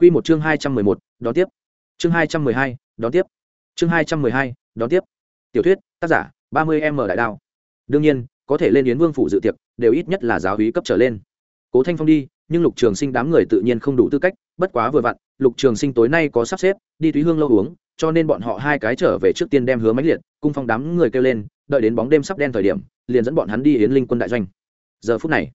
Quy một chương 211, đón tiếp. Chương 212, đón tiếp. Chương 212, đón tiếp. Tiểu thuyết, tác giả, 30M đại đao. Đương nhiên, có thể lên Yến Vương phủ dự tiệc, đều ít nhất là giáo úy cấp trở lên. Cố Thanh Phong đi, nhưng Lục Trường Sinh đám người tự nhiên không đủ tư cách, bất quá vừa vặn, Lục Trường Sinh tối nay có sắp xếp, đi Túy Hương lâu uống, cho nên bọn họ hai cái trở về trước tiên đem hứa mánh liệt, cung phong đám người kêu lên, đợi đến bóng đêm sắp đen thời điểm, liền dẫn bọn hắn đi Yến Linh quân đại doanh. Giờ phút này,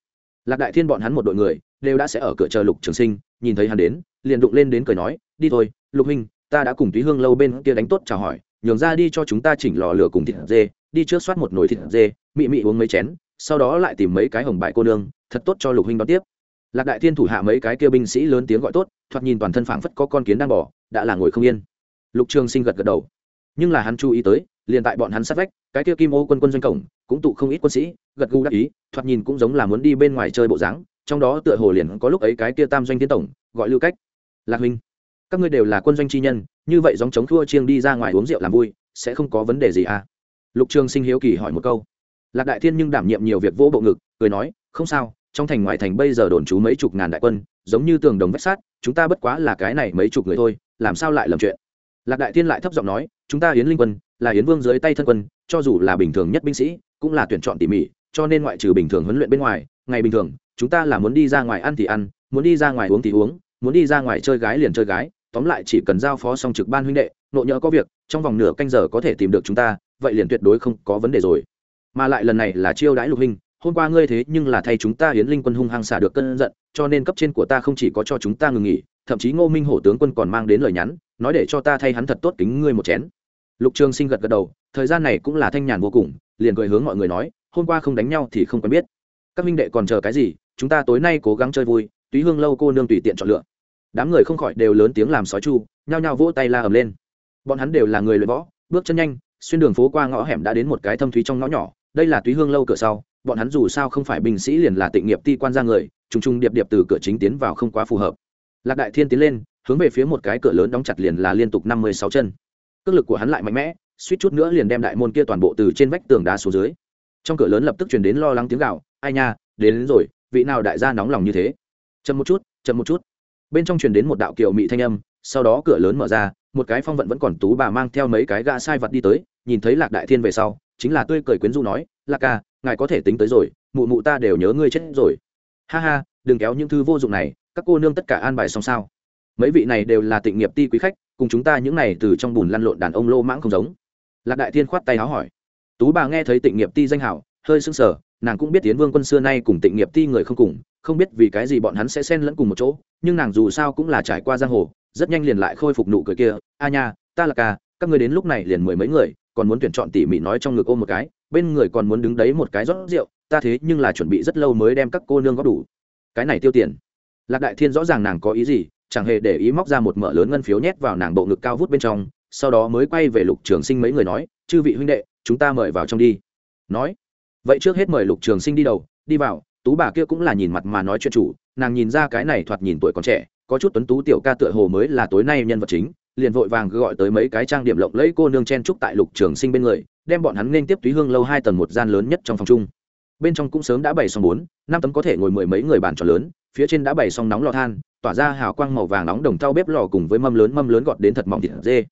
Lạc Đại Thiên bọn hắn một đội người, đều đã sẽ ở cửa chờ Lục Trường Sinh, nhìn thấy hắn đến, liền đụng lên đến cười nói đi thôi lục huynh ta đã cùng túy hương lâu bên kia đánh tốt chào hỏi nhường ra đi cho chúng ta chỉnh lò lửa cùng thịt dê đi trước soát một nồi thịt dê mị mị uống mấy chén sau đó lại tìm mấy cái hồng bại cô nương thật tốt cho lục huynh đón tiếp. Lạc đại thiên thủ hạ mấy cái kia binh sĩ lớn tiếng gọi tốt thoạt nhìn toàn thân phảng phất có con kiến đang bỏ đã là ngồi không yên. Lục trường sinh gật gật đầu nhưng là hắn chú ý tới, liền tại bọn hắn sát vách, cái kia kim ô quân quân doanh cổng, cũng tụ không ít quân sĩ, gật gù đắc ý, thoạt nhìn cũng giống là muốn đi bên ngoài chơi bộ dáng, trong đó tựa hồ liền có lúc ấy cái kia tam doanh tiến tổng, gọi lưu cách. Lạc huynh, các ngươi đều là quân doanh chi nhân, như vậy dòng chống thua chiêng đi ra ngoài uống rượu làm vui, sẽ không có vấn đề gì à? Lục trường sinh hiếu kỳ hỏi một câu. Lạc đại thiên nhưng đảm nhiệm nhiều việc vỗ bộ ngực, cười nói, không sao, trong thành ngoài thành bây giờ đồn trú mấy chục ngàn đại quân, giống như tường đồng vách sát chúng ta bất quá là cái này mấy chục người thôi, làm sao lại lầm chuyện? Lạc đại thiên lại thấp giọng nói chúng ta yến linh quân là yến vương dưới tay thân quân, cho dù là bình thường nhất binh sĩ, cũng là tuyển chọn tỉ mỉ, cho nên ngoại trừ bình thường huấn luyện bên ngoài, ngày bình thường, chúng ta là muốn đi ra ngoài ăn thì ăn, muốn đi ra ngoài uống thì uống, muốn đi ra ngoài chơi gái liền chơi gái, tóm lại chỉ cần giao phó xong trực ban huynh đệ, nộ nhỡ có việc, trong vòng nửa canh giờ có thể tìm được chúng ta, vậy liền tuyệt đối không có vấn đề rồi. Mà lại lần này là chiêu đãi lục hình hôm qua ngươi thế nhưng là thay chúng ta hiến linh quân hung hăng xả được cơn giận, cho nên cấp trên của ta không chỉ có cho chúng ta ngừng nghỉ, thậm chí ngô minh hổ tướng quân còn mang đến lời nhắn nói để cho ta thay hắn thật tốt kính ngươi một chén. Lục trường sinh gật gật đầu, thời gian này cũng là thanh nhàn vô cùng, liền cười hướng mọi người nói, hôm qua không đánh nhau thì không quen biết. Các minh đệ còn chờ cái gì, chúng ta tối nay cố gắng chơi vui, túy hương lâu cô nương tùy tiện chọn lựa. Đám người không khỏi đều lớn tiếng làm sói chu, nhao nhao vỗ tay la ầm lên. Bọn hắn đều là người luyện võ, bước chân nhanh, xuyên đường phố qua ngõ hẻm đã đến một cái thâm thúy trong ngõ nhỏ, đây là túy hương lâu cửa sau, bọn hắn dù sao không phải binh sĩ liền là tịnh nghiệp ti quan ra người, trùng trùng điệp điệp từ cửa chính tiến vào không quá phù hợp. Lạc đại thiên tiến lên hướng về phía một cái cửa lớn đóng chặt liền là liên tục năm mươi sáu chân. Cước lực của hắn lại mạnh mẽ suýt chút nữa liền đem đại môn kia toàn bộ từ trên vách tường đá xuống dưới. Trong cửa lớn lập tức truyền đến lo lắng tiếng gạo ai nha đến, đến rồi vị nào đại gia nóng lòng như thế? Chậm một chút chậm một chút. Bên trong truyền đến một đạo kiệu mị thanh âm sau đó cửa lớn mở ra một cái phong vận vẫn còn tú bà mang theo mấy cái gã sai vật đi tới nhìn thấy lạc đại thiên về sau chính là tươi cười quyến rũ nói lạc ca ngài có thể tính tới rồi mụ mụ ta đều nhớ ngươi chết rồi. Ha ha đừng kéo những thứ vô dụng này các cô nương tất cả an bài xong sao? Mấy vị này đều là tịnh nghiệp ti quý khách, cùng chúng ta những này từ trong bùn lăn lộn đàn ông lô mãng không giống. Lạc đại thiên khoát tay háo hỏi. Tú bà nghe thấy tịnh nghiệp ti danh hảo, hơi sưng sờ, nàng cũng biết tiến vương quân xưa nay cùng tịnh nghiệp ti người không cùng, không biết vì cái gì bọn hắn sẽ xen lẫn cùng một chỗ, nhưng nàng dù sao cũng là trải qua giang hồ, rất nhanh liền lại khôi phục nụ cười kia, a nha, ta là ca, các người đến lúc này liền mười mấy người, còn muốn tuyển chọn tỉ mỉ nói trong ngực ôm một cái, bên người còn muốn đứng đấy một cái rót rượu, ta thế nhưng là chuẩn bị rất lâu mới đem các cô nương góp đủ. Cái này tiêu tiền. Lạc đại thiên rõ ràng nàng có ý gì chẳng hề để ý móc ra một mỡ lớn ngân phiếu nhét vào nàng bộ ngực cao vút bên trong, sau đó mới quay về lục trường sinh mấy người nói, chư vị huynh đệ, chúng ta mời vào trong đi. Nói, vậy trước hết mời lục trường sinh đi đầu, đi vào, tú bà kia cũng là nhìn mặt mà nói chuyện chủ, nàng nhìn ra cái này thoạt nhìn tuổi còn trẻ, có chút tuấn tú tiểu ca tựa hồ mới là tối nay nhân vật chính, liền vội vàng gọi tới mấy cái trang điểm lộng lẫy cô nương chen trúc tại lục trường sinh bên người, đem bọn hắn nên tiếp túy hương lâu hai tầng một gian lớn nhất trong phòng chung. Bên trong cũng sớm đã bày xong bốn, năm tấm có thể ngồi mười mấy người bàn trò lớn, phía trên đã bày xong nóng lò than tỏa ra hào quang màu vàng nóng đồng thau bếp lò cùng với mâm lớn mâm lớn gọt đến thật mỏng thịt dê.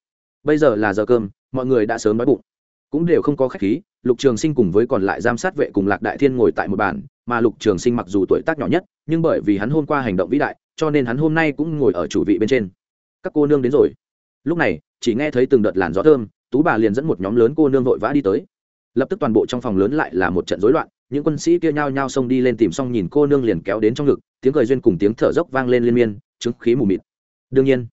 Bây giờ là giờ cơm, mọi người đã sớm đói bụng. Cũng đều không có khách khí, lục trường sinh cùng với còn lại giám sát vệ cùng lạc đại thiên ngồi tại một bàn, mà lục trường sinh mặc dù tuổi tác nhỏ nhất, nhưng bởi vì hắn hôm qua hành động vĩ đại, cho nên hắn hôm nay cũng ngồi ở chủ vị bên trên. Các cô nương đến rồi. Lúc này, chỉ nghe thấy từng đợt làn gió thơm, tú bà liền dẫn một nhóm lớn cô nương vội vã đi tới. Lập tức toàn bộ trong phòng lớn lại là một trận rối loạn, những quân sĩ kia nhao nhao xông đi lên tìm xong nhìn cô nương liền kéo đến trong ngực tiếng cười duyên cùng tiếng thở dốc vang lên liên miên, chứng khí mù mịt. Đương nhiên,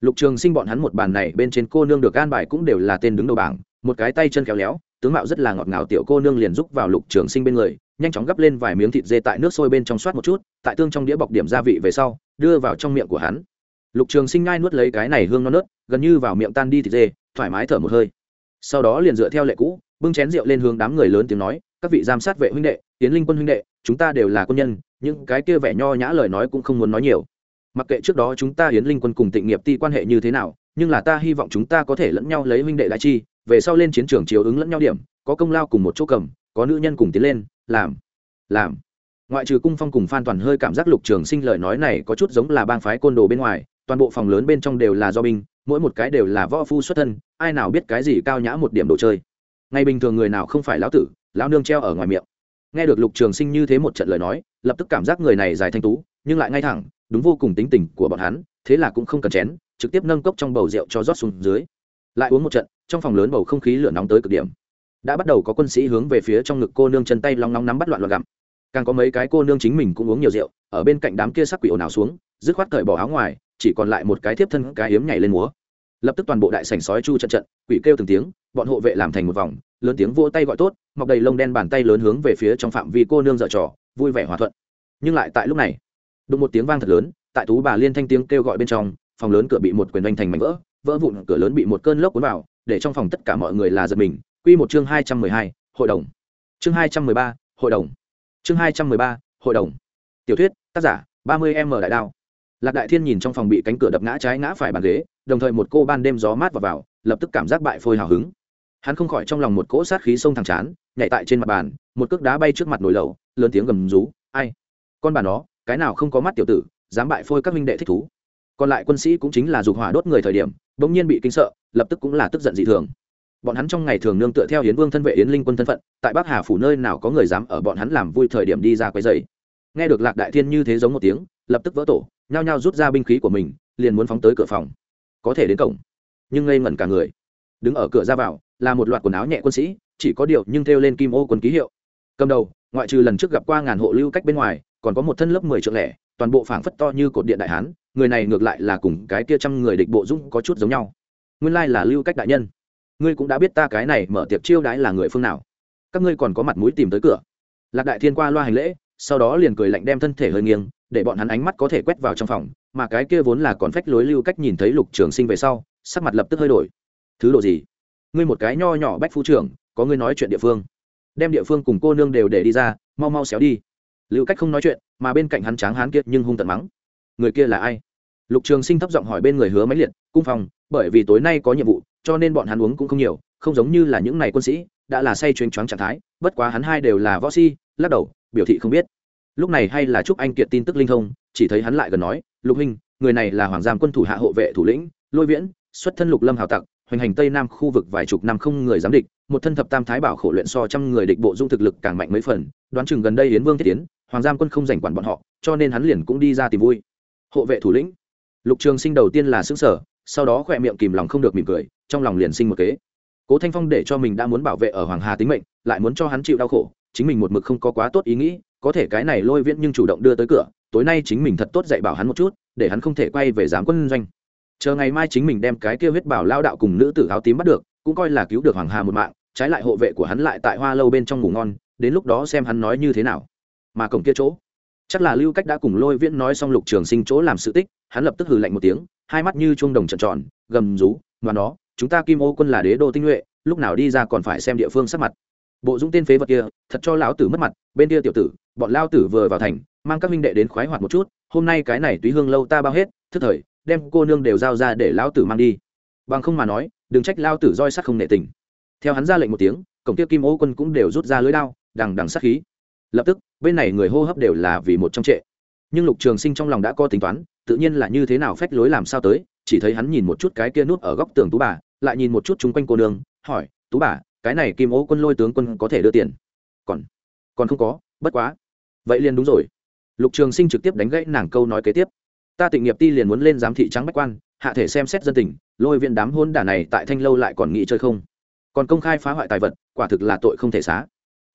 lục trường sinh bọn hắn một bàn này bên trên cô nương được an bài cũng đều là tên đứng đầu bảng, một cái tay chân khéo léo, tướng mạo rất là ngọt ngào tiểu cô nương liền giúp vào lục trường sinh bên người, nhanh chóng gấp lên vài miếng thịt dê tại nước sôi bên trong soát một chút, tại tương trong đĩa bọc điểm gia vị về sau, đưa vào trong miệng của hắn. Lục trường sinh ngai nuốt lấy cái này hương non nớt, gần như vào miệng tan đi thịt dê, thoải mái thở một hơi. Sau đó liền dựa theo lệ cũ, bưng chén rượu lên hướng đám người lớn tiếng nói, các vị giám sát vệ huynh đệ tiến linh quân huynh đệ, chúng ta đều là quân nhân những cái kia vẻ nho nhã lời nói cũng không muốn nói nhiều. Mặc kệ trước đó chúng ta hiến linh quân cùng tịnh nghiệp ti quan hệ như thế nào, nhưng là ta hy vọng chúng ta có thể lẫn nhau lấy huynh đệ đại chi, về sau lên chiến trường chiếu ứng lẫn nhau điểm, có công lao cùng một chỗ cầm, có nữ nhân cùng tiến lên, làm làm. Ngoại trừ cung phong cùng phan toàn hơi cảm giác lục trường sinh lời nói này có chút giống là bang phái côn đồ bên ngoài, toàn bộ phòng lớn bên trong đều là do binh, mỗi một cái đều là võ phu xuất thân, ai nào biết cái gì cao nhã một điểm đồ chơi. Ngày bình thường người nào không phải lão tử, lão nương treo ở ngoài miệng nghe được lục trường sinh như thế một trận lời nói, lập tức cảm giác người này dài thanh tú, nhưng lại ngay thẳng, đúng vô cùng tính tình của bọn hắn, thế là cũng không cần chén, trực tiếp nâng cốc trong bầu rượu cho rót xuống dưới. Lại uống một trận, trong phòng lớn bầu không khí lửa nóng tới cực điểm. Đã bắt đầu có quân sĩ hướng về phía trong ngực cô nương chân tay long nóng nắm bắt loạn loạn gặm. Càng có mấy cái cô nương chính mình cũng uống nhiều rượu, ở bên cạnh đám kia sắc quỷ ồn ào xuống, dứt khoát cởi bỏ áo ngoài, chỉ còn lại một cái thiếp thân cái hiếm nhảy lên múa lập tức toàn bộ đại sảnh sói chu trận trận, quỷ kêu từng tiếng, bọn hộ vệ làm thành một vòng, lớn tiếng vỗ tay gọi tốt, mọc đầy lông đen bàn tay lớn hướng về phía trong phạm vi cô nương dở trò, vui vẻ hòa thuận. Nhưng lại tại lúc này đụng một tiếng vang thật lớn, tại tú bà liên thanh tiếng kêu gọi bên trong, phòng lớn cửa bị một quyền đánh thành mảnh vỡ vỡ vụn cửa lớn bị một cơn lốc cuốn vào, để trong phòng tất cả mọi người là giật mình. Quy một chương hai trăm mười hai, hội đồng. Chương hai trăm mười ba, hội đồng. Chương hai trăm mười ba, hội đồng. Tiểu thuyết, tác giả, ba mươi m đại đao. Lạc đại thiên nhìn trong phòng bị cánh cửa đập ngã trái ngã phải bàn ghế đồng thời một cô ban đêm gió mát vào, vào lập tức cảm giác bại phôi hào hứng. Hắn không khỏi trong lòng một cỗ sát khí sông thẳng chán nhảy tại trên mặt bàn một cước đá bay trước mặt nồi lẩu lớn tiếng gầm rú ai? Con bà nó cái nào không có mắt tiểu tử dám bại phôi các minh đệ thích thú. Còn lại quân sĩ cũng chính là dục hỏa đốt người thời điểm bỗng nhiên bị kinh sợ lập tức cũng là tức giận dị thường. Bọn hắn trong ngày thường nương tựa theo hiến vương thân vệ yến linh quân thân phận tại bắc hà phủ nơi nào có người dám ở bọn hắn làm vui thời điểm đi ra quấy dày nghe được lạc đại thiên như thế giống một tiếng lập tức vỡ tổ nhao nhao rút ra binh khí của mình liền muốn phóng tới cửa phòng có thể đến cổng. Nhưng ngây ngẩn cả người. Đứng ở cửa ra vào, là một loạt quần áo nhẹ quân sĩ, chỉ có điều nhưng thêu lên kim ô quân ký hiệu. Cầm đầu, ngoại trừ lần trước gặp qua ngàn hộ lưu cách bên ngoài, còn có một thân lớp mười trượng lẻ, toàn bộ phảng phất to như cột điện đại hán, người này ngược lại là cùng cái kia trăm người địch bộ dũng có chút giống nhau. Nguyên lai là lưu cách đại nhân. Ngươi cũng đã biết ta cái này mở tiệc chiêu đãi là người phương nào. Các ngươi còn có mặt mũi tìm tới cửa. Lạc đại thiên qua loa hành lễ, sau đó liền cười lạnh đem thân thể hơi nghiêng, để bọn hắn ánh mắt có thể quét vào trong phòng mà cái kia vốn là còn phách lối lưu cách nhìn thấy lục trường sinh về sau, sắc mặt lập tức hơi đổi. Thứ độ gì? Ngươi một cái nho nhỏ bách phu trưởng, có ngươi nói chuyện địa phương. Đem địa phương cùng cô nương đều để đi ra, mau mau xéo đi. Lưu cách không nói chuyện, mà bên cạnh hắn tráng hán kiệt nhưng hung tận mắng. Người kia là ai? Lục trường sinh thấp giọng hỏi bên người hứa máy liệt, cung phòng, bởi vì tối nay có nhiệm vụ, cho nên bọn hắn uống cũng không nhiều, không giống như là những này quân sĩ, đã là say chuyên choáng trạng thái, bất quá hắn hai đều là võ si lắc đầu, biểu thị không biết. Lúc này hay là chúc anh kiệt tin tức linh thông, chỉ thấy hắn lại gần nói lục hình người này là hoàng giam quân thủ hạ hộ vệ thủ lĩnh, lôi viễn, xuất thân lục lâm hào tặc, hoành hành tây nam khu vực vài chục năm không người dám địch, một thân thập tam thái bảo khổ luyện so trăm người địch bộ dung thực lực càng mạnh mấy phần, đoán chừng gần đây hiến vương thiết tiến, hoàng giam quân không giành quản bọn họ, cho nên hắn liền cũng đi ra tìm vui. Hộ vệ thủ lĩnh. Lục trường sinh đầu tiên là xứng sở sau đó khỏe miệng kìm lòng không được mỉm cười, trong lòng liền sinh một kế. Cố thanh phong để cho mình đã muốn bảo vệ ở hoàng hà tính mệnh, lại muốn cho hắn chịu đau khổ, chính mình một mực không có quá tốt ý nghĩ, có thể cái này lôi viễn nhưng chủ động đưa tới cửa tối nay chính mình thật tốt dạy bảo hắn một chút, để hắn không thể quay về giám quân doanh. Chờ ngày mai chính mình đem cái kia huyết bảo lao đạo cùng nữ tử áo tím bắt được, cũng coi là cứu được hoàng hà một mạng, trái lại hộ vệ của hắn lại tại hoa lâu bên trong ngủ ngon, đến lúc đó xem hắn nói như thế nào. Mà cổng kia chỗ, chắc là lưu cách đã cùng lôi viễn nói xong lục trường sinh chỗ làm sự tích, hắn lập tức hừ lạnh một tiếng, hai mắt như chuông đồng tròn tròn, gầm rú và nó, chúng ta kim ô quân là đế đô tinh nhuệ, lúc nào đi ra còn phải xem địa phương sắc mặt. Bộ dũng tên phế vật kia, thật cho lão tử mất mặt, bên kia tiểu tử, bọn lao tử vừa vào thành mang các minh đệ đến khoái hoạt một chút, hôm nay cái này túy hương lâu ta bao hết, thức thời, đem cô nương đều giao ra để lão tử mang đi. Bằng không mà nói, đừng trách lao tử roi sắt không nệ tình. Theo hắn ra lệnh một tiếng, cổng kia kim ô quân cũng đều rút ra lưới đao, đằng đằng sát khí. Lập tức, bên này người hô hấp đều là vì một trong trệ. Nhưng lục trường sinh trong lòng đã có tính toán, tự nhiên là như thế nào phách lối làm sao tới, chỉ thấy hắn nhìn một chút cái kia nút ở góc tường tú bà, lại nhìn một chút chung quanh cô nương, hỏi, tú bà, cái này kim ô quân lôi tướng quân có thể đưa tiền? Còn còn không có, bất quá. Vậy liền đúng rồi lục trường sinh trực tiếp đánh gãy nàng câu nói kế tiếp. Ta tịnh nghiệp ti liền muốn lên giám thị trắng bách quan, hạ thể xem xét dân tình, lôi viện đám hôn đả này tại thanh lâu lại còn nghĩ chơi không? Còn công khai phá hoại tài vật, quả thực là tội không thể xá.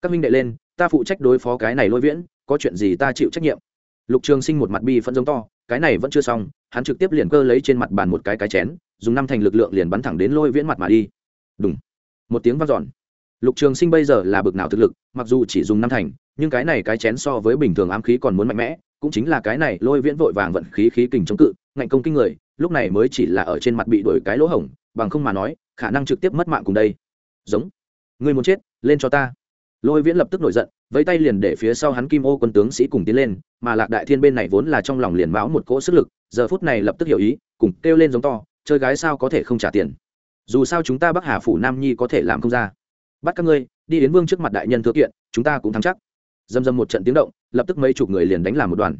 Các minh đệ lên, ta phụ trách đối phó cái này lôi viễn, có chuyện gì ta chịu trách nhiệm? Lục trường sinh một mặt bi phân giống to, cái này vẫn chưa xong, hắn trực tiếp liền cơ lấy trên mặt bàn một cái cái chén, dùng năm thành lực lượng liền bắn thẳng đến lôi viễn mặt mà đi. Đúng một tiếng vang dọn lục trường sinh bây giờ là bực nào thực lực, mặc dù chỉ dùng năm thành, nhưng cái này cái chén so với bình thường ám khí còn muốn mạnh mẽ, cũng chính là cái này lôi viễn vội vàng vận khí khí kình chống cự, ngạnh công kinh người, lúc này mới chỉ là ở trên mặt bị đổi cái lỗ hổng, bằng không mà nói, khả năng trực tiếp mất mạng cùng đây. Giống. Người muốn chết, lên cho ta. Lôi viễn lập tức nổi giận, vẫy tay liền để phía sau hắn kim ô quân tướng sĩ cùng tiến lên, mà lạc đại thiên bên này vốn là trong lòng liền báo một cỗ sức lực, giờ phút này lập tức hiểu ý, cùng kêu lên giống to, chơi gái sao có thể không trả tiền? Dù sao chúng ta bắc hà phủ nam nhi có thể làm không ra bắt các ngươi, đi đến vương trước mặt đại nhân thừa kiện, chúng ta cũng thắng chắc. Dầm dầm một trận tiếng động, lập tức mấy chục người liền đánh làm một đoàn.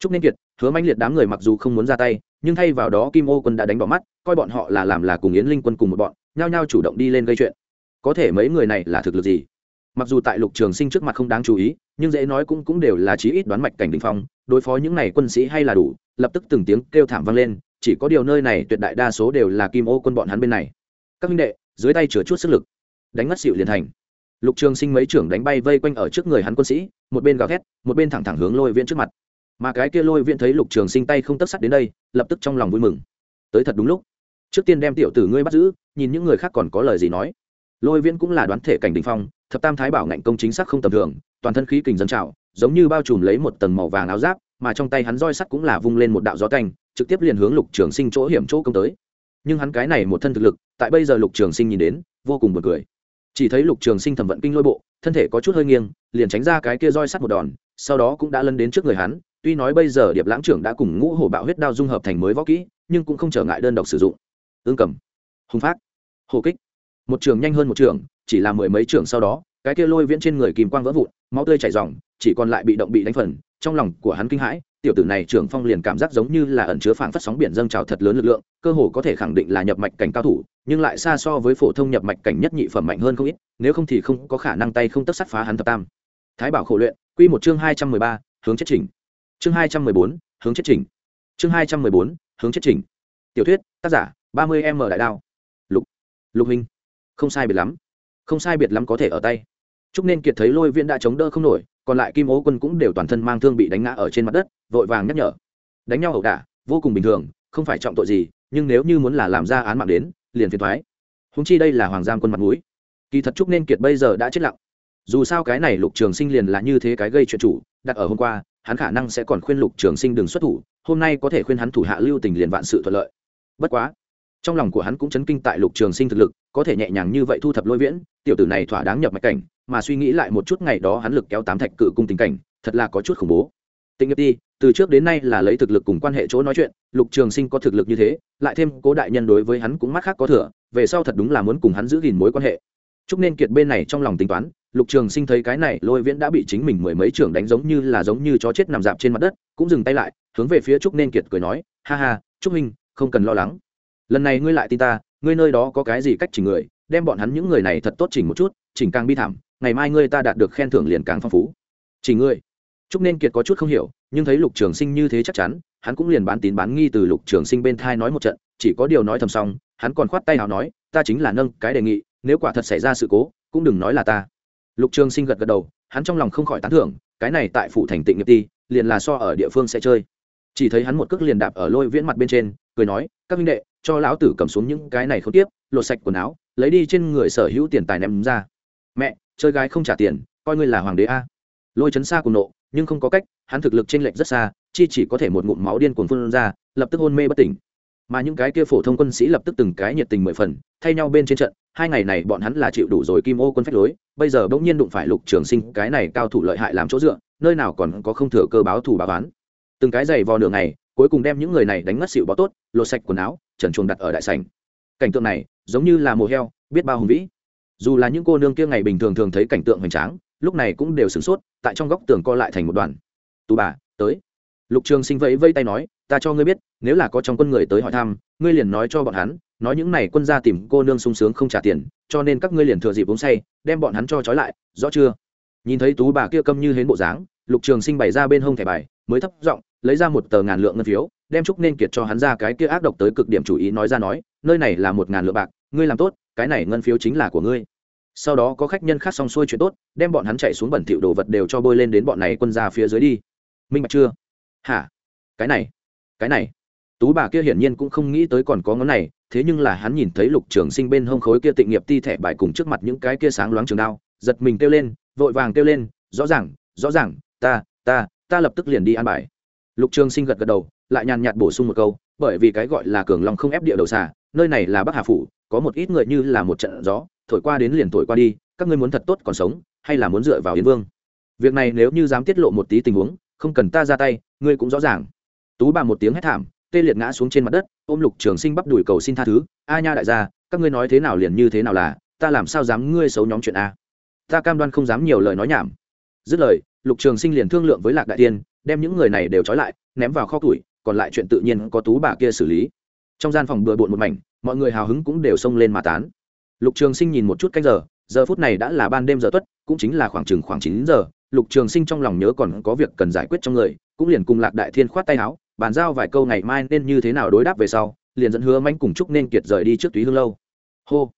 Trúc nên kiệt, hứa mãnh liệt đám người mặc dù không muốn ra tay, nhưng thay vào đó kim ô quân đã đánh bỏ mắt, coi bọn họ là làm là cùng yến linh quân cùng một bọn, nhao nhao chủ động đi lên gây chuyện. Có thể mấy người này là thực lực gì? Mặc dù tại lục trường sinh trước mặt không đáng chú ý, nhưng dễ nói cũng cũng đều là chí ít đoán mạch cảnh đình phong, đối phó những này quân sĩ hay là đủ, lập tức từng tiếng kêu thảm vang lên, chỉ có điều nơi này tuyệt đại đa số đều là kim ô quân bọn hắn bên này. Các minh đệ, dưới tay chứa chút sức lực đánh ngất xịu liền thành. Lục trường sinh mấy trưởng đánh bay vây quanh ở trước người hắn quân sĩ, một bên gào thét, một bên thẳng thẳng hướng lôi viễn trước mặt. Mà cái kia lôi viễn thấy lục trường sinh tay không tất sắt đến đây, lập tức trong lòng vui mừng. Tới thật đúng lúc. Trước tiên đem tiểu tử ngươi bắt giữ, nhìn những người khác còn có lời gì nói. Lôi viễn cũng là đoán thể cảnh đình phong, thập tam thái bảo ngạnh công chính xác không tầm thường, toàn thân khí kình dân trào, giống như bao trùm lấy một tầng màu vàng áo giáp, mà trong tay hắn roi sắt cũng là vung lên một đạo gió canh trực tiếp liền hướng lục trường sinh chỗ hiểm chỗ công tới. Nhưng hắn cái này một thân thực lực, tại bây giờ lục trường sinh nhìn đến, vô cùng buồn cười chỉ thấy lục trường sinh thẩm vận kinh lôi bộ, thân thể có chút hơi nghiêng, liền tránh ra cái kia roi sắt một đòn, sau đó cũng đã lân đến trước người hắn, tuy nói bây giờ điệp lãng trưởng đã cùng ngũ hổ bạo huyết đao dung hợp thành mới võ kỹ, nhưng cũng không trở ngại đơn độc sử dụng. Ương cầm. Hùng phát. Hồ kích. Một trường nhanh hơn một trường, chỉ là mười mấy trường sau đó cái kia lôi viễn trên người kìm quang vỡ vụn, máu tươi chảy ròng, chỉ còn lại bị động bị đánh phần, trong lòng của hắn kinh hãi, tiểu tử này trưởng phong liền cảm giác giống như là ẩn chứa phảng phất sóng biển dâng trào thật lớn lực lượng, cơ hồ có thể khẳng định là nhập mạch cảnh cao thủ, nhưng lại xa so với phổ thông nhập mạch cảnh nhất nhị phẩm mạnh hơn không ít, nếu không thì không có khả năng tay không tất sát phá hắn thập tam. Thái bảo khổ luyện, quy một chương hai trăm mười ba, hướng chết trình chương hai trăm mười bốn, hướng chết trình chương hai trăm mười bốn, hướng chết trình tiểu thuyết, tác giả, ba mươi m đại đao. Lục lục Minh không sai biệt lắm không sai biệt lắm có thể ở tay. Chúc nên kiệt thấy lôi viễn đã chống đỡ không nổi, còn lại kim ố quân cũng đều toàn thân mang thương bị đánh ngã ở trên mặt đất, vội vàng nhắc nhở. Đánh nhau ẩu đả, vô cùng bình thường, không phải trọng tội gì, nhưng nếu như muốn là làm ra án mạng đến, liền phiền thoái húng chi đây là hoàng giam quân mặt mũi. Kỳ thật chúc nên kiệt bây giờ đã chết lặng. Dù sao cái này lục trường sinh liền là như thế cái gây chuyện chủ, đặt ở hôm qua, hắn khả năng sẽ còn khuyên lục trường sinh đừng xuất thủ, hôm nay có thể khuyên hắn thủ hạ lưu tình liền vạn sự thuận lợi. Bất quá trong lòng của hắn cũng chấn kinh tại lục trường sinh thực lực, có thể nhẹ nhàng như vậy thu thập lôi viễn, tiểu tử này thỏa đáng nhập mạch cảnh, mà suy nghĩ lại một chút ngày đó hắn lực kéo tám thạch cự cung tình cảnh, thật là có chút khủng bố. Tịnh nghiệp đi từ trước đến nay là lấy thực lực cùng quan hệ chỗ nói chuyện, lục trường sinh có thực lực như thế, lại thêm cố đại nhân đối với hắn cũng mắt khác có thừa, về sau thật đúng là muốn cùng hắn giữ gìn mối quan hệ. Chúc nên kiệt bên này trong lòng tính toán, lục trường sinh thấy cái này lôi viễn đã bị chính mình mười mấy trưởng đánh giống như là giống như chó chết nằm dạp trên mặt đất, cũng dừng tay lại, hướng về phía trúc nên kiệt cười nói, ha ha trúc minh không cần lo lắng lần này ngươi lại tin ta, ngươi nơi đó có cái gì cách chỉnh người, đem bọn hắn những người này thật tốt chỉnh một chút, chỉnh càng bi thảm, ngày mai ngươi ta đạt được khen thưởng liền càng phong phú. Chỉ ngươi. Trúc nên kiệt có chút không hiểu, nhưng thấy lục trường sinh như thế chắc chắn, hắn cũng liền bán tín bán nghi từ lục trường sinh bên thai nói một trận, chỉ có điều nói thầm xong, hắn còn khoát tay nào nói, ta chính là nâng cái đề nghị, nếu quả thật xảy ra sự cố, cũng đừng nói là ta. Lục trường sinh gật gật đầu, hắn trong lòng không khỏi tán thưởng, cái này tại phủ thành tịnh nghiệp ti, liền là so ở địa phương sẽ chơi. Chỉ thấy hắn một cước liền đạp ở lôi viễn mặt bên trên, cười nói, các minh đệ cho lão tử cầm xuống những cái này không tiếp, lột sạch quần áo, lấy đi trên người sở hữu tiền tài ném ra. Mẹ, chơi gái không trả tiền, coi ngươi là hoàng đế a. Lôi chấn xa cùng nộ, nhưng không có cách, hắn thực lực t r ê n lệch rất xa, chi chỉ có thể một ngụm máu điên cuồng phun ra, lập tức hôn mê bất tỉnh. Mà những cái kia phổ thông quân sĩ lập tức từng cái nhiệt tình mười phần, thay nhau bên trên trận, hai ngày này bọn hắn là chịu đủ rồi kim ô quân phách lối, bây giờ bỗng nhiên đụng phải lục trường sinh, cái này cao thủ lợi hại làm chỗ dựa, nơi nào còn có không thừa cơ báo thủ báo toán từng cái giày vò nửa ngày, cuối cùng đem những người này đánh ngất xịu bó tốt, lột sạch quần áo trần chuồng đặt ở đại sành cảnh tượng này giống như là mồ heo, biết bao hùng vĩ. Dù là những cô nương kia ngày bình thường thường thấy cảnh tượng hoành tráng, lúc này cũng đều sửng sốt, tại trong góc tường co lại thành một đoàn. Tù bà, tới. Lục trường sinh vẫy vây tay nói, ta cho ngươi biết, nếu là có trong quân người tới hỏi thăm, ngươi liền nói cho bọn hắn, nói những này quân ra tìm cô nương sung sướng không trả tiền, cho nên các ngươi liền thừa dịp uống say, đem bọn hắn cho trói lại, rõ chưa? Nhìn thấy tú bà kia câm như hến bộ dáng, lục trường sinh bày ra bên hông thẻ bài, mới thấp giọng lấy ra một tờ ngàn lượng ngân phiếu đem trúc nên kiệt cho hắn ra cái kia ác độc tới cực điểm chủ ý nói ra nói, nơi này là một ngàn lượng bạc, ngươi làm tốt, cái này ngân phiếu chính là của ngươi. Sau đó có khách nhân khác xong xuôi chuyện tốt, đem bọn hắn chạy xuống bẩn thỉu đồ vật đều cho bôi lên đến bọn này quân ra phía dưới đi. Minh bạch chưa? Hả? Cái này cái này. Tú bà kia hiển nhiên cũng không nghĩ tới còn có ngón này, thế nhưng là hắn nhìn thấy lục trường sinh bên hông khối kia tịnh nghiệp ti thẻ bài cùng trước mặt những cái kia sáng loáng trường đao, giật mình kêu lên, vội vàng kêu lên, rõ ràng rõ ràng, ta ta ta lập tức liền đi an bài. Lục trường sinh gật gật đầu lại nhàn nhạt bổ sung một câu, bởi vì cái gọi là cường long không ép địa đầu xà, nơi này là bắc hà phủ, có một ít người như là một trận gió, thổi qua đến liền thổi qua đi, các ngươi muốn thật tốt còn sống, hay là muốn dựa vào yến vương? Việc này nếu như dám tiết lộ một tí tình huống, không cần ta ra tay, ngươi cũng rõ ràng. Tú bà một tiếng hét thảm, tê liệt ngã xuống trên mặt đất, ôm lục trường sinh bắp đùi cầu xin tha thứ, a nha đại gia, các ngươi nói thế nào liền như thế nào là, ta làm sao dám ngươi xấu nhóm chuyện a? Ta cam đoan không dám nhiều lời nói nhảm. Dứt lời, lục trường sinh liền thương lượng với lạc đại tiên, đem những người này đều trói lại, ném vào kho củi còn lại chuyện tự nhiên có tú bà kia xử lý. Trong gian phòng bừa bộn một mảnh, mọi người hào hứng cũng đều xông lên mà tán. Lục trường sinh nhìn một chút cách giờ giờ phút này đã là ban đêm giờ tuất, cũng chính là khoảng chừng khoảng chín giờ. Lục trường sinh trong lòng nhớ còn có việc cần giải quyết trong người, cũng liền cùng lạc đại thiên khoát tay áo, bàn giao vài câu ngày mai nên như thế nào đối đáp về sau, liền dẫn hứa manh cùng chúc nên kiệt rời đi trước túy hương lâu. Hô.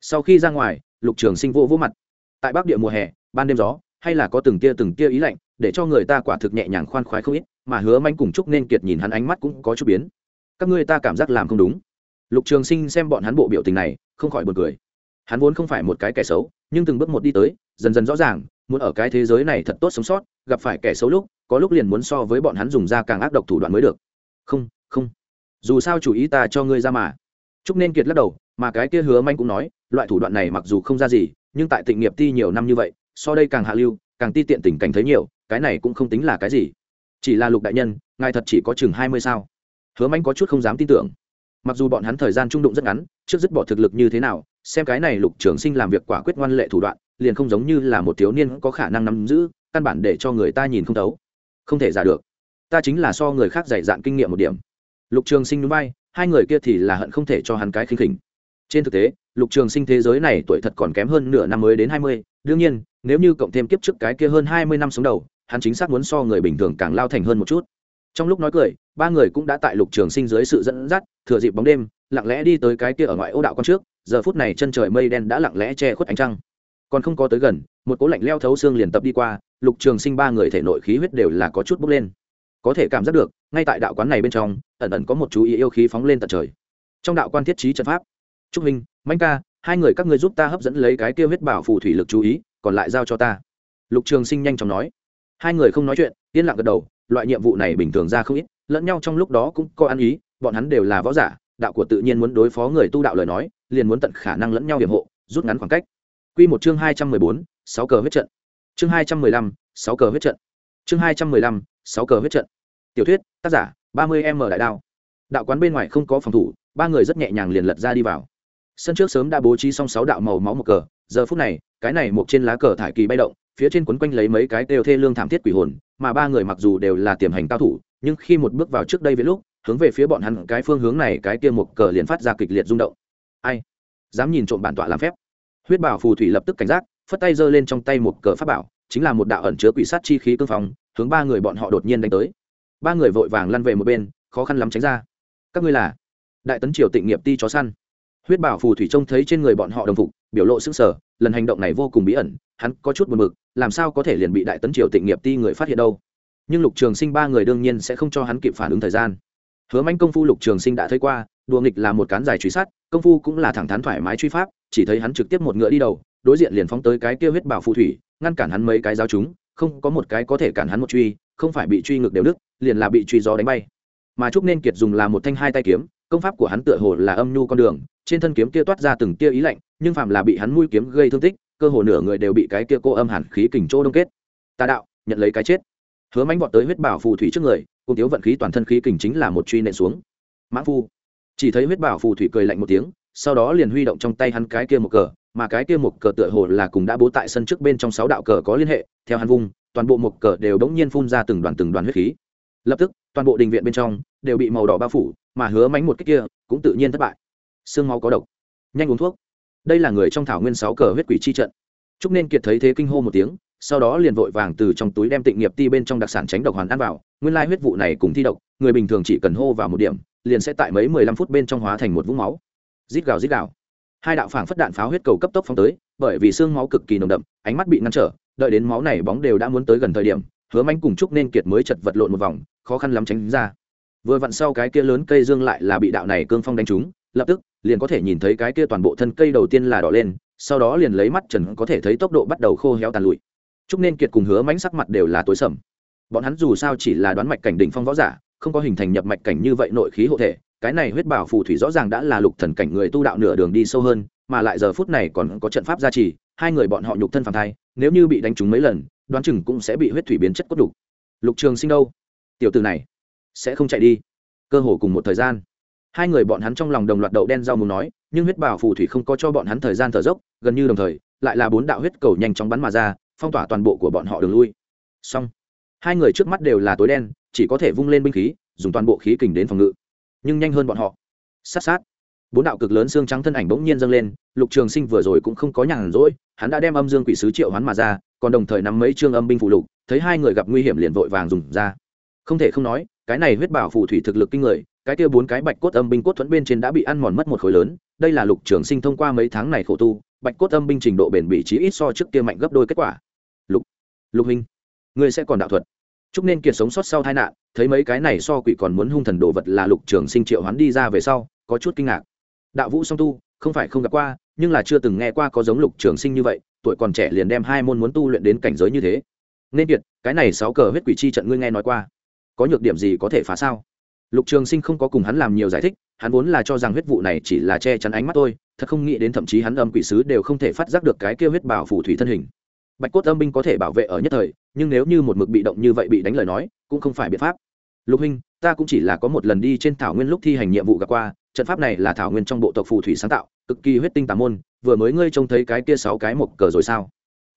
Sau khi ra ngoài, lục trường sinh vô vô mặt. Tại bắc địa mùa hè, ban đêm gió, hay là có từng tia từng tia ý lạnh, để cho người ta quả thực nhẹ nhàng khoan khoái không ít mà hứa manh cùng chúc nên kiệt nhìn hắn ánh mắt cũng có chút biến. Các ngươi ta cảm giác làm không đúng. Lục trường sinh xem bọn hắn bộ biểu tình này, không khỏi b u ồ n cười. Hắn vốn không phải một cái kẻ xấu, nhưng từng bước một đi tới, dần dần rõ ràng, muốn ở cái thế giới này thật tốt sống sót, gặp phải kẻ xấu lúc, có lúc liền muốn so với bọn hắn dùng ra càng ác độc thủ đoạn mới được. Không không. Dù sao chủ ý ta cho ngươi ra mà. Chúc nên kiệt lắc đầu, mà cái kia hứa manh cũng nói, loại thủ đoạn này mặc dù không ra gì, nhưng tại tịnh nghiệp ti nhiều năm như vậy, so đây càng hạ lưu, càng ti tiện tình cảnh thấy nhiều, cái này cũng không tính là cái gì chỉ là lục đại nhân, ngài thật chỉ có chừng hai mươi sao? Hứa manh có chút không dám tin tưởng. Mặc dù bọn hắn thời gian trung đụng rất ngắn, trước dứt bỏ thực lực như thế nào, xem cái này lục trường sinh làm việc quả quyết ngoan lệ thủ đoạn, liền không giống như là một thiếu niên có khả năng nắm giữ, căn bản để cho người ta nhìn không thấu. Không thể giả được. Ta chính là so người khác dày dạn kinh nghiệm một điểm. Lục trường sinh núi bay hai người kia thì là hận không thể cho hắn cái khinh khỉnh. Trên thực tế, lục trường sinh thế giới này tuổi thật còn kém hơn nửa năm mới đến hai mươi. Đương nhiên, nếu như cộng thêm kiếp trước cái kia hơn hai mươi năm sống đầu hắn chính xác muốn so người bình thường càng lao thành hơn một chút. Trong lúc nói cười, ba người cũng đã tại lục trường sinh dưới sự dẫn dắt, thừa dịp bóng đêm, lặng lẽ đi tới cái kia ở ngoại ô đạo con trước, giờ phút này chân trời mây đen đã lặng lẽ che khuất ánh trăng. Còn không có tới gần, một cố lạnh leo thấu xương liền tập đi qua, lục trường sinh ba người thể nội khí huyết đều là có chút bốc lên. Có thể cảm giác được, ngay tại đạo quán này bên trong, ẩn ẩn có một chú ý yêu khí phóng lên tận trời. Trong đạo quan thiết trí trận pháp, trúc minh mạnh ca, hai người các ngươi giúp ta hấp dẫn lấy cái kia huyết bảo phù thủy lực chú ý, còn lại giao cho ta. Lục trường sinh nhanh chóng nói hai người không nói chuyện, yên lặng gật đầu, loại nhiệm vụ này bình thường ra không ít, lẫn nhau trong lúc đó cũng có ăn ý, bọn hắn đều là võ giả, đạo của tự nhiên muốn đối phó người tu đạo lời nói, liền muốn tận khả năng lẫn nhau hiểm hộ, rút ngắn khoảng cách. Quy một chương hai trăm mười bốn, sáu cờ huyết trận. Chương hai trăm mười lăm, sáu cờ huyết trận. Chương hai trăm mười lăm, sáu cờ huyết trận. Tiểu thuyết, tác giả, ba mươi m đại đao. Đạo quán bên ngoài không có phòng thủ, ba người rất nhẹ nhàng liền lật ra đi vào. Sân trước sớm đã bố trí xong sáu đạo màu máu một cờ, giờ phút này cái này một trên lá cờ thải kỳ bay động, phía trên quấn quanh lấy mấy cái đều thê lương thảm thiết quỷ hồn, mà ba người mặc dù đều là tiềm hành cao thủ, nhưng khi một bước vào trước đây với lúc, hướng về phía bọn hắn cái phương hướng này cái kia một cờ liền phát ra kịch liệt rung động. Ai? Dám nhìn trộm bản tọa làm phép. Huyết bảo phù thủy lập tức cảnh giác, phất tay giơ lên trong tay một cờ pháp bảo, chính là một đạo ẩn chứa quỷ sát chi khí cương phòng hướng ba người bọn họ đột nhiên đánh tới. Ba người vội vàng lăn về một bên, khó khăn lắm tránh ra. Các ngươi là đại tấn triều tịnh nghiệp ti chó săn. Huyết bảo phù thủy trông thấy trên người bọn họ đồng phục, biểu lộ sức sở lần hành động này vô cùng bí ẩn, hắn có chút buồn mực làm sao có thể liền bị đại tấn triều tịnh nghiệp ti người phát hiện đâu? Nhưng lục trường sinh ba người đương nhiên sẽ không cho hắn kịp phản ứng thời gian. Hứa manh công phu lục trường sinh đã thấy qua, đùa nghịch là một cán dài truy sát, công phu cũng là thẳng thắn thoải mái truy pháp, chỉ thấy hắn trực tiếp một ngựa đi đầu, đối diện liền phóng tới cái kia huyết bảo phù thủy, ngăn cản hắn mấy cái giáo chúng, không có một cái có thể cản hắn một truy, không phải bị truy ngược đều đức liền là bị truy gió đánh bay. Mà trúc nên kiệt dùng là một thanh hai tay kiếm công pháp của hắn tựa hồ là âm nhu con đường, trên thân kiếm kia toát ra từng tia ý lạnh, nhưng phạm là bị hắn mũi kiếm gây thương tích, cơ hồ nửa người đều bị cái kia cô âm hàn khí kình chỗ đông kết. Tà đạo, nhận lấy cái chết. Hứa mánh vọt tới huyết bảo phù thủy trước người, cùng tiếu vận khí toàn thân khí kình chính là một truy nện xuống. Mã phu. Chỉ thấy huyết bảo phù thủy cười lạnh một tiếng, sau đó liền huy động trong tay hắn cái kia một cờ, mà cái kia một cờ tựa hồ là cùng đã bố tại sân trước bên trong sáu đạo cờ có liên hệ, theo hắn vung, toàn bộ một cờ đều đống nhiên phun ra từng đoàn từng đoàn huyết khí. Lập tức toàn bộ đình viện bên trong đều bị màu đỏ bao phủ, mà hứa mánh một cách kia cũng tự nhiên thất bại. Xương máu có độc. Nhanh uống thuốc. Đây là người trong thảo nguyên sáu cờ huyết quỷ chi trận. Chúc nên kiệt thấy thế kinh hô một tiếng, sau đó liền vội vàng từ trong túi đem tịnh nghiệp ti bên trong đặc sản tránh độc hoàn ăn vào. Nguyên lai huyết vụ này cùng thi độc, người bình thường chỉ cần hô vào một điểm, liền sẽ tại mấy mười lăm phút bên trong hóa thành một vũng máu. Rít gào rít gào. Hai đạo phảng phất đạn pháo huyết cầu cấp tốc phóng tới, bởi vì xương máu cực kỳ nồng đậm, ánh mắt bị ngăn trở, đợi đến máu này bóng đều đã muốn tới gần thời điểm, hứa manh cùng chúc nên kiệt mới chật vật lộn một vòng khó khăn lắm tránh ra. Vừa vặn sau cái kia lớn cây dương lại là bị đạo này cương phong đánh trúng, lập tức, liền có thể nhìn thấy cái kia toàn bộ thân cây đầu tiên là đỏ lên, sau đó liền lấy mắt trần có thể thấy tốc độ bắt đầu khô héo tàn lụi. Chúc nên kiệt cùng hứa mánh sắc mặt đều là tối sầm. Bọn hắn dù sao chỉ là đoán mạch cảnh đỉnh phong võ giả, không có hình thành nhập mạch cảnh như vậy nội khí hộ thể, cái này huyết bảo phù thủy rõ ràng đã là lục thần cảnh người tu đạo nửa đường đi sâu hơn, mà lại giờ phút này còn có trận pháp gia trì, hai người bọn họ nhục thân phàm thai, nếu như bị đánh trúng mấy lần, đoán chừng cũng sẽ bị huyết thủy biến chất cốt đủ lục trường sinh đâu? Tiểu từ này sẽ không chạy đi. Cơ hồ cùng một thời gian, hai người bọn hắn trong lòng đồng loạt đậu đen rau muốn nói, nhưng huyết bảo phù thủy không có cho bọn hắn thời gian thở dốc, gần như đồng thời, lại là bốn đạo huyết cầu nhanh chóng bắn mà ra, phong tỏa toàn bộ của bọn họ đường lui. Xong, hai người trước mắt đều là tối đen, chỉ có thể vung lên binh khí, dùng toàn bộ khí kình đến phòng ngự, nhưng nhanh hơn bọn họ. Sát sát, bốn đạo cực lớn xương trắng thân ảnh bỗng nhiên dâng lên, lục trường sinh vừa rồi cũng không có nhàn rỗi, hắn đã đem âm dương quỷ sứ triệu hắn mà ra, còn đồng thời nắm mấy trương âm binh phụ lục, thấy hai người gặp nguy hiểm liền vội vàng dùng ra không thể không nói, cái này huyết bảo phù thủy thực lực kinh người, cái kia bốn cái bạch cốt âm binh cốt thuẫn bên trên đã bị ăn mòn mất một khối lớn, đây là lục trường sinh thông qua mấy tháng này khổ tu, bạch cốt âm binh trình độ bền bỉ trí ít so trước kia mạnh gấp đôi kết quả. Lục lục hình ngươi sẽ còn đạo thuật. Chúc nên kiệt sống sót sau tai nạn, thấy mấy cái này so quỷ còn muốn hung thần đồ vật là lục trường sinh triệu hoán đi ra về sau, có chút kinh ngạc. Đạo vũ song tu, không phải không gặp qua, nhưng là chưa từng nghe qua có giống lục trường sinh như vậy, tuổi còn trẻ liền đem hai môn muốn tu luyện đến cảnh giới như thế. Nên kiệt, cái này sáu cờ huyết quỷ chi trận ngươi nghe nói qua có nhược điểm gì có thể phá sao? Lục trường sinh không có cùng hắn làm nhiều giải thích, hắn vốn là cho rằng huyết vụ này chỉ là che chắn ánh mắt tôi thật không nghĩ đến thậm chí hắn âm quỷ sứ đều không thể phát giác được cái kêu huyết bảo phủ thủy thân hình. Bạch cốt âm binh có thể bảo vệ ở nhất thời, nhưng nếu như một mực bị động như vậy bị đánh lời nói, cũng không phải biện pháp. Lục huynh, ta cũng chỉ là có một lần đi trên thảo nguyên lúc thi hành nhiệm vụ gặp qua, trận pháp này là thảo nguyên trong bộ tộc phù thủy sáng tạo, cực kỳ huyết tinh tà môn, vừa mới ngươi trông thấy cái kia sáu cái một cờ rồi sao?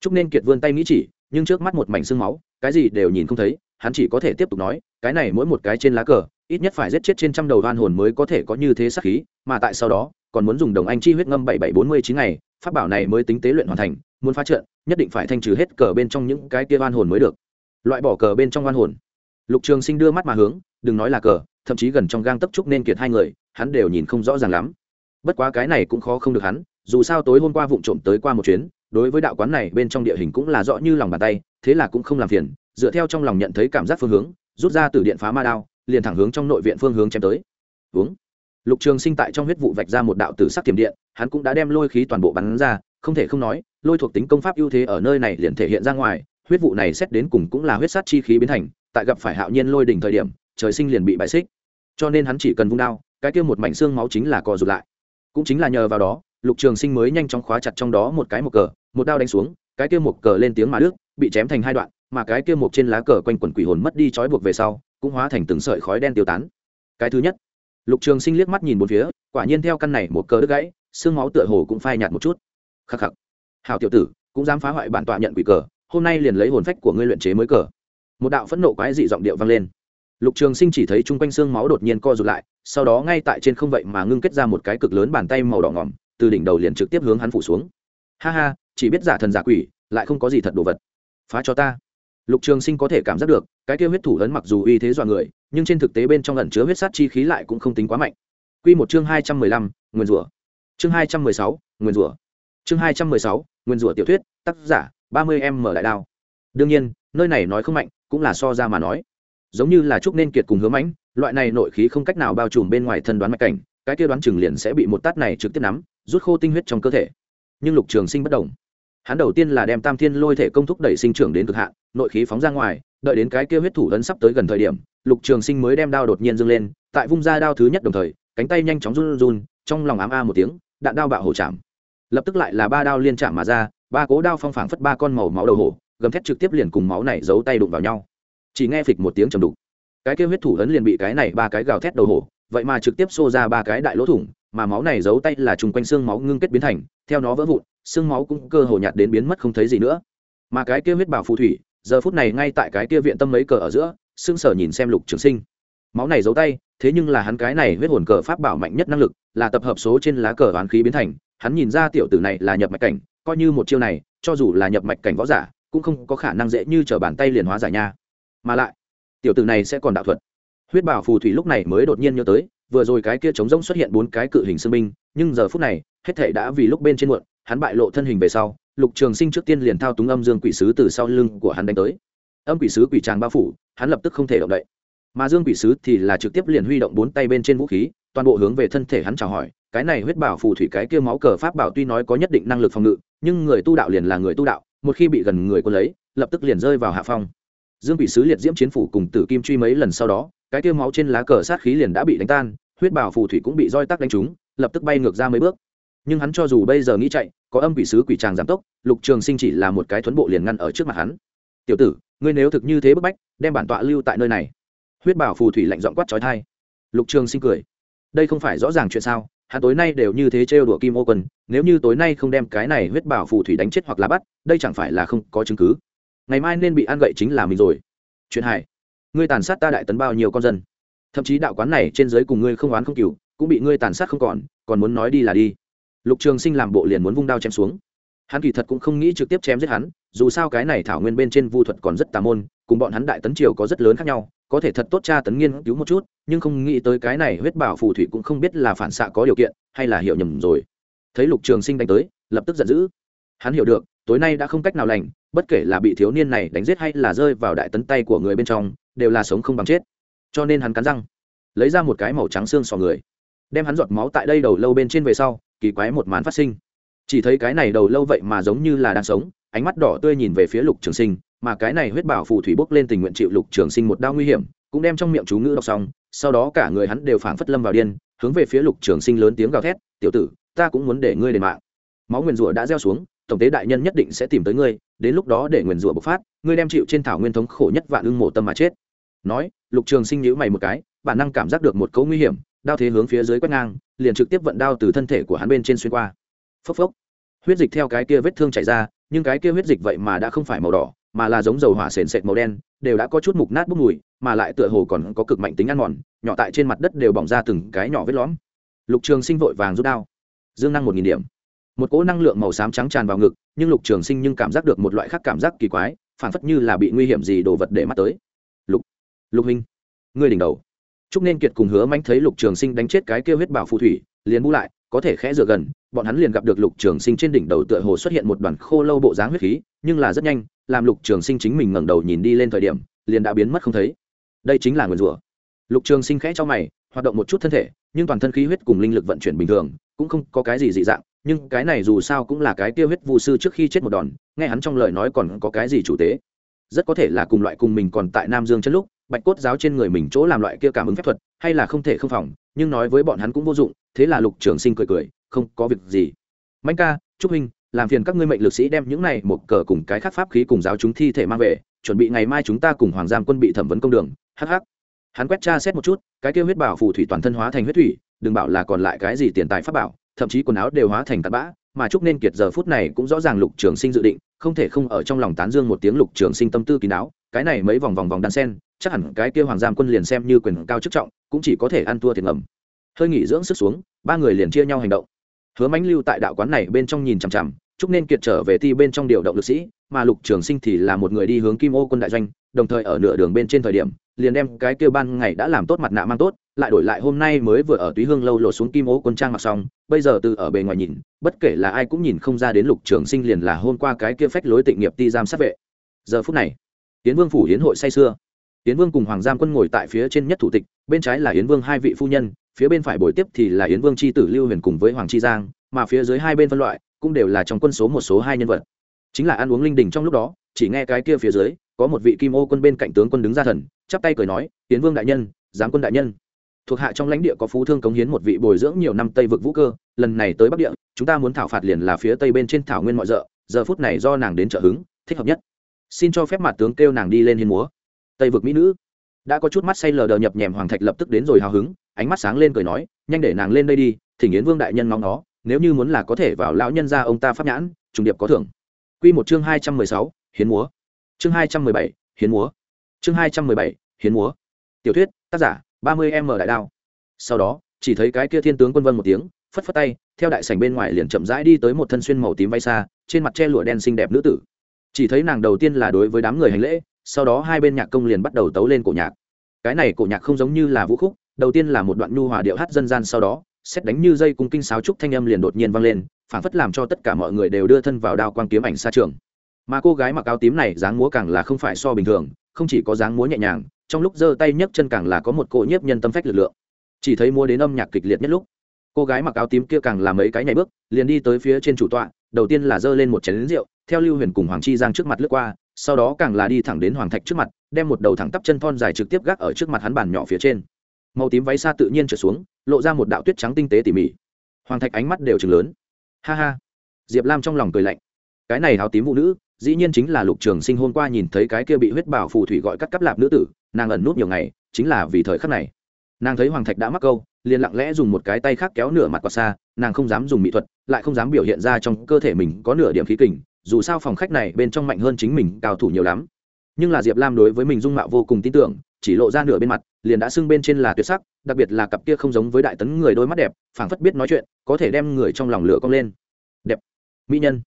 Chúc nên kiệt vươn tay nghĩ chỉ, nhưng trước mắt một mảnh xương máu, cái gì đều nhìn không thấy hắn chỉ có thể tiếp tục nói, cái này mỗi một cái trên lá cờ, ít nhất phải giết chết trên trăm đầu oan hồn mới có thể có như thế sắc khí, mà tại sau đó, còn muốn dùng đồng anh chi huyết ngâm bảy bảy bốn mươi chín ngày, pháp bảo này mới tính tế luyện hoàn thành, muốn phá trận, nhất định phải thanh trừ hết cờ bên trong những cái kia oan hồn mới được. Loại bỏ cờ bên trong oan hồn. Lục trường sinh đưa mắt mà hướng, đừng nói là cờ, thậm chí gần trong gang tấp trúc nên kiệt hai người, hắn đều nhìn không rõ ràng lắm. Bất quá cái này cũng khó không được hắn, dù sao tối hôm qua vụng trộm tới qua một chuyến, đối với đạo quán này bên trong địa hình cũng là rõ như lòng bàn tay, thế là cũng không làm phiền dựa theo trong lòng nhận thấy cảm giác phương hướng, rút ra từ điện phá ma đao, liền thẳng hướng trong nội viện phương hướng chém tới. Uống lục trường sinh tại trong huyết vụ vạch ra một đạo tử sắc tiềm điện, hắn cũng đã đem lôi khí toàn bộ bắn ra, không thể không nói, lôi thuộc tính công pháp ưu thế ở nơi này liền thể hiện ra ngoài, huyết vụ này xét đến cùng cũng là huyết sát chi khí biến thành, tại gặp phải hạo nhiên lôi đỉnh thời điểm, trời sinh liền bị bại xích. Cho nên hắn chỉ cần vung đao, cái kia một mảnh xương máu chính là co rụt lại. Cũng chính là nhờ vào đó, lục trường sinh mới nhanh chóng khóa chặt trong đó một cái một cờ, một đao đánh xuống, cái kia một cờ lên tiếng mà đức bị chém thành hai đoạn mà cái kia một trên lá cờ quanh quần quỷ hồn mất đi trói buộc về sau, cũng hóa thành từng sợi khói đen tiêu tán. Cái thứ nhất, lục trường sinh liếc mắt nhìn một phía, quả nhiên theo căn này một cờ đứt gãy, xương máu tựa hồ cũng phai nhạt một chút. Khắc khắc. Hào tiểu tử, cũng dám phá hoại bản tọa nhận quỷ cờ, hôm nay liền lấy hồn phách của ngươi luyện chế mới cờ. Một đạo phẫn nộ quái dị giọng điệu vang lên. Lục trường sinh chỉ thấy chung quanh xương máu đột nhiên co rụt lại, sau đó ngay tại trên không vậy mà ngưng kết ra một cái cực lớn bàn tay màu đỏ ngỏm, từ đỉnh đầu liền trực tiếp hướng hắn phủ xuống. Ha ha, chỉ biết giả thần giả quỷ, lại không có gì thật đồ vật. Phá cho ta lục trường sinh có thể cảm giác được, cái kia huyết thủ ấn mặc dù uy thế dọa người, nhưng trên thực tế bên trong ẩn chứa huyết sát chi khí lại cũng không tính quá mạnh. Q một chương hai trăm mười lăm, nguyên rủa. Chương hai trăm mười sáu, nguyên rủa. Chương hai trăm mười sáu, nguyên rủa tiểu thuyết, tác giả, ba mươi em mở đại đao. Đương nhiên, nơi này nói không mạnh, cũng là so ra mà nói. Giống như là trúc nên kiệt cùng hứa mãnh, loại này nội khí không cách nào bao trùm bên ngoài thân đoán mạch cảnh, cái kia đoán chừng liền sẽ bị một tát này trực tiếp nắm, rút khô tinh huyết trong cơ thể. Nhưng lục trường sinh bất đồng hắn đầu tiên là đem tam thiên lôi thể công thúc đẩy sinh trưởng đến cực hạn nội khí phóng ra ngoài, đợi đến cái kia huyết thủ ấn sắp tới gần thời điểm, lục trường sinh mới đem đao đột nhiên dâng lên, tại vung ra đao thứ nhất đồng thời, cánh tay nhanh chóng run run trong lòng ám a một tiếng, đạn đao bạo hổ chạm. Lập tức lại là ba đao liên chạm mà ra, ba cố đao phong phảng phất ba con màu máu đầu hổ, gầm thét trực tiếp liền cùng máu này giấu tay đụng vào nhau. Chỉ nghe phịch một tiếng trầm đục. Cái kia huyết thủ ấn liền bị cái này ba cái gào thét đầu hổ, vậy mà trực tiếp xô ra ba cái đại lỗ thủng, mà máu này giấu tay là chung quanh xương máu ngưng kết biến thành, theo nó vỡ vụn, xương máu cũng cơ hồ nhạt đến biến mất không thấy gì nữa. Mà cái kia huyết bảo phù thủy giờ phút này ngay tại cái kia viện tâm mấy cờ ở giữa xương sở nhìn xem lục trường sinh. Máu này giấu tay, thế nhưng là hắn cái này huyết hồn cờ pháp bảo mạnh nhất năng lực, là tập hợp số trên lá cờ oán khí biến thành, hắn nhìn ra tiểu tử này là nhập mạch cảnh, coi như một chiêu này, cho dù là nhập mạch cảnh võ giả, cũng không có khả năng dễ như t bàn tay liền hóa giải nha. Mà lại, tiểu tử này sẽ còn đạo thuật. Huyết bảo phù thủy lúc này mới đột nhiên nhớ tới, vừa rồi cái kia trống rỗng xuất hiện bốn cái cự hình sư binh, nhưng giờ phút này, hết thể đã vì lúc bên trên muộn, hắn bại lộ thân hình về sau lục trường sinh trước tiên liền thao túng âm dương quỷ sứ từ sau lưng của hắn đánh tới. Âm quỷ sứ quỷ tràng bao phủ, hắn lập tức không thể động đậy. Mà dương quỷ sứ thì là trực tiếp liền huy động bốn tay bên trên vũ khí, toàn bộ hướng về thân thể hắn chào hỏi, cái này huyết bảo phù thủy cái kia máu cờ pháp bảo tuy nói có nhất định năng lực phòng ngự, nhưng người tu đạo liền là người tu đạo, một khi bị gần người quân lấy, lập tức liền rơi vào hạ phong. Dương quỷ sứ liệt diễm chiến phủ cùng tử kim truy mấy lần sau đó, cái kia máu trên lá cờ sát khí liền đã bị đánh tan, huyết bảo phù thủy cũng bị roi tắc đánh trúng, lập tức bay ngược ra mấy bước nhưng hắn cho dù bây giờ nghĩ chạy, có âm quỷ sứ quỷ tràng giảm tốc, lục trường sinh chỉ là một cái thuấn bộ liền ngăn ở trước mặt hắn. Tiểu tử, ngươi nếu thực như thế bức bách, đem bản tọa lưu tại nơi này. Huyết bảo phù thủy lạnh dọn quát trói thai lục trường sinh cười. Đây không phải rõ ràng chuyện sao? Hắn tối nay đều như thế trêu đùa kim ô quân, nếu như tối nay không đem cái này huyết bảo phù thủy đánh chết hoặc là bắt, đây chẳng phải là không có chứng cứ? Ngày mai nên bị ăn gậy chính là mình rồi. Chuyện hại? Ngươi tàn sát ta đại tấn bao nhiêu con dân? Thậm chí đạo quán này trên giới cùng ngươi không oán không cừu, cũng bị ngươi tàn sát không còn còn muốn nói đi là đi lục trường sinh làm bộ liền muốn vung đao chém xuống. Hắn kỳ thật cũng không nghĩ trực tiếp chém giết hắn, dù sao cái này thảo nguyên bên trên vu thuật còn rất tà môn, cùng bọn hắn đại tấn triều có rất lớn khác nhau, có thể thật tốt cha tấn nghiên cứu một chút, nhưng không nghĩ tới cái này huyết bảo phù thủy cũng không biết là phản xạ có điều kiện, hay là hiểu nhầm rồi. Thấy lục trường sinh đánh tới, lập tức giận dữ. Hắn hiểu được, tối nay đã không cách nào lành, bất kể là bị thiếu niên này đánh giết hay là rơi vào đại tấn tay của người bên trong, đều là sống không bằng chết. Cho nên hắn cắn răng, lấy ra một cái màu trắng xương sò người, đem hắn giọt máu tại đây đầu lâu bên trên về sau kỳ quái một màn phát sinh. Chỉ thấy cái này đầu lâu vậy mà giống như là đang sống, ánh mắt đỏ tươi nhìn về phía lục trường sinh, mà cái này huyết bảo phù thủy bốc lên tình nguyện chịu lục trường sinh một đau nguy hiểm, cũng đem trong miệng chú ngữ đọc xong, sau đó cả người hắn đều phảng phất lâm vào điên, hướng về phía lục trường sinh lớn tiếng gào thét, tiểu tử, ta cũng muốn để ngươi đền mạng. Máu nguyền rủa đã gieo xuống, tổng tế đại nhân nhất định sẽ tìm tới ngươi, đến lúc đó để nguyền rủa bộc phát, ngươi đem chịu trên thảo nguyên thống khổ nhất vạn ưng mộ tâm mà chết. Nói, lục trường sinh nhíu mày một cái, bản năng cảm giác được một cấu nguy hiểm đao thế hướng phía dưới quét ngang, liền trực tiếp vận đao từ thân thể của hắn bên trên xuyên qua. Phốc phốc. Huyết dịch theo cái kia vết thương chảy ra, nhưng cái kia huyết dịch vậy mà đã không phải màu đỏ, mà là giống dầu hỏa sền sệt màu đen, đều đã có chút mục nát bốc mùi, mà lại tựa hồ còn có cực mạnh tính ăn mòn, nhỏ tại trên mặt đất đều bỏng ra từng cái nhỏ vết lõm. Lục trường sinh vội vàng rút đao. Dương năng một nghìn điểm. Một cỗ năng lượng màu xám trắng tràn vào ngực, nhưng lục trường sinh nhưng cảm giác được một loại khác cảm giác kỳ quái phản phất như là bị nguy hiểm gì đồ vật để mắt tới. Lục. Lục hình ngươi đỉnh đầu. Trúc nên kiệt cùng hứa mạnh thấy lục trường sinh đánh chết cái kia huyết bảo phù thủy, liền bu lại, có thể khẽ dựa gần, bọn hắn liền gặp được lục trường sinh trên đỉnh đầu tựa hồ xuất hiện một đoàn khô lâu bộ dáng huyết khí, nhưng là rất nhanh, làm lục trường sinh chính mình ngẩng đầu nhìn đi lên thời điểm, liền đã biến mất không thấy. Đây chính là nguyên rủa. Lục trường sinh khẽ cho mày, hoạt động một chút thân thể, nhưng toàn thân khí huyết cùng linh lực vận chuyển bình thường, cũng không có cái gì dị dạng, nhưng cái này dù sao cũng là cái tiêu huyết vụ sư trước khi chết một đòn, nghe hắn trong lời nói còn có cái gì chủ tế. Rất có thể là cùng loại cùng mình còn tại nam dương chân lúc bạch cốt giáo trên người mình chỗ làm loại kia cảm ứng phép thuật, hay là không thể không phòng, nhưng nói với bọn hắn cũng vô dụng, thế là lục trường sinh cười cười, không có việc gì. Mạnh ca, trúc huynh, làm phiền các ngươi mệnh lực sĩ đem những này một cờ cùng cái khác pháp khí cùng giáo chúng thi thể mang về, chuẩn bị ngày mai chúng ta cùng hoàng giam quân bị thẩm vấn công đường. Hh hắn quét tra xét một chút, cái kêu huyết bảo phù thủy toàn thân hóa thành huyết thủy, đừng bảo là còn lại cái gì tiền tài pháp bảo, thậm chí quần áo đều hóa thành tạt bã, mà chúc nên kiệt giờ phút này cũng rõ ràng lục trường sinh dự định, không thể không ở trong lòng tán dương một tiếng lục trường sinh tâm tư kín đáo cái này mấy vòng vòng vòng đan sen, chắc hẳn cái kia hoàng giam quân liền xem như quyền cao chức trọng, cũng chỉ có thể ăn thua thiệt ngầm. Hơi nghỉ dưỡng sức xuống, ba người liền chia nhau hành động. Hứa mãnh lưu tại đạo quán này bên trong nhìn chằm chằm, chúc nên kiệt trở về ti bên trong điều động lực sĩ, mà lục trường sinh thì là một người đi hướng kim ô quân đại doanh, đồng thời ở nửa đường bên trên thời điểm, liền đem cái kêu ban ngày đã làm tốt mặt nạ mang tốt, lại đổi lại hôm nay mới vừa ở túy hương lâu lột xuống kim ô quân trang mặc xong, bây giờ từ ở bề ngoài nhìn, bất kể là ai cũng nhìn không ra đến lục trường sinh liền là hôm qua cái kia phách lối tịnh nghiệp ti giam sát vệ. Giờ phút này tiến vương phủ hiến hội say xưa yến vương cùng hoàng giam quân ngồi tại phía trên nhất thủ tịch, bên trái là yến vương hai vị phu nhân, phía bên phải bồi tiếp thì là yến vương c h i tử lưu huyền cùng với hoàng chi giang, mà phía dưới hai bên phân loại cũng đều là trong quân số một số hai nhân vật. Chính là ăn uống linh đình trong lúc đó, chỉ nghe cái kia phía dưới, có một vị kim ô quân bên cạnh tướng quân đứng ra thần, chắp tay cười nói, yến vương đại nhân, giám quân đại nhân. Thuộc hạ trong lãnh địa có phú thương cống hiến một vị bồi dưỡng nhiều năm tây vực vũ cơ, lần này tới bắc địa, chúng ta muốn thảo phạt liền là phía tây bên trên thảo nguyên mọi d giờ phút này do nàng đến trợ hứng, thích hợp nhất xin cho phép mặt tướng kêu nàng đi lên hiên múa. Tây vực mỹ nữ. Đã có chút mắt say lờ đờ nhập nhèm hoàng thạch lập tức đến rồi hào hứng, ánh mắt sáng lên cười nói, nhanh để nàng lên đây đi, thỉnh yến vương đại nhân ngóng nó, nếu như muốn là có thể vào lão nhân ra ông ta pháp nhãn, trùng điệp có thưởng. Q một chương hai trăm mười sáu, hiến múa. Chương hai trăm mười bảy, hiến múa. Chương hai trăm mười bảy, hiến múa. Tiểu thuyết, tác giả, ba mươi m đại đao. Sau đó, chỉ thấy cái kia thiên tướng quân vân một tiếng, phất phất tay, theo đại sảnh bên ngoài liền chậm rãi đi tới một thân xuyên màu tím vay xa, trên mặt che lụa đen xinh đẹp nữ tử chỉ thấy nàng đầu tiên là đối với đám người hành lễ, sau đó hai bên nhạc công liền bắt đầu tấu lên cổ nhạc. Cái này cổ nhạc không giống như là vũ khúc, đầu tiên là một đoạn nhu hòa điệu hát dân gian, sau đó, xét đánh như dây cung kinh sáo trúc thanh âm liền đột nhiên vang lên phản phất làm cho tất cả mọi người đều đưa thân vào đao quang kiếm ảnh xa trường. Mà cô gái mặc áo tím này dáng múa càng là không phải so bình thường, không chỉ có dáng múa nhẹ nhàng, trong lúc giơ tay nhấc chân càng là có một cỗ nhiếp nhân tâm phách lực lượng. Chỉ thấy múa đến âm nhạc kịch liệt nhất lúc, cô gái mặc áo tím kia càng làm mấy cái nhảy bước, liền đi tới phía trên chủ tọa, đầu tiên là giơ lên một chén rượu theo lưu huyền cùng hoàng chi giang trước mặt lướt qua, sau đó càng là đi thẳng đến hoàng thạch trước mặt, đem một đầu thẳng tắp chân thon dài trực tiếp gác ở trước mặt hắn bàn nhỏ phía trên. Màu tím váy xa tự nhiên trở xuống, lộ ra một đạo tuyết trắng tinh tế tỉ mỉ. Hoàng thạch ánh mắt đều chừng lớn. Ha ha. Diệp lam trong lòng cười lạnh. Cái này háo tím phụ nữ, dĩ nhiên chính là lục trường sinh hôm qua nhìn thấy cái kia bị huyết bảo phù thủy gọi cắt cắp lạp nữ tử, nàng ẩn nút nhiều ngày, chính là vì thời khắc này. Nàng thấy hoàng thạch đã mắc câu, liền lặng lẽ dùng một cái tay khác kéo nửa mặt qua xa, nàng không dám dùng mỹ thuật, lại không dám biểu hiện ra trong cơ thể mình có nửa điểm khí kình dù sao phòng khách này bên trong mạnh hơn chính mình, cao thủ nhiều lắm. Nhưng là diệp lam đối với mình dung mạo vô cùng tin tưởng, chỉ lộ ra nửa bên mặt, liền đã sưng bên trên là tuyệt sắc, đặc biệt là cặp kia không giống với đại tấn người đôi mắt đẹp, phảng phất biết nói chuyện, có thể đem người trong lòng lửa cong lên. Đẹp. Mỹ nhân.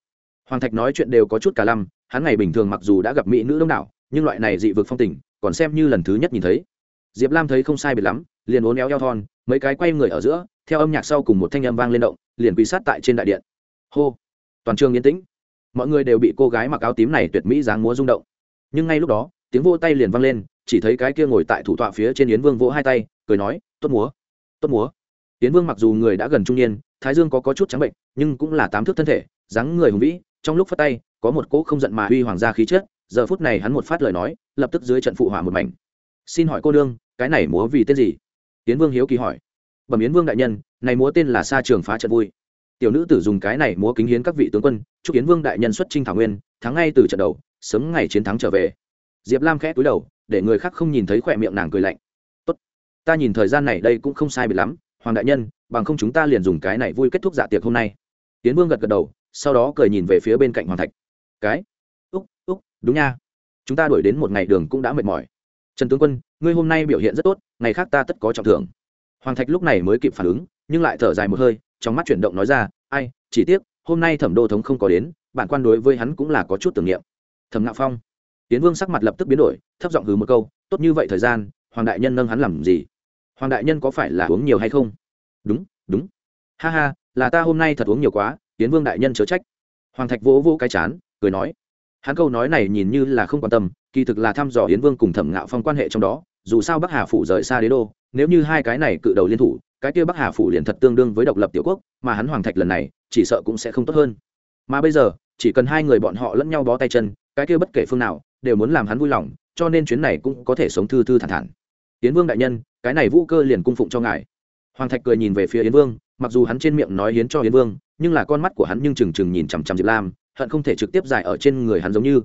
Hoàng thạch nói chuyện đều có chút cả lăm, hắn ngày bình thường mặc dù đã gặp mỹ nữ đông đảo, nhưng loại này dị vực phong tình, còn xem như lần thứ nhất nhìn thấy. Diệp lam thấy không sai biệt lắm, liền uốn éo eo thon, mấy cái quay người ở giữa, theo âm nhạc sau cùng một thanh âm vang lên động, liền quỳ sát tại trên đại điện. Hô. Toàn trường yên tĩnh mọi người đều bị cô gái mặc áo tím này tuyệt mỹ dáng múa rung động. Nhưng ngay lúc đó tiếng vô tay liền vang lên chỉ thấy cái kia ngồi tại thủ tọa phía trên yến vương vỗ hai tay cười nói tốt múa tốt múa. Yến vương mặc dù người đã gần trung niên thái dương có, có chút trắng bệnh nhưng cũng là tám thước thân thể dáng người hùng vĩ trong lúc phát tay có một cỗ không giận mà uy hoàng gia khí chất giờ phút này hắn một phát lời nói lập tức dưới trận phụ hỏa một mảnh. Xin hỏi cô đương cái này múa vì tên gì? Yến vương hiếu kỳ hỏi. Bẩm yến vương đại nhân này múa tên là sa trường phá trận vui tiểu nữ tử dùng cái này múa kính hiến các vị tướng quân, chúc kiến vương đại nhân xuất trinh thảo nguyên, thắng ngay từ trận đầu, sớm ngày chiến thắng trở về. Diệp lam khẽ túi đầu, để người khác không nhìn thấy khỏe miệng nàng cười lạnh. Tốt, ta nhìn thời gian này đây cũng không sai biệt lắm, hoàng đại nhân, bằng không chúng ta liền dùng cái này vui kết thúc dạ tiệc hôm nay. Tiến vương gật gật đầu, sau đó cười nhìn về phía bên cạnh hoàng thạch. Cái, úc úc, đúng nha. Chúng ta đuổi đến một ngày đường cũng đã mệt mỏi. Trần tướng quân, ngươi hôm nay biểu hiện rất tốt, ngày khác ta tất có trọng thưởng. Hoàng thạch lúc này mới kịp phản ứng, nhưng lại thở dài một hơi trong mắt chuyển động nói ra, ai, chỉ tiếc, hôm nay thẩm đô thống không có đến, bản quan đối với hắn cũng là có chút tưởng niệm. Thẩm ngạo phong tiến vương sắc mặt lập tức biến đổi, thấp giọng hừ một câu, tốt như vậy thời gian, hoàng đại nhân nâng hắn làm gì? Hoàng đại nhân có phải là uống nhiều hay không? Đúng đúng. Ha ha, là ta hôm nay thật uống nhiều quá tiến vương đại nhân chớ trách. Hoàng thạch vỗ vỗ cái chán, cười nói, hắn câu nói này nhìn như là không quan tâm, kỳ thực là thăm dò yến vương cùng thẩm ngạo phong quan hệ trong đó, dù sao bắc hà phủ rời xa đế đô, nếu như hai cái này cự đầu liên thủ cái kia bắc hà phủ liền thật tương đương với độc lập tiểu quốc, mà hắn hoàng thạch lần này, chỉ sợ cũng sẽ không tốt hơn. Mà bây giờ, chỉ cần hai người bọn họ lẫn nhau bó tay chân, cái kia bất kể phương nào, đều muốn làm hắn vui lòng, cho nên chuyến này cũng có thể sống thư thư thản thản. Yến vương đại nhân, cái này vũ cơ liền cung phụng cho ngài. Hoàng thạch cười nhìn về phía yến vương, mặc dù hắn trên miệng nói hiến cho yến vương, nhưng là con mắt của hắn nhưng trừng trừng nhìn chằm chằm diệp lam, hận không thể trực tiếp dài ở trên người hắn giống như.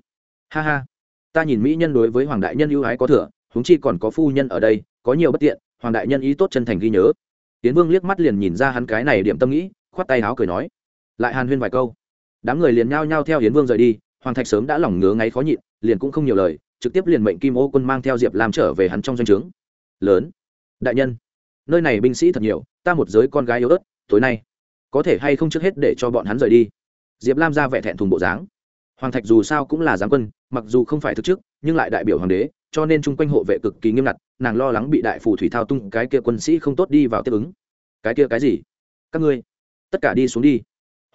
Ha ha, ta nhìn mỹ nhân đối với hoàng đại nhân ưu ái có thừa, huống chi còn có phu nhân ở đây, có nhiều bất tiện, hoàng đại nhân ý tốt chân thành ghi nhớ tiến vương liếc mắt liền nhìn ra hắn cái này điểm tâm nghĩ, khoát tay áo cười nói. Lại hàn huyên vài câu. Đám người liền nhao nhao theo hiến vương rời đi, hoàng thạch sớm đã lòng ngứa ngáy khó nhịn, liền cũng không nhiều lời, trực tiếp liền mệnh kim ô quân mang theo diệp lam trở về hắn trong doanh trướng. Lớn. Đại nhân, nơi này binh sĩ thật nhiều, ta một giới con gái yếu ớt, tối nay, có thể hay không trước hết để cho bọn hắn rời đi? Diệp lam ra vẻ thẹn thùng bộ dáng. Hoàng thạch dù sao cũng là giáng quân, mặc dù không phải thực chức nhưng lại đại biểu hoàng đế, cho nên chung quanh hộ vệ cực kỳ nghiêm ngặt, nàng lo lắng bị đại phù thủy thao tung cái kia quân sĩ không tốt đi vào tiếp ứng. Cái kia cái gì? Các ngươi, tất cả đi xuống đi.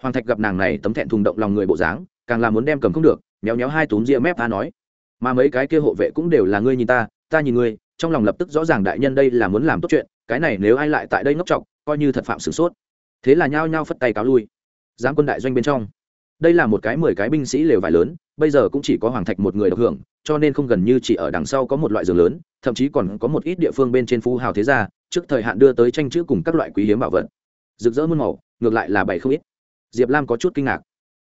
Hoàng thạch gặp nàng này tấm thẹn thùng động lòng người bộ dáng, càng là muốn đem cầm không được, méo méo hai túm ria mép ta nói. Mà mấy cái kia hộ vệ cũng đều là ngươi nhìn ta ta nhìn ngươi, trong lòng lập tức rõ ràng đại nhân đây là muốn làm tốt chuyện, cái này nếu ai lại tại đây ngốc trọc coi như thật phạm sửng sốt. Thế là nhao nhao phất tay cáo lui. Giáng quân đại doanh bên trong. Đây là một cái mười cái binh sĩ lều vải lớn bây giờ cũng chỉ có hoàng thạch một người được hưởng, cho nên không gần như chỉ ở đằng sau có một loại giường lớn, thậm chí còn có một ít địa phương bên trên phú hào thế gia, trước thời hạn đưa tới tranh chữ cùng các loại quý hiếm bảo vật. Rực rỡ muôn màu, ngược lại là bảy không ít. Diệp lam có chút kinh ngạc.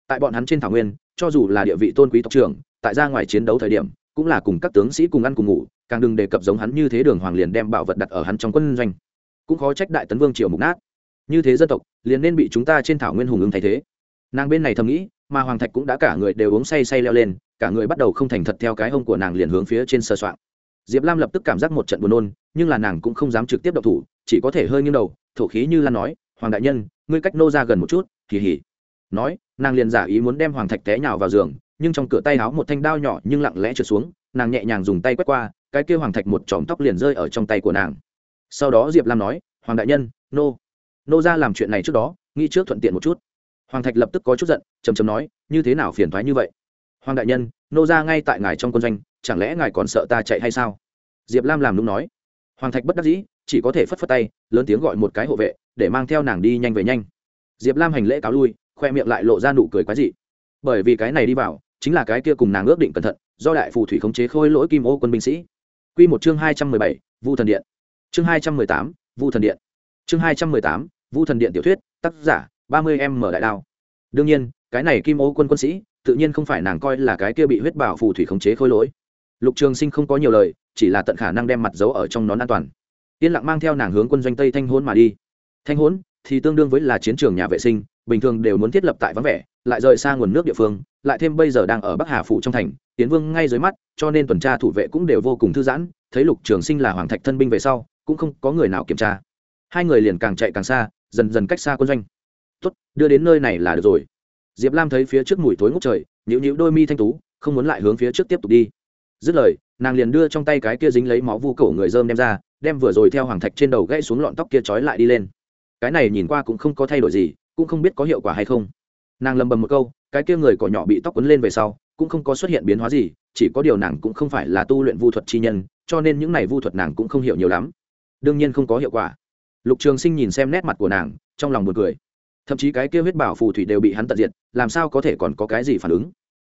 Tại bọn hắn trên thảo nguyên, cho dù là địa vị tôn quý tộc trưởng, tại ra ngoài chiến đấu thời điểm, cũng là cùng các tướng sĩ cùng ăn cùng ngủ, càng đừng đề cập giống hắn như thế đường hoàng liền đem bảo vật đặt ở hắn trong quân doanh. Cũng khó trách đại tấn vương triều mục nát. Như thế dân tộc, liền nên bị chúng ta trên thảo nguyên hùng ứng thay thế nàng bên này thầm nghĩ, mà hoàng thạch cũng đã cả người đều uống say say leo lên, cả người bắt đầu không thành thật theo cái hông của nàng liền hướng phía trên sơ soạn diệp lam lập tức cảm giác một trận buồn nôn, nhưng là nàng cũng không dám trực tiếp độc thủ, chỉ có thể hơi nghiêng đầu, thổ khí như lan nói, hoàng đại nhân, ngươi cách nô ra gần một chút kỳ hỉ nói, nàng liền giả ý muốn đem hoàng thạch té nhào vào giường, nhưng trong cửa tay áo một thanh đao nhỏ nhưng lặng lẽ trượt xuống, nàng nhẹ nhàng dùng tay quét qua, cái kia hoàng thạch một chòm tóc liền rơi ở trong tay của nàng. Sau đó diệp lam nói, hoàng đại nhân, nô nô ra làm chuyện này trước đó, nghĩ trước thuận tiện một chút hoàng thạch lập tức có chút giận chầm chầm nói, như thế nào phiền thoái như vậy? Hoàng đại nhân, nô ra ngay tại ngài trong quân doanh, chẳng lẽ ngài còn sợ ta chạy hay sao? Diệp lam làm đúng nói. Hoàng thạch bất đắc dĩ, chỉ có thể phất phất tay, lớn tiếng gọi một cái hộ vệ, để mang theo nàng đi nhanh về nhanh. Diệp lam hành lễ cáo lui, khoe miệng lại lộ ra nụ cười quái dị. Bởi vì cái này đi vào, chính là cái kia cùng nàng ước định cẩn thận, do đại phù thủy khống chế khôi lỗi kim ô quân binh sĩ. Q một chương hai trăm mười bảy, vu thần điện. Chương hai trăm mười tám, vu thần điện. Chương hai trăm mười tám, vu thần điện tiểu thuyết, tác giả ba mươi em mở đại đao. Đương nhiên, cái này kim ô quân quân sĩ, tự nhiên không phải nàng coi là cái kia bị huyết bảo phù thủy khống chế khôi lỗi. Lục trường sinh không có nhiều lời, chỉ là tận khả năng đem mặt giấu ở trong nón an toàn. Yên lặng mang theo nàng hướng quân doanh tây thanh hôn mà đi. Thanh hôn thì tương đương với là chiến trường nhà vệ sinh, bình thường đều muốn thiết lập tại vắng vẻ, lại rời xa nguồn nước địa phương, lại thêm bây giờ đang ở bắc hà phủ trong thành tiến vương ngay dưới mắt, cho nên tuần tra thủ vệ cũng đều vô cùng thư giãn, thấy lục trường sinh là hoàng thạch thân binh về sau, cũng không có người nào kiểm tra. Hai người liền càng chạy càng xa, dần dần cách xa quân doanh tốt, đưa đến nơi này là được rồi. Diệp lam thấy phía trước mùi thối ngốc trời nhữ nhữ đôi mi thanh tú, không muốn lại hướng phía trước tiếp tục đi. Dứt lời, nàng liền đưa trong tay cái kia dính lấy máu vu cổ người dơm đem ra, đem vừa rồi theo hoàng thạch trên đầu gãy xuống lọn tóc kia trói lại đi lên. Cái này nhìn qua cũng không có thay đổi gì, cũng không biết có hiệu quả hay không. Nàng lầm bầm một câu, cái kia người cỏ nhỏ bị tóc quấn lên về sau, cũng không có xuất hiện biến hóa gì, chỉ có điều nàng cũng không phải là tu luyện vu thuật chi nhân, cho nên những này vu thuật nàng cũng không hiểu nhiều lắm. Đương nhiên không có hiệu quả. Lục trường sinh nhìn xem nét mặt của nàng, trong lòng buồn cười thậm chí cái kia huyết bảo phù thủy đều bị hắn tận diệt, làm sao có thể còn có cái gì phản ứng?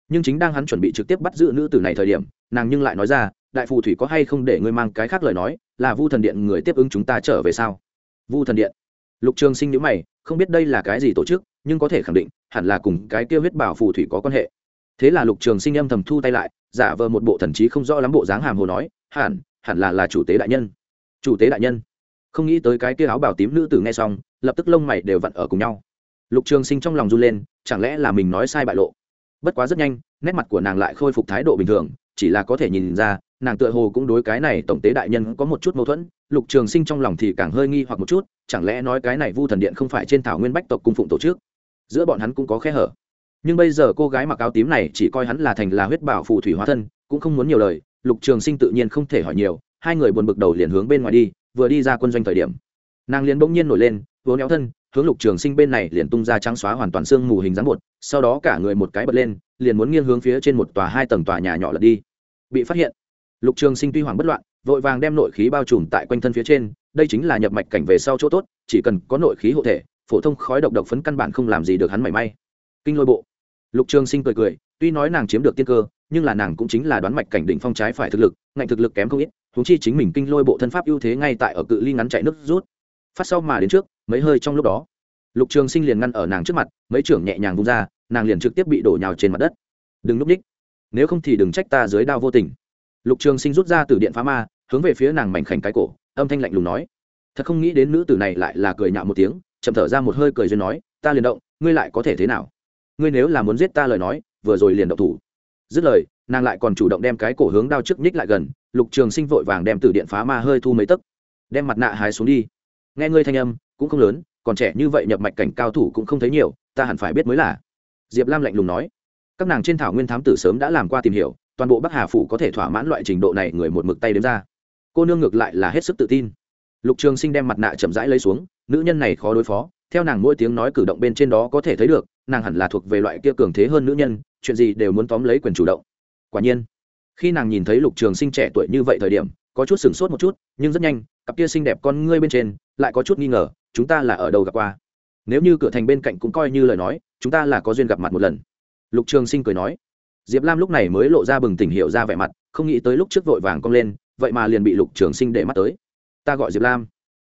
Nhưng chính đang hắn chuẩn bị trực tiếp bắt giữ nữ tử này thời điểm, nàng nhưng lại nói ra, đại phù thủy có hay không để ngươi mang cái khác lời nói, là vu thần điện người tiếp ứng chúng ta trở về sao? Vu thần điện. Lục trường sinh nhữ mày, không biết đây là cái gì tổ chức, nhưng có thể khẳng định, hẳn là cùng cái kia huyết bảo phù thủy có quan hệ. Thế là lục trường sinh âm thầm thu tay lại, giả vờ một bộ thần trí không rõ lắm bộ dáng hàm hồ nói, hẳn hẳn là là chủ tế đại nhân. Chủ tế đại nhân? Không nghĩ tới cái kia áo bảo tím nữ tử nghe xong lập tức lông mày đều vặn ở cùng nhau. Lục trường sinh trong lòng run lên, chẳng lẽ là mình nói sai bại lộ? Bất quá rất nhanh, nét mặt của nàng lại khôi phục thái độ bình thường, chỉ là có thể nhìn ra, nàng tựa hồ cũng đối cái này tổng tế đại nhân có một chút mâu thuẫn. Lục trường sinh trong lòng thì càng hơi nghi hoặc một chút, chẳng lẽ nói cái này vu thần điện không phải trên thảo nguyên bách tộc cung phụng tổ chức? Giữa bọn hắn cũng có khe hở. Nhưng bây giờ cô gái mặc áo tím này chỉ coi hắn là thành là huyết bảo phù thủy hóa thân, cũng không muốn nhiều lời, lục trường sinh tự nhiên không thể hỏi nhiều, hai người buồn bực đầu liền hướng bên ngoài đi, vừa đi ra quân doanh thời điểm. Nàng liền bỗng nhiên nổi lên vốn éo thân, hướng lục trường sinh bên này liền tung ra trắng xóa hoàn toàn xương mù hình dáng bột, sau đó cả người một cái bật lên, liền muốn nghiêng hướng phía trên một tòa hai tầng tòa nhà nhỏ lật đi. Bị phát hiện, lục trường sinh tuy hoàng bất loạn, vội vàng đem nội khí bao trùm tại quanh thân phía trên, đây chính là nhập mạch cảnh về sau chỗ tốt, chỉ cần có nội khí hộ thể, phổ thông khói độc độc phấn căn bản không làm gì được hắn mảy may. Kinh lôi bộ. Lục trường sinh cười cười, tuy nói nàng chiếm được tiên cơ, nhưng là nàng cũng chính là đoán mạch cảnh đỉnh phong trái phải thực lực, ngạnh thực lực kém không ít, huống chi chính mình kinh lôi bộ thân pháp ưu thế ngay tại ở cự ly ngắn chạy nước rút. Phát sau mà đến trước mấy hơi trong lúc đó. Lục trường sinh liền ngăn ở nàng trước mặt, mấy trưởng nhẹ nhàng vung ra, nàng liền trực tiếp bị đổ nhào trên mặt đất. Đừng núp ních, nếu không thì đừng trách ta dưới đao vô tình. Lục trường sinh rút ra từ điện phá ma, hướng về phía nàng mảnh khảnh cái cổ, âm thanh lạnh lùng nói. Thật không nghĩ đến nữ tử này lại là cười nhạo một tiếng, chậm thở ra một hơi cười duyên nói, ta liền động, ngươi lại có thể thế nào? Ngươi nếu là muốn giết ta lời nói, vừa rồi liền động thủ. Dứt lời, nàng lại còn chủ động đem cái cổ hướng đao trước nhích lại gần, lục trường sinh vội vàng đem từ điện phá ma hơi thu mấy tấc, đem mặt nạ hái xuống đi. Nghe ngươi thanh âm cũng không lớn, còn trẻ như vậy nhập mạch cảnh cao thủ cũng không thấy nhiều, ta hẳn phải biết mới là. Diệp lam lạnh lùng nói. Các nàng trên thảo nguyên thám tử sớm đã làm qua tìm hiểu, toàn bộ bắc hà phủ có thể thỏa mãn loại trình độ này người một mực tay đếm ra. Cô nương ngược lại là hết sức tự tin. Lục trường sinh đem mặt nạ chậm rãi lấy xuống, nữ nhân này khó đối phó, theo nàng mỗi tiếng nói cử động bên trên đó có thể thấy được, nàng hẳn là thuộc về loại kia cường thế hơn nữ nhân, chuyện gì đều muốn tóm lấy quyền chủ động. Quả nhiên, khi nàng nhìn thấy lục trường sinh trẻ tuổi như vậy thời điểm, có chút sửng sốt một chút, nhưng rất nhanh, cặp kia xinh đẹp con ngươi bên trên lại có chút nghi ngờ chúng ta là ở đâu gặp qua? Nếu như cửa thành bên cạnh cũng coi như lời nói, chúng ta là có duyên gặp mặt một lần. Lục trường sinh cười nói. Diệp lam lúc này mới lộ ra bừng tỉnh hiệu ra vẻ mặt, không nghĩ tới lúc trước vội vàng cong lên, vậy mà liền bị lục trường sinh để mắt tới. Ta gọi diệp lam.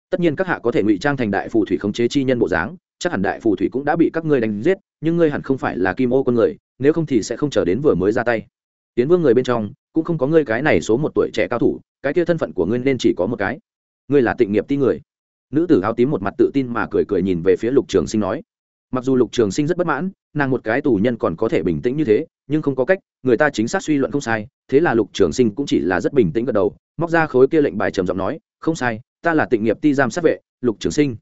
Tất nhiên các hạ có thể ngụy trang thành đại phù thủy khống chế chi nhân bộ dáng, chắc hẳn đại phù thủy cũng đã bị các ngươi đánh giết, nhưng ngươi hẳn không phải là kim ô con người, nếu không thì sẽ không chờ đến vừa mới ra tay. Tiến vương người bên trong, cũng không có ngươi cái này số một tuổi trẻ cao thủ, cái kia thân phận của ngươi nên chỉ có một cái. Ngươi là tịnh nghiệp ti người nữ tử áo tím một mặt tự tin mà cười cười nhìn về phía lục trường sinh nói, mặc dù lục trường sinh rất bất mãn, nàng một cái tù nhân còn có thể bình tĩnh như thế, nhưng không có cách, người ta chính xác suy luận không sai, thế là lục trường sinh cũng chỉ là rất bình tĩnh gật đầu, móc ra khối kia lệnh bài trầm giọng nói, không sai, ta là tịnh nghiệp ti giam sát vệ, lục trường sinh,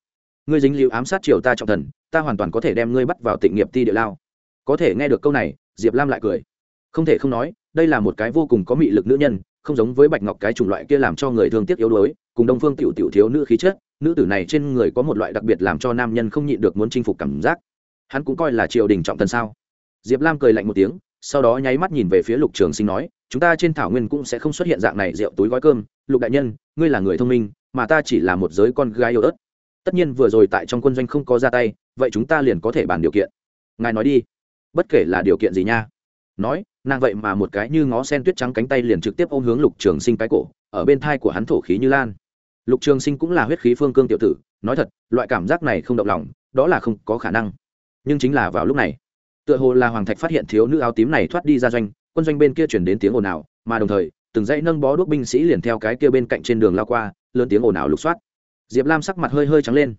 ngươi dính liễu ám sát triều ta trọng thần, ta hoàn toàn có thể đem ngươi bắt vào tịnh nghiệp ti địa lao. Có thể nghe được câu này, diệp lam lại cười. Không thể không nói, đây là một cái vô cùng có mị lực nữ nhân không giống với bạch ngọc cái chủng loại kia làm cho người thương tiếc yếu đuối, cùng đông phương tiểu tiểu thiếu nữ khí chất, nữ tử này trên người có một loại đặc biệt làm cho nam nhân không nhịn được muốn chinh phục cảm giác. Hắn cũng coi là triều đình trọng thần sao? Diệp lam cười lạnh một tiếng, sau đó nháy mắt nhìn về phía lục trường sinh nói, chúng ta trên thảo nguyên cũng sẽ không xuất hiện dạng này rượu túi gói cơm, lục đại nhân, ngươi là người thông minh, mà ta chỉ là một giới con gái yêu ớt. Tất nhiên vừa rồi tại trong quân doanh không có ra tay, vậy chúng ta liền có thể bàn điều kiện. Ngài nói đi. Bất kể là điều kiện gì nha nói, nàng vậy mà một cái như ngó sen tuyết trắng cánh tay liền trực tiếp ôm hướng lục trường sinh cái cổ, ở bên thai của hắn thổ khí như lan. Lục trường sinh cũng là huyết khí phương cương tiểu tử, nói thật, loại cảm giác này không động lòng, đó là không có khả năng. Nhưng chính là vào lúc này, tựa hồ là hoàng thạch phát hiện thiếu nữ áo tím này thoát đi ra doanh, quân doanh bên kia chuyển đến tiếng ồn ào, mà đồng thời, từng dãy nâng bó đuốc binh sĩ liền theo cái kia bên cạnh trên đường lao qua, lớn tiếng ồn ào lục soát. Diệp lam sắc mặt hơi hơi trắng lên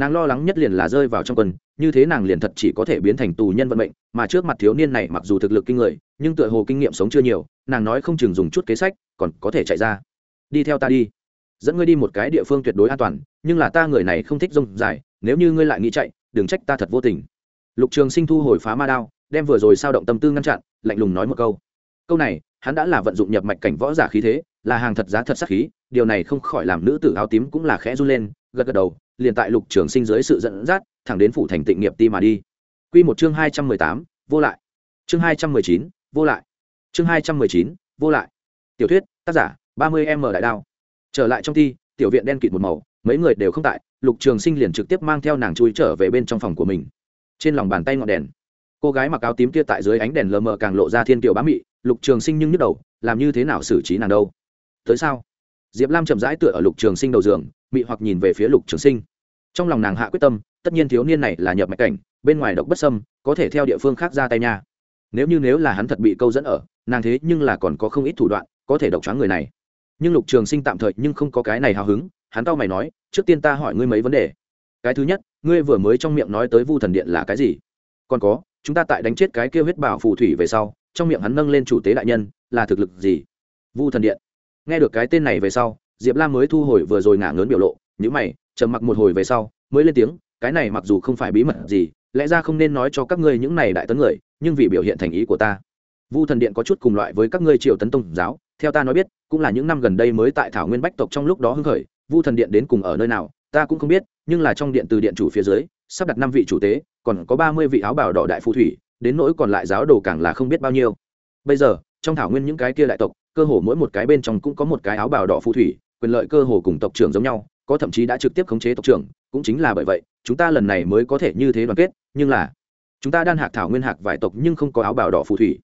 nàng lo lắng nhất liền là rơi vào trong quân, như thế nàng liền thật chỉ có thể biến thành tù nhân vận mệnh, mà trước mặt thiếu niên này mặc dù thực lực kinh người, nhưng tựa hồ kinh nghiệm sống chưa nhiều, nàng nói không chừng dùng chút kế sách, còn có thể chạy ra. Đi theo ta đi. Dẫn ngươi đi một cái địa phương tuyệt đối an toàn, nhưng là ta người này không thích rông dài, nếu như ngươi lại nghĩ chạy, đừng trách ta thật vô tình. Lục trường sinh thu hồi phá ma đao, đem vừa rồi sao động tâm tư ngăn chặn, lạnh lùng nói một câu. Câu này, hắn đã là vận dụng nhập mạch cảnh võ giả khí thế, là hàng thật giá thật sắc khí, điều này không khỏi làm nữ tử áo tím cũng là khẽ run lên, gật gật đầu liền tại lục trường sinh dưới sự dẫn dắt, thẳng đến phủ thành tịnh nghiệp ti mà đi. Q một chương hai trăm mười tám, vô lại. Chương hai trăm mười chín, vô lại. Chương hai trăm mười chín, vô lại. Tiểu thuyết, tác giả, ba mươi m đại đao. Trở lại trong thi tiểu viện đen kịt một màu, mấy người đều không tại, lục trường sinh liền trực tiếp mang theo nàng chui trở về bên trong phòng của mình. Trên lòng bàn tay ngọn đèn. Cô gái mặc áo tím kia tại dưới ánh đèn lờ mờ càng lộ ra thiên kiều bá mị, lục trường sinh nhưng nhức đầu, làm như thế nào xử trí nàng đâu? Tới sao? Diệp lam chậm rãi tựa ở lục trường sinh đầu giường, mị hoặc nhìn về phía lục trường sinh. Trong lòng nàng hạ quyết tâm, tất nhiên thiếu niên này là nhập mạch cảnh, bên ngoài độc bất sâm có thể theo địa phương khác ra tay nha. Nếu như nếu là hắn thật bị câu dẫn ở, nàng thế nhưng là còn có không ít thủ đoạn, có thể độc choáng người này. Nhưng lục trường sinh tạm thời nhưng không có cái này hào hứng, hắn tao mày nói, trước tiên ta hỏi ngươi mấy vấn đề. Cái thứ nhất, ngươi vừa mới trong miệng nói tới vu thần điện là cái gì? Còn có, chúng ta tại đánh chết cái kêu huyết bảo phù thủy về sau, trong miệng hắn nâng lên chủ tế đại nhân, là thực lực gì? Vu thần điện nghe được cái tên này về sau, diệp lam mới thu hồi vừa rồi ngả ngớn biểu lộ nhữ mày, trầm mặc một hồi về sau, mới lên tiếng, cái này mặc dù không phải bí mật gì, lẽ ra không nên nói cho các ngươi những này đại tấn người, nhưng vì biểu hiện thành ý của ta. Vu thần điện có chút cùng loại với các ngươi triều tấn tông giáo, theo ta nói biết, cũng là những năm gần đây mới tại thảo nguyên bách tộc trong lúc đó hưng khởi, vu thần điện đến cùng ở nơi nào, ta cũng không biết, nhưng là trong điện từ điện chủ phía dưới, sắp đặt năm vị chủ tế, còn có ba mươi vị áo bảo đỏ đại phù thủy, đến nỗi còn lại giáo đồ càng là không biết bao nhiêu. Bây giờ, trong thảo nguyên những cái kia đại tộc cơ hồ mỗi một cái bên trong cũng có một cái áo bào đỏ phù thủy, quyền lợi cơ hồ cùng tộc trưởng giống nhau, có thậm chí đã trực tiếp khống chế tộc trưởng, cũng chính là bởi vậy, chúng ta lần này mới có thể như thế đoàn kết, nhưng là, chúng ta đan hạc thảo nguyên hạc vài tộc nhưng không có áo bào đỏ phù thủy.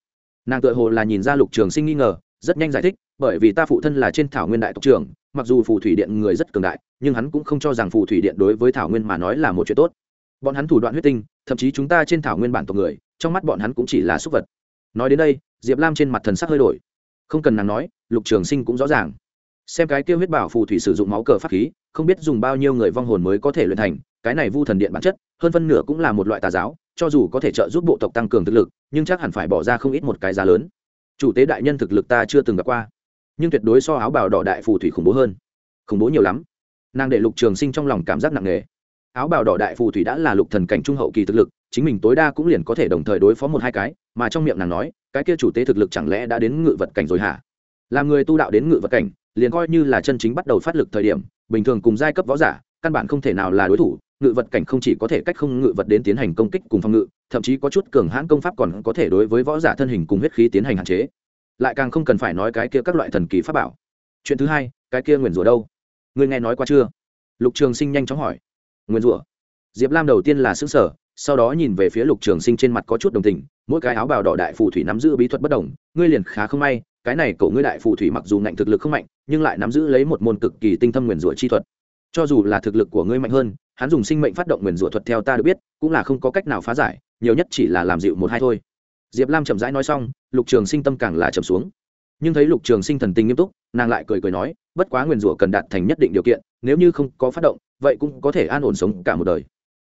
Nàng tự hồ là nhìn ra lục trường sinh nghi ngờ, rất nhanh giải thích, bởi vì ta phụ thân là trên thảo nguyên đại tộc trưởng, mặc dù phù thủy điện người rất cường đại, nhưng hắn cũng không cho rằng phù thủy điện đối với thảo nguyên mà nói là một chuyện tốt. Bọn hắn thủ đoạn huyết tinh, thậm chí chúng ta trên thảo nguyên bản tộc người, trong mắt bọn hắn cũng chỉ là súc vật. Nói đến đây, diệp lam trên mặt thần sắc hơi đổi không cần nàng nói, lục trường sinh cũng rõ ràng. Xem cái Tiêu huyết bảo phù thủy sử dụng máu cờ pháp khí, không biết dùng bao nhiêu người vong hồn mới có thể luyện thành, cái này vu thần điện bản chất, hơn phân nửa cũng là một loại tà giáo, cho dù có thể trợ giúp bộ tộc tăng cường thực lực, nhưng chắc hẳn phải bỏ ra không ít một cái giá lớn. Chủ tế đại nhân thực lực ta chưa từng gặp qua, nhưng tuyệt đối so áo bào đỏ đại phù thủy khủng bố hơn. Khủng bố nhiều lắm. Nàng để lục trường sinh trong lòng cảm giác nặng nề. Áo bào đỏ đại phù thủy đã là lục thần cảnh trung hậu kỳ thực lực chính mình tối đa cũng liền có thể đồng thời đối phó một hai cái, mà trong miệng nàng nói, cái kia chủ tế thực lực chẳng lẽ đã đến ngự vật cảnh rồi hả? Làm người tu đạo đến ngự vật cảnh, liền coi như là chân chính bắt đầu phát lực thời điểm, bình thường cùng giai cấp võ giả, căn bản không thể nào là đối thủ, ngự vật cảnh không chỉ có thể cách không ngự vật đến tiến hành công kích cùng phòng ngự, thậm chí có chút cường hãn công pháp còn có thể đối với võ giả thân hình cùng huyết khí tiến hành hạn chế. Lại càng không cần phải nói cái kia các loại thần kỳ pháp bảo. Chuyện thứ hai, cái kia nguyền rủa đâu? Người nghe nói qua chưa? Lục trường sinh nhanh chóng hỏi. Nguyền rủa? Diệp lam đầu tiên là xứ sở sau đó nhìn về phía lục trường sinh trên mặt có chút đồng tình, mỗi cái áo bào đỏ đại phù thủy nắm giữ bí thuật bất đồng, ngươi liền khá không may, cái này cậu ngươi đại phù thủy mặc dù ngạnh thực lực không mạnh, nhưng lại nắm giữ lấy một môn cực kỳ tinh thâm nguyền rủa chi thuật. Cho dù là thực lực của ngươi mạnh hơn, hắn dùng sinh mệnh phát động nguyền rủa thuật theo ta được biết, cũng là không có cách nào phá giải, nhiều nhất chỉ là làm dịu một hai thôi. Diệp lam chậm rãi nói xong, lục trường sinh tâm càng là chậm xuống. Nhưng thấy lục trường sinh thần tình nghiêm túc, nàng lại cười cười nói, bất quá nguyền rủa cần đạt thành nhất định điều kiện, nếu như không có phát động, vậy cũng có thể an ổn sống cả một đời.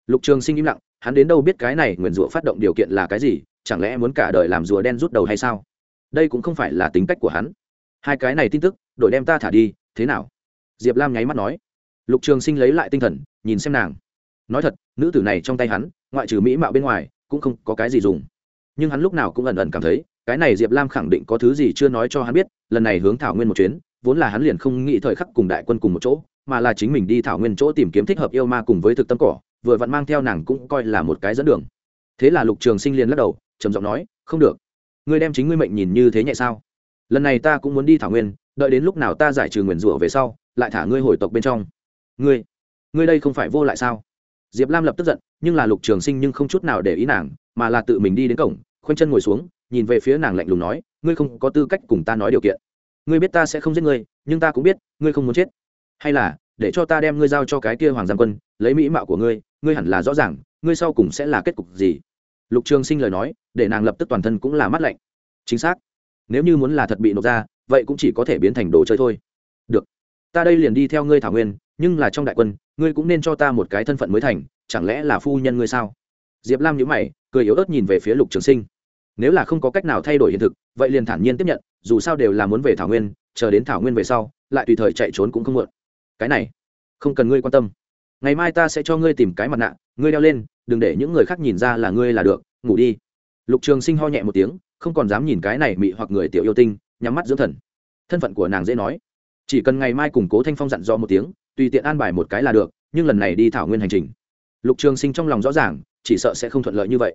Lục trường sinh im lặng hắn đến đâu biết cái này nguyền rủa phát động điều kiện là cái gì, chẳng lẽ muốn cả đời làm rùa đen rút đầu hay sao? Đây cũng không phải là tính cách của hắn. Hai cái này tin tức đổi đem ta thả đi, thế nào? Diệp lam nháy mắt nói. Lục trường sinh lấy lại tinh thần, nhìn xem nàng. Nói thật, nữ tử này trong tay hắn, ngoại trừ mỹ mạo bên ngoài, cũng không có cái gì dùng. Nhưng hắn lúc nào cũng ẩn ẩn cảm thấy, cái này diệp lam khẳng định có thứ gì chưa nói cho hắn biết, lần này hướng thảo nguyên một chuyến, vốn là hắn liền không nghĩ thời khắc cùng đại quân cùng một chỗ, mà là chính mình đi thảo nguyên chỗ tìm kiếm thích hợp yêu ma cùng với thực tâm cỏ vừa vặn mang theo nàng cũng coi là một cái dẫn đường. Thế là lục trường sinh liền lắc đầu, trầm giọng nói, không được. Ngươi đem chính ngươi mệnh nhìn như thế nhẹ sao? Lần này ta cũng muốn đi thảo nguyên, đợi đến lúc nào ta giải trừ nguyền rủa về sau, lại thả ngươi hồi tộc bên trong. Ngươi? Ngươi đây không phải vô lại sao? Diệp lam lập tức giận, nhưng là lục trường sinh nhưng không chút nào để ý nàng, mà là tự mình đi đến cổng, khoanh chân ngồi xuống, nhìn về phía nàng lạnh lùng nói, ngươi không có tư cách cùng ta nói điều kiện. Ngươi biết ta sẽ không giết ngươi, nhưng ta cũng biết, ngươi không muốn chết. Hay là để cho ta đem ngươi giao cho cái kia hoàng giang quân, lấy mỹ mạo của ngươi ngươi hẳn là rõ ràng, ngươi sau cùng sẽ là kết cục gì. Lục trường sinh lời nói, để nàng lập tức toàn thân cũng là mắt lạnh. Chính xác, nếu như muốn là thật bị nộp ra, vậy cũng chỉ có thể biến thành đồ chơi thôi. Được, ta đây liền đi theo ngươi thảo nguyên, nhưng là trong đại quân, ngươi cũng nên cho ta một cái thân phận mới thành, chẳng lẽ là phu nhân ngươi sao? Diệp lam nhữ mày, cười yếu ớt nhìn về phía lục trường sinh. Nếu là không có cách nào thay đổi hiện thực, vậy liền thản nhiên tiếp nhận, dù sao đều là muốn về thảo nguyên, chờ đến thảo nguyên về sau, lại tùy thời chạy trốn cũng không muộn cái này, không cần ngươi quan tâm. Ngày mai ta sẽ cho ngươi tìm cái mặt nạ, ngươi đeo lên, đừng để những người khác nhìn ra là ngươi là được, ngủ đi. Lục trường sinh ho nhẹ một tiếng, không còn dám nhìn cái này mị hoặc người tiểu yêu tinh, nhắm mắt dưỡng thần. Thân phận của nàng dễ nói. Chỉ cần ngày mai củng cố thanh phong dặn do một tiếng, tùy tiện an bài một cái là được, nhưng lần này đi thảo nguyên hành trình. Lục trường sinh trong lòng rõ ràng, chỉ sợ sẽ không thuận lợi như vậy.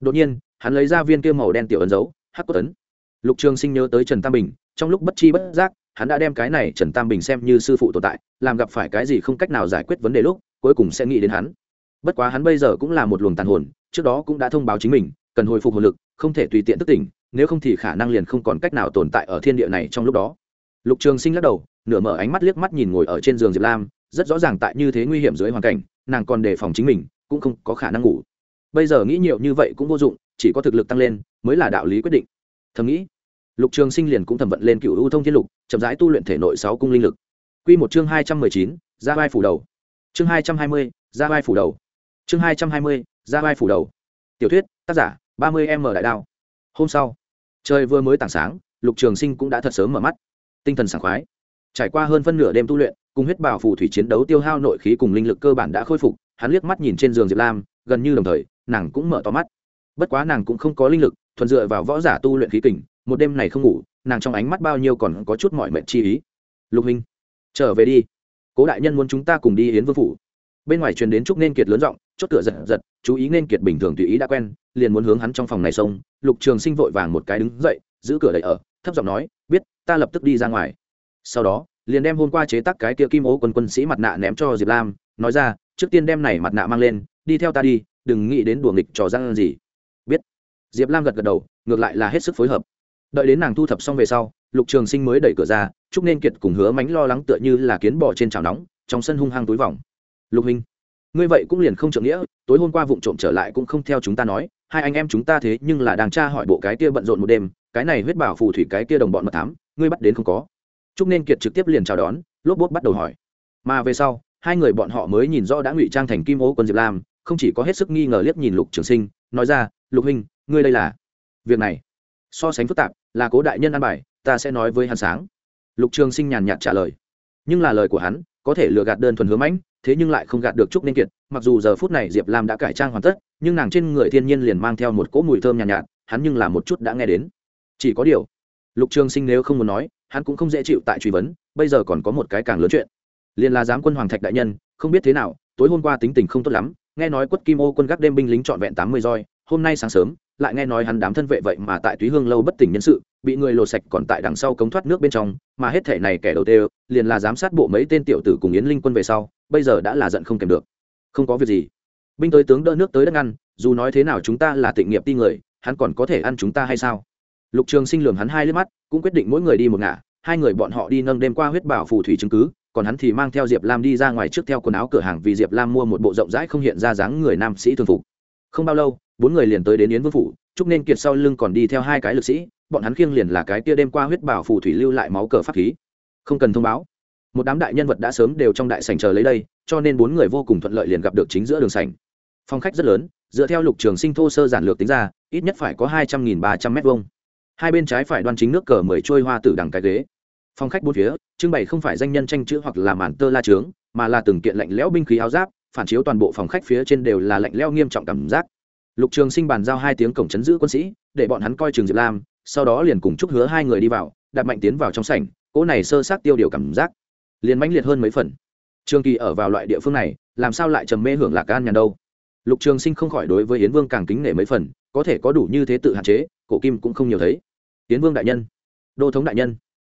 Đột nhiên, hắn lấy ra viên kia màu đen tiểu ấn dấu, hắc cốt ấn. Lục trường sinh nhớ tới trần tam bình, trong lúc bất chi bất giác hắn đã đem cái này trần tam bình xem như sư phụ tồn tại, làm gặp phải cái gì không cách nào giải quyết vấn đề lúc, cuối cùng sẽ nghĩ đến hắn. Bất quá hắn bây giờ cũng là một luồng tàn hồn, trước đó cũng đã thông báo chính mình, cần hồi phục hồn lực, không thể tùy tiện tức tỉnh, nếu không thì khả năng liền không còn cách nào tồn tại ở thiên địa này trong lúc đó. Lục trường sinh lắc đầu, nửa mở ánh mắt liếc mắt nhìn ngồi ở trên giường diệp lam, rất rõ ràng tại như thế nguy hiểm dưới hoàn cảnh, nàng còn đề phòng chính mình, cũng không có khả năng ngủ. Bây giờ nghĩ nhiều như vậy cũng vô dụng, chỉ có thực lực tăng lên, mới là đạo lý quyết định. Thầm nghĩ lục trường sinh liền cũng thẩm vận lên cựu ưu thông thiên lục, chậm rãi tu luyện thể nội sáu cung linh lực. Quy một chương hai trăm mười chín, ra vai phủ đầu. Chương hai trăm hai mươi, ra vai phủ đầu. Chương hai trăm hai mươi, ra vai phủ đầu. Tiểu thuyết, tác giả, ba mươi m đại đao. Hôm sau, trời vừa mới tảng sáng, lục trường sinh cũng đã thật sớm mở mắt. Tinh thần sảng khoái. Trải qua hơn phân nửa đêm tu luyện, cùng huyết bảo phù thủy chiến đấu tiêu hao nội khí cùng linh lực cơ bản đã khôi phục, hắn liếc mắt nhìn trên giường diệp lam, gần như đồng thời, nàng cũng mở to mắt bất quá nàng cũng không có linh lực, thuần dựa vào võ giả tu luyện khí kình, một đêm này không ngủ, nàng trong ánh mắt bao nhiêu còn có chút mọi mệnh chi ý. Lục hình, trở về đi. Cố đại nhân muốn chúng ta cùng đi yến vương phủ. Bên ngoài truyền đến trúc nên kiệt lớn giọng, chốt cửa giật giật, chú ý nên kiệt bình thường tùy ý đã quen, liền muốn hướng hắn trong phòng này xông. Lục trường sinh vội vàng một cái đứng dậy, giữ cửa đậy ở, thấp giọng nói, biết, ta lập tức đi ra ngoài. Sau đó, liền đem hôm qua chế tác cái kia kim ố quân quân sĩ mặt nạ ném cho diệp lam, nói ra, trước tiên đem này mặt nạ mang lên, đi theo ta đi, đừng nghĩ đến đùa nghịch trò răng gì diệp lam gật gật đầu, ngược lại là hết sức phối hợp. Đợi đến nàng thu thập xong về sau, lục trường sinh mới đẩy cửa ra chúc nên kiệt cùng hứa mánh lo lắng tựa như là kiến bò trên chảo nóng, trong sân hung hăng túi vòng. Lục hình ngươi vậy cũng liền không trượng nghĩa, tối hôm qua vụ trộm trở lại cũng không theo chúng ta nói, hai anh em chúng ta thế nhưng là đang tra hỏi bộ cái kia bận rộn một đêm, cái này huyết bảo phù thủy cái kia đồng bọn mật thám, ngươi bắt đến không có. Chúc nên kiệt trực tiếp liền chào đón, lốp bốt bắt đầu hỏi. Mà về sau, hai người bọn họ mới nhìn rõ đã ngụy trang thành kim ô quân diệp lam, không chỉ có hết sức nghi ngờ liếc nhìn lục trường sinh, nói ra, lục hình ngươi đây là việc này so sánh phức tạp là cố đại nhân an bài ta sẽ nói với hắn sáng. Lục trường sinh nhàn nhạt trả lời. Nhưng là lời của hắn có thể lừa gạt đơn thuần hứa mãnh thế nhưng lại không gạt được trúc nên kiệt mặc dù giờ phút này diệp lam đã cải trang hoàn tất nhưng nàng trên người thiên nhiên liền mang theo một cỗ mùi thơm nhàn nhạt, nhạt hắn nhưng là một chút đã nghe đến. Chỉ có điều lục trường sinh nếu không muốn nói hắn cũng không dễ chịu tại truy vấn bây giờ còn có một cái càng lớn chuyện. Liền là giám quân hoàng thạch đại nhân không biết thế nào tối hôm qua tính tình không tốt lắm nghe nói quất kim ô quân gác đêm binh lính trọn vẹn tám mươi roi hôm nay sáng sớm lại nghe nói hắn đám thân vệ vậy mà tại túy hương lâu bất tỉnh nhân sự, bị người lột sạch còn tại đằng sau cống thoát nước bên trong, mà hết thể này kẻ đầu tiên liền là giám sát bộ mấy tên tiểu tử cùng yến linh quân về sau, bây giờ đã là giận không kèm được. Không có việc gì. Binh tới tướng đỡ nước tới đất ngăn, dù nói thế nào chúng ta là tịnh nghiệp ti người, hắn còn có thể ăn chúng ta hay sao? Lục trường sinh lường hắn hai lướt mắt, cũng quyết định mỗi người đi một ngả, hai người bọn họ đi nâng đêm qua huyết bảo phù thủy chứng cứ, còn hắn thì mang theo diệp lam đi ra ngoài trước theo quần áo cửa hàng vì diệp lam mua một bộ rộng rãi không hiện ra dáng người nam sĩ thường phục không bao lâu, bốn người liền tới đến yến vương phủ, chúc nên kiệt sau lưng còn đi theo hai cái lực sĩ, bọn hắn khiêng liền là cái kia đêm qua huyết bảo phù thủy lưu lại máu cờ pháp khí. Không cần thông báo. Một đám đại nhân vật đã sớm đều trong đại sảnh chờ lấy đây, cho nên bốn người vô cùng thuận lợi liền gặp được chính giữa đường sảnh. Phong khách rất lớn, dựa theo lục trường sinh thô sơ giản lược tính ra, ít nhất phải có hai trăm nghìn ba trăm m hai hai bên trái phải đoan chính nước cờ mười trôi hoa tử đằng cái ghế. Phong khách bốn phía, trưng bày không phải danh nhân tranh chữ hoặc là màn tơ la trướng, mà là từng kiện lạnh lẽo binh khí áo giáp phản chiếu toàn bộ phòng khách phía trên đều là lạnh lẽo nghiêm trọng cảm giác. Lục trường sinh bàn giao hai tiếng cổng chấn giữ quân sĩ, để bọn hắn coi trường diệp lam, sau đó liền cùng chúc hứa hai người đi vào đặt mạnh tiến vào trong sảnh, cỗ này sơ sát tiêu điều cảm giác liền mãnh liệt hơn mấy phần. Trường kỳ ở vào loại địa phương này, làm sao lại trầm mê hưởng lạc gan nhàn đâu? Lục trường sinh không khỏi đối với yến vương càng kính nể mấy phần, có thể có đủ như thế tự hạn chế, cổ kim cũng không nhiều thấy. Yến vương đại nhân, đô thống đại nhân,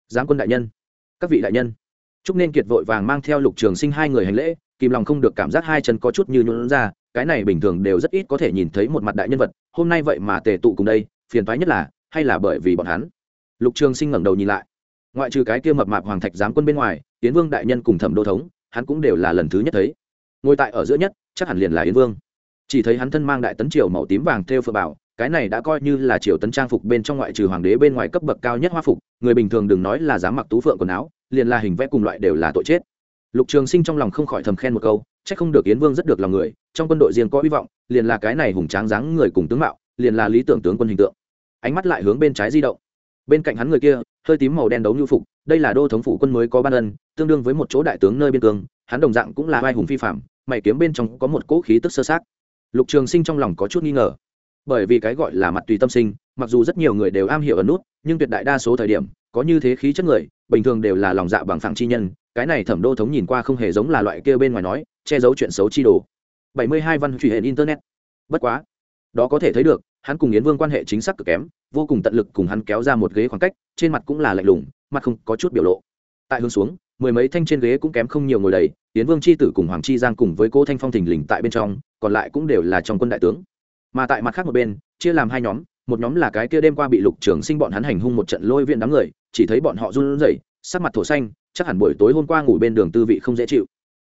giáng quân đại nhân, các vị đại nhân. Chúc nên kiệt vội vàng mang theo lục trường sinh hai người hành lễ kìm lòng không được cảm giác hai chân có chút như nhún ra, cái này bình thường đều rất ít có thể nhìn thấy một mặt đại nhân vật, hôm nay vậy mà tề tụ cùng đây, phiền toái nhất là, hay là bởi vì bọn hắn? Lục trường sinh ngẩng đầu nhìn lại. Ngoại trừ cái kia mập mạp hoàng thạch giám quân bên ngoài, yến vương đại nhân cùng thẩm đô thống, hắn cũng đều là lần thứ nhất thấy. Ngồi tại ở giữa nhất, chắc hẳn liền là yến vương. Chỉ thấy hắn thân mang đại tấn triều màu tím vàng theo phượng bảo, cái này đã coi như là triều tấn trang phục bên trong ngoại trừ hoàng đế bên ngoài cấp bậc cao nhất hoa phục, người bình thường đừng nói là dám mặc tú phượng quần áo, liền là hình vẽ cùng loại đều là tội chết lục trường sinh trong lòng không khỏi thầm khen một câu c h ắ c không được yến vương rất được lòng người, trong quân đội riêng có hy vọng, liền là cái này hùng tráng dáng người cùng tướng mạo, liền là lý tưởng tướng quân hình tượng. Ánh mắt lại hướng bên trái di động. Bên cạnh hắn người kia, hơi tím màu đen đấu nhu phục, đây là đô thống phủ quân mới có ban ân, tương đương với một chỗ đại tướng nơi biên cương, hắn đồng dạng cũng là vai hùng phi phạm, mày kiếm bên trong có một cỗ khí tức sơ sát. Lục trường sinh trong lòng có chút nghi ngờ. Bởi vì cái gọi là mặt tùy tâm sinh, mặc dù rất nhiều người đều am hiểu ẩn nút, nhưng tuyệt đại đa số thời điểm, có như thế khí chất người, bình thường đều là lòng dạ bằng phẳng chi nhân cái này thẩm đô thống nhìn qua không hề giống là loại kia bên ngoài nói, che giấu chuyện xấu chi đồ. Bảy mươi hai văn truy hệ internet. Bất quá, đó có thể thấy được, hắn cùng yến vương quan hệ chính xác cực kém, vô cùng tận lực cùng hắn kéo ra một ghế khoảng cách, trên mặt cũng là lạnh lùng, mặt không có chút biểu lộ. Tại hướng xuống, mười mấy thanh trên ghế cũng kém không nhiều ngồi đầy, yến vương c h i tử cùng hoàng chi giang cùng với cô thanh phong thình lình tại bên trong, còn lại cũng đều là trong quân đại tướng. Mà tại mặt khác một bên, chia làm hai nhóm, một nhóm là cái kia đêm qua bị lục trưởng sinh bọn hắn hành hung một trận lôi viện đám người, chỉ thấy bọn họ run rẩy, sắc mặt thổ xanh chắc hẳn buổi tối hôm qua ngủ bên đường tư vị không dễ chịu.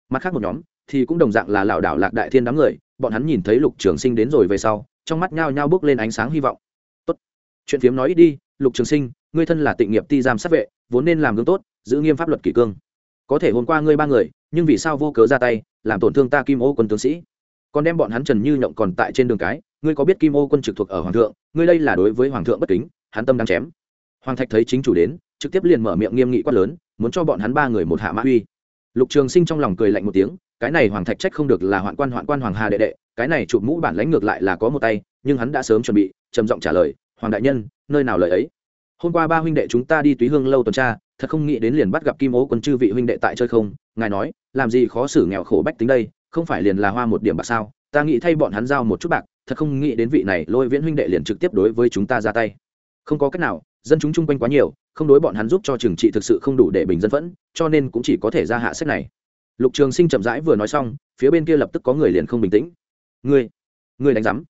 Mặt khác một nhóm thì cũng đồng dạng là lảo đảo lạc đại thiên đám người, bọn hắn nhìn thấy lục trường sinh đến rồi về sau, trong mắt nhao nhao bước lên ánh sáng hy vọng. Tốt, chuyện phiếm nói ít đi, lục trường sinh, ngươi thân là tịnh nghiệp ti giam sát vệ, vốn nên làm gương tốt, giữ nghiêm pháp luật kỷ cương. Có thể hôm qua ngươi ba người, nhưng vì sao vô cớ ra tay, làm tổn thương ta kim ô quân tướng sĩ? Còn đem bọn hắn trần như nhộng còn tại trên đường cái, ngươi có biết kim ô quân trực thuộc ở hoàng thượng, ngươi đây là đối với hoàng thượng bất kính, hắn tâm đang chém. Hoàng thạch thấy chính chủ đến, trực tiếp liền mở miệng nghiêm nghị quát lớn muốn cho bọn hắn ba người một hạ mã uy. Lục trường sinh trong lòng cười lạnh một tiếng, cái này hoàng thạch trách không được là hoạn quan hoạn quan hoàng hà đệ đệ, cái này chụp mũ bản lãnh ngược lại là có một tay, nhưng hắn đã sớm chuẩn bị, trầm giọng trả lời, hoàng đại nhân, nơi nào lời ấy? Hôm qua ba huynh đệ chúng ta đi túy hương lâu tuần tra, thật không nghĩ đến liền bắt gặp kim ố quân chư vị huynh đệ tại chơi không, ngài nói, làm gì khó xử nghèo khổ bách tính đây, không phải liền là hoa một điểm bạc sao? Ta nghĩ thay bọn hắn giao một chút bạc, thật không nghĩ đến vị này lôi viễn huynh đệ liền trực tiếp đối với chúng ta ra tay. Không có cách nào, dân chúng chung quanh quá nhiều không đối bọn hắn giúp cho trừng trị thực sự không đủ để bình dân phẫn, cho nên cũng chỉ có thể ra hạ sách này. Lục trường sinh chậm rãi vừa nói xong, phía bên kia lập tức có người liền không bình tĩnh. Ngươi ngươi đánh giám.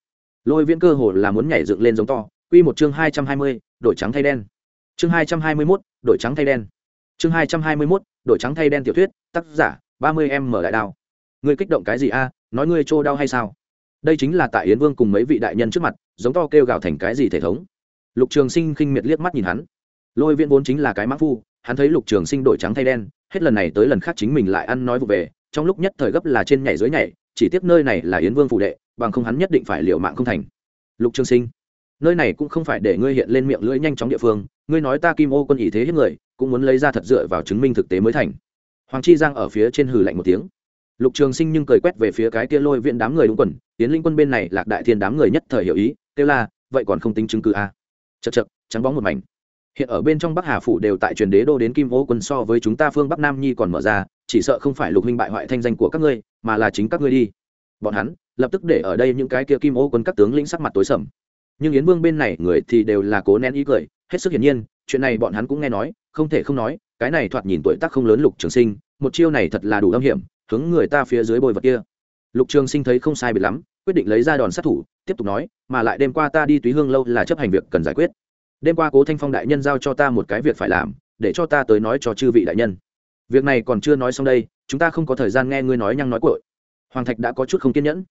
Lôi viễn cơ hồ là muốn nhảy dựng lên giống to. Quy một chương hai trăm hai mươi, đổi trắng thay đen. Chương hai trăm hai mươi mốt, đổi trắng thay đen. Chương hai trăm hai mươi mốt, đổi trắng thay đen tiểu thuyết, tác giả, ba mươi em mở đại đao. Ngươi kích động cái gì a? Nói ngươi trô đau hay sao? Đây chính là tại yến vương cùng mấy vị đại nhân trước mặt, giống to kêu gào thành cái gì thể thống. Lục trường sinh khinh miệt liếc mắt nhìn hắn lôi viễn vốn chính là cái mã phu, hắn thấy lục trường sinh đổi trắng thay đen, hết lần này tới lần khác chính mình lại ăn nói vụ về, trong lúc nhất thời gấp là trên nhảy dưới nhảy, chỉ tiếc nơi này là yến vương phủ đệ, bằng không hắn nhất định phải liệu mạng không thành. Lục trường sinh, nơi này cũng không phải để ngươi hiện lên miệng lưỡi nhanh chóng địa phương, ngươi nói ta kim ô quân ý thế hết người, cũng muốn lấy ra thật dựa vào chứng minh thực tế mới thành. Hoàng chi giang ở phía trên hừ lạnh một tiếng. Lục trường sinh nhưng cười quét về phía cái kia lôi viện đám người đúng quần tiến linh quân bên này lạc đại thiên đám người nhất thời hiểu ý, kêu là vậy còn không tính chứng cứ à? chật chật trắng bóng một mảnh hiện ở bên trong bắc hà phủ đều tại truyền đế đô đến kim ô quân so với chúng ta phương bắc nam nhi còn mở ra, chỉ sợ không phải lục minh bại hoại thanh danh của các ngươi, mà là chính các ngươi đi. Bọn hắn lập tức để ở đây những cái kia kim ô quân các tướng lĩnh sắc mặt tối sầm. Nhưng yến vương bên này người thì đều là cố nén ý cười, hết sức hiển nhiên, chuyện này bọn hắn cũng nghe nói, không thể không nói, cái này thoạt nhìn tuổi tác không lớn lục trường sinh, một chiêu này thật là đủ âm hiểm, hướng người ta phía dưới bồi vật kia. Lục trường sinh thấy không sai biệt lắm, quyết định lấy ra đòn sát thủ, tiếp tục nói, mà lại đêm qua ta đi túy hương lâu là chấp hành việc cần giải quyết đêm qua cố thanh phong đại nhân giao cho ta một cái việc phải làm, để cho ta tới nói cho chư vị đại nhân. Việc này còn chưa nói xong đây, chúng ta không có thời gian nghe ngươi nói nhăng nói cội hoàng thạch đã có chút không kiên nhẫn.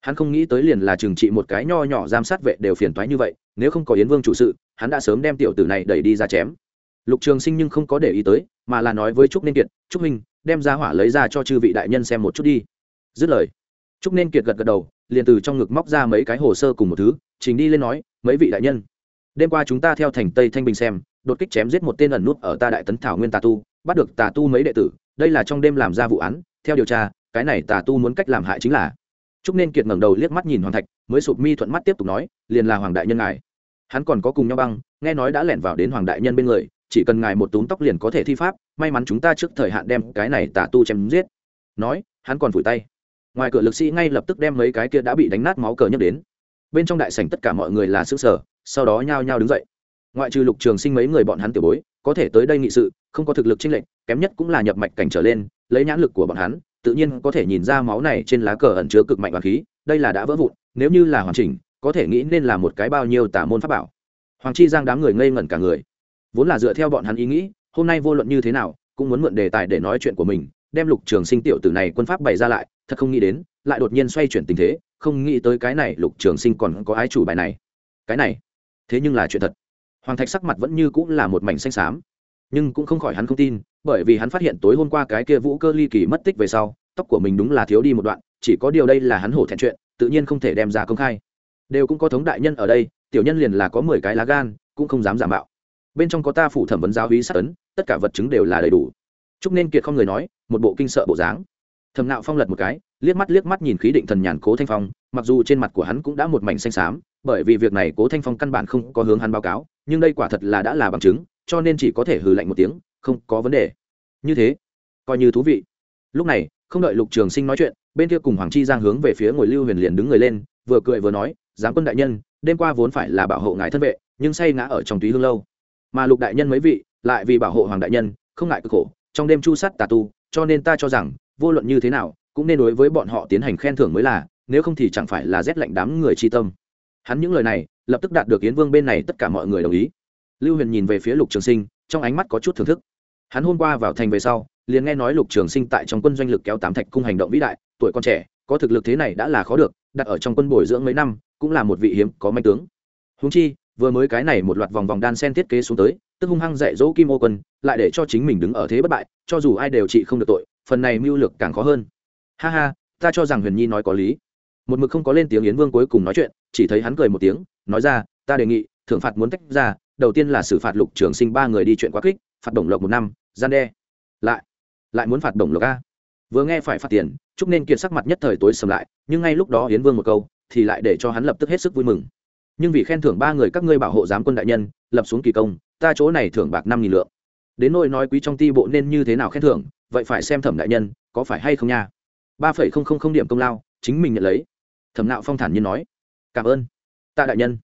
Hắn không nghĩ tới liền là trừng trị một cái nho nhỏ giam sát vệ đều phiền toái như vậy, nếu không có yến vương chủ sự, hắn đã sớm đem tiểu tử này đẩy đi ra chém. Lục trường sinh nhưng không có để ý tới, mà là nói với trúc nên kiệt, trúc minh đem ra hỏa lấy ra cho chư vị đại nhân xem một chút đi. Dứt lời, trúc nên kiệt gật gật đầu, liền từ trong ngực móc ra mấy cái hồ sơ cùng một thứ, trình đi lên nói, mấy vị đại nhân đêm qua chúng ta theo thành tây thanh bình xem, đột kích chém giết một tên ẩn nút ở ta đại tấn thảo nguyên tà tu, bắt được tà tu mấy đệ tử, đây là trong đêm làm ra vụ án, theo điều tra, cái này tà tu muốn cách làm hại chính là. Trúc nên kiệt ngẩng đầu liếc mắt nhìn hoàng thạch, mới sụp mi thuận mắt tiếp tục nói, liền là hoàng đại nhân ngài. Hắn còn có cùng nhau băng, nghe nói đã lẻn vào đến hoàng đại nhân bên người, chỉ cần ngài một túm tóc liền có thể thi pháp, may mắn chúng ta trước thời hạn đem cái này tà tu chém giết. Nói, hắn còn vùi tay. Ngoài cửa lực sĩ ngay lập tức đem mấy cái kia đã bị đánh nát máu cờ nhấc đến. Bên trong đại sảnh tất cả mọi người là xứ sở sau đó nhao nhao đứng dậy. Ngoại trừ lục trường sinh mấy người bọn hắn tiểu bối, có thể tới đây nghị sự, không có thực lực chênh lệch, kém nhất cũng là nhập mạch cảnh trở lên, lấy nhãn lực của bọn hắn, tự nhiên có thể nhìn ra máu này trên lá cờ ẩn chứa cực mạnh và khí, đây là đã vỡ vụn, nếu như là hoàn chỉnh, có thể nghĩ nên là một cái bao nhiêu tả môn pháp bảo. Hoàng chi giang đám người ngây ngẩn cả người. Vốn là dựa theo bọn hắn ý nghĩ, hôm nay vô luận như thế nào, cũng muốn mượn đề tài để nói chuyện của mình, đem lục trường sinh tiểu tử này quân pháp bày ra lại, thật không nghĩ đến, lại đột nhiên xoay chuyển tình thế, không nghĩ tới cái này lục trường sinh còn có ái chủ bài này. Cái này thế nhưng là chuyện thật. Hoàng thạch sắc mặt vẫn như cũng là một mảnh xanh xám. Nhưng cũng không khỏi hắn không tin, bởi vì hắn phát hiện tối hôm qua cái kia vũ cơ ly kỳ mất tích về sau, tóc của mình đúng là thiếu đi một đoạn, chỉ có điều đây là hắn hổ thẹn chuyện, tự nhiên không thể đem ra công khai. Đều cũng có thống đại nhân ở đây, tiểu nhân liền là có mười cái lá gan, cũng không dám giả mạo. Bên trong có ta phủ thẩm vấn giáo hí sát ấn, tất cả vật chứng đều là đầy đủ. Chúc nên kiệt không người nói, một bộ kinh sợ bộ dáng. Thầm nạo phong lật một cái, liếc mắt liếc mắt nhìn khí định thần nhàn cố thanh phong, mặc dù trên mặt của hắn cũng đã một mảnh xanh xám bởi vì việc này cố thanh phong căn bản không có hướng hắn báo cáo nhưng đây quả thật là đã là bằng chứng cho nên chỉ có thể hừ lạnh một tiếng không có vấn đề như thế coi như thú vị lúc này không đợi lục trường sinh nói chuyện bên kia cùng hoàng chi giang hướng về phía ngồi lưu huyền liền đứng người lên vừa cười vừa nói giám quân đại nhân đêm qua vốn phải là bảo hộ ngài thân vệ nhưng say ngã ở trong túy hương lâu mà lục đại nhân mấy vị lại vì bảo hộ hoàng đại nhân không ngại cực khổ trong đêm chu sắt tà tu cho nên ta cho rằng vô luận như thế nào cũng nên đối với bọn họ tiến hành khen thưởng mới là nếu không thì chẳng phải là rét lạnh đám người tri tâm hắn những lời này, lập tức đạt được yến vương bên này tất cả mọi người đồng ý. Lưu huyền nhìn về phía lục trường sinh, trong ánh mắt có chút thưởng thức. Hắn hôm qua vào thành về sau, liền nghe nói lục trường sinh tại trong quân doanh lực kéo tám thạch cung hành động vĩ đại, tuổi con trẻ, có thực lực thế này đã là khó được, đặt ở trong quân bồi dưỡng mấy năm, cũng là một vị hiếm có manh tướng. Húng chi, vừa mới cái này một loạt vòng vòng đan sen thiết kế xuống tới, tức hung hăng dạy dỗ kim ô quân, lại để cho chính mình đứng ở thế bất bại, cho dù ai đều trị không được tội, phần này mưu lược càng khó hơn. Ha ha, ta cho rằng huyền nhi nói có lý một mực không có lên tiếng yến vương cuối cùng nói chuyện, chỉ thấy hắn cười một tiếng, nói ra, ta đề nghị thưởng phạt muốn tách ra, đầu tiên là xử phạt lục trường sinh ba người đi chuyện quá kích phạt đồng lộc một năm, gian đe. Lại lại muốn phạt đồng lộc a. Vừa nghe phải phạt tiền chúc nên kiệt sắc mặt nhất thời tối sầm lại, nhưng ngay lúc đó yến vương một câu, thì lại để cho hắn lập tức hết sức vui mừng. Nhưng vì khen thưởng ba người các ngươi bảo hộ giám quân đại nhân, lập xuống kỳ công, ta chỗ này thưởng bạc năm nghìn lượng. Đến nỗi nói quý trong ti bộ nên như thế nào khen thưởng, vậy phải xem thẩm đại nhân, có phải hay không nha? ba phẩy không không không điểm công lao, chính mình nhận lấy thẩm nạo phong thản nhiên nói, cảm ơn, tạ đại nhân.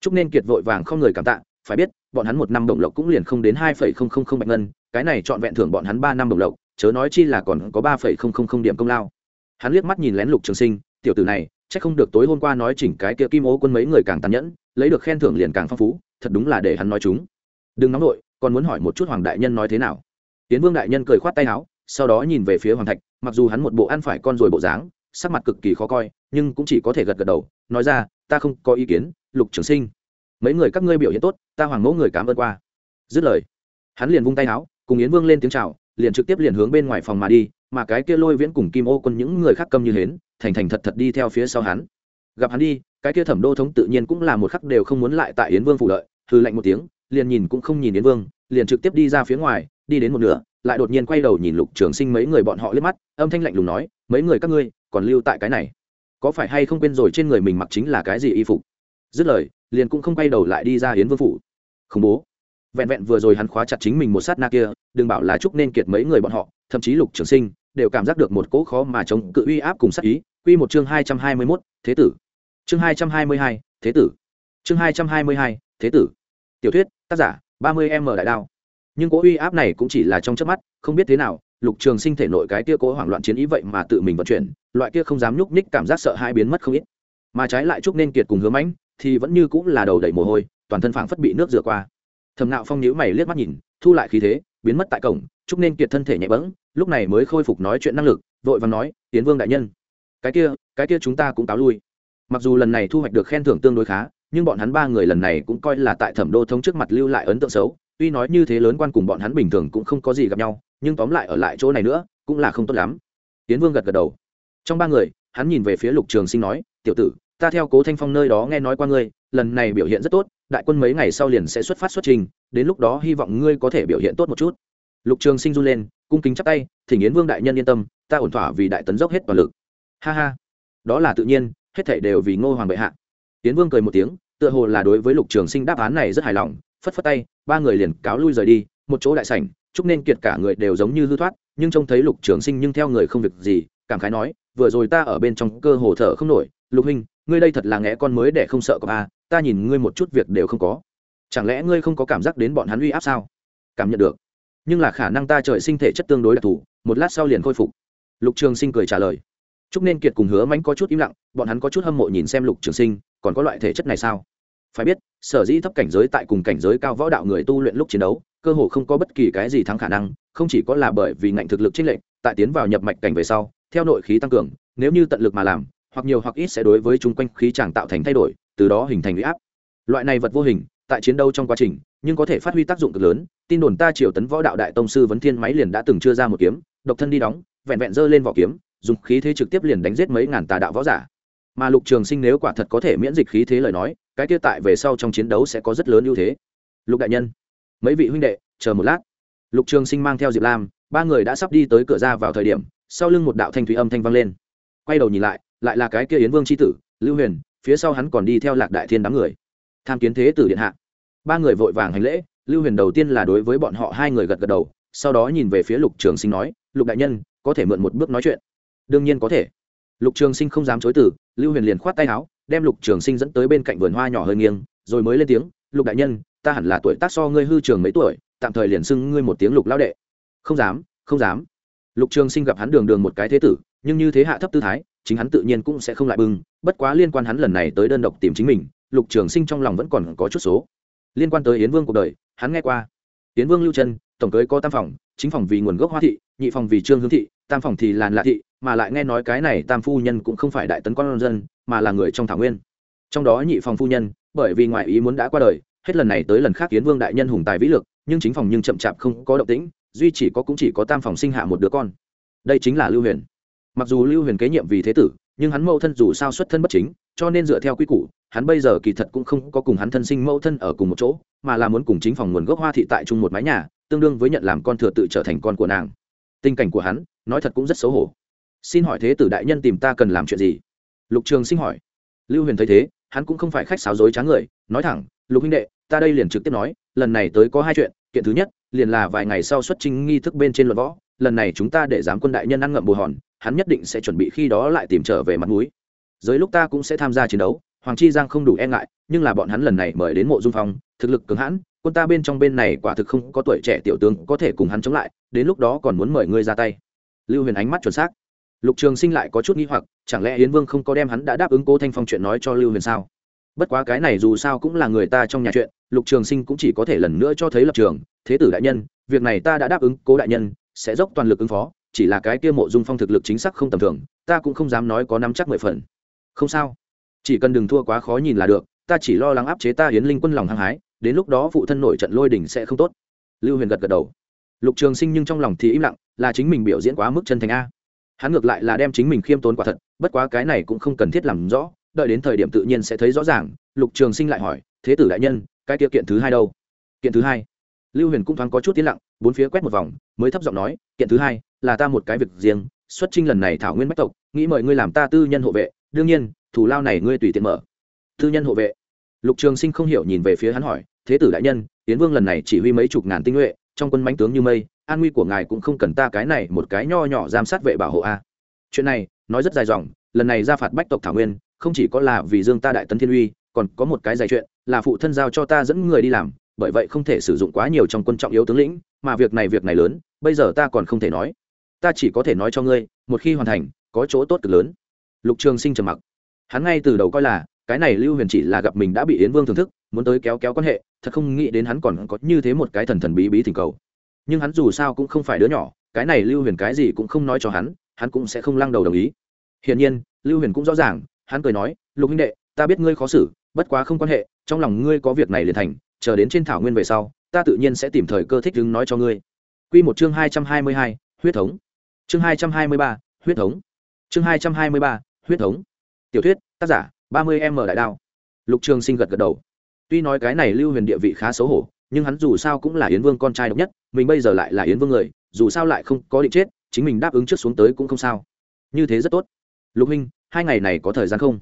Chúc nên kiệt vội vàng không người cảm tạ, phải biết, bọn hắn một năm đồng lộc cũng liền không đến hai phẩy không không không bạch ngân, cái này trọn vẹn thưởng bọn hắn ba năm đồng lộc, chớ nói chi là còn có ba phẩy không không không điểm công lao. Hắn liếc mắt nhìn lén lục trường sinh, tiểu tử này, chắc không được tối hôm qua nói chỉnh cái kia kim ô quân mấy người càng tàn nhẫn, lấy được khen thưởng liền càng phong phú, thật đúng là để hắn nói chúng. Đừng nóng vội, còn muốn hỏi một chút hoàng đại nhân nói thế nào? Tiến vương đại nhân cười khoát tay áo, sau đó nhìn về phía hoàng thạch, mặc dù hắn một bộ ăn phải con rồi bộ dáng sắc mặt cực kỳ khó coi, nhưng cũng chỉ có thể gật gật đầu, nói ra, ta không có ý kiến, lục trường sinh. Mấy người các ngươi biểu hiện tốt, ta hoàng mẫu người cảm ơn qua. Dứt lời, hắn liền vung tay áo, cùng yến vương lên tiếng chào, liền trực tiếp liền hướng bên ngoài phòng mà đi, mà cái kia lôi viễn cùng kim ô quân những người khác câm như hến, thành thành thật thật đi theo phía sau hắn. Gặp hắn đi, cái kia thẩm đô thống tự nhiên cũng là một khắc đều không muốn lại tại yến vương phủ lợi hư lạnh một tiếng, liền nhìn cũng không nhìn yến vương, liền trực tiếp đi ra phía ngoài, đi đến một nửa, lại đột nhiên quay đầu nhìn lục trường sinh mấy người bọn họ liếc mắt, âm thanh lạnh lùng nói, mấy người các ngươi còn lưu tại cái này. Có phải hay không quên rồi trên người mình mặc chính là cái gì y phục? Dứt lời, liền cũng không quay đầu lại đi ra yến vương phủ. Khủng bố. Vẹn vẹn vừa rồi hắn khóa chặt chính mình một sát na kia, đừng bảo là chúc nên kiệt mấy người bọn họ, thậm chí lục trường sinh, đều cảm giác được một cỗ khó mà chống cự uy áp cùng sát ý. Quy một chương hai trăm hai mươi mốt, thế tử. Chương hai trăm hai mươi hai, thế tử. Chương hai trăm hai mươi hai, thế tử. Tiểu thuyết, tác giả, ba mươi m đại đao. Nhưng cỗ uy áp này cũng chỉ là trong chớp mắt, không biết thế nào lục trường sinh thể nội cái kia cố hoảng loạn chiến ý vậy mà tự mình vận chuyển, loại kia không dám nhúc nhích cảm giác sợ hai biến mất không ít. Mà trái lại chúc nên kiệt cùng hứa mãnh thì vẫn như cũng là đầu đầy mồ hôi, toàn thân phảng phất bị nước rửa qua. Thầm nạo phong nhíu mày liếc mắt nhìn, thu lại khí thế, biến mất tại cổng, chúc nên kiệt thân thể nhẹ bẫng, lúc này mới khôi phục nói chuyện năng lực, vội vàng nói, tiến vương đại nhân, cái kia cái kia chúng ta cũng cáo lui. Mặc dù lần này thu hoạch được khen thưởng tương đối khá, nhưng bọn hắn ba người lần này cũng coi là tại thẩm đô thống trước mặt lưu lại ấn tượng xấu tuy nói như thế lớn quan cùng bọn hắn bình thường cũng không có gì gặp nhau, nhưng tóm lại ở lại chỗ này nữa, cũng là không tốt lắm. Tiến vương gật gật đầu. Trong ba người, hắn nhìn về phía lục trường sinh nói, tiểu tử, ta theo cố thanh phong nơi đó nghe nói qua ngươi, lần này biểu hiện rất tốt, đại quân mấy ngày sau liền sẽ xuất phát xuất trình, đến lúc đó hy vọng ngươi có thể biểu hiện tốt một chút. Lục trường sinh run lên, cung kính chắp tay, thỉnh yến vương đại nhân yên tâm, ta ổn thỏa vì đại tấn dốc hết toàn lực. Ha ha. Đó là tự nhiên, hết thảy đều vì ngô hoàng bệ hạ. Yến vương cười một tiếng, tựa hồ là đối với lục trường sinh đáp án này rất hài lòng phất phất tay, ba người liền cáo lui rời đi, một chỗ đại sảnh, chúc nên kiệt cả người đều giống như hư thoát, nhưng trông thấy lục trường sinh nhưng theo người không việc gì, cảm khái nói, vừa rồi ta ở bên trong cơ hồ thở không nổi, lục huynh, ngươi đây thật là nghe con mới để không sợ có a ta nhìn ngươi một chút việc đều không có. Chẳng lẽ ngươi không có cảm giác đến bọn hắn uy áp sao? Cảm nhận được. Nhưng là khả năng ta trời sinh thể chất tương đối đặc thù, một lát sau liền khôi phục. Lục trường sinh cười trả lời. Chúc nên kiệt cùng hứa mánh có chút im lặng, bọn hắn có chút hâm mộ nhìn xem lục trường sinh, còn có loại thể chất này sao? Phải biết, sở dĩ thấp cảnh giới tại cùng cảnh giới cao võ đạo người tu luyện lúc chiến đấu, cơ hồ không có bất kỳ cái gì thắng khả năng, không chỉ có là bởi vì ngạnh thực lực trích lệnh tại tiến vào nhập mạch cảnh về sau, theo nội khí tăng cường, nếu như tận lực mà làm, hoặc nhiều hoặc ít sẽ đối với chung quanh khí chàng tạo thành thay đổi, từ đó hình thành huy áp. Loại này vật vô hình, tại chiến đấu trong quá trình, nhưng có thể phát huy tác dụng cực lớn, tin đồn ta triều tấn võ đạo đại tông sư vấn thiên máy liền đã từng chưa ra một kiếm, độc thân đi đóng, vẹn vẹn giơ lên vỏ kiếm, dùng khí thế trực tiếp liền đánh giết mấy ngàn tà đạo võ giả mà lục trường sinh nếu quả thật có thể miễn dịch khí thế lời nói, cái kia tại về sau trong chiến đấu sẽ có rất lớn ưu thế. Lục đại nhân, mấy vị huynh đệ, chờ một lát. Lục trường sinh mang theo diệp lam, ba người đã sắp đi tới cửa ra vào thời điểm, sau lưng một đạo thanh thủy âm thanh vang lên. Quay đầu nhìn lại lại là cái kia yến vương c h i tử, lưu huyền, phía sau hắn còn đi theo lạc đại thiên đám người. Tham kiến thế tử điện hạ. Ba người vội vàng hành lễ, lưu huyền đầu tiên là đối với bọn họ hai người gật gật đầu, sau đó nhìn về phía lục trường sinh nói, lục đại nhân, có thể mượn một bước nói chuyện? Đương nhiên có thể lục trường sinh không dám chối từ, lưu huyền liền khoát tay áo, đem lục trường sinh dẫn tới bên cạnh vườn hoa nhỏ hơi nghiêng, rồi mới lên tiếng, lục đại nhân, ta hẳn là tuổi tác so ngươi hư trường mấy tuổi, tạm thời liền xưng ngươi một tiếng lục lao đệ. Không dám không dám. Lục trường sinh gặp hắn đường đường một cái thế tử, nhưng như thế hạ thấp tư thái, chính hắn tự nhiên cũng sẽ không lại bưng bất quá liên quan hắn lần này tới đơn độc tìm chính mình, lục trường sinh trong lòng vẫn còn có chút số. Liên quan tới yến vương cuộc đời, hắn nghe qua. Yến vương lưu chân, tổng cưới có tam phòng, chính phòng vì nguồn gốc hoa thị, nhị phòng vì trương hướng thị, tam phòng thì làn lạ thị mà lại nghe nói cái này tam phu nhân cũng không phải đại tấn con dân, mà là người trong thảo nguyên. Trong đó nhị phòng phu nhân, bởi vì ngoại ý muốn đã qua đời, hết lần này tới lần khác yến vương đại nhân hùng tài vĩ lực, nhưng chính phòng nhưng chậm chạp không có động tĩnh, duy chỉ có cũng chỉ có tam phòng sinh hạ một đứa con. Đây chính là lưu huyền. Mặc dù lưu huyền kế nhiệm vì thế tử, nhưng hắn mẫu thân dù sao xuất thân bất chính, cho nên dựa theo quy củ, hắn bây giờ kỳ thật cũng không có cùng hắn thân sinh mẫu thân ở cùng một chỗ, mà là muốn cùng chính phòng nguồn gốc hoa thị tại chung một mái nhà, tương đương với nhận làm con thừa tự trở thành con của nàng. Tình cảnh của hắn, nói thật cũng rất xấu hổ xin hỏi thế tử đại nhân tìm ta cần làm chuyện gì? Lục trường sinh hỏi. Lưu huyền thấy thế, hắn cũng không phải khách sáo dối tráng người, nói thẳng, lục huynh đệ, ta đây liền trực tiếp nói, lần này tới có hai chuyện, kiện thứ nhất, liền là vài ngày sau xuất trình nghi thức bên trên luật võ, lần này chúng ta để giám quân đại nhân ăn ngậm bù hòn, hắn nhất định sẽ chuẩn bị khi đó lại tìm trở về mặt núi dưới lúc ta cũng sẽ tham gia chiến đấu, hoàng chi giang không đủ e ngại, nhưng là bọn hắn lần này mời đến mộ dung phong, thực lực cứng hãn, quân ta bên trong bên này quả thực không có tuổi trẻ tiểu tướng có thể cùng hắn chống lại, đến lúc đó còn muốn mời ngươi ra tay. Lưu huyền ánh mắt chuẩn xác lục trường sinh lại có chút nghi hoặc, chẳng lẽ Hiến vương không có đem hắn đã đáp ứng cố thanh phong chuyện nói cho lưu huyền sao? Bất quá cái này dù sao cũng là người ta trong nhà chuyện, lục trường sinh cũng chỉ có thể lần nữa cho thấy lập trường. Thế tử đại nhân, việc này ta đã đáp ứng cố đại nhân, sẽ dốc toàn lực ứng phó, chỉ là cái kia mộ dung phong thực lực chính xác không tầm thường, ta cũng không dám nói có nắm chắc mười phần. Không sao. Chỉ cần đừng thua quá khó nhìn là được, ta chỉ lo lắng áp chế ta hiến linh quân lòng hăng hái, đến lúc đó phụ thân nổi trận lôi đỉnh sẽ không tốt. Lưu huyền gật gật đầu. Lục trường sinh nhưng trong lòng thì im lặng, là chính mình biểu diễn quá mức chân thành a hắn ngược lại là đem chính mình khiêm tốn quả thật, bất quá cái này cũng không cần thiết làm rõ, đợi đến thời điểm tự nhiên sẽ thấy rõ ràng, lục trường sinh lại hỏi, thế tử đại nhân, cái kia kiện thứ hai đâu? Kiện thứ hai? Lưu huyền cũng thoáng có chút tiến lặng, bốn phía quét một vòng, mới thấp giọng nói, kiện thứ hai, là ta một cái việc riêng, xuất trinh lần này thảo nguyên bách tộc, nghĩ mời ngươi làm ta tư nhân hộ vệ, đương nhiên, thủ lao này ngươi tùy tiện mở. Tư nhân hộ vệ? Lục trường sinh không hiểu nhìn về phía hắn hỏi, thế tử đại nhân tiến vương lần này chỉ huy mấy chục ngàn tinh nhuệ, trong quân mãnh tướng như mây an nguy của ngài cũng không cần ta cái này một cái nho nhỏ giám sát vệ bảo hộ a. Chuyện này, nói rất dài dòng, lần này ra phạt bách tộc thảo nguyên, không chỉ có là vì dương ta đại tấn thiên uy, còn có một cái dài chuyện, là phụ thân giao cho ta dẫn người đi làm, bởi vậy không thể sử dụng quá nhiều trong quân trọng yếu tướng lĩnh, mà việc này việc này lớn, bây giờ ta còn không thể nói. Ta chỉ có thể nói cho ngươi, một khi hoàn thành, có chỗ tốt cực lớn. Lục trường sinh trầm mặc. Hắn ngay từ đầu coi là, cái này lưu huyền chỉ là gặp mình đã bị yến vương thưởng thức, muốn tới kéo kéo quan hệ, thật không nghĩ đến hắn còn có như thế một cái thần thần bí bí thỉnh cầu nhưng hắn dù sao cũng không phải đứa nhỏ, cái này lưu huyền cái gì cũng không nói cho hắn hắn cũng sẽ không lăng đầu đồng ý. Hiển nhiên, lưu huyền cũng rõ ràng, hắn cười nói, lục huynh đệ, ta biết ngươi khó xử, bất quá không quan hệ, trong lòng ngươi có việc này liền thành, chờ đến trên thảo nguyên về sau, ta tự nhiên sẽ tìm thời cơ thích đứng nói cho ngươi. Quy một chương hai trăm hai mươi hai, huyết thống. Chương hai trăm hai mươi ba, huyết thống. Chương hai trăm hai mươi ba, huyết thống. Tiểu thuyết, tác giả, ba mươi m đại đao. Lục trường sinh gật gật đầu. Tuy nói cái này lưu huyền địa vị khá xấu hổ nhưng hắn dù sao cũng là yến vương con trai độc nhất, mình bây giờ lại là yến vương người, dù sao lại không có định chết, chính mình đáp ứng trước xuống tới cũng không sao. Như thế rất tốt. Lục huynh, hai ngày này có thời gian không?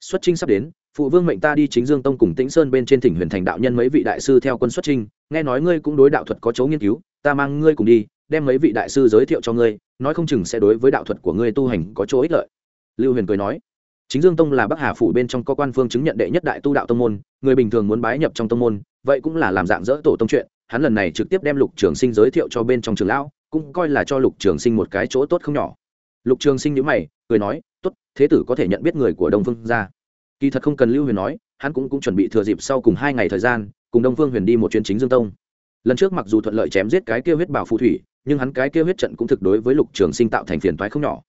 Xuất trinh sắp đến, phụ vương mệnh ta đi chính dương tông cùng tĩnh sơn bên trên thỉnh huyền thành đạo nhân mấy vị đại sư theo quân xuất trinh, nghe nói ngươi cũng đối đạo thuật có chấu nghiên cứu, ta mang ngươi cùng đi, đem mấy vị đại sư giới thiệu cho ngươi, nói không chừng sẽ đối với đạo thuật của ngươi tu hành có chỗ ích lợi. Lưu huyền cười nói. Chính dương tông là bắc hà phủ bên trong có quan phương chứng nhận đệ nhất đại tu đạo tông môn, người bình thường muốn bái nhập trong tông môn vậy cũng là làm dạng dỡ tổ tông chuyện hắn lần này trực tiếp đem lục trường sinh giới thiệu cho bên trong trường lão cũng coi là cho lục trường sinh một cái chỗ tốt không nhỏ. Lục trường sinh nhữ mày cười nói tốt thế tử có thể nhận biết người của đông phương ra kỳ thật không cần lưu huyền nói hắn cũng, cũng chuẩn bị thừa dịp sau cùng hai ngày thời gian cùng đông phương huyền đi một chuyến chính dương tông. Lần trước mặc dù thuận lợi chém giết cái kêu huyết bảo phù thủy nhưng hắn cái kêu huyết trận cũng thực đối với lục trường sinh tạo thành phiền toái không nhỏ.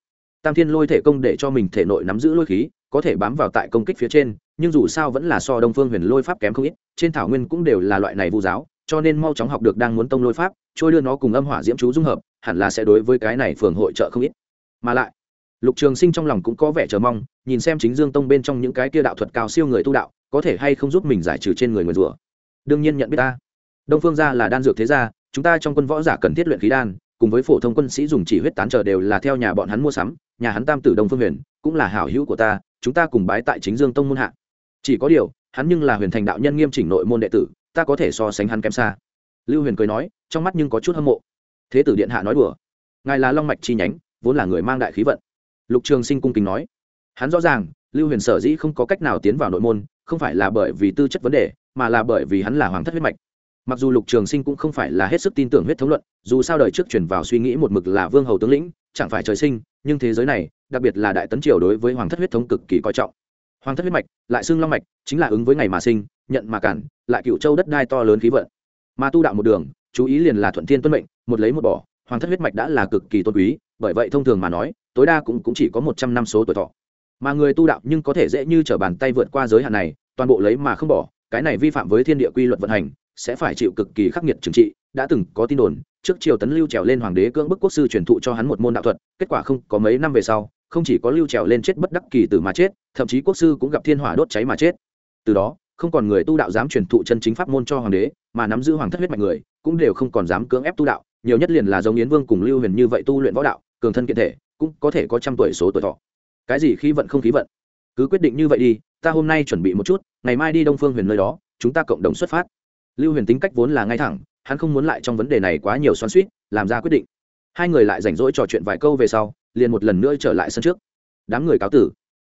Tam thiên lôi thể công để cho mình thể nội nắm giữ lôi khí có thể bám vào tại công kích phía trên nhưng dù sao vẫn là so đông phương huyền lôi pháp kém không ít, trên thảo nguyên cũng đều là loại này vu giáo, cho nên mau chóng học được đang muốn tông lôi pháp, trôi đưa nó cùng âm hỏa diễm chú dung hợp, hẳn là sẽ đối với cái này phường hội trợ không ít. Mà lại, lục trường sinh trong lòng cũng có vẻ chờ mong, nhìn xem chính dương tông bên trong những cái kia đạo thuật cao siêu người tu đạo, có thể hay không giúp mình giải trừ trên người người rùa đương nhiên nhận biết ta. Đông phương gia là đan dược thế gia, chúng ta trong quân võ giả cần thiết luyện khí đan, cùng với phổ thông quân sĩ dùng chỉ huyết tán chờ đều là theo nhà bọn hắn mua sắm, nhà hắn tam tử đông phương huyền cũng là hảo hữu của ta, chúng ta cùng bái tại chính dương tông môn hạ chỉ có điều, hắn nhưng là huyền thành đạo nhân nghiêm chỉnh nội môn đệ tử, ta có thể so sánh hắn kém xa. Lưu huyền cười nói, trong mắt nhưng có chút hâm mộ. Thế tử điện hạ nói đùa. Ngài là long mạch chi nhánh, vốn là người mang đại khí vận. Lục trường sinh cung kính nói. Hắn rõ ràng, lưu huyền sở dĩ không có cách nào tiến vào nội môn, không phải là bởi vì tư chất vấn đề, mà là bởi vì hắn là hoàng thất huyết mạch. Mặc dù lục trường sinh cũng không phải là hết sức tin tưởng huyết thống luận, dù sao đời trước chuyển vào suy nghĩ một mực là vương hầu tướng lĩnh, chẳng phải trời sinh, nhưng thế giới này, đặc biệt là đại tấn triều đối với hoàng thất huyết thống cực kỳ coi trọng hoàng thất huyết mạch lại xưng long mạch chính là ứng với ngày mà sinh nhận mà cản lại cựu châu đất đai to lớn khí vận. Mà tu đạo một đường chú ý liền là thuận thiên tuân mệnh một lấy một bỏ hoàng thất huyết mạch đã là cực kỳ tôn quý bởi vậy thông thường mà nói tối đa cũng, cũng chỉ có một trăm năm số tuổi thọ. Mà người tu đạo nhưng có thể dễ như t r ở bàn tay vượt qua giới hạn này toàn bộ lấy mà không bỏ cái này vi phạm với thiên địa quy luật vận hành sẽ phải chịu cực kỳ khắc nghiệt trừng trị đã từng có tin đồn trước triều tấn lưu trèo lên hoàng đế cưỡng bức quốc sư truyền thụ cho hắn một môn đạo thuật kết quả không có mấy năm về sau không chỉ có lưu trèo lên chết bất đắc kỳ tử mà chết, thậm chí quốc sư cũng gặp thiên hỏa đốt cháy mà chết. Từ đó, không còn người tu đạo dám truyền thụ chân chính pháp môn cho hoàng đế, mà nắm giữ hoàng thất huyết mạch người, cũng đều không còn dám cưỡng ép tu đạo, nhiều nhất liền là giống yến vương cùng lưu huyền như vậy tu luyện võ đạo, cường thân kiện thể, cũng có thể có trăm tuổi số tuổi thọ. Cái gì khí vận không khí vận? Cứ quyết định như vậy đi, ta hôm nay chuẩn bị một chút, ngày mai đi đông phương huyền nơi đó, chúng ta cộng đồng xuất phát. Lưu huyền tính cách vốn là ngay thẳng, hắn không muốn lại trong vấn đề này quá nhiều xoắn suýt làm ra quyết định. Hai người lại rảnh rỗi trò chuyện vài câu về sau liền một lần nữa trở lại sân trước. Đám người cáo tử.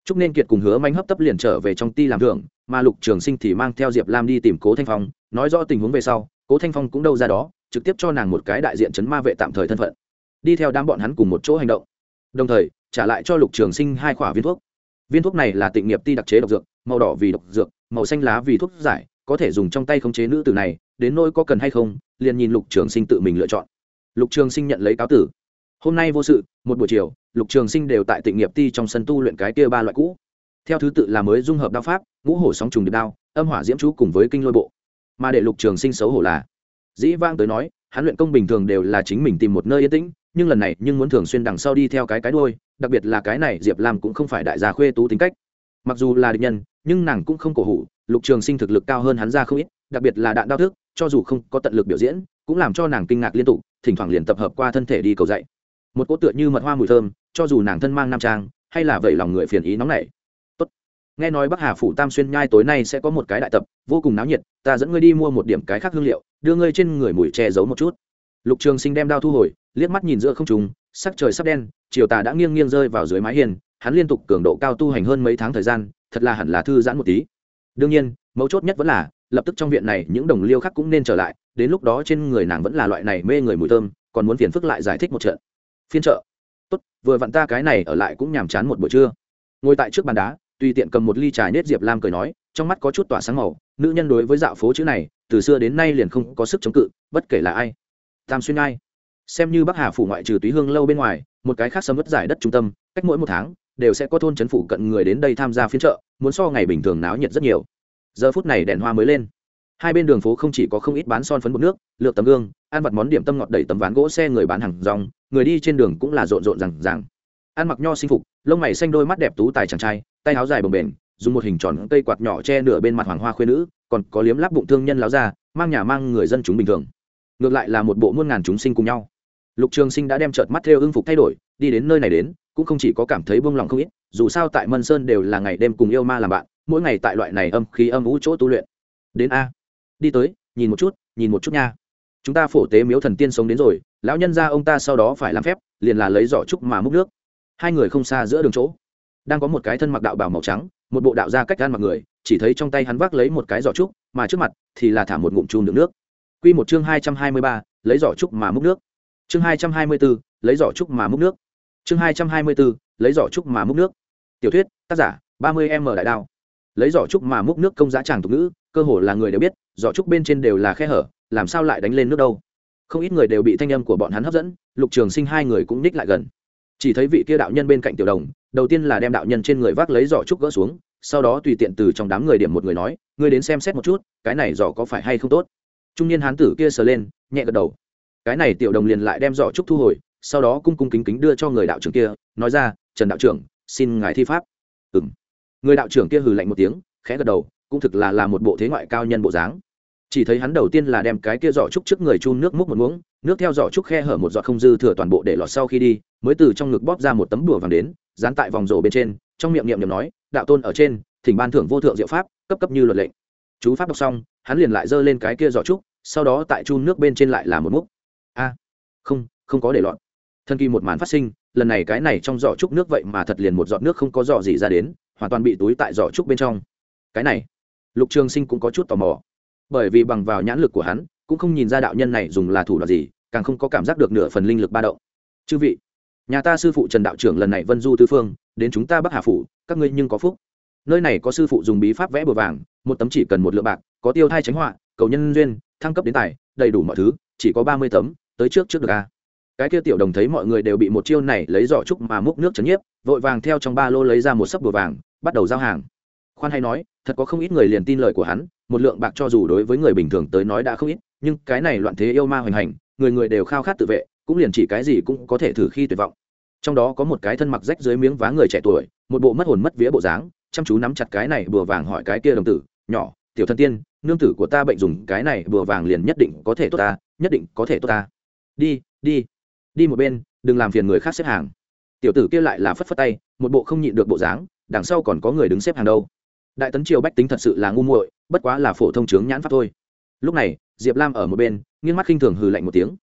Trúc nên kiệt cùng hứa manh hấp tấp liền trở về trong ti làm thưởng, mà lục trường sinh thì mang theo diệp lam đi tìm cố thanh phong, nói rõ tình huống về sau, cố thanh phong cũng đâu ra đó, trực tiếp cho nàng một cái đại diện chấn ma vệ tạm thời thân phận. Đi theo đám bọn hắn cùng một chỗ hành động. Đồng thời, trả lại cho lục trường sinh hai khỏa viên thuốc. Viên thuốc này là tịnh nghiệp ti đặc chế độc dược, màu đỏ vì độc dược, màu xanh lá vì thuốc giải, có thể dùng trong tay khống chế nữ tử này, đến nỗi có cần hay không, liền nhìn lục trường sinh tự mình lựa chọn. Lục trường sinh nhận lấy cáo tử hôm nay vô sự, một buổi chiều, lục trường sinh đều tại tịnh nghiệp ti trong sân tu luyện cái kia ba loại cũ. Theo thứ tự là mới dung hợp đao pháp, ngũ hổ sóng trùng điệp đao, âm hỏa diễm chú cùng với kinh lôi bộ. Mà để lục trường sinh xấu hổ là, dĩ vang tới nói, hắn luyện công bình thường đều là chính mình tìm một nơi yên tĩnh, nhưng lần này nhưng muốn thường xuyên đằng sau đi theo cái cái đôi đặc biệt là cái này diệp lam cũng không phải đại gia khuê tú tính cách. Mặc dù là địch nhân, nhưng nàng cũng không cổ hủ, lục trường sinh thực lực cao hơn hắn ra không ít, đặc biệt là đạn đao thức, cho dù không có tận lực biểu diễn, cũng làm cho nàng kinh ngạc liên tục, thỉnh thoảng liền tập hợp qua thân thể đi cầu dạy một cỗ tựa như mật hoa mùi thơm, cho dù nàng thân mang nam trang, hay là vậy lòng người phiền ý nóng nảy. Tốt. nghe nói bắc hà phủ tam xuyên nhai tối nay sẽ có một cái đại tập, vô cùng náo nhiệt, ta dẫn ngươi đi mua một điểm cái khác hương liệu, đưa ngươi trên người mùi che giấu một chút. Lục trường sinh đem đao thu hồi, liếc mắt nhìn giữa không trùng sắc trời sắp đen chiều tà đã nghiêng nghiêng rơi vào dưới mái hiên, hắn liên tục cường độ cao tu hành hơn mấy tháng thời gian, thật là hẳn là thư giãn một tí. Đương nhiên, mấu chốt nhất vẫn là, lập tức trong viện này những đồng liêu khác cũng nên trở lại, đến lúc đó trên người nàng vẫn là loại này mê người mùi thơm, còn muốn phiền phức lại giải thích một trận phiên chợ. Tốt, vừa vặn ta cái này ở lại cũng nhàm chán một buổi trưa. Ngồi tại trước bàn đá, tùy tiện cầm một ly trà nết diệp lam cười nói, trong mắt có chút tỏa sáng màu, nữ nhân đối với dạo phố chữ này, từ xưa đến nay liền không có sức chống cự, bất kể là ai. Tam xuyên ai? Xem như bắc hà phủ ngoại trừ túy hương lâu bên ngoài, một cái khác sầm mất giải đất trung tâm, cách mỗi một tháng, đều sẽ có thôn trấn phủ cận người đến đây tham gia phiên chợ, muốn so ngày bình thường náo nhiệt rất nhiều. Giờ phút này đèn hoa mới lên. Hai bên đường phố không chỉ có không ít bán son phấn bột nước lượt tấm gương, ăn vặt món điểm tâm ngọt đầy tấm ván gỗ xe người bán hàng rong người đi trên đường cũng là rộn rộn rằng rằng ăn mặc nho sinh phục, lông mày xanh đôi mắt đẹp tú tài chàng trai, tay áo dài bồng bềnh, dùng một hình tròn cây quạt nhỏ che nửa bên mặt hoàng hoa khuyên nữ, còn có liếm lắp bụng thương nhân láo ra, mang nhà mang người dân chúng bình thường. Ngược lại là một bộ muôn ngàn chúng sinh cùng nhau. Lục trường sinh đã đem trợt mắt theo ưng phục thay đổi, đi đến nơi này đến, cũng không chỉ có cảm thấy buông lòng không ít, dù sao tại mân sơn đều là ngày đêm cùng yêu ma làm bạn, mỗi ngày tại loại này âm khí âm ú chỗ tu luyện. Đến a. Đi tới, nhìn một chút, nhìn một chút nha. Chúng ta phổ tế miếu thần tiên sống đến rồi lão nhân ra ông ta sau đó phải làm phép, liền là lấy giỏ trúc mà múc nước. Hai người không xa giữa đường chỗ. Đang có một cái thân mặc đạo bào màu trắng, một bộ đạo ra cách gan mặc người, chỉ thấy trong tay hắn vác lấy một cái giỏ trúc, mà trước mặt thì là thả một ngụm chùm đựng nước. Quy một chương hai trăm hai mươi ba, lấy giỏ trúc mà múc nước. Chương hai trăm hai mươi bốn, lấy giỏ trúc mà múc nước. Chương hai trăm hai mươi bốn, lấy giỏ trúc mà múc nước. Tiểu thuyết, tác giả, ba mươi m đại đao. Lấy giỏ trúc mà múc nước công giá tràng tục ngữ, cơ hồ là người đều biết, giỏ trúc bên trên đều là khe hở, làm sao lại đánh lên nước đâu? Không ít người đều bị thanh âm của bọn hắn hấp dẫn, lục trường sinh hai người cũng ních lại gần. Chỉ thấy vị kia đạo nhân bên cạnh tiểu đồng, đầu tiên là đem đạo nhân trên người vác lấy giỏ trúc gỡ xuống, sau đó tùy tiện từ trong đám người điểm một người nói, ngươi đến xem xét một chút, cái này giỏ có phải hay không tốt? Trung niên hán tử kia sờ lên, nhẹ gật đầu. Cái này tiểu đồng liền lại đem giỏ trúc thu hồi, sau đó cung cung kính kính đưa cho người đạo trưởng kia, nói ra, trần đạo trưởng, xin ngài thi pháp. Ừ m người đạo trưởng kia hừ lạnh một tiếng, khẽ gật đầu, cũng thực là là một bộ thế ngoại cao nhân bộ dáng chỉ thấy hắn đầu tiên là đem cái kia giỏ trúc trước người chun nước múc một muỗng, nước theo giỏ trúc khe hở một giọt không dư thừa toàn bộ để lọt sau khi đi, mới từ trong ngực bóp ra một tấm đùa vàng đến, dán tại vòng rổ bên trên, trong miệng niệm niệm nói, đạo tôn ở trên, thỉnh ban thưởng vô thượng diệu pháp, cấp cấp như luật lệnh. Chú pháp đọc xong, hắn liền lại giơ lên cái kia giỏ trúc, sau đó tại chun nước bên trên lại là một múc. A, không không có để lọt. Thân kỳ một màn phát sinh, lần này cái này trong giỏ trúc nước vậy mà thật liền một giọt nước không có giỏ gì ra đến, hoàn toàn bị túi tại giỏ trúc bên trong. Cái này, lục trường sinh cũng có chút tò mò bởi vì bằng vào nhãn lực của hắn, cũng không nhìn ra đạo nhân này dùng là thủ đoạn gì, càng không có cảm giác được nửa phần linh lực ba động. Chư vị, nhà ta sư phụ trần đạo trưởng lần này vân du tư phương, đến chúng ta bắc hà phủ, các ngươi nhưng có phúc. Nơi này có sư phụ dùng bí pháp vẽ bờ vàng, một tấm chỉ cần một lượng bạc, có tiêu thai tránh họa, cầu nhân duyên, thăng cấp đến tài, đầy đủ mọi thứ, chỉ có ba mươi tấm, tới trước trước được a. Cái kia tiểu đồng thấy mọi người đều bị một chiêu này lấy giỏ trúc mà múc nước chấn nhiếp, vội vàng theo trong ba lô lấy ra một sấp bùa vàng, bắt đầu giao hàng khoan hay nói, thật có không ít người liền tin lời của hắn, một lượng bạc cho dù đối với người bình thường tới nói đã không ít, nhưng cái này loạn thế yêu ma hoành hành, người người đều khao khát tự vệ, cũng liền chỉ cái gì cũng có thể thử khi tuyệt vọng. Trong đó có một cái thân mặc rách dưới miếng vá người trẻ tuổi, một bộ mất hồn mất vía bộ dáng, chăm chú nắm chặt cái này bừa vàng hỏi cái kia đồng tử, nhỏ, tiểu thân tiên, nương tử của ta bệnh dùng cái này bừa vàng liền nhất định có thể tốt ta, nhất định có thể tốt ta. Đi đi đi một bên, đừng làm phiền người khác xếp hàng. Tiểu tử kia lại là phất phất tay, một bộ không nhịn được bộ dáng, đằng sau còn có người đứng xếp hàng đâu đại tấn triều bách tính thật sự là ngu muội, bất quá là phổ thông chướng nhãn pháp thôi. Lúc này, diệp lam ở một bên, nghiêng mắt khinh thường hừ lạnh một tiếng.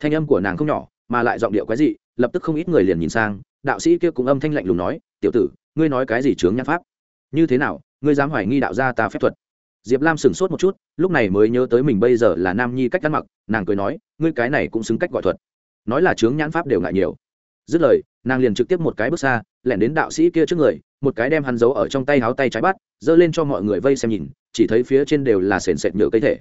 Thanh âm của nàng không nhỏ, mà lại giọng điệu quái dị, lập tức không ít người liền nhìn sang, đạo sĩ kia cũng âm thanh lạnh lùng nói, tiểu tử, ngươi nói cái gì chướng nhãn pháp? Như thế nào, ngươi dám hoài nghi đạo gia ta phép thuật? Diệp lam sửng sốt một chút, lúc này mới nhớ tới mình bây giờ là nam nhi cách ăn mặc, nàng cười nói, ngươi cái này cũng xứng cách gọi thuật. Nói là chướng nhãn pháp đều ngại nhiều. Dứt lời, nàng liền trực tiếp một cái bước xa, lẻn đến đạo sĩ kia trước người một cái đem hắn giấu ở trong tay háo tay trái bắt, giơ lên cho mọi người vây xem nhìn, chỉ thấy phía trên đều là sền sệt nhựa cây thể.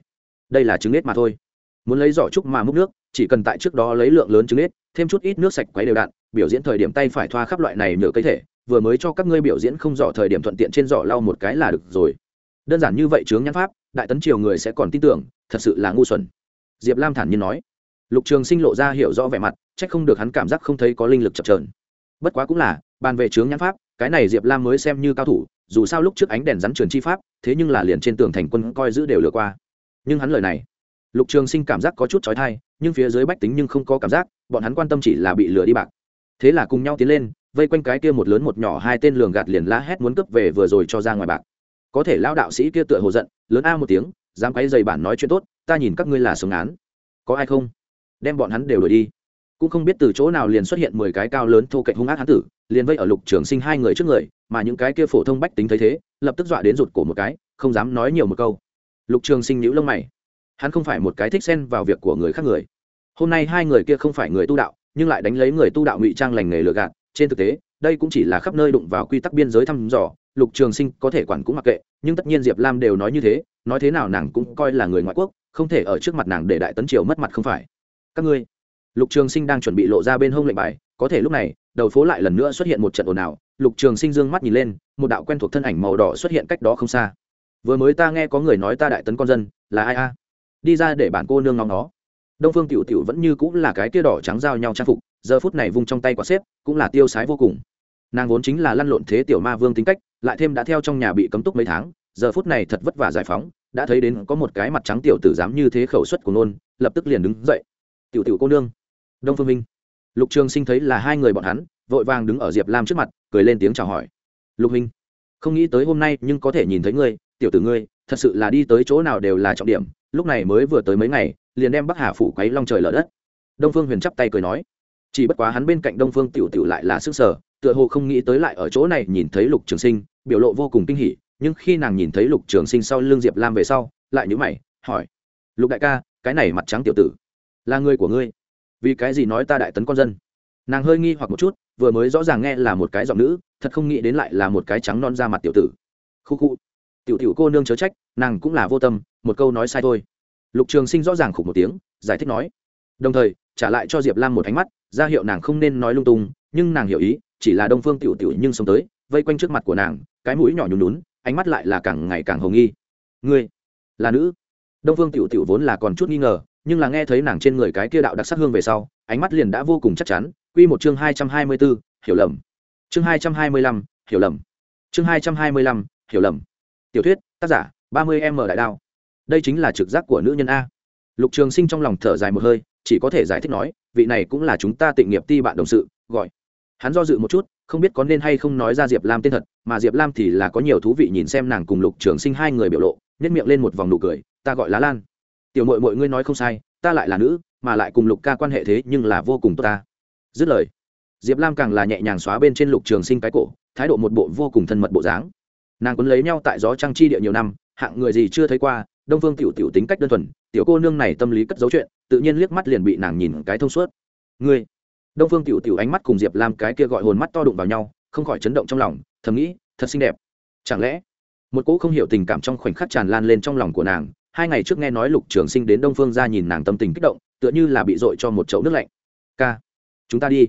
Đây là trứng nết mà thôi. Muốn lấy giỏ trúc mà múc nước, chỉ cần tại trước đó lấy lượng lớn trứng nết thêm chút ít nước sạch quấy đều đặn biểu diễn thời điểm tay phải thoa khắp loại này nhựa cây thể, vừa mới cho các ngươi biểu diễn không rõ thời điểm thuận tiện trên giỏ lau một cái là được rồi. Đơn giản như vậy chướng nhãn pháp, đại tấn triều người sẽ còn tin tưởng, thật sự là ngu xuẩn. Diệp lam thản nhiên nói. Lục trường sinh lộ ra hiểu rõ vẻ mặt c h ắ c không được hắn cảm giác không thấy có linh lực chập trờn bất quá cũng là, bàn về chướng nhãn pháp cái này diệp lam mới xem như cao thủ, dù sao lúc trước ánh đèn rắn trường chi pháp, thế nhưng là liền trên tường thành quân coi giữ đều lừa qua. Nhưng hắn lời này, lục trường sinh cảm giác có chút trói thai nhưng phía dưới bách tính nhưng không có cảm giác, bọn hắn quan tâm chỉ là bị lừa đi bạc. Thế là cùng nhau tiến lên, vây quanh cái kia một lớn một nhỏ hai tên lường gạt liền la hét muốn cướp về vừa rồi cho ra ngoài bạc. Có thể lao đạo sĩ kia tựa hồ giận, lớn a một tiếng, dám quấy dày bản nói chuyện tốt, ta nhìn các ngươi là sống án. Có ai không? Đem bọn hắn đều đuổi đi. Cũng không biết từ chỗ nào liền xuất hiện mười cái cao lớn thô cạnh hung ác hán tử liền vây ở lục trường sinh hai người trước người, mà những cái kia phổ thông bách tính thấy thế, lập tức dọa đến rụt cổ một cái, không dám nói nhiều một câu. Lục trường sinh nhíu lông mày. Hắn không phải một cái thích xen vào việc của người khác người. Hôm nay hai người kia không phải người tu đạo, nhưng lại đánh lấy người tu đạo ngụy trang lành nghề lừa gạt. Trên thực tế, đây cũng chỉ là khắp nơi đụng vào quy tắc biên giới thăm dò, lục trường sinh có thể quản cũng mặc kệ, nhưng tất nhiên diệp lam đều nói như thế, nói thế nào nàng cũng coi là người ngoại quốc, không thể ở trước mặt nàng để đại tấn triều mất mặt không phải. Các ngươi, lục trường sinh đang chuẩn bị lộ ra bên hông lệnh bài, có thể lúc này đầu phố lại lần nữa xuất hiện một trận ồn ào, lục trường sinh dương mắt nhìn lên, một đạo quen thuộc thân ảnh màu đỏ xuất hiện cách đó không xa. Vừa mới ta nghe có người nói ta đại tấn con dân, là ai a? Đi ra để bản cô nương ngóng nó. Đông phương tiểu tiểu vẫn như cũng là cái tia đỏ trắng giao nhau trang phục, giờ phút này vung trong tay quả xếp, cũng là tiêu sái vô cùng. Nàng vốn chính là lăn lộn thế tiểu ma vương tính cách, lại thêm đã theo trong nhà bị cấm túc mấy tháng, giờ phút này thật vất vả giải phóng, đã thấy đến có một cái mặt trắng tiểu tử dám như thế khẩu suất của nôn, lập tức liền đứng dậy. Tiểu tiểu cô nương. Đông phương minh lục trường sinh thấy là hai người bọn hắn, vội vàng đứng ở diệp lam trước mặt, cười lên tiếng chào hỏi. Lục minh không nghĩ tới hôm nay nhưng có thể nhìn thấy ngươi, tiểu tử ngươi, thật sự là đi tới chỗ nào đều là trọng điểm, lúc này mới vừa tới mấy ngày, liền đem bắc hà phủ quấy long trời lở đất. Đông phương huyền chắp tay cười nói. Chỉ bất quá hắn bên cạnh đông phương tiểu tiểu lại là sức sở tựa hồ không nghĩ tới lại ở chỗ này nhìn thấy lục trường sinh, biểu lộ vô cùng kinh hỉ, nhưng khi nàng nhìn thấy lục trường sinh sau l ư n g diệp lam về sau, lại nhữ mày, hỏi. Lục đại ca, cái này mặt trắng tiểu tử, là người của ngươi? Vì cái gì nói ta đại tấn con dân? Nàng hơi nghi hoặc một chút, vừa mới rõ ràng nghe là một cái giọng nữ, thật không nghĩ đến lại là một cái trắng non ra mặt tiểu tử. Khu khu. Tiểu tiểu cô nương chớ trách, nàng cũng là vô tâm, một câu nói sai thôi. Lục trường sinh rõ ràng khục một tiếng, giải thích nói. Đồng thời, trả lại cho diệp lam một ánh mắt, ra hiệu nàng không nên nói lung tung, nhưng nàng hiểu ý, chỉ là đông phương tiểu tiểu nhưng sống tới, vây quanh trước mặt của nàng, cái mũi nhỏ nhún nhún, ánh mắt lại là càng ngày càng hồng nghi. Ngươi là nữ. Đông phương tiểu tiểu vốn là còn chút nghi ngờ nhưng là nghe thấy nàng trên người cái kia đạo đặc sắc hương về sau ánh mắt liền đã vô cùng chắc chắn. Quy một chương hai trăm hai mươi 224, hiểu lầm. Chương hai trăm hai mươi lăm hiểu lầm. Chương hai trăm hai mươi lăm hiểu lầm. Tiểu thuyết tác giả ba mươi m đại đao. Đây chính là trực giác của nữ nhân a. Lục trường sinh trong lòng thở dài một hơi chỉ có thể giải thích nói vị này cũng là chúng ta tịnh nghiệp ti bạn đồng sự gọi. Hắn do dự một chút không biết có nên hay không nói ra diệp lam tên thật mà diệp lam thì là có nhiều thú vị nhìn xem nàng cùng lục trường sinh hai người biểu lộ nhét miệng lên một vòng nụ cười ta gọi lá lan tiểu mội mọi ngươi nói không sai, ta lại là nữ, mà lại cùng lục ca quan hệ thế nhưng là vô cùng tốt ta. Dứt lời, diệp lam càng là nhẹ nhàng xóa bên trên lục trường sinh cái cổ, thái độ một bộ vô cùng thân mật bộ dáng. Nàng quấn lấy nhau tại gió trăng chi địa nhiều năm, hạng người gì chưa thấy qua, đông phương tiểu tiểu tính cách đơn thuần, tiểu cô nương này tâm lý cất dấu chuyện, tự nhiên liếc mắt liền bị nàng nhìn cái thông suốt. Ngươi, đông phương tiểu tiểu ánh mắt cùng diệp lam cái kia gọi hồn mắt to đụng vào nhau, không khỏi chấn động trong lòng, thầm nghĩ, thật xinh đẹp. Chẳng lẽ, một cỗ không hiểu tình cảm trong khoảnh khắc tràn lan lên trong lòng của nàng hai ngày trước nghe nói lục trường sinh đến đông phương ra nhìn nàng tâm tình kích động, tựa như là bị dội cho một chậu nước lạnh. Ca, chúng ta đi.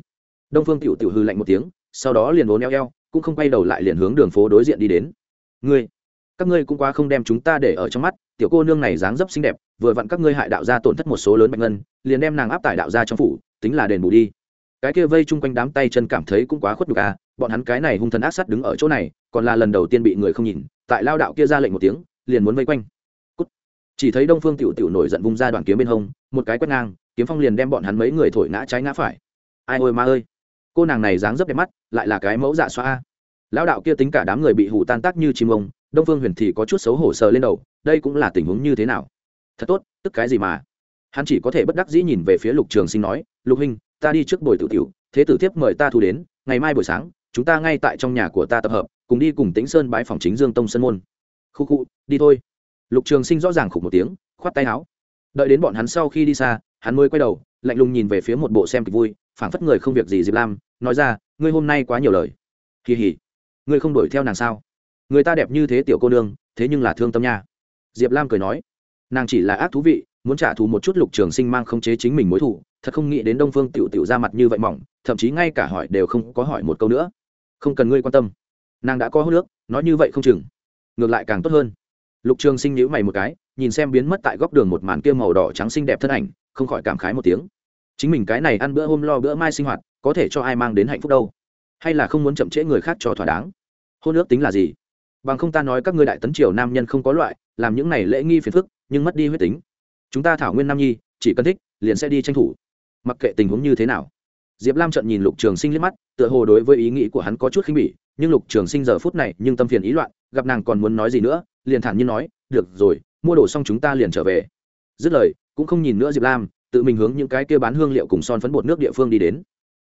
Đông phương tiểu tiểu hư lạnh một tiếng, sau đó liền vốn eo eo, cũng không quay đầu lại liền hướng đường phố đối diện đi đến. Ngươi, các ngươi cũng quá không đem chúng ta để ở trong mắt, tiểu cô nương này dáng dấp xinh đẹp, vừa vặn các ngươi hại đạo gia tổn thất một số lớn bạch ngân liền đem nàng áp tải đạo gia trong phủ, tính là đền bù đi. Cái kia vây chung quanh đám tay chân cảm thấy cũng quá khuất nhục à bọn hắn cái này hung thần ác sát đứng ở chỗ này, còn là lần đầu tiên bị người không nhìn, tại lao đạo kia ra lệnh một tiếng, liền muốn vây quanh chỉ thấy đông phương tiểu tiểu nổi giận vung ra đoạn kiếm bên hông, một cái quét ngang, kiếm phong liền đem bọn hắn mấy người thổi ngã trái ngã phải. Ai ôi ma ơi! Cô nàng này dáng dấp đẹp mắt, lại là cái mẫu dạ xoa. Lão đạo kia tính cả đám người bị hụ tan tác như chim ông, đông phương huyền thì có chút xấu hổ sờ lên đầu, đây cũng là tình huống như thế nào? Thật tốt, tức cái gì mà? Hắn chỉ có thể bất đắc dĩ nhìn về phía lục trường sinh nói, lục huynh, ta đi trước buổi tự tiểu, thế tử Thiếp mời ta thu đến, ngày mai buổi sáng, chúng ta ngay tại trong nhà của ta tập hợp, cùng đi cùng tĩnh sơn bãi phòng chính dương tông sơn môn. Khu khu, đi thôi lục trường sinh rõ ràng khục một tiếng, khoát tay áo. Đợi đến bọn hắn sau khi đi xa, hắn mới quay đầu, lạnh lùng nhìn về phía một bộ xem kịch vui, phảng phất người không việc gì diệp lam, nói ra, ngươi hôm nay quá nhiều lời. Kỳ hỉ ngươi không đuổi theo nàng sao? Người ta đẹp như thế tiểu cô nương, thế nhưng là thương tâm nha. Diệp lam cười nói, nàng chỉ là ác thú vị, muốn trả thù một chút lục trường sinh mang không chế chính mình mối thủ thật không nghĩ đến đông phương tiểu tiểu ra mặt như vậy mỏng, thậm chí ngay cả hỏi đều không có hỏi một câu nữa. Không cần ngươi quan tâm. Nàng đã có hô nước, nói như vậy không chừng, ngược lại càng tốt hơn lục trường sinh nhíu mày một cái, nhìn xem biến mất tại góc đường một màn kia màu đỏ trắng xinh đẹp thân ảnh, không khỏi cảm khái một tiếng. Chính mình cái này ăn bữa hôm lo bữa mai sinh hoạt, có thể cho ai mang đến hạnh phúc đâu? Hay là không muốn chậm trễ người khác cho thỏa đáng? Hôn ước tính là gì? Bằng không ta nói các ngươi đại tấn triều nam nhân không có loại, làm những này lễ nghi phiền phức, nhưng mất đi huyết tính. Chúng ta thảo nguyên nam nhi, chỉ cần thích, liền sẽ đi tranh thủ. Mặc kệ tình huống như thế nào. Diệp lam trận nhìn lục trường sinh liếc mắt, tựa hồ đối với ý nghĩ của hắn có chút khinh bỉ, nhưng lục trường sinh giờ phút này nhưng tâm phiền ý loạn gặp nàng còn muốn nói gì nữa, liền thản nhiên nói, được rồi, mua đồ xong chúng ta liền trở về. Dứt lời, cũng không nhìn nữa diệp lam, tự mình hướng những cái kia bán hương liệu cùng son phấn bột nước địa phương đi đến.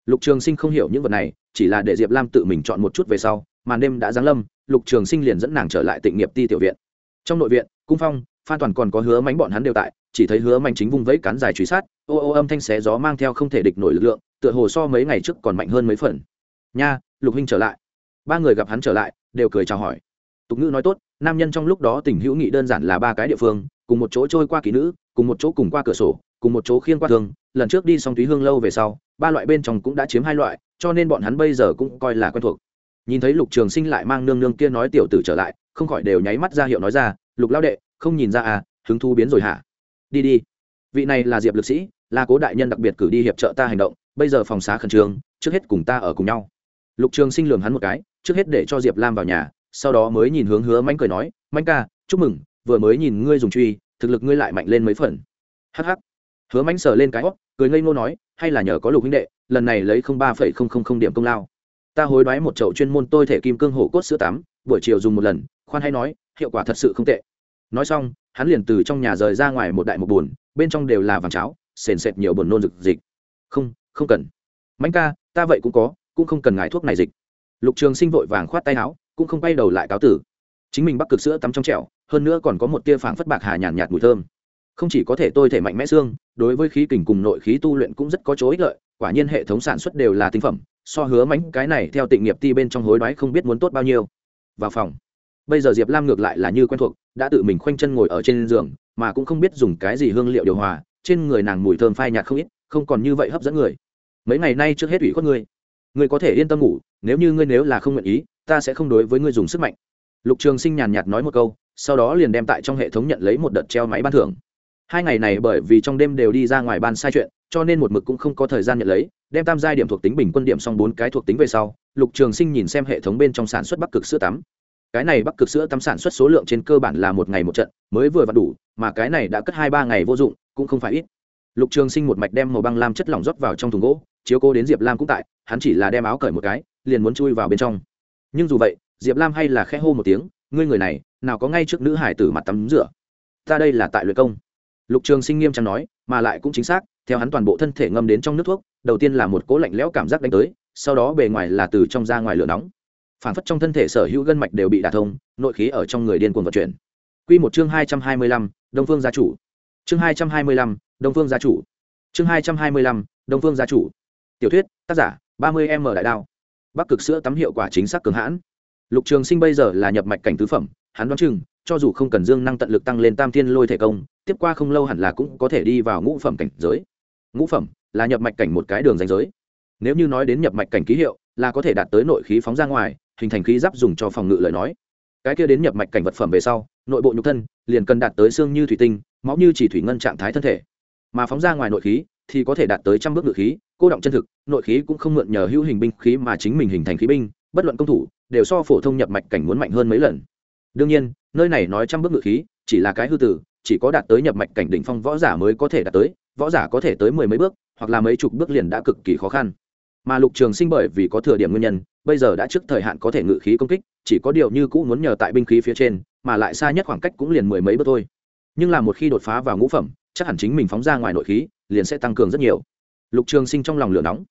Lục trường sinh không hiểu những vật này, chỉ là để diệp lam tự mình chọn một chút về sau, màn đêm đã giáng lâm, lục trường sinh liền dẫn nàng trở lại tịnh nghiệp ti tiểu viện. Trong nội viện, cung phong phan toàn còn có hứa mánh bọn hắn đều tại, chỉ thấy hứa mánh chính vung vẫy cán dài truy sát ô ô âm thanh xé gió mang theo không thể địch nổi lực lượng, tựa hồ so mấy ngày trước còn mạnh hơn mấy phần. Nha, lục huynh trở lại. Ba người gặp hắn trở lại, đều cười chào hỏi tục ngữ nói tốt, nam nhân trong lúc đó tình hữu nghị đơn giản là ba cái địa phương, cùng một chỗ trôi qua kỹ nữ, cùng một chỗ cùng qua cửa sổ, cùng một chỗ khiêng qua thương. Lần trước đi xong túy hương lâu về sau, ba loại bên trong cũng đã chiếm hai loại, cho nên bọn hắn bây giờ cũng coi là quen thuộc. Nhìn thấy lục trường sinh lại mang nương nương kia nói tiểu tử trở lại, không khỏi đều nháy mắt ra hiệu nói ra, lục lao đệ, không nhìn ra à hứng thu biến rồi hả? Đi đi. Vị này là diệp lực sĩ, là cố đại nhân đặc biệt cử đi hiệp trợ ta hành động, bây giờ phòng xá khẩn trương, trước hết cùng ta ở cùng nhau. Lục trường sinh lường hắn một cái, trước hết để cho diệp lam vào nhà sau đó mới nhìn hướng hứa mánh cười nói mánh ca, chúc mừng, vừa mới nhìn ngươi dùng truy, thực lực ngươi lại mạnh lên mấy phần. Hh hứa mánh sờ lên cái hót cười ngây ngô nói, hay là nhờ có lục huynh đệ, lần này lấy không ba phẩy không không không điểm công lao. Ta hối đoái một chậu chuyên môn tôi thể kim cương hổ cốt sữa tắm, buổi chiều dùng một lần, khoan hay nói, hiệu quả thật sự không tệ. Nói xong, hắn liền từ trong nhà rời ra ngoài một đại một bùn bên trong đều là vàng cháo, sền sệt nhiều buồn nôn rực dịch không không cần. Mánh ca, ta vậy cũng có, cũng không cần ngại thuốc này dịch. Lục trường sinh vội vàng khoát tay áo cũng không quay đầu lại cáo tử. Chính mình bắc cực sữa tắm trong trẹo hơn nữa còn có một tia phảng phất bạc hà nhàn nhạt, mùi thơm. Không chỉ có thể tôi thể mạnh mẽ xương đối với khí kình cùng nội khí tu luyện cũng rất có chỗ ích lợi quả nhiên hệ thống sản xuất đều là tinh phẩm so hứa mánh cái này theo tịnh nghiệp ti bên trong hối đoái không biết muốn tốt bao nhiêu. Vào phòng bây giờ diệp lam ngược lại là như quen thuộc đã tự mình khoanh chân ngồi ở trên giường mà cũng không biết dùng cái gì hương liệu điều hòa trên người nàng mùi thơm phai nhạt không ít không còn như vậy hấp dẫn người. Mấy ngày nay trước hết ủy khuất ngươi. Ngươi có thể yên tâm ngủ nếu như ngươi nếu là không nguyện ý ta sẽ không đối với ngươi dùng sức mạnh. Lục trường sinh nhàn nhạt nói một câu, sau đó liền đem tại trong hệ thống nhận lấy một đợt treo máy ban thưởng. Hai ngày này bởi vì trong đêm đều đi ra ngoài ban sai chuyện, cho nên một mực cũng không có thời gian nhận lấy, đem tam giai điểm thuộc tính bình quân điểm xong bốn cái thuộc tính về sau, lục trường sinh nhìn xem hệ thống bên trong sản xuất bắc cực sữa tắm. Cái này bắc cực sữa tắm sản xuất số lượng trên cơ bản là một ngày một trận, mới vừa và đủ, mà cái này đã cất hai ba ngày vô dụng, cũng không phải ít. Lục trường sinh một mạch đem màu băng lam chất lỏng rót vào trong thùng gỗ, chiếu cô đến diệp lam cũng tại, hắn chỉ là đem áo cởi một cái, liền muốn chui vào bên trong nhưng dù vậy, diệp lam hay là khẽ hô một tiếng, ngươi người này, nào có ngay trước nữ hải tử mặt tắm rửa. Ta đây là tại luyện công. Lục trường sinh nghiêm trang nói, mà lại cũng chính xác, theo hắn toàn bộ thân thể ngâm đến trong nước thuốc, đầu tiên là một cố lạnh lẽo cảm giác đánh tới, sau đó bề ngoài là từ trong ra ngoài lửa nóng. Phản phất trong thân thể sở hữu gân mạch đều bị đả thông, nội khí ở trong người điên cuồng vận chuyển. Q một chương hai trăm hai mươi lăm, đông phương gia chủ. Chương hai trăm hai mươi lăm, đông phương gia chủ. Chương hai trăm hai mươi lăm, đông phương gia chủ. Tiểu thuyết, tác giả, ba mươi m đại đao bắc cực sữa tắm hiệu quả chính xác cường hãn. Lục trường sinh bây giờ là nhập mạch cảnh tứ phẩm, hắn đoán chừng, cho dù không cần dương năng tận lực tăng lên tam thiên lôi thể công, tiếp qua không lâu hẳn là cũng có thể đi vào ngũ phẩm cảnh giới. Ngũ phẩm là nhập mạch cảnh một cái đường danh giới. Nếu như nói đến nhập mạch cảnh ký hiệu, là có thể đạt tới nội khí phóng ra ngoài, hình thành khí giáp dùng cho phòng ngự lời nói. Cái kia đến nhập mạch cảnh vật phẩm về sau, nội bộ nhục thân liền cần đạt tới xương như thủy tinh, máu như chỉ thủy ngân trạng thái thân thể. Mà phóng ra ngoài nội khí thì có thể đạt tới trăm bước ngự khí, cô động chân thực, nội khí cũng không mượn nhờ hữu hình binh khí mà chính mình hình thành khí binh, bất luận công thủ, đều so phổ thông nhập mạch cảnh muốn mạnh hơn mấy lần. Đương nhiên, nơi này nói trăm bước ngự khí, chỉ là cái hư tử, chỉ có đạt tới nhập mạch cảnh đỉnh phong võ giả mới có thể đạt tới, võ giả có thể tới mười mấy bước, hoặc là mấy chục bước liền đã cực kỳ khó khăn. Mà lục trường sinh bởi vì có thừa điểm nguyên nhân, bây giờ đã trước thời hạn có thể ngự khí công kích, chỉ có điều như cũ muốn nhờ tại binh khí phía trên, mà lại xa nhất khoảng cách cũng liền mười mấy bước thôi. Nhưng là một khi đột phá vào ngũ phẩm, chắc hẳn chính mình phóng ra ngoài nội khí liền sẽ tăng cường rất nhiều. Lục trường sinh trong lòng lửa nóng,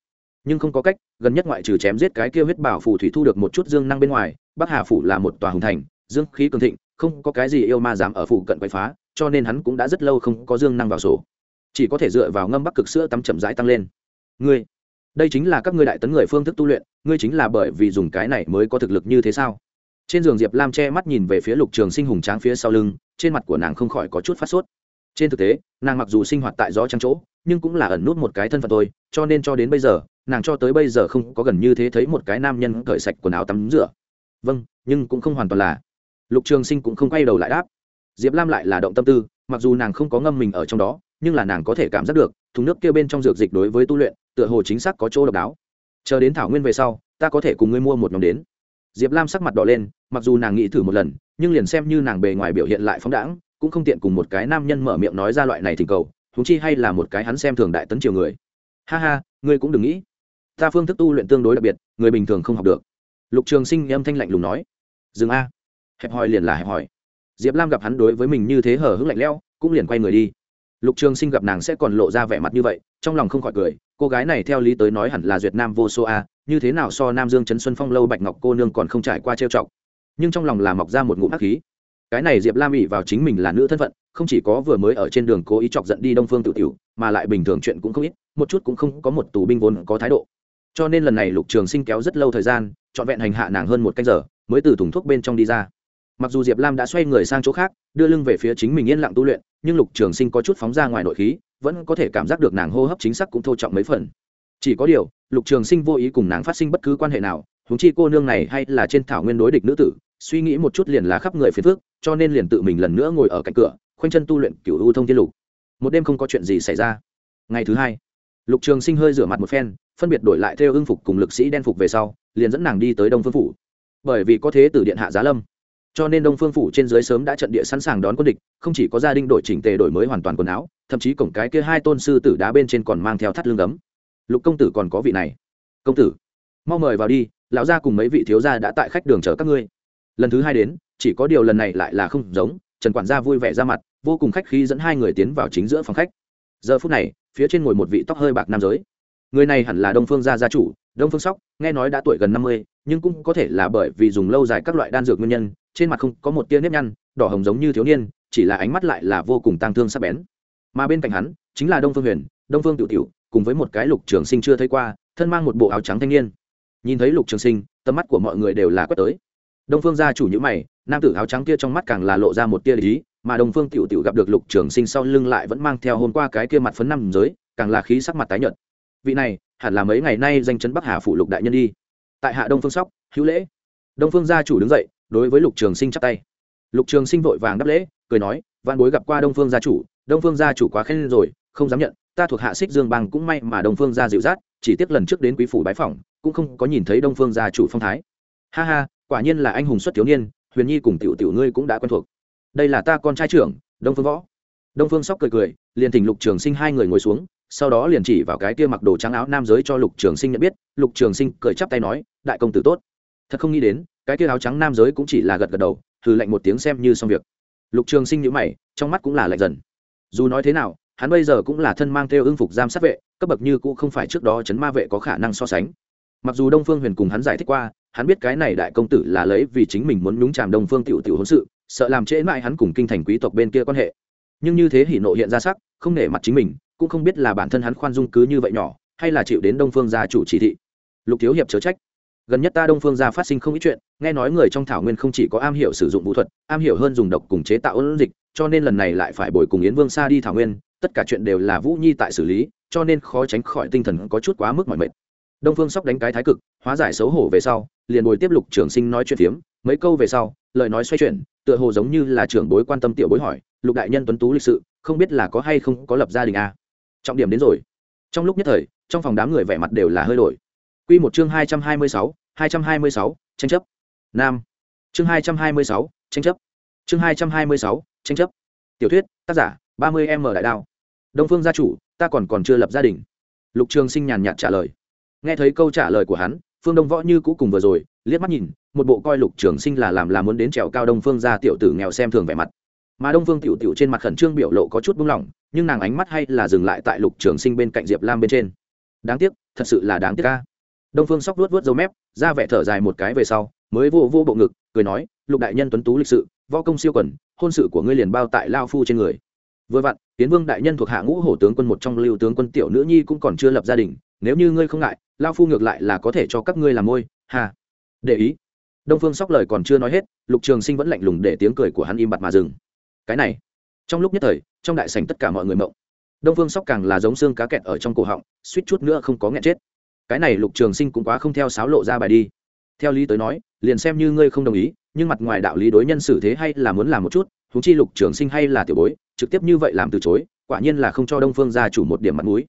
nhưng không có cách, gần nhất ngoại trừ chém giết cái kia huyết bảo phù thủy thu được một chút dương năng bên ngoài, bắc hà phủ là một tòa hùng thành, dương khí cường thịnh, không có cái gì yêu ma dám ở phủ cận quậy phá, cho nên hắn cũng đã rất lâu không có dương năng vào sổ. Chỉ có thể dựa vào ngâm bắc cực sữa tắm chậm rãi tăng lên. Ngươi, đây chính là các ngươi đại tấn người phương thức tu luyện, ngươi chính là bởi vì dùng cái này mới có thực lực như thế sao? Trên giường diệp lam che mắt nhìn về phía lục trường sinh hùng tráng phía sau lưng, trên mặt của nàng không khỏi có chút phát sốt trên thực tế, nàng mặc dù sinh hoạt tại gió trắng chỗ, nhưng cũng là ẩn nút một cái thân phận tôi cho nên cho đến bây giờ, nàng cho tới bây giờ không có gần như thế thấy một cái nam nhân cởi sạch quần áo tắm rửa. Vâng nhưng cũng không hoàn toàn là. Lục trường sinh cũng không quay đầu lại đáp. Diệp lam lại là động tâm tư, mặc dù nàng không có ngâm mình ở trong đó, nhưng là nàng có thể cảm giác được, thùng nước kia bên trong dược dịch đối với tu luyện, tựa hồ chính xác có chỗ độc đáo. Chờ đến thảo nguyên về sau, ta có thể cùng ngươi mua một nhóm đến. Diệp lam sắc mặt đỏ lên, mặc dù nàng nghĩ thử một lần, nhưng liền xem như nàng bề ngoài biểu hiện lại phóng đãng cũng không tiện cùng một cái nam nhân mở miệng nói ra loại này thỉnh cầu thúng chi hay là một cái hắn xem thường đại tấn triều người. Ha ha, ngươi cũng đừng nghĩ. Ta phương thức tu luyện tương đối đặc biệt, người bình thường không học được. Lục trường sinh âm thanh lạnh lùng nói. Dừng a. Hẹp hòi liền là hẹp hòi. Diệp lam gặp hắn đối với mình như thế hở hững lạnh lẽo, cũng liền quay người đi. Lục trường sinh gặp nàng sẽ còn lộ ra vẻ mặt như vậy, trong lòng không khỏi cười. Cô gái này theo lý tới nói hẳn là duyệt nam vô số a, như thế nào so nam dương trấn xuân phong lâu bạch ngọc cô nương còn không trải qua trêu chọc. Nhưng trong lòng là mọc ra một ngụm hắc khí cái này diệp lam ỉ vào chính mình là nữ thân phận, không chỉ có vừa mới ở trên đường cố ý chọc giận đi đông phương tự tiểu, mà lại bình thường chuyện cũng không ít, một chút cũng không có một tù binh vốn có thái độ. Cho nên lần này lục trường sinh kéo rất lâu thời gian, trọn vẹn hành hạ nàng hơn một canh giờ, mới từ thùng thuốc bên trong đi ra. Mặc dù diệp lam đã xoay người sang chỗ khác, đưa lưng về phía chính mình yên lặng tu luyện, nhưng lục trường sinh có chút phóng ra ngoài nội khí, vẫn có thể cảm giác được nàng hô hấp chính xác cũng thô trọng mấy phần. Chỉ có điều, lục trường sinh vô ý cùng nàng phát sinh bất cứ quan hệ nào húng chi cô nương này hay là trên thảo nguyên đối địch nữ tử, suy nghĩ một chút liền là khắp người phiền phước cho nên liền tự mình lần nữa ngồi ở cạnh cửa, khoanh chân tu luyện cựu u thông thiên lục. Một đêm không có chuyện gì xảy ra. Ngày thứ hai, lục trường sinh hơi rửa mặt một phen, phân biệt đổi lại theo ưng phục cùng lực sĩ đen phục về sau, liền dẫn nàng đi tới đông phương phủ. Bởi vì có thế từ điện hạ giá lâm, cho nên đông phương phủ trên dưới sớm đã trận địa sẵn sàng đón quân địch, không chỉ có gia đình đổi chỉnh tề đổi mới hoàn toàn quần áo, thậm chí cổng cái kia hai tôn sư tử đá bên trên còn mang theo thắt lưng gấm. Lục công tử còn có vị này. Công tử, mau mời vào đi, lão gia cùng mấy vị thiếu gia đã tại khách đường chờ các ngươi. Lần thứ hai đến chỉ có điều lần này lại là không giống, trần quản gia vui vẻ ra mặt, vô cùng khách khí dẫn hai người tiến vào chính giữa phòng khách. Giờ phút này, phía trên ngồi một vị tóc hơi bạc nam giới. Người này hẳn là đông phương gia gia chủ, đông phương sóc, nghe nói đã tuổi gần năm mươi, nhưng cũng có thể là bởi vì dùng lâu dài các loại đan dược nguyên nhân, trên mặt không có một tia nếp nhăn, đỏ hồng giống như thiếu niên, chỉ là ánh mắt lại là vô cùng tang thương sắc bén. Mà bên cạnh hắn, chính là đông phương huyền, đông phương tiểu tiểu, cùng với một cái lục trường sinh chưa thấy qua, thân mang một bộ áo trắng thanh niên. Nhìn thấy lục trường sinh, tầm mắt của mọi người đều là quét tới. Đông phương gia chủ nhữ mày nam tử áo trắng kia trong mắt càng là lộ ra một tia lý mà đông phương tiểu tiểu gặp được lục trường sinh sau lưng lại vẫn mang theo hôm qua cái kia mặt phấn năm giới, càng là khí sắc mặt tái nhợt. Vị này, hẳn là mấy ngày nay danh chấn bắc hà phủ lục đại nhân đi. Tại hạ đông phương sóc, hữu lễ. Đông phương gia chủ đứng dậy, đối với lục trường sinh chắp tay. Lục trường sinh vội vàng đáp lễ, cười nói văn bối gặp qua đông phương gia chủ, đông phương gia chủ quá khen rồi, không dám nhận, ta thuộc hạ xích dương bang cũng may mà đông phương gia dịu dắt, chỉ tiếc lần trước đến quý phủ bái phỏng, cũng không có nhìn thấy đông phương gia chủ phong thái. Ha ha, quả nhiên là anh hùng xuất thiếu niên huyền nhi cùng tiểu tiểu ngươi cũng đã quen thuộc. Đây là ta con trai trưởng, đông phương võ. Đông phương sóc cười cười, liền thỉnh lục trường sinh hai người ngồi xuống, sau đó liền chỉ vào cái kia mặc đồ trắng áo nam giới cho lục trường sinh nhận biết. Lục trường sinh cười chắp tay nói, đại công tử tốt. Thật không nghĩ đến, cái kia áo trắng nam giới cũng chỉ là gật gật đầu thử lạnh một tiếng xem như xong việc. Lục trường sinh nhữ mày, trong mắt cũng là lạnh dần. Dù nói thế nào, hắn bây giờ cũng là thân mang theo ưng phục giam sát vệ, cấp bậc như cũ không phải trước đó chấn ma vệ có khả năng so sánh mặc dù đông phương huyền cùng hắn giải thích qua, hắn biết cái này đại công tử là lấy vì chính mình muốn nhúng chàm đông phương tiểu tiểu hôn sự, sợ làm trễ mãi hắn cùng kinh thành quý tộc bên kia quan hệ. Nhưng như thế hỉ nộ hiện ra sắc, không nể mặt chính mình, cũng không biết là bản thân hắn khoan dung cứ như vậy nhỏ, hay là chịu đến đông phương gia chủ chỉ thị. Lục thiếu hiệp chớ trách. Gần nhất ta đông phương gia phát sinh không ít chuyện, nghe nói người trong thảo nguyên không chỉ có am hiểu sử dụng vũ thuật, am hiểu hơn dùng độc cùng chế tạo ôn dịch, cho nên lần này lại phải bồi cùng yến vương xa đi thảo nguyên, tất cả chuyện đều là vũ nhi tại xử lý, cho nên khó tránh khỏi tinh thần có chút quá mức mỏi mệt đông phương sóc đánh cái thái cực, hóa giải xấu hổ về sau, liền bồi tiếp lục trường sinh nói chuyện phiếm, mấy câu về sau, lời nói xoay chuyển, tựa hồ giống như là trưởng bối quan tâm tiểu bối hỏi, lục đại nhân tuấn tú lịch sự, không biết là có hay không có lập gia đình à. trọng điểm đến rồi. Trong lúc nhất thời, trong phòng đám người vẻ mặt đều là hơi đổi. Q một chương hai trăm hai mươi sáu, hai trăm hai mươi sáu, tranh chấp. Nam. Chương hai trăm hai mươi sáu, tranh chấp. Chương hai trăm hai mươi sáu, tranh chấp. Tiểu thuyết, tác giả, ba mươi m đại đao. Đông phương gia chủ, ta còn còn chưa lập gia đình. Lục trường sinh nhàn nhạt trả lời nghe thấy câu trả lời của hắn, phương đông võ như cũ cùng vừa rồi, liếc mắt nhìn, một bộ coi lục trường sinh là làm là muốn đến trèo cao đông phương gia tiểu tử nghèo xem thường vẻ mặt. Mà đông phương tiểu tiểu trên mặt khẩn trương biểu lộ có chút buông lỏng, nhưng nàng ánh mắt hay là dừng lại tại lục trường sinh bên cạnh diệp lam bên trên. Đáng tiếc, thật sự là đáng tiếc ca đông phương sóc vuốt vuốt dấu mép, ra vẻ thở dài một cái về sau, mới vô vô bộ ngực, cười nói, lục đại nhân tuấn tú lịch sự, võ công siêu quẩn hôn sự của ngươi liền bao tại lao phu trên người. Vừa vặn, tiến vương đại nhân thuộc hạ ngũ hổ tướng quân một trong lưu tướng quân tiểu nữ nhi cũng còn chưa lập gia đình nếu như ngươi không ngại, lao phu ngược lại là có thể cho các ngươi làm môi, hà. Để ý. Đông phương sóc lời còn chưa nói hết, lục trường sinh vẫn lạnh lùng để tiếng cười của hắn im bặt mà dừng. Cái này. Trong lúc nhất thời, trong đại sảnh tất cả mọi người mộng. Đông phương sóc càng là giống xương cá kẹt ở trong cổ họng, suýt chút nữa không có nghẹn chết. Cái này lục trường sinh cũng quá không theo sáo lộ ra bài đi. Theo lý tới nói, liền xem như ngươi không đồng ý, nhưng mặt ngoài đạo lý đối nhân xử thế hay là muốn làm một chút thú chi lục trường sinh hay là tiểu bối, trực tiếp như vậy làm từ chối, quả nhiên là không cho đông phương gia chủ một điểm mặt mũi.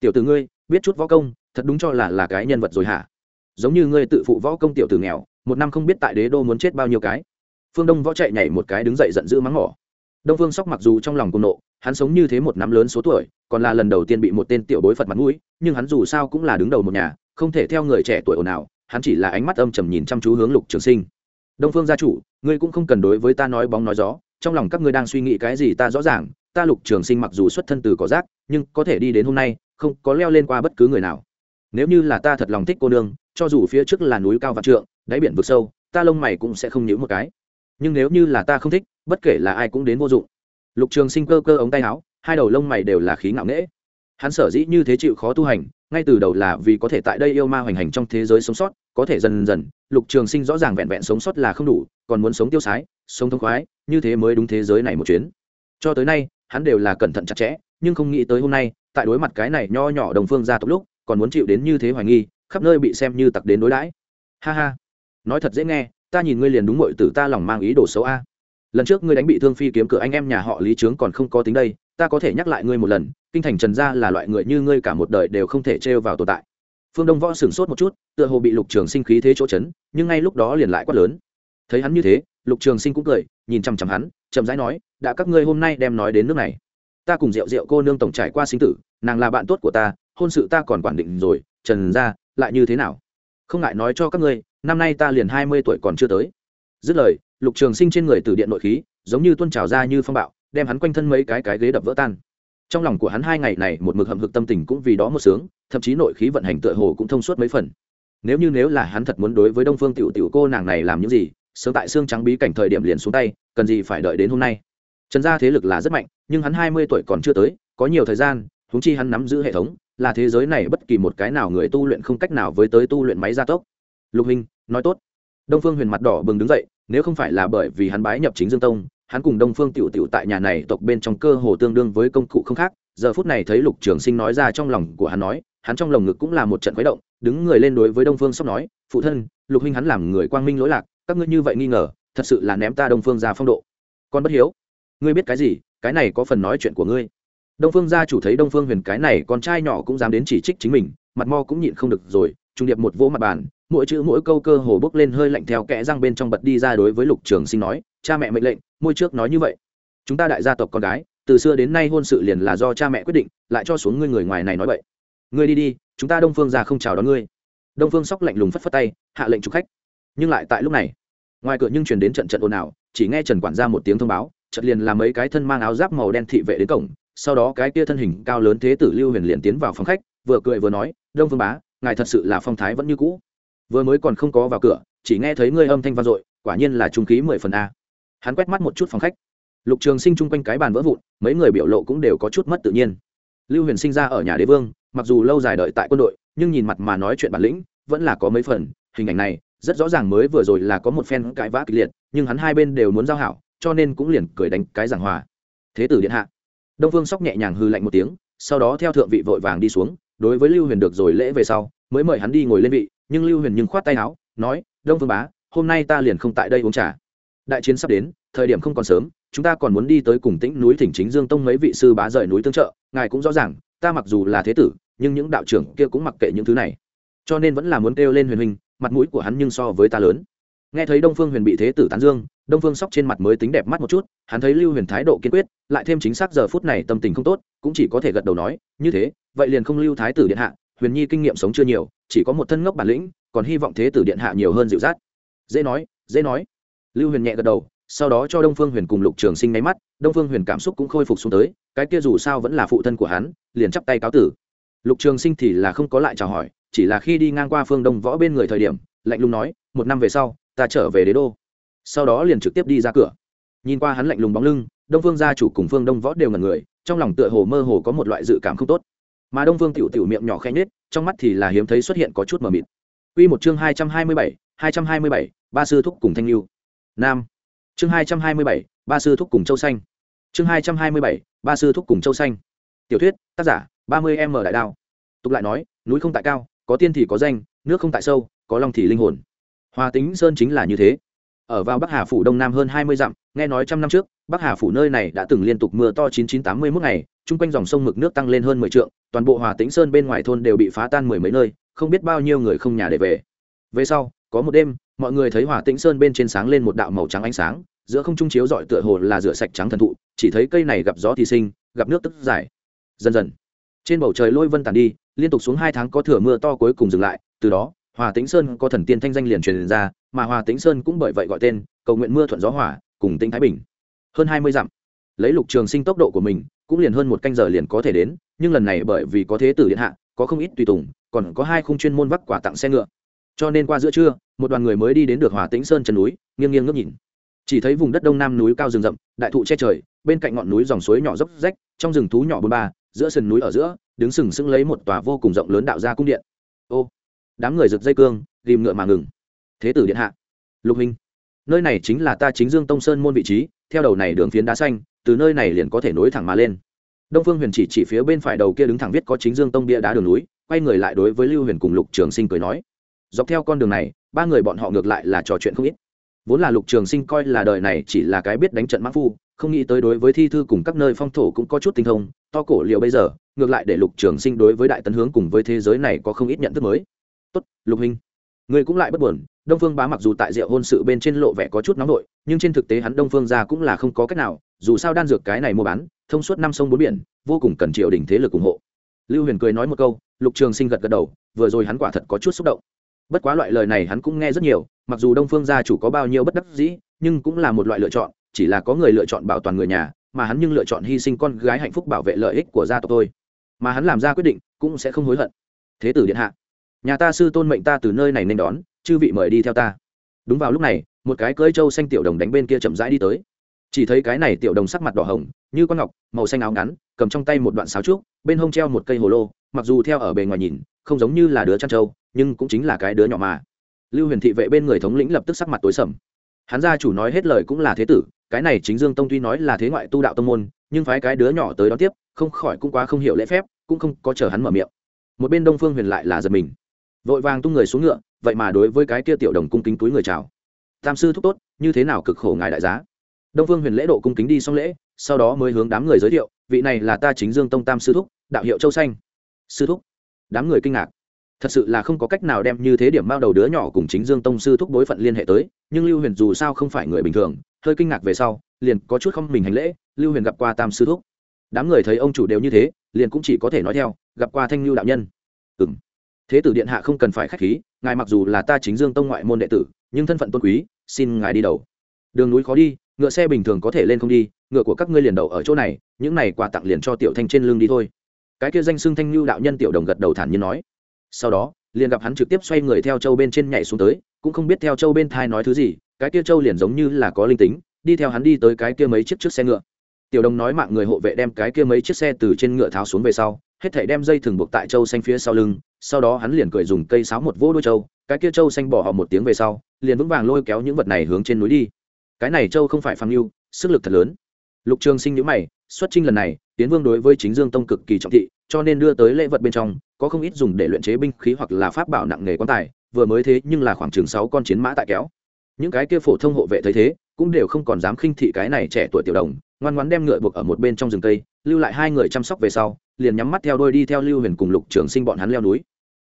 Tiểu từ ngươi biết chút võ công, thật đúng cho là là cái nhân vật rồi hả? Giống như ngươi tự phụ võ công tiểu tử nghèo, một năm không biết tại đế đô muốn chết bao nhiêu cái. Phương đông võ chạy nhảy một cái đứng dậy giận dữ mắng mỏ. Đông phương sóc mặc dù trong lòng cùng nộ, hắn sống như thế một năm lớn số tuổi, còn là lần đầu tiên bị một tên tiểu bối phật mặt mũi, nhưng hắn dù sao cũng là đứng đầu một nhà, không thể theo người trẻ tuổi ồn ào, hắn chỉ là ánh mắt âm trầm nhìn chăm chú hướng lục trường sinh. Đông phương gia chủ, ngươi cũng không cần đối với ta nói bóng nói gió, trong lòng các ngươi đang suy nghĩ cái gì ta rõ ràng, ta lục trường sinh mặc dù xuất thân từ cỏ rác, nhưng có thể đi đến hôm nay không có leo lên qua bất cứ người nào. Nếu như là ta thật lòng thích cô nương, cho dù phía trước là núi cao vạn trượng, đáy biển vực sâu, ta lông mày cũng sẽ không nhữ một cái. Nhưng nếu như là ta không thích, bất kể là ai cũng đến vô dụng. Lục trường sinh cơ cơ ống tay áo, hai đầu lông mày đều là khí ngạo nghễ. Hắn sở dĩ như thế chịu khó tu hành, ngay từ đầu là vì có thể tại đây yêu ma hoành hành trong thế giới sống sót, có thể dần dần, lục trường sinh rõ ràng vẹn vẹn sống sót là không đủ, còn muốn sống tiêu sái, sống thông khoái, như thế mới đúng thế giới này một chuyến. Cho tới nay, hắn đều là cẩn thận chặt chẽ, nhưng không nghĩ tới hôm nay tại đối mặt cái này nho nhỏ đồng phương ra tộc lúc, còn muốn chịu đến như thế hoài nghi, khắp nơi bị xem như tặc đến đối đãi. Ha ha. Nói thật dễ nghe, ta nhìn ngươi liền đúng mọi tử ta lòng mang ý đồ xấu a. Lần trước ngươi đánh bị thương phi kiếm cửa anh em nhà họ lý trướng còn không có tính đây, ta có thể nhắc lại ngươi một lần, kinh thành trần gia là loại người như ngươi cả một đời đều không thể trêu vào tồn tại. Phương đông võ sửng sốt một chút, tựa hồ bị lục trường sinh khí thế chỗ chấn, nhưng ngay lúc đó liền lại quát lớn. Thấy hắn như thế, lục trường sinh cũng cười, nhìn chằm chằm hắn, chậm rãi nói, đã các ngươi hôm nay đem nói đến nước này ta cùng rượu rượu cô nương tổng trải qua sinh tử, nàng là bạn tốt của ta, hôn sự ta còn quản định rồi, trần ra, lại như thế nào? Không ngại nói cho các ngươi, năm nay ta liền hai mươi tuổi còn chưa tới. Dứt lời, lục trường sinh trên người từ điện nội khí, giống như tuôn trào ra như phong bạo, đem hắn quanh thân mấy cái cái ghế đập vỡ tan. Trong lòng của hắn hai ngày này một mực hậm hực tâm tình cũng vì đó một sướng, thậm chí nội khí vận hành tựa hồ cũng thông suốt mấy phần. Nếu như nếu là hắn thật muốn đối với đông phương tiểu tiểu cô nàng này làm những gì, sớm tại xương trắng bí cảnh thời điểm liền xuống tay, cần gì phải đợi đến hôm nay? Trần gia thế lực là rất mạnh, nhưng hắn hai mươi tuổi còn chưa tới, có nhiều thời gian húng chi hắn nắm giữ hệ thống, là thế giới này bất kỳ một cái nào người tu luyện không cách nào với tới tu luyện máy gia tốc. Lục hình, nói tốt. Đông phương huyền mặt đỏ bừng đứng dậy, nếu không phải là bởi vì hắn bái nhập chính dương tông, hắn cùng đông phương tiểu tiểu tại nhà này tộc bên trong cơ hồ tương đương với công cụ không khác. Giờ phút này thấy lục trường sinh nói ra trong lòng của hắn nói, hắn trong lồng ngực cũng là một trận khuấy động, đứng người lên đối với đông phương sóc nói, phụ thân, lục huynh hắn làm người quang minh lỗi lạc, các ngươi như vậy nghi ngờ, thật sự là ném ta đông phương ra phong độ. Con bất hiếu ngươi biết cái gì, cái này có phần nói chuyện của ngươi. Đông phương gia chủ thấy đông phương huyền cái này con trai nhỏ cũng dám đến chỉ trích chính mình, mặt mo cũng nhịn không được rồi, trung điệp một vỗ mặt bàn, mỗi chữ mỗi câu cơ hồ bốc lên hơi lạnh theo kẽ răng bên trong bật đi ra đối với lục trường sinh nói, cha mẹ mệnh lệnh, môi trước nói như vậy. Chúng ta đại gia tộc con gái, từ xưa đến nay hôn sự liền là do cha mẹ quyết định, lại cho xuống ngươi người ngoài này nói vậy. Ngươi đi đi, chúng ta đông phương ra không chào đón ngươi. Đông phương sóc lạnh lùng phất phất tay, hạ lệnh chụp khách. Nhưng lại tại lúc này, ngoài cửa nhưng truyền đến trận trận ồn ào, chỉ nghe trần quản ra một tiếng thông báo chợt liền làm mấy cái thân mang áo giáp màu đen thị vệ đến cổng, sau đó cái kia thân hình cao lớn thế tử lưu huyền liền tiến vào phòng khách, vừa cười vừa nói, đông phương bá, ngài thật sự là phong thái vẫn như cũ. Vừa mới còn không có vào cửa, chỉ nghe thấy ngươi âm thanh vang dội, quả nhiên là trung khí mười phần a. Hắn quét mắt một chút phòng khách. Lục trường sinh chung quanh cái bàn vỡ vụn, mấy người biểu lộ cũng đều có chút mất tự nhiên. Lưu huyền sinh ra ở nhà đế vương, mặc dù lâu dài đợi tại quân đội, nhưng nhìn mặt mà nói chuyện bản lĩnh, vẫn là có mấy phần. Hình ảnh này, rất rõ ràng mới vừa rồi là có một phen cãi vã kịch liệt, nhưng hắn hai bên đều muốn giao hảo cho nên cũng liền cười đánh cái giảng hòa. Thế tử điện hạ. Đông phương sóc nhẹ nhàng hư lạnh một tiếng, sau đó theo thượng vị vội vàng đi xuống, đối với lưu huyền được rồi lễ về sau, mới mời hắn đi ngồi lên vị, nhưng lưu huyền nhưng khoát tay áo, nói, đông phương bá, hôm nay ta liền không tại đây uống trà. Đại chiến sắp đến, thời điểm không còn sớm, chúng ta còn muốn đi tới cùng tĩnh núi thỉnh chính dương tông mấy vị sư bá rời núi tương trợ, ngài cũng rõ ràng, ta mặc dù là thế tử, nhưng những đạo trưởng kia cũng mặc kệ những thứ này. Cho nên vẫn là muốn kêu lên huyền huynh, mặt mũi của hắn nhưng so với ta lớn. Nghe thấy đông phương huyền bị thế tử tán dương đông phương sóc trên mặt mới tính đẹp mắt một chút, hắn thấy lưu huyền thái độ kiên quyết, lại thêm chính xác giờ phút này tâm tình không tốt, cũng chỉ có thể gật đầu nói, như thế, vậy liền không lưu thái tử điện hạ, huyền nhi kinh nghiệm sống chưa nhiều, chỉ có một thân ngốc bản lĩnh, còn hy vọng thế tử điện hạ nhiều hơn dịu dắt. Dễ nói dễ nói. Lưu huyền nhẹ gật đầu, sau đó cho đông phương huyền cùng lục trường sinh nháy mắt, đông phương huyền cảm xúc cũng khôi phục xuống tới, cái kia dù sao vẫn là phụ thân của hắn, liền chắp tay cáo tử. Lục trường sinh thì là không có lại chào hỏi, chỉ là khi đi ngang qua phương đông võ bên người thời điểm, lạnh lùng nói, một năm về sau, ta trở về đế đô sau đó liền trực tiếp đi ra cửa. Nhìn qua hắn lạnh lùng bóng lưng, đông phương gia chủ cùng phương đông võ đều ngần người, trong lòng tựa hồ mơ hồ có một loại dự cảm không tốt. Mà đông phương tiểu tiểu miệng nhỏ khen nết trong mắt thì là hiếm thấy xuất hiện có chút mờ mịt. Quy một chương hai trăm hai mươi bảy, hai trăm hai mươi bảy, ba sư thúc cùng thanh lưu nam. Chương hai trăm hai mươi bảy, ba sư thúc cùng châu xanh. Chương hai trăm hai mươi bảy, ba sư thúc cùng châu xanh. Tiểu thuyết, tác giả, ba mươi m đại đao. Tục lại nói, núi không tại cao, có tiên thì có danh, nước không tại sâu, có long thì linh hồn. Hòa tính sơn chính là như thế ở vào bắc hà phủ đông nam hơn hai mươi dặm, nghe nói trăm năm trước, bắc hà phủ nơi này đã từng liên tục mưa to chín chín tám mươi mốt ngày, chung quanh dòng sông mực nước tăng lên hơn mười trượng, toàn bộ hòa tĩnh sơn bên ngoài thôn đều bị phá tan mười mấy nơi, không biết bao nhiêu người không nhà để về. Về sau, có một đêm, mọi người thấy hòa tĩnh sơn bên trên sáng lên một đạo màu trắng ánh sáng, giữa không trung chiếu dọi tựa hồ là rửa sạch trắng thần thụ, chỉ thấy cây này gặp gió thì sinh, gặp nước tức giải. Dần dần, trên bầu trời lôi vân tàn đi, liên tục xuống hai tháng có thừa mưa to cuối cùng dừng lại, từ đó, hòa tĩnh sơn có thần tiên thanh danh liền truyền ra mà hòa tĩnh sơn cũng bởi vậy gọi tên, cầu nguyện mưa thuận gió hỏa cùng tĩnh thái bình. Hơn hai mươi dặm, lấy lục trường sinh tốc độ của mình, cũng liền hơn một canh giờ liền có thể đến, nhưng lần này bởi vì có thế tử điện hạ, có không ít tùy tùng, còn có hai khung chuyên môn vắc quả tặng xe ngựa. Cho nên qua giữa trưa, một đoàn người mới đi đến được hòa tĩnh sơn chân núi, nghiêng nghiêng ngước nhìn. Chỉ thấy vùng đất đông nam núi cao rừng rậm, đại thụ che trời, bên cạnh ngọn núi dòng suối nhỏ dốc rách, trong rừng thú nhỏ bôn ba, giữa sườn núi ở giữa, đứng sừng sững lấy một tòa vô cùng rộng lớn đạo gia cung điện. Ô, đám người giật dây cương tìm ngựa mà ngừng thế tử điện hạ. Lục hình nơi này chính là ta chính dương tông sơn môn vị trí, theo đầu này đường phiến đá xanh, từ nơi này liền có thể nối thẳng mà lên. Đông phương huyền chỉ chỉ phía bên phải đầu kia đứng thẳng viết có chính dương tông bia đá đường núi, quay người lại đối với lưu huyền cùng lục trường sinh cười nói. Dọc theo con đường này, ba người bọn họ ngược lại là trò chuyện không ít. Vốn là lục trường sinh coi là đời này chỉ là cái biết đánh trận mãn phu, không nghĩ tới đối với thi thư cùng các nơi phong thổ cũng có chút tinh thông, to cổ liệu bây giờ, ngược lại để lục trường sinh đối với đại tấn hướng cùng với thế giới này có không ít nhận thức mới. Tốt, lục hình ngươi cũng lại bất buồn đông phương bá mặc dù tại rượu hôn sự bên trên lộ vẻ có chút nóng nổi nhưng trên thực tế hắn đông phương ra cũng là không có cách nào, dù sao đan dược cái này mua bán, thông suốt năm sông bốn biển, vô cùng cần triều đình thế lực ủng hộ. Lưu huyền cười nói một câu, lục trường sinh gật gật đầu, vừa rồi hắn quả thật có chút xúc động. Bất quá loại lời này hắn cũng nghe rất nhiều, mặc dù đông phương gia chủ có bao nhiêu bất đắc dĩ, nhưng cũng là một loại lựa chọn, chỉ là có người lựa chọn bảo toàn người nhà, mà hắn nhưng lựa chọn hy sinh con gái hạnh phúc bảo vệ lợi ích của gia tộc tôi mà hắn làm ra quyết định, cũng sẽ không hối hận. Thế tử điện hạ, nhà ta sư tôn mệnh ta từ nơi này nên đón chư vị mời đi theo ta. Đúng vào lúc này, một cái cưỡi trâu xanh tiểu đồng đánh bên kia chậm rãi đi tới. Chỉ thấy cái này tiểu đồng sắc mặt đỏ hồng, như con ngọc, màu xanh áo ngắn, cầm trong tay một đoạn sáo trúc, bên hông treo một cây hồ lô, mặc dù theo ở bề ngoài nhìn, không giống như là đứa chăn trâu, nhưng cũng chính là cái đứa nhỏ mà. Lưu huyền thị vệ bên người thống lĩnh lập tức sắc mặt tối sầm. Hắn gia chủ nói hết lời cũng là thế tử, cái này chính dương tông tuy nói là thế ngoại tu đạo tông môn, nhưng phái cái đứa nhỏ tới đó tiếp, không khỏi cũng quá không hiểu lễ phép, cũng không có chờ hắn mở miệng. Một bên đông phương huyền lại là giật mình. Vội vàng tung người xuống ngựa vậy mà đối với cái kia tiểu đồng cung kính túi người chào. Tam sư thúc tốt, như thế nào cực khổ ngài đại giá? Đông phương huyền lễ độ cung kính đi xong lễ, sau đó mới hướng đám người giới thiệu, vị này là ta chính dương tông tam sư thúc, đạo hiệu châu xanh. Sư thúc. Đám người kinh ngạc. Thật sự là không có cách nào đem như thế điểm bao đầu đứa nhỏ cùng chính dương tông sư thúc đối phận liên hệ tới, nhưng lưu huyền dù sao không phải người bình thường, hơi kinh ngạc về sau, liền có chút không mình hành lễ, lưu huyền gặp qua tam sư thúc. Đám người thấy ông chủ đều như thế, liền cũng chỉ có thể nói theo, gặp qua thanh lưu đạo nhân. Ừ m thế tử điện hạ không cần phải k h á c h khí, ngài mặc dù là ta chính dương tông ngoại môn đệ tử, nhưng thân phận tôn quý, xin ngài đi đầu. Đường núi khó đi, ngựa xe bình thường có thể lên không đi, ngựa của các ngươi liền đầu ở chỗ này, những này quà tặng liền cho tiểu thanh trên lưng đi thôi. Cái kia danh xưng thanh lưu đạo nhân tiểu đồng gật đầu thản nhiên nói. Sau đó, liền gặp hắn trực tiếp xoay người theo châu bên trên nhảy xuống tới, cũng không biết theo châu bên thai nói thứ gì, cái kia châu liền giống như là có linh tính, đi theo hắn đi tới cái kia mấy chiếc trước xe ngựa. Tiểu đồng nói mạng người hộ vệ đem cái kia mấy chiếc xe từ trên ngựa tháo xuống về sau, hết thảy đem dây thừng buộc tại châu xanh phía sau lưng sau đó hắn liền cười dùng cây sáo một vỗ đôi châu cái kia châu xanh bỏ họ một tiếng về sau, liền vững vàng lôi kéo những vật này hướng trên núi đi. Cái này châu không phải phàm lưu sức lực thật lớn. Lục trường sinh nhữ mày, xuất trinh lần này, tiến vương đối với chính dương tông cực kỳ trọng thị, cho nên đưa tới lễ vật bên trong, có không ít dùng để luyện chế binh khí hoặc là pháp bảo nặng nghề quan tài, vừa mới thế nhưng là khoảng chừng sáu con chiến mã tại kéo. Những cái kia phổ thông hộ vệ thấy thế, cũng đều không còn dám khinh thị cái này trẻ tuổi tiểu đồng, ngoan ngoãn đem ngựa buộc ở một bên trong rừng cây, lưu lại hai người chăm sóc về sau liền nhắm mắt theo đôi đi theo lưu huyền cùng lục trường sinh bọn hắn leo núi.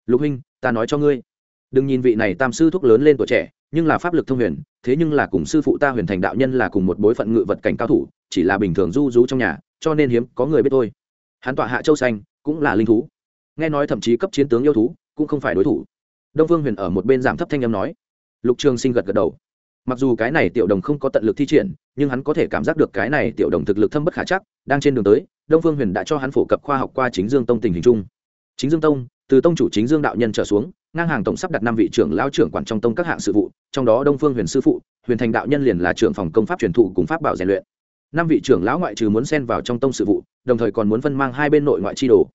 Lục huynh, ta nói cho ngươi, đừng nhìn vị này tam sư thúc lớn lên tuổi trẻ, nhưng là pháp lực thông huyền, thế nhưng là cùng sư phụ ta huyền thành đạo nhân là cùng một bối phận ngự vật cảnh cao thủ, chỉ là bình thường du rú trong nhà, cho nên hiếm có người biết thôi. Hắn tọa hạ châu xanh, cũng là linh thú. Nghe nói thậm chí cấp chiến tướng yêu thú, cũng không phải đối thủ. Đông Vương huyền ở một bên giảm thấp thanh âm nói. Lục trường sinh gật gật đầu. Mặc dù cái này tiểu đồng không có tận lực thi triển, nhưng hắn có thể cảm giác được cái này tiểu đồng thực lực thâm bất khả chắc, đang trên đường tới đông phương huyền đã cho hắn phổ cập khoa học qua chính dương tông tình hình chung. Chính dương tông, từ tông chủ chính dương đạo nhân trở xuống, ngang hàng tổng sắp đặt năm vị trưởng lao trưởng quản trong tông các hạng sự vụ, trong đó đông phương huyền sư phụ, huyền thành đạo nhân liền là trưởng phòng công pháp truyền thụ cùng pháp bảo rèn luyện. Năm vị trưởng lão ngoại trừ muốn xen vào trong tông sự vụ, đồng thời còn muốn phân mang hai bên nội ngoại chi đồ.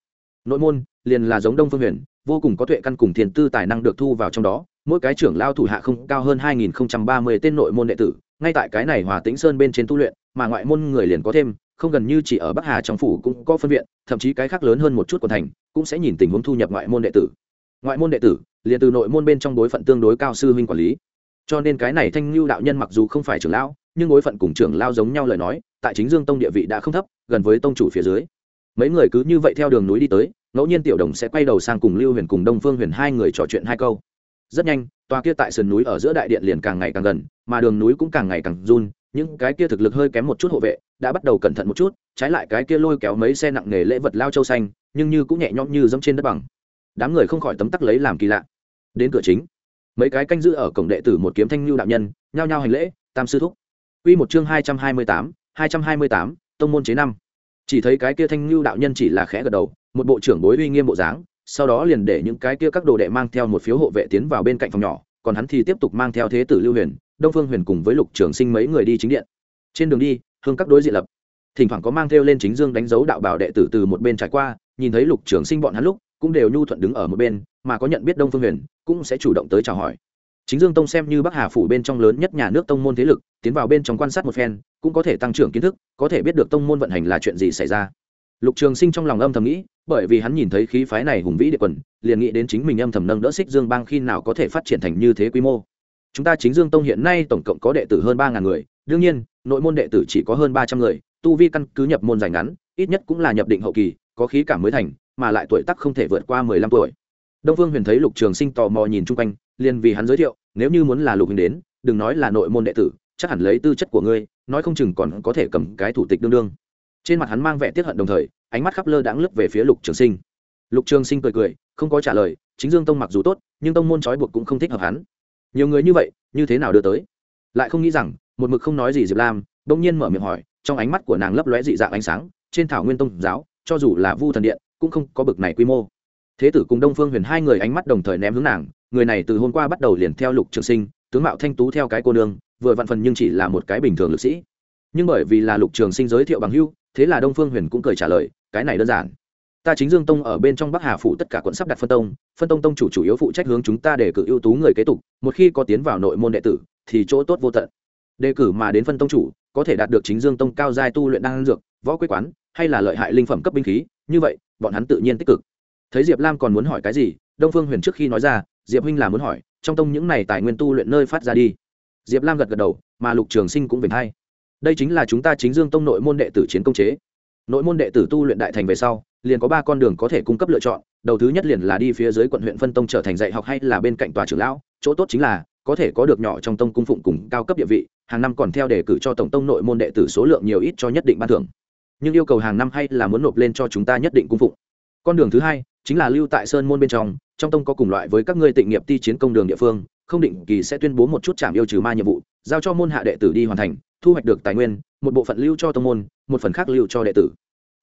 Nội môn, liền là giống đông phương huyền, vô cùng có tuệ căn cùng thiền tư tài năng được thu vào trong đó, mỗi cái trưởng lao thủ hạ không cao hơn hai nghìn ba mươi tên nội môn đệ tử, ngay tại cái này hòa tĩnh sơn bên trên tu luyện, mà ngoại môn người liền có thêm không gần như chỉ ở bắc hà trong phủ cũng có phân viện, thậm chí cái khác lớn hơn một chút của thành cũng sẽ nhìn tình huống thu nhập ngoại môn đệ tử. Ngoại môn đệ tử, liền từ nội môn bên trong đối phận tương đối cao sư huynh quản lý. Cho nên cái này thanh lưu đạo nhân mặc dù không phải trưởng lão, nhưng đối phận cùng trưởng lao giống nhau lời nói, tại chính dương tông địa vị đã không thấp, gần với tông chủ phía dưới. Mấy người cứ như vậy theo đường núi đi tới, ngẫu nhiên tiểu đồng sẽ quay đầu sang cùng lưu huyền cùng đông phương huyền hai người trò chuyện hai câu. Rất nhanh, tòa kia tại sườn núi ở giữa đại điện liền càng ngày càng gần, mà đường núi cũng càng ngày càng run những cái kia thực lực hơi kém một chút hộ vệ, đã bắt đầu cẩn thận một chút, trái lại cái kia lôi kéo mấy xe nặng nghề lễ vật lao châu xanh, nhưng như cũng nhẹ nhõm như dẫm trên đất bằng. Đám người không khỏi tấm tắc lấy làm kỳ lạ. Đến cửa chính, mấy cái canh giữ ở cổng đệ tử một kiếm thanh lưu đạo nhân, nhao nhao hành lễ, tam sư thúc. Quy một chương hai trăm hai mươi tám, hai trăm hai mươi tám, tông môn chế năm. Chỉ thấy cái kia thanh lưu đạo nhân chỉ là khẽ gật đầu, một bộ trưởng bối uy nghiêm bộ dáng, sau đó liền để những cái kia các đồ đệ mang theo một phiếu hộ vệ tiến vào bên cạnh phòng nhỏ, còn hắn thì tiếp tục mang theo thế tử lưu huyền đông phương huyền cùng với lục trường sinh mấy người đi chính điện. Trên đường đi, hương các đối diện lập. Thỉnh thoảng có mang theo lên chính dương đánh dấu đạo bảo đệ tử từ một bên trải qua, nhìn thấy lục trường sinh bọn hắn lúc, cũng đều nhu thuận đứng ở một bên, mà có nhận biết đông phương huyền, cũng sẽ chủ động tới chào hỏi. Chính dương tông xem như bắc hà phủ bên trong lớn nhất nhà nước tông môn thế lực, tiến vào bên trong quan sát một phen, cũng có thể tăng trưởng kiến thức, có thể biết được tông môn vận hành là chuyện gì xảy ra. Lục trường sinh trong lòng âm thầm nghĩ, bởi vì hắn nhìn thấy khí phái này hùng vĩ địa quần, liền nghĩ đến chính mình âm thầm nâng đỡ xích dương bang khi nào có thể phát triển thành như thế quy mô chúng ta chính dương tông hiện nay tổng cộng có đệ tử hơn ba ngàn người, đương nhiên, nội môn đệ tử chỉ có hơn ba trăm người, tu vi căn cứ nhập môn dài ngắn, ít nhất cũng là nhập định hậu kỳ, có khí cảm mới thành, mà lại tuổi tác không thể vượt qua mười lăm tuổi. Đông phương huyền thấy lục trường sinh tò mò nhìn chung quanh, liền vì hắn giới thiệu, nếu như muốn là lục huyền đến, đừng nói là nội môn đệ tử, chắc hẳn lấy tư chất của ngươi, nói không chừng còn có thể cầm cái thủ tịch đương đương. Trên mặt hắn mang vẻ tiết hận đồng thời, ánh mắt khắp lơ đãng lướt về phía lục trường sinh. Lục trường sinh cười cười, không có trả lời, chính dương tông mặc dù tốt, nhưng tông môn trói buộc cũng không thích hợp hắn nhiều người như vậy, như thế nào đưa tới? Lại không nghĩ rằng, một mực không nói gì diệp lam bỗng nhiên mở miệng hỏi, trong ánh mắt của nàng lấp lóe dị dạng ánh sáng, trên thảo nguyên tông giáo, cho dù là vu thần điện, cũng không có bực này quy mô. Thế tử cùng đông phương huyền hai người ánh mắt đồng thời ném hướng nàng, người này từ hôm qua bắt đầu liền theo lục trường sinh, tướng mạo thanh tú theo cái cô nương, vừa vặn phần nhưng chỉ là một cái bình thường lực sĩ. Nhưng bởi vì là lục trường sinh giới thiệu bằng hưu thế là đông phương huyền cũng cười trả lời, cái này đơn giản ta chính dương tông ở bên trong bắc hà phủ tất cả quận sắp đặt phân tông phân tông tông chủ chủ yếu phụ trách hướng chúng ta để cử ưu tú người kế tục, một khi có tiến vào nội môn đệ tử, thì chỗ tốt vô tận. Đề cử mà đến phân tông chủ, có thể đạt được chính dương tông cao giai tu luyện đan dược, võ quế quán, hay là lợi hại linh phẩm cấp binh khí, như vậy, bọn hắn tự nhiên tích cực. Thấy diệp lam còn muốn hỏi cái gì, đông phương huyền trước khi nói ra, diệp huynh là muốn hỏi, trong tông những này tài nguyên tu luyện nơi phát ra đi. Diệp lam gật gật đầu, mà lục trường sinh cũng vểnh hay đây chính là chúng ta chính dương tông nội môn đệ tử chiến công chế. Nội môn đệ tử tu luyện đại thành về sau liền có ba con đường có thể cung cấp lựa chọn, đầu thứ nhất liền là đi phía dưới quận huyện phân tông trở thành dạy học hay là bên cạnh tòa trưởng lão, chỗ tốt chính là có thể có được nhỏ trong tông cung phụng cùng cao cấp địa vị, hàng năm còn theo đề cử cho tổng tông nội môn đệ tử số lượng nhiều ít cho nhất định ban thưởng. Nhưng yêu cầu hàng năm hay là muốn nộp lên cho chúng ta nhất định cung phụng. Con đường thứ hai chính là lưu tại sơn môn bên trong trong tông có cùng loại với các ngươi tịnh nghiệp ti chiến công đường địa phương, không định kỳ sẽ tuyên bố một chút trạm yêu trừ ma nhiệm vụ, giao cho môn hạ đệ tử đi hoàn thành, thu hoạch được tài nguyên, một bộ phận lưu cho tông môn, một phần khác lưu cho đệ tử.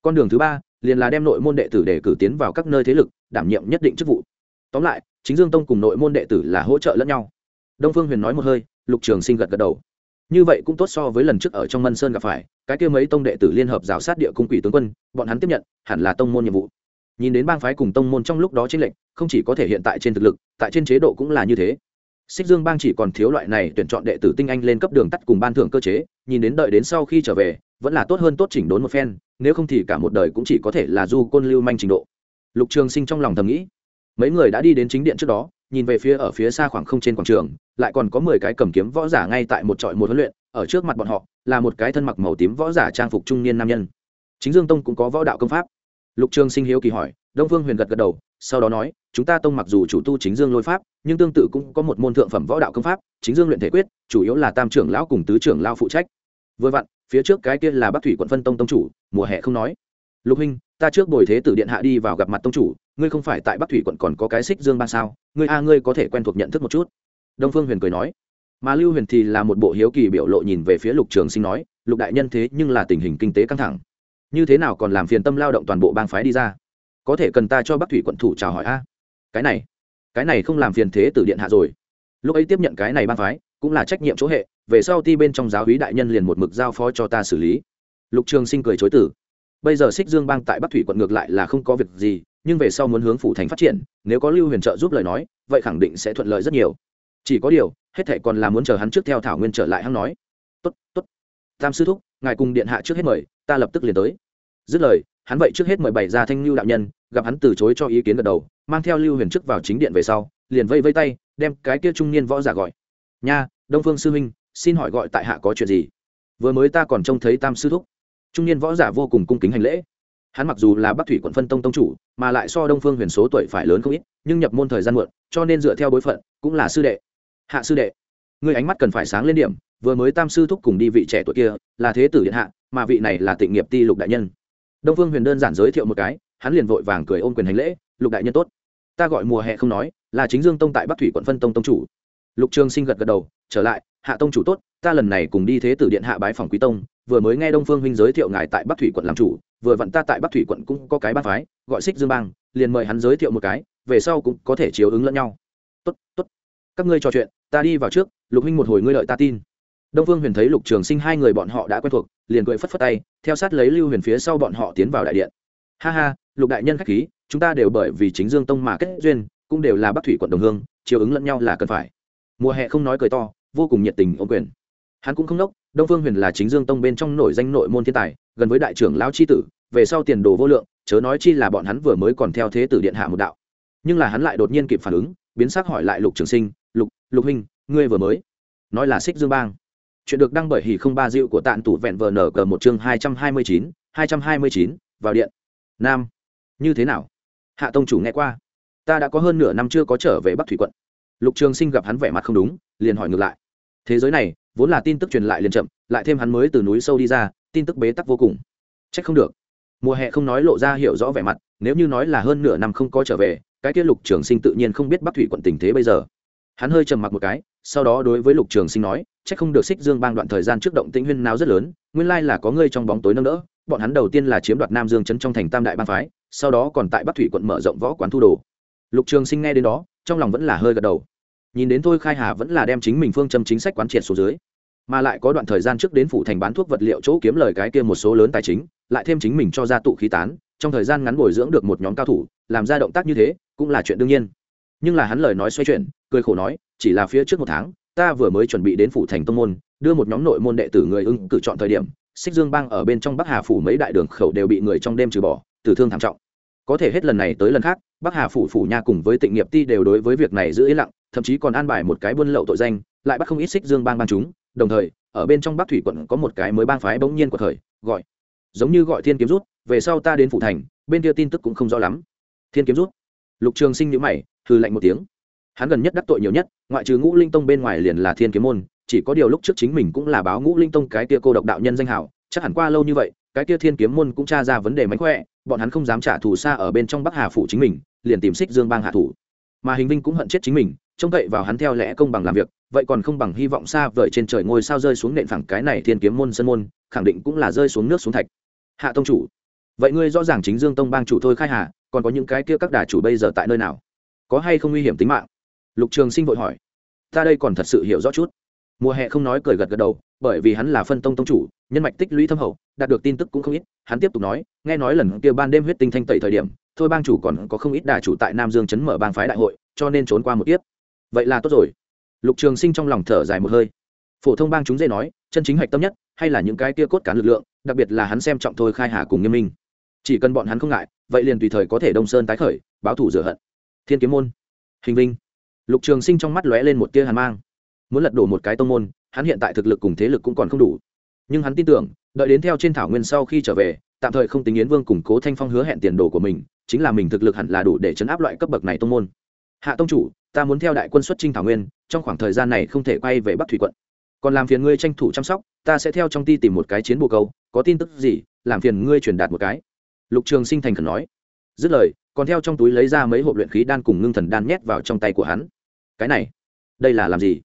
Con đường thứ ba liền là đem nội môn đệ tử để cử tiến vào các nơi thế lực, đảm nhiệm nhất định chức vụ. Tóm lại, chính dương tông cùng nội môn đệ tử là hỗ trợ lẫn nhau. Đông phương huyền nói một hơi, lục trường sinh gật gật đầu. Như vậy cũng tốt so với lần trước ở trong mân sơn gặp phải, cái kia mấy tông đệ tử liên hợp rào sát địa cung quỷ tướng quân, bọn hắn tiếp nhận, hẳn là tông môn nhiệm vụ. Nhìn đến bang phái cùng tông môn trong lúc đó tranh lệnh không chỉ có thể hiện tại trên thực lực, tại trên chế độ cũng là như thế. Xích dương bang chỉ còn thiếu loại này tuyển chọn đệ tử tinh anh lên cấp đường tắt cùng ban thưởng cơ chế, nhìn đến đợi đến sau khi trở về, vẫn là tốt hơn tốt chỉnh đốn một phen nếu không thì cả một đời cũng chỉ có thể là du côn lưu manh trình độ. Lục trường sinh trong lòng thầm nghĩ, mấy người đã đi đến chính điện trước đó, nhìn về phía ở phía xa khoảng không trên quảng trường, lại còn có mười cái cầm kiếm võ giả ngay tại một trọi một huấn luyện, ở trước mặt bọn họ, là một cái thân mặc màu tím võ giả trang phục trung niên nam nhân. Chính dương tông cũng có võ đạo công pháp. Lục trường sinh hiếu kỳ hỏi, đông Vương huyền gật gật đầu, sau đó nói, chúng ta tông mặc dù chủ tu chính dương lôi pháp, nhưng tương tự cũng có một môn thượng phẩm võ đạo công pháp, chính dương luyện thể quyết, chủ yếu là tam trưởng lão cùng tứ trưởng lão phụ trách. Vừa vặn phía trước cái kia là bắc thủy quận phân tông tông chủ, mùa hè không nói. Lục huynh, ta trước bồi thế tử điện hạ đi vào gặp mặt tông chủ, ngươi không phải tại bắc thủy quận còn có cái xích dương ban sao? Ngươi a, ngươi có thể quen thuộc nhận thức một chút. Đông phương huyền cười nói. Mà lưu huyền thì là một bộ hiếu kỳ biểu lộ nhìn về phía lục trường sinh nói, lục đại nhân thế nhưng là tình hình kinh tế căng thẳng. Như thế nào còn làm phiền tâm lao động toàn bộ bang phái đi ra? Có thể cần ta cho bắc thủy quận thủ chào hỏi a? Cái này cái này không làm phiền thế tử điện hạ rồi. Lúc ấy tiếp nhận cái này bang phái, cũng là trách nhiệm chỗ hệ về sau ti bên trong giáo hí đại nhân liền một mực giao phó cho ta xử lý. Lục trường sinh cười chối tử. Bây giờ xích dương bang tại bắc thủy quận ngược lại là không có việc gì, nhưng về sau muốn hướng phủ thành phát triển, nếu có lưu huyền trợ giúp lời nói, vậy khẳng định sẽ thuận lợi rất nhiều. Chỉ có điều, hết thệ còn là muốn chờ hắn trước theo thảo nguyên trở lại hắn nói. Tốt tốt. Tam sư thúc, ngài cùng điện hạ trước hết mời, ta lập tức liền tới. Dứt lời, hắn vậy trước hết mời bày ra thanh lưu đạo nhân, gặp hắn từ chối cho ý kiến gật đầu, mang theo lưu huyền trước vào chính điện về sau, liền vây vây tay, đem cái kia trung niên võ giả gọi. Nha, đông phương sư huynh xin hỏi gọi tại hạ có chuyện gì? Vừa mới ta còn trông thấy tam sư thúc. Trung niên võ giả vô cùng cung kính hành lễ. Hắn mặc dù là bắc thủy quận phân tông tông chủ, mà lại so đông phương huyền số tuổi phải lớn không ít, nhưng nhập môn thời gian muộn, cho nên dựa theo bối phận, cũng là sư đệ. Hạ sư đệ người ánh mắt cần phải sáng lên điểm, vừa mới tam sư thúc cùng đi vị trẻ tuổi kia, là thế tử điện hạ, mà vị này là tịnh nghiệp ti lục đại nhân. Đông phương huyền đơn giản giới thiệu một cái, hắn liền vội vàng cười ôm quyền hành lễ, lục đại nhân tốt. Ta gọi mùa hè không nói, là chính dương tông tại bắc thủy quận phân tông tông chủ. Lục trường sinh gật gật đầu, trở lại hạ tông chủ tốt, ta lần này cùng đi thế tử điện hạ bái phòng quý tông, vừa mới nghe đông phương huynh giới thiệu ngài tại bắc thủy quận làm chủ, vừa vặn ta tại bắc thủy quận cũng có cái bác phái, gọi xích dương bang, liền mời hắn giới thiệu một cái, về sau cũng có thể chiếu ứng lẫn nhau. Tốt tốt. Các ngươi trò chuyện, ta đi vào trước, lục huynh một hồi ngươi lợi ta tin. Đông phương huyền thấy lục trường sinh hai người bọn họ đã quen thuộc, liền cười phất phất tay, theo sát lấy lưu huyền phía sau bọn họ tiến vào đại điện. Ha ha, lục đại nhân khách khí, chúng ta đều bởi vì chính dương tông mà kết duyên, cũng đều là bắc thủy quận đồng hương chiều ứng lẫn nhau là cần phải. Mùa hè không nói cười to vô cùng nhiệt tình ô quyền. Hắn cũng không đốc đông phương huyền là chính dương tông bên trong nổi danh nội môn thiên tài, gần với đại trưởng lão c tử, về sau tiền đồ vô lượng, chớ nói chi là bọn hắn vừa mới còn theo thế tử điện hạ một đạo. Nhưng là hắn lại đột nhiên kịp phản ứng, biến sắc hỏi lại lục trường sinh, lục lục huynh, ngươi vừa mới nói là xích dương bang. Chuyện được đăng bởi hỉ không ba diệu của tạng tủ vẹn vờ nở cờ một chương hai trăm hai mươi chín, hai trăm hai mươi chín, vào điện. Nam. Như thế nào? Hạ tông chủ nghe qua. Ta đã có hơn nửa năm chưa có trở về bắc thủy quận. Lục trường sinh gặp hắn vẻ mặt không đúng, liền hỏi ngược lại thế giới này vốn là tin tức truyền lại liền chậm, lại thêm hắn mới từ núi sâu đi ra, tin tức bế tắc vô cùng. Trách không được. Mùa hè không nói lộ ra hiểu rõ vẻ mặt, nếu như nói là hơn nửa năm không có trở về, cái kia lục trường sinh tự nhiên không biết bắc thủy quận tình thế bây giờ. Hắn hơi trầm mặc một cái, sau đó đối với lục trường sinh nói c h ắ c không được xích dương bang đoạn thời gian trước động tĩnh huyên nào rất lớn, nguyên lai là có ngươi trong bóng tối nâng đỡ, bọn hắn đầu tiên là chiếm đoạt nam dương chấn trong thành tam đại bang phái, sau đó còn tại bắc thủy quận mở rộng võ quán thu đồ. Lục trường sinh nghe đến đó, trong lòng vẫn là hơi gật đầu nhìn đến thôi khai hà vẫn là đem chính mình phương châm chính sách quán triệt số dưới, mà lại có đoạn thời gian trước đến phủ thành bán thuốc vật liệu chỗ kiếm lời cái kia một số lớn tài chính, lại thêm chính mình cho ra tụ khí tán, trong thời gian ngắn bồi dưỡng được một nhóm cao thủ, làm ra động tác như thế cũng là chuyện đương nhiên. Nhưng là hắn lời nói xoay chuyển, cười khổ nói, chỉ là phía trước một tháng, ta vừa mới chuẩn bị đến phủ thành tông môn, đưa một nhóm nội môn đệ tử người ưng cử chọn thời điểm, xích dương bang ở bên trong bắc hà phủ mấy đại đường khẩu đều bị người trong đêm trừ bỏ, tử thương thảm trọng. Có thể hết lần này tới lần khác, bắc hà phủ phủ nha cùng với tịnh nghiệp ti đều đối với việc này giữ ý lặng thậm chí còn an bài một cái buôn lậu tội danh, lại bắt không ít xích dương bang bang chúng, đồng thời, ở bên trong bắc thủy quận có một cái mới bang phái bỗng nhiên của thời gọi, giống như gọi thiên kiếm rút, về sau ta đến phủ thành, bên kia tin tức cũng không rõ lắm. Thiên kiếm rút. Lục trường sinh nhữ mày hư lạnh một tiếng. Hắn gần nhất đắc tội nhiều nhất, ngoại trừ ngũ linh tông bên ngoài liền là thiên kiếm môn, chỉ có điều lúc trước chính mình cũng là báo ngũ linh tông cái kia cô độc đạo nhân danh hảo, chắc hẳn qua lâu như vậy, cái kia thiên kiếm môn cũng tra ra vấn đề mánh khỏe, bọn hắn không dám trả thù xa ở bên trong bắc hà phủ chính mình, liền tìm xích dương bang hạ thủ. Mà hình vinh cũng hận chết chính mình trông cậy vào hắn theo lẽ công bằng làm việc, vậy còn không bằng hy vọng xa vời trên trời ngôi sao rơi xuống nện phẳng cái này thiên kiếm môn sân môn, khẳng định cũng là rơi xuống nước xuống thạch. Hạ tông chủ, vậy ngươi rõ ràng chính dương tông bang chủ thôi khai hà, còn có những cái kia các đà chủ bây giờ tại nơi nào? Có hay không nguy hiểm tính mạng? Lục trường sinh vội hỏi. Ta đây còn thật sự hiểu rõ chút. Mùa hè không nói cười gật gật đầu, bởi vì hắn là phân tông tông chủ, nhân mạch tích lũy thâm hậu, đạt được tin tức cũng không ít, hắn tiếp tục nói, nghe nói lần kia ban đêm huyết tinh thanh tẩy thời điểm, thôi bang chủ còn có không ít đà chủ tại nam dương chấn mở bang phái đại hội, cho nên trốn qua một tiếp vậy là tốt rồi. Lục trường sinh trong lòng thở dài một hơi. Phổ thông bang chúng dễ nói, chân chính hạch tâm nhất hay là những cái kia cốt cán lực lượng, đặc biệt là hắn xem trọng thôi khai hà cùng nghiêm minh. Chỉ cần bọn hắn không ngại, vậy liền tùy thời có thể đông sơn tái khởi, báo thủ rửa hận. Thiên kiếm môn, hình vinh. Lục trường sinh trong mắt lóe lên một tia hàn mang. Muốn lật đổ một cái tông môn, hắn hiện tại thực lực cùng thế lực cũng còn không đủ. Nhưng hắn tin tưởng, đợi đến theo trên thảo nguyên sau khi trở về, tạm thời không tính yến vương củng cố thanh phong hứa hẹn tiền đồ của mình, chính là mình thực lực hẳn là đủ để chấn áp loại cấp bậc này tông môn hạ tông chủ, ta muốn theo đại quân xuất trinh thảo nguyên, trong khoảng thời gian này không thể quay về bắc thủy quận. Còn làm phiền ngươi tranh thủ chăm sóc, ta sẽ theo trong ti tìm một cái chiến bồ câu, có tin tức gì, làm phiền ngươi truyền đạt một cái. Lục trường sinh thành khẩn nói. Dứt lời, còn theo trong túi lấy ra mấy hộp luyện khí đan cùng ngưng thần đan nhét vào trong tay của hắn. Cái này, đây là làm gì?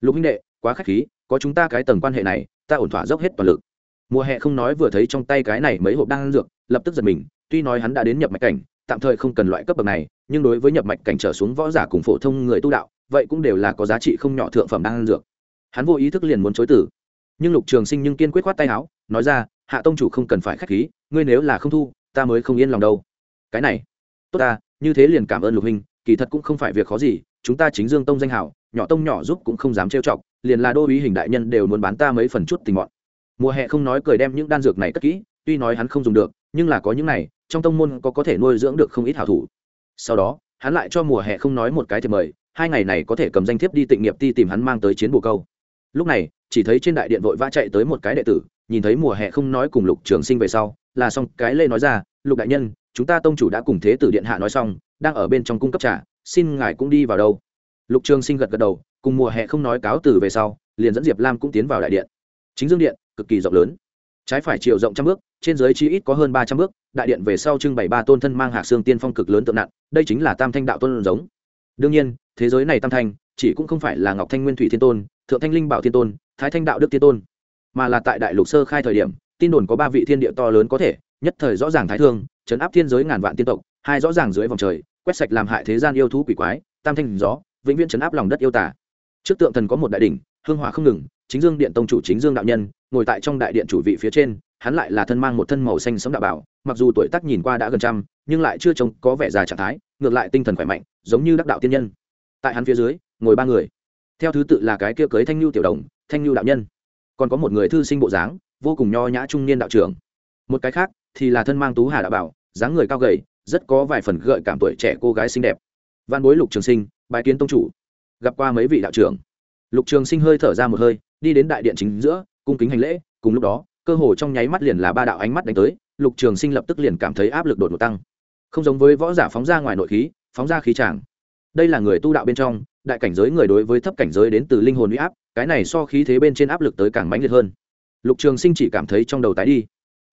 Lục huynh đệ, quá k h á c h khí, có chúng ta cái tầng quan hệ này, ta ổn thỏa dốc hết toàn lực. Mùa hè không nói vừa thấy trong tay cái này mấy hộp đan dược, lập tức giật mình, tuy nói hắn đã đến nhập mạch cảnh, tạm thời không cần loại cấp bậc này nhưng đối với nhập mạch cảnh trở xuống võ giả cùng phổ thông người tu đạo, vậy cũng đều là có giá trị không nhỏ thượng phẩm đan dược. Hắn vô ý thức liền muốn chối tử nhưng lục trường sinh nhưng kiên quyết khoát tay áo, nói ra, hạ tông chủ không cần phải k h á c h khí, ngươi nếu là không thu, ta mới không yên lòng đâu. Cái này, tốt ta, như thế liền cảm ơn lục huynh, kỳ thật cũng không phải việc khó gì, chúng ta chính dương tông danh hảo, nhỏ tông nhỏ giúp cũng không dám trêu chọc, liền là đô ý hình đại nhân đều muốn bán ta mấy phần chút tình bọn mùa hè không nói cười đem những đan dược này cất kỹ, tuy nói hắn không dùng được, nhưng là có những này, trong tông môn có có thể nuôi dưỡng được không ít hảo thủ sau đó, hắn lại cho mùa hè không nói một cái thiệp mời, hai ngày này có thể cầm danh thiếp đi tịnh nghiệp ti tìm hắn mang tới chiến bồ câu. Lúc này, chỉ thấy trên đại điện vội vã chạy tới một cái đệ tử, nhìn thấy mùa hè không nói cùng lục trường sinh về sau, là xong, cái lê nói ra, lục đại nhân, chúng ta tông chủ đã cùng thế tử điện hạ nói xong, đang ở bên trong cung cấp trà, xin ngài cũng đi vào đâu. Lục trường sinh gật gật đầu, cùng mùa hè không nói cáo từ về sau, liền dẫn diệp lam cũng tiến vào đại điện. Chính dương điện, cực kỳ rộng lớn trái phải chiều rộng trăm bước, trên dưới chi ít có hơn ba trăm bước, đại điện về sau trưng bày ba tôn thân mang hạc xương tiên phong cực lớn tượng nặng, đây chính là tam thanh đạo tôn giống. Đương nhiên, thế giới này tam thanh, chỉ cũng không phải là ngọc thanh nguyên thủy thiên tôn, thượng thanh linh bảo thiên tôn, thái thanh đạo đức thiên tôn, mà là tại đại lục sơ khai thời điểm, tin đồn có ba vị thiên địa to lớn có thể, nhất thời rõ ràng thái thương chấn áp thiên giới ngàn vạn tiên tộc, hai rõ ràng dưới vòng trời, quét sạch làm hại thế gian yêu thú quỷ quái, tam thanh gió, vĩnh viễn chấn áp lòng đất yêu tả trước tượng thần có một đại đỉnh hương hỏa không ngừng, chính dương điện tông chủ chính dương đạo nhân, ngồi tại trong đại điện chủ vị phía trên, hắn lại là thân mang một thân màu xanh sống đạo bảo, mặc dù tuổi tác nhìn qua đã gần trăm, nhưng lại chưa trông có vẻ già trạng thái, ngược lại tinh thần khỏe mạnh, giống như đắc đạo tiên nhân. Tại hắn phía dưới, ngồi ba người. Theo thứ tự là cái kia cưới thanh lưu tiểu đồng, thanh lưu đạo nhân. Còn có một người thư sinh bộ dáng, vô cùng nho nhã trung niên đạo trưởng. Một cái khác thì là thân mang tú hà đạo bảo, dáng người cao gầy, rất có vài phần gợi cảm tuổi trẻ cô gái xinh đẹp. Văn bối lục trường sinh bài kiến tông chủ. Gặp qua mấy vị đạo trưởng? Lục trường sinh hơi thở ra một hơi, đi đến đại điện chính giữa, cung kính hành lễ, cùng lúc đó, cơ hồ trong nháy mắt liền là ba đạo ánh mắt đánh tới, lục trường sinh lập tức liền cảm thấy áp lực đột ngột tăng. Không giống với võ giả phóng ra ngoài nội khí, phóng ra khí tràng đây là người tu đạo bên trong, đại cảnh giới người đối với thấp cảnh giới đến từ linh hồn huy áp, cái này so khí thế bên trên áp lực tới càng mãnh liệt hơn. Lục trường sinh chỉ cảm thấy trong đầu tái đi.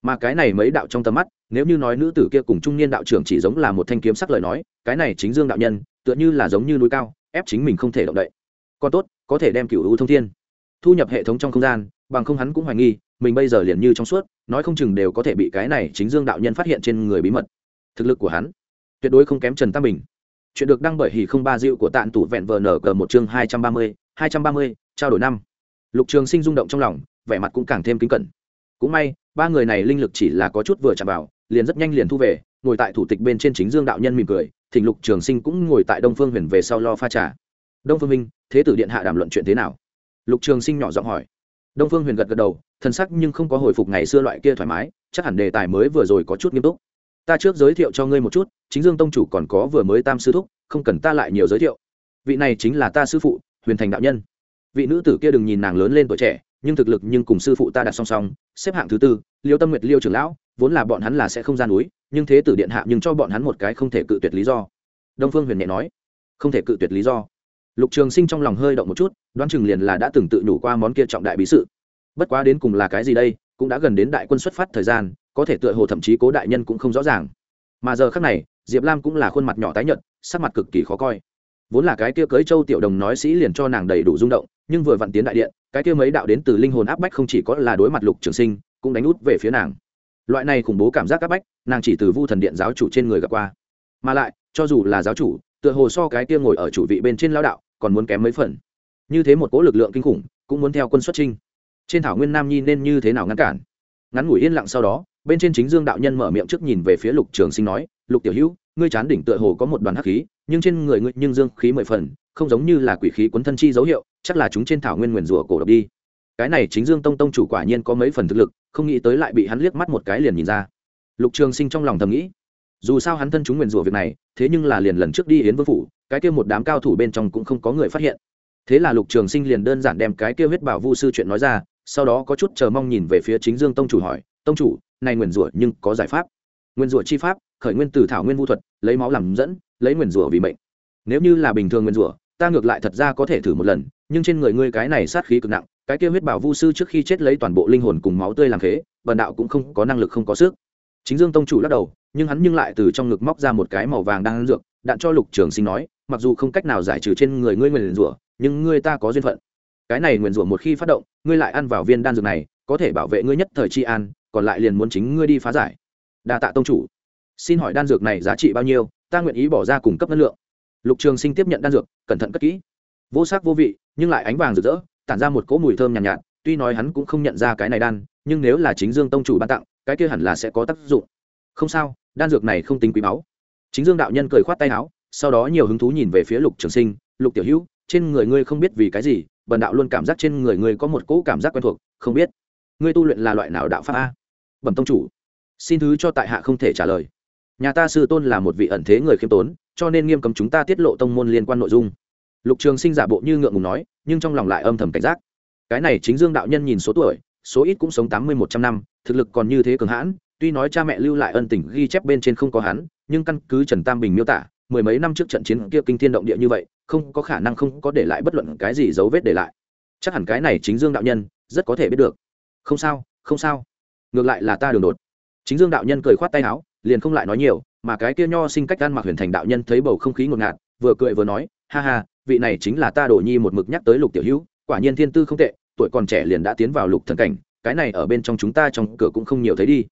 Mà cái này mấy đạo trong tầm mắt, nếu như nói nữ tử kia cùng trung niên đạo trưởng chỉ giống là một thanh kiếm sắc lời nói, cái này chính dương đạo nhân, tựa như là giống như núi cao, ép chính mình không thể động đậy. Còn tốt có thể đem cựu u thông thiên thu nhập hệ thống trong không gian, bằng không hắn cũng hoài nghi, mình bây giờ liền như trong suốt, nói không chừng đều có thể bị cái này chính dương đạo nhân phát hiện trên người bí mật. Thực lực của hắn, tuyệt đối không kém trần tam bình. Chuyện được đăng bởi hỉ không ba diệu của tạng tủ vẹn vờ nở cờ một chương hai trăm ba mươi, hai trăm ba mươi, trao đổi năm. Lục trường sinh rung động trong lòng, vẻ mặt cũng càng thêm kính cẩn. Cũng may, ba người này linh lực chỉ là có chút vừa chạm vào, liền rất nhanh liền thu về, ngồi tại thủ tịch bên trên chính dương đạo nhân mỉm cười, thỉnh lục trường sinh cũng ngồi tại đông phương huyền về sau lo pha trà. Đông phương minh thế tử điện hạ đàm luận chuyện thế nào? Lục trường sinh nhỏ giọng hỏi. Đông phương huyền gật gật đầu thân sắc nhưng không có hồi phục ngày xưa loại kia thoải mái, chắc hẳn đề tài mới vừa rồi có chút nghiêm túc. Ta trước giới thiệu cho ngươi một chút, chính dương tông chủ còn có vừa mới tam sư thúc, không cần ta lại nhiều giới thiệu. Vị này chính là ta sư phụ, huyền thành đạo nhân. Vị nữ tử kia đừng nhìn nàng lớn lên tuổi trẻ, nhưng thực lực nhưng cùng sư phụ ta đặt song song, xếp hạng thứ tư, liêu tâm nguyệt, liêu trưởng lão, vốn là bọn hắn là sẽ không gian núi, nhưng thế tử điện hạ nhưng cho bọn hắn một cái không thể cự tuyệt lý do. Đông phương huyền nhẹ nói. Không thể cự tuyệt lý do lục trường sinh trong lòng hơi động một chút, đoán chừng liền là đã từng tự nhủ qua món kia trọng đại bí sự. Bất quá đến cùng là cái gì đây, cũng đã gần đến đại quân xuất phát thời gian, có thể tựa hồ thậm chí cố đại nhân cũng không rõ ràng. Mà giờ khác này, diệp lam cũng là khuôn mặt nhỏ tái nhợt, sắc mặt cực kỳ khó coi. Vốn là cái kia cưới châu tiểu đồng nói sĩ liền cho nàng đầy đủ rung động, nhưng vừa vặn tiến đại điện, cái kia mấy đạo đến từ linh hồn áp bách không chỉ có là đối mặt lục trường sinh, cũng đánh út về phía nàng. Loại này khủng bố cảm giác áp bách, nàng chỉ từ vu thần điện giáo chủ trên người gặp qua. Mà lại, cho dù là giáo chủ, tựa hồ so cái kia ngồi ở chủ vị bên trên lao đạo còn muốn kém mấy phần. Như thế một cỗ lực lượng kinh khủng, cũng muốn theo quân xuất trinh trên thảo nguyên nam nhi nên như thế nào ngăn cản? Ngắn ngủi yên lặng sau đó, bên trên chính dương đạo nhân mở miệng trước nhìn về phía lục trường sinh nói, lục tiểu hữu, ngươi chán đỉnh tựa hồ có một đoàn hắc khí, nhưng trên người ngươi nhưng dương khí mười phần, không giống như là quỷ khí quấn thân chi dấu hiệu, chắc là chúng trên thảo nguyên nguyền rủa cổ độc đi. Cái này chính dương tông tông chủ quả nhiên có mấy phần thực lực, không nghĩ tới lại bị hắn liếc mắt một cái liền nhìn ra. Lục trường sinh trong lòng thầm nghĩ, dù sao hắn thân chúng nguyền rủa việc này, thế nhưng là liền lần trước đi yến vương phủ cái kia một đám cao thủ bên trong cũng không có người phát hiện. Thế là lục trường sinh liền đơn giản đem cái kia huyết bảo vu sư chuyện nói ra, sau đó có chút chờ mong nhìn về phía chính dương tông chủ hỏi, tông chủ, này nguyền rủa nhưng có giải pháp? Nguyền rủa chi pháp? Khởi nguyên từ thảo nguyên vu thuật, lấy máu làm dẫn, lấy nguyền rủa vì mệnh. Nếu như là bình thường nguyền rủa, ta ngược lại thật ra có thể thử một lần, nhưng trên người ngươi cái này sát khí cực nặng, cái kia huyết bảo vu sư trước khi chết lấy toàn bộ linh hồn cùng máu tươi làm khế, bần đạo cũng không có năng lực không có sức. Chính dương tông chủ lắc đầu, nhưng hắn nhưng lại từ trong ngực móc ra một cái màu vàng đang dược, đạn cho lục trường sinh nói mặc dù không cách nào giải trừ trên người ngươi nguyền rủa nhưng ngươi ta có duyên phận. Cái này nguyền rủa một khi phát động ngươi lại ăn vào viên đan dược này có thể bảo vệ ngươi nhất thời tri an còn lại liền muốn chính ngươi đi phá giải. Đa tạ tông chủ. Xin hỏi đan dược này giá trị bao nhiêu ta nguyện ý bỏ ra cung cấp năng lượng. Lục trường sinh tiếp nhận đan dược cẩn thận cất kỹ. Vô sắc vô vị nhưng lại ánh vàng rực rỡ tản ra một cỗ mùi thơm nhàn nhạt, nhạt tuy nói hắn cũng không nhận ra cái này đan nhưng nếu là chính dương tông chủ ban tặng cái kia hẳn là sẽ có tác dụng. Không sao đan dược này không tính quý báu. Chính dương đạo nhân cười khoát tay áo sau đó nhiều hứng thú nhìn về phía lục trường sinh, lục tiểu hữu, trên người ngươi không biết vì cái gì, bần đạo luôn cảm giác trên người ngươi có một cỗ cảm giác quen thuộc, không biết ngươi tu luyện là loại nào đạo pháp a? Bẩm tông chủ, xin thứ cho tại hạ không thể trả lời. Nhà ta sư tôn là một vị ẩn thế người khiêm tốn, cho nên nghiêm cấm chúng ta tiết lộ tông môn liên quan nội dung. Lục trường sinh giả bộ như ngượng ngùng nói, nhưng trong lòng lại âm thầm cảnh giác. Cái này chính dương đạo nhân nhìn số tuổi, số ít cũng sống tám mươi một trăm năm, thực lực còn như thế cường hãn, tuy nói cha mẹ lưu lại ân tình ghi chép bên trên không có hắn, nhưng căn cứ trần tam bình miêu tả mười mấy năm trước trận chiến kia kinh thiên động địa như vậy, không có khả năng không có để lại bất luận cái gì dấu vết để lại. Chắc hẳn cái này chính dương đạo nhân rất có thể biết được. Không sao không sao. Ngược lại là ta đường đột. Chính dương đạo nhân cười khoát tay áo, liền không lại nói nhiều, mà cái kia nho sinh cách ăn mặc huyền thành đạo nhân thấy bầu không khí ngột ngạt, vừa cười vừa nói, ha ha, vị này chính là ta đổ nhi một mực nhắc tới lục tiểu hữu, quả nhiên thiên tư không tệ, tuổi còn trẻ liền đã tiến vào lục thần cảnh, cái này ở bên trong chúng ta trong cửa cũng không nhiều thấy đi.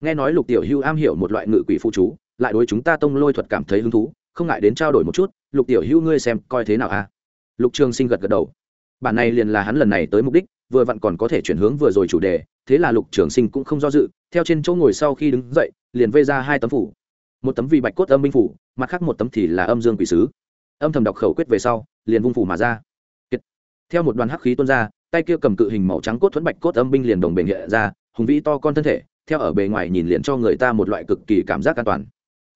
Nghe nói lục tiểu hữu am hiểu một loại ngự quỷ phụ chú, lại đối chúng ta tông lôi thuật cảm thấy hứng thú không ngại đến trao đổi một chút, lục tiểu hữu ngươi xem coi thế nào a? Lục trường sinh gật gật đầu. Bản này liền là hắn lần này tới mục đích, vừa vặn còn có thể chuyển hướng vừa rồi chủ đề, thế là lục trường sinh cũng không do dự, theo trên chỗ ngồi sau khi đứng dậy, liền vây ra hai tấm phủ. Một tấm vì bạch cốt âm binh phủ, mặt khác một tấm thì là âm dương quỷ sứ. Âm thầm đọc khẩu quyết về sau, liền vung phủ mà ra. Kiệt. theo một đoàn hắc khí tuôn ra, tay kia cầm cự hình màu trắng cốt thuẫn bạch cốt âm binh liền đồng bền hiện ra, hùng vĩ to con thân thể, theo ở bề ngoài nhìn liền cho người ta một loại cực kỳ cảm giác an toàn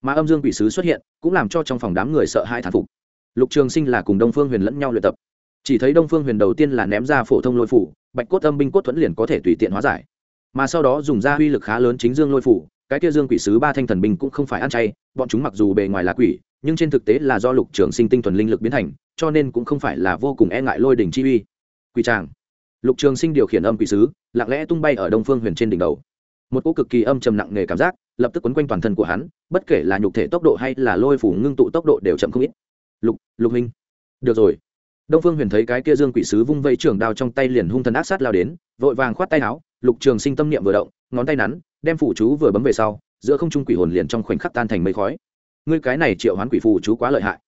mà âm dương quỷ sứ xuất hiện, cũng làm cho trong phòng đám người sợ hai thán phục. Lục trường sinh là cùng đông phương huyền lẫn nhau luyện tập. Chỉ thấy đông phương huyền đầu tiên là ném ra phổ thông lôi phủ, bạch cốt âm binh cốt thuẫn liền có thể tùy tiện hóa giải. Mà sau đó dùng ra uy lực khá lớn chính dương lôi phủ, cái kia dương quỷ sứ ba thanh thần binh cũng không phải ăn chay, bọn chúng mặc dù bề ngoài là quỷ, nhưng trên thực tế là do lục trường sinh tinh thuần linh lực biến thành, cho nên cũng không phải là vô cùng e ngại lôi đỉnh chi uy. Quỷ tràng. Lục trường sinh điều khiển âm quỷ sứ, lặng lẽ tung bay ở đông phương huyền trên đỉnh đầu một cỗ cực kỳ âm trầm nặng nề cảm giác lập tức quấn quanh toàn thân của hắn, bất kể là nhục thể tốc độ hay là lôi phủ ngưng tụ tốc độ đều chậm không ít. Lục lục minh được rồi. Đông phương huyền thấy cái kia dương quỷ sứ vung vây trường đao trong tay liền hung thần ác sát lao đến, vội vàng khoát tay áo, lục trường sinh tâm niệm vừa động, ngón tay nắn, đem phủ chú vừa bấm về sau, giữa không trung quỷ hồn liền trong khoảnh khắc tan thành mây khói. Ngươi cái này triệu hoán quỷ phù chú quá lợi hại.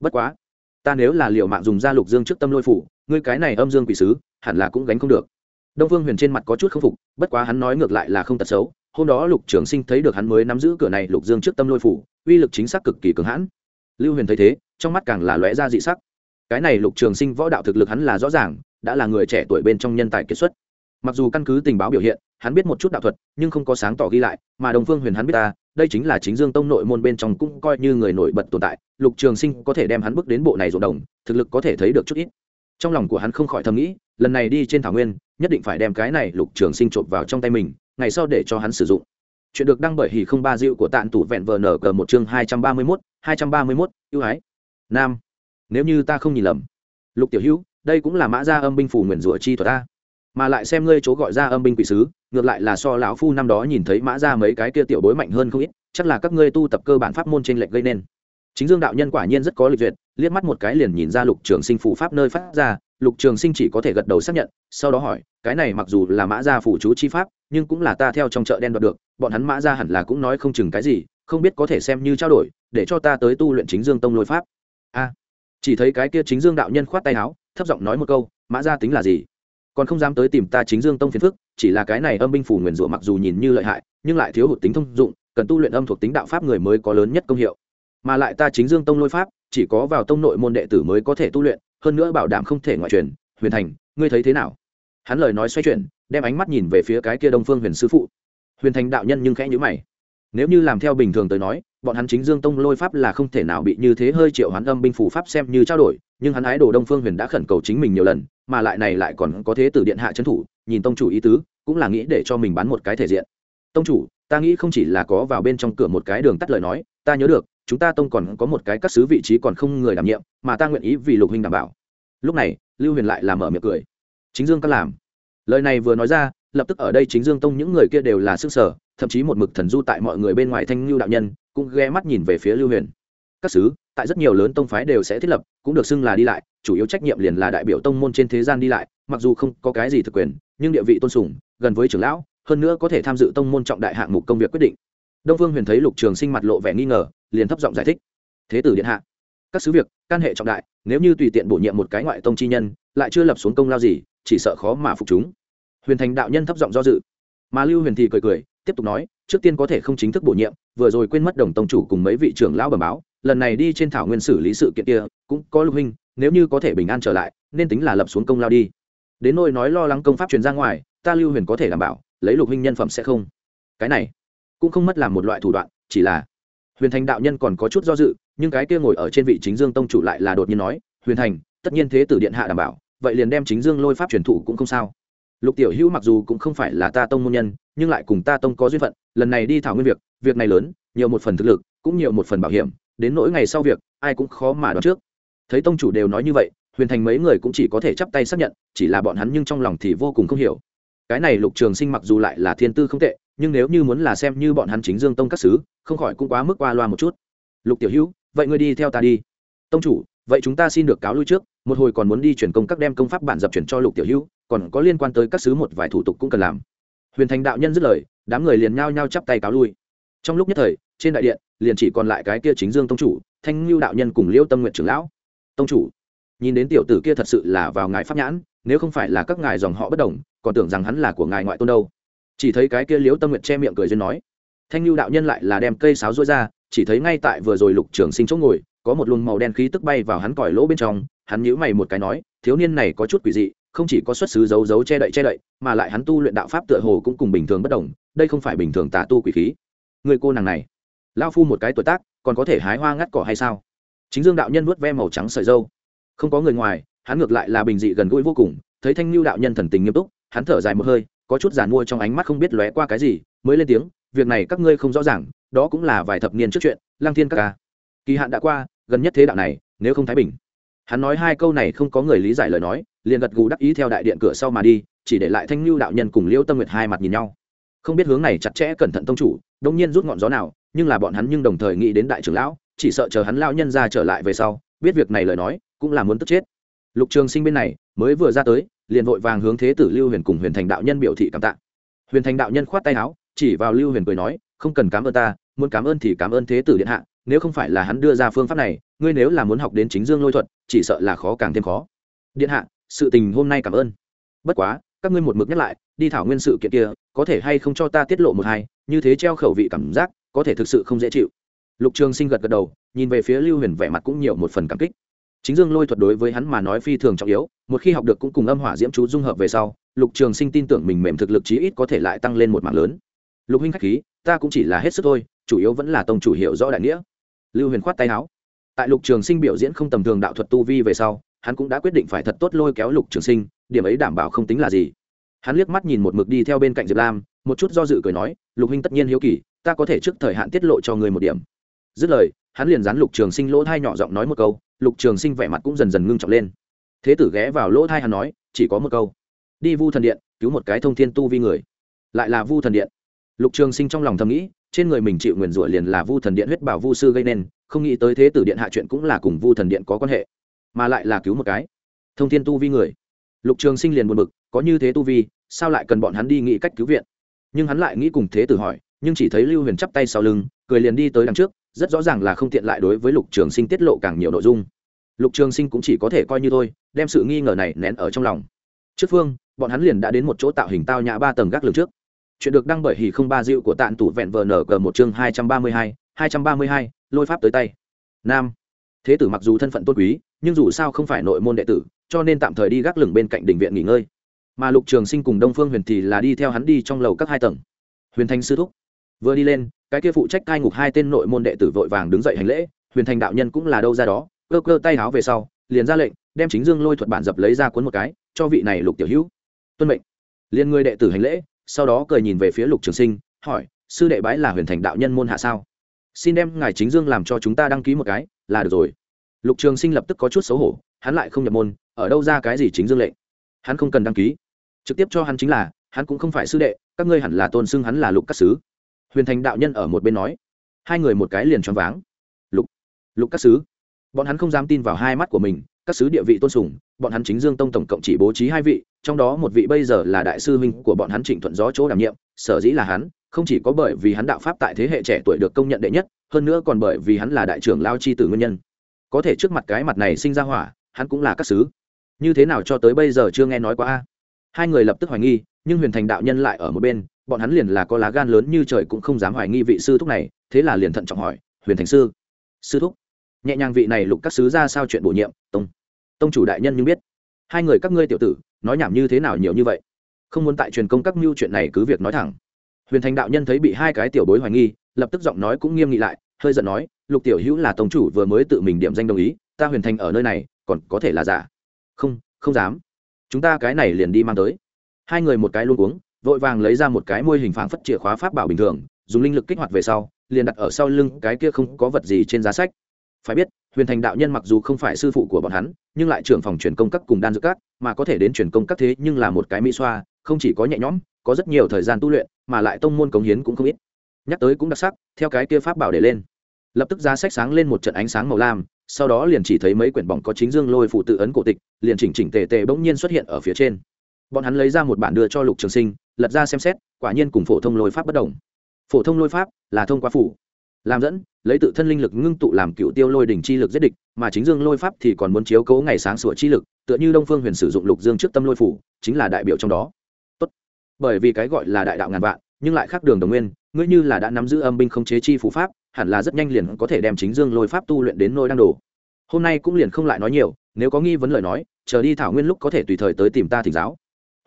Bất quá, ta nếu là liệu mạng dùng ra lục dương trước tâm lôi phủ, ngươi cái này âm dương quỷ sứ, hẳn là cũng gánh không được đông phương huyền trên mặt có chút k phục, bất quá hắn nói ngược lại là không tật xấu. Hôm đó lục trường sinh thấy được hắn mới nắm giữ cửa này, lục dương trước tâm lôi phủ, uy lực chính xác cực kỳ cường hãn. Lưu huyền thấy thế, trong mắt càng là lóe ra dị sắc. Cái này lục trường sinh võ đạo thực lực hắn là rõ ràng, đã là người trẻ tuổi bên trong nhân tài kiệt xuất. Mặc dù căn cứ tình báo biểu hiện, hắn biết một chút đạo thuật, nhưng không có sáng tỏ ghi lại, mà đồng phương huyền hắn biết ta, đây chính là chính dương tông nội môn bên trong cũng coi như người nổi bật tồn tại. Lục trường sinh có thể đem hắn bước đến bộ này rộn đồng, thực lực có thể thấy được chút ít trong lòng của hắn không khỏi thầm nghĩ, lần này đi trên thảo nguyên, nhất định phải đem cái này lục trường sinh trộm vào trong tay mình, ngày sau để cho hắn sử dụng. Chuyện được đăng bởi hì không ba dịu của tạng tủ vẹn vờ nở cờ một chương hai trăm ba mươi mốt, hai trăm ba mươi mốt, ưu ái. Nam. Nếu như ta không nhìn lầm. Lục tiểu hữu, đây cũng là mã gia âm binh phủ nguyền rủa chi thuật ta mà lại xem ngươi chỗ gọi ra âm binh quỷ sứ, ngược lại là so lão phu năm đó nhìn thấy mã ra mấy cái kia tiểu bối mạnh hơn không ít, chắc là các ngươi tu tập cơ bản pháp môn trên lệch gây nên chính dương đạo nhân quả nhiên rất có lịch duyệt, liếc mắt một cái liền nhìn ra lục trường sinh phủ pháp nơi phát ra, lục trường sinh chỉ có thể gật đầu xác nhận, sau đó hỏi, cái này mặc dù là mã gia phủ chú chi pháp, nhưng cũng là ta theo trong chợ đen đoạt được, bọn hắn mã gia hẳn là cũng nói không chừng cái gì, không biết có thể xem như trao đổi, để cho ta tới tu luyện chính dương tông lôi pháp. A, chỉ thấy cái kia chính dương đạo nhân khoát tay áo, thấp giọng nói một câu, mã gia tính là gì? Còn không dám tới tìm ta chính dương tông phiền phức, chỉ là cái này âm binh phủ nguyền rủa mặc dù nhìn như lợi hại, nhưng lại thiếu hụt tính thông dụng, cần tu luyện âm thuộc tính đạo pháp người mới có lớn nhất công hiệu mà lại ta chính dương tông lôi pháp, chỉ có vào tông nội môn đệ tử mới có thể tu luyện, hơn nữa bảo đảm không thể ngoại truyền. Huyền thành, ngươi thấy thế nào? Hắn lời nói xoay chuyển, đem ánh mắt nhìn về phía cái kia đông phương huyền sư phụ. Huyền thành đạo nhân nhưng khẽ nhữ mày. Nếu như làm theo bình thường tới nói, bọn hắn chính dương tông lôi pháp là không thể nào bị như thế hơi triệu hắn âm binh phủ pháp xem như trao đổi, nhưng hắn ái đồ đông phương huyền đã khẩn cầu chính mình nhiều lần, mà lại này lại còn có thế từ điện hạ trấn thủ, nhìn tông chủ ý tứ, cũng là nghĩ để cho mình bán một cái thể diện. Tông chủ, ta nghĩ không chỉ là có vào bên trong cửa một cái đường tắt lời nói, ta nhớ được chúng ta tông còn có một cái các sứ vị trí còn không người đảm nhiệm, mà ta nguyện ý vì lục huynh đảm bảo. Lúc này, lưu huyền lại làm mở miệng cười. Chính dương các làm. Lời này vừa nói ra, lập tức ở đây chính dương tông những người kia đều là sức sở, thậm chí một mực thần du tại mọi người bên ngoài thanh lưu đạo nhân cũng ghé mắt nhìn về phía lưu huyền. Các sứ tại rất nhiều lớn tông phái đều sẽ thiết lập, cũng được xưng là đi lại, chủ yếu trách nhiệm liền là đại biểu tông môn trên thế gian đi lại, mặc dù không có cái gì thực quyền, nhưng địa vị tôn sùng, gần với trưởng lão, hơn nữa có thể tham dự tông môn trọng đại hạng mục công việc quyết định. Đông vương huyền thấy lục trường sinh mặt lộ vẻ nghi ngờ liền thấp giọng giải thích. Thế tử điện hạ, các sứ việc, can hệ trọng đại, nếu như tùy tiện bổ nhiệm một cái ngoại tông chi nhân, lại chưa lập xuống công lao gì, chỉ sợ khó mà phục chúng. Huyền thành đạo nhân thấp giọng do dự. Mà lưu huyền thì cười cười, tiếp tục nói, trước tiên có thể không chính thức bổ nhiệm, vừa rồi quên mất đồng tông chủ cùng mấy vị trưởng lão bẩm báo, lần này đi trên thảo nguyên xử lý sự kiện kia, cũng có lục huynh, nếu như có thể bình an trở lại, nên tính là lập xuống công lao đi. Đến nôi nói lo lắng công pháp truyền ra ngoài, ta lưu huyền có thể đảm bảo, lấy lục huynh nhân phẩm sẽ không. Cái này, cũng không mất làm một loại thủ đoạn, chỉ là huyền thành đạo nhân còn có chút do dự, nhưng cái kia ngồi ở trên vị chính dương tông chủ lại là đột nhiên nói, huyền thành, tất nhiên thế tử điện hạ đảm bảo, vậy liền đem chính dương lôi pháp truyền thụ cũng không sao. Lục tiểu hữu mặc dù cũng không phải là ta tông môn nhân, nhưng lại cùng ta tông có duyên phận, lần này đi thảo nguyên việc việc này lớn, nhiều một phần thực lực, cũng nhiều một phần bảo hiểm, đến nỗi ngày sau việc, ai cũng khó mà đoán trước. Thấy tông chủ đều nói như vậy, huyền thành mấy người cũng chỉ có thể chắp tay xác nhận, chỉ là bọn hắn nhưng trong lòng thì vô cùng không hiểu. Cái này lục trường sinh mặc dù lại là thiên tư không tệ nhưng nếu như muốn là xem như bọn hắn chính dương tông các sứ không khỏi cũng quá mức qua loa một chút. Lục tiểu hữu, vậy ngươi đi theo ta đi. Tông chủ, vậy chúng ta xin được cáo lui trước, một hồi còn muốn đi chuyển công các đem công pháp bản dập chuyển cho lục tiểu hữu, còn có liên quan tới các sứ một vài thủ tục cũng cần làm. Huyền thành đạo nhân dứt lời, đám người liền nhao nhao chắp tay cáo lui. Trong lúc nhất thời, trên đại điện, liền chỉ còn lại cái kia chính dương tông chủ, thanh lưu đạo nhân cùng liêu tâm nguyện trưởng lão. Tông chủ, nhìn đến tiểu tử kia thật sự là vào ngài pháp nhãn, nếu không phải là các ngài dòng họ bất đồng, còn tưởng rằng hắn là của ngài ngoại tôn đâu chỉ thấy cái kia liếu tâm nguyện che miệng cười duyên nói, thanh lưu đạo nhân lại là đem cây sáo rối ra, chỉ thấy ngay tại vừa rồi lục trường sinh chỗ ngồi, có một luồng màu đen khí tức bay vào hắn còi lỗ bên trong, hắn nhíu mày một cái nói, thiếu niên này có chút quỷ dị, không chỉ có xuất xứ giấu giấu che đậy che đậy, mà lại hắn tu luyện đạo pháp tựa hồ cũng cùng bình thường bất đồng, đây không phải bình thường tà tu quỷ khí. Người cô nàng này lao phu một cái tuổi tác, còn có thể hái hoa ngắt cỏ hay sao? Chính dương đạo nhân vuốt ve màu trắng sợi dâu không có người ngoài, hắn ngược lại là bình dị gần gũi vô cùng, thấy thanh lưu đạo nhân thần tình nghiêm túc, hắn thở dài một hơi có chút giàn mua trong ánh mắt không biết lóe qua cái gì, mới lên tiếng, việc này các ngươi không rõ ràng, đó cũng là vài thập niên trước chuyện lang thiên các ca. Kỳ hạn đã qua, gần nhất thế đạo này, nếu không thái bình. Hắn nói hai câu này không có người lý giải lời nói, liền gật gù đắc ý theo đại điện cửa sau mà đi, chỉ để lại thanh lưu đạo nhân cùng liễu tâm nguyệt hai mặt nhìn nhau. Không biết hướng này chặt chẽ cẩn thận tông chủ đông nhiên rút ngọn gió nào, nhưng là bọn hắn nhưng đồng thời nghĩ đến đại trưởng lão, chỉ sợ chờ hắn lao nhân ra trở lại về sau, biết việc này lời nói, cũng là muốn tức chết. Lục trường sinh bên này, mới vừa ra tới liền vội vàng hướng thế tử lưu huyền cùng huyền thành đạo nhân biểu thị cảm tạ. Huyền thành đạo nhân khoát tay áo, chỉ vào lưu huyền cười nói, không cần cảm ơn ta, muốn cảm ơn thì cảm ơn thế tử điện hạ, nếu không phải là hắn đưa ra phương pháp này, ngươi nếu là muốn học đến chính dương lôi thuật, chỉ sợ là khó càng thêm khó. Điện hạ, sự tình hôm nay cảm ơn. Bất quá, các ngươi một mực nhắc lại, đi thảo nguyên sự kiện kia, có thể hay không cho ta tiết lộ một hai, như thế treo khẩu vị cảm giác, có thể thực sự không dễ chịu. Lục trường sinh gật gật đầu, nhìn về phía lưu huyền vẻ mặt cũng nhiều một phần cảm kích. Chính dương lôi thuật đối với hắn mà nói phi thường trọng yếu một khi học được cũng cùng âm hỏa diễm chú dung hợp về sau, lục trường sinh tin tưởng mình mềm thực lực chí ít có thể lại tăng lên một mạng lớn. Lục huynh k h á c h khí, ta cũng chỉ là hết sức thôi, chủ yếu vẫn là tông chủ hiệu rõ đại nghĩa. Lưu huyền khoát tay áo. Tại lục trường sinh biểu diễn không tầm thường đạo thuật tu vi về sau, hắn cũng đã quyết định phải thật tốt lôi kéo lục trường sinh, điểm ấy đảm bảo không tính là gì. Hắn liếc mắt nhìn một mực đi theo bên cạnh diệp lam, một chút do dự cười nói, lục huynh tất nhiên hiếu kỳ, ta có thể trước thời hạn tiết lộ cho người một điểm. Dứt lời, hắn liền dán lục trường sinh lỗ thai nhỏ giọng nói một câu, lục trường sinh vẻ mặt cũng dần dần ngưng trọng lên thế tử ghé vào lỗ thai hắn nói, chỉ có một câu. Đi vu thần điện, cứu một cái thông thiên tu vi người. Lại là vu thần điện. Lục trường sinh trong lòng thầm nghĩ, trên người mình chịu nguyền rủa liền là vu thần điện huyết bảo vu sư gây nên, không nghĩ tới thế tử điện hạ chuyện cũng là cùng vu thần điện có quan hệ, mà lại là cứu một cái thông thiên tu vi người. Lục trường sinh liền buồn bực, có như thế tu vi, sao lại cần bọn hắn đi nghĩ cách cứu viện? Nhưng hắn lại nghĩ cùng thế tử hỏi, nhưng chỉ thấy lưu huyền chắp tay sau lưng, cười liền đi tới đằng trước, rất rõ ràng là không tiện lại đối với lục trường sinh tiết lộ càng nhiều nội dung lục trường sinh cũng chỉ có thể coi như thôi, đem sự nghi ngờ này nén ở trong lòng. Trước phương, bọn hắn liền đã đến một chỗ tạo hình tao nhã ba tầng gác lường trước. Chuyện được đăng bởi hì không ba dịu của tạn tủ vẹn vờ nở cờ một chương hai trăm ba mươi hai hai trăm ba mươi hai, lôi pháp tới tay. Nam. Thế tử mặc dù thân phận tôn quý, nhưng dù sao không phải nội môn đệ tử, cho nên tạm thời đi gác lửng bên cạnh đình viện nghỉ ngơi. Mà lục trường sinh cùng đông phương huyền thì là đi theo hắn đi trong lầu các hai tầng. Huyền thanh sư thúc. Vừa đi lên, cái kia phụ trách cai ngục hai tên nội môn đệ tử vội vàng đứng dậy hành lễ, huyền thành đạo nhân cũng là đâu ra đó cơ cơ tay háo về sau, liền ra lệnh, đem chính dương lôi thuật bản dập lấy ra cuốn một cái, cho vị này lục tiểu hữu. Tuân mệnh. Liền người đệ tử hành lễ, sau đó cười nhìn về phía lục trường sinh, hỏi, sư đệ bái là huyền thành đạo nhân môn hạ sao? Xin đem ngài chính dương làm cho chúng ta đăng ký một cái, là được rồi. Lục trường sinh lập tức có chút xấu hổ, hắn lại không nhập môn, ở đâu ra cái gì chính dương lệnh? Hắn không cần đăng ký. Trực tiếp cho hắn chính là, hắn cũng không phải sư đệ, các ngươi hẳn là tôn xưng hắn là lục các sứ. Huyền thành đạo nhân ở một bên nói. Hai người một cái liền choáng váng. Lục. Lục các sứ bọn hắn không dám tin vào hai mắt của mình, các sứ địa vị tôn sùng, bọn hắn chính dương tông tổng cộng chỉ bố trí hai vị, trong đó một vị bây giờ là đại sư huynh của bọn hắn trịnh thuận gió chỗ đảm nhiệm, sở dĩ là hắn, không chỉ có bởi vì hắn đạo pháp tại thế hệ trẻ tuổi được công nhận đệ nhất, hơn nữa còn bởi vì hắn là đại trưởng lao chi tử nguyên nhân. Có thể trước mặt cái mặt này sinh ra hỏa, hắn cũng là các sứ. Như thế nào cho tới bây giờ chưa nghe nói qua a? Hai người lập tức hoài nghi, nhưng huyền thành đạo nhân lại ở một bên, bọn hắn liền là có lá gan lớn như trời cũng không dám hoài nghi vị sư thúc này, thế là liền thận trọng hỏi, huyền thành sư sư thúc nhẹ nhàng vị này lục các sứ ra sao chuyện bổ nhiệm, tông. Tông chủ đại nhân nhưng biết. Hai người các ngươi tiểu tử, nói nhảm như thế nào nhiều như vậy? Không muốn tại truyền công các mưu chuyện này cứ việc nói thẳng. Huyền thành đạo nhân thấy bị hai cái tiểu bối hoài nghi, lập tức giọng nói cũng nghiêm nghị lại, hơi giận nói, lục tiểu hữu là tông chủ vừa mới tự mình điểm danh đồng ý, ta huyền thành ở nơi này, còn có thể là giả? Không không dám. Chúng ta cái này liền đi mang tới. Hai người một cái luôn uống vội vàng lấy ra một cái môi hình phảng phất chìa khóa pháp bảo bình thường, dùng linh lực kích hoạt về sau, liền đặt ở sau lưng cái kia không có vật gì trên giá sách phải biết, huyền thành đạo nhân mặc dù không phải sư phụ của bọn hắn, nhưng lại trưởng phòng truyền công các cùng đan dược các, mà có thể đến truyền công các thế nhưng là một cái mỹ xoa, không chỉ có nhẹ nhõm, có rất nhiều thời gian tu luyện, mà lại tông môn cống hiến cũng không ít. Nhắc tới cũng đặc sắc, theo cái kia pháp bảo để lên. Lập tức giá sách sáng lên một trận ánh sáng màu lam, sau đó liền chỉ thấy mấy quyển bỏng có chính dương lôi phụ tự ấn cổ tịch, liền chỉnh chỉnh tề tề bỗng nhiên xuất hiện ở phía trên. Bọn hắn lấy ra một bản đưa cho lục trường sinh, lật ra xem xét, quả nhiên cùng phổ thông lôi pháp bất đồng. Phổ thông lôi pháp là thông qua phủ làm dẫn, lấy tự thân linh lực ngưng tụ làm cựu tiêu lôi đỉnh chi lực giết địch, mà chính dương lôi pháp thì còn muốn chiếu cố ngày sáng sủa chi lực, tựa như đông phương huyền sử dụng lục dương trước tâm lôi phủ, chính là đại biểu trong đó. Tốt. bởi vì cái gọi là đại đạo ngàn vạn, nhưng lại khác đường đồng nguyên, ngươi như là đã nắm giữ âm binh không chế chi phủ pháp, hẳn là rất nhanh liền có thể đem chính dương lôi pháp tu luyện đến nôi đang đổ hôm nay cũng liền không lại nói nhiều, nếu có nghi vấn lời nói, chờ đi thảo nguyên lúc có thể tùy thời tới tìm ta thỉnh giáo.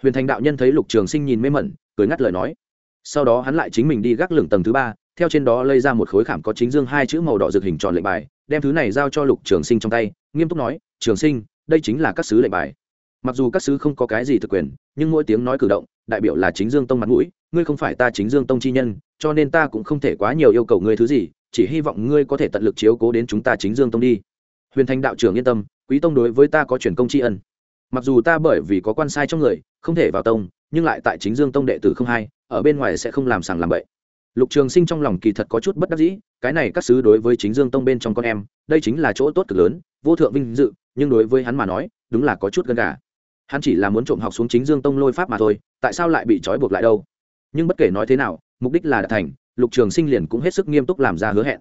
Huyền thành đạo nhân thấy lục trường sinh nhìn mê mẩn, cười ngắt lời nói. Sau đó hắn lại chính mình đi gác lửng tầng thứ ba theo trên đó lây ra một khối khảm có chính dương hai chữ màu đỏ rực hình tròn lệnh bài, đem thứ này giao cho lục trường sinh trong tay, nghiêm túc nói, trường sinh, đây chính là các sứ lệnh bài. Mặc dù các sứ không có cái gì thực quyền, nhưng mỗi tiếng nói cử động, đại biểu là chính dương tông mặt mũi, ngươi không phải ta chính dương tông chi nhân, cho nên ta cũng không thể quá nhiều yêu cầu ngươi thứ gì, chỉ hy vọng ngươi có thể tận lực chiếu cố đến chúng ta chính dương tông đi. Huyền thành đạo trưởng yên tâm, quý tông đối với ta có truyền công tri ân. Mặc dù ta bởi vì có quan sai trong người, không thể vào tông, nhưng lại tại chính dương tông đệ tử không hai ở bên ngoài sẽ không làm sàng làm bậy lục trường sinh trong lòng kỳ thật có chút bất đắc dĩ, cái này các sứ đối với chính dương tông bên trong con em, đây chính là chỗ tốt cực lớn, vô thượng vinh dự, nhưng đối với hắn mà nói, đúng là có chút gần gà. Hắn chỉ là muốn trộm học xuống chính dương tông lôi pháp mà thôi, tại sao lại bị trói buộc lại đâu? Nhưng bất kể nói thế nào, mục đích là đã thành, lục trường sinh liền cũng hết sức nghiêm túc làm ra hứa hẹn.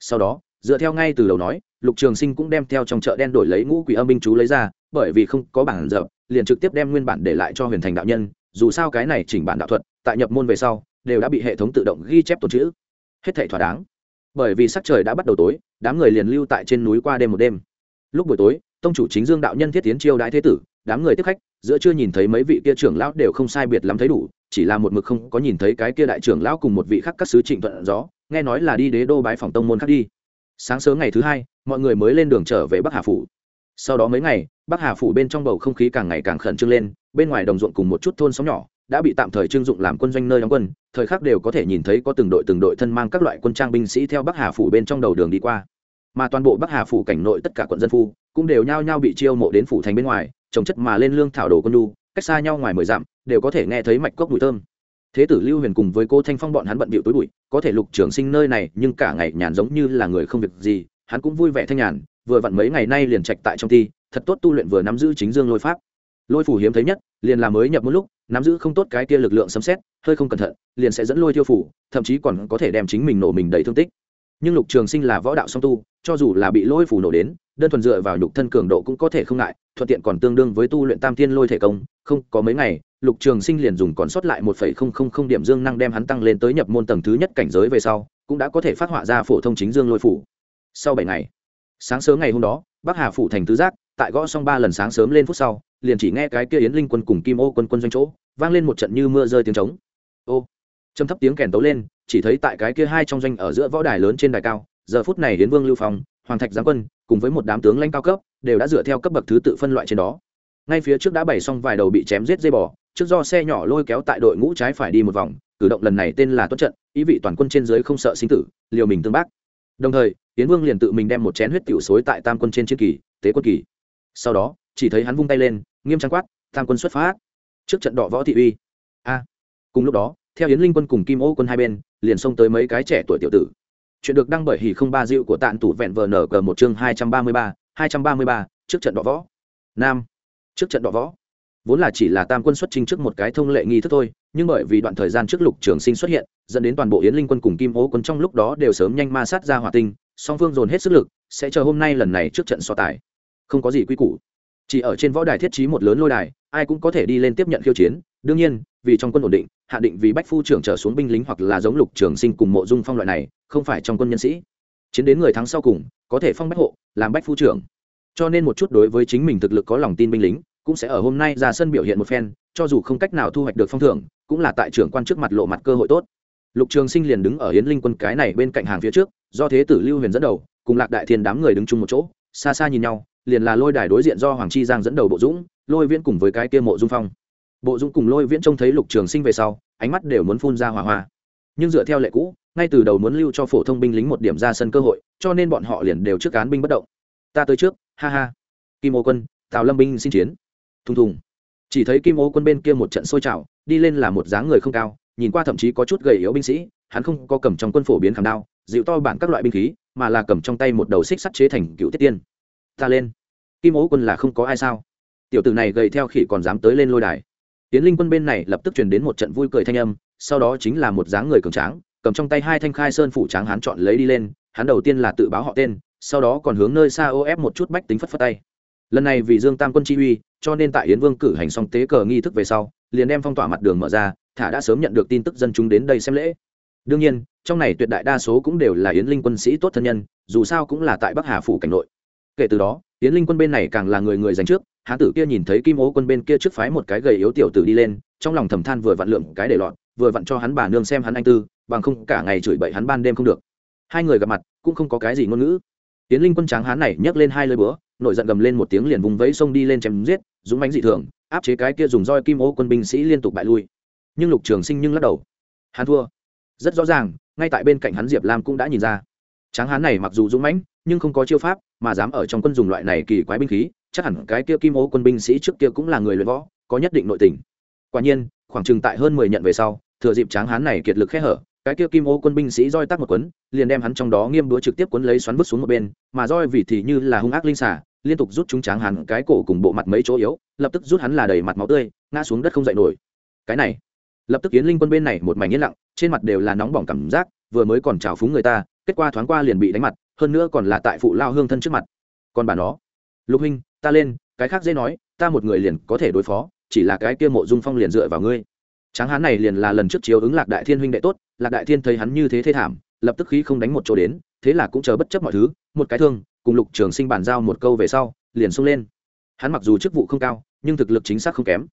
Sau đó, dựa theo ngay từ đầu nói, lục trường sinh cũng đem theo trong chợ đen đổi lấy ngũ quỷ âm binh chú lấy ra, bởi vì không có bản dập, liền trực tiếp đem nguyên bản để lại cho huyền thành đạo nhân, dù sao cái này chỉnh bản đạo thuật, tại nhập môn về sau đều đã bị hệ thống tự động ghi chép tồn chữ hết thảy thỏa đáng. Bởi vì sắc trời đã bắt đầu tối, đám người liền lưu tại trên núi qua đêm một đêm. Lúc buổi tối, tông chủ chính dương đạo nhân thiết tiến chiêu đãi thế tử, đám người tiếp khách, giữa chưa nhìn thấy mấy vị kia trưởng lão đều không sai biệt lắm thấy đủ, chỉ là một mực không có nhìn thấy cái kia đại trưởng lão cùng một vị khác các sứ trịnh thuận gió, nghe nói là đi đế đô bái phòng tông môn khác đi. Sáng sớm ngày thứ hai, mọi người mới lên đường trở về bắc hà phủ. Sau đó mấy ngày, bắc hà phủ bên trong bầu không khí càng ngày càng khẩn trương lên, bên ngoài đồng ruộng cùng một chút thôn xóm nhỏ đã bị tạm thời trưng dụng làm quân doanh nơi đóng quân, thời khắc đều có thể nhìn thấy có từng đội từng đội thân mang các loại quân trang binh sĩ theo bắc hà phủ bên trong đầu đường đi qua. Mà toàn bộ bắc hà phủ cảnh nội tất cả quận dân phu cũng đều nhao nhao bị chiêu mộ đến phủ thành bên ngoài, trồng chất mà lên lương thảo đồ quân đu cách xa nhau ngoài mười dặm, đều có thể nghe thấy mạch cốc mùi thơm. Thế tử lưu huyền cùng với cô thanh phong bọn hắn bận bịu tối bụi, có thể lục trường sinh nơi này, nhưng cả ngày nhàn giống như là người không việc gì, hắn cũng vui vẻ thanh nhàn, vừa vặn mấy ngày nay liền trạch tại trong thi thật tốt tu luyện vừa nắm giữ chính dương lôi pháp. Lôi phủ hiếm thấy nhất, liền là mới nhập một lúc nắm giữ không tốt cái kia lực lượng sấm xét hơi không cẩn thận, liền sẽ dẫn lôi tiêu phủ, thậm chí còn có thể đem chính mình nổ mình đầy thương tích. Nhưng lục trường sinh là võ đạo song tu, cho dù là bị lôi phủ nổ đến, đơn thuần dựa vào nhục thân cường độ cũng có thể không ngại, thuận tiện còn tương đương với tu luyện tam tiên lôi thể công, không, có mấy ngày, lục trường sinh liền dùng còn sót lại một phẩy không không không điểm dương năng đem hắn tăng lên tới nhập môn tầng thứ nhất cảnh giới về sau, cũng đã có thể phát họa ra phổ thông chính dương lôi phủ. Sau bảy ngày, sáng sớm ngày hôm đó, bắc hà phủ thành tứ giác, tại gõ xong ba lần sáng sớm lên phút sau liền chỉ nghe cái kia yến linh quân cùng kim ô quân quân doanh chỗ, vang lên một trận như mưa rơi tiếng trống. Ô châm thấp tiếng kèn tấu lên, chỉ thấy tại cái kia hai trong doanh ở giữa võ đài lớn trên đài cao, giờ phút này hiến vương lưu phong, hoàng thạch giáng quân, cùng với một đám tướng lãnh cao cấp, đều đã dựa theo cấp bậc thứ tự phân loại trên đó. Ngay phía trước đã bày xong vài đầu bị chém giết dây bò, trước do xe nhỏ lôi kéo tại đội ngũ trái phải đi một vòng, cử động lần này tên là tuất trận, ý vị toàn quân trên dưới không sợ sinh tử, liều mình tương bác. Đồng thời tiến vương liền tự mình đem một chén huyết tiểu xối tại tam quân trên chiến kỳ, tế quân kỳ. Sau đó chỉ thấy hắn vung tay lên, nghiêm trang quát, tam quân xuất phát. Trước trận đọ võ thị uy. A. Cùng lúc đó, theo yến linh quân cùng kim ô quân hai bên, liền xông tới mấy cái trẻ tuổi tiểu tử. Chuyện được đăng bởi hỉ không ba dịu của tạn tủ vẹn vờ nở cờ một chương hai trăm ba mươi ba, hai trăm ba mươi ba, trước trận đỏ võ. Nam. Trước trận đọ võ. Vốn là chỉ là tam quân xuất trình trước một cái thông lệ nghi thức thôi, nhưng bởi vì đoạn thời gian trước lục trường sinh xuất hiện, dẫn đến toàn bộ yến linh quân cùng kim ô quân trong lúc đó đều sớm nhanh ma sát ra hỏa tinh, song phương dồn hết sức lực, sẽ chờ hôm nay lần này trước trận so tài. Không có gì quy củ chỉ ở trên võ đài thiết trí một lớn lôi đài, ai cũng có thể đi lên tiếp nhận khiêu chiến. Đương nhiên, vì trong quân ổn định, hạ định vì bách phu trưởng trở xuống binh lính hoặc là giống lục trường sinh cùng mộ dung phong loại này, không phải trong quân nhân sĩ. Chiến đến người thắng sau cùng, có thể phong bách hộ, làm bách phu trưởng. Cho nên một chút đối với chính mình thực lực có lòng tin binh lính, cũng sẽ ở hôm nay ra sân biểu hiện một phen, cho dù không cách nào thu hoạch được phong thưởng, cũng là tại trưởng quan trước mặt lộ mặt cơ hội tốt. Lục trường sinh liền đứng ở hiến linh quân cái này bên cạnh hàng phía trước, do thế tử lưu huyền dẫn đầu, cùng lạc đại thiên đám người đứng chung một chỗ, xa xa nhìn nhau liền là lôi đài đối diện do hoàng chi giang dẫn đầu bộ dũng, lôi viễn cùng với cái kia mộ dung phong. Bộ dũng cùng lôi viễn trông thấy lục trường sinh về sau, ánh mắt đều muốn phun ra hỏa hoa. Nhưng dựa theo lệ cũ, ngay từ đầu muốn lưu cho phổ thông binh lính một điểm ra sân cơ hội, cho nên bọn họ liền đều trước cán binh bất động. Ta tới trước, ha ha. Kim ô quân, tào lâm binh xin chiến. Thùng thùng. Chỉ thấy kim ô quân bên kia một trận sôi trào, đi lên là một dáng người không cao, nhìn qua thậm chí có chút gầy yếu binh sĩ, hắn không có cầm trong quân phổ biến khảm đao, dịu to bản các loại binh khí, mà là cầm trong tay một đầu xích sắt chế thành cựu tiết tiên. Ta lên kim ố quân là không có ai sao? Tiểu tử này gầy theo khỉ còn dám tới lên lôi đài. Tiến linh quân bên này lập tức truyền đến một trận vui cười thanh âm, sau đó chính là một dáng người cường tráng, cầm trong tay hai thanh khai sơn phủ tráng hắn chọn lấy đi lên, hắn đầu tiên là tự báo họ tên, sau đó còn hướng nơi xa ô ép một chút bách tính phất phất tay. Lần này vì dương tam quân chi uy, cho nên tại yến vương cử hành xong tế cờ nghi thức về sau, liền đem phong tỏa mặt đường mở ra, thả đã sớm nhận được tin tức dân chúng đến đây xem lễ. Đương nhiên, trong này tuyệt đại đa số cũng đều là yến linh quân sĩ tốt thân nhân, dù sao cũng là tại bắc hà phủ cảnh nội kể từ đó tiến linh quân bên này càng là người người dành trước, hán tử kia nhìn thấy kim ố quân bên kia trước phái một cái gầy yếu tiểu tử đi lên, trong lòng thầm than vừa vặn lượng cái để lọt, vừa vặn cho hắn bà nương xem hắn anh tư, bằng không cả ngày chửi bậy hắn ban đêm không được. Hai người gặp mặt, cũng không có cái gì ngôn ngữ. Tiến linh quân tráng hán này nhấc lên hai lơi búa, nổi giận gầm lên một tiếng liền vùng vẫy xông đi lên chém giết, dũng bánh dị thường, áp chế cái kia dùng roi kim ô quân binh sĩ liên tục bại lui. Nhưng lục trường sinh nhưng lắc đầu. Hắn thua. Rất rõ ràng, ngay tại bên cạnh hắn diệp lam cũng đã nhìn ra tráng hán này mặc dù dũng mãnh, nhưng không có chiêu pháp, mà dám ở trong quân dùng loại này kỳ quái binh khí, chắc hẳn cái kia kim ô quân binh sĩ trước kia cũng là người luyện võ, có nhất định nội tình. Quả nhiên, khoảng chừng tại hơn mười nhận về sau, thừa dịp tráng hán này kiệt lực khẽ hở, cái kia kim ô quân binh sĩ roi tắc một quấn liền đem hắn trong đó nghiêm đũa trực tiếp quấn lấy xoắn vứt xuống một bên, mà roi vì thì như là hung ác linh xả liên tục rút chúng tráng Hán cái cổ cùng bộ mặt mấy chỗ yếu, lập tức rút hắn là đầy mặt máu tươi, ngã xuống đất không dậy nổi. Cái này, lập tức yến linh quân bên này một mảnh yên lặng, trên mặt đều là nóng bỏng cảm giác, vừa mới còn trào phúng người ta kết quả thoáng qua liền bị đánh mặt, hơn nữa còn là tại phụ lao hương thân trước mặt. Còn bà nó, lục huynh, ta lên, cái khác dễ nói, ta một người liền có thể đối phó, chỉ là cái kia mộ dung phong liền dựa vào ngươi. Tráng hán này liền là lần trước chiếu ứng lạc đại thiên huynh đệ tốt, lạc đại thiên thấy hắn như thế thê thảm, lập tức khí không đánh một chỗ đến, thế là cũng chờ bất chấp mọi thứ, một cái thương, cùng lục trường sinh bàn giao một câu về sau, liền xông lên. Hắn mặc dù chức vụ không cao, nhưng thực lực chính xác không kém.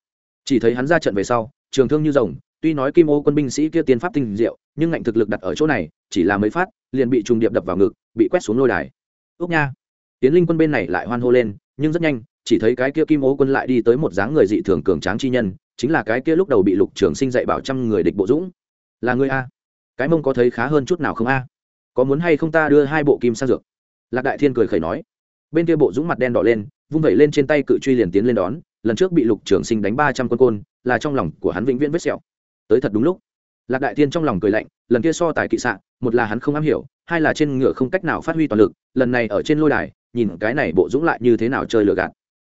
Chỉ thấy hắn ra trận về sau, trường thương như rồng tuy nói kim ô quân binh sĩ kia tiên pháp tinh diệu, nhưng ngạnh thực lực đặt ở chỗ này, chỉ là mấy phát, liền bị trùng điệp đập vào ngực, bị quét xuống lôi đài. Úc nha. Tiến linh quân bên này lại hoan hô lên, nhưng rất nhanh, chỉ thấy cái kia kim ô quân lại đi tới một dáng người dị thường cường tráng chi nhân, chính là cái kia lúc đầu bị lục trường sinh dạy bảo trăm người địch bộ dũng. Là người a. Cái mông có thấy khá hơn chút nào không a? Có muốn hay không ta đưa hai bộ kim sang dược? Lạc đại thiên cười khẩy nói. Bên kia bộ dũng mặt đen đỏ lên, vung vẩy lên trên tay cự truy liền tiến lên đón, lần trước bị lục trường sinh đánh ba trăm quân côn, là trong lòng của hắn vĩnh viễn vết sẹo tới thật đúng lúc. Lạc đại thiên trong lòng cười lạnh, lần kia so tài kỵ sạn một là hắn không am hiểu, hai là trên ngựa không cách nào phát huy toàn lực, lần này ở trên lôi đài, nhìn cái này bộ dũng lại như thế nào chơi lừa gạt.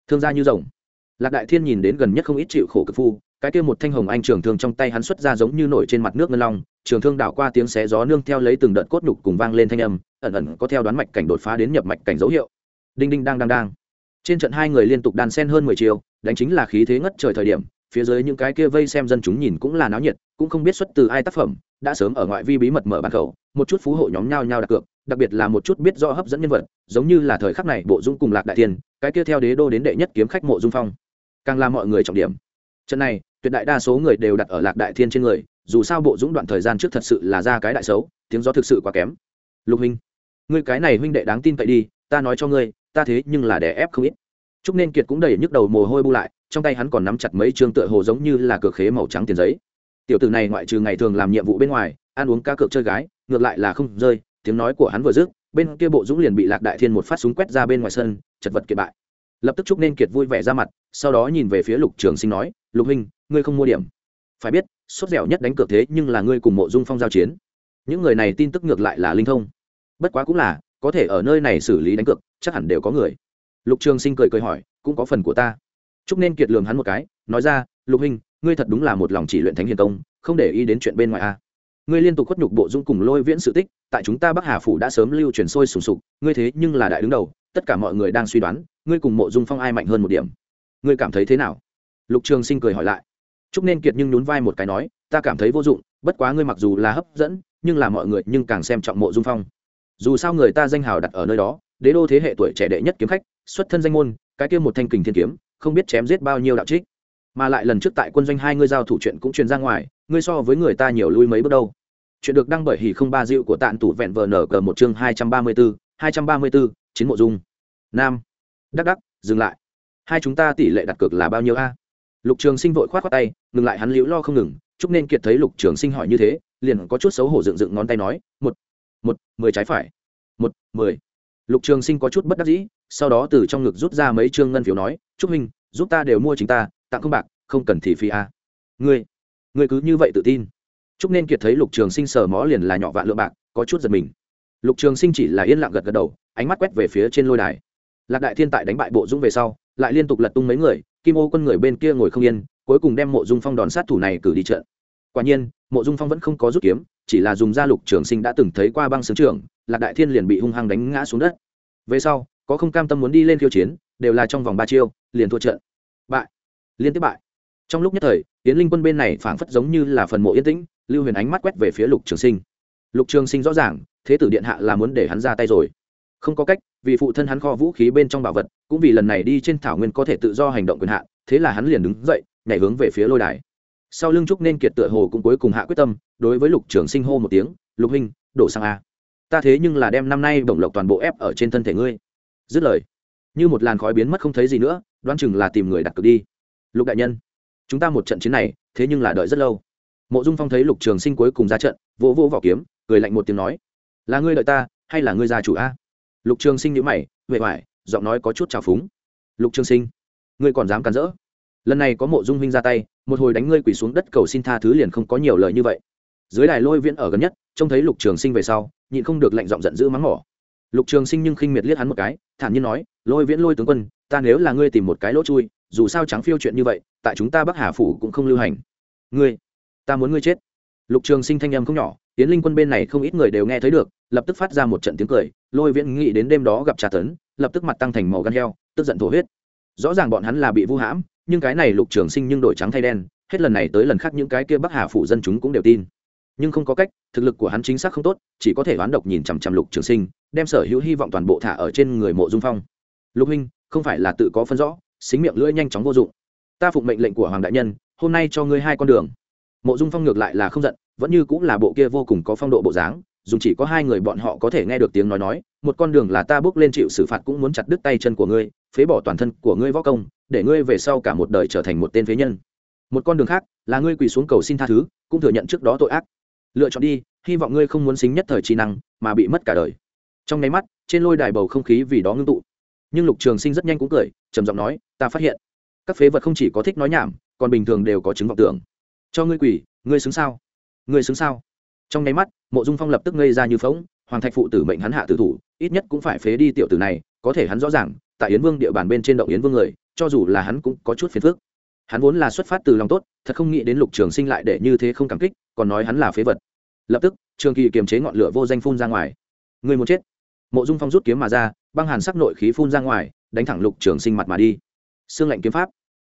Thương gia như rồng. Lạc đại thiên nhìn đến gần nhất không ít chịu khổ cực phu, cái kia một thanh hồng anh trường thương trong tay hắn xuất ra giống như nổi trên mặt nước ngân long, trường thương đảo qua tiếng xé gió nương theo lấy từng đợt cốt nhục cùng vang lên thanh âm, ẩn ẩn có theo đoán mạch cảnh đột phá đến nhập mạch cảnh dấu hiệu. Đinh đinh đang đang đang. Trên trận hai người liên tục đàn sen hơn mười chiều, đánh chính là khí thế ngất trời thời điểm phía dưới những cái kia vây xem dân chúng nhìn cũng là náo nhiệt, cũng không biết xuất từ ai tác phẩm, đã sớm ở ngoại vi bí mật mở bàn khẩu, một chút phú hộ nhóm nhau nhau đặt cược, đặc biệt là một chút biết rõ hấp dẫn nhân vật, giống như là thời khắc này bộ dung cùng lạc đại tiền cái kia theo đế đô đến đệ nhất kiếm khách mộ dung phong. Càng là mọi người trọng điểm. Trận này, tuyệt đại đa số người đều đặt ở lạc đại thiên trên người, dù sao bộ dũng đoạn thời gian trước thật sự là ra cái đại xấu, tiếng gió thực sự quá kém. Lục huynh, ngươi cái này huynh đệ đáng tin cậy đi, ta nói cho ngươi, ta thế nhưng là đè ép không ít. Trúc nên kiệt cũng đầy nhức đầu mồ hôi bu lại trong tay hắn còn nắm chặt mấy chương tựa hồ giống như là cược khế màu trắng tiền giấy. Tiểu tử này ngoại trừ ngày thường làm nhiệm vụ bên ngoài, ăn uống cá cược chơi gái, ngược lại là không rơi, tiếng nói của hắn vừa dứt, bên kia bộ dũng liền bị lạc đại thiên một phát súng quét ra bên ngoài sân, chật vật kiệt bại. Lập tức chúc nên kiệt vui vẻ ra mặt, sau đó nhìn về phía lục trường sinh nói, lục huynh, ngươi không mua điểm. Phải biết, sốt dẻo nhất đánh cược thế nhưng là ngươi cùng mộ dung phong giao chiến. Những người này tin tức ngược lại là linh thông. Bất quá cũng là, có thể ở nơi này xử lý đánh cược, chắc hẳn đều có người. Lục trường sinh cười cười hỏi, cũng có phần của ta. Trúc nên kiệt lường hắn một cái, nói ra, lục huynh, ngươi thật đúng là một lòng chỉ luyện thánh hiền công không để ý đến chuyện bên ngoài a ngươi liên tục khuất nhục bộ dung cùng lôi viễn sự tích, tại chúng ta bắc hà phủ đã sớm lưu truyền sôi sùng sục, ngươi thế nhưng là đại đứng đầu, tất cả mọi người đang suy đoán, ngươi cùng mộ dung phong ai mạnh hơn một điểm. Ngươi cảm thấy thế nào? Lục trường sinh cười hỏi lại. Trúc nên kiệt nhưng nhún vai một cái nói, ta cảm thấy vô dụng, bất quá ngươi mặc dù là hấp dẫn, nhưng là mọi người nhưng càng xem trọng mộ dung phong. Dù sao người ta danh hào đặt ở nơi đó, đế đô thế hệ tuổi trẻ đệ nhất kiếm khách, xuất thân danh môn, cái kia một thanh kình thiên kiếm không biết chém giết bao nhiêu đạo trích. Mà lại lần trước tại quân doanh hai ngươi giao thủ chuyện cũng truyền ra ngoài, ngươi so với người ta nhiều lui mấy bước đâu. Chuyện được đăng bởi hỉ không ba dịu của tạn tủ vẹn vờ nở cờ một chương hai trăm ba mươi bốn hai trăm ba mươi bốn chín mộ dung. Nam. Đắc đắc, dừng lại. Hai chúng ta tỷ lệ đặt cược là bao nhiêu a? Lục trường sinh vội khoát khoát tay, ngừng lại hắn liễu lo không ngừng, chúc nên kiệt thấy lục trường sinh hỏi như thế, liền có chút xấu hổ dựng dựng ngón tay nói, một một, mười trái phải. Một, mười. Lục trường sinh có chút bất đắc dĩ sau đó từ trong ngực rút ra mấy trương ngân phiếu nói chúc minh giúp ta đều mua chính ta, tặng không bạc, không cần thì phi a. Ngươi ngươi cứ như vậy tự tin. Chúc nên kiệt thấy lục trường sinh sờ mó liền là nhỏ vạn lượng bạc, có chút giật mình. Lục trường sinh chỉ là yên lặng gật gật đầu, ánh mắt quét về phía trên lôi đài. Lạc đại thiên tại đánh bại bộ dũng về sau, lại liên tục lật tung mấy người, kim ô quân người bên kia ngồi không yên, cuối cùng đem mộ dung phong đòn sát thủ này cử đi trận. Quả nhiên, mộ dung phong vẫn không có rút kiếm, chỉ là dùng da lục trường sinh đã từng thấy qua băng sướng trường, lạc đại thiên liền bị hung hăng đánh ngã xuống đất. Về sau có không cam tâm muốn đi lên khiêu chiến, đều là trong vòng ba chiêu, liền thua trận. Bại. Liên tiếp bại. Trong lúc nhất thời tiến linh quân bên này phảng phất giống như là phần mộ yên tĩnh, lưu huyền ánh mắt quét về phía lục trường sinh. Lục trường sinh rõ ràng, thế tử điện hạ là muốn để hắn ra tay rồi. Không có cách, vì phụ thân hắn kho vũ khí bên trong bảo vật, cũng vì lần này đi trên thảo nguyên có thể tự do hành động quyền hạn, thế là hắn liền đứng dậy, nhảy hướng về phía lôi đài. Sau lưng trúc nên kiệt tựa hồ cũng cuối cùng hạ quyết tâm, đối với lục trường sinh hô một tiếng, lục huynh, đổ sang a. Ta thế nhưng là đem năm nay bổng lộc toàn bộ ép ở trên thân thể ngươi dứt lời. Như một làn khói biến mất không thấy gì nữa, đoán chừng là tìm người đặt cược đi. Lục đại nhân, chúng ta một trận chiến này, thế nhưng là đợi rất lâu. Mộ dung phong thấy lục trường sinh cuối cùng ra trận, vỗ vỗ vỏ kiếm, cười lạnh một tiếng nói, là ngươi đợi ta, hay là ngươi gia chủ a? Lục trường sinh nhữ mày huệ hoại giọng nói có chút trào phúng. Lục trường sinh, ngươi còn dám cắn rỡ? Lần này có mộ dung huynh ra tay, một hồi đánh ngươi quỳ xuống đất cầu xin tha thứ liền không có nhiều lời như vậy. Dưới đài lôi viễn ở gần nhất, trông thấy lục trường sinh về sau, nhịn không được lạnh giọng giận dữ mắng mỏ lục trường sinh nhưng khinh miệt liếc hắn một cái, thản nhiên nói, lôi viễn, lôi tướng quân, ta nếu là ngươi tìm một cái lỗ chui, dù sao trắng phiêu chuyện như vậy, tại chúng ta bắc hà phủ cũng không lưu hành. Ngươi, ta muốn ngươi chết. Lục trường sinh thanh âm không nhỏ tiến linh quân bên này không ít người đều nghe thấy được, lập tức phát ra một trận tiếng cười, lôi viễn nghĩ đến đêm đó gặp trà tấn, lập tức mặt tăng thành màu gan heo, tức giận thổ huyết. Rõ ràng bọn hắn là bị vu hãm, nhưng cái này lục trường sinh nhưng đổi trắng thay đen, hết lần này tới lần khác những cái kia bắc hà phủ dân chúng cũng đều tin nhưng không có cách, thực lực của hắn chính xác không tốt, chỉ có thể đoán độc nhìn chằm chằm lục trường sinh, đem sở hữu hy vọng toàn bộ thả ở trên người mộ dung phong. Lục huynh, không phải là tự có phân rõ, xính miệng lưỡi nhanh chóng vô dụng. Ta phụng mệnh lệnh của hoàng đại nhân, hôm nay cho ngươi hai con đường. Mộ dung phong ngược lại là không giận, vẫn như cũng là bộ kia vô cùng có phong độ bộ dáng dùng chỉ có hai người bọn họ có thể nghe được tiếng nói nói, một con đường là ta bước lên chịu xử phạt cũng muốn chặt đứt tay chân của ngươi, phế bỏ toàn thân của ngươi võ công, để ngươi về sau cả một đời trở thành một tên phế nhân. Một con đường khác, là ngươi quỳ xuống cầu xin tha thứ, cũng thừa nhận trước đó tội ác lựa chọn đi hy vọng ngươi không muốn xính nhất thời trí năng mà bị mất cả đời. Trong nháy mắt trên lôi đài bầu không khí vì đó ngưng tụ. Nhưng lục trường sinh rất nhanh cũng cười trầm giọng nói ta phát hiện các phế vật không chỉ có thích nói nhảm còn bình thường đều có chứng vọng tưởng. Cho ngươi quỷ, ngươi xứng sao? Ngươi xứng sao? Trong nháy mắt mộ dung phong lập tức ngây ra như phóng hoàng thạch phụ tử mệnh hắn hạ tử thủ ít nhất cũng phải phế đi tiểu tử này có thể hắn rõ ràng tại yến vương địa bàn bên trên động yến vương người cho dù là hắn cũng có chút phiền phức. Hắn vốn là xuất phát từ lòng tốt thật không nghĩ đến lục trường sinh lại để như thế không cảm kích còn nói hắn là phế vật. Lập tức, trường kỳ kiềm chế ngọn lửa vô danh phun ra ngoài. Người muốn chết. Mộ dung phong rút kiếm mà ra, băng hàn sắc nội khí phun ra ngoài, đánh thẳng lục trường sinh mặt mà đi. Xương lạnh kiếm pháp.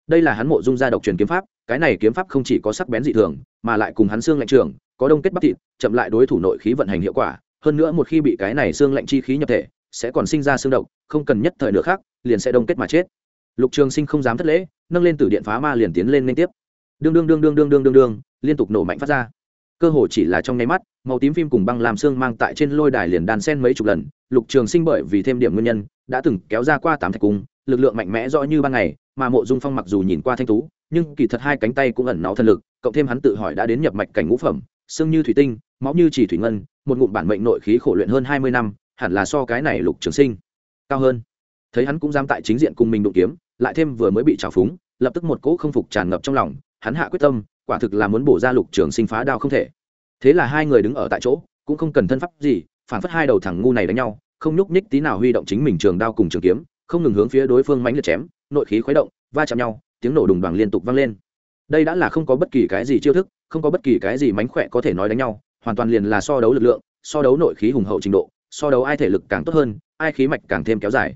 Đây là hắn mộ dung gia độc truyền kiếm pháp, cái này kiếm pháp không chỉ có sắc bén dị thường, mà lại cùng hắn xương lạnh trường, có đông kết bắp thịt, chậm lại đối thủ nội khí vận hành hiệu quả. Hơn nữa một khi bị cái này xương lạnh chi khí nhập thể, sẽ còn sinh ra xương độc, không cần nhất thời nữa khác liền sẽ đông kết mà chết. Lục trường sinh không dám thất lễ, nâng lên từ điện phá ma liền tiến lên liên tiếp. Đương đương đương đương đương đương đương đương liên tục nổ mạnh phát ra. Cơ hồ chỉ là trong nháy mắt, màu tím phim cùng băng làm xương mang tại trên lôi đài liền đàn sen mấy chục lần, lục trường sinh bởi vì thêm điểm nguyên nhân, đã từng kéo ra qua tám thạch cung, lực lượng mạnh mẽ rõ như ban ngày, mà mộ dung phong mặc dù nhìn qua thanh tú, nhưng kỳ thật hai cánh tay cũng ẩn náu thân lực, cộng thêm hắn tự hỏi đã đến nhập mạch cảnh ngũ phẩm, xương như thủy tinh, máu như chỉ thủy ngân, một ngụm bản mệnh nội khí khổ luyện hơn hai mươi năm, hẳn là so cái này lục trường sinh cao hơn. Thấy hắn cũng dám tại chính diện cùng mình đụng kiếm, lại thêm vừa mới bị trào phúng, lập tức một cỗ không phục tràn ngập trong lòng, hắn hạ quyết tâm quả thực là muốn bổ ra lục trường sinh phá đao không thể. Thế là hai người đứng ở tại chỗ, cũng không cần thân pháp gì, phản phất hai đầu thằng ngu này đánh nhau, không nhúc nhích tí nào huy động chính mình trường đao cùng trường kiếm, không ngừng hướng phía đối phương mánh liệt chém, nội khí khuấy động, va chạm nhau, tiếng nổ đùng đoàn liên tục vang lên. Đây đã là không có bất kỳ cái gì chiêu thức, không có bất kỳ cái gì mánh khỏe có thể nói đánh nhau, hoàn toàn liền là so đấu lực lượng, so đấu nội khí hùng hậu trình độ, so đấu ai thể lực càng tốt hơn, ai khí mạch càng thêm kéo dài.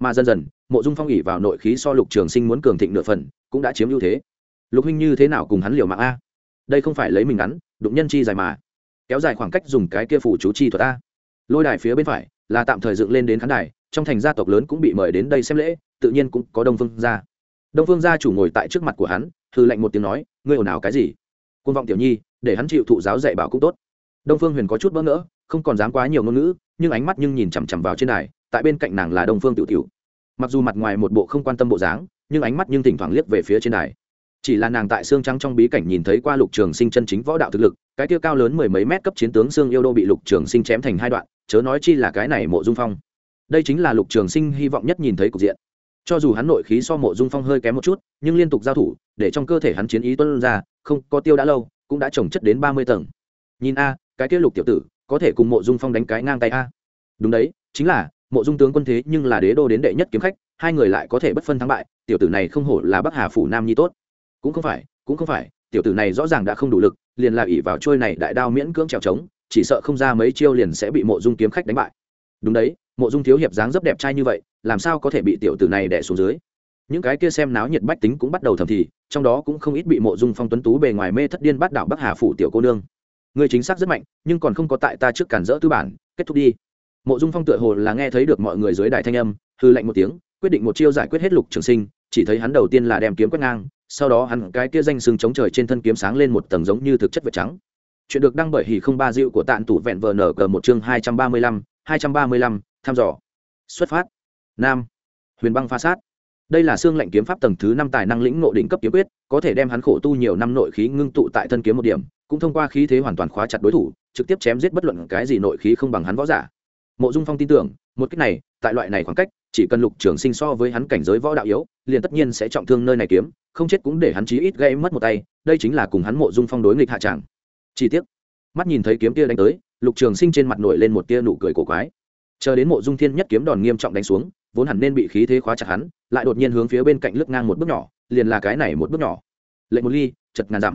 Mà dần dần, mộ dung phong ỉ vào nội khí so lục trường sinh muốn cường thịnh nửa phần, cũng đã chiếm ưu thế lục huynh như thế nào cùng hắn liều mạng a? Đây không phải lấy mình ngắn, đụng nhân chi dài mà. Kéo dài khoảng cách dùng cái kia phủ chú chi thuật a. Lôi đài phía bên phải, là tạm thời dựng lên đến khán đài, trong thành gia tộc lớn cũng bị mời đến đây xem lễ, tự nhiên cũng có đông phương gia. Đông phương gia chủ ngồi tại trước mặt của hắn hư lệnh một tiếng nói, ngươi ồn ào cái gì? Côn vọng tiểu nhi, để hắn chịu thụ giáo dạy bảo cũng tốt. Đông phương huyền có chút bỡ ngỡ, không còn dám quá nhiều ngôn ngữ, nhưng ánh mắt nhưng nhìn chằm chằm vào trên đài, tại bên cạnh nàng là đông phương tiểu tiểu. Mặc dù mặt ngoài một bộ không quan tâm bộ dáng, nhưng ánh mắt nhưng thỉnh thoảng liếc về phía trên đài chỉ là nàng tại xương trắng trong bí cảnh nhìn thấy qua lục trường sinh chân chính võ đạo thực lực, cái tiêu cao lớn mười mấy mét cấp chiến tướng xương yêu đô bị lục trường sinh chém thành hai đoạn, chớ nói chi là cái này mộ dung phong. Đây chính là lục trường sinh hy vọng nhất nhìn thấy cục diện. Cho dù hắn nội khí so mộ dung phong hơi kém một chút, nhưng liên tục giao thủ, để trong cơ thể hắn chiến ý tuân ra, không, có tiêu đã lâu, cũng đã trồng chất đến ba mươi tầng. Nhìn a, cái kia lục tiểu tử, có thể cùng mộ dung phong đánh cái ngang tay a. Đúng đấy, chính là, mộ dung tướng quân thế nhưng là đế đô đến đệ nhất kiếm khách, hai người lại có thể bất phân thắng bại, tiểu tử này không hổ là bắc hà phủ nam nhi tốt cũng không phải, cũng không phải, tiểu tử này rõ ràng đã không đủ lực, liền là ỉ vào trôi này đại đao miễn cưỡng trèo trống, chỉ sợ không ra mấy chiêu liền sẽ bị mộ dung kiếm khách đánh bại. Đúng đấy, mộ dung thiếu hiệp dáng rất đẹp trai như vậy, làm sao có thể bị tiểu tử này đẻ xuống dưới? Những cái kia xem náo nhiệt bách tính cũng bắt đầu thầm thì, trong đó cũng không ít bị mộ dung phong tuấn tú bề ngoài mê thất điên bắt đảo bắc hà phủ tiểu cô nương. Người chính xác rất mạnh, nhưng còn không có tại ta trước cản rỡ tư bản, kết thúc đi. Mộ dung phong tựa hồ là nghe thấy được mọi người dưới đài thanh âm, hư lạnh một tiếng, quyết định một chiêu giải quyết hết lục trường sinh, chỉ thấy hắn đầu tiên là đem kiếm quét ngang sau đó hắn cái kia danh sừng chống trời trên thân kiếm sáng lên một tầng giống như thực chất vật trắng. Chuyện được đăng bởi hỉ không ba dịu của tạn tủ vẹn vờ nở cờ một chương hai trăm ba mươi lăm, hai trăm ba mươi lăm thăm dò. Xuất phát. Nam. Huyền băng pha sát. Đây là xương lệnh kiếm pháp tầng thứ năm tài năng lĩnh ngộ đỉnh cấp kiếm quyết, có thể đem hắn khổ tu nhiều năm nội khí ngưng tụ tại thân kiếm một điểm, cũng thông qua khí thế hoàn toàn khóa chặt đối thủ, trực tiếp chém giết bất luận cái gì nội khí không bằng hắn võ giả. Mộ dung phong tin tưởng, một cách này, tại loại này khoảng cách chỉ cần lục trường sinh so với hắn cảnh giới võ đạo yếu, liền tất nhiên sẽ trọng thương nơi này kiếm, không chết cũng để hắn chí ít gây mất một tay, đây chính là cùng hắn mộ dung phong đối nghịch hạ tràng chi tiết mắt nhìn thấy kiếm kia đánh tới, lục trường sinh trên mặt nổi lên một tia nụ cười cổ quái. Chờ đến mộ dung thiên nhất kiếm đòn nghiêm trọng đánh xuống, vốn hẳn nên bị khí thế khóa chặt hắn, lại đột nhiên hướng phía bên cạnh lướt ngang một bước nhỏ, liền là cái này một bước nhỏ. Lệnh một ly, chật ngàn dặm.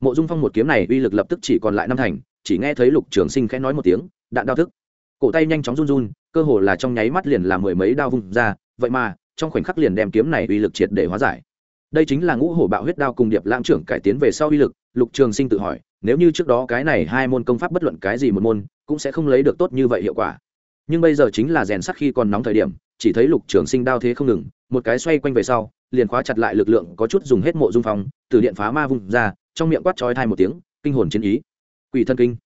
Mộ dung phong một kiếm này uy lực lập tức chỉ còn lại năm thành, chỉ nghe thấy lục trường sinh khẽ nói một tiếng, đạn đao thức cổ tay nhanh chóng run run, cơ hồ là trong nháy mắt liền là mười mấy đao vung ra, vậy mà, trong khoảnh khắc liền đem kiếm này uy lực triệt để hóa giải. Đây chính là ngũ hổ bạo huyết đao cùng điệp lãng trưởng cải tiến về sau uy lực, lục trường sinh tự hỏi, nếu như trước đó cái này hai môn công pháp bất luận cái gì một môn, cũng sẽ không lấy được tốt như vậy hiệu quả. Nhưng bây giờ chính là rèn sắc khi còn nóng thời điểm, chỉ thấy lục trường sinh đao thế không ngừng, một cái xoay quanh về sau, liền khóa chặt lại lực lượng, có chút dùng hết mộ dung phong, từ điện phá ma vung ra, trong miệng quát trói thai một tiếng, kinh hồn chiến ý. Quỷ thân kinh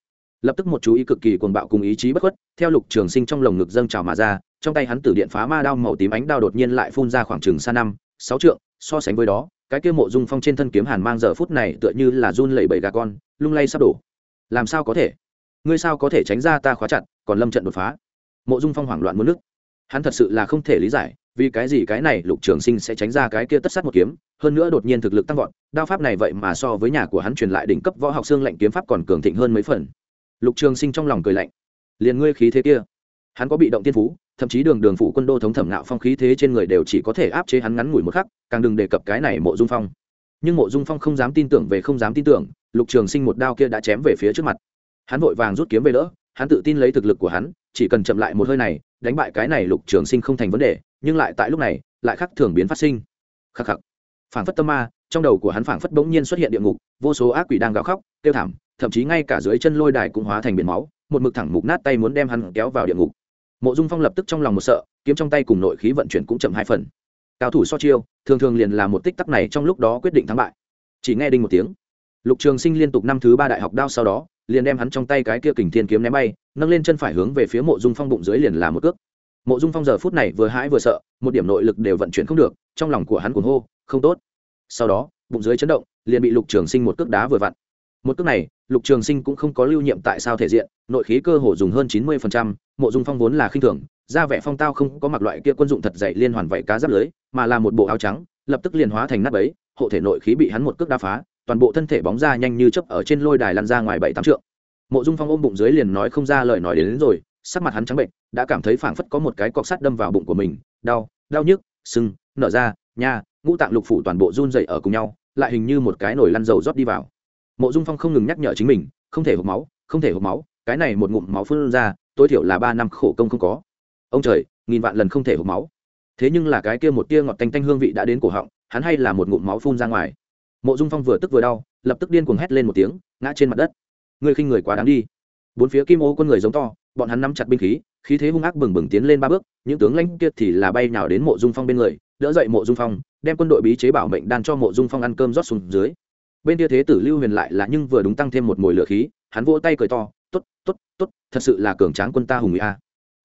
lập tức một chú ý cực kỳ cuồng bạo cùng ý chí bất khuất, theo lục trường sinh trong lồng ngực dâng trào mà ra, trong tay hắn tử điện phá ma đao màu tím ánh đao đột nhiên lại phun ra khoảng chừng xa năm, sáu trượng, so sánh với đó, cái kia mộ dung phong trên thân kiếm hàn mang giờ phút này tựa như là run lẩy bẩy gà con, lung lay sắp đổ. Làm sao có thể? Ngươi sao có thể tránh ra ta khóa chặt, còn lâm trận đột phá? Mộ dung phong hoảng loạn muốn nước hắn thật sự là không thể lý giải, vì cái gì cái này lục trường sinh sẽ tránh ra cái kia tất sát một kiếm, hơn nữa đột nhiên thực lực tăng vọt, đao pháp này vậy mà so với nhà của hắn truyền lại đỉnh cấp võ học xương lệnh kiếm pháp còn cường thịnh hơn mấy phần lục trường sinh trong lòng cười lạnh. Liền ngươi khí thế kia, hắn có bị động tiên phú, thậm chí đường đường phủ quân đô thống thẩm nạo phong khí thế trên người đều chỉ có thể áp chế hắn ngắn ngủi một khắc, càng đừng đề cập cái này mộ dung phong. Nhưng mộ dung phong không dám tin tưởng về không dám tin tưởng, lục trường sinh một đao kia đã chém về phía trước mặt. Hắn vội vàng rút kiếm về đỡ hắn tự tin lấy thực lực của hắn, chỉ cần chậm lại một hơi này, đánh bại cái này lục trường sinh không thành vấn đề, nhưng lại tại lúc này, lại khắc thường biến phát sinh. Khắc khắc. Phảng phất tâm ma, trong đầu của hắn phảng phất bỗng nhiên xuất hiện địa ngục, vô số ác quỷ đang gào khóc, kêu thảm thậm chí ngay cả dưới chân lôi đài cũng hóa thành biển máu, một mực thẳng mục nát tay muốn đem hắn kéo vào địa ngục. Mộ dung phong lập tức trong lòng một sợ, kiếm trong tay cùng nội khí vận chuyển cũng chậm hai phần. Cao thủ so chiêu, thường thường liền là một tích tắc này trong lúc đó quyết định thắng bại. Chỉ nghe đinh một tiếng. Lục trường sinh liên tục năm thứ ba đại học đao sau đó, liền đem hắn trong tay cái kia kình thiên kiếm ném bay, nâng lên chân phải hướng về phía mộ dung phong bụng dưới liền là một cước. Mộ dung phong giờ phút này vừa hãi vừa sợ, một điểm nội lực đều vận chuyển không được, trong lòng của hắn cuồng hô, không tốt. Sau đó, bụng dưới chấn động, liền bị lục trường sinh một cước đá vừa vặn một cước này lục trường sinh cũng không có lưu nhiệm tại sao thể diện nội khí cơ hồ dùng hơn chín mươi mộ dung phong vốn là khinh thường ra vẻ phong tao không có mặc loại kia quân dụng thật dày liên hoàn vảy cá giáp lưới mà là một bộ áo trắng lập tức liền hóa thành nắp ấy hộ thể nội khí bị hắn một cước đa phá toàn bộ thân thể bóng ra nhanh như chấp ở trên lôi đài lăn ra ngoài bảy tám trượng. Mộ dung phong ôm bụng dưới liền nói không ra lời nói đến, đến rồi sắc mặt hắn trắng bệnh đã cảm thấy phảng phất có một cái cọc sắt đâm vào bụng của mình đau đau nhức sưng nở ra nha ngũ tạng lục phủ toàn bộ run dậy ở cùng nhau lại hình như một cái nồi lăn dầu rót đi vào mộ dung phong không ngừng nhắc nhở chính mình, không thể hộp máu, không thể hộp máu, cái này một ngụm máu phun ra, tối thiểu là ba năm khổ công không có. Ông trời, nghìn vạn lần không thể hộp máu. Thế nhưng là cái kia một tia ngọt tanh tanh hương vị đã đến cổ họng, hắn hay là một ngụm máu phun ra ngoài. Mộ dung phong vừa tức vừa đau, lập tức điên cuồng hét lên một tiếng, ngã trên mặt đất. Người khinh người quá đáng đi. Bốn phía kim ô quân người giống to, bọn hắn nắm chặt binh khí khí thế hung ác bừng bừng tiến lên ba bước, những tướng lãnh kia thì là bay nào đến mộ dung phong bên người, đỡ dậy mộ dung phong, đem quân đội bí chế bảo mệnh đan cho mộ dung phong ăn cơm rót xuống dưới bên kia thế tử lưu huyền lại là nhưng vừa đúng tăng thêm một mồi lửa khí, hắn vỗ tay cười to t ố t t ố t t ố t thật sự là cường tráng quân ta hùng mỹ a.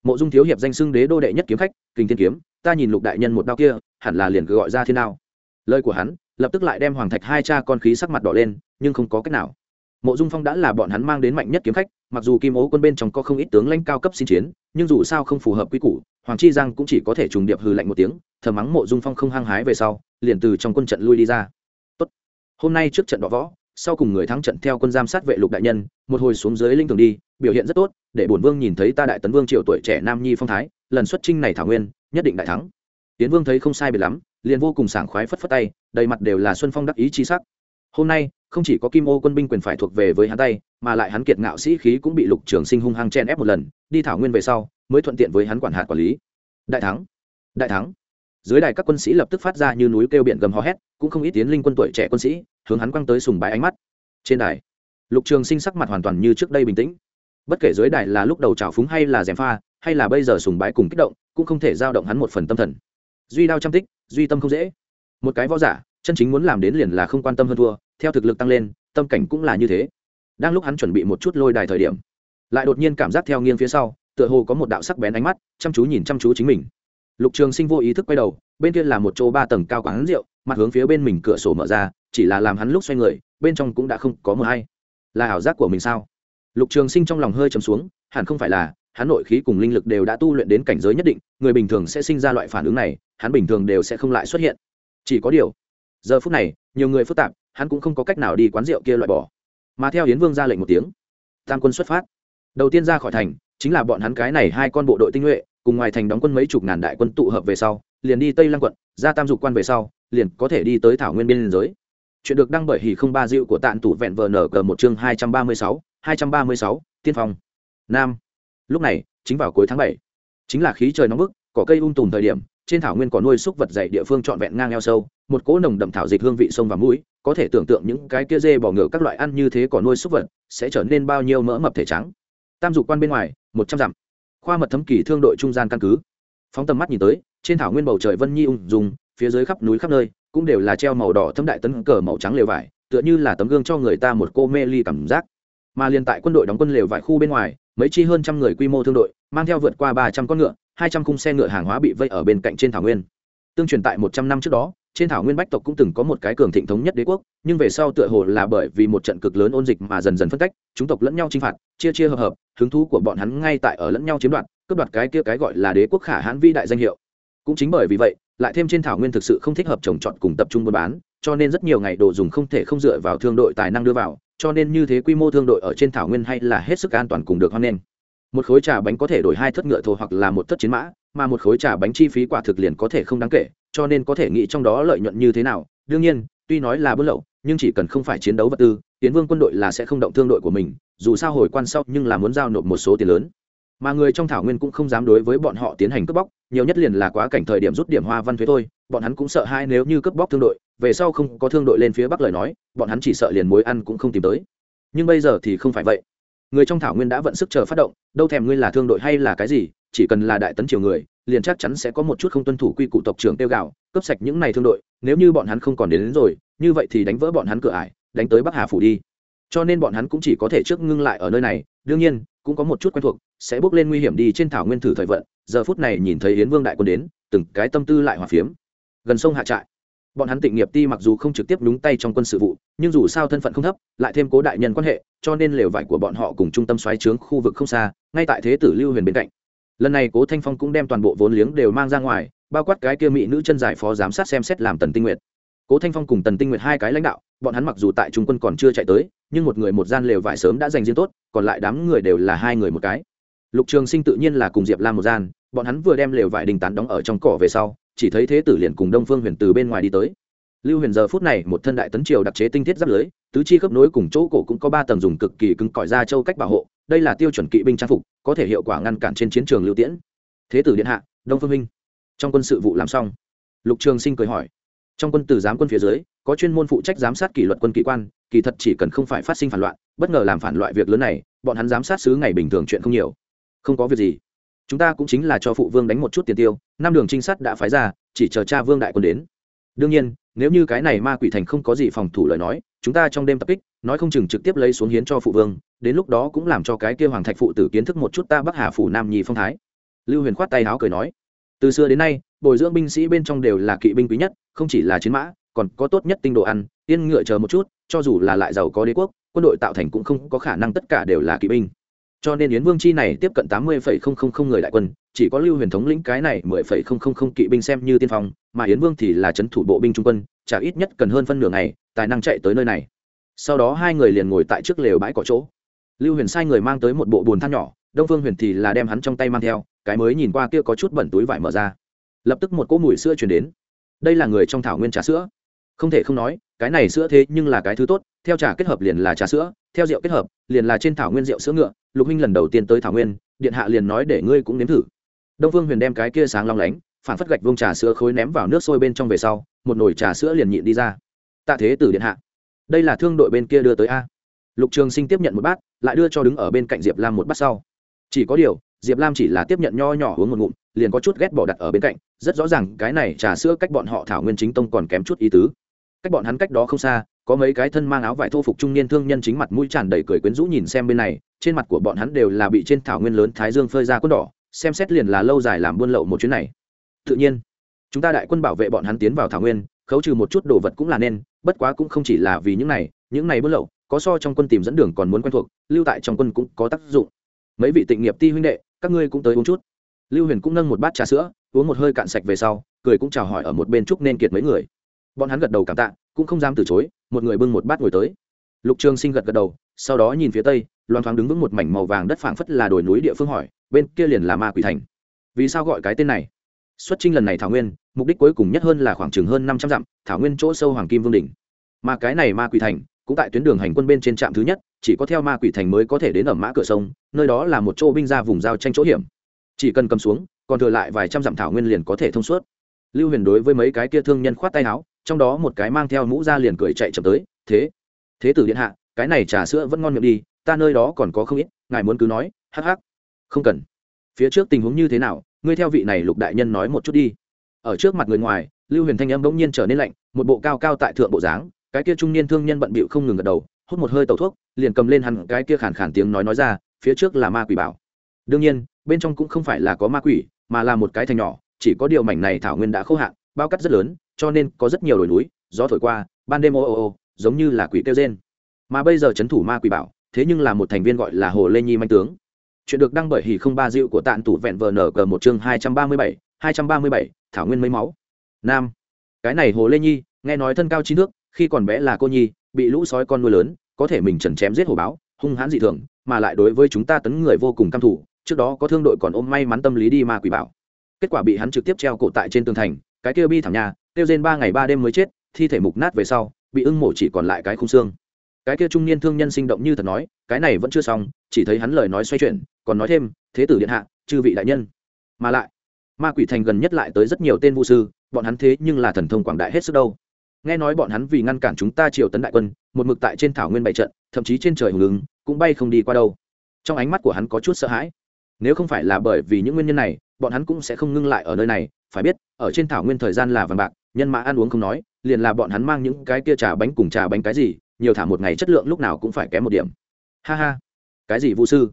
Mộ dung thiếu hiệp danh xưng đế đô đệ nhất kiếm khách, kinh thiên kiếm, ta nhìn lục đại nhân một đao kia, hẳn là liền cứ gọi ra thiên nào lời của hắn, lập tức lại đem hoàng thạch hai cha con khí sắc mặt đỏ lên, nhưng không có cách nào. Mộ dung phong đã là bọn hắn mang đến mạnh nhất kiếm khách, mặc dù kim ố quân bên trong có không ít tướng lãnh cao cấp xin chiến, nhưng dù sao không phù hợp quy củ, hoàng chi giang cũng chỉ có thể trùng điệp hư lạnh một tiếng thờ mắng mộ dung phong không hăng hái về sau, liền từ trong quân trận lui đi ra hôm nay trước trận đọ võ, sau cùng người thắng trận theo quân giam sát vệ lục đại nhân, một hồi xuống dưới linh thường đi, biểu hiện rất tốt, để bổn vương nhìn thấy ta đại tấn vương triệu tuổi trẻ nam nhi phong thái, lần xuất trinh này thảo nguyên, nhất định đại thắng. Tiến vương thấy không sai biệt lắm, liền vô cùng sảng khoái phất phất tay, đầy mặt đều là xuân phong đắc ý chi sắc. Hôm nay, không chỉ có kim ô quân binh quyền phải thuộc về với hắn tay, mà lại hắn kiệt ngạo sĩ khí cũng bị lục trường sinh hung hăng chen ép một lần, đi thảo nguyên về sau, mới thuận tiện với hắn quản hạt quản lý. Đại thắng đại thắng. Dưới đài các quân sĩ lập tức phát ra như núi kêu biển gầm hò hét, cũng không ít tiến linh quân tuổi trẻ quân sĩ hướng hắn quăng tới sùng bái ánh mắt. Trên đài, lục trường sinh sắc mặt hoàn toàn như trước đây bình tĩnh. Bất kể dưới đài là lúc đầu trào phúng hay là gièm pha, hay là bây giờ sùng bái cùng kích động, cũng không thể giao động hắn một phần tâm thần. Duy đao trăm tích, duy tâm không dễ. Một cái võ giả, chân chính muốn làm đến liền là không quan tâm hơn thua, theo thực lực tăng lên, tâm cảnh cũng là như thế. Đang lúc hắn chuẩn bị một chút lôi đài thời điểm, lại đột nhiên cảm giác theo nghiêng phía sau, tựa hồ có một đạo sắc bén ánh mắt, chăm chú nhìn chăm chú chính mình. Lục trường sinh vô ý thức quay đầu, bên kia là một chỗ ba tầng cao quán rượu, mặt hướng phía bên mình cửa sổ mở ra chỉ là làm hắn lúc xoay người, bên trong cũng đã không có mờ hay. Là ảo giác của mình sao? Lục trường sinh trong lòng hơi chấm xuống, hẳn không phải là, hắn nội khí cùng linh lực đều đã tu luyện đến cảnh giới nhất định, người bình thường sẽ sinh ra loại phản ứng này, hắn bình thường đều sẽ không lại xuất hiện. Chỉ có điều, giờ phút này, nhiều người phức tạp, hắn cũng không có cách nào đi quán rượu kia loại bỏ. Mà theo hiến vương ra lệnh một tiếng, tam quân xuất phát. Đầu tiên ra khỏi thành, chính là bọn hắn cái này hai con bộ đội tinh nhuệ, cùng ngoài thành đóng quân mấy chục ngàn đại quân tụ hợp về sau, liền đi tây lăng quận, ra tam dục quan về sau, liền có thể đi tới thảo nguyên biên giới chuyện được đăng bởi hỉ không ba dịu của tạn tủ vẹn vờ nở cờ một chương hai trăm ba mươi sáu, hai trăm ba mươi sáu, tiên phong. Nam. Lúc này, chính vào cuối tháng bảy, chính là khí trời nóng bức, cỏ cây um tùm thời điểm, trên thảo nguyên có nuôi súc vật dày địa phương trọn vẹn ngang eo sâu, một cỗ nồng đậm thảo dịch hương vị sông và mũi, có thể tưởng tượng những cái kia dê bỏ ngựa các loại ăn như thế có nuôi súc vật, sẽ trở nên bao nhiêu mỡ mập thể trắng. Tam dục quan bên ngoài, một trăm dặm. Khoa mật thấm kỳ thương đội trung gian căn cứ. Phóng tầm mắt nhìn tới, trên thảo nguyên bầu trời vân nhi ung dùng phía dưới khắp núi khắp nơi cũng đều là treo màu đỏ thâm đại tấn cờ màu trắng lều vải, tựa như là tấm gương cho người ta một cô mê ly cảm giác. Mà liền tại quân đội đóng quân lều vải khu bên ngoài, mấy chi hơn trăm người quy mô thương đội, mang theo vượt qua ba trăm con ngựa, hai trăm khung xe ngựa hàng hóa bị vây ở bên cạnh trên thảo nguyên. Tương truyền tại một trăm năm trước đó, trên thảo nguyên bách tộc cũng từng có một cái cường thịnh thống nhất đế quốc, nhưng về sau tựa hồ là bởi vì một trận cực lớn ôn dịch mà dần dần phân cách, chúng tộc lẫn nhau chinh phạt, chia chia hợp hợp, hứng thú của bọn hắn ngay tại ở lẫn nhau chiếm đoạt, cướp đoạt cái kia cái gọi là đế quốc khả hãn vi đại danh hiệu. Cũng chính bởi vì vậy lại thêm trên thảo nguyên thực sự không thích hợp trồng trọt cùng tập trung buôn bán, cho nên rất nhiều ngày đồ dùng không thể không dựa vào thương đội tài năng đưa vào, cho nên như thế quy mô thương đội ở trên thảo nguyên hay là hết sức an toàn cùng được hoan nghênh. Một khối trà bánh có thể đổi hai thất ngựa thổ hoặc là một thất chiến mã, mà một khối trà bánh chi phí quả thực liền có thể không đáng kể, cho nên có thể nghĩ trong đó lợi nhuận như thế nào. Đương nhiên, tuy nói là buôn lậu, nhưng chỉ cần không phải chiến đấu vật tư, tiến vương quân đội là sẽ không động thương đội của mình, dù sao hồi quan sau nhưng là muốn giao nộp một số tiền lớn mà người trong thảo nguyên cũng không dám đối với bọn họ tiến hành cướp bóc nhiều nhất liền là quá cảnh thời điểm rút điểm hoa văn thuế thôi bọn hắn cũng sợ hai nếu như cướp bóc thương đội về sau không có thương đội lên phía bắc lời nói bọn hắn chỉ sợ liền mối ăn cũng không tìm tới. Nhưng bây giờ thì không phải vậy. Người trong thảo nguyên đã vận sức chờ phát động đâu thèm ngươi là thương đội hay là cái gì chỉ cần là đại tấn triều người liền chắc chắn sẽ có một chút không tuân thủ quy củ tộc trưởng tiêu gạo cướp sạch những này thương đội nếu như bọn hắn không còn đến, đến rồi như vậy thì đánh vỡ bọn hắn cửa ải đánh tới bắc hà phủ đi. Cho nên bọn hắn cũng chỉ có thể trước ngưng lại ở nơi này đương nhiên cũng có một chút quen thuộc, sẽ bước lên nguy hiểm đi trên thảo nguyên thử thời vận. Giờ phút này nhìn thấy yến vương đại quân đến, từng cái tâm tư lại hòa phiếm. Gần sông hạ trại, bọn hắn tịnh nghiệp ti mặc dù không trực tiếp đúng tay trong quân sự vụ, nhưng dù sao thân phận không thấp, lại thêm cố đại nhân quan hệ, cho nên lều vải của bọn họ cùng trung tâm xoáy trướng khu vực không xa, ngay tại thế tử lưu huyền bên cạnh. Lần này cố thanh phong cũng đem toàn bộ vốn liếng đều mang ra ngoài, bao quát cái kia mỹ nữ chân giải phó giám sát xem xét làm tần tinh nguyệt cố thanh phong cùng tần tinh nguyệt hai cái lãnh đạo, bọn hắn mặc dù tại trung quân còn chưa chạy tới, nhưng một người một gian lều vải sớm đã dành riêng tốt, còn lại đám người đều là hai người một cái. Lục trường sinh tự nhiên là cùng diệp lam một gian, bọn hắn vừa đem lều vải đình tán đóng ở trong cỏ về sau, chỉ thấy thế tử liền cùng đông phương huyền từ bên ngoài đi tới. Lưu huyền giờ phút này một thân đại tấn triều đặc chế tinh thiết giáp lưới, tứ chi khớp nối cùng chỗ cổ cũng có ba tầng dùng cực kỳ cứng cỏi ra châu cách bảo hộ, đây là tiêu chuẩn kỵ binh trang phục, có thể hiệu quả ngăn cản trên chiến trường lưu tiễn. Thế tử điện hạ, đông phương minh, trong quân sự vụ làm xong. Lục trường sinh cười hỏi trong quân tử giám quân phía dưới, có chuyên môn phụ trách giám sát kỷ luật quân kỵ quan, kỳ thật chỉ cần không phải phát sinh phản loạn, bất ngờ làm phản loại việc lớn này, bọn hắn giám sát xứ ngày bình thường chuyện không nhiều. Không có việc gì. Chúng ta cũng chính là cho phụ vương đánh một chút tiền tiêu, năm đường trinh sát đã phái ra, chỉ chờ cha vương đại quân đến. Đương nhiên, nếu như cái này ma quỷ thành không có gì phòng thủ lời nói, chúng ta trong đêm tập kích, nói không chừng trực tiếp lấy xuống hiến cho phụ vương, đến lúc đó cũng làm cho cái kia hoàng thạch phụ tử kiến thức một chút ta bắc hà phủ nam nhi phong thái. Lưu huyền khoát tay áo cười nói, từ xưa đến nay bồi dưỡng binh sĩ bên trong đều là kỵ binh quý nhất, không chỉ là chiến mã, còn có tốt nhất tinh độ ăn, yên ngựa chờ một chút, cho dù là lại giàu có đế quốc, quân đội tạo thành cũng không có khả năng tất cả đều là kỵ binh. Cho nên yến vương chi này tiếp cận tám mươi người đại quân, chỉ có lưu huyền thống lĩnh cái này mười kỵ binh xem như tiên phong, mà yến vương thì là c h ấ n thủ bộ binh trung quân, chả ít nhất cần hơn phân nửa ngày, tài năng chạy tới nơi này. Sau đó hai người liền ngồi tại trước lều bãi cỏ chỗ. Lưu huyền sai người mang tới một bộ bồn than nhỏ, đông phương huyền thì là đem hắn trong tay mang theo, cái mới nhìn qua kia có chút bẩn túi vải mở ra lập tức một cỗ mùi sữa chuyển đến. Đây là người trong thảo nguyên trà sữa. Không thể không nói, cái này sữa thế nhưng là cái thứ tốt, theo trà kết hợp liền là trà sữa, theo rượu kết hợp, liền là trên thảo nguyên rượu sữa ngựa. Lục huynh lần đầu tiên tới thảo nguyên, điện hạ liền nói để ngươi cũng nếm thử. Đông phương huyền đem cái kia sáng long lánh, phản phất gạch vông trà sữa khối ném vào nước sôi bên trong về sau, một nồi trà sữa liền nhịn đi ra. Tạ thế tử điện hạ, đây là thương đội bên kia đưa tới a. Lục trường sinh tiếp nhận một bát, lại đưa cho đứng ở bên cạnh diệp lam một bát sau. Chỉ có điều, diệp lam chỉ là tiếp nhận nho nhỏ uống một ngụm liền có chút ghét bỏ đặt ở bên cạnh, rất rõ ràng cái này trà sữa cách bọn họ thảo nguyên chính tông còn kém chút ý tứ. Cách bọn hắn cách đó không xa, có mấy cái thân mang áo vải thô phục trung niên thương nhân chính mặt mũi tràn đầy cười quyến rũ nhìn xem bên này, trên mặt của bọn hắn đều là bị trên thảo nguyên lớn thái dương phơi ra quân đỏ, xem xét liền là lâu dài làm buôn lậu một chuyến này. Tự nhiên, chúng ta đại quân bảo vệ bọn hắn tiến vào thảo nguyên, khấu trừ một chút đồ vật cũng là nên, bất quá cũng không chỉ là vì những này những này buôn lậu, có so trong quân tìm dẫn đường còn muốn quen thuộc, lưu tại trong quân cũng có tác dụng. Mấy vị tịnh nghiệp ti huynh đệ, các ngươi cũng tới uống chút lưu huyền cũng nâng một bát trà sữa, uống một hơi cạn sạch về sau, cười cũng chào hỏi ở một bên chúc nên kiệt mấy người. Bọn hắn gật đầu cảm tạ, cũng không dám từ chối, một người bưng một bát ngồi tới. Lục trường sinh gật gật đầu, sau đó nhìn phía tây, loan thoáng đứng vững một mảnh màu vàng đất phảng phất là đồi núi địa phương hỏi, bên kia liền là ma quỷ thành. Vì sao gọi cái tên này? Xuất trinh lần này thảo nguyên, mục đích cuối cùng nhất hơn là khoảng chừng hơn năm trăm dặm, thảo nguyên chỗ sâu hoàng kim vương đỉnh. Mà cái này ma quỷ thành, cũng tại tuyến đường hành quân bên trên trạm thứ nhất, chỉ có theo ma quỷ thành mới có thể đến ở mã cửa sông, nơi đó là một chỗ binh ra vùng giao tranh chỗ hiểm chỉ cần cầm xuống, còn thừa lại vài trăm dặm thảo nguyên liền có thể thông suốt. Lưu huyền đối với mấy cái kia thương nhân khoát tay áo, trong đó một cái mang theo mũ ra liền cười chạy chậm tới, thế thế tử điện hạ, cái này trà sữa vẫn ngon miệng đi, ta nơi đó còn có không ít, ngài muốn cứ nói, hắc hắc. Không cần. Phía trước tình huống như thế nào, ngươi theo vị này lục đại nhân nói một chút đi. Ở trước mặt người ngoài, lưu huyền thanh âm bỗng nhiên trở nên lạnh, một bộ cao cao tại thượng bộ dáng, cái kia trung niên thương nhân bận bịu không ngừng gật đầu, hút một hơi tẩu thuốc, liền cầm lên hẳn cái kia khản khàn tiếng nói nói ra, phía trước là ma quỷ bảo đương nhiên, bên trong cũng không phải là có ma quỷ, mà là một cái thành nhỏ, chỉ có điều mảnh này thảo nguyên đã khô hạn, bao cắt rất lớn, cho nên có rất nhiều đồi núi, gió thổi qua, ban đêm ô ô ô, giống như là quỷ kêu rên. Mà bây giờ c h ấ n thủ ma quỷ bảo, thế nhưng là một thành viên gọi là hồ lê nhi manh tướng. Chuyện được đăng bởi hỉ không ba dịu của tạn tủ vẹn vờ nở cờ một chương hai trăm ba mươi bảy, hai trăm ba mươi bảy, thảo nguyên mấy máu. Nam. Cái này hồ lê nhi, nghe nói thân cao trí nước khi còn bé là cô nhi, bị lũ sói con nuôi lớn, có thể mình trần chém giết hồ báo, hung hãn dị thường, mà lại đối với chúng ta tấn người vô cùng căm thủ trước đó có thương đội còn ôm may mắn tâm lý đi ma quỷ bảo. Kết quả bị hắn trực tiếp treo cổ tại trên tường thành, cái kia bi thảm nhà tiêu trên ba ngày ba đêm mới chết, thi thể mục nát về sau, bị ưng mổ chỉ còn lại cái khung xương. Cái kia trung niên thương nhân sinh động như thật nói, cái này vẫn chưa xong, chỉ thấy hắn lời nói xoay chuyển, còn nói thêm, thế tử điện hạ, chư vị đại nhân. Mà lại, ma quỷ thành gần nhất lại tới rất nhiều tên vũ sư, bọn hắn thế nhưng là thần thông quảng đại hết sức đâu. Nghe nói bọn hắn vì ngăn cản chúng ta triều tấn đại quân, một mực tại trên thảo nguyên bày trận, thậm chí trên trời hùng ứng, cũng bay không đi qua đâu. Trong ánh mắt của hắn có chút sợ hãi nếu không phải là bởi vì những nguyên nhân này, bọn hắn cũng sẽ không ngưng lại ở nơi này, phải biết, ở trên thảo nguyên thời gian là vàng bạc, nhân mã ăn uống không nói, liền là bọn hắn mang những cái kia trà bánh cùng trà bánh cái gì, nhiều thả một ngày chất lượng lúc nào cũng phải kém một điểm. Ha ha. Cái gì vũ sư?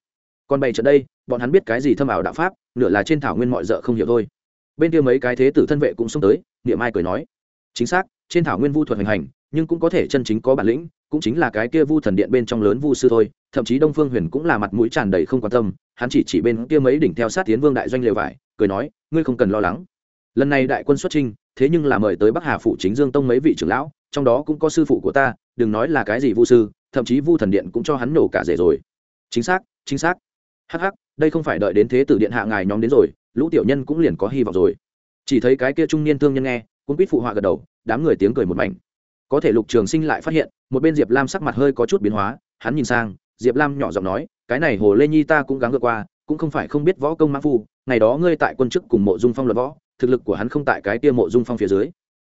Còn bày trận đây, bọn hắn biết cái gì thâm ảo đạo pháp, nửa là trên thảo nguyên mọi d không hiểu thôi. Bên kia mấy cái thế tử thân vệ cũng xông tới, niệm ai cười nói. Chính xác, trên thảo nguyên vu thuật hành hành, nhưng cũng có thể chân chính có bản lĩnh, cũng chính là cái kia vu thần điện bên trong lớn vu sư thôi thậm chí đông phương huyền cũng là mặt mũi tràn đầy không quan tâm, hắn chỉ chỉ bên kia mấy đỉnh theo sát tiến vương đại doanh lều vải, cười nói, ngươi không cần lo lắng. Lần này đại quân xuất trinh thế nhưng là mời tới bắc hà phụ chính dương tông mấy vị trưởng lão, trong đó cũng có sư phụ của ta, đừng nói là cái gì vu sư, thậm chí vu thần điện cũng cho hắn nổ cả rể rồi. Chính xác chính xác. Hắc hắc, đây không phải đợi đến thế tử điện hạ ngài nhóm đến rồi, lũ tiểu nhân cũng liền có hy vọng rồi. Chỉ thấy cái kia trung niên thương nhân nghe cũng biết phụ họa gật đầu, đám người tiếng cười một mảnh. Có thể lục trường sinh lại phát hiện, một bên diệp lam sắc mặt hơi có chút biến hóa, hắn nhìn sang diệp lam nhỏ giọng nói, cái này hồ lê nhi ta cũng gắng vượt qua, cũng không phải không biết võ công mã phu, ngày đó ngươi tại quân chức cùng mộ dung phong luật võ, thực lực của hắn không tại cái tia mộ dung phong phía dưới.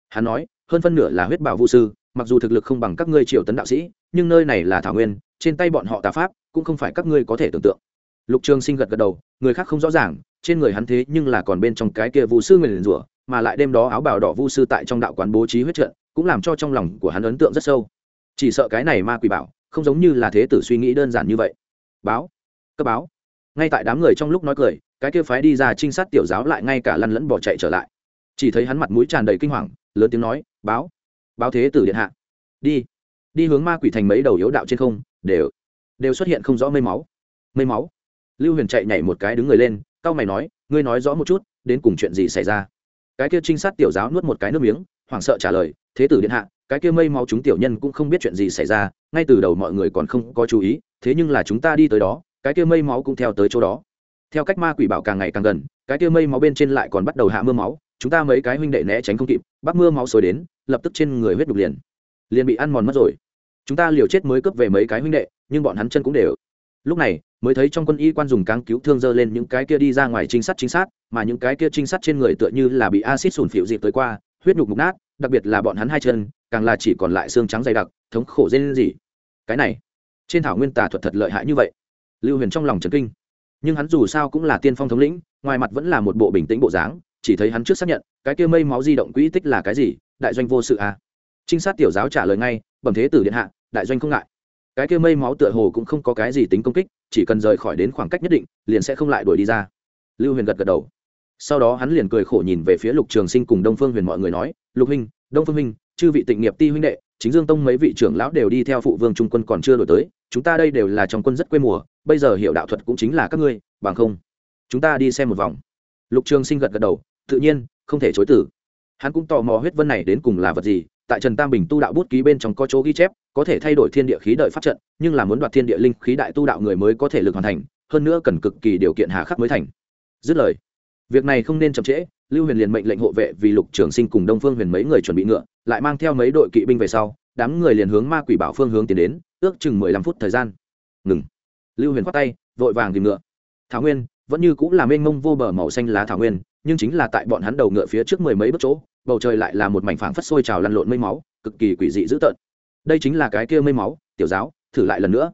Hắn nói, hơn phân nửa là huyết bảo vũ sư, mặc dù thực lực không bằng các ngươi triều tấn đạo sĩ, nhưng nơi này là thảo nguyên, trên tay bọn họ tà pháp, cũng không phải các ngươi có thể tưởng tượng. Lục trường sinh gật gật đầu, người khác không rõ ràng, trên người hắn thế nhưng là còn bên trong cái kia vũ sư người liền rủa, mà lại đêm đó áo bào đỏ vu sư tại trong đạo quán bố trí huyết trận, cũng làm cho trong lòng của hắn ấn tượng rất sâu. Chỉ sợ cái này ma quỷ bảo không giống như là thế tử suy nghĩ đơn giản như vậy. Báo cấp báo. Ngay tại đám người trong lúc nói cười, cái kia phái đi ra trinh sát tiểu giáo lại ngay cả lăn lẫn bỏ chạy trở lại. Chỉ thấy hắn mặt mũi tràn đầy kinh hoàng, lớn tiếng nói, báo báo thế tử điện hạ. Đi đi hướng ma quỷ thành mấy đầu yếu đạo trên không, đều đều xuất hiện không rõ mây máu mây máu. Lưu huyền chạy nhảy một cái đứng người lên, cau mày nói, ngươi nói rõ một chút, đến cùng chuyện gì xảy ra? Cái kia trinh sát tiểu giáo nuốt một cái nước miếng, hoảng sợ trả lời, thế tử điện hạ cái kia mây máu chúng tiểu nhân cũng không biết chuyện gì xảy ra, ngay từ đầu mọi người còn không có chú ý, thế nhưng là chúng ta đi tới đó, cái kia mây máu cũng theo tới chỗ đó. Theo cách ma quỷ bảo càng ngày càng gần, cái kia mây máu bên trên lại còn bắt đầu hạ mưa máu, chúng ta mấy cái huynh đệ né tránh không kịp, bắt mưa máu xối đến, lập tức trên người huyết đục liền liền bị ăn mòn mất rồi. Chúng ta liều chết mới cướp về mấy cái huynh đệ, nhưng bọn hắn chân cũng đều. Lúc này, mới thấy trong quân y quan dùng cáng cứu thương dơ lên những cái kia đi ra ngoài trinh sát trinh sát, mà những cái kia trinh sát trên người tựa như là bị acid sùn phịu dịp tới qua, huyết nhục mục nát đặc biệt là bọn hắn hai chân, càng là chỉ còn lại xương trắng dày đặc, thống khổ dê lên gì cái này, trên thảo nguyên tà thuật thật lợi hại như vậy. Lưu huyền trong lòng trấn kinh. Nhưng hắn dù sao cũng là tiên phong thống lĩnh, ngoài mặt vẫn là một bộ bình tĩnh bộ dáng, chỉ thấy hắn trước xác nhận, cái kia mây máu di động quỹ tích là cái gì, đại doanh vô sự à. Trinh sát tiểu giáo trả lời ngay, bẩm thế tử điện hạ, đại doanh không ngại. Cái kia mây máu tựa hồ cũng không có cái gì tính công kích, chỉ cần rời khỏi đến khoảng cách nhất định, liền sẽ không lại đuổi đi ra. Lưu huyền gật gật đầu sau đó hắn liền cười khổ nhìn về phía lục trường sinh cùng đông phương huyền mọi người nói, lục huynh, đông phương huynh, chư vị tịnh nghiệp ti huynh đệ, chính dương tông mấy vị trưởng lão đều đi theo phụ vương trung quân còn chưa đổi tới, chúng ta đây đều là trong quân rất quê mùa, bây giờ hiểu đạo thuật cũng chính là các ngươi, bằng không, chúng ta đi xem một vòng. Lục trường sinh gật gật đầu, tự nhiên, không thể chối tử hắn cũng tò mò huyết vân này đến cùng là vật gì, tại trần tam bình tu đạo bút ký bên trong có chỗ ghi chép, có thể thay đổi thiên địa khí đợi pháp trận, nhưng là muốn đoạt thiên địa linh khí đại tu đạo người mới có thể lực hoàn thành, hơn nữa cần cực kỳ điều kiện hà khắc mới thành. Dứt lời việc này không nên chậm trễ, lưu huyền liền mệnh lệnh hộ vệ vì lục trường sinh cùng đông phương huyền mấy người chuẩn bị ngựa, lại mang theo mấy đội kỵ binh về sau, đám người liền hướng ma quỷ bảo phương hướng tiến đến, ước chừng mười lăm phút thời gian. Ngừng. Lưu huyền khoát tay, vội vàng tìm ngựa. Thảo nguyên, vẫn như cũng là mênh mông vô bờ màu xanh lá thảo nguyên, nhưng chính là tại bọn hắn đầu ngựa phía trước mười mấy bước chỗ, bầu trời lại là một mảnh phảng phất sôi trào lăn lộn mây máu, cực kỳ quỷ dị dữ tợn. Đây chính là cái kia mây máu, tiểu giáo, thử lại lần nữa.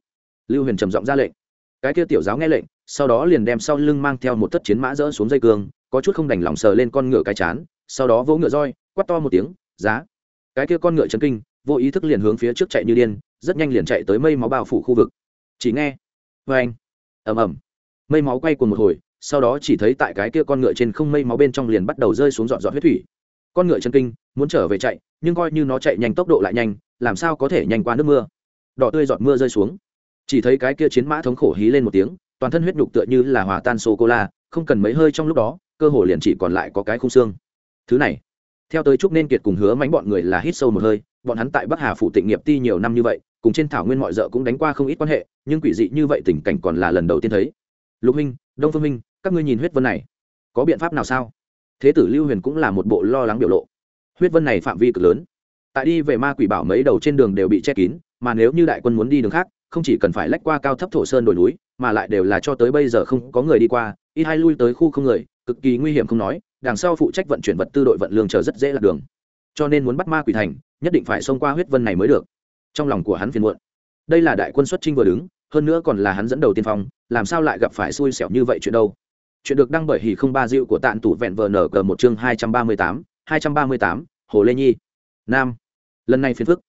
Lưu huyền trầm giọng ra lệnh cái kia tiểu giáo nghe lệnh, sau đó liền đem sau lưng mang theo một tất chiến mã dỡ xuống dây cương, có chút không đành lòng sờ lên con ngựa cái chán, sau đó vỗ ngựa roi quắt to một tiếng, giá! Cái kia con ngựa chấn kinh, vô ý thức liền hướng phía trước chạy như điên, rất nhanh liền chạy tới mây máu bao phủ khu vực. Chỉ nghe vê anh ầm ầm. Mây máu quay cuồng một hồi, sau đó chỉ thấy tại cái kia con ngựa trên không mây máu bên trong liền bắt đầu rơi xuống dọn dọn huyết thủy. Con ngựa chân kinh, muốn trở về chạy, nhưng coi như nó chạy nhanh tốc độ lại nhanh, làm sao có thể nhanh qua nước mưa? Đỏ tươi giọt mưa rơi xuống chỉ thấy cái kia chiến mã thống khổ hí lên một tiếng toàn thân huyết nhục tựa như là hòa tan sô cô la không cần mấy hơi trong lúc đó cơ hồ liền chỉ còn lại có cái khung xương. Thứ này theo tới chúc nên kiệt cùng hứa mánh bọn người là hít sâu một hơi bọn hắn tại bắc hà phụ tịnh nghiệp ti nhiều năm như vậy cùng trên thảo nguyên mọi d cũng đánh qua không ít quan hệ nhưng quỷ dị như vậy tình cảnh còn là lần đầu tiên thấy. Lục minh, đông phương minh, các ngươi nhìn huyết vân này có biện pháp nào sao? Thế tử lưu huyền cũng là một bộ lo lắng biểu lộ. Huyết vân này phạm vi cực lớn. Tại đi về ma quỷ bảo mấy đầu trên đường đều bị che kín mà nếu như đại quân muốn đi đường khác, không chỉ cần phải lách qua cao thấp thổ sơn đồi núi, mà lại đều là cho tới bây giờ không có người đi qua, ít hai lui tới khu không người, cực kỳ nguy hiểm không nói, đằng sau phụ trách vận chuyển vật tư đội vận lương chờ rất dễ lạc đường. Cho nên muốn bắt ma quỷ thành, nhất định phải xông qua huyết vân này mới được. Trong lòng của hắn phiền muộn. Đây là đại quân xuất trinh vừa đứng, hơn nữa còn là hắn dẫn đầu tiên phong, làm sao lại gặp phải xui xẻo như vậy chuyện đâu? Chuyện được đăng bởi hỉ không ba dịu của tạn tủ vẹn vờ nở cờ một chương hai trăm ba mươi tám, hai trăm ba mươi tám, hồ lê nhi. Nam. Lần này phiền phức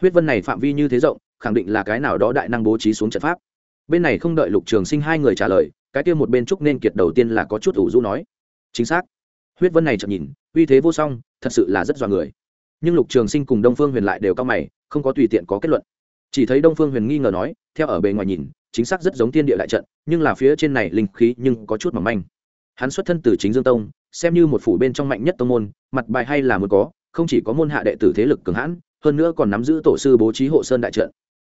huyết vân này phạm vi như thế rộng, khẳng định là cái nào đó đại năng bố trí xuống trận pháp. Bên này không đợi lục trường sinh hai người trả lời, cái kia một bên trúc nên kiệt đầu tiên là có chút ủ rũ nói. Chính xác. Huyết vân này chậm nhìn, uy thế vô song, thật sự là rất dọa người. Nhưng lục trường sinh cùng đông phương huyền lại đều cao mày, không có tùy tiện có kết luận. Chỉ thấy đông phương huyền nghi ngờ nói, theo ở bề ngoài nhìn, chính xác rất giống thiên địa đại trận, nhưng là phía trên này linh khí nhưng có chút mỏng manh. Hắn xuất thân từ chính dương tông, xem như một phủ bên trong mạnh nhất tông môn, mặt bài hay là muốn có, không chỉ có môn hạ đệ tử thế lực cường hãn hơn nữa còn nắm giữ tổ sư bố trí hộ sơn đại trận.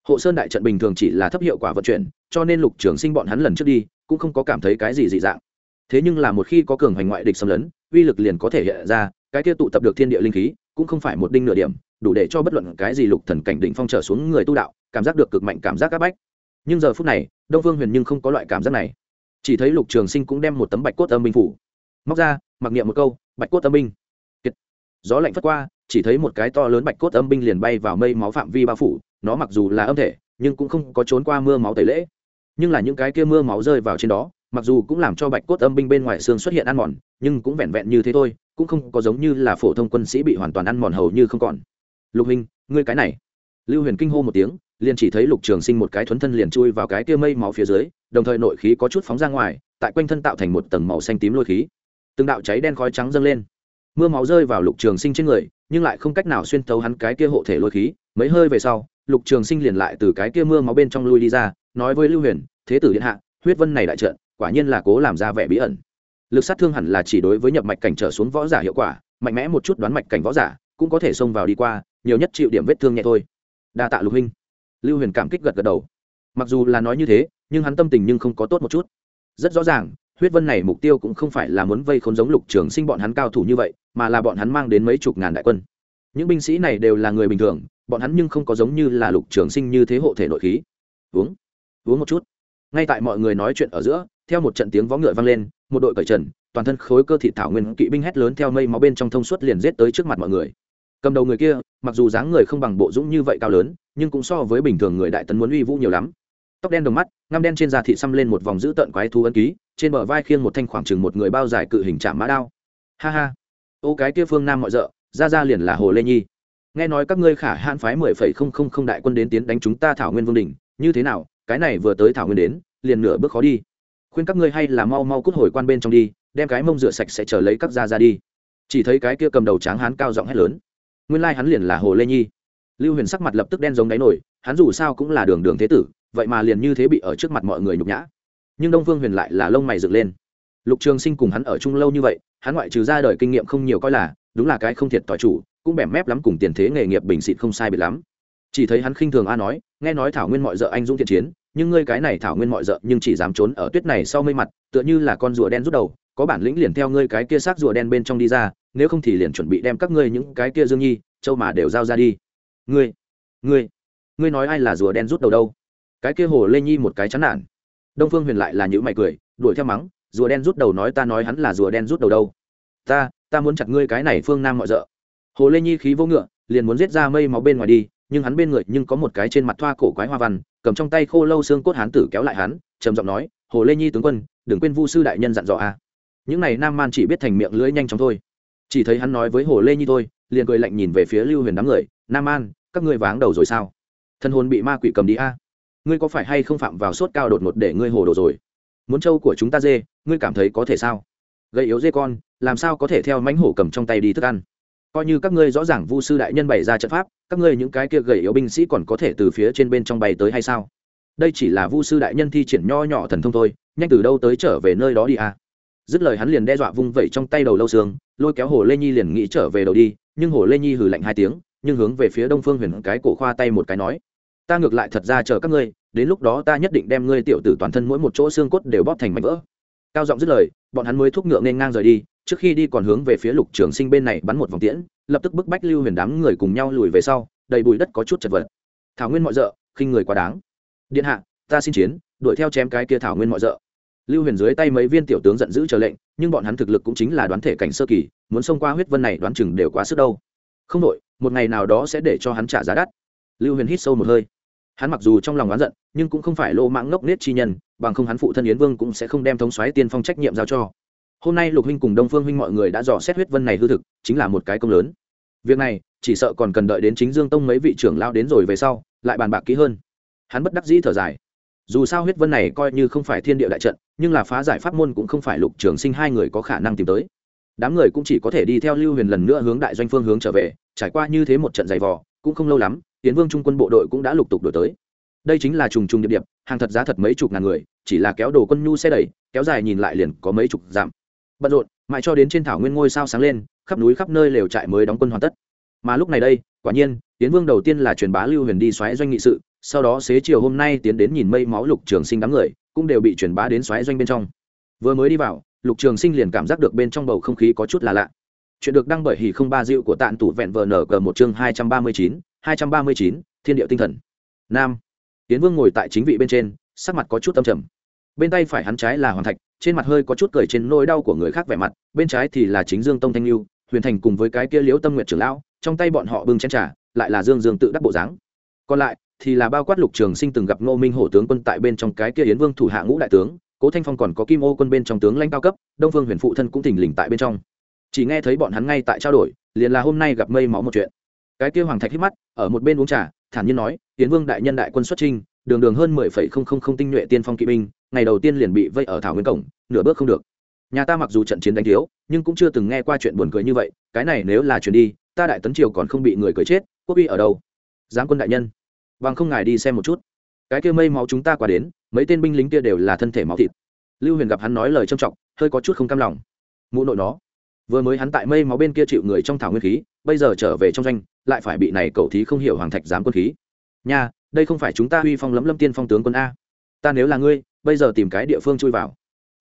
Hộ sơn đại trận bình thường chỉ là thấp hiệu quả vận chuyển, cho nên lục trường sinh bọn hắn lần trước đi, cũng không có cảm thấy cái gì dị dạng. Thế nhưng là một khi có cường hành ngoại địch xâm lấn, uy lực liền có thể hiện ra, cái kia tụ tập được thiên địa linh khí, cũng không phải một đinh nửa điểm, đủ để cho bất luận cái gì lục thần cảnh đỉnh phong trở xuống người tu đạo, cảm giác được cực mạnh cảm giác áp bách. Nhưng giờ phút này, đông vương huyền nhưng không có loại cảm giác này. Chỉ thấy lục trường sinh cũng đem một tấm bạch cốt âm binh phủ. Móc ra, mặc niệm một câu, bạch cốt âm binh. Kiệt. gió lạnh phất qua chỉ thấy một cái to lớn bạch cốt âm binh liền bay vào mây máu phạm vi bao phủ, nó mặc dù là âm thể, nhưng cũng không có trốn qua mưa máu tẩy lễ. Nhưng là những cái kia mưa máu rơi vào trên đó, mặc dù cũng làm cho bạch cốt âm binh bên ngoài xương xuất hiện ăn mòn, nhưng cũng vẹn vẹn như thế thôi, cũng không có giống như là phổ thông quân sĩ bị hoàn toàn ăn mòn hầu như không còn. Lục hình, ngươi cái này. Lưu huyền kinh hô một tiếng, liền chỉ thấy lục trường sinh một cái thuấn thân liền chui vào cái kia mây máu phía dưới, đồng thời nội khí có chút phóng ra ngoài, tại quanh thân tạo thành một tầng màu xanh tím lôi khí. Từng đạo cháy đen khói trắng dâng lên mưa máu rơi vào lục trường sinh trên người nhưng lại không cách nào xuyên thấu hắn cái kia hộ thể lôi khí mấy hơi về sau lục trường sinh liền lại từ cái kia mưa máu bên trong lui đi ra nói với lưu huyền thế tử điện hạ huyết vân này đại trợn, quả nhiên là cố làm ra vẻ bí ẩn. Lực sát thương hẳn là chỉ đối với nhập mạch cảnh trở xuống võ giả hiệu quả mạnh mẽ một chút đoán mạch cảnh võ giả cũng có thể xông vào đi qua nhiều nhất chịu điểm vết thương nhẹ thôi. Đa tạ lục huynh. Lưu huyền cảm kích gật gật đầu. Mặc dù là nói như thế nhưng hắn tâm tình nhưng không có tốt một chút. Rất rõ ràng huyết vân này mục tiêu cũng không phải là muốn vây khốn giống lục trường sinh bọn hắn cao thủ như vậy mà là bọn hắn mang đến mấy chục ngàn đại quân. Những binh sĩ này đều là người bình thường, bọn hắn nhưng không có giống như là lục trường sinh như thế hộ thể nội khí. Uống uống một chút. Ngay tại mọi người nói chuyện ở giữa, theo một trận tiếng vó ngựa vang lên, một đội cởi trần, toàn thân khối cơ thị thảo nguyên kỵ binh hét lớn theo mây máu bên trong thông suốt liền giết tới trước mặt mọi người. Cầm đầu người kia, mặc dù dáng người không bằng bộ dũng như vậy cao lớn, nhưng cũng so với bình thường người đại tấn muốn uy vũ nhiều lắm. Tóc đen đồng mắt, ngăm đen trên da thị xăm lên một vòng giữ tận quái thú ấn ký, trên bờ vai khiêng một thanh khoảng chừng một người bao dài cự hình chạm mã đao. Ha ha ô, cái kia phương nam mọi rợ, ra ra liền là hồ lê nhi. Nghe nói các ngươi khả hãn phái mười phẩy không không không đại quân đến tiến đánh chúng ta thảo nguyên vương đình, như thế nào? Cái này vừa tới thảo nguyên đến, liền nửa bước khó đi. Khuyên các ngươi hay là mau mau cút hồi quan bên trong đi, đem cái mông rửa sạch sẽ chờ lấy các gia ra đi. Chỉ thấy cái kia cầm đầu tráng hán cao giọng hét lớn. Nguyên lai hắn liền là hồ lê nhi. Lưu huyền sắc mặt lập tức đen giống đáy nổi, hắn dù sao cũng là đường đường thế tử, vậy mà liền như thế bị ở trước mặt mọi người nhục nhã. Nhưng đông vương huyền lại là lông mày dựng lên lục trường sinh cùng hắn ở chung lâu như vậy, hắn ngoại trừ ra đời kinh nghiệm không nhiều coi là, đúng là cái không thiệt tỏi chủ, cũng bẻm mép lắm cùng tiền thế nghề nghiệp bình xịt không sai biệt lắm. Chỉ thấy hắn khinh thường a nói, nghe nói thảo nguyên mọi d anh dũng thiện chiến, nhưng ngươi cái này thảo nguyên mọi d nhưng chỉ dám trốn ở tuyết này sau mây mặt, tựa như là con rùa đen rút đầu, có bản lĩnh liền theo ngươi cái kia xác rùa đen bên trong đi ra, nếu không thì liền chuẩn bị đem các ngươi những cái kia dương nhi, châu mà đều giao ra đi. Ngươi ngươi ngươi nói ai là rùa đen rút đầu đâu? Cái kia hồ lê nhi một cái chán nản. Đông phương huyền lại là những mày cười, đuổi theo mắng rùa đen rút đầu nói ta nói hắn là rùa đen rút đầu đâu. Ta ta muốn chặt ngươi cái này phương nam mọi rợ. Hồ lê nhi khí vô ngựa, liền muốn giết ra mây máu bên ngoài đi, nhưng hắn bên người nhưng có một cái trên mặt thoa cổ quái hoa văn, cầm trong tay khô lâu xương cốt hán tử kéo lại hắn, trầm giọng nói, hồ lê nhi tướng quân, đừng quên vu sư đại nhân dặn dò a. Những này nam man chỉ biết thành miệng lưỡi nhanh chóng thôi. Chỉ thấy hắn nói với hồ lê nhi thôi, liền cười lạnh nhìn về phía lưu huyền đám người, nam an các ngươi váng đầu rồi sao? Thân hồn bị ma quỷ cầm đi a. Ngươi có phải hay không phạm vào sốt cao đột ngột để ngươi hồ đồ rồi? Muốn trâu của chúng ta dê, ngươi cảm thấy có thể sao? Gây yếu dê con, làm sao có thể theo mánh hổ cầm trong tay đi thức ăn? Coi như các ngươi rõ ràng vu sư đại nhân bày ra trận pháp, các ngươi những cái kia gầy yếu binh sĩ còn có thể từ phía trên bên trong bay tới hay sao? Đây chỉ là vu sư đại nhân thi triển nho nhỏ thần thông thôi, nhanh từ đâu tới trở về nơi đó đi à? Dứt lời hắn liền đe dọa vung vẩy trong tay đầu lâu xương, lôi kéo hồ lê nhi liền nghĩ trở về đầu đi, nhưng hồ lê nhi hừ lạnh hai tiếng, nhưng hướng về phía đông phương huyền cái cổ khoa tay một cái nói, ta ngược lại thật ra chờ các ngươi đến lúc đó ta nhất định đem ngươi tiểu tử toàn thân mỗi một chỗ xương cốt đều bóp thành mảnh vỡ. Cao giọng dứt lời, bọn hắn mới thúc ngựa nên ngang rời đi, trước khi đi còn hướng về phía lục trường sinh bên này bắn một vòng tiễn, lập tức bức bách lưu huyền đám người cùng nhau lùi về sau, đầy bụi đất có chút chật vật. Thảo nguyên mọi d ợ khinh người quá đáng. Điện hạ, ta xin chiến, đuổi theo chém cái kia thảo nguyên mọi d ợ lưu huyền dưới tay mấy viên tiểu tướng giận dữ chờ lệnh, nhưng bọn hắn thực lực cũng chính là đoán thể cảnh sơ kỳ, muốn xông qua huyết vân này đoán chừng đều quá sức đâu. Không đội một ngày nào đó sẽ để cho hắn trả giá đắt. Lưu huyền hít sâu một hơi hắn mặc dù trong lòng oán giận, nhưng cũng không phải lô mãng ngốc nết chi nhân, bằng không hắn phụ thân yến vương cũng sẽ không đem thống xoáy tiên phong trách nhiệm giao cho. Hôm nay lục huynh cùng đông phương huynh mọi người đã dò xét huyết vân này hư thực, chính là một cái công lớn. Việc này, chỉ sợ còn cần đợi đến chính dương tông mấy vị trưởng lao đến rồi về sau, lại bàn bạc kỹ hơn. Hắn bất đắc dĩ thở dài. Dù sao huyết vân này coi như không phải thiên địa đại trận, nhưng là phá giải pháp môn cũng không phải lục trường sinh hai người có khả năng tìm tới. Đám người cũng chỉ có thể đi theo lưu huyền lần nữa hướng đại doanh phương hướng trở về, trải qua như thế một trận giày vò, cũng không lâu lắm tiến vương trung quân bộ đội cũng đã lục tục đổi tới. Đây chính là trùng trùng điệp điệp, hàng thật giá thật mấy chục ngàn người, chỉ là kéo đồ quân nhu xe đẩy, kéo dài nhìn lại liền có mấy chục giảm bận rộn, mãi cho đến trên thảo nguyên ngôi sao sáng lên, khắp núi khắp nơi lều trại mới đóng quân hoàn tất. Mà lúc này đây, quả nhiên, tiến vương đầu tiên là truyền bá lưu huyền đi xoáy doanh nghị sự, sau đó xế chiều hôm nay tiến đến nhìn mây máu lục trường sinh đám người, cũng đều bị truyền bá đến xoáy doanh bên trong. Vừa mới đi vào, lục trường sinh liền cảm giác được bên trong bầu không khí có chút là lạ. Chuyện được đăng bởi hỉ không ba dịu của tạn tủ vẹn vờ nở cờ một chương hai trăm ba mươi chín hai trăm ba mươi chín, thiên điệu tinh thần. Nam. Tiến vương ngồi tại chính vị bên trên, sắc mặt có chút âm trầm. Bên tay phải hắn trái là hoàng thạch, trên mặt hơi có chút cười trên nỗi đau của người khác vẻ mặt, bên trái thì là chính dương tông thanh lưu, huyền thành cùng với cái kia liễu tâm nguyện trưởng lão, trong tay bọn họ bưng chén trà, lại là dương dương tự đắc bộ dáng. Còn lại thì là bao quát lục trường sinh từng gặp ngô minh hổ tướng quân tại bên trong cái kia yến vương thủ hạ ngũ đại tướng, cố thanh phong còn có kim ô quân bên trong tướng lãnh cao cấp, đông vương huyền phụ thân cũng thình lình tại bên trong. Chỉ nghe thấy bọn hắn ngay tại trao đổi, liền là hôm nay gặp mây máu một chuyện cái kia hoàng thạch hít mắt, ở một bên uống trà, thản nhiên nói, tiến vương đại nhân đại quân xuất trinh đường đường hơn mười phẩy không không không tinh nhuệ tiên phong kỵ binh, ngày đầu tiên liền bị vây ở thảo nguyên cổng, nửa bước không được. Nhà ta mặc dù trận chiến đánh thiếu, nhưng cũng chưa từng nghe qua chuyện buồn cười như vậy, cái này nếu là chuyện đi, ta đại tấn triều còn không bị người cười chết, quốc uy ở đâu? Giáng quân đại nhân, bằng không ngài đi xem một chút. Cái kia mây máu chúng ta qua đến, mấy tên binh lính kia đều là thân thể máu thịt. Lưu huyền gặp hắn nói lời trâm trọng, hơi có chút không cam lòng. Mụ nội nó, vừa mới hắn tại mây máu bên kia chịu người trong thảo nguyên khí, bây giờ trở về trong doanh lại phải bị này cậu thí không hiểu hoàng thạch giám quân khí. Nha, đây không phải chúng ta huy phong lấm lâm tiên phong tướng quân a. Ta nếu là ngươi, bây giờ tìm cái địa phương chui vào.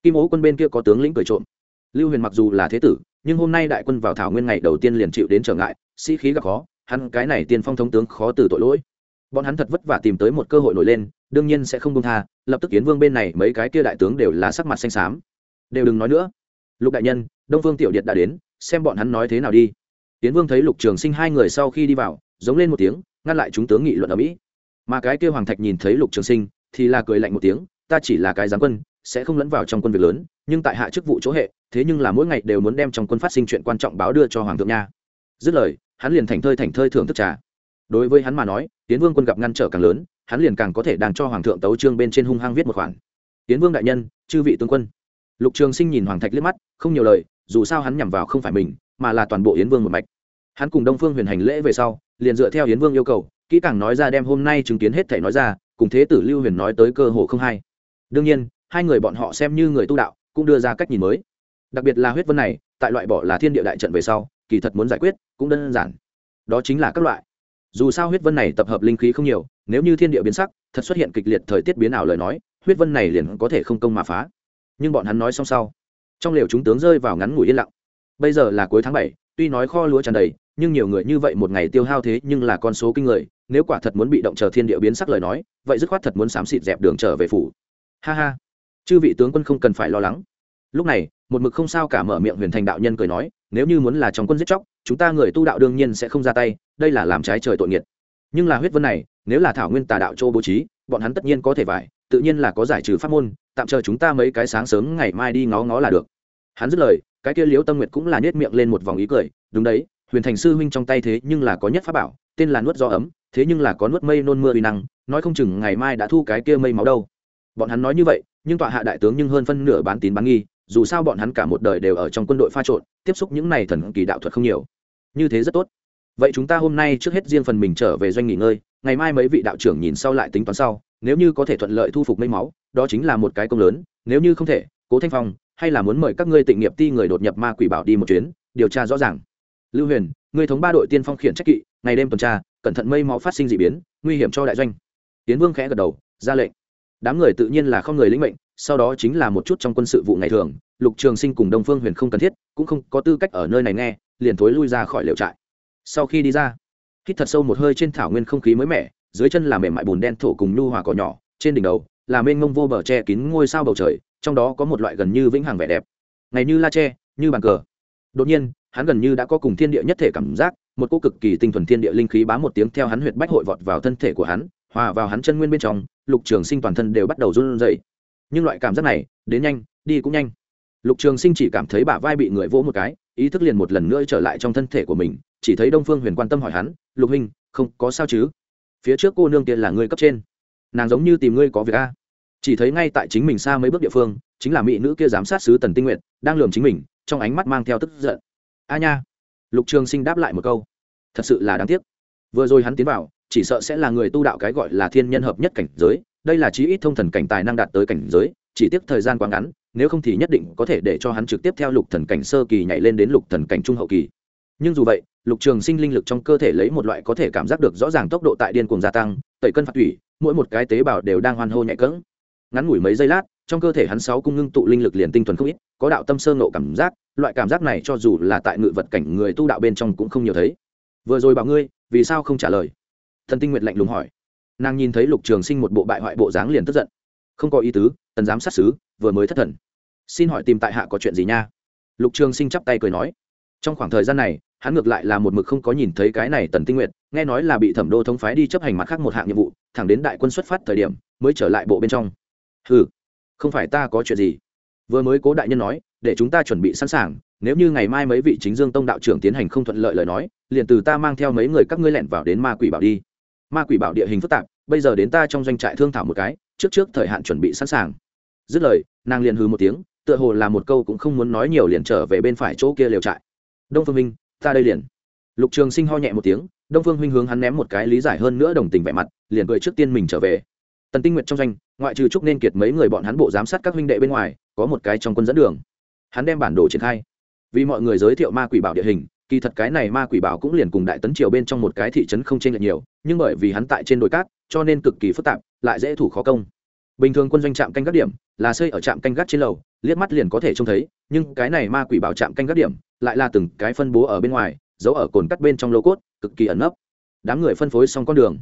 Kim ố quân bên kia có tướng lĩnh cười trộm. Lưu huyền mặc dù là thế tử, nhưng hôm nay đại quân vào thảo nguyên ngày đầu tiên liền chịu đến trở ngại, sĩ、si、khí gặp khó, hắn cái này tiên phong thống tướng khó từ tội lỗi. Bọn hắn thật vất vả tìm tới một cơ hội nổi lên, đương nhiên sẽ không công tha, lập tức kiến vương bên này mấy cái kia đại tướng đều là sắc mặt xanh xám. Đều đừng nói nữa. Lục đại nhân, đông vương tiểu điện đã đến, xem bọn hắn nói thế nào đi tiến vương thấy lục trường sinh hai người sau khi đi vào, giống lên một tiếng, ngăn lại chúng tướng nghị luận ở mỹ. Mà cái kia hoàng thạch nhìn thấy lục trường sinh, thì là cười lạnh một tiếng, ta chỉ là cái giáng quân, sẽ không lẫn vào trong quân việc lớn, nhưng tại hạ chức vụ chỗ hệ, thế nhưng là mỗi ngày đều muốn đem trong quân phát sinh chuyện quan trọng báo đưa cho hoàng thượng nha. Dứt lời, hắn liền thành thơi thành thơi thưởng thức trà. Đối với hắn mà nói, tiến vương quân gặp ngăn trở càng lớn, hắn liền càng có thể đang cho hoàng thượng tấu trương bên trên hung hăng viết một khoản. Tiến vương đại nhân, chư vị tướng quân. Lục trường sinh nhìn hoàng thạch liếc mắt, không nhiều lời, dù sao hắn nhằm vào không phải mình mà là toàn bộ yến vương một mạch. Hắn cùng đông phương huyền hành lễ về sau, liền dựa theo yến vương yêu cầu, kỹ càng nói ra đem hôm nay chứng kiến hết thể nói ra, cùng thế tử lưu huyền nói tới cơ hồ không hay đương nhiên, hai người bọn họ xem như người tu đạo, cũng đưa ra cách nhìn mới. Đặc biệt là huyết vân này, tại loại bỏ là thiên địa đại trận về sau, kỳ thật muốn giải quyết, cũng đơn giản. Đó chính là các loại. Dù sao huyết vân này tập hợp linh khí không nhiều, nếu như thiên địa biến sắc, thật xuất hiện kịch liệt thời tiết biến ảo lời nói, huyết vân này liền có thể không công mà phá. Nhưng bọn hắn nói xong sau, trong liều chúng tướng rơi vào ngắn ngủi yên lặng bây giờ là cuối tháng bảy, tuy nói kho lúa tràn đầy, nhưng nhiều người như vậy một ngày tiêu hao thế nhưng là con số kinh người, nếu quả thật muốn bị động chờ thiên địa biến sắc lời nói, vậy dứt khoát thật muốn xám xịt dẹp đường trở về phủ. Ha ha. Chư vị tướng quân không cần phải lo lắng. Lúc này, một mực không sao cả mở miệng huyền thành đạo nhân cười nói, nếu như muốn là trong quân giết chóc, chúng ta người tu đạo đương nhiên sẽ không ra tay, đây là làm trái trời tội nghiệt. Nhưng là huyết vân này, nếu là thảo nguyên tà đạo châu bố trí, bọn hắn tất nhiên có thể vải, tự nhiên là có giải trừ pháp môn, tạm chờ chúng ta mấy cái sáng sớm ngày mai đi ngó ngó là được. Hắn dứt lời cái kia liếu tâm nguyệt cũng là nhếch miệng lên một vòng ý cười, đúng đấy, huyền thành sư huynh trong tay thế nhưng là có nhất pháp bảo, tên là nuốt gió ấm, thế nhưng là có nuốt mây nôn mưa uy năng, nói không chừng ngày mai đã thu cái kia mây máu đâu. Bọn hắn nói như vậy, nhưng tọa hạ đại tướng nhưng hơn phân nửa bán tín bán nghi, dù sao bọn hắn cả một đời đều ở trong quân đội pha trộn, tiếp xúc những này thần kỳ đạo thuật không nhiều. Như thế rất tốt. Vậy chúng ta hôm nay trước hết riêng phần mình trở về doanh nghỉ ngơi, ngày mai mấy vị đạo trưởng nhìn sau lại tính toán sau, nếu như có thể thuận lợi thu phục mây máu, đó chính là một cái công lớn, nếu như không thể, cố thanh phong hay là muốn mời các ngươi tịnh nghiệp ti người đột nhập ma quỷ bảo đi một chuyến? Điều tra rõ ràng. Lưu huyền, ngươi thống ba đội tiên phong khiển trách kỵ, ngày đêm tuần tra, cẩn thận mây máu phát sinh d ị biến, nguy hiểm cho đại doanh. Tiến vương khẽ gật đầu, ra lệnh. Đám người tự nhiên là không người lĩnh mệnh, sau đó chính là một chút trong quân sự vụ ngày thường, lục trường sinh cùng đông phương huyền không cần thiết, cũng không có tư cách ở nơi này nghe, liền thối lui ra khỏi lều trại. Sau khi đi ra, hít thật sâu một hơi trên thảo nguyên không khí mới mẻ, dưới chân là mềm mại bùn đen thổ cùng nhu hòa cỏ nhỏ, trên đỉnh đầu là mênh mông vô bờ che kín ngôi sao bầu trời, trong đó có một loại gần như vĩnh hằng vẻ đẹp. Ngày như la tre, như bàn cờ. Đột nhiên, hắn gần như đã có cùng thiên địa nhất thể cảm giác, một cô cực kỳ tinh thuần thiên địa linh khí bám một tiếng theo hắn huyệt bách hội vọt vào thân thể của hắn, hòa vào hắn chân nguyên bên trong, lục trường sinh toàn thân đều bắt đầu run rẩy. Nhưng loại cảm giác này, đến nhanh, đi cũng nhanh. Lục trường sinh chỉ cảm thấy bả vai bị người vỗ một cái, ý thức liền một lần nữa trở lại trong thân thể của mình, chỉ thấy đông phương huyền quan tâm hỏi hắn, lục hình không có sao chứ? Phía trước cô nương kia là người cấp trên nàng giống như tìm ngươi có việc a. Chỉ thấy ngay tại chính mình xa mấy bước địa phương, chính là mỹ nữ kia giám sát sứ tần tinh nguyện đang lường chính mình, trong ánh mắt mang theo tức giận. A nha. Lục trường sinh đáp lại một câu. Thật sự là đáng tiếc. Vừa rồi hắn tiến vào, chỉ sợ sẽ là người tu đạo cái gọi là thiên nhân hợp nhất cảnh giới, đây là chí ít thông thần cảnh tài năng đạt tới cảnh giới, chỉ tiếc thời gian quá ngắn, nếu không thì nhất định có thể để cho hắn trực tiếp theo lục thần cảnh sơ kỳ nhảy lên đến lục thần cảnh trung hậu kỳ. Nhưng dù vậy, lục trường sinh linh lực trong cơ thể lấy một loại có thể cảm giác được rõ ràng tốc độ tại điên cuồng gia tăng, tẩy cân phạt thủy mỗi một cái tế bào đều đang hoan hô nhạy cỡng. Ngắn ngủi mấy giây lát, trong cơ thể hắn sáu cung ngưng tụ linh lực liền tinh thuần không ít, có đạo tâm sơ nộ cảm giác, loại cảm giác này cho dù là tại ngự vật cảnh người tu đạo bên trong cũng không nhiều thấy. Vừa rồi bảo ngươi, vì sao không trả lời? Thần tinh nguyện lạnh lùng hỏi. Nàng nhìn thấy lục trường sinh một bộ bại hoại bộ dáng liền tức giận. Không có ý tứ, tần giám sát xứ vừa mới thất thần. Xin hỏi tìm tại hạ có chuyện gì nha? Lục trường sinh chắp tay cười nói. Trong khoảng thời gian này, hắn ngược lại là một mực không có nhìn thấy cái này tần tinh nguyện nghe nói là bị thẩm đô thống phái đi chấp hành mặt khác một hạng nhiệm vụ thẳng đến đại quân xuất phát thời điểm, mới trở lại bộ bên trong. Ừ không phải ta có chuyện gì. Vừa mới cố đại nhân nói, để chúng ta chuẩn bị sẵn sàng, nếu như ngày mai mấy vị chính dương tông đạo trưởng tiến hành không thuận lợi lời nói, liền từ ta mang theo mấy người các ngươi lẻn vào đến ma quỷ bảo đi. Ma quỷ bảo địa hình phức tạp, bây giờ đến ta trong doanh trại thương thảo một cái, trước trước thời hạn chuẩn bị sẵn sàng. Dứt lời, nàng liền hừ một tiếng, tựa hồ là một câu cũng không muốn nói nhiều liền trở về bên phải chỗ kia liều trại. Đông phương minh, ta đây liền. Lục trường sinh ho nhẹ một tiếng đông phương huynh hướng hắn ném một cái lý giải hơn nữa đồng tình vẻ mặt, liền cười trước tiên mình trở về. Tần tinh nguyệt trong doanh, ngoại trừ trúc nên kiệt mấy người bọn hắn bộ giám sát các huynh đệ bên ngoài, có một cái trong quân dẫn đường. Hắn đem bản đồ triển khai. Vì mọi người giới thiệu ma quỷ bảo địa hình, kỳ thật cái này ma quỷ bảo cũng liền cùng đại tấn triều bên trong một cái thị trấn không chênh lệch nhiều, nhưng bởi vì hắn tại trên đồi cát, cho nên cực kỳ phức tạp, lại dễ thủ khó công. Bình thường quân doanh trạm canh gác điểm, là xây ở trạm canh gác trên lầu, liếc mắt liền có thể trông thấy, nhưng cái này ma quỷ bảo trạm canh gác điểm, lại là từng cái phân bố ở bên ngoài, giấu ở cồn cắt bên trong lô cốt cực kỳ ẩn nấp. Đám người phân phối xong con đường.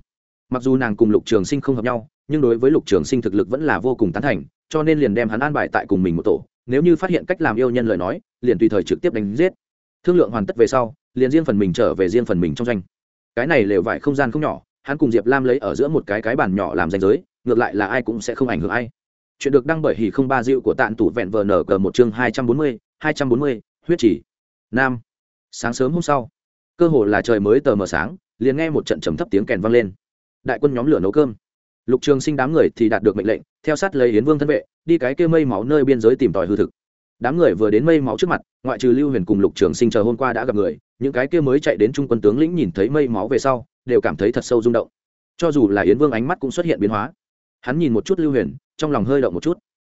Mặc dù nàng cùng lục trường sinh không hợp nhau, nhưng đối với lục trường sinh thực lực vẫn là vô cùng tán thành, cho nên liền đem hắn an bài tại cùng mình một tổ. Nếu như phát hiện cách làm yêu nhân lời nói, liền tùy thời trực tiếp đánh giết. Thương lượng hoàn tất về sau, liền riêng phần mình trở về riêng phần mình trong doanh. Cái này lều vải không gian không nhỏ, hắn cùng diệp lam lấy ở giữa một cái cái bàn nhỏ làm danh giới, ngược lại là ai cũng sẽ không ảnh hưởng ai. Chuyện được đăng bởi hỉ không ba dịu của tạn tủ vẹn vờ nở cờ một chương hai trăm bốn mươi, hai trăm bốn mươi, huyết chỉ nam. Sáng sớm hôm sau cơ hồ là trời mới tờ mờ sáng, liền nghe một trận trầm thấp tiếng kèn vang lên. Đại quân nhóm lửa nấu cơm. Lục trường sinh đám người thì đạt được mệnh lệnh, theo sát lấy hiến vương thân vệ, đi cái kia mây máu nơi biên giới tìm tòi hư thực. Đám người vừa đến mây máu trước mặt, ngoại trừ lưu huyền cùng lục trường sinh chờ hôm qua đã gặp người, những cái kia mới chạy đến trung quân tướng lĩnh nhìn thấy mây máu về sau, đều cảm thấy thật sâu rung động. Cho dù là yến vương ánh mắt cũng xuất hiện biến hóa. Hắn nhìn một chút lưu huyền, trong lòng hơi động một chút.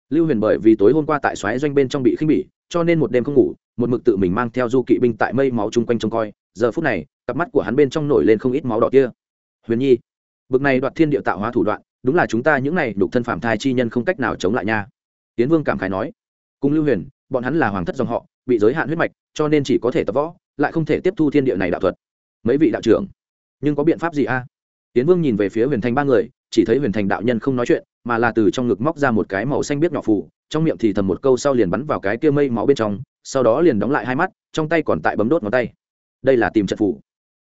Lưu huyền bởi vì tối hôm qua tại xoáy doanh bên trong bị khinh bỉ, cho nên một đêm không ngủ, một mực tự mình mang theo du kỵ binh tại mây máu chung quanh trông coi giờ phút này, cặp mắt của hắn bên trong nổi lên không ít máu đỏ kia. Huyền nhi, bực này đoạt thiên địa tạo hóa thủ đoạn, đúng là chúng ta những này đục thân phạm thai chi nhân không cách nào chống lại nha. Tiến vương cảm khái nói. Cùng lưu huyền, bọn hắn là hoàng thất dòng họ, bị giới hạn huyết mạch, cho nên chỉ có thể tập võ, lại không thể tiếp thu thiên địa này đạo thuật. Mấy vị đạo trưởng, nhưng có biện pháp gì a? Tiến vương nhìn về phía huyền thành ba người, chỉ thấy huyền thành đạo nhân không nói chuyện, mà là từ trong ngực móc ra một cái màu xanh biết nhỏ phù, trong miệng thì thầm một câu sau liền bắn vào cái kia mây máu bên trong, sau đó liền đóng lại hai mắt, trong tay còn tại bấm đốt ngón tay đây là tìm trận phủ.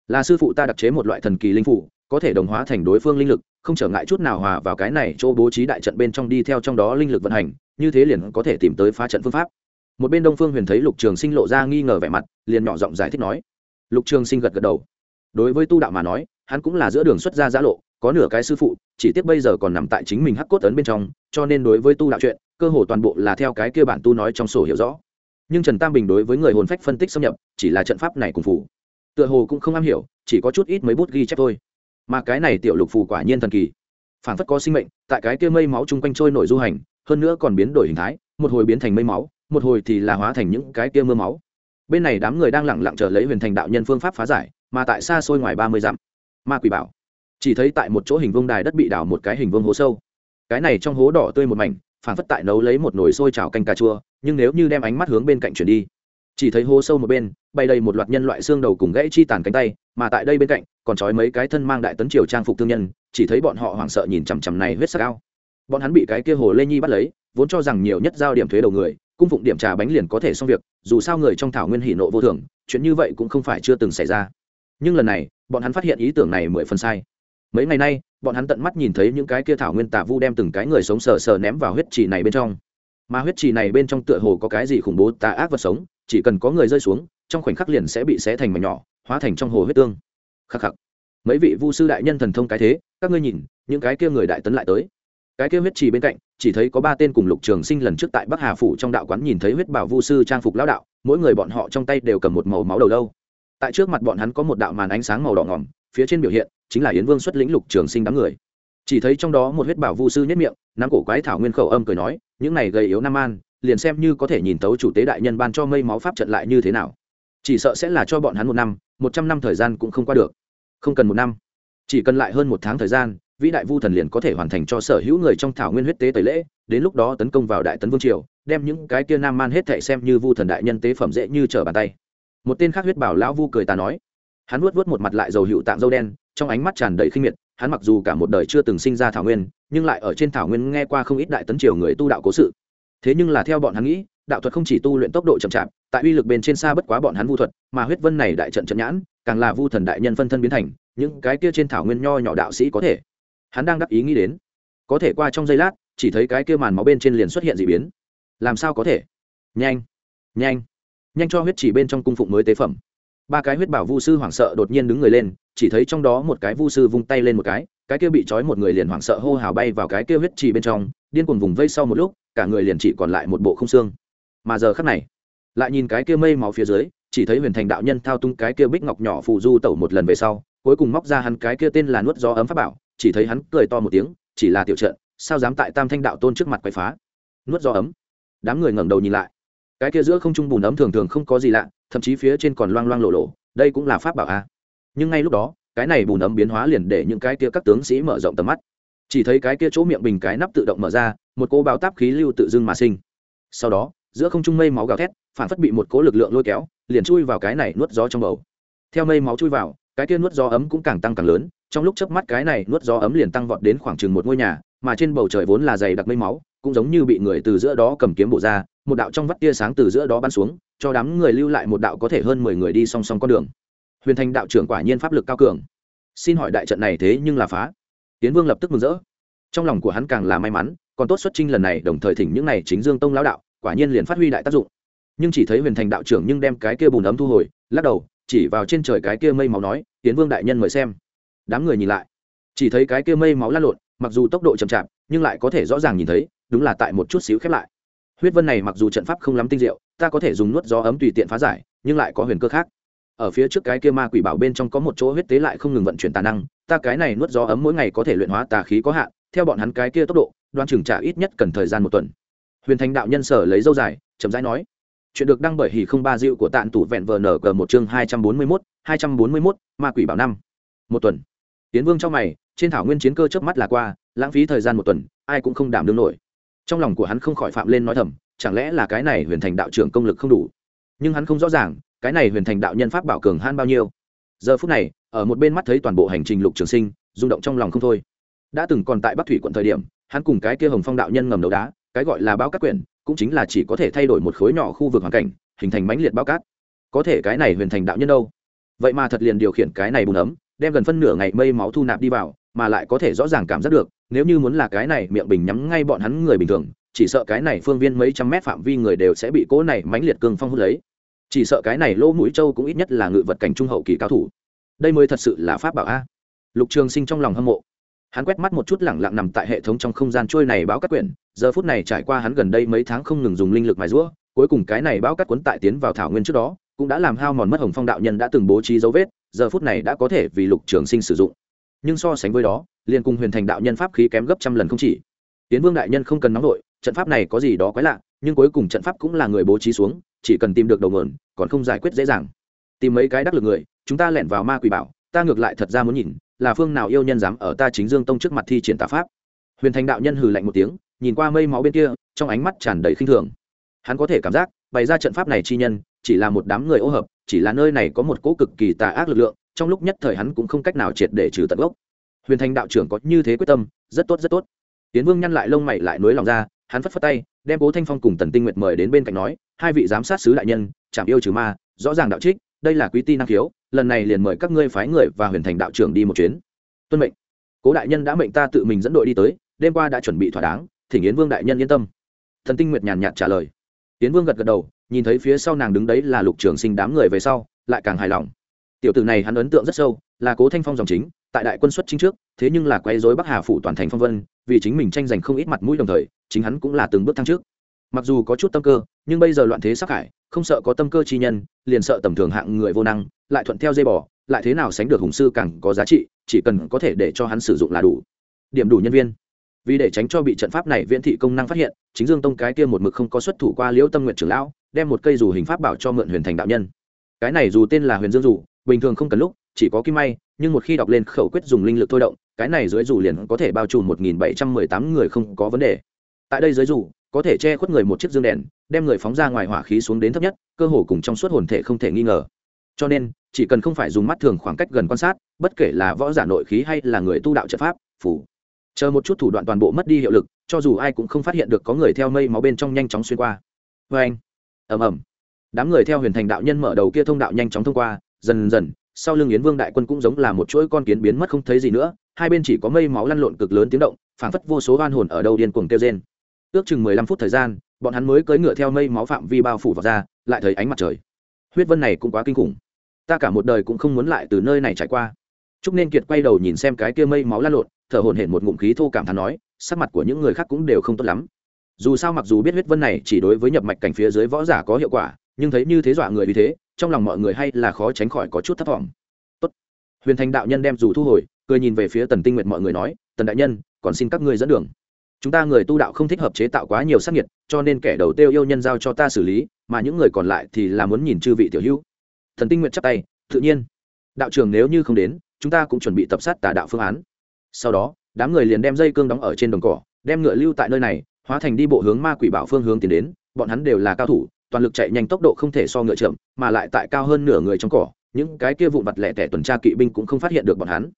Là sư phụ ta đặc chế một loại thần kỳ linh phủ, có thể đồng hóa thành đối phương linh lực, không trở ngại chút nào hòa vào cái này chỗ bố trí đại trận bên trong đi theo trong đó linh lực vận hành, như thế liền có thể tìm tới phá trận phương pháp. Một bên đông phương huyền thấy lục trường sinh lộ ra nghi ngờ vẻ mặt, liền nhỏ giọng giải thích nói. Lục trường sinh gật gật đầu. Đối với tu đạo mà nói, hắn cũng là giữa đường xuất gia giã lộ, có nửa cái sư phụ, chỉ tiếc bây giờ còn nằm tại chính mình hắc cốt ấn bên trong, cho nên đối với tu đạo chuyện, cơ hồ toàn bộ là theo cái kia bản tu nói trong sổ hiểu rõ nhưng trần tam bình đối với người hồn phách phân tích xâm nhập chỉ là trận pháp này cùng phủ tựa hồ cũng không am hiểu chỉ có chút ít mấy bút ghi chép thôi mà cái này tiểu lục phù quả nhiên thần kỳ phản phất có sinh mệnh tại cái kia mây máu chung quanh trôi nổi du hành hơn nữa còn biến đổi hình thái một hồi biến thành mây máu một hồi thì là hóa thành những cái kia mưa máu bên này đám người đang lẳng lặng chờ lấy huyền thành đạo nhân phương pháp phá giải mà tại xa xôi ngoài ba mươi dặm ma quỷ bảo chỉ thấy tại một chỗ hình vương đài đất bị đào một cái hình vương hố sâu cái này trong hố đỏ tươi một mảnh phản phất tại nấu lấy một nồi sôi chảo canh cà chua, nhưng nếu như đem ánh mắt hướng bên cạnh chuyển đi, chỉ thấy hố sâu một bên bay đầy một loạt nhân loại xương đầu cùng gãy chi tàn cánh tay, mà tại đây bên cạnh, còn trói mấy cái thân mang đại tấn triều trang phục thương nhân, chỉ thấy bọn họ hoảng sợ nhìn chằm chằm này huyết sắc ao. Bọn hắn bị cái kia hồ lê nhi bắt lấy, vốn cho rằng nhiều nhất giao điểm thuế đầu người, cung phụng điểm trà bánh liền có thể xong việc, dù sao người trong thảo nguyên hỷ nộ vô thường, chuyện như vậy cũng không phải chưa từng xảy ra. Nhưng lần này, bọn hắn phát hiện ý tưởng này mười phần sai mấy ngày nay, bọn hắn tận mắt nhìn thấy những cái kia thảo nguyên tả vu đem từng cái người sống sờ sờ ném vào huyết trì này bên trong. Mà huyết trì này bên trong tựa hồ có cái gì khủng bố tà ác vật sống, chỉ cần có người rơi xuống, trong khoảnh khắc liền sẽ bị xé thành mảnh nhỏ, hóa thành trong hồ huyết tương. Khắc khắc. Mấy vị vu sư đại nhân thần thông cái thế, các ngươi nhìn, những cái kia người đại tấn lại tới. Cái kia huyết trì bên cạnh, chỉ thấy có ba tên cùng lục trường sinh lần trước tại bắc hà phủ trong đạo quán nhìn thấy huyết bảo vu sư trang phục lão đạo, mỗi người bọn họ trong tay đều cầm một màu máu đầu lâu. Tại trước mặt bọn hắn có một đạo màn ánh sáng màu đỏ ngỏm phía trên biểu hiện chính là yến vương xuất lĩnh lục trường sinh đám người. Chỉ thấy trong đó một huyết bảo vu sư nhất miệng nắm cổ quái thảo nguyên khẩu âm cười nói, những này gầy yếu nam an liền xem như có thể nhìn tấu chủ tế đại nhân ban cho mây máu pháp trận lại như thế nào. Chỉ sợ sẽ là cho bọn hắn một năm, một trăm năm thời gian cũng không qua được. Không cần một năm, chỉ cần lại hơn một tháng thời gian, vĩ đại vu thần liền có thể hoàn thành cho sở hữu người trong thảo nguyên huyết tế tẩy lễ, đến lúc đó tấn công vào đại tấn vương triều, đem những cái kia nam man hết thệ xem như vu thần đại nhân tế phẩm dễ như trở bàn tay. Một tên khác huyết bảo lão vu cười ta nói. Hắn vuốt vuốt một mặt lại dầu hữu tạng dâu đen trong ánh mắt tràn đầy khinh miệt, hắn mặc dù cả một đời chưa từng sinh ra thảo nguyên, nhưng lại ở trên thảo nguyên nghe qua không ít đại tấn triều người tu đạo cố sự. Thế nhưng là theo bọn hắn nghĩ, đạo thuật không chỉ tu luyện tốc độ chậm chạp, tại uy lực bên trên xa bất quá bọn hắn vu thuật, mà huyết vân này đại trận trận nhãn, càng là vu thần đại nhân phân thân biến thành, những cái kia trên thảo nguyên nho nhỏ đạo sĩ có thể. Hắn đang đắc ý nghĩ đến, có thể qua trong giây lát, chỉ thấy cái kia màn máu bên trên liền xuất hiện d ị biến. Làm sao có thể? Nhanh nhanh nhanh cho huyết chỉ bên trong cung phụng mới tế phẩm ba cái huyết bảo vu sư hoảng sợ đột nhiên đứng người lên, chỉ thấy trong đó một cái vu sư vung tay lên một cái cái kia bị trói một người liền hoảng sợ hô hào bay vào cái kia huyết trì bên trong, điên cuồng vùng vây sau một lúc, cả người liền chỉ còn lại một bộ không xương. Mà giờ khắc này, lại nhìn cái kia mây máu phía dưới, chỉ thấy huyền thành đạo nhân thao tung cái kia bích ngọc nhỏ phù du tẩu một lần về sau, cuối cùng móc ra hắn cái kia tên là nuốt gió ấm pháp bảo, chỉ thấy hắn cười to một tiếng, chỉ là tiểu trận, sao dám tại tam thanh đạo tôn trước mặt quậy phá? Nuốt gió ấm. Đám người ngẩng đầu nhìn lại. Cái kia giữa không trung bùn ấm thường thường không có gì lạ thậm chí phía trên còn loang loang lộ lộ, đây cũng là pháp bảo a. Nhưng ngay lúc đó, cái này bùn ấm biến hóa liền để những cái kia các tướng sĩ mở rộng tầm mắt. Chỉ thấy cái kia chỗ miệng bình cái nắp tự động mở ra, một cô bao táp khí lưu tự dưng mà sinh. Sau đó, giữa không trung mây máu gào thét, phản phất bị một cố lực lượng lôi kéo, liền chui vào cái này nuốt gió trong bầu. Theo mây máu chui vào, cái kia nuốt gió ấm cũng càng tăng càng lớn, trong lúc chớp mắt cái này nuốt gió ấm liền tăng vọt đến khoảng chừng một ngôi nhà, mà trên bầu trời vốn là dày đặc mây máu cũng giống như bị người từ giữa đó cầm kiếm bộ ra, một đạo trong vắt tia sáng từ giữa đó bắn xuống, cho đám người lưu lại một đạo có thể hơn mười người đi song song con đường. Huyền thành đạo trưởng quả nhiên pháp lực cao cường. Xin hỏi đại trận này thế nhưng là phá? Tiến vương lập tức mừng rỡ. Trong lòng của hắn càng là may mắn, còn tốt xuất trinh lần này, đồng thời thỉnh những này chính dương tông lão đạo, quả nhiên liền phát huy đại tác dụng. Nhưng chỉ thấy huyền thành đạo trưởng nhưng đem cái kia bùn ấm thu hồi, lắc đầu, chỉ vào trên trời cái kia mây máu nói, tiến vương đại nhân mời xem. Đám người nhìn lại, chỉ thấy cái kia mây máu lăn lộn, mặc dù tốc độ chậm chạp, nhưng lại có thể rõ ràng nhìn thấy đúng là tại một chút xíu khép lại. Huyết vân này mặc dù trận pháp không lắm tinh diệu, ta có thể dùng nuốt gió ấm tùy tiện phá giải, nhưng lại có huyền cơ khác. Ở phía trước cái kia ma quỷ bảo bên trong có một chỗ huyết tế lại không ngừng vận chuyển tà năng, ta cái này nuốt gió ấm mỗi ngày có thể luyện hóa tà khí có hạn, theo bọn hắn cái kia tốc độ, đoan chừng trả ít nhất cần thời gian một tuần. Huyền thành đạo nhân sở lấy dâu dài, chậm rãi nói, chuyện được đăng bởi hỉ không ba dịu của tạn tủ vẹn vờ nở cờ một chương hai trăm bốn mươi mốt, hai trăm bốn mươi mốt, ma quỷ bảo năm. Một tuần. Tiến vương trong mày, trên thảo nguyên chiến cơ chớp mắt là qua, lãng phí thời gian một tuần, ai cũng không đảm đương nổi trong lòng của hắn không khỏi phạm lên nói thầm, chẳng lẽ là cái này huyền thành đạo trưởng công lực không đủ? Nhưng hắn không rõ ràng, cái này huyền thành đạo nhân pháp bảo cường han bao nhiêu. Giờ phút này, ở một bên mắt thấy toàn bộ hành trình lục trường sinh, rung động trong lòng không thôi. Đã từng còn tại bắc thủy quận thời điểm, hắn cùng cái kia hồng phong đạo nhân ngầm đầu đá, cái gọi là bao cát quyển, cũng chính là chỉ có thể thay đổi một khối nhỏ khu vực hoàn cảnh, hình thành mãnh liệt bao cát. Có thể cái này huyền thành đạo nhân đâu? Vậy mà thật liền điều khiển cái này bùn ấm, đem gần phân nửa ngày mây máu thu nạp đi vào, mà lại có thể rõ ràng cảm giác được nếu như muốn là cái này, miệng bình nhắm ngay bọn hắn người bình thường, chỉ sợ cái này phương viên mấy trăm mét phạm vi người đều sẽ bị cỗ này mãnh liệt cương phong hút lấy. Chỉ sợ cái này lỗ mũi châu cũng ít nhất là ngự vật cảnh trung hậu kỳ cao thủ. Đây mới thật sự là pháp bảo a. Lục trường sinh trong lòng hâm mộ. Hắn quét mắt một chút lẳng lặng nằm tại hệ thống trong không gian trôi này báo các quyển, giờ phút này trải qua hắn gần đây mấy tháng không ngừng dùng linh lực mài rũa cuối cùng cái này báo các cuốn tại tiến vào thảo nguyên trước đó, cũng đã làm hao mòn mất hồng phong đạo nhân đã từng bố trí dấu vết, giờ phút này đã có thể vì lục trường sinh sử dụng. Nhưng so sánh với đó liền cùng huyền thành đạo nhân pháp khí kém gấp trăm lần không chỉ. Tiến vương đại nhân không cần nóng nổi, trận pháp này có gì đó quái lạ nhưng cuối cùng trận pháp cũng là người bố trí xuống chỉ cần tìm được đầu mượn còn không giải quyết dễ dàng. Tìm mấy cái đắc lực người chúng ta lẻn vào ma quỷ bảo ta ngược lại thật ra muốn nhìn là phương nào yêu nhân dám ở ta chính dương tông trước mặt thi triển tà pháp. Huyền thành đạo nhân hừ lạnh một tiếng nhìn qua mây máu bên kia trong ánh mắt tràn đầy khinh thường. Hắn có thể cảm giác bày ra trận pháp này chi nhân chỉ là một đám người ô hợp chỉ là nơi này có một cỗ cực kỳ tà ác lực lượng trong lúc nhất thời hắn cũng không cách nào triệt để trừ tận gốc huyền thành đạo trưởng có như thế quyết tâm, rất tốt rất tốt. Tiến vương nhăn lại lông mày lại nối lòng ra, hắn phất phất tay, đem cố thanh phong cùng tần tinh nguyệt mời đến bên cạnh nói, hai vị giám sát sứ đại nhân, chạm yêu trừ ma, rõ ràng đạo trích, đây là quý ti năng khiếu, lần này liền mời các ngươi phái người và huyền thành đạo trưởng đi một chuyến. Tuân mệnh. Cố đại nhân đã mệnh ta tự mình dẫn đội đi tới, đêm qua đã chuẩn bị thỏa đáng, thỉnh yến vương đại nhân yên tâm. Thần tinh nguyệt nhàn nhạt trả lời. Yến vương gật gật đầu, nhìn thấy phía sau nàng đứng đấy là lục trường sinh đám người về sau, lại càng hài lòng. Tiểu tử này hắn ấn tượng rất sâu, là cố thanh phong dòng chính tại đại quân xuất chính trước, thế nhưng là quấy rối bắc hà phủ toàn thành phong vân, vì chính mình tranh giành không ít mặt mũi đồng thời, chính hắn cũng là từng bước thăng trước. Mặc dù có chút tâm cơ, nhưng bây giờ loạn thế sắc hải, không sợ có tâm cơ chi nhân, liền sợ tầm thường hạng người vô năng, lại thuận theo dây bò, lại thế nào sánh được hùng sư càng có giá trị, chỉ cần có thể để cho hắn sử dụng là đủ. Điểm đủ nhân viên. Vì để tránh cho bị trận pháp này viễn thị công năng phát hiện, chính dương tông cái kia một mực không có xuất thủ qua liễu tâm nguyện trưởng lão, đem một cây dù hình pháp bảo cho mượn huyền thành đạo nhân. Cái này dù tên là huyền dương dù, bình thường không cần lúc, chỉ có kim may nhưng một khi đọc lên khẩu quyết dùng linh lực thôi động, cái này dưới dù liền có thể bao trùm một nghìn bảy trăm mười tám người không có vấn đề. Tại đây dưới dù có thể che khuất người một chiếc dương đèn, đem người phóng ra ngoài hỏa khí xuống đến thấp nhất, cơ hồ cùng trong suốt hồn thể không thể nghi ngờ. Cho nên, chỉ cần không phải dùng mắt thường khoảng cách gần quan sát, bất kể là võ giả nội khí hay là người tu đạo trận pháp phủ chờ một chút thủ đoạn toàn bộ mất đi hiệu lực, cho dù ai cũng không phát hiện được có người theo mây máu bên trong nhanh chóng xuyên qua. Vê anh ầm ầm. Đám người theo huyền thành đạo nhân mở đầu kia thông đạo nhanh chóng thông qua, dần dần sau lưng yến vương đại quân cũng giống là một chuỗi con kiến biến mất không thấy gì nữa, hai bên chỉ có mây máu lăn lộn cực lớn tiếng động, phảng phất vô số oan hồn ở đâu điên cuồng kêu rên. Ước chừng mười lăm phút thời gian, bọn hắn mới cưỡi ngựa theo mây máu phạm vi bao phủ vào ra, lại thấy ánh mặt trời. Huyết vân này cũng quá kinh khủng. Ta cả một đời cũng không muốn lại từ nơi này trải qua. Trúc nên kiệt quay đầu nhìn xem cái kia mây máu lăn lộn, thở hổn hển một ngụm khí thô cảm thán nói, sắc mặt của những người khác cũng đều không tốt lắm. Dù sao mặc dù biết huyết vân này chỉ đối với nhập mạch cảnh phía dưới võ giả có hiệu quả, nhưng thấy như thế dọa người vì thế trong lòng mọi người hay là khó tránh khỏi có chút thất vọng Tốt. huyền thành đạo nhân đem dù thu hồi, cười nhìn về phía tần tinh nguyệt mọi người nói, tần đại nhân, còn xin các ngươi dẫn đường. Chúng ta người tu đạo không thích hợp chế tạo quá nhiều sát nhiệt cho nên kẻ đầu tiêu yêu nhân giao cho ta xử lý, mà những người còn lại thì là muốn nhìn chư vị tiểu hữu. Thần tinh nguyện chắp tay, tự nhiên. Đạo trưởng nếu như không đến, chúng ta cũng chuẩn bị tập sát tà đạo phương án. Sau đó, đám người liền đem dây cương đóng ở trên đồng cỏ, đem ngựa lưu tại nơi này, hóa thành đi bộ hướng ma quỷ bảo phương hướng tiến đến, bọn hắn đều là cao thủ toàn lực chạy nhanh tốc độ không thể so ngựa chậm, mà lại tại cao hơn nửa người trong cỏ, những cái kia vụn vặt lẻ tẻ tuần tra kỵ binh cũng không phát hiện được bọn hắn.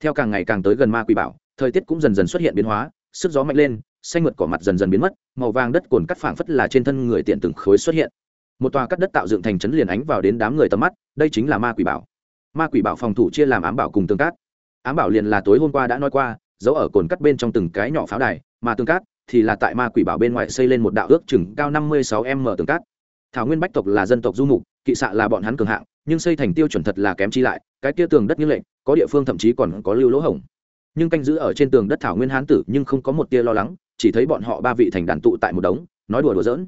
Theo càng ngày càng tới gần ma quỷ bảo, thời tiết cũng dần dần xuất hiện biến hóa, sức gió mạnh lên, xanh mượt cỏ mặt dần dần biến mất, màu vàng đất cồn cắt phảng phất là trên thân người tiện từng khối xuất hiện. Một tòa cắt đất tạo dựng thành trấn liền ánh vào đến đám người tầm mắt, đây chính là ma quỷ bảo. Ma quỷ bảo phòng thủ chia làm ám bảo cùng tương cát. Ám bảo liền là tối hôm qua đã nói qua, giấu ở cồn cắt bên trong từng cái nhỏ pháo đài, mà tương cát thì là tại ma quỷ bảo bên ngoài xây lên một đạo ước chừng cao năm mươi sáu m tường cát thảo nguyên bách tộc là dân tộc du mục, kỵ xạ là bọn hắn cường hạng, nhưng xây thành tiêu chuẩn thật là kém chi lại, cái kia tường đất như lệnh, có địa phương thậm chí còn có lưu lỗ hổng. Nhưng canh giữ ở trên tường đất thảo nguyên hán tử nhưng không có một tia lo lắng, chỉ thấy bọn họ ba vị thành đàn tụ tại một đống, nói đùa đùa giỡn.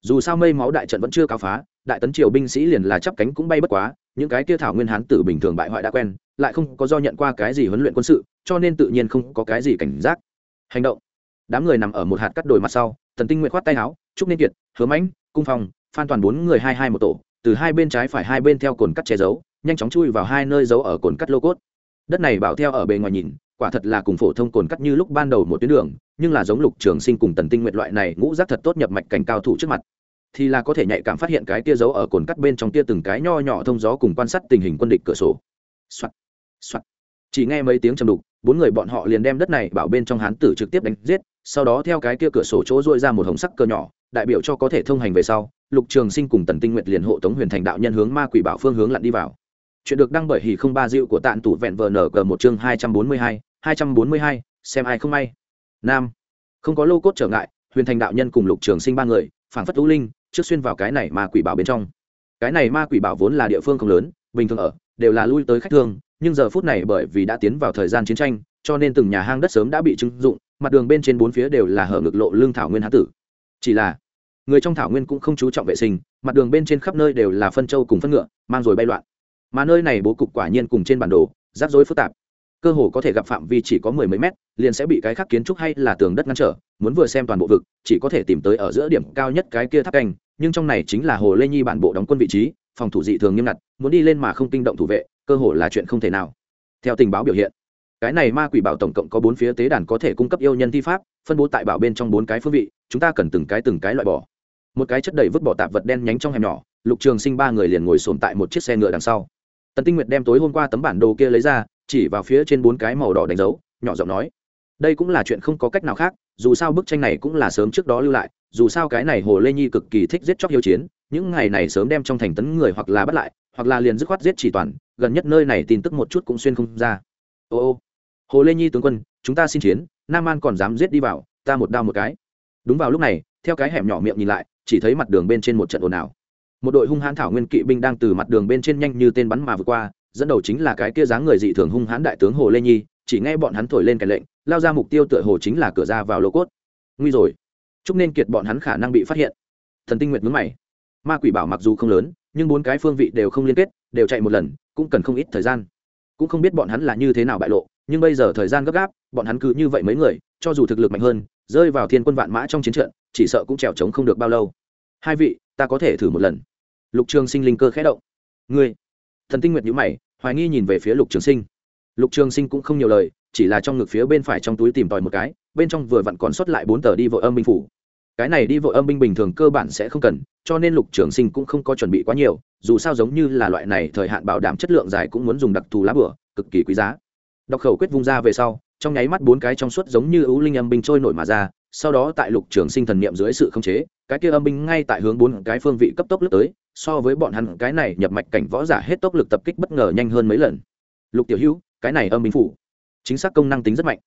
Dù sao mây máu đại trận vẫn chưa cao phá, đại tấn triều binh sĩ liền là chắp cánh cũng bay bất quá, những cái kia thảo nguyên hán tử bình thường bại hoại đã quen, lại không có do nhận qua cái gì huấn luyện quân sự, cho nên tự nhiên không có cái gì cảnh giác. Hành động. Đám người nằm ở một hạt cắt đồi mặt sau thần tinh nguyện khoát tay áo, trúc nên kiệt, hứa mãnh, cung phong, phan toàn bốn người hai hai một tổ, từ hai bên trái phải hai bên theo cồn cắt che giấu, nhanh chóng chui vào hai nơi giấu ở cồn cắt lô cốt đất này bảo theo ở bề ngoài nhìn, quả thật là cùng phổ thông cồn cắt như lúc ban đầu một tuyến đường, nhưng là giống lục trường sinh cùng tần tinh nguyện loại này ngũ rác thật tốt nhập mạch cảnh cao thủ trước mặt thì là có thể nhạy cảm phát hiện cái tia giấu ở cồn cắt bên trong tia từng cái nho nhỏ thông gió cùng quan sát tình hình quân địch cửa sổ Soạn. Soạn. chỉ nghe mấy tiếng trầm đục bốn người bọn họ liền đem đất này bảo bên trong hán tử trực tiếp đánh giết, sau đó theo cái kia cửa sổ chỗ dội ra một hồng sắc cờ nhỏ, đại biểu cho có thể thông hành về sau, lục trường sinh cùng tần tinh nguyệt liền hộ tống huyền thành đạo nhân hướng ma quỷ bảo phương hướng lặn đi vào. Chuyện được đăng bởi hỉ không ba dịu của tạn tủ vẹn vờ nở cờ một chương hai trăm bốn mươi hai hai trăm bốn mươi hai, xem ai không may. Nam. Không có lô cốt trở ngại, huyền thành đạo nhân cùng lục trường sinh ba người phản phất lũ linh, trước xuyên vào cái này ma quỷ bảo bên trong. Cái này ma quỷ bảo vốn là địa phương không lớn, bình thường ở, đều là lui tới khách thương nhưng giờ phút này bởi vì đã tiến vào thời gian chiến tranh, cho nên từng nhà hang đất sớm đã bị trưng dụng, mặt đường bên trên bốn phía đều là hở ngực lộ lương thảo nguyên hán tử. Chỉ là, người trong thảo nguyên cũng không chú trọng vệ sinh, mặt đường bên trên khắp nơi đều là phân trâu cùng phân ngựa, mang rồi bay loạn. Mà nơi này bố cục quả nhiên cùng trên bản đồ, rắc rối phức tạp. Cơ hồ có thể gặp phạm vi chỉ có mười mấy mét, liền sẽ bị cái khác kiến trúc hay là tường đất ngăn trở, muốn vừa xem toàn bộ vực, chỉ có thể tìm tới ở giữa điểm cao nhất cái kia tháp canh, nhưng trong này chính là hồ lê nhi bản bộ đóng quân vị trí, phòng thủ dị thường nghiêm ngặt, muốn đi lên mà không kinh động thủ vệ cơ hội là chuyện không thể nào. Theo tình báo biểu hiện, cái này ma quỷ bảo tổng cộng có bốn phía tế đàn có thể cung cấp yêu nhân thi pháp, phân bố tại bảo bên trong bốn cái phương vị, chúng ta cần từng cái từng cái loại bỏ. Một cái chất đầy vứt bỏ tạp vật đen nhánh trong hẻm nhỏ, lục trường sinh ba người liền ngồi sồn tại một chiếc xe ngựa đằng sau. Tần tinh nguyệt đem tối hôm qua tấm bản đồ kia lấy ra, chỉ vào phía trên bốn cái màu đỏ đánh dấu, nhỏ giọng nói, đây cũng là chuyện không có cách nào khác, dù sao bức tranh này cũng là sớm trước đó lưu lại, dù sao cái này hồ lê nhi cực kỳ thích giết chóc hiếu chiến, những ngày này sớm đem trong thành tấn người hoặc là bắt lại hoặc là liền dứt khoát giết chỉ toàn, gần nhất nơi này tin tức một chút cũng xuyên không ra. Ô ô, hồ lê nhi tướng quân, chúng ta xin chiến, nam an còn dám giết đi vào, ta một đao một cái. Đúng vào lúc này, theo cái hẻm nhỏ miệng nhìn lại, chỉ thấy mặt đường bên trên một trận ồn ào. Một đội hung hãn thảo nguyên kỵ binh đang từ mặt đường bên trên nhanh như tên bắn mà vượt qua, dẫn đầu chính là cái kia dáng người dị thường hung hãn đại tướng hồ lê nhi, chỉ nghe bọn hắn thổi lên cái lệnh, lao ra mục tiêu tựa hồ chính là cửa ra vào lô cốt. Nguy rồi. Chúc nên kiệt bọn hắn khả năng bị phát hiện. Thần tinh nguyệt mướn mày ma quỷ bảo mặc dù không lớn, nhưng bốn cái phương vị đều không liên kết, đều chạy một lần, cũng cần không ít thời gian. Cũng không biết bọn hắn là như thế nào bại lộ, nhưng bây giờ thời gian gấp gáp, bọn hắn cứ như vậy mấy người, cho dù thực lực mạnh hơn, rơi vào thiên quân vạn mã trong chiến trận, chỉ sợ cũng trèo trống không được bao lâu. Hai vị, ta có thể thử một lần. Lục trường sinh linh cơ khẽ động. Ngươi. Thần tinh nguyệt nhữ mày, hoài nghi nhìn về phía lục trường sinh. Lục trường sinh cũng không nhiều lời, chỉ là trong ngực phía bên phải trong túi tìm tòi một cái, bên trong vừa vặn còn sót lại bốn tờ đi vội âm binh phủ cái này đi vội âm binh bình thường cơ bản sẽ không cần, cho nên lục trường sinh cũng không có chuẩn bị quá nhiều, dù sao giống như là loại này thời hạn bảo đảm chất lượng dài cũng muốn dùng đặc thù lá bửa, cực kỳ quý giá. Đọc khẩu quyết vung ra về sau, trong nháy mắt bốn cái trong suốt giống như ưu linh âm binh trôi nổi mà ra, sau đó tại lục trường sinh thần niệm dưới sự khống chế, cái kia âm binh ngay tại hướng bốn cái phương vị cấp tốc lướt tới, so với bọn hắn cái này nhập mạch cảnh võ giả hết tốc lực tập kích bất ngờ nhanh hơn mấy lần. Lục tiểu hữu, cái này âm binh phủ, chính xác công năng tính rất mạnh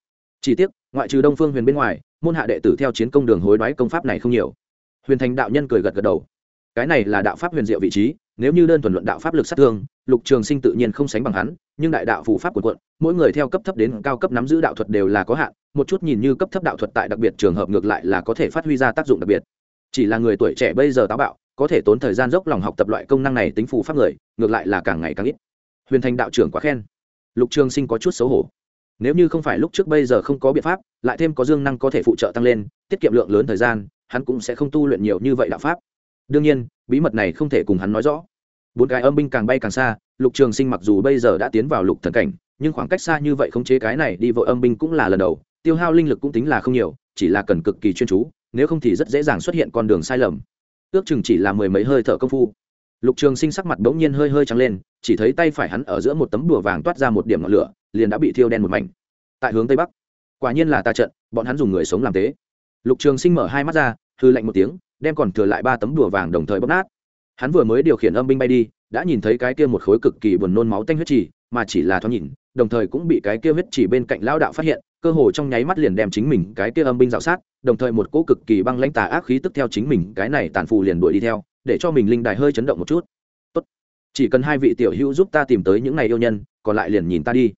chỉ tiếc, ngoại trừ đông phương huyền bên ngoài, môn hạ đệ tử theo chiến công đường hối đoái công pháp này không nhiều. Huyền thành đạo nhân cười gật gật đầu. Cái này là đạo pháp huyền diệu vị trí, nếu như đơn thuần luận đạo pháp lực sát thương, lục trường sinh tự nhiên không sánh bằng hắn, nhưng đại đạo phụ pháp của quận, mỗi người theo cấp thấp đến cao cấp nắm giữ đạo thuật đều là có hạn, một chút nhìn như cấp thấp đạo thuật tại đặc biệt trường hợp ngược lại là có thể phát huy ra tác dụng đặc biệt. Chỉ là người tuổi trẻ bây giờ táo bạo, có thể tốn thời gian dốc lòng học tập loại công năng này tính phù pháp người, ngược lại là càng ngày càng ít. Huyền thành đạo trưởng quá khen. Lục trường sinh có chút xấu hổ nếu như không phải lúc trước bây giờ không có biện pháp, lại thêm có dương năng có thể phụ trợ tăng lên, tiết kiệm lượng lớn thời gian, hắn cũng sẽ không tu luyện nhiều như vậy đạo pháp. Đương nhiên, bí mật này không thể cùng hắn nói rõ. Bốn cái âm binh càng bay càng xa, lục trường sinh mặc dù bây giờ đã tiến vào lục thần cảnh, nhưng khoảng cách xa như vậy khống chế cái này đi vội âm binh cũng là lần đầu, tiêu hao linh lực cũng tính là không nhiều, chỉ là cần cực kỳ chuyên chú, nếu không thì rất dễ dàng xuất hiện con đường sai lầm. Ước chừng chỉ là mười mấy hơi thở công phu. Lục trường sinh sắc mặt bỗng nhiên hơi hơi trắng lên, chỉ thấy tay phải hắn ở giữa một tấm đùa vàng toát ra một điểm ngọn lửa liền đã bị thiêu đen một mảnh. Tại hướng tây bắc, quả nhiên là ta trận, bọn hắn dùng người sống làm tế lục trường sinh mở hai mắt ra hư lạnh một tiếng, đem còn thừa lại ba tấm đùa vàng đồng thời bóp nát. Hắn vừa mới điều khiển âm binh bay đi, đã nhìn thấy cái kia một khối cực kỳ buồn nôn máu tanh huyết trì, mà chỉ là thoáng nhìn, đồng thời cũng bị cái kia huyết trì bên cạnh lao đạo phát hiện, cơ hồ trong nháy mắt liền đem chính mình cái kia âm binh dạo sát, đồng thời một cỗ cực kỳ băng lãnh tà ác khí tức theo chính mình cái này tàn phù liền đuổi đi theo, để cho mình linh đài hơi chấn động một chút. Tốt. chỉ cần hai vị tiểu hữu giúp ta tìm tới những này yêu nhân, còn lại liền nhìn ta đi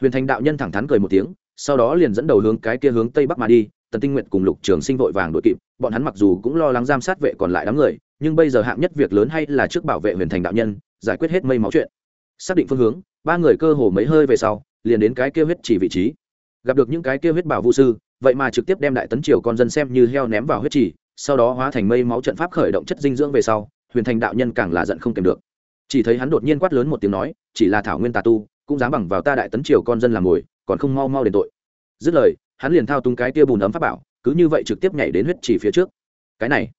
huyền thành đạo nhân thẳng thắn cười một tiếng, sau đó liền dẫn đầu hướng cái kia hướng tây bắc mà đi, tần tinh nguyện cùng lục trường sinh vội vàng đội kịp, bọn hắn mặc dù cũng lo lắng giam sát vệ còn lại đám người, nhưng bây giờ hạng nhất việc lớn hay là trước bảo vệ huyền thành đạo nhân, giải quyết hết mây máu chuyện. Xác định phương hướng, ba người cơ hồ mấy hơi về sau, liền đến cái kia huyết chỉ vị trí. Gặp được những cái kia huyết bảo vũ sư, vậy mà trực tiếp đem đại tấn triều con dân xem như heo ném vào huyết chỉ, sau đó hóa thành mây máu trận pháp khởi động chất dinh dưỡng về sau, huyền thành đạo nhân càng là giận không kèm được. Chỉ thấy hắn đột nhiên quát lớn một tiếng nói, chỉ là thảo nguyên tà tu cũng dám bằng vào ta đại tấn triều con dân làm mồi, còn không mau mau đền tội. Dứt lời, hắn liền thao túng cái tia bùn ấm pháp bảo, cứ như vậy trực tiếp nhảy đến huyết chỉ phía trước. Cái này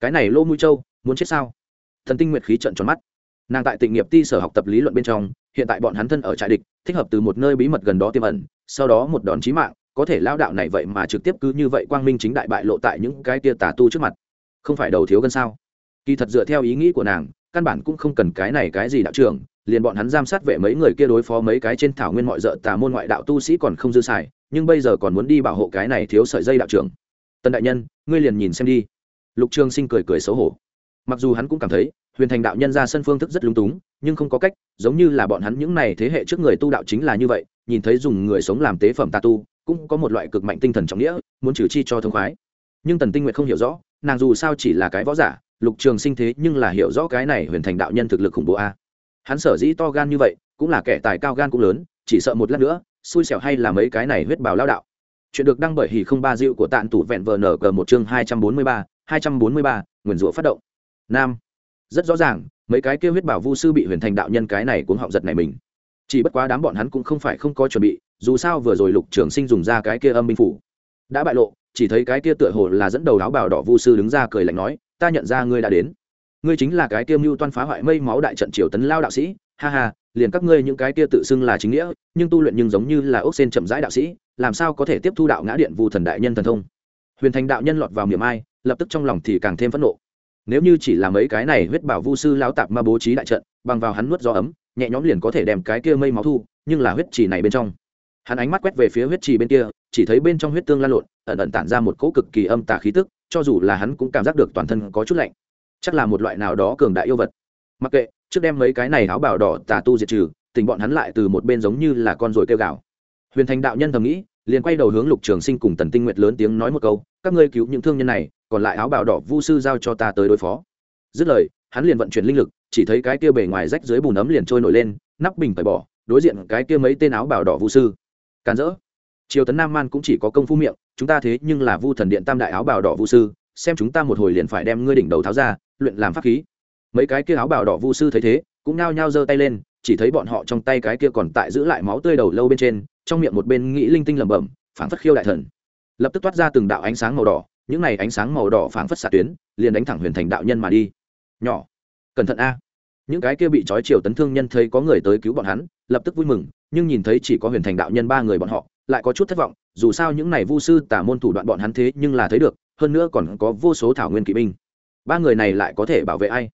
cái này lô mũi châu, muốn chết sao? Thần tinh nguyệt khí trận tròn mắt. Nàng tại tịnh nghiệp ti sở học tập lý luận bên trong, hiện tại bọn hắn thân ở trại địch, thích hợp từ một nơi bí mật gần đó tiềm ẩn, sau đó một đòn chí mạng, có thể lao đạo này vậy mà trực tiếp cứ như vậy quang minh chính đại bại lộ tại những cái tia tà tu trước mặt. Không phải đầu thiếu gần sao? Kỳ thật dựa theo ý nghĩ của nàng, căn bản cũng không cần cái này cái gì đạo trưởng liền bọn hắn giam sát vệ mấy người kia đối phó mấy cái trên thảo nguyên mọi dợ tà môn ngoại đạo tu sĩ còn không dư xài, nhưng bây giờ còn muốn đi bảo hộ cái này thiếu sợi dây đạo trưởng. Tân đại nhân, ngươi liền nhìn xem đi. Lục trường sinh cười cười xấu hổ. Mặc dù hắn cũng cảm thấy, huyền thành đạo nhân ra sân phương thức rất lung túng, nhưng không có cách, giống như là bọn hắn những n à y thế hệ trước người tu đạo chính là như vậy, nhìn thấy dùng người sống làm tế phẩm tà tu, cũng có một loại cực mạnh tinh thần trọng nghĩa, muốn trừ chi cho thương khoái. Nhưng tần tinh nguyện không hiểu rõ, nàng dù sao chỉ là cái võ giả, lục trường sinh thế nhưng là hiểu rõ cái này huyền thành đạo nhân thực lực khủng bố a hắn sở dĩ to gan như vậy, cũng là kẻ tài cao gan cũng lớn, chỉ sợ một lát nữa, xui xẻo hay là mấy cái này huyết bào lao đạo. Chuyện được đăng bởi hì không ba dịu của tạn tủ vẹn vờ nở cờ một chương hai trăm bốn mươi ba, hai trăm bốn mươi ba nguyền rủa phát động. Nam. Rất rõ ràng, mấy cái kêu huyết bảo vu sư bị huyền thành đạo nhân cái này cuống họng giật này mình. Chỉ bất quá đám bọn hắn cũng không phải không có chuẩn bị, dù sao vừa rồi lục trường sinh dùng ra cái kia âm minh phủ. Đã bại lộ, chỉ thấy cái kia tựa hồ là dẫn đầu áo bào đỏ vu sư đứng ra cười lạnh nói, ta nhận ra ngươi đã đến ngươi chính là cái kia mưu toan phá hoại mây máu đại trận triều tấn lao đạo sĩ, ha ha, liền các ngươi những cái kia tự xưng là chính nghĩa, nhưng tu luyện nhưng giống như là ốc sen chậm rãi đạo sĩ, làm sao có thể tiếp thu đạo ngã điện vu thần đại nhân thần thông? Huyền thành đạo nhân lọt vào miệng ai, lập tức trong lòng thì càng thêm phẫn nộ. Nếu như chỉ là mấy cái này huyết bảo vu sư lão tạp ma bố trí đại trận, bằng vào hắn nuốt gió ấm, nhẹ nhõm liền có thể đem cái kia mây máu thu, nhưng là huyết trì này bên trong. Hắn ánh mắt quét về phía huyết trì bên kia, chỉ thấy bên trong huyết tương lan lộn, ẩn ẩn tản ra một cỗ cực kỳ âm tà khí tức, cho dù là hắn cũng cảm giác được toàn thân có chút lạnh chắc là một loại nào đó cường đại yêu vật. Mặc kệ, trước đem mấy cái này áo bào đỏ tà tu diệt trừ, tình bọn hắn lại từ một bên giống như là con rồi kêu gào. Huyền thành đạo nhân thầm nghĩ, liền quay đầu hướng lục trường sinh cùng tần tinh nguyệt lớn tiếng nói một câu, các ngươi cứu những thương nhân này, còn lại áo bào đỏ vu sư giao cho ta tới đối phó. Dứt lời, hắn liền vận chuyển linh lực, chỉ thấy cái kia bề ngoài rách dưới bùn ấm liền trôi nổi lên, nắp bình phải bỏ, đối diện cái kia mấy tên áo bào đỏ vu sư. Càn rỡ. Triều tấn nam man cũng chỉ có công phu miệng, chúng ta thế nhưng là vu thần điện tam đại áo bào đỏ vu sư, xem chúng ta một hồi liền phải đem ngươi đỉnh đầu tháo ra luyện làm pháp khí. Mấy cái kia áo bào đỏ vu sư thấy thế, cũng nao nhao giơ tay lên, chỉ thấy bọn họ trong tay cái kia còn tại giữ lại máu tươi đầu lâu bên trên, trong miệng một bên nghĩ linh tinh lẩm bẩm, phảng phất khiêu đại thần. Lập tức toát ra từng đạo ánh sáng màu đỏ, những này ánh sáng màu đỏ phảng phất xạ tuyến, liền đánh thẳng huyền thành đạo nhân mà đi. Nhỏ, cẩn thận a. Những cái kia bị trói chiều tấn thương nhân thấy có người tới cứu bọn hắn, lập tức vui mừng, nhưng nhìn thấy chỉ có huyền thành đạo nhân ba người bọn họ, lại có chút thất vọng, dù sao những này vu sư tả môn thủ đoạn bọn hắn thế nhưng là thấy được, hơn nữa còn có vô số thảo nguyên kỵ binh ba người này lại có thể bảo vệ ai?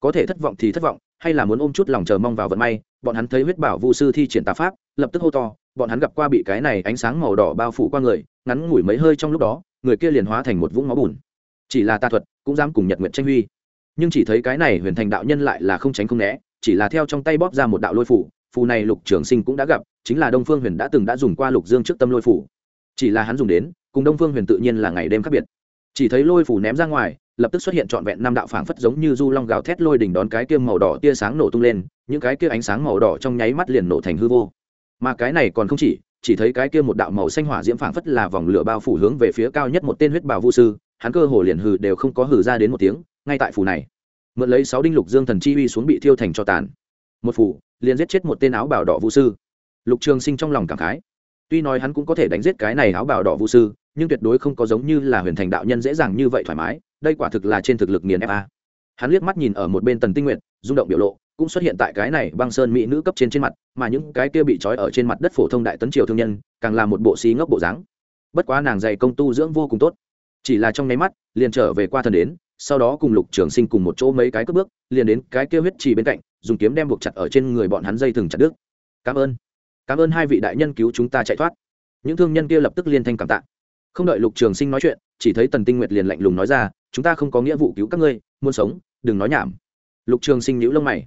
Có thể thất vọng thì thất vọng, hay là muốn ôm chút lòng chờ mong vào vận may? Bọn hắn thấy huyết bảo vu sư thi triển tà pháp, lập tức hô to, bọn hắn gặp qua bị cái này ánh sáng màu đỏ bao phủ qua người, ngắn ngủi mấy hơi trong lúc đó, người kia liền hóa thành một vũng máu bùn. Chỉ là tà thuật, cũng dám cùng nhật nguyện tranh huy. Nhưng chỉ thấy cái này huyền thành đạo nhân lại là không tránh không né, chỉ là theo trong tay bóp ra một đạo lôi phủ, phù này lục trường sinh cũng đã gặp, chính là đông phương huyền đã từng đã dùng qua lục dương trước tâm lôi phủ. Chỉ là hắn dùng đến, cùng đông phương huyền tự nhiên là ngày đêm khác biệt. Chỉ thấy lôi phủ ném ra ngoài lập tức xuất hiện trọn vẹn năm đạo phảng phất giống như du long gào thét lôi đỉnh đón cái kia màu đỏ tia sáng nổ tung lên, những cái kia ánh sáng màu đỏ trong nháy mắt liền nổ thành hư vô. Mà cái này còn không chỉ chỉ thấy cái kia một đạo màu xanh hỏa diễm phảng phất là vòng lửa bao phủ hướng về phía cao nhất một tên huyết bào vu sư, hắn cơ hồ liền hừ đều không có hừ ra đến một tiếng, ngay tại phủ này, mượn lấy sáu đinh lục dương thần chi uy xuống bị thiêu thành cho tàn. Một phủ, liền giết chết một tên áo bào đỏ vu sư. Lục trường sinh trong lòng cảm khái. Tuy nói hắn cũng có thể đánh giết cái này áo bào đỏ vu sư nhưng tuyệt đối không có giống như là huyền thành đạo nhân dễ dàng như vậy thoải mái, đây quả thực là trên thực lực nghiền fa hắn liếc mắt nhìn ở một bên tần tinh nguyện rung động biểu lộ, cũng xuất hiện tại cái này băng sơn mỹ nữ cấp trên trên mặt, mà những cái kia bị trói ở trên mặt đất phổ thông đại tấn triều thương nhân, càng là một bộ xí ngốc bộ dáng. Bất quá nàng dày công tu dưỡng vô cùng tốt. Chỉ là trong nháy mắt, liền trở về qua thần đến, sau đó cùng lục trường sinh cùng một chỗ mấy cái cướp bước, liền đến cái kia huyết trì bên cạnh, dùng kiếm đem buộc chặt ở trên người bọn hắn dây thừng chặt đứt. Cảm ơn. Cảm ơn hai vị đại nhân cứu chúng ta chạy thoát. Những thương nhân kia lập tức liên thanh cảm tạ không đợi lục trường sinh nói chuyện, chỉ thấy tần tinh nguyệt liền lạnh lùng nói ra, chúng ta không có nghĩa vụ cứu các ngươi, muốn sống, đừng nói nhảm. Lục trường sinh nhữ lông mày.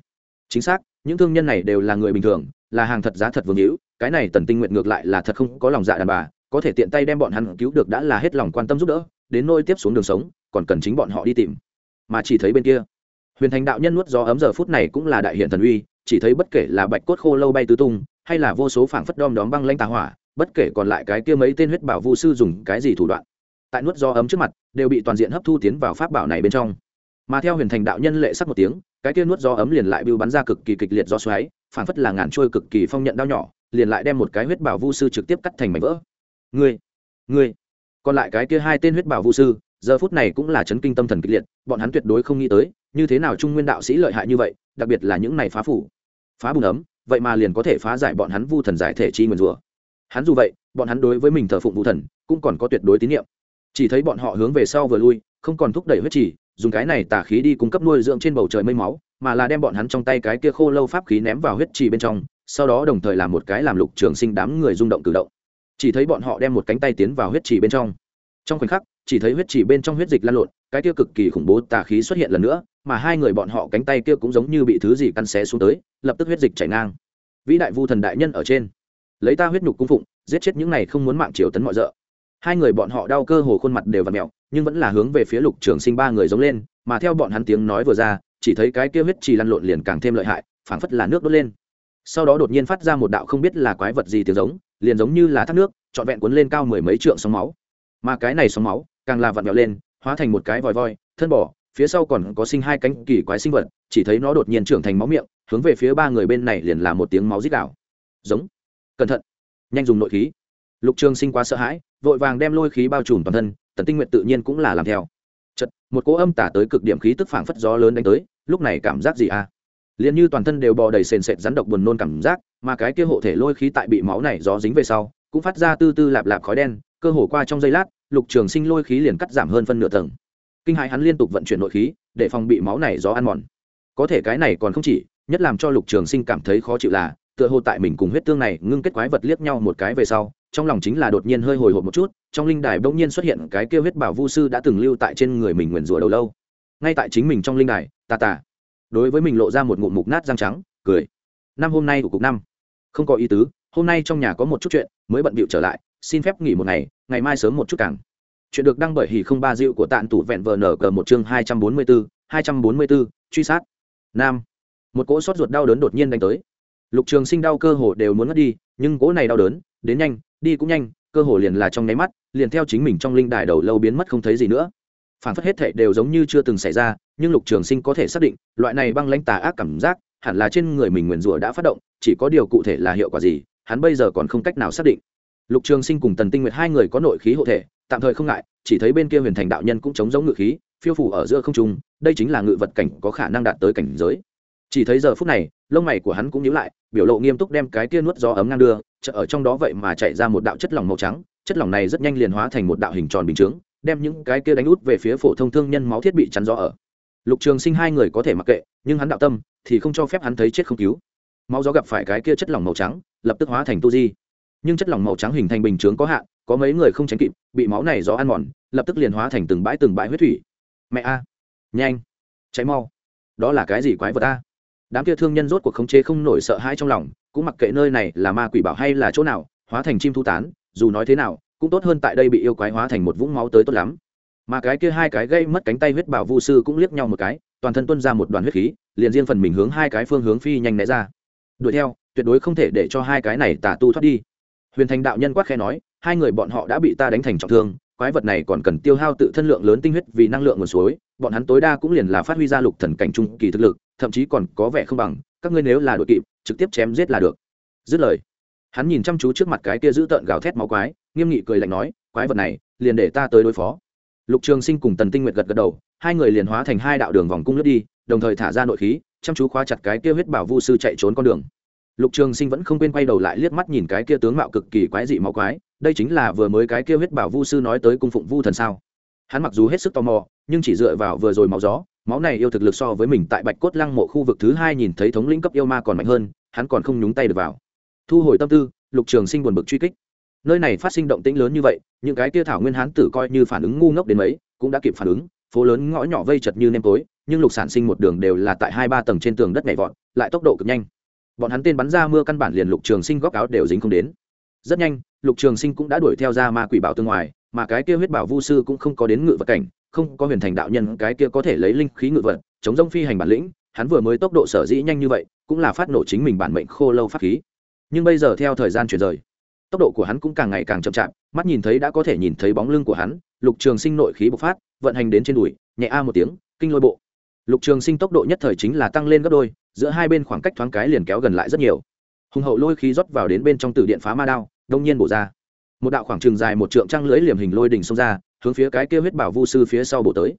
Chính xác, những thương nhân này đều là người bình thường, là hàng thật giá thật vương hữu, cái này tần tinh nguyện ngược lại là thật không có lòng dạ đàn bà, có thể tiện tay đem bọn hắn cứu được đã là hết lòng quan tâm giúp đỡ, đến nôi tiếp xuống đường sống, còn cần chính bọn họ đi tìm. Mà chỉ thấy bên kia, huyền thành đạo nhân nuốt gió ấm giờ phút này cũng là đại hiện thần uy, chỉ thấy bất kể là bạch cốt khô lâu bay tứ tung, hay là vô số phảng phất đom đóm băng lanh tà hỏa bất kể còn lại cái kia mấy tên huyết bảo vu sư dùng cái gì thủ đoạn, tại nuốt do ấm trước mặt, đều bị toàn diện hấp thu tiến vào pháp bảo này bên trong. Mà theo huyền thành đạo nhân lệ sắc một tiếng, cái kia nuốt do ấm liền lại bưu bắn ra cực kỳ kịch liệt do xoáy phản phất là ngàn trôi cực kỳ phong nhận đau nhỏ, liền lại đem một cái huyết bảo vu sư trực tiếp cắt thành mảnh vỡ. Ngươi ngươi, còn lại cái kia hai tên huyết bảo vu sư, giờ phút này cũng là chấn kinh tâm thần kịch liệt, bọn hắn tuyệt đối không nghĩ tới, như thế nào trung nguyên đạo sĩ lợi hại như vậy, đặc biệt là những này phá phủ. Phá bùn ấm, vậy mà liền có thể phá giải bọn hắn vu thần giải thể chi nguyền rủa hắn dù vậy, bọn hắn đối với mình thờ phụng vũ thần, cũng còn có tuyệt đối tín nhiệm. Chỉ thấy bọn họ hướng về sau vừa lui, không còn thúc đẩy huyết trì, dùng cái này tà khí đi cung cấp nuôi dưỡng trên bầu trời mây máu, mà là đem bọn hắn trong tay cái kia khô lâu pháp khí ném vào huyết trì bên trong, sau đó đồng thời làm một cái làm lục trường sinh đám người rung động cử động. Chỉ thấy bọn họ đem một cánh tay tiến vào huyết trì bên trong. Trong khoảnh khắc, chỉ thấy huyết chỉ bên trong huyết dịch lan lộn, cái kia cực kỳ khủng bố tà khí xuất hiện lần nữa, mà hai người bọn họ cánh tay kia cũng giống như bị thứ gì căn xé xuống tới, lập tức huyết dịch chảy ngang. Vĩ đại vu thần đại nhân ở trên lấy ta huyết nhục cung phụng, giết chết những này không muốn mạng triều tấn mọi rợ. Hai người bọn họ đau cơ hồ khuôn mặt đều và mẹo nhưng vẫn là hướng về phía lục trường sinh ba người giống lên, mà theo bọn hắn tiếng nói vừa ra, chỉ thấy cái kia huyết trì lăn lộn liền càng thêm lợi hại, phảng phất là nước đốt lên. Sau đó đột nhiên phát ra một đạo không biết là quái vật gì tiếng giống, liền giống như là thác nước, trọn vẹn cuốn lên cao mười mấy trượng sóng máu. Mà cái này sóng máu, càng là vặn vẹo lên, hóa thành một cái vòi voi, thân bò, phía sau còn có sinh hai cánh kỳ quái sinh vật, chỉ thấy nó đột nhiên trưởng thành máu miệng, hướng về phía ba người bên này liền là một tiếng máu rít đảo giống cẩn thận. Nhanh dùng nội khí. Lục trường sinh quá sợ hãi, vội vàng đem lôi khí bao trùm toàn thân, tần tinh nguyện tự nhiên cũng là làm theo. Chật một cỗ âm tả tới cực điểm khí tức phảng phất gió lớn đánh tới, lúc này cảm giác gì à? Liền như toàn thân đều bò đầy sền sệt rắn độc buồn nôn cảm giác, mà cái kia hộ thể lôi khí tại bị máu này gió dính về sau, cũng phát ra tư tư lạp lạp khói đen, cơ hồ qua trong giây lát, lục trường sinh lôi khí liền cắt giảm hơn phân nửa tầng. Kinh hãi hắn liên tục vận chuyển nội khí, để phòng bị máu này gió ăn mòn. Có thể cái này còn không chỉ, nhất làm cho lục trường sinh cảm thấy khó chịu là tựa hồ tại mình cùng huyết tương này ngưng kết quái vật liếc nhau một cái về sau, trong lòng chính là đột nhiên hơi hồi hộp một chút, trong linh đài bỗng nhiên xuất hiện cái kêu huyết bảo vu sư đã từng lưu tại trên người mình nguyền rủa đầu lâu. Ngay tại chính mình trong linh đài, tà tà. Đối với mình lộ ra một ngụm mục nát răng trắng, cười. Năm hôm nay của cục năm. Không có ý tứ, hôm nay trong nhà có một chút chuyện, mới bận bịu trở lại, xin phép nghỉ một ngày ngày mai sớm một chút càng. Chuyện được đăng bởi hỉ không ba dịu của tạn tủ vẹn vờ nở cờ một chương hai trăm bốn mươi bốn hai trăm bốn mươi bốn truy sát. Nam. Một cỗ sốt ruột đau đớn đột nhiên đánh tới lục trường sinh đau cơ hồ đều muốn mất đi, nhưng cỗ này đau đớn, đến nhanh, đi cũng nhanh, cơ hồ liền là trong nháy mắt, liền theo chính mình trong linh đài đầu lâu biến mất không thấy gì nữa. Phản phất hết thệ đều giống như chưa từng xảy ra, nhưng lục trường sinh có thể xác định, loại này băng lãnh tà ác cảm giác, hẳn là trên người mình nguyền rủa đã phát động, chỉ có điều cụ thể là hiệu quả gì, hắn bây giờ còn không cách nào xác định. Lục trường sinh cùng tần tinh nguyệt hai người có nội khí hộ thể, tạm thời không ngại, chỉ thấy bên kia huyền thành đạo nhân cũng chống giống ngự khí, phiêu phủ ở giữa không trung, đây chính là ngự vật cảnh có khả năng đạt tới cảnh giới chỉ thấy giờ phút này, lông mày của hắn cũng nhíu lại, biểu lộ nghiêm túc đem cái kia nuốt gió ấm ngang đưa, chợ ở trong đó vậy mà chạy ra một đạo chất lỏng màu trắng, chất lỏng này rất nhanh liền hóa thành một đạo hình tròn bình chướng, đem những cái kia đánh út về phía phổ thông thương nhân máu thiết bị chắn gió ở. Lục trường sinh hai người có thể mặc kệ, nhưng hắn đạo tâm thì không cho phép hắn thấy chết không cứu. Máu gió gặp phải cái kia chất lỏng màu trắng, lập tức hóa thành tu di. Nhưng chất lỏng màu trắng hình thành bình chướng có hạn, có mấy người không tránh kịp, bị máu này gió ăn mòn, lập tức liền hóa thành từng bãi từng bãi huyết thủy. Mẹ a, nhanh cháy mau. Đó là cái gì quái vật a? Đám kia thương nhân rốt cuộc khống chế không nổi sợ hãi trong lòng, cũng mặc kệ nơi này là ma quỷ bảo hay là chỗ nào, hóa thành chim thu tán, dù nói thế nào, cũng tốt hơn tại đây bị yêu quái hóa thành một vũng máu tới tốt lắm. Mà cái kia hai cái gây mất cánh tay huyết bảo vu sư cũng liếc nhau một cái, toàn thân tuân ra một đoàn huyết khí, liền riêng phần mình hướng hai cái phương hướng phi nhanh né ra. Đuổi theo, tuyệt đối không thể để cho hai cái này tà tu thoát đi. Huyền thành đạo nhân quát khe nói, hai người bọn họ đã bị ta đánh thành trọng thương, quái vật này còn cần tiêu hao tự thân lượng lớn tinh huyết vì năng lượng nguồn suối, bọn hắn tối đa cũng liền là phát huy ra lục thần cảnh trung kỳ thực lực thậm chí còn có vẻ không bằng, các ngươi nếu là đội kịp, trực tiếp chém giết là được. Dứt lời, hắn nhìn chăm chú trước mặt cái kia giữ tợn gào thét máu quái, nghiêm nghị cười lạnh nói, quái vật này, liền để ta tới đối phó. Lục trường sinh cùng tần tinh nguyệt gật gật đầu, hai người liền hóa thành hai đạo đường vòng cung lướt đi, đồng thời thả ra nội khí, chăm chú khóa chặt cái kia huyết bảo vu sư chạy trốn con đường. Lục trường sinh vẫn không quên quay đầu lại liếc mắt nhìn cái kia tướng mạo cực kỳ quái dị máu quái, đây chính là vừa mới cái kia huyết bảo vu sư nói tới cung phụng vu thần sao. Hắn mặc dù hết sức tò mò, nhưng chỉ dựa vào vừa rồi máu gió máu này yêu thực lực so với mình tại bạch cốt lăng mộ khu vực thứ hai nhìn thấy thống lĩnh cấp yêu ma còn mạnh hơn, hắn còn không nhúng tay được vào. Thu hồi tâm tư, lục trường sinh buồn bực truy kích. Nơi này phát sinh động tĩnh lớn như vậy, những cái kia thảo nguyên hán tử coi như phản ứng ngu ngốc đến mấy, cũng đã kịp phản ứng, phố lớn ngõ nhỏ vây chật như nêm tối, nhưng lục sản sinh một đường đều là tại hai ba tầng trên tường đất nhảy vọt, lại tốc độ cực nhanh. Bọn hắn tên bắn ra mưa căn bản liền lục trường sinh góc áo đều dính không đến. Rất nhanh, lục trường sinh cũng đã đuổi theo ra ma quỷ bảo tương ngoài, mà cái kia huyết bảo vu sư cũng không có đến ngự vật cảnh không có huyền thành đạo nhân cái kia có thể lấy linh khí ngự vật, chống rông phi hành bản lĩnh, hắn vừa mới tốc độ sở dĩ nhanh như vậy, cũng là phát nổ chính mình bản mệnh khô lâu pháp khí. Nhưng bây giờ theo thời gian chuyển rời, tốc độ của hắn cũng càng ngày càng chậm chạp, mắt nhìn thấy đã có thể nhìn thấy bóng lưng của hắn, lục trường sinh nội khí bộc phát, vận hành đến trên đùi, nhẹ a một tiếng, kinh lôi bộ. Lục trường sinh tốc độ nhất thời chính là tăng lên gấp đôi, giữa hai bên khoảng cách thoáng cái liền kéo gần lại rất nhiều. Hùng hậu lôi khí rót vào đến bên trong tử điện phá ma đao, đông nhiên bổ ra. Một đạo khoảng trường dài một trượng trăng lưới liềm hình lôi đỉnh xông ra hướng phía cái kia huyết bảo vu sư phía sau bổ tới.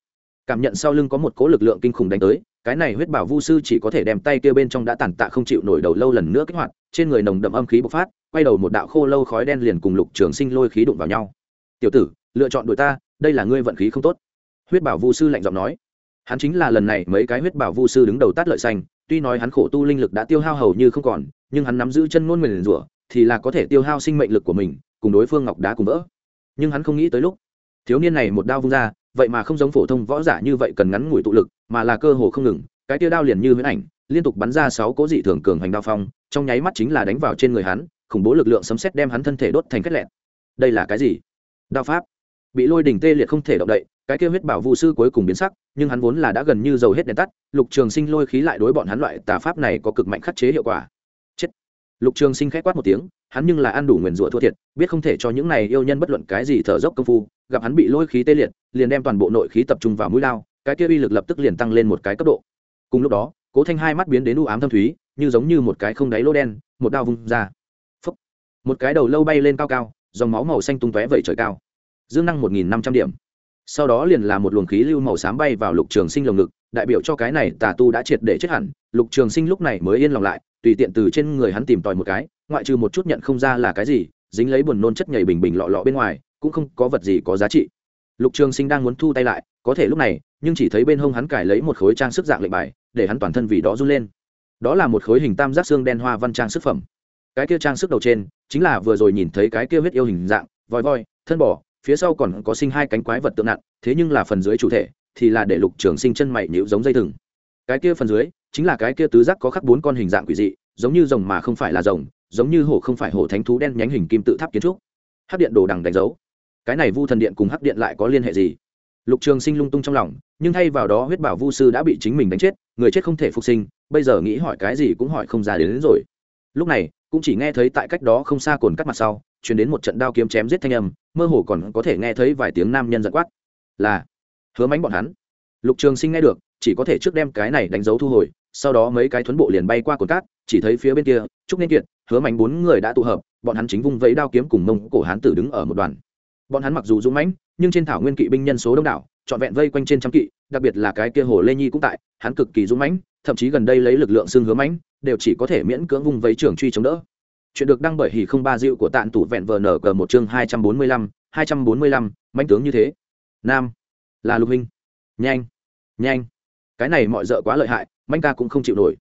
Cảm nhận sau lưng có một cỗ lực lượng kinh khủng đánh tới, cái này huyết bảo vu sư chỉ có thể đem tay kia bên trong đã tàn tạ không chịu nổi đầu lâu lần nữa kích hoạt, trên người nồng đậm âm khí bộc phát, quay đầu một đạo khô lâu khói đen liền cùng lục trường sinh lôi khí đụng vào nhau. Tiểu tử, lựa chọn đội ta, đây là ngươi vận khí không tốt. Huyết bảo vu sư lạnh giọng nói. Hắn chính là lần này mấy cái huyết bảo vu sư đứng đầu tát lợi xanh, tuy nói hắn khổ tu linh lực đã tiêu hao hầu như không còn, nhưng hắn nắm giữ chân ngôn nguyền rủa, thì là có thể tiêu hao sinh mệnh lực của mình, cùng đối phương ngọc đá cùng vỡ. Nhưng hắn không nghĩ tới lúc thiếu niên này một đao vung ra, vậy mà không giống phổ thông võ giả như vậy cần ngắn ngủi tụ lực, mà là cơ hồ không ngừng, cái tia đao liền như huyễn ảnh, liên tục bắn ra sáu cố dị thường cường hành đao phong, trong nháy mắt chính là đánh vào trên người hắn, khủng bố lực lượng sấm xét đem hắn thân thể đốt thành kết lẹn đây là cái gì? Đao pháp. Bị lôi đỉnh tê liệt không thể động đậy, cái kia huyết bảo vụ sư cuối cùng biến sắc, nhưng hắn vốn là đã gần như dầu hết đèn tắt, lục trường sinh lôi khí lại đối bọn hắn loại tà pháp này có cực mạnh khắc chế hiệu quả. Chết. Lục trường sinh k h á quát một tiếng hắn nhưng là ăn đủ nguyền rủa thua thiệt, biết không thể cho những này yêu nhân bất luận cái gì thở dốc công phu, gặp hắn bị lôi khí tê liệt, liền đem toàn bộ nội khí tập trung vào mũi lao, cái kia uy lực lập tức liền tăng lên một cái cấp độ. Cùng lúc đó, cố thanh hai mắt biến đến u ám thâm thúy, như giống như một cái không đáy lỗ đen, một đao vung ra. Phúc. một cái đầu lâu bay lên cao cao, dòng máu màu xanh tung tóe vẩy trời cao. Dương năng một nghìn năm trăm điểm. Sau đó liền là một luồng khí lưu màu xám bay vào lục trường sinh lồng ngực đại biểu cho cái này tà tu đã triệt để chết hẳn, lục trường sinh lúc này mới yên lòng lại, tùy tiện từ trên người hắn tìm tòi một cái, ngoại trừ một chút nhận không ra là cái gì, dính lấy buồn nôn chất nhảy bình bình lọ lọ bên ngoài, cũng không có vật gì có giá trị. Lục trường sinh đang muốn thu tay lại, có thể lúc này, nhưng chỉ thấy bên hông hắn cài lấy một khối trang sức dạng lệnh bài, để hắn toàn thân vì đó run lên. Đó là một khối hình tam giác xương đen hoa văn trang sức phẩm. Cái kia trang sức đầu trên, chính là vừa rồi nhìn thấy cái kia huyết yêu hình dạng, voi voi, thân bò, phía sau còn có sinh hai cánh quái vật tượng nặng, thế nhưng là phần dưới chủ thể thì là để lục trường sinh chân mày nhịu giống dây thừng. Cái kia phần dưới chính là cái kia tứ giác có khắc bốn con hình dạng quỷ dị giống như rồng mà không phải là rồng giống như hổ không phải hổ thánh thú đen nhánh hình kim tự tháp kiến trúc. Hắc điện đồ đằng đánh dấu. Cái này vu thần điện cùng hắc điện lại có liên hệ gì? Lục trường sinh lung tung trong lòng nhưng thay vào đó huyết bảo vu sư đã bị chính mình đánh chết người chết không thể phục sinh bây giờ nghĩ hỏi cái gì cũng hỏi không ra đến, đến rồi. Lúc này cũng chỉ nghe thấy tại cách đó không xa cồn cắt mặt sau chuyển đến một trận đao kiếm chém giết thanh âm mơ hồ còn có thể nghe thấy vài tiếng nam nhân giận quát. Là hứa mánh bọn hắn. Lục trường sinh nghe được, chỉ có thể trước đem cái này đánh dấu thu hồi, sau đó mấy cái thuấn bộ liền bay qua cồn cát, chỉ thấy phía bên kia, trúc nên kiệt, hứa mánh bốn người đã tụ hợp, bọn hắn chính vung vẫy đao kiếm cùng mông cổ hán tử đứng ở một đoàn. Bọn hắn mặc dù dũng mãnh, nhưng trên thảo nguyên kỵ binh nhân số đông đảo, trọn vẹn vây quanh trên trăm kỵ, đặc biệt là cái kia hồ lê nhi cũng tại, hắn cực kỳ dũng mãnh, thậm chí gần đây lấy lực lượng xương hứa mãnh, đều chỉ có thể miễn cưỡng vung vẫy trưởng truy chống đỡ. Chuyện được đăng bởi hỉ không ba dịu của tạn tủ vẹn vờ nở cờ một chương hai trăm bốn mươi lăm, hai trăm bốn mươi lăm, mãnh tướng như thế. Nam là lục minh nhanh nhanh. Cái này mọi d quá lợi hại, manh ca cũng không chịu nổi.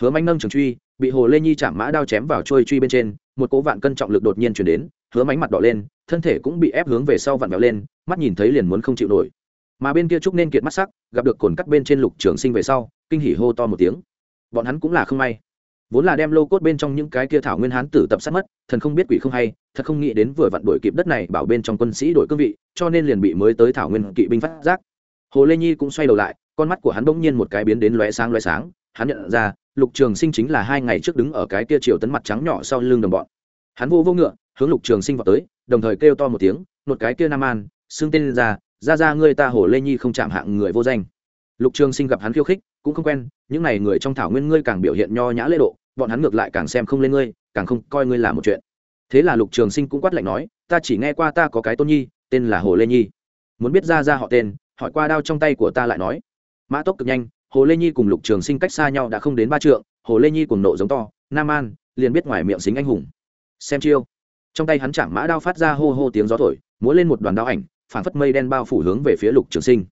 Hứa manh nâng trường truy, bị hồ lê nhi chạm mã đao chém vào trôi truy bên trên, một cố vạn cân trọng lực đột nhiên chuyển đến, hứa mánh mặt đỏ lên, thân thể cũng bị ép hướng về sau vặn vẹo lên, mắt nhìn thấy liền muốn không chịu nổi. Mà bên kia trúc nên kiệt mắt sắc, gặp được cồn cắt bên trên lục trường sinh về sau, kinh hỉ hô to một tiếng. Bọn hắn cũng là không may vốn là đem lô cốt bên trong những cái kia thảo nguyên hán tử tập sát mất, thần không biết quỷ không hay, thật không nghĩ đến vừa vặn đổi kịp đất này bảo bên trong quân sĩ đổi cương vị, cho nên liền bị mới tới thảo nguyên kỵ binh phát giác. Hồ lê nhi cũng xoay đầu lại, con mắt của hắn bỗng nhiên một cái biến đến lóe sáng lóe sáng, hắn nhận ra, lục trường sinh chính là hai ngày trước đứng ở cái kia chiều tấn mặt trắng nhỏ sau lưng đồng bọn. Hắn vô vô ngựa, hướng lục trường sinh vào tới, đồng thời kêu to một tiếng một cái kia nam an, xưng tên ra ra ra ngươi ta hồ lê nhi không chạm hạng người vô danh. Lục trường sinh gặp hắn khiêu khích, cũng không quen, những n à y người trong thảo nguyên ngươi càng biểu hiện nho nhã lễ độ bọn hắn ngược lại càng xem không lên ngươi, càng không coi ngươi là một chuyện. Thế là lục trường sinh cũng quát lạnh nói, ta chỉ nghe qua ta có cái tôn nhi, tên là hồ lê nhi. Muốn biết ra ra họ tên, hỏi qua đao trong tay của ta lại nói. Mã tốc cực nhanh, hồ lê nhi cùng lục trường sinh cách xa nhau đã không đến ba trượng, hồ lê nhi cùng nộ giống to, nam an, liền biết ngoài miệng xính anh hùng. Xem chiêu. Trong tay hắn chạm mã đao phát ra hô hô tiếng gió thổi, múa lên một đoàn đao ảnh phản phất mây đen bao phủ hướng về phía lục trường sinh.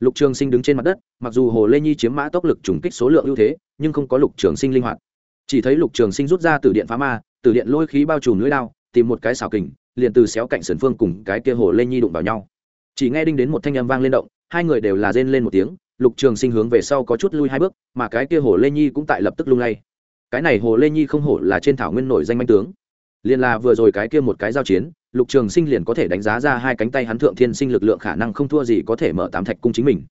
Lục trường sinh đứng trên mặt đất, mặc dù hồ lê nhi chiếm mã tốc lực trùng kích số lượng ưu thế, nhưng không có lục trường sinh linh hoạt chỉ thấy lục trường sinh rút ra từ điện phá ma, từ điện lôi khí bao trùm lưỡi lao tìm một cái xào kình, liền từ xéo cạnh sườn phương cùng cái kia hồ lê nhi đụng vào nhau. Chỉ nghe đinh đến một thanh âm vang lên động, hai người đều là rên lên một tiếng, lục trường sinh hướng về sau có chút lui hai bước, mà cái kia hồ lê nhi cũng tại lập tức lung lay. Cái này hồ lê nhi không hổ là trên thảo nguyên nổi danh manh tướng. Liền là vừa rồi cái kia một cái giao chiến, lục trường sinh liền có thể đánh giá ra hai cánh tay hắn thượng thiên sinh lực lượng khả năng không thua gì có thể mở tám thạch cung chính mình.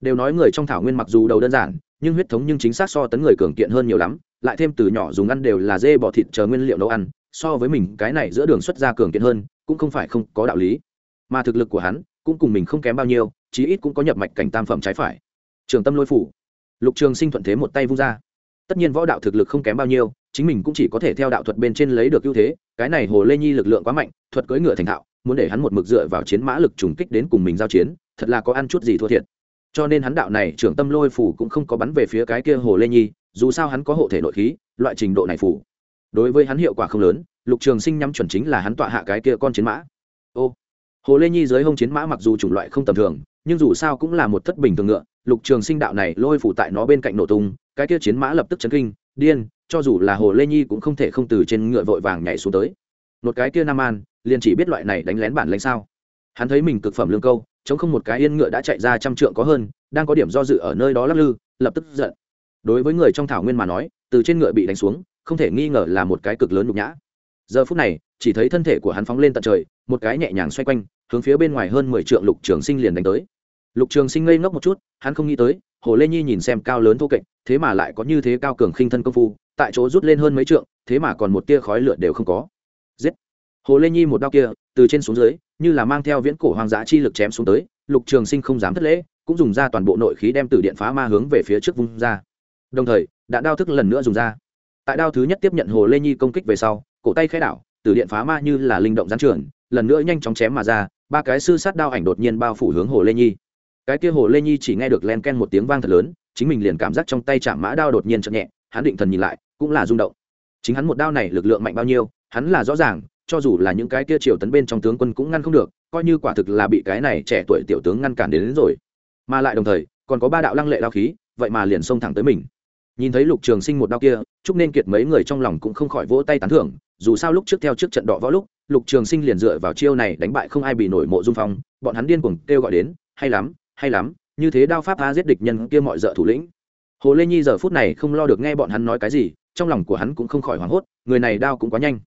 Đều nói người trong thảo nguyên mặc dù đầu đơn giản nhưng huyết thống nhưng chính xác so tấn người cường kiện hơn nhiều lắm, lại thêm từ nhỏ dùng ăn đều là dê bò thịt chờ nguyên liệu nấu ăn, so với mình, cái này giữa đường xuất ra cường kiện hơn, cũng không phải không có đạo lý. Mà thực lực của hắn, cũng cùng mình không kém bao nhiêu, chí ít cũng có nhập mạch cảnh tam phẩm trái phải. Trường tâm lôi phủ. Lục trường sinh thuận thế một tay vung ra. Tất nhiên võ đạo thực lực không kém bao nhiêu, chính mình cũng chỉ có thể theo đạo thuật bên trên lấy được ưu thế, cái này hồ lê nhi lực lượng quá mạnh, thuật cưỡi ngựa thành thạo, muốn để hắn một mực dựa vào chiến mã lực trùng kích đến cùng mình giao chiến, thật là có ăn chút gì thua thiệt cho nên hắn đạo này trưởng tâm lôi phủ cũng không có bắn về phía cái kia hồ lê nhi, dù sao hắn có hộ thể nội khí, loại trình độ này phủ. Đối với hắn hiệu quả không lớn, lục trường sinh nhắm chuẩn chính là hắn tọa hạ cái kia con chiến mã. Ô, hồ lê nhi dưới hông chiến mã mặc dù chủng loại không tầm thường, nhưng dù sao cũng là một thất bình thường ngựa, lục trường sinh đạo này lôi phủ tại nó bên cạnh nổ tung, cái kia chiến mã lập tức chấn kinh, điên, cho dù là hồ lê nhi cũng không thể không từ trên ngựa vội vàng nhảy xuống tới. Một cái kia nam an liền chỉ biết loại này đánh lén bản lãnh sao. Hắn thấy mình cực phẩm lương câu chống không một cái yên ngựa đã chạy ra trăm trượng có hơn, đang có điểm do dự ở nơi đó lắc lư, lập tức giận. Đối với người trong thảo nguyên mà nói, từ trên ngựa bị đánh xuống, không thể nghi ngờ là một cái cực lớn nhục nhã. Giờ phút này, chỉ thấy thân thể của hắn phóng lên tận trời, một cái nhẹ nhàng xoay quanh, hướng phía bên ngoài hơn mười trượng lục trường sinh liền đánh tới. Lục trường sinh ngây ngốc một chút, hắn không nghĩ tới, hồ lê nhi nhìn xem cao lớn thô kệch, thế mà lại có như thế cao cường khinh thân công phu, tại chỗ rút lên hơn mấy trượng, thế mà còn một tia khói lửa đều không có. Giết! Hồ lê nhi một đao kia, từ trên xuống dưới như là mang theo viễn cổ hoàng dã chi lực chém xuống tới, lục trường sinh không dám thất lễ, cũng dùng ra toàn bộ nội khí đem từ điện phá ma hướng về phía trước vung ra. Đồng thời đã đao thức lần nữa dùng ra. Tại đao thứ nhất tiếp nhận hồ lê nhi công kích về sau, cổ tay khai đảo, từ điện phá ma như là linh động gián trường lần nữa nhanh chóng chém mà ra, ba cái sư sát đao ảnh đột nhiên bao phủ hướng hồ lê nhi. Cái kia hồ lê nhi chỉ nghe được len ken một tiếng vang thật lớn, chính mình liền cảm giác trong tay chạm mã đao đột nhiên chậm nhẹ, hắn định thần nhìn lại, cũng là rung động. Chính hắn một đao này lực lượng mạnh bao nhiêu, hắn là rõ ràng cho dù là những cái kia triều tấn bên trong tướng quân cũng ngăn không được coi như quả thực là bị cái này trẻ tuổi tiểu tướng ngăn cản đến, đến rồi. Mà lại đồng thời còn có ba đạo lăng lệ đao khí vậy mà liền xông thẳng tới mình. Nhìn thấy lục trường sinh một đao kia chúc nên kiệt mấy người trong lòng cũng không khỏi vỗ tay tán thưởng dù sao lúc trước theo trước trận đọ võ lúc lục trường sinh liền dựa vào chiêu này đánh bại không ai bị nổi mộ dung phong bọn hắn điên cuồng kêu gọi đến hay lắm hay lắm như thế đao pháp tha giết địch nhân kia mọi d thủ lĩnh. Hồ lê nhi giờ phút này không lo được nghe bọn hắn nói cái gì trong lòng của hắn cũng không khỏi hoảng hốt người này đao cũng quá nhanh.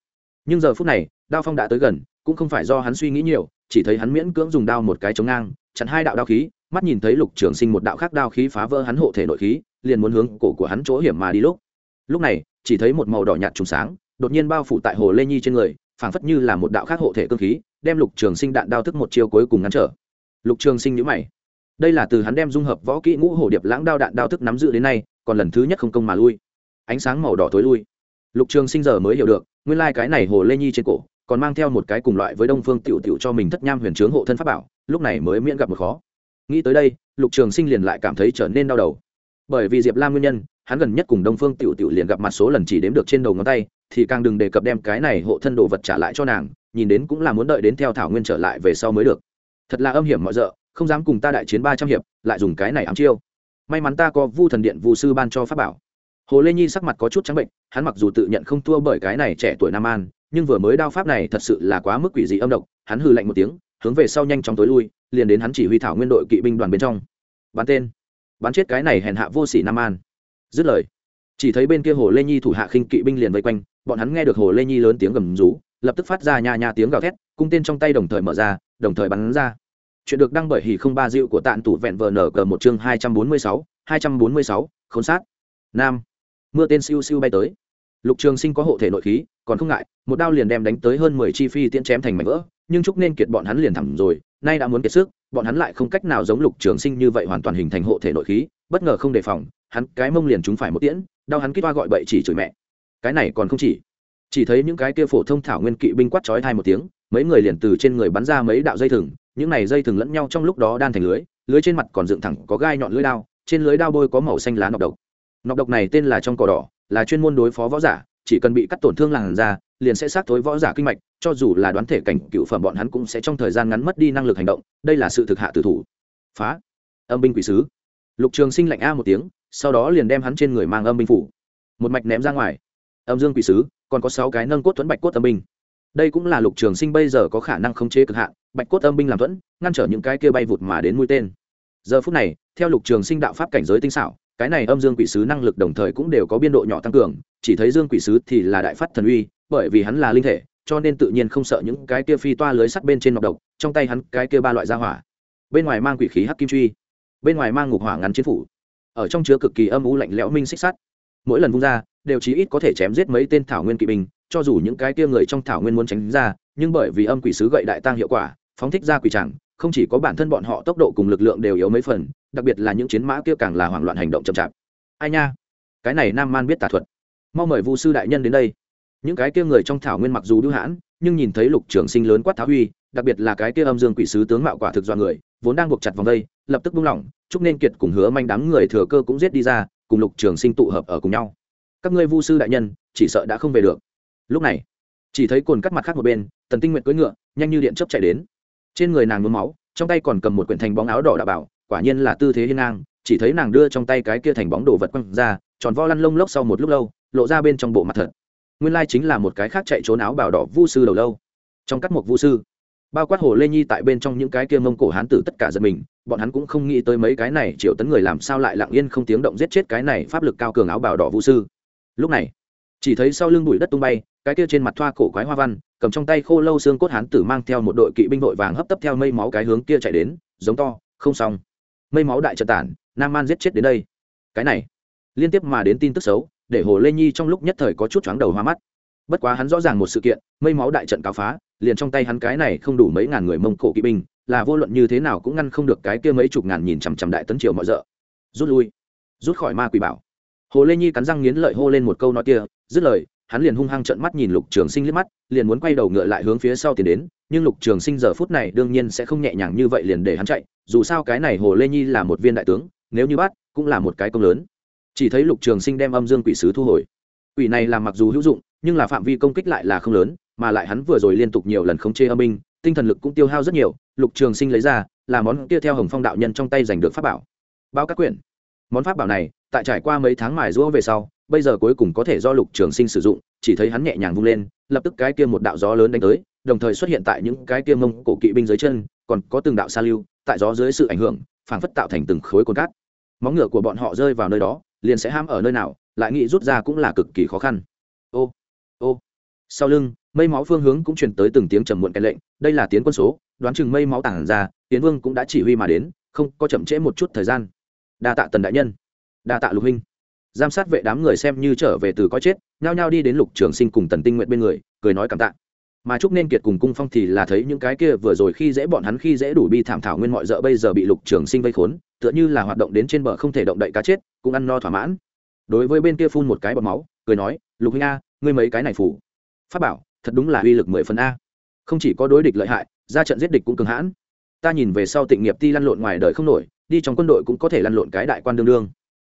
Nhưng giờ phút này đao phong đã tới gần, cũng không phải do hắn suy nghĩ nhiều, chỉ thấy hắn miễn cưỡng dùng đao một cái chống ngang, chặn hai đạo đao khí, mắt nhìn thấy lục trường sinh một đạo khác đao khí phá vỡ hắn hộ thể nội khí, liền muốn hướng cổ của hắn chỗ hiểm mà đi lúc. Lúc này, chỉ thấy một màu đỏ nhạt trùng sáng, đột nhiên bao phủ tại hồ lê nhi trên người, phảng phất như là một đạo khác hộ thể cơ khí, đem lục trường sinh đạn đao thức một chiêu cuối cùng ngăn trở. Lục trường sinh nhữ mày. Đây là từ hắn đem dung hợp võ kỹ ngũ hổ điệp lãng đao đạn đao thức nắm giữ đến nay, còn lần thứ nhất không công mà lui. Ánh sáng màu đỏ tối lui. Lục trường sinh giờ mới hiểu được, nguyên lai、like、cái này hồ lê nhi trên cổ còn mang theo một cái cùng loại với đông phương t i ể u t i ể u cho mình thất nham huyền trướng hộ thân pháp bảo, lúc này mới miễn gặp một khó. Nghĩ tới đây, lục trường sinh liền lại cảm thấy trở nên đau đầu. Bởi vì diệp lam nguyên nhân, hắn gần nhất cùng đông phương t i ể u t i ể u liền gặp mặt số lần chỉ đếm được trên đầu ngón tay, thì càng đừng đề cập đem cái này hộ thân đồ vật trả lại cho nàng, nhìn đến cũng là muốn đợi đến theo thảo nguyên trở lại về sau mới được. Thật là âm hiểm mọi d ợ không dám cùng ta đại chiến ba trăm hiệp, lại dùng cái này ám chiêu. May mắn ta có vu thần điện vụ sư ban cho pháp bảo. Hồ lê nhi sắc mặt có chút trắng bệnh, hắn mặc dù tự nhận không thua bởi cái này trẻ tuổi nam an nhưng vừa mới đao pháp này thật sự là quá mức quỷ dị âm độc, hắn hư lạnh một tiếng, hướng về sau nhanh chóng tối lui, liền đến hắn chỉ huy thảo nguyên đội kỵ binh đoàn bên trong. Bắn tên. Bắn chết cái này hèn hạ vô sỉ nam an dứt lời, chỉ thấy bên kia hồ lê nhi thủ hạ khinh kỵ binh liền vây quanh, bọn hắn nghe được hồ lê nhi lớn tiếng gầm rú, lập tức phát ra nhà nhà tiếng gào thét, cung tên trong tay đồng thời mở ra, đồng thời bắn ra. Chuyện được đăng bởi hỉ không ba dịu của tạn tủ vẹn vờ nở cờ một chương hai trăm bốn mươi sáu, hai trăm bốn mươi sáu, khốn sát. Nam. Mưa tên siêu siêu bay tới lục trường sinh có hộ thể nội khí, còn không ngại, một đao liền đem đánh tới hơn mười chi phi tiễn chém thành mảnh vỡ, nhưng chúc nên kiệt bọn hắn liền thẳng rồi, nay đã muốn kiệt sức, bọn hắn lại không cách nào giống lục trường sinh như vậy hoàn toàn hình thành hộ thể nội khí, bất ngờ không đề phòng, hắn cái mông liền trúng phải một tiễn, đau hắn kích toa gọi bậy chỉ chửi mẹ. Cái này còn không chỉ chỉ thấy những cái kia phổ thông thảo nguyên kỵ binh quát chói thai một tiếng, mấy người liền từ trên người bắn ra mấy đạo dây thừng, những này dây thừng lẫn nhau trong lúc đó đan thành lưới lưới trên mặt còn dựng thẳng có gai nhọn lưới đao, trên lưới đao bôi có màu xanh lá nọc độc. Nọc độc này tên là trong cỏ đỏ là chuyên môn đối phó võ giả, chỉ cần bị cắt tổn thương làn da, liền sẽ sát thối võ giả kinh mạch, cho dù là đoán thể cảnh cựu phẩm bọn hắn cũng sẽ trong thời gian ngắn mất đi năng lực hành động, đây là sự thực hạ tử thủ. Phá. Âm binh quỷ sứ. Lục trường sinh lạnh a một tiếng, sau đó liền đem hắn trên người mang âm binh phủ. Một mạch ném ra ngoài. Âm dương quỷ sứ, còn có sáu cái nâng cốt thuẫn bạch cốt âm binh. Đây cũng là lục trường sinh bây giờ có khả năng khống chế cực hạn, bạch cốt âm binh làm thuẫn, ngăn trở những cái kia bay vụt mà đến mũi tên. Giờ phút này, theo lục trường sinh đạo pháp cảnh giới tinh xảo cái này âm dương quỷ sứ năng lực đồng thời cũng đều có biên độ nhỏ tăng cường, chỉ thấy dương quỷ sứ thì là đại phát thần uy, bởi vì hắn là linh thể, cho nên tự nhiên không sợ những cái kia phi toa lưới sắt bên trên nọc độc, trong tay hắn cái kia ba loại gia hỏa. Bên ngoài mang quỷ khí hắc kim truy, bên ngoài mang ngục hỏa ngắn chiến phủ. Ở trong chứa cực kỳ âm u lạnh lẽo minh xích sắt, mỗi lần vung ra, đều chí ít có thể chém giết mấy tên thảo nguyên kỵ binh, cho dù những cái kia người trong thảo nguyên muốn tránh ra, nhưng bởi vì âm quỷ sứ gậy đại tăng hiệu quả, phóng thích ra quỷ chẳng không chỉ có bản thân bọn họ tốc độ cùng lực lượng đều yếu mấy phần, đặc biệt là những chiến mã kia càng là hoảng loạn hành động chậm chạp. Ai nha, cái này nam man biết tà thuật. Mau mời vu sư đại nhân đến đây. Những cái kia người trong thảo nguyên mặc dù đưu hãn, nhưng nhìn thấy lục trường sinh lớn quát tháo huy, đặc biệt là cái kia âm dương quỷ sứ tướng mạo quả thực dọa người, vốn đang buộc chặt vòng đây, lập tức buông lỏng, chúc nên kiệt cùng hứa manh đám người thừa cơ cũng giết đi ra, cùng lục trường sinh tụ hợp ở cùng nhau. Các ngươi vu sư đại nhân, chỉ sợ đã không về được. Lúc này, chỉ thấy cồn cắt mặt khác một bên, tần tinh nguyện cưỡi ngựa, nhanh như điện chớp chạy đến trên người nàng nhuốm máu, trong tay còn cầm một quyển thành bóng áo đỏ đạo bảo, quả nhiên là tư thế hiên ngang, chỉ thấy nàng đưa trong tay cái kia thành bóng đồ vật quăng ra, tròn vo lăn lông lốc sau một lúc lâu, lộ ra bên trong bộ mặt thật. Nguyên lai chính là một cái khác chạy trốn áo bảo đỏ vu sư đầu lâu. Trong các mục vu sư, bao quát hồ lê nhi tại bên trong những cái kia mông cổ hán tử tất cả giật mình, bọn hắn cũng không nghĩ tới mấy cái này triệu tấn người làm sao lại lặng yên không tiếng động giết chết cái này pháp lực cao cường áo bảo đỏ vũ sư. Lúc này chỉ thấy sau lưng bụi đất tung bay, cái kia trên mặt thoa cổ quái hoa văn, cầm trong tay khô lâu xương cốt hán tử mang theo một đội kỵ binh vội vàng hấp tấp theo mây máu cái hướng kia chạy đến, giống to, không xong. Mây máu đại trận tản, nam man giết chết đến đây. Cái này, liên tiếp mà đến tin tức xấu, để hồ lê nhi trong lúc nhất thời có chút chóng đầu hoa mắt. Bất quá hắn rõ ràng một sự kiện, mây máu đại trận cáo phá, liền trong tay hắn cái này không đủ mấy ngàn người mông cổ kỵ binh, là vô luận như thế nào cũng ngăn không được cái kia mấy chục ngàn nhìn chằm chằm đại tấn triều mọi rợ. Rút lui. Rút khỏi ma quỷ bảo hồ lê nhi cắn răng nghiến lợi hô lên một câu nói kia, dứt lời, hắn liền hung hăng trợn mắt nhìn lục trường sinh liếc mắt, liền muốn quay đầu ngựa lại hướng phía sau tiến đến, nhưng lục trường sinh giờ phút này đương nhiên sẽ không nhẹ nhàng như vậy liền để hắn chạy, dù sao cái này hồ lê nhi là một viên đại tướng, nếu như bắt, cũng là một cái công lớn. Chỉ thấy lục trường sinh đem âm dương quỷ sứ thu hồi. Quỷ này là mặc dù hữu dụng, nhưng là phạm vi công kích lại là không lớn, mà lại hắn vừa rồi liên tục nhiều lần khống chế âm minh tinh thần lực cũng tiêu hao rất nhiều, lục trường sinh lấy ra, là món kia theo hồng phong đạo nhân trong tay giành được pháp bảo. Bao các quyển. Món pháp bảo này tại trải qua mấy tháng mài rũa về sau, bây giờ cuối cùng có thể do lục trường sinh sử dụng, chỉ thấy hắn nhẹ nhàng vung lên, lập tức cái kia một đạo gió lớn đánh tới, đồng thời xuất hiện tại những cái kia mông cổ kỵ binh dưới chân, còn có từng đạo sa lưu, tại gió dưới sự ảnh hưởng, phảng phất tạo thành từng khối cồn cát. Móng ngựa của bọn họ rơi vào nơi đó, liền sẽ ham ở nơi nào, lại nghĩ rút ra cũng là cực kỳ khó khăn. Ô ô. Sau lưng, mây máu phương hướng cũng truyền tới từng tiếng trầm muộn cái lệnh, đây là tiến quân số, đoán chừng mây máu tản ra, tiến vương cũng đã chỉ huy mà đến, không có chậm trễ một chút thời gian. Đa tạ tần đại nhân đa tạ lục huynh. Giám sát vệ đám người xem như trở về từ có chết, nhao nhao đi đến lục trường sinh cùng tần tinh nguyện bên người, cười nói cảm tạ. Mà chúc nên kiệt cùng cung phong thì là thấy những cái kia vừa rồi khi dễ bọn hắn khi dễ đủ bi thảm thảo nguyên mọi d bây giờ bị lục trường sinh vây khốn, tựa như là hoạt động đến trên bờ không thể động đậy cá chết, cũng ăn no thỏa mãn. Đối với bên kia phun một cái bọt máu, cười nói, lục huynh a, ngươi mấy cái này phủ phát bảo, thật đúng là uy lực mười phần a. Không chỉ có đối địch lợi hại, ra trận giết địch cũng cường hãn. Ta nhìn về sau tịnh nghiệp ti lăn lộn ngoài đời không nổi, đi trong quân đội cũng có thể lăn lộn cái đại quan đương đương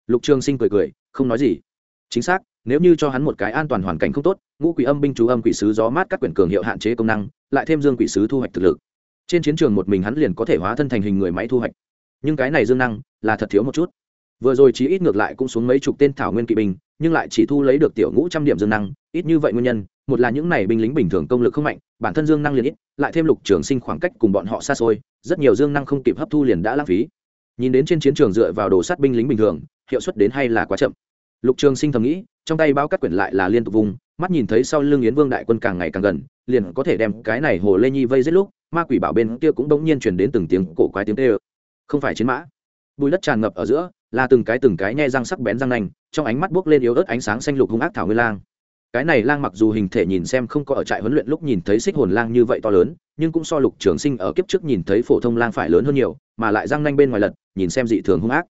lục trường sinh cười cười, không nói gì. Chính xác, nếu như cho hắn một cái an toàn hoàn cảnh không tốt, ngũ quỷ âm binh chú âm quỷ sứ gió mát các quyển cường hiệu hạn chế công năng, lại thêm dương quỷ sứ thu hoạch thực lực. Trên chiến trường một mình hắn liền có thể hóa thân thành hình người máy thu hoạch. Nhưng cái này dương năng là thật thiếu một chút. Vừa rồi chí ít ngược lại cũng xuống mấy chục tên thảo nguyên kỵ binh, nhưng lại chỉ thu lấy được tiểu ngũ trăm điểm dương năng, ít như vậy nguyên nhân, một là những này binh lính bình thường công lực không mạnh, bản thân dương năng liền ít, lại thêm lục trường sinh khoảng cách cùng bọn họ xa xôi, rất nhiều dương năng không kịp hấp thu liền đã lãng phí. Nhìn đến trên chiến trường dựa vào đồ sát binh lính bình thường hiệu suất đến hay là quá chậm. Lục trường sinh thầm nghĩ, trong tay bao cắt quyển lại là liên tục vùng, mắt nhìn thấy sau lưng yến vương đại quân càng ngày càng gần, liền có thể đem cái này hồ lê nhi vây giết lúc, ma quỷ bảo bên kia cũng bỗng nhiên chuyển đến từng tiếng cổ quái tiếng tê ơ không phải chiến mã. Bùi đất tràn ngập ở giữa, là từng cái từng cái nhe răng sắc bén răng nanh, trong ánh mắt buốc lên yếu ớt ánh sáng xanh lục hung ác thảo nguyên lang. Cái này lang mặc dù hình thể nhìn xem không có ở trại huấn luyện lúc nhìn thấy xích hồn lang như vậy to lớn, nhưng cũng so lục trường sinh ở kiếp trước nhìn thấy phổ thông lang phải lớn hơn nhiều, mà lại răng nanh bên ngoài lật, nhìn xem dị thường hung ác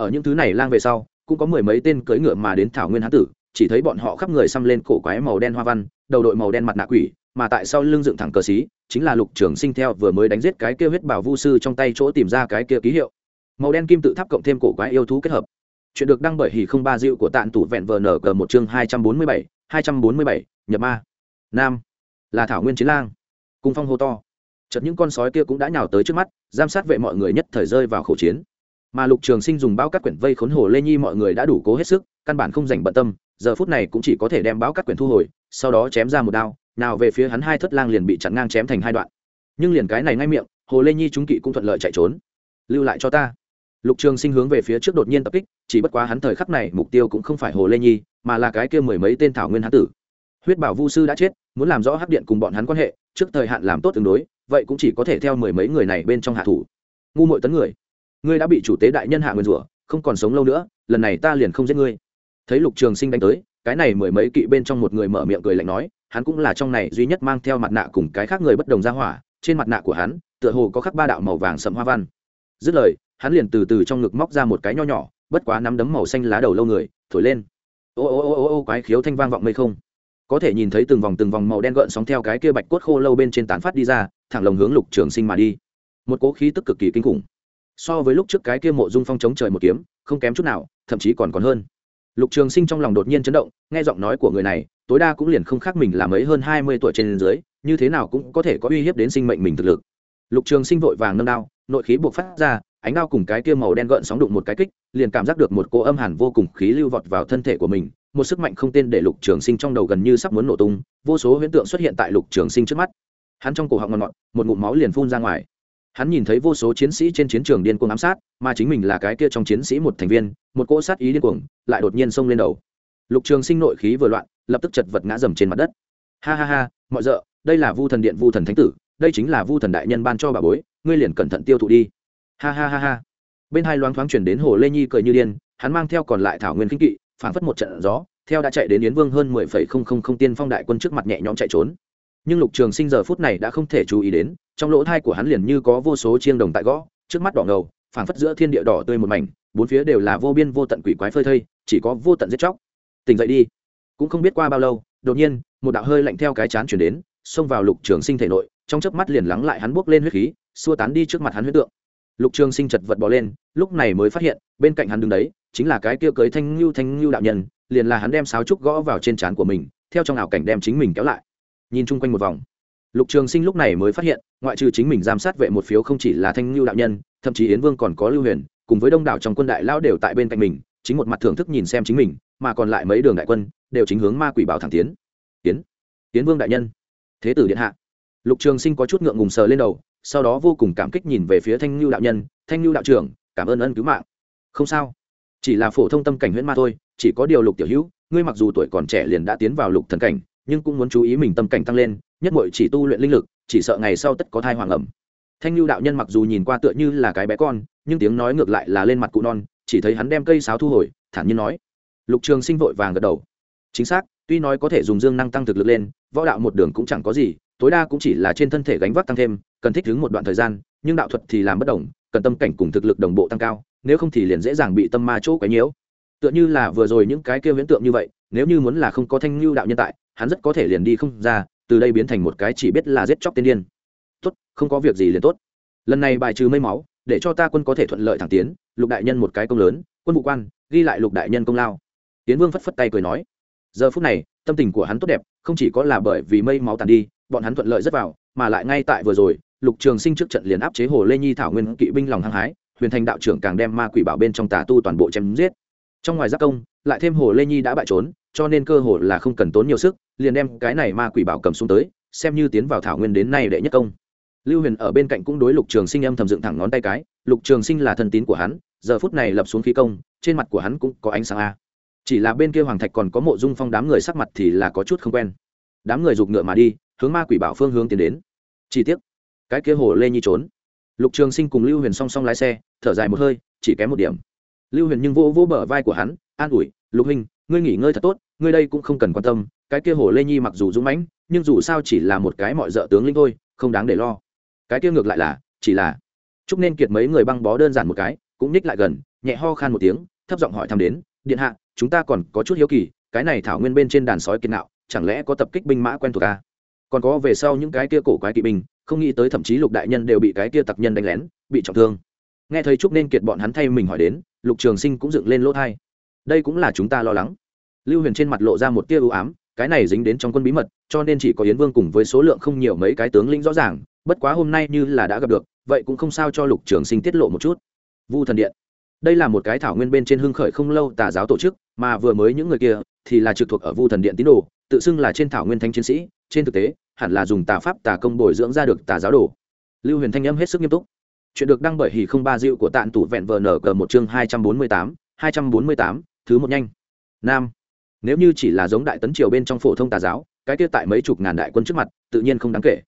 ở những thứ này lang về sau, cũng có mười mấy tên cưỡi ngựa mà đến thảo nguyên hán tử, chỉ thấy bọn họ khắp người xăm lên cổ quái màu đen hoa văn, đầu đội màu đen mặt nạ quỷ, mà tại sau lưng dựng thẳng cờ xí, chính là lục trường sinh theo vừa mới đánh giết cái kia huyết bảo vu sư trong tay chỗ tìm ra cái kia ký hiệu. Màu đen kim tự tháp cộng thêm cổ quái yêu thú kết hợp. Chuyện được đăng bởi hỉ không ba dịu của tạn tủ vẹn vờ nở cờ một chương hai trăm bốn mươi bảy, hai trăm bốn mươi bảy, nhập ma. Nam. Là thảo nguyên chiến lang. Cung phong hô to. Chật những con sói kia cũng đã nhào tới trước mắt giám sát vệ mọi người nhất thời rơi vào khẩu chiến mà lục trường sinh dùng bao các quyển vây khốn hồ lê nhi mọi người đã đủ cố hết sức, căn bản không dành bận tâm, giờ phút này cũng chỉ có thể đem báo các quyển thu hồi, sau đó chém ra một đao, nào về phía hắn hai thất lang liền bị chặn ngang chém thành hai đoạn. Nhưng liền cái này ngay miệng, hồ lê nhi chúng kỵ cũng thuận lợi chạy trốn. Lưu lại cho ta. Lục trường sinh hướng về phía trước đột nhiên tập kích, chỉ bất quá hắn thời khắc này mục tiêu cũng không phải hồ lê nhi, mà là cái kia mười mấy tên thảo nguyên hán tử. Huyết bảo vu sư đã chết, muốn làm rõ hắc điện cùng bọn hắn quan hệ, trước thời hạn làm tốt tương đối, vậy cũng chỉ có thể theo mười mấy người này bên trong hạ thủ. Ngu mội tấn người ngươi đã bị chủ tế đại nhân hạ nguyên rủa, không còn sống lâu nữa, lần này ta liền không giết ngươi. Thấy lục trường sinh đánh tới, cái này mười mấy kỵ bên trong một người mở miệng cười lạnh nói, hắn cũng là trong này duy nhất mang theo mặt nạ cùng cái khác người bất đồng ra hỏa, trên mặt nạ của hắn, tựa hồ có khắc ba đạo màu vàng sậm hoa văn. Dứt lời, hắn liền từ từ trong ngực móc ra một cái nho nhỏ, bất quá nắm đấm màu xanh lá đầu lâu người, thổi lên. Ô ô ô ô ô, quái khiếu thanh vang vọng mây không. Có thể nhìn thấy từng vòng từng vòng màu đen gợn sóng theo cái kia bạch cốt khô lâu bên trên tán phát đi ra, thẳng lồng hướng lục trường sinh mà đi. Một cố khí tức cực kỳ kinh khủng so với lúc trước cái kia mộ dung phong chống trời một kiếm, không kém chút nào, thậm chí còn còn hơn. Lục trường sinh trong lòng đột nhiên chấn động, nghe giọng nói của người này, tối đa cũng liền không khác mình là mấy hơn hai mươi tuổi trên dưới, như thế nào cũng có thể có uy hiếp đến sinh mệnh mình thực lực. Lục trường sinh vội vàng nâng đao, nội khí buộc phát ra, ánh đao cùng cái kia màu đen gợn sóng đụng một cái kích, liền cảm giác được một cô âm hàn vô cùng khí lưu vọt vào thân thể của mình, một sức mạnh không tên để lục trường sinh trong đầu gần như sắp muốn nổ tung, vô số huyễn tượng xuất hiện tại lục trường sinh trước mắt. Hắn trong cổ họng ngọt ngọt, một ngụm máu liền phun ra ngoài hắn nhìn thấy vô số chiến sĩ trên chiến trường điên cuồng ám sát, mà chính mình là cái kia trong chiến sĩ một thành viên, một cỗ sát ý điên cuồng, lại đột nhiên xông lên đầu. Lục trường sinh nội khí vừa loạn, lập tức chật vật ngã dầm trên mặt đất. Ha ha ha, mọi rợ, đây là vu thần điện vu thần thánh tử, đây chính là vu thần đại nhân ban cho bà bối, ngươi liền cẩn thận tiêu thụ đi. Ha ha ha ha. Bên hai loáng thoáng chuyển đến hồ lê nhi cười như điên, hắn mang theo còn lại thảo nguyên kinh kỵ, phảng phất một trận gió, theo đã chạy đến yến vương hơn mười phẩy không không không tiên phong đại quân trước mặt nhẹ nhõm chạy trốn nhưng lục trường sinh giờ phút này đã không thể chú ý đến, trong lỗ thai của hắn liền như có vô số chiêng đồng tại gõ, trước mắt đỏ ngầu, phảng phất giữa thiên địa đỏ tươi một mảnh, bốn phía đều là vô biên vô tận quỷ quái phơi thây, chỉ có vô tận giết chóc. Tỉnh dậy đi. Cũng không biết qua bao lâu, đột nhiên, một đạo hơi lạnh theo cái chán chuyển đến, xông vào lục trường sinh thể nội, trong chớp mắt liền lắng lại hắn buốc lên huyết khí, xua tán đi trước mặt hắn huyết tượng. Lục trường sinh chật vật bỏ lên, lúc này mới phát hiện, bên cạnh hắn đứng đấy, chính là cái kia cưới thanh lưu thanh lưu đạo nhân, liền là hắn đem sáo trúc gõ vào trên trán của mình, theo trong ảo cảnh đem chính mình kéo lại nhìn chung quanh một vòng. Lục trường sinh lúc này mới phát hiện, ngoại trừ chính mình giám sát vệ một phiếu không chỉ là thanh lưu đạo nhân, thậm chí yến vương còn có lưu huyền, cùng với đông đảo trong quân đại lão đều tại bên cạnh mình, chính một mặt thưởng thức nhìn xem chính mình, mà còn lại mấy đường đại quân, đều chính hướng ma quỷ bảo thẳng tiến. Tiến tiến vương đại nhân. Thế tử điện hạ. Lục trường sinh có chút ngượng ngùng sờ lên đầu, sau đó vô cùng cảm kích nhìn về phía thanh lưu đạo nhân, thanh lưu đạo trưởng, cảm ơn ân cứu mạng. Không sao. Chỉ là phổ thông tâm cảnh huyễn ma thôi, chỉ có điều lục tiểu hữu, ngươi mặc dù tuổi còn trẻ liền đã tiến vào lục thần cảnh nhưng cũng muốn chú ý mình tâm cảnh tăng lên, nhất mội chỉ tu luyện linh lực, chỉ sợ ngày sau tất có thai hoàng ẩm. Thanh lưu đạo nhân mặc dù nhìn qua tựa như là cái bé con, nhưng tiếng nói ngược lại là lên mặt cụ non, chỉ thấy hắn đem cây sáo thu hồi, thản nhiên nói. Lục trường sinh vội vàng gật đầu. Chính xác, tuy nói có thể dùng dương năng tăng thực lực lên, võ đạo một đường cũng chẳng có gì, tối đa cũng chỉ là trên thân thể gánh vác tăng thêm, cần thích ứng một đoạn thời gian, nhưng đạo thuật thì làm bất đồng, cần tâm cảnh cùng thực lực đồng bộ tăng cao, nếu không thì liền dễ dàng bị tâm ma chỗ quấy nhiễu. Tựa như là vừa rồi những cái kia viễn tượng như vậy, nếu như muốn là không có thanh lưu đạo nhân tại hắn rất có thể liền đi không ra, từ đây biến thành một cái chỉ biết là giết chóc tiên điên. Tốt, không có việc gì liền tốt. Lần này bài trừ mây máu, để cho ta quân có thể thuận lợi thẳng tiến, lục đại nhân một cái công lớn, quân vụ quan, ghi lại lục đại nhân công lao. Tiến vương phất phất tay cười nói. Giờ phút này, tâm tình của hắn tốt đẹp, không chỉ có là bởi vì mây máu tàn đi, bọn hắn thuận lợi rất vào, mà lại ngay tại vừa rồi, lục trường sinh trước trận liền áp chế hồ lê nhi thảo nguyên kỵ binh lòng hăng hái, huyền thành đạo trưởng càng đem ma quỷ bảo bên trong tà tu toàn bộ chém giết. Trong ngoài giác công lại thêm hồ lê nhi đã bại trốn, cho nên cơ hồ là không cần tốn nhiều sức, liền đem cái này ma quỷ bảo cầm xuống tới, xem như tiến vào thảo nguyên đến nay đệ nhất công. Lưu huyền ở bên cạnh cũng đối lục trường sinh âm thầm dựng thẳng ngón tay cái, lục trường sinh là thân tín của hắn, giờ phút này lập xuống khí công, trên mặt của hắn cũng có ánh sáng a. Chỉ là bên kia hoàng thạch còn có mộ dung phong đám người sắc mặt thì là có chút không quen. Đám người giục ngựa mà đi, hướng ma quỷ bảo phương hướng tiến đến. Chi tiết cái kia hồ lê nhi trốn. Lục trường sinh cùng lưu huyền song song lái xe, thở dài một hơi, chỉ kém một điểm. Lưu huyền nhưng vô vô bờ vai của hắn an ủi, lục hình ngươi nghỉ ngơi thật tốt, ngươi đây cũng không cần quan tâm, cái kia hồ lê nhi mặc dù dũng mãnh, nhưng dù sao chỉ là một cái mọi d ợ tướng linh thôi, không đáng để lo. Cái kia ngược lại là, chỉ là, chúc nên kiệt mấy người băng bó đơn giản một cái, cũng ních lại gần, nhẹ ho khan một tiếng, thấp giọng hỏi thăm đến, điện hạ, chúng ta còn có chút hiếu kỳ, cái này thảo nguyên bên trên đàn sói kiên nạo chẳng lẽ có tập kích binh mã quen thuộc ta còn có về sau những cái kia cổ quái kỵ binh, không nghĩ tới thậm chí lục đại nhân đều bị cái kia tặc nhân đánh lén, bị trọng thương. Nghe thấy chúc nên kiệt bọn hắn thay mình hỏi đến, lục trường sinh cũng dựng lên lỗ thai đây cũng là chúng ta lo lắng. Lưu huyền trên mặt lộ ra một tia ưu ám, cái này dính đến trong quân bí mật, cho nên chỉ có yến vương cùng với số lượng không nhiều mấy cái tướng lĩnh rõ ràng, bất quá hôm nay như là đã gặp được, vậy cũng không sao cho lục trường sinh tiết lộ một chút. Vu thần điện. Đây là một cái thảo nguyên bên trên hưng khởi không lâu tà giáo tổ chức, mà vừa mới những người kia thì là trực thuộc ở vu thần điện tín đồ, tự xưng là trên thảo nguyên thanh chiến sĩ, trên thực tế, hẳn là dùng tà pháp tà công bồi dưỡng ra được tà giáo đồ. Lưu huyền thanh âm hết sức nghiêm túc. Chuyện được đăng bởi hì không ba Diệu của Tạng tủ vẹn vờ nở cờ một chương hai trăm bốn mươi tám, hai trăm bốn mươi tám thứ một nhanh. Nam. Nếu như chỉ là giống đại tấn triều bên trong phổ thông tà giáo, cái kia tại mấy chục ngàn đại quân trước mặt, tự nhiên không đáng kể.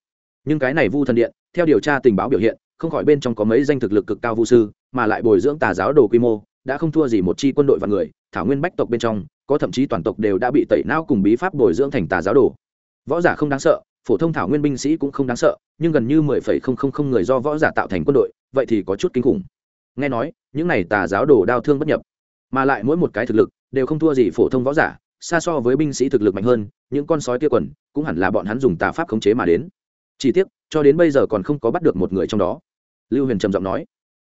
Nhưng cái này vu thần điện, theo điều tra tình báo biểu hiện, không khỏi bên trong có mấy danh thực lực cực cao vu sư, mà lại bồi dưỡng tà giáo đồ quy mô, đã không thua gì một chi quân đội và người, thảo nguyên bách tộc bên trong, có thậm chí toàn tộc đều đã bị tẩy não cùng bí pháp bồi dưỡng thành tà giáo đồ. Võ giả không đáng sợ, phổ thông thảo nguyên binh sĩ cũng không đáng sợ, nhưng gần như mười phẩy không không không người do võ giả tạo thành quân đội, vậy thì có chút kinh khủng. Nghe nói, những này tà giáo đồ đau thương bất nhập mà lại mỗi một cái thực lực đều không thua gì phổ thông võ giả, xa so với binh sĩ thực lực mạnh hơn, những con sói kia quần cũng hẳn là bọn hắn dùng tà pháp khống chế mà đến. Chỉ tiếc, cho đến bây giờ còn không có bắt được một người trong đó. Lưu huyền trầm giọng nói.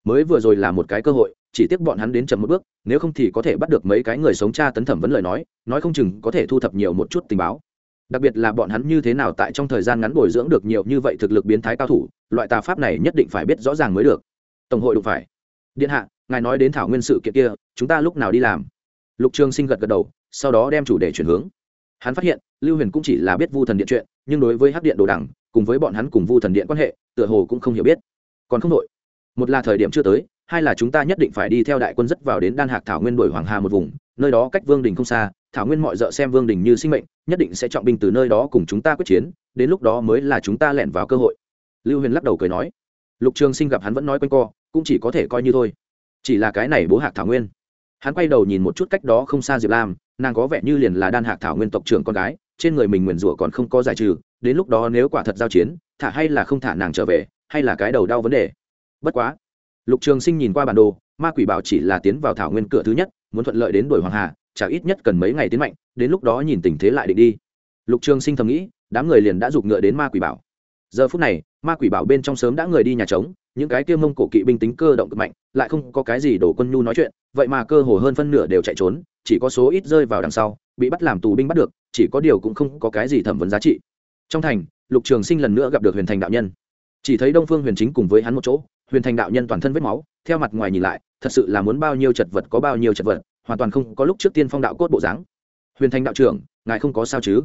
Mới vừa rồi là một cái cơ hội, chỉ tiếc bọn hắn đến chậm một bước, nếu không thì có thể bắt được mấy cái người sống cha tấn thẩm vấn lời nói nói không chừng có thể thu thập nhiều một chút tình báo. Đặc biệt là bọn hắn như thế nào tại trong thời gian ngắn bồi dưỡng được nhiều như vậy thực lực biến thái cao thủ, loại tà pháp này nhất định phải biết rõ ràng mới được. Tổng hội đụng phải. Điện hạ ngài nói đến thảo nguyên sự kiện kia, chúng ta lúc nào đi làm? Lục trường sinh gật gật đầu, sau đó đem chủ đề chuyển hướng. Hắn phát hiện, lưu huyền cũng chỉ là biết vu thần điện chuyện, nhưng đối với hắc điện đồ đẳng cùng với bọn hắn cùng vu thần điện quan hệ, tựa hồ cũng không hiểu biết. Còn không đội một là thời điểm chưa tới, hai là chúng ta nhất định phải đi theo đại quân dứt vào đến đan hạc thảo nguyên đổi hoàng hà một vùng, nơi đó cách vương đình không xa, thảo nguyên mọi d ợ xem vương đình như sinh mệnh, nhất định sẽ trọng binh từ nơi đó cùng chúng ta quyết chiến, đến lúc đó mới là chúng ta lẻn vào cơ hội. Lưu huyền lắc đầu cười nói. Lục trường sinh gặp hắn vẫn nói quanh co, cũng chỉ có thể coi như thôi chỉ là cái này bố hạc thảo nguyên. Hắn quay đầu nhìn một chút cách đó không xa diệp lam, nàng có vẻ như liền là đan hạc thảo nguyên tộc trưởng con gái, trên người mình nguyền rủa còn không có giải trừ, đến lúc đó nếu quả thật giao chiến, thả hay là không thả nàng trở về, hay là cái đầu đau vấn đề. Bất quá, lục trường sinh nhìn qua bản đồ, ma quỷ bảo chỉ là tiến vào thảo nguyên cửa thứ nhất, muốn thuận lợi đến đuổi hoàng hà, chả ít nhất cần mấy ngày tiến mạnh, đến lúc đó nhìn tình thế lại định đi. Lục trường sinh thầm nghĩ, đám người liền đã giục ngựa đến ma quỷ bảo. Giờ phút này, ma quỷ bảo bên trong sớm đã người đi nhà trống những cái kia mông cổ kỵ binh tính cơ động cực mạnh, lại không có cái gì đổ quân nhu nói chuyện, vậy mà cơ hồ hơn phân nửa đều chạy trốn, chỉ có số ít rơi vào đằng sau, bị bắt làm tù binh bắt được, chỉ có điều cũng không có cái gì thẩm vấn giá trị. Trong thành, lục trường sinh lần nữa gặp được huyền thành đạo nhân. Chỉ thấy đông phương huyền chính cùng với hắn một chỗ, huyền thành đạo nhân toàn thân vết máu, theo mặt ngoài nhìn lại, thật sự là muốn bao nhiêu chật vật có bao nhiêu chật vật, hoàn toàn không có lúc trước tiên phong đạo cốt bộ dáng. Huyền thành đạo trưởng, ngài không có sao chứ?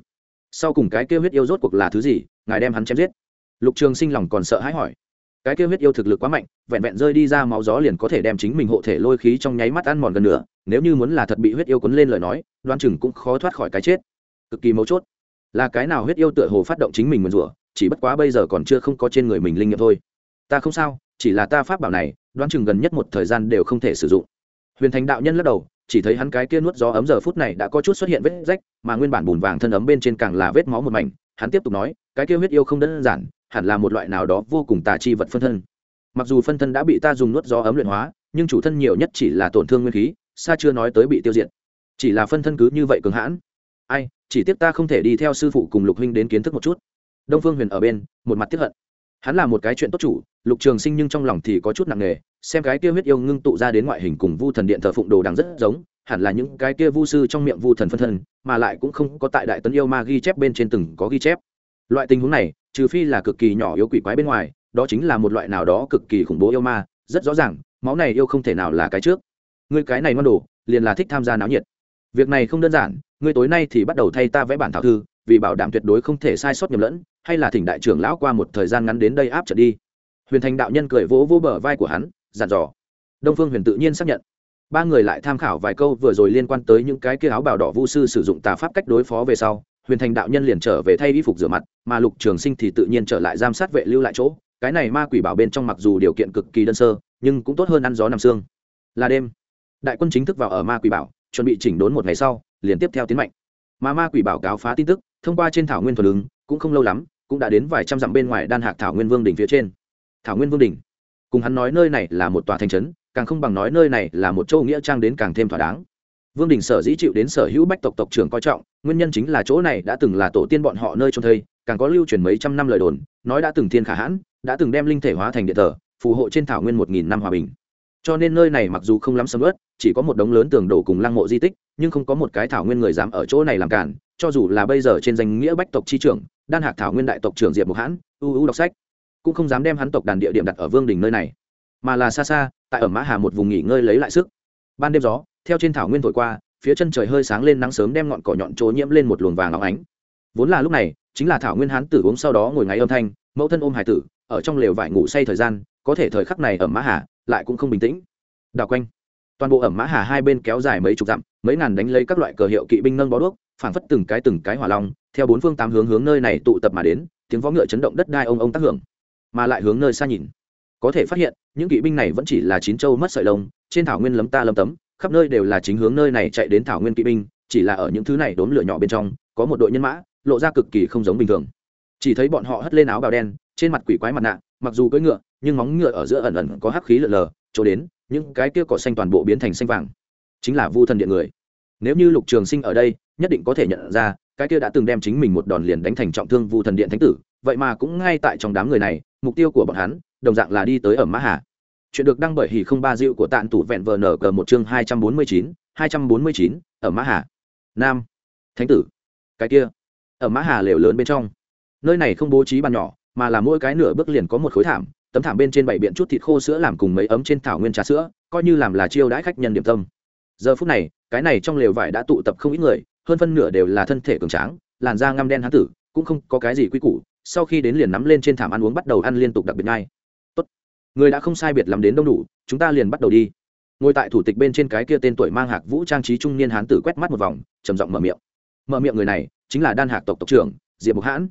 Sau cùng cái kêu huyết yêu rốt cuộc là thứ gì, ngài đem hắn chém giết. Lục trường sinh lòng còn sợ hãi hỏi cái kia huyết yêu thực lực quá mạnh, vẹn vẹn rơi đi ra máu gió liền có thể đem chính mình hộ thể lôi khí trong nháy mắt ăn mòn gần nửa. nếu như muốn là thật bị huyết yêu quấn lên lời nói đoan chừng cũng khó thoát khỏi cái chết. Cực kỳ mấu chốt. Là cái nào huyết yêu tựa hồ phát động chính mình mượn rủa, chỉ bất quá bây giờ còn chưa không có trên người mình linh nghiệm thôi. Ta không sao, chỉ là ta pháp bảo này, đoán chừng gần nhất một thời gian đều không thể sử dụng. Huyền thành đạo nhân lắc đầu, chỉ thấy hắn cái kia nuốt gió ấm giờ phút này đã có chút xuất hiện vết rách, mà nguyên bản bùn vàng thân ấm bên trên càng là vết máu một mảnh. Hắn tiếp tục nói, cái kia huyết yêu không đơn giản hẳn là một loại nào đó vô cùng tà chi vật phân thân. Mặc dù phân thân đã bị ta dùng nuốt gió ấm luyện hóa, nhưng chủ thân nhiều nhất chỉ là tổn thương nguyên khí, xa chưa nói tới bị tiêu diệt. Chỉ là phân thân cứ như vậy cường hãn. Ai, chỉ tiếc ta không thể đi theo sư phụ cùng lục huynh đến kiến thức một chút. Đông phương huyền ở bên, một mặt tiếp hận. Hắn là một cái chuyện tốt chủ, lục trường sinh nhưng trong lòng thì có chút nặng nề, xem cái kia huyết yêu ngưng tụ ra đến ngoại hình cùng vu thần điện thờ phụng đồ đằng rất giống, hẳn là những cái kia vu sư trong miệng vu thần phân thân, mà lại cũng không có tại đại tấn yêu ma ghi chép bên trên từng có ghi chép. Loại tình huống này trừ phi là cực kỳ nhỏ yếu quỷ quái bên ngoài, đó chính là một loại nào đó cực kỳ khủng bố yêu ma, rất rõ ràng, máu này yêu không thể nào là cái trước. Người cái này ngon đồ, liền là thích tham gia náo nhiệt. Việc này không đơn giản người tối nay thì bắt đầu thay ta vẽ bản thảo thư, vì bảo đảm tuyệt đối không thể sai sót nhầm lẫn, hay là thỉnh đại trưởng lão qua một thời gian ngắn đến đây áp trận đi. Huyền thành đạo nhân cười vỗ vỗ bờ vai của hắn, dặn dò. Đông phương huyền tự nhiên xác nhận. Ba người lại tham khảo vài câu vừa rồi liên quan tới những cái kia áo bào đỏ vu sư sử dụng tà pháp cách đối phó về sau huyền thành đạo nhân liền trở về thay y phục rửa mặt, mà lục trường sinh thì tự nhiên trở lại giam sát vệ lưu lại chỗ. Cái này ma quỷ bảo bên trong mặc dù điều kiện cực kỳ đơn sơ, nhưng cũng tốt hơn ăn gió nằm xương. Là đêm, đại quân chính thức vào ở ma quỷ bảo, chuẩn bị chỉnh đốn một ngày sau, liền tiếp theo tiến mạnh. Mà ma quỷ bảo cáo phá tin tức, thông qua trên thảo nguyên thuần ứng, cũng không lâu lắm, cũng đã đến vài trăm dặm bên ngoài đan hạc thảo nguyên vương đỉnh phía trên. Thảo nguyên vương đỉnh. Cùng hắn nói nơi này là một tòa thành trấn, càng không bằng nói nơi này là một châu nghĩa trang đến càng thêm thỏa đáng vương đình sở dĩ chịu đến sở hữu bách tộc tộc trưởng coi trọng, nguyên nhân chính là chỗ này đã từng là tổ tiên bọn họ nơi trông thây càng có lưu truyền mấy trăm năm lời đồn, nói đã từng thiên khả hãn, đã từng đem linh thể hóa thành điện thờ, phù hộ trên thảo nguyên một nghìn năm hòa bình. Cho nên nơi này mặc dù không lắm sầm ớt chỉ có một đống lớn tường đổ cùng lăng mộ di tích, nhưng không có một cái thảo nguyên người dám ở chỗ này làm cản, cho dù là bây giờ trên danh nghĩa bách tộc chi trưởng, đan hạc thảo nguyên đại tộc trưởng diệp mục hãn, ưu ưu đọc sách, cũng không dám đem hắn tộc đàn địa điểm đặt ở vương đình nơi này. Mà là xa xa, tại ở mã hà một vùng nghỉ ngơi lấy lại sức ban đêm gió, theo trên thảo nguyên thổi qua, phía chân trời hơi sáng lên nắng sớm đem ngọn cỏ nhọn trố nhiễm lên một luồng vàng óng ánh. Vốn là lúc này, chính là thảo nguyên hán tử uống sau đó ngồi ngáy âm thanh, mẫu thân ôm hải tử, ở trong lều vải ngủ say thời gian, có thể thời khắc này ở mã hà, lại cũng không bình tĩnh. Đào quanh, toàn bộ ẩm mã hà hai bên kéo dài mấy chục dặm, mấy ngàn đánh lấy các loại cờ hiệu kỵ binh nâng bó đuốc, phảng phất từng cái từng cái hỏa long, theo bốn phương tám hướng hướng nơi này tụ tập mà đến, tiếng võ ngựa chấn động đất đai ông ông tác hưởng, mà lại hướng nơi xa nhìn. Có thể phát hiện những kỵ binh này vẫn chỉ là chín châu mất sợi lông, trên thảo nguyên lấm ta lấm tấm, khắp nơi đều là chính hướng nơi này chạy đến thảo nguyên kỵ binh, chỉ là ở những thứ này đốn lửa nhỏ bên trong, có một đội nhân mã, lộ ra cực kỳ không giống bình thường. Chỉ thấy bọn họ hất lên áo bào đen, trên mặt quỷ quái mặt nạ, mặc dù cưỡi ngựa, nhưng móng ngựa ở giữa ẩn ẩn có hắc khí lợn lờ, chỗ đến, những cái kia cỏ xanh toàn bộ biến thành xanh vàng. Chính là vu thần điện người. Nếu như lục trường sinh ở đây, nhất định có thể nhận ra, cái kia đã từng đem chính mình một đòn liền đánh thành trọng thương vu thần điện thánh tử, vậy mà cũng ngay tại trong đám người này, mục tiêu của bọn hắn, đồng dạng là đi tới ở mã hà chuyện được đăng bởi hỉ không ba dịu của tạn tủ vẹn vờ nở cờ một chương hai trăm bốn mươi chín, hai trăm bốn mươi chín, ở mã hà. Nam. Thánh tử. Cái kia. Ở mã hà lều lớn bên trong. Nơi này không bố trí bàn nhỏ, mà là mỗi cái nửa bước liền có một khối thảm, tấm thảm bên trên bảy biện chút thịt khô sữa làm cùng mấy ấm trên thảo nguyên trà sữa, coi như làm là chiêu đãi khách nhân điểm tâm. Giờ phút này, cái này trong lều vải đã tụ tập không ít người, hơn phân nửa đều là thân thể cường tráng, làn da ngăm đen hán tử, cũng không có cái gì quy củ, sau khi đến liền nắm lên trên thảm ăn uống bắt đầu ăn liên tục đặc biệt ngay người đã không sai biệt lắm đến đông đủ, chúng ta liền bắt đầu đi. Ngồi tại thủ tịch bên trên cái kia tên tuổi mang hạc vũ trang trí trung niên hán tử quét mắt một vòng, trầm giọng mở miệng. Mở miệng người này chính là đan hạc tộc tộc trưởng, diệp mục hãn.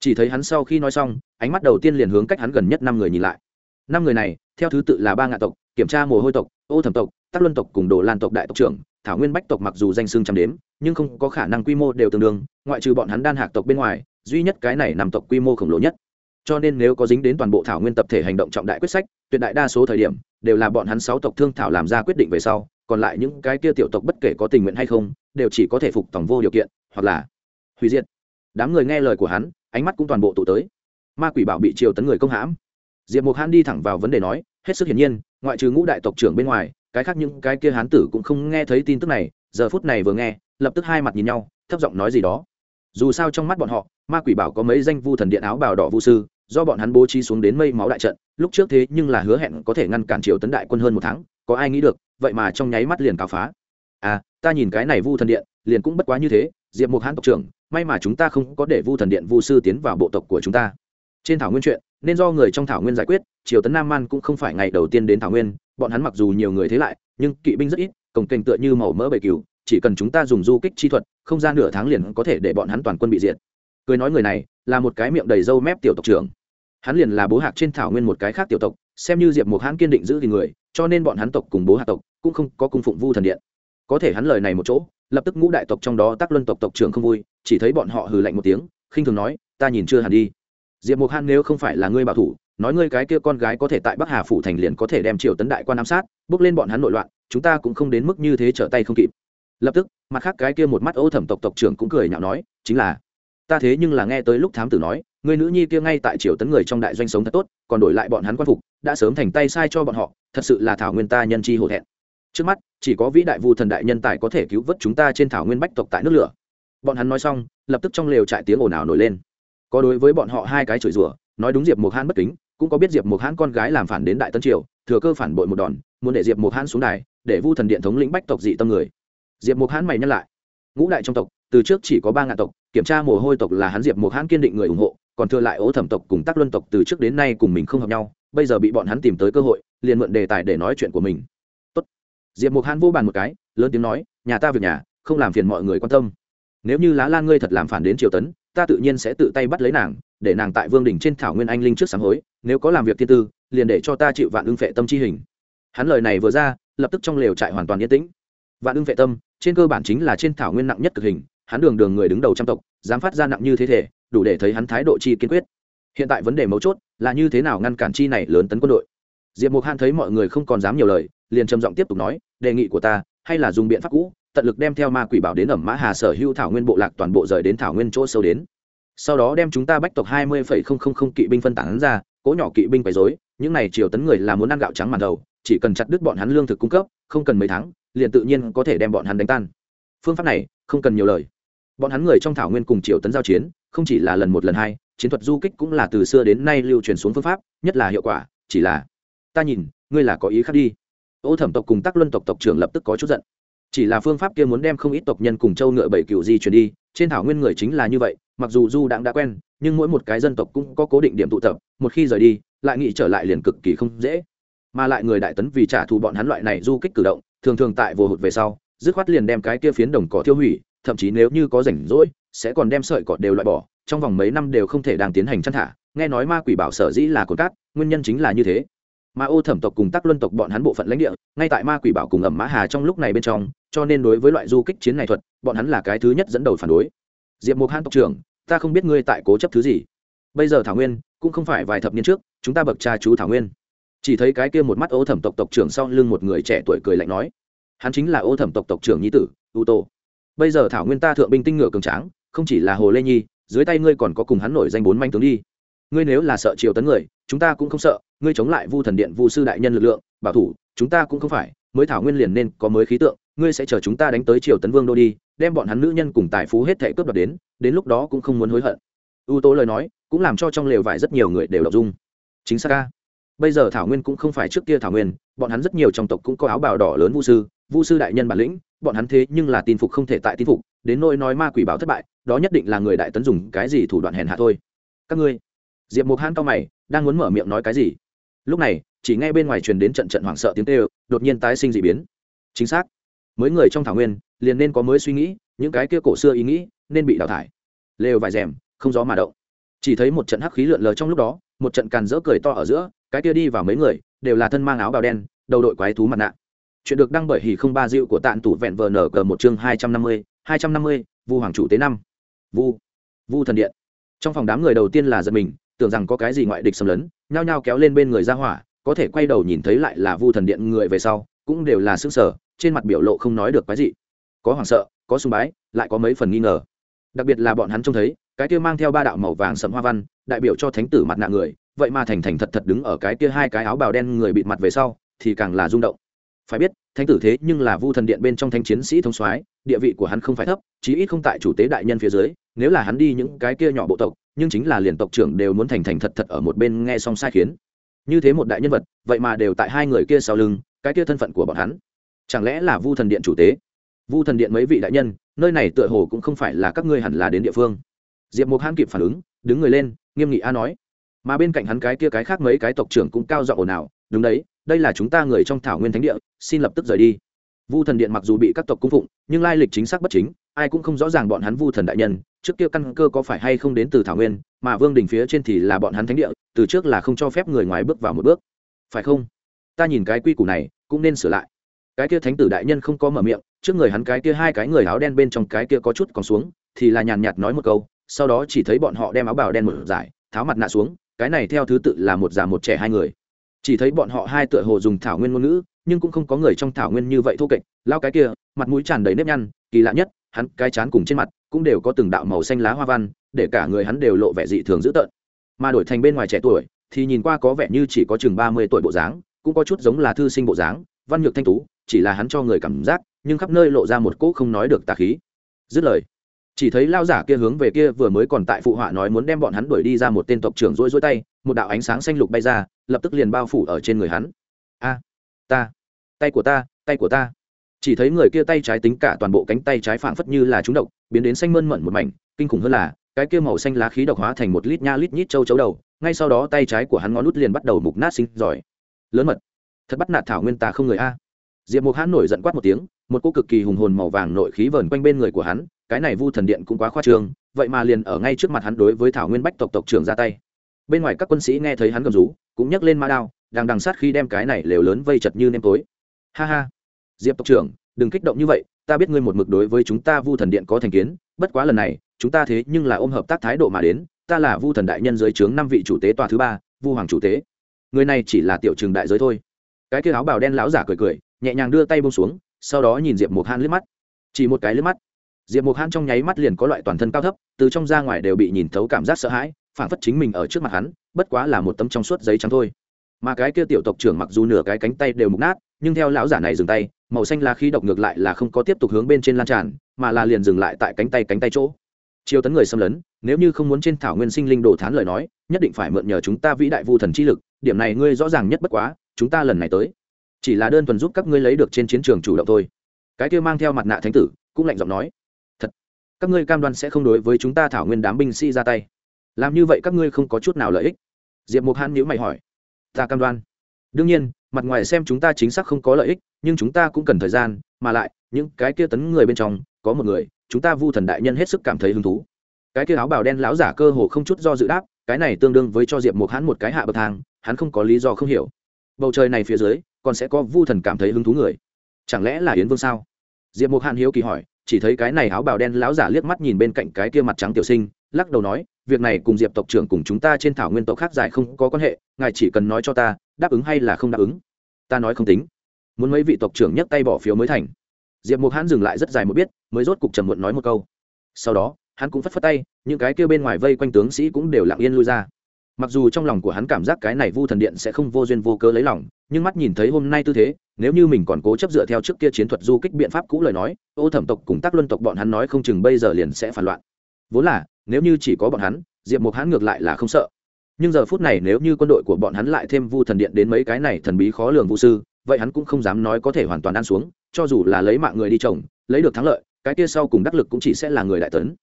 Chỉ thấy hắn sau khi nói xong, ánh mắt đầu tiên liền hướng cách hắn gần nhất năm người nhìn lại. Năm người này, theo thứ tự là ba ngạ tộc, kiểm tra mồ hôi tộc, ô thẩm tộc, tắc luân tộc cùng đồ lan tộc đại tộc trưởng, thảo nguyên bách tộc mặc dù danh xương trăm đếm, nhưng không có khả năng quy mô đều tương đương, ngoại trừ bọn hắn đan hạc tộc bên ngoài, duy nhất cái này nằm tộc quy mô khổng lồ nhất cho nên nếu có dính đến toàn bộ thảo nguyên tập thể hành động trọng đại quyết sách, tuyệt đại đa số thời điểm, đều là bọn hắn sáu tộc thương thảo làm ra quyết định về sau, còn lại những cái kia tiểu tộc bất kể có tình nguyện hay không, đều chỉ có thể phục tổng vô điều kiện, hoặc là hủy diệt. Đám người nghe lời của hắn, ánh mắt cũng toàn bộ tụ tới. Ma quỷ bảo bị triều tấn người công hãm. Diệp mục hãn đi thẳng vào vấn đề nói, hết sức hiển nhiên, ngoại trừ ngũ đại tộc trưởng bên ngoài, cái khác những cái kia hán tử cũng không nghe thấy tin tức này, giờ phút này vừa nghe, lập tức hai mặt nhìn nhau, thấp giọng nói gì đó. Dù sao trong mắt bọn họ, ma quỷ bảo có mấy danh vu thần điện áo bào đỏ vu sư do bọn hắn bố trí xuống đến mây máu đại trận, lúc trước thế nhưng là hứa hẹn có thể ngăn cản triều tấn đại quân hơn một tháng, có ai nghĩ được, vậy mà trong nháy mắt liền cào phá. À ta nhìn cái này vu thần điện, liền cũng bất quá như thế, diệp mục hán tộc trưởng, may mà chúng ta không có để vu thần điện vu sư tiến vào bộ tộc của chúng ta. Trên thảo nguyên chuyện, nên do người trong thảo nguyên giải quyết, triều tấn nam man cũng không phải ngày đầu tiên đến thảo nguyên, bọn hắn mặc dù nhiều người thế lại, nhưng kỵ binh rất ít cổng kênh tựa như màu mỡ bầy cừu, chỉ cần chúng ta dùng du kích chi thuật, không gian nửa tháng liền có thể để bọn hắn toàn quân bị diệt. Cười nói người này, là một cái miệng đầy râu mép tiểu tộc trưởng hắn liền là bố hạc trên thảo nguyên một cái khác tiểu tộc, xem như diệp Mục hãn kiên định giữ thì người, cho nên bọn hắn tộc cùng bố hạc tộc cũng không có cung phụng vu thần điện. Có thể hắn lời này một chỗ, lập tức ngũ đại tộc trong đó tác luân tộc tộc trưởng không vui, chỉ thấy bọn họ hừ lạnh một tiếng, khinh thường nói, ta nhìn chưa hẳn đi. Diệp mục hãn nếu không phải là ngươi bảo thủ, nói ngươi cái kia con gái có thể tại bắc hà phủ thành liền có thể đem triều tấn đại quan ám sát, bước lên bọn hắn nội loạn, chúng ta cũng không đến mức như thế trở tay không kịp. Lập tức, mặt khác cái kia một mắt ô thẩm tộc tộc trưởng cũng cười nhạo nói, chính là, ta thế nhưng là nghe tới lúc thám tử nói người nữ nhi kia ngay tại triều tấn người trong đại doanh sống thật tốt, còn đổi lại bọn hắn quan phục, đã sớm thành tay sai cho bọn họ, thật sự là thảo nguyên ta nhân chi hổ thẹn. Trước mắt, chỉ có vĩ đại vu thần đại nhân tài có thể cứu vớt chúng ta trên thảo nguyên bách tộc tại nước lửa. Bọn hắn nói xong, lập tức trong lều trại tiếng ồn ào nổi lên. Có đối với bọn họ hai cái chửi rủa, nói đúng diệp mục hãn bất kính, cũng có biết diệp mục hãn con gái làm phản đến đại tân triều, thừa cơ phản bội một đòn, muốn để diệp mục hãn xuống đài, để vu thần điện thống lĩnh bách tộc dị tâm người. Diệp mục hãn mày nhắc lại. Ngũ đại trong tộc, từ trước chỉ có ba ngạn tộc, kiểm tra mồ hôi tộc là hắn diệp mục hãn kiên định người ủng hộ còn thừa lại ố thẩm tộc cùng tác luân tộc từ trước đến nay cùng mình không hợp nhau, bây giờ bị bọn hắn tìm tới cơ hội, liền mượn đề tài để nói chuyện của mình. Tốt. diệp mục hãn vô bàn một cái, lớn tiếng nói, nhà ta việc nhà, không làm phiền mọi người quan tâm. Nếu như lá lan ngươi thật làm phản đến triều tấn, ta tự nhiên sẽ tự tay bắt lấy nàng, để nàng tại vương đỉnh trên thảo nguyên anh linh trước sáng hối, nếu có làm việc thiên tư, liền để cho ta chịu vạn ưng phệ tâm chi hình. Hắn lời này vừa ra, lập tức trong lều trại hoàn toàn yên tĩnh. Vạn ưng phệ tâm, trên cơ bản chính là trên thảo nguyên nặng nhất cực hình, hắn đường đường người đứng đầu trăm tộc, dám phát ra nặng như thế thể đủ để thấy hắn thái độ chi kiên quyết. Hiện tại vấn đề mấu chốt là như thế nào ngăn cản chi này lớn tấn quân đội. Diệp mục han thấy mọi người không còn dám nhiều lời, liền trầm giọng tiếp tục nói, đề nghị của ta hay là dùng biện pháp cũ, tận lực đem theo ma quỷ bảo đến ẩm mã hà sở hữu thảo nguyên bộ lạc toàn bộ rời đến thảo nguyên chỗ sâu đến. Sau đó đem chúng ta bách tộc hai mươi phẩy không không không kỵ binh phân tán ra, cỗ nhỏ kỵ binh phải dối những này triều tấn người là muốn ăn gạo trắng màn đầu, chỉ cần chặt đứt bọn hắn lương thực cung cấp, không cần mấy tháng, liền tự nhiên có thể đem bọn hắn đánh tan. Phương pháp này không cần nhiều lời. Bọn hắn người trong thảo nguyên cùng triều tấn giao chiến không chỉ là lần một lần hai, chiến thuật du kích cũng là từ xưa đến nay lưu truyền xuống phương pháp, nhất là hiệu quả, chỉ là, ta nhìn, ngươi là có ý khác đi. Ô thẩm tộc cùng tắc luân tộc tộc trưởng lập tức có chút giận. Chỉ là phương pháp kia muốn đem không ít tộc nhân cùng châu ngựa bảy cựu di chuyển đi, trên thảo nguyên người chính là như vậy, mặc dù du đãng đã quen, nhưng mỗi một cái dân tộc cũng có cố định điểm tụ tập, một khi rời đi, lại nghĩ trở lại liền cực kỳ không dễ. Mà lại người đại tấn vì trả thù bọn hắn loại này du kích cử động, thường thường tại vô hụt về sau, dứt khoát liền đem cái kia phiến đồng cỏ tiêu hủy, thậm chí nếu như có rảnh rỗi sẽ còn đem sợi cỏ đều loại bỏ, trong vòng mấy năm đều không thể đang tiến hành chăn thả. Nghe nói ma quỷ bảo sở dĩ là cồn cát, nguyên nhân chính là như thế. Ma ô thẩm tộc cùng tắc luân tộc bọn hắn bộ phận lãnh địa, ngay tại ma quỷ bảo cùng ẩm mã hà trong lúc này bên trong, cho nên đối với loại du kích chiến này thuật, bọn hắn là cái thứ nhất dẫn đầu phản đối. Diệp mục hãn tộc trưởng, ta không biết ngươi tại cố chấp thứ gì. Bây giờ thảo nguyên, cũng không phải vài thập niên trước, chúng ta bậc cha chú thảo nguyên. Chỉ thấy cái kia một mắt ô thẩm tộc tộc trưởng sau lưng một người trẻ tuổi cười lạnh nói, hắn chính là ô thẩm tộc tộc trưởng nhi tử u tô. Bây giờ thảo nguyên ta thượng binh tinh ngựa cường tráng không chỉ là hồ lê nhi, dưới tay ngươi còn có cùng hắn nổi danh bốn manh tướng đi. Ngươi nếu là sợ triều tấn người, chúng ta cũng không sợ, ngươi chống lại vu thần điện vu sư đại nhân lực lượng, bảo thủ, chúng ta cũng không phải, mới thảo nguyên liền nên có mới khí tượng, ngươi sẽ chờ chúng ta đánh tới triều tấn vương đô đi, đem bọn hắn nữ nhân cùng tài phú hết thệ cướp đoạt đến đến lúc đó cũng không muốn hối hận. Ưu tố lời nói cũng làm cho trong lều vải rất nhiều người đều đọc dung chính xác ca bây giờ thảo nguyên cũng không phải trước kia thảo nguyên, bọn hắn rất nhiều trong tộc cũng có áo bào đỏ lớn vu sư vu sư đại nhân bản lĩnh bọn hắn thế nhưng là tin phục không thể tại tin phục, đến nỗi nói ma quỷ báo thất bại, đó nhất định là người đại tấn dùng cái gì thủ đoạn hèn hạ thôi. Các ngươi, diệp mục hãn cao mày, đang muốn mở miệng nói cái gì? Lúc này, chỉ nghe bên ngoài truyền đến trận trận hoảng sợ tiếng tê đột nhiên tái sinh d ị biến. Chính xác, mới người trong thảo nguyên, liền nên có mới suy nghĩ, những cái kia cổ xưa ý nghĩ, nên bị đào thải. Lều vải rèm, không gió mà động. Chỉ thấy một trận hắc khí lượn lờ trong lúc đó, một trận càn rỡ cười to ở giữa, cái kia đi vào mấy người, đều là thân mang áo bào đen, đầu đội quái thú mặt nạ chuyện được đăng bởi hỉ không ba dịu của tạn tủ vẹn vờ nở cờ một chương hai trăm năm mươi, hai trăm năm mươi, vu hoàng chủ tế năm vu vu thần điện. Trong phòng đám người đầu tiên là giật mình, tưởng rằng có cái gì ngoại địch xâm lấn, nhao nhao kéo lên bên người ra hỏa, có thể quay đầu nhìn thấy lại là vu thần điện người về sau, cũng đều là xương sở trên mặt biểu lộ không nói được cái gì có hoảng sợ, có sùng bái, lại có mấy phần nghi ngờ. Đặc biệt là bọn hắn trông thấy, cái kia mang theo ba đạo màu vàng sẫm hoa văn, đại biểu cho thánh tử mặt nạ người, vậy mà thành thành thật thật đứng ở cái kia hai cái áo bào đen người bịt mặt về sau, thì càng là rung động phải biết, thánh tử thế nhưng là vu thần điện bên trong thanh chiến sĩ thông soái, địa vị của hắn không phải thấp, chí ít không tại chủ tế đại nhân phía dưới, nếu là hắn đi những cái kia nhỏ bộ tộc, nhưng chính là liền tộc trưởng đều muốn thành thành thật thật ở một bên nghe xong sai khiến. Như thế một đại nhân vật, vậy mà đều tại hai người kia sau lưng, cái kia thân phận của bọn hắn, chẳng lẽ là vu thần điện chủ tế? Vu thần điện mấy vị đại nhân, nơi này tựa hồ cũng không phải là các ngươi hẳn là đến địa phương. Diệp mục hãn kịp phản ứng, đứng người lên, nghiêm nghị a nói. Mà bên cạnh hắn cái kia cái khác mấy cái tộc trưởng cũng cao giọng ồn ào, đúng đấy đây là chúng ta người trong thảo nguyên thánh địa, xin lập tức rời đi. Vu thần điện mặc dù bị các tộc cung phụng, nhưng lai lịch chính xác bất chính, ai cũng không rõ ràng bọn hắn vu thần đại nhân, trước kia căn cơ có phải hay không đến từ thảo nguyên, mà vương đình phía trên thì là bọn hắn thánh địa, từ trước là không cho phép người ngoài bước vào một bước. Phải không? Ta nhìn cái quy củ này, cũng nên sửa lại. Cái kia thánh tử đại nhân không có mở miệng, trước người hắn cái kia hai cái người áo đen bên trong cái kia có chút còn xuống, thì là nhàn nhạt nói một câu, sau đó chỉ thấy bọn họ đem áo bào đen một giải tháo mặt nạ xuống, cái này theo thứ tự là một già một trẻ hai người chỉ thấy bọn họ hai tựa hồ dùng thảo nguyên ngôn ngữ, nhưng cũng không có người trong thảo nguyên như vậy thô kệch lao cái kia, mặt mũi tràn đầy nếp nhăn, kỳ lạ nhất, hắn cái chán cùng trên mặt cũng đều có từng đạo màu xanh lá hoa văn, để cả người hắn đều lộ vẻ dị thường dữ tợn. Mà đổi thành bên ngoài trẻ tuổi, thì nhìn qua có vẻ như chỉ có chừng ba mươi tuổi bộ dáng, cũng có chút giống là thư sinh bộ dáng, văn nhược thanh tú, chỉ là hắn cho người cảm giác, nhưng khắp nơi lộ ra một cỗ không nói được tà khí. Dứt lời, chỉ thấy lao giả kia hướng về kia vừa mới còn tại phụ họa nói muốn đem bọn hắn đuổi đi ra một tên tộc trưởng rối rối tay, một đạo ánh sáng xanh lục bay ra lập tức liền bao phủ ở trên người hắn. A, ta, tay của ta, tay của ta. Chỉ thấy người kia tay trái tính cả toàn bộ cánh tay trái phảng phất như là trúng độc, biến đến xanh mơn mận một mảnh, kinh khủng hơn là, cái kia màu xanh lá khí độc hóa thành một lít nha lít nhít châu chấu đầu, ngay sau đó tay trái của hắn ngón lút liền bắt đầu mục nát sinh giỏi. Lớn mật, thật bắt nạt thảo nguyên ta không người a. Diệp mục hãn nổi giận quát một tiếng, một cô cực kỳ hùng hồn màu vàng nội khí vờn quanh bên người của hắn, cái này vu thần điện cũng quá khoa trương, vậy mà liền ở ngay trước mặt hắn đối với thảo nguyên bách tộc tộc trưởng ra tay. Bên ngoài các quân sĩ nghe thấy hắn gầm rú cũng nhấc lên mã đao, đang đằng sát khi đem cái này lều lớn vây chật như nêm tối. Ha ha. Diệp tộc trưởng, đừng kích động như vậy, ta biết ngươi một mực đối với chúng ta vu thần điện có thành kiến, bất quá lần này, chúng ta thế nhưng là ôm hợp tác thái độ mà đến, ta là vu thần đại nhân dưới trướng năm vị chủ tế tòa thứ ba, vu hoàng chủ tế. Người này chỉ là tiểu trường đại giới thôi. Cái kia áo bào đen lão giả cười cười, nhẹ nhàng đưa tay bông xuống, sau đó nhìn diệp mục han liếc mắt. Chỉ một cái liếc mắt. Diệp mục han trong nháy mắt liền có loại toàn thân cao thấp, từ trong ra ngoài đều bị nhìn thấu cảm giác sợ hãi phản phất chính mình ở trước mặt hắn bất quá là một tấm trong suốt giấy trắng thôi. Mà cái kia tiểu tộc trưởng mặc dù nửa cái cánh tay đều mục nát, nhưng theo lão giả này dừng tay, màu xanh lá khí độc ngược lại là không có tiếp tục hướng bên trên lan tràn, mà là liền dừng lại tại cánh tay cánh tay chỗ. Chiêu tấn người xâm lấn, nếu như không muốn trên thảo nguyên sinh linh đồ thán lời nói, nhất định phải mượn nhờ chúng ta vĩ đại vu thần chi lực, điểm này ngươi rõ ràng nhất bất quá, chúng ta lần này tới. Chỉ là đơn thuần giúp các ngươi lấy được trên chiến trường chủ động thôi. Cái kia mang theo mặt nạ thánh tử, cũng lạnh giọng nói, thật, các ngươi cam đoan sẽ không đối với chúng ta thảo nguyên đám binh sĩ ra tay. Làm như vậy các ngươi không có chút nào lợi ích diệp mục hãn nhữ mày hỏi, ta cam đoan. Đương nhiên, mặt ngoài xem chúng ta chính xác không có lợi ích, nhưng chúng ta cũng cần thời gian, mà lại, những cái kia tấn người bên trong, có một người, chúng ta vu thần đại nhân hết sức cảm thấy hứng thú. Cái kia áo bào đen láo giả cơ hồ không chút do dự đáp, cái này tương đương với cho diệp mục hắn một cái hạ bậc thang, hắn không có lý do không hiểu. Bầu trời này phía dưới, còn sẽ có vu thần cảm thấy hứng thú người. Chẳng lẽ là yến vương sao? Diệp mục hạn hiếu kỳ hỏi, chỉ thấy cái này áo bào đen láo giả liếc mắt nhìn bên cạnh cái kia mặt trắng tiểu sinh lắc đầu nói, việc này cùng diệp tộc trưởng cùng chúng ta trên thảo nguyên tộc khác dài không có quan hệ, ngài chỉ cần nói cho ta, đáp ứng hay là không đáp ứng. Ta nói không tính. Muốn mấy vị tộc trưởng nhấc tay bỏ phiếu mới thành. Diệp mục hãn dừng lại rất dài một biết, mới rốt cục trầm muộn nói một câu. Sau đó, hắn cũng phất phất tay, những cái kia bên ngoài vây quanh tướng sĩ cũng đều lặng yên lui ra. Mặc dù trong lòng của hắn cảm giác cái này vu thần điện sẽ không vô duyên vô cớ lấy lòng, nhưng mắt nhìn thấy hôm nay tư thế, nếu như mình còn cố chấp dựa theo trước kia chiến thuật du kích biện pháp cũ lời nói, ô thẩm tộc cùng tác luân tộc bọn hắn nói không chừng bây giờ liền sẽ phản loạn. Vốn là nếu như chỉ có bọn hắn, diệp mục hãn ngược lại là không sợ. Nhưng giờ phút này nếu như quân đội của bọn hắn lại thêm vu thần điện đến mấy cái này thần bí khó lường vũ sư, vậy hắn cũng không dám nói có thể hoàn toàn ăn xuống, cho dù là lấy mạng người đi trồng, lấy được thắng lợi, cái kia sau cùng đắc lực cũng chỉ sẽ là người đại tấn.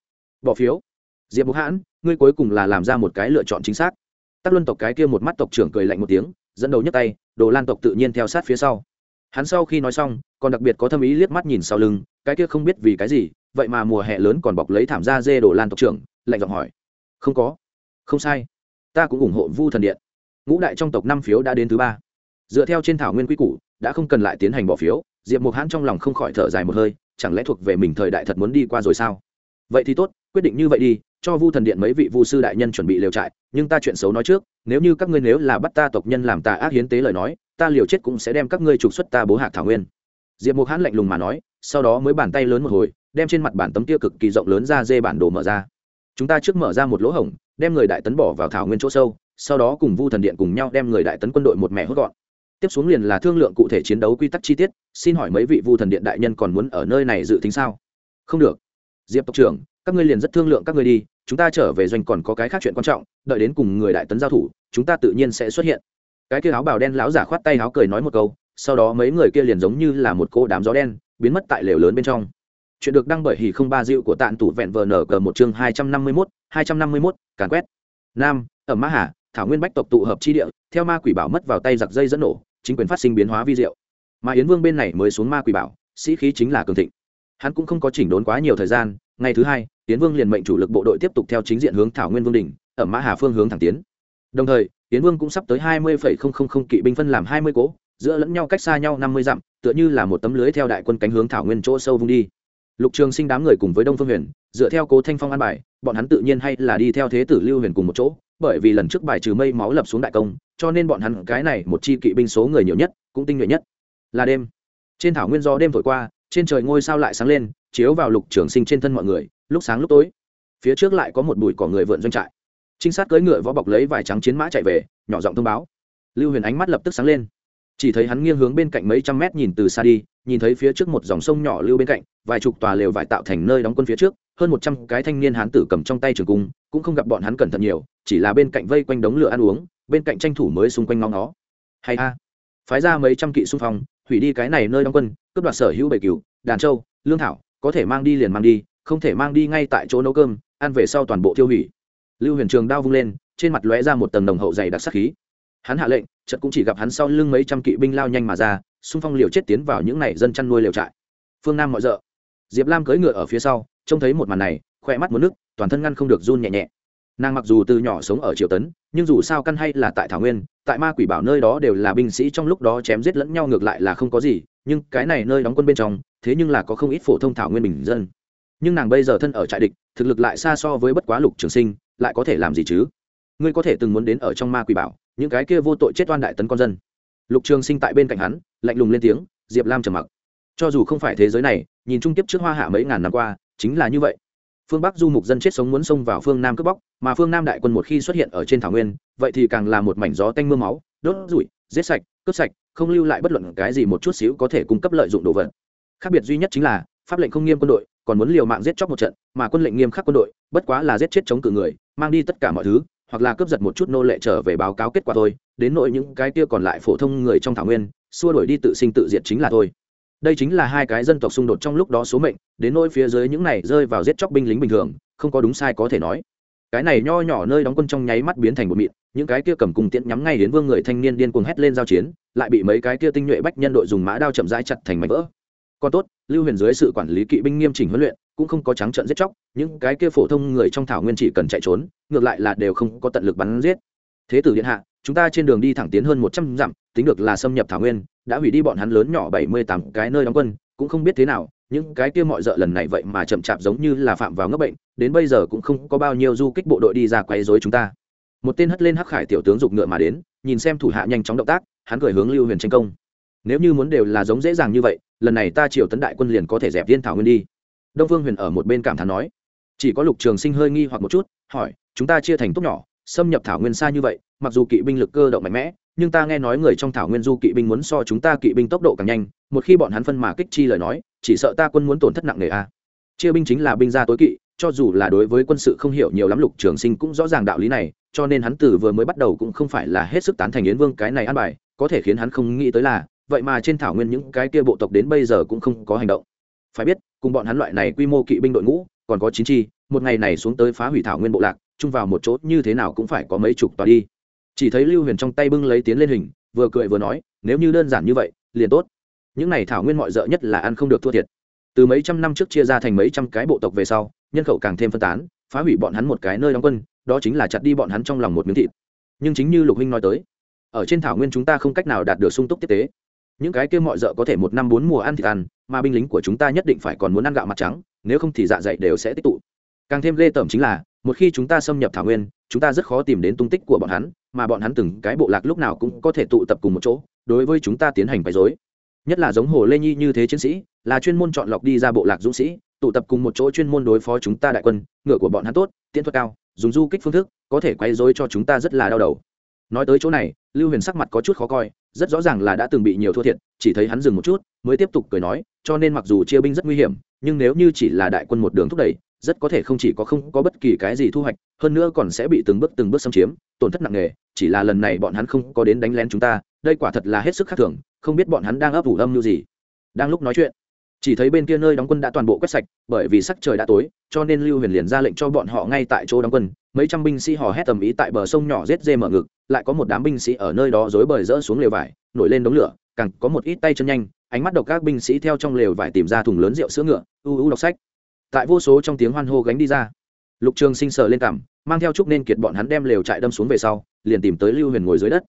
Bỏ phiếu. Diệp mục hãn, ngươi cuối cùng là làm ra một cái lựa chọn chính xác. Tắc luân tộc cái kia một mắt tộc trưởng cười lạnh một tiếng, dẫn đầu nhấc tay, đồ lan tộc tự nhiên theo sát phía sau. Hắn sau khi nói xong, còn đặc biệt có thâm ý liếc mắt nhìn sau lưng, cái kia không biết vì cái gì, vậy mà mùa hè lớn còn bọc lấy thảm da dê đồ lan tộc trưởng lạnh giọng hỏi. Không có. Không sai. Ta cũng ủng hộ vu thần điện. Ngũ đại trong tộc năm phiếu đã đến thứ ba. Dựa theo trên thảo nguyên quy củ, đã không cần lại tiến hành bỏ phiếu. Diệp mục hãn trong lòng không khỏi thở dài một hơi, chẳng lẽ thuộc về mình thời đại thật muốn đi qua rồi sao? Vậy thì tốt, quyết định như vậy đi, cho vu thần điện mấy vị vu sư đại nhân chuẩn bị liều trại, nhưng ta chuyện xấu nói trước, nếu như các ngươi nếu là bắt ta tộc nhân làm ta ác hiến tế lời nói, ta liều chết cũng sẽ đem các ngươi trục xuất ta bố hạc thảo nguyên. Diệp mục hãn lạnh lùng mà nói, sau đó mới bàn tay lớn một hồi, đem trên mặt bản tấm kia cực kỳ rộng lớn ra dê bản đồ mở ra chúng ta trước mở ra một lỗ hổng, đem người đại tấn bỏ vào thảo nguyên chỗ sâu, sau đó cùng vu thần điện cùng nhau đem người đại tấn quân đội một mẹ hốt gọn. Tiếp xuống liền là thương lượng cụ thể chiến đấu quy tắc chi tiết, xin hỏi mấy vị vu thần điện đại nhân còn muốn ở nơi này dự tính sao? Không được. Diệp tộc trưởng, các ngươi liền rất thương lượng các ngươi đi, chúng ta trở về doanh còn có cái khác chuyện quan trọng, đợi đến cùng người đại tấn giao thủ, chúng ta tự nhiên sẽ xuất hiện. Cái kia áo bào đen láo giả khoát tay áo cười nói một câu, sau đó mấy người kia liền giống như là một cô đám gió đen, biến mất tại lều lớn bên trong chuyện được đăng bởi hỉ không ba dịu của tạn tủ vẹn vờ nở cờ một chương hai trăm năm mươi mốt, hai trăm năm mươi mốt, càn quét. Nam ở mã hà, thảo nguyên bách tộc tụ hợp chi địa, theo ma quỷ bảo mất vào tay giặc dây dẫn nổ, chính quyền phát sinh biến hóa vi diệu. Mà yến vương bên này mới xuống ma quỷ bảo, sĩ khí chính là cường thịnh. Hắn cũng không có chỉnh đốn quá nhiều thời gian, ngày thứ hai, yến vương liền mệnh chủ lực bộ đội tiếp tục theo chính diện hướng thảo nguyên vương đỉnh ở mã hà phương hướng thẳng tiến. Đồng thời, yến vương cũng sắp tới hai mươi kỵ binh phân làm hai mươi cố, giữa lẫn nhau cách xa nhau năm mươi dặm, tựa như là một tấm lưới theo đại quân cánh hướng thảo nguyên chỗ sâu vung đi lục trường sinh đám người cùng với đông phương huyền, dựa theo cố thanh phong an bài, bọn hắn tự nhiên hay là đi theo thế tử lưu huyền cùng một chỗ, bởi vì lần trước bài trừ mây máu lập xuống đại công, cho nên bọn hắn cái này một chi kỵ binh số người nhiều nhất, cũng tinh nhuệ nhất. Là đêm. Trên thảo nguyên do đêm thổi qua, trên trời ngôi sao lại sáng lên, chiếu vào lục trường sinh trên thân mọi người, lúc sáng lúc tối. Phía trước lại có một bụi cỏ người vượn doanh trại. Trinh sát cưỡi ngựa võ bọc lấy vài trắng chiến mã chạy về, nhỏ giọng thông báo. Lưu huyền ánh mắt lập tức sáng lên chỉ thấy hắn nghiêng hướng bên cạnh mấy trăm mét nhìn từ xa đi nhìn thấy phía trước một dòng sông nhỏ lưu bên cạnh vài chục tòa lều vải tạo thành nơi đóng quân phía trước hơn một trăm cái thanh niên hán tử cầm trong tay trường cung cũng không gặp bọn hắn cẩn thận nhiều chỉ là bên cạnh vây quanh đống lửa ăn uống bên cạnh tranh thủ mới xung quanh ngóng nó hay a phái ra mấy trăm kỵ xung phong hủy đi cái này nơi đóng quân cướp đoạt sở hữu bầy cừu đàn châu, lương thảo có thể mang đi liền mang đi không thể mang đi ngay tại chỗ nấu cơm ăn về sau toàn bộ tiêu hủy. Lưu huyền trường đao vung lên trên mặt lóe ra một tầng đồng hậu dày đặc sắc khí hắn hạ lệnh trận cũng chỉ gặp hắn sau lưng mấy trăm kỵ binh lao nhanh mà ra, xung phong liều chết tiến vào những này dân chăn nuôi liều trại. Phương nam mọi rợ. Diệp lam cưỡi ngựa ở phía sau, trông thấy một màn này khoe mắt một nước, toàn thân ngăn không được run nhẹ nhẹ. Nàng mặc dù từ nhỏ sống ở triều tấn, nhưng dù sao căn hay là tại thảo nguyên, tại ma quỷ bảo nơi đó đều là binh sĩ trong lúc đó chém giết lẫn nhau ngược lại là không có gì, nhưng cái này nơi đóng quân bên trong, thế nhưng là có không ít phổ thông thảo nguyên bình dân. Nhưng nàng bây giờ thân ở trại địch, thực lực lại xa so với bất quá lục trường sinh, lại có thể làm gì chứ? Ngươi có thể từng muốn đến ở trong ma quỷ bảo, những cái kia vô tội chết oan đại tấn con dân. Lục trường sinh tại bên cạnh hắn, lạnh lùng lên tiếng, diệp lam trầm mặc. Cho dù không phải thế giới này, nhìn trung tiếp trước hoa hạ mấy ngàn năm qua, chính là như vậy. Phương bắc du mục dân chết sống muốn xông vào phương nam cướp bóc, mà phương nam đại quân một khi xuất hiện ở trên thảo nguyên, vậy thì càng là một mảnh gió tanh m ư a máu, đốt rủi, giết sạch, cướp sạch, không lưu lại bất luận cái gì một chút xíu có thể cung cấp lợi dụng đồ vật. Khác biệt duy nhất chính là, pháp lệnh không nghiêm quân đội, còn muốn liều mạng giết chóc một trận, mà quân lệnh nghiêm khắc quân đội, bất quá là giết chết chống cự người, mang đi tất cả mọi thứ hoặc là cướp giật một chút nô lệ trở về báo cáo kết quả thôi, đến nội những cái kia còn lại phổ thông người trong thảo nguyên, xua đổi đi tự sinh tự diệt chính là thôi. Đây chính là hai cái dân tộc xung đột trong lúc đó số mệnh, đến nỗi phía dưới những này rơi vào giết chóc binh lính bình thường, không có đúng sai có thể nói. Cái này nho nhỏ nơi đóng quân trong nháy mắt biến thành một mịn, những cái kia cầm cùng tiễn nhắm ngay đến vương người thanh niên điên cuồng hét lên giao chiến, lại bị mấy cái kia tinh nhuệ bách nhân đội dùng mã đao chậm rãi chặt thành mảnh vỡ. Còn tốt, lưu huyền dưới sự quản lý kỵ binh nghiêm chỉnh huấn luyện cũng không có trắng trợn giết chóc, những cái kia phổ thông người trong thảo nguyên chỉ cần chạy trốn, ngược lại là đều không có tận lực bắn giết. Thế tử điện hạ, chúng ta trên đường đi thẳng tiến hơn một trăm dặm, tính được là xâm nhập thảo nguyên, đã hủy đi bọn hắn lớn nhỏ bảy mươi tám cái nơi đóng quân, cũng không biết thế nào, những cái kia mọi dợ lần này vậy mà chậm chạp giống như là phạm vào ngấp bệnh, đến bây giờ cũng không có bao nhiêu du kích bộ đội đi ra quấy rối chúng ta. Một tên hất lên hắc khải tiểu tướng giục ngựa mà đến, nhìn xem thủ hạ nhanh chóng động tác, hắn cười hướng lưu huyền tranh công. Nếu như muốn đều là giống dễ dàng như vậy, lần này ta triều tấn đại quân liền có thể dẹp viên thảo nguyên đi đông phương huyền ở một bên cảm thán nói, chỉ có lục trường sinh hơi nghi hoặc một chút, hỏi, chúng ta chia thành tốt nhỏ, xâm nhập thảo nguyên xa như vậy, mặc dù kỵ binh lực cơ động mạnh mẽ, nhưng ta nghe nói người trong thảo nguyên du kỵ binh muốn so chúng ta kỵ binh tốc độ càng nhanh, một khi bọn hắn phân mà kích chi lời nói, chỉ sợ ta quân muốn tổn thất nặng nề a. Chia binh chính là binh gia tối kỵ, cho dù là đối với quân sự không hiểu nhiều lắm lục trường sinh cũng rõ ràng đạo lý này, cho nên hắn từ vừa mới bắt đầu cũng không phải là hết sức tán thành yến vương cái này ăn bài, có thể khiến hắn không nghĩ tới là, vậy mà trên thảo nguyên những cái kia bộ tộc đến bây giờ cũng không có hành động. Phải biết cùng bọn hắn loại này quy mô kỵ binh đội ngũ, còn có chín chi, một ngày này xuống tới phá hủy thảo nguyên bộ lạc, chung vào một chỗ như thế nào cũng phải có mấy chục tòa đi. Chỉ thấy lưu huyền trong tay bưng lấy tiến lên hình, vừa cười vừa nói, nếu như đơn giản như vậy, liền tốt. Những này thảo nguyên mọi d nhất là ăn không được thua thiệt. Từ mấy trăm năm trước chia ra thành mấy trăm cái bộ tộc về sau, nhân khẩu càng thêm phân tán, phá hủy bọn hắn một cái nơi đóng quân, đó chính là chặt đi bọn hắn trong lòng một miếng thịt. Nhưng chính như lục huynh nói tới, ở trên thảo nguyên chúng ta không cách nào đạt được sung túc tiếp tế những cái kia mọi d có thể một năm bốn mùa ăn thịt ăn, mà binh lính của chúng ta nhất định phải còn muốn ăn gạo mặt trắng, nếu không thì dạ dày đều sẽ tích tụ. Càng thêm lê tởm chính là, một khi chúng ta xâm nhập thảo nguyên, chúng ta rất khó tìm đến tung tích của bọn hắn, mà bọn hắn từng cái bộ lạc lúc nào cũng có thể tụ tập cùng một chỗ, đối với chúng ta tiến hành bày dối nhất là giống hồ lê nhi như thế chiến sĩ, là chuyên môn chọn lọc đi ra bộ lạc dũng sĩ, tụ tập cùng một chỗ chuyên môn đối phó chúng ta đại quân, ngựa của bọn hắn tốt, tiễn thuật cao, dùng du kích phương thức, có thể quay dối cho chúng ta rất là đau đầu. Nói tới chỗ này, lưu huyền sắc mặt có chút khó coi rất rõ ràng là đã từng bị nhiều thua thiệt, chỉ thấy hắn dừng một chút, mới tiếp tục cười nói, cho nên mặc dù chia binh rất nguy hiểm, nhưng nếu như chỉ là đại quân một đường thúc đẩy, rất có thể không chỉ có không có bất kỳ cái gì thu hoạch, hơn nữa còn sẽ bị từng bước từng bước xâm chiếm, tổn thất nặng nề, chỉ là lần này bọn hắn không có đến đánh lén chúng ta, đây quả thật là hết sức khác thường, không biết bọn hắn đang ấp ủ âm như gì. Đang lúc nói chuyện chỉ thấy bên kia nơi đóng quân đã toàn bộ quét sạch, bởi vì sắc trời đã tối, cho nên lưu huyền liền ra lệnh cho bọn họ ngay tại chỗ đóng quân mấy trăm binh sĩ hò hét tầm ý tại bờ sông nhỏ rết dê mở ngực, lại có một đám binh sĩ ở nơi đó dối bời rỡ xuống lều vải, nổi lên đống lửa, càng có một ít tay chân nhanh, ánh mắt độc các binh sĩ theo trong lều vải tìm ra thùng lớn rượu sữa ngựa, u u đọc sách tại vô số trong tiếng hoan hô gánh đi ra, lục trường sinh sờ lên cảm mang theo trúc nên kiệt bọn hắn đem lều trại đâm xuống về sau, liền tìm tới lưu huyền ngồi dưới đất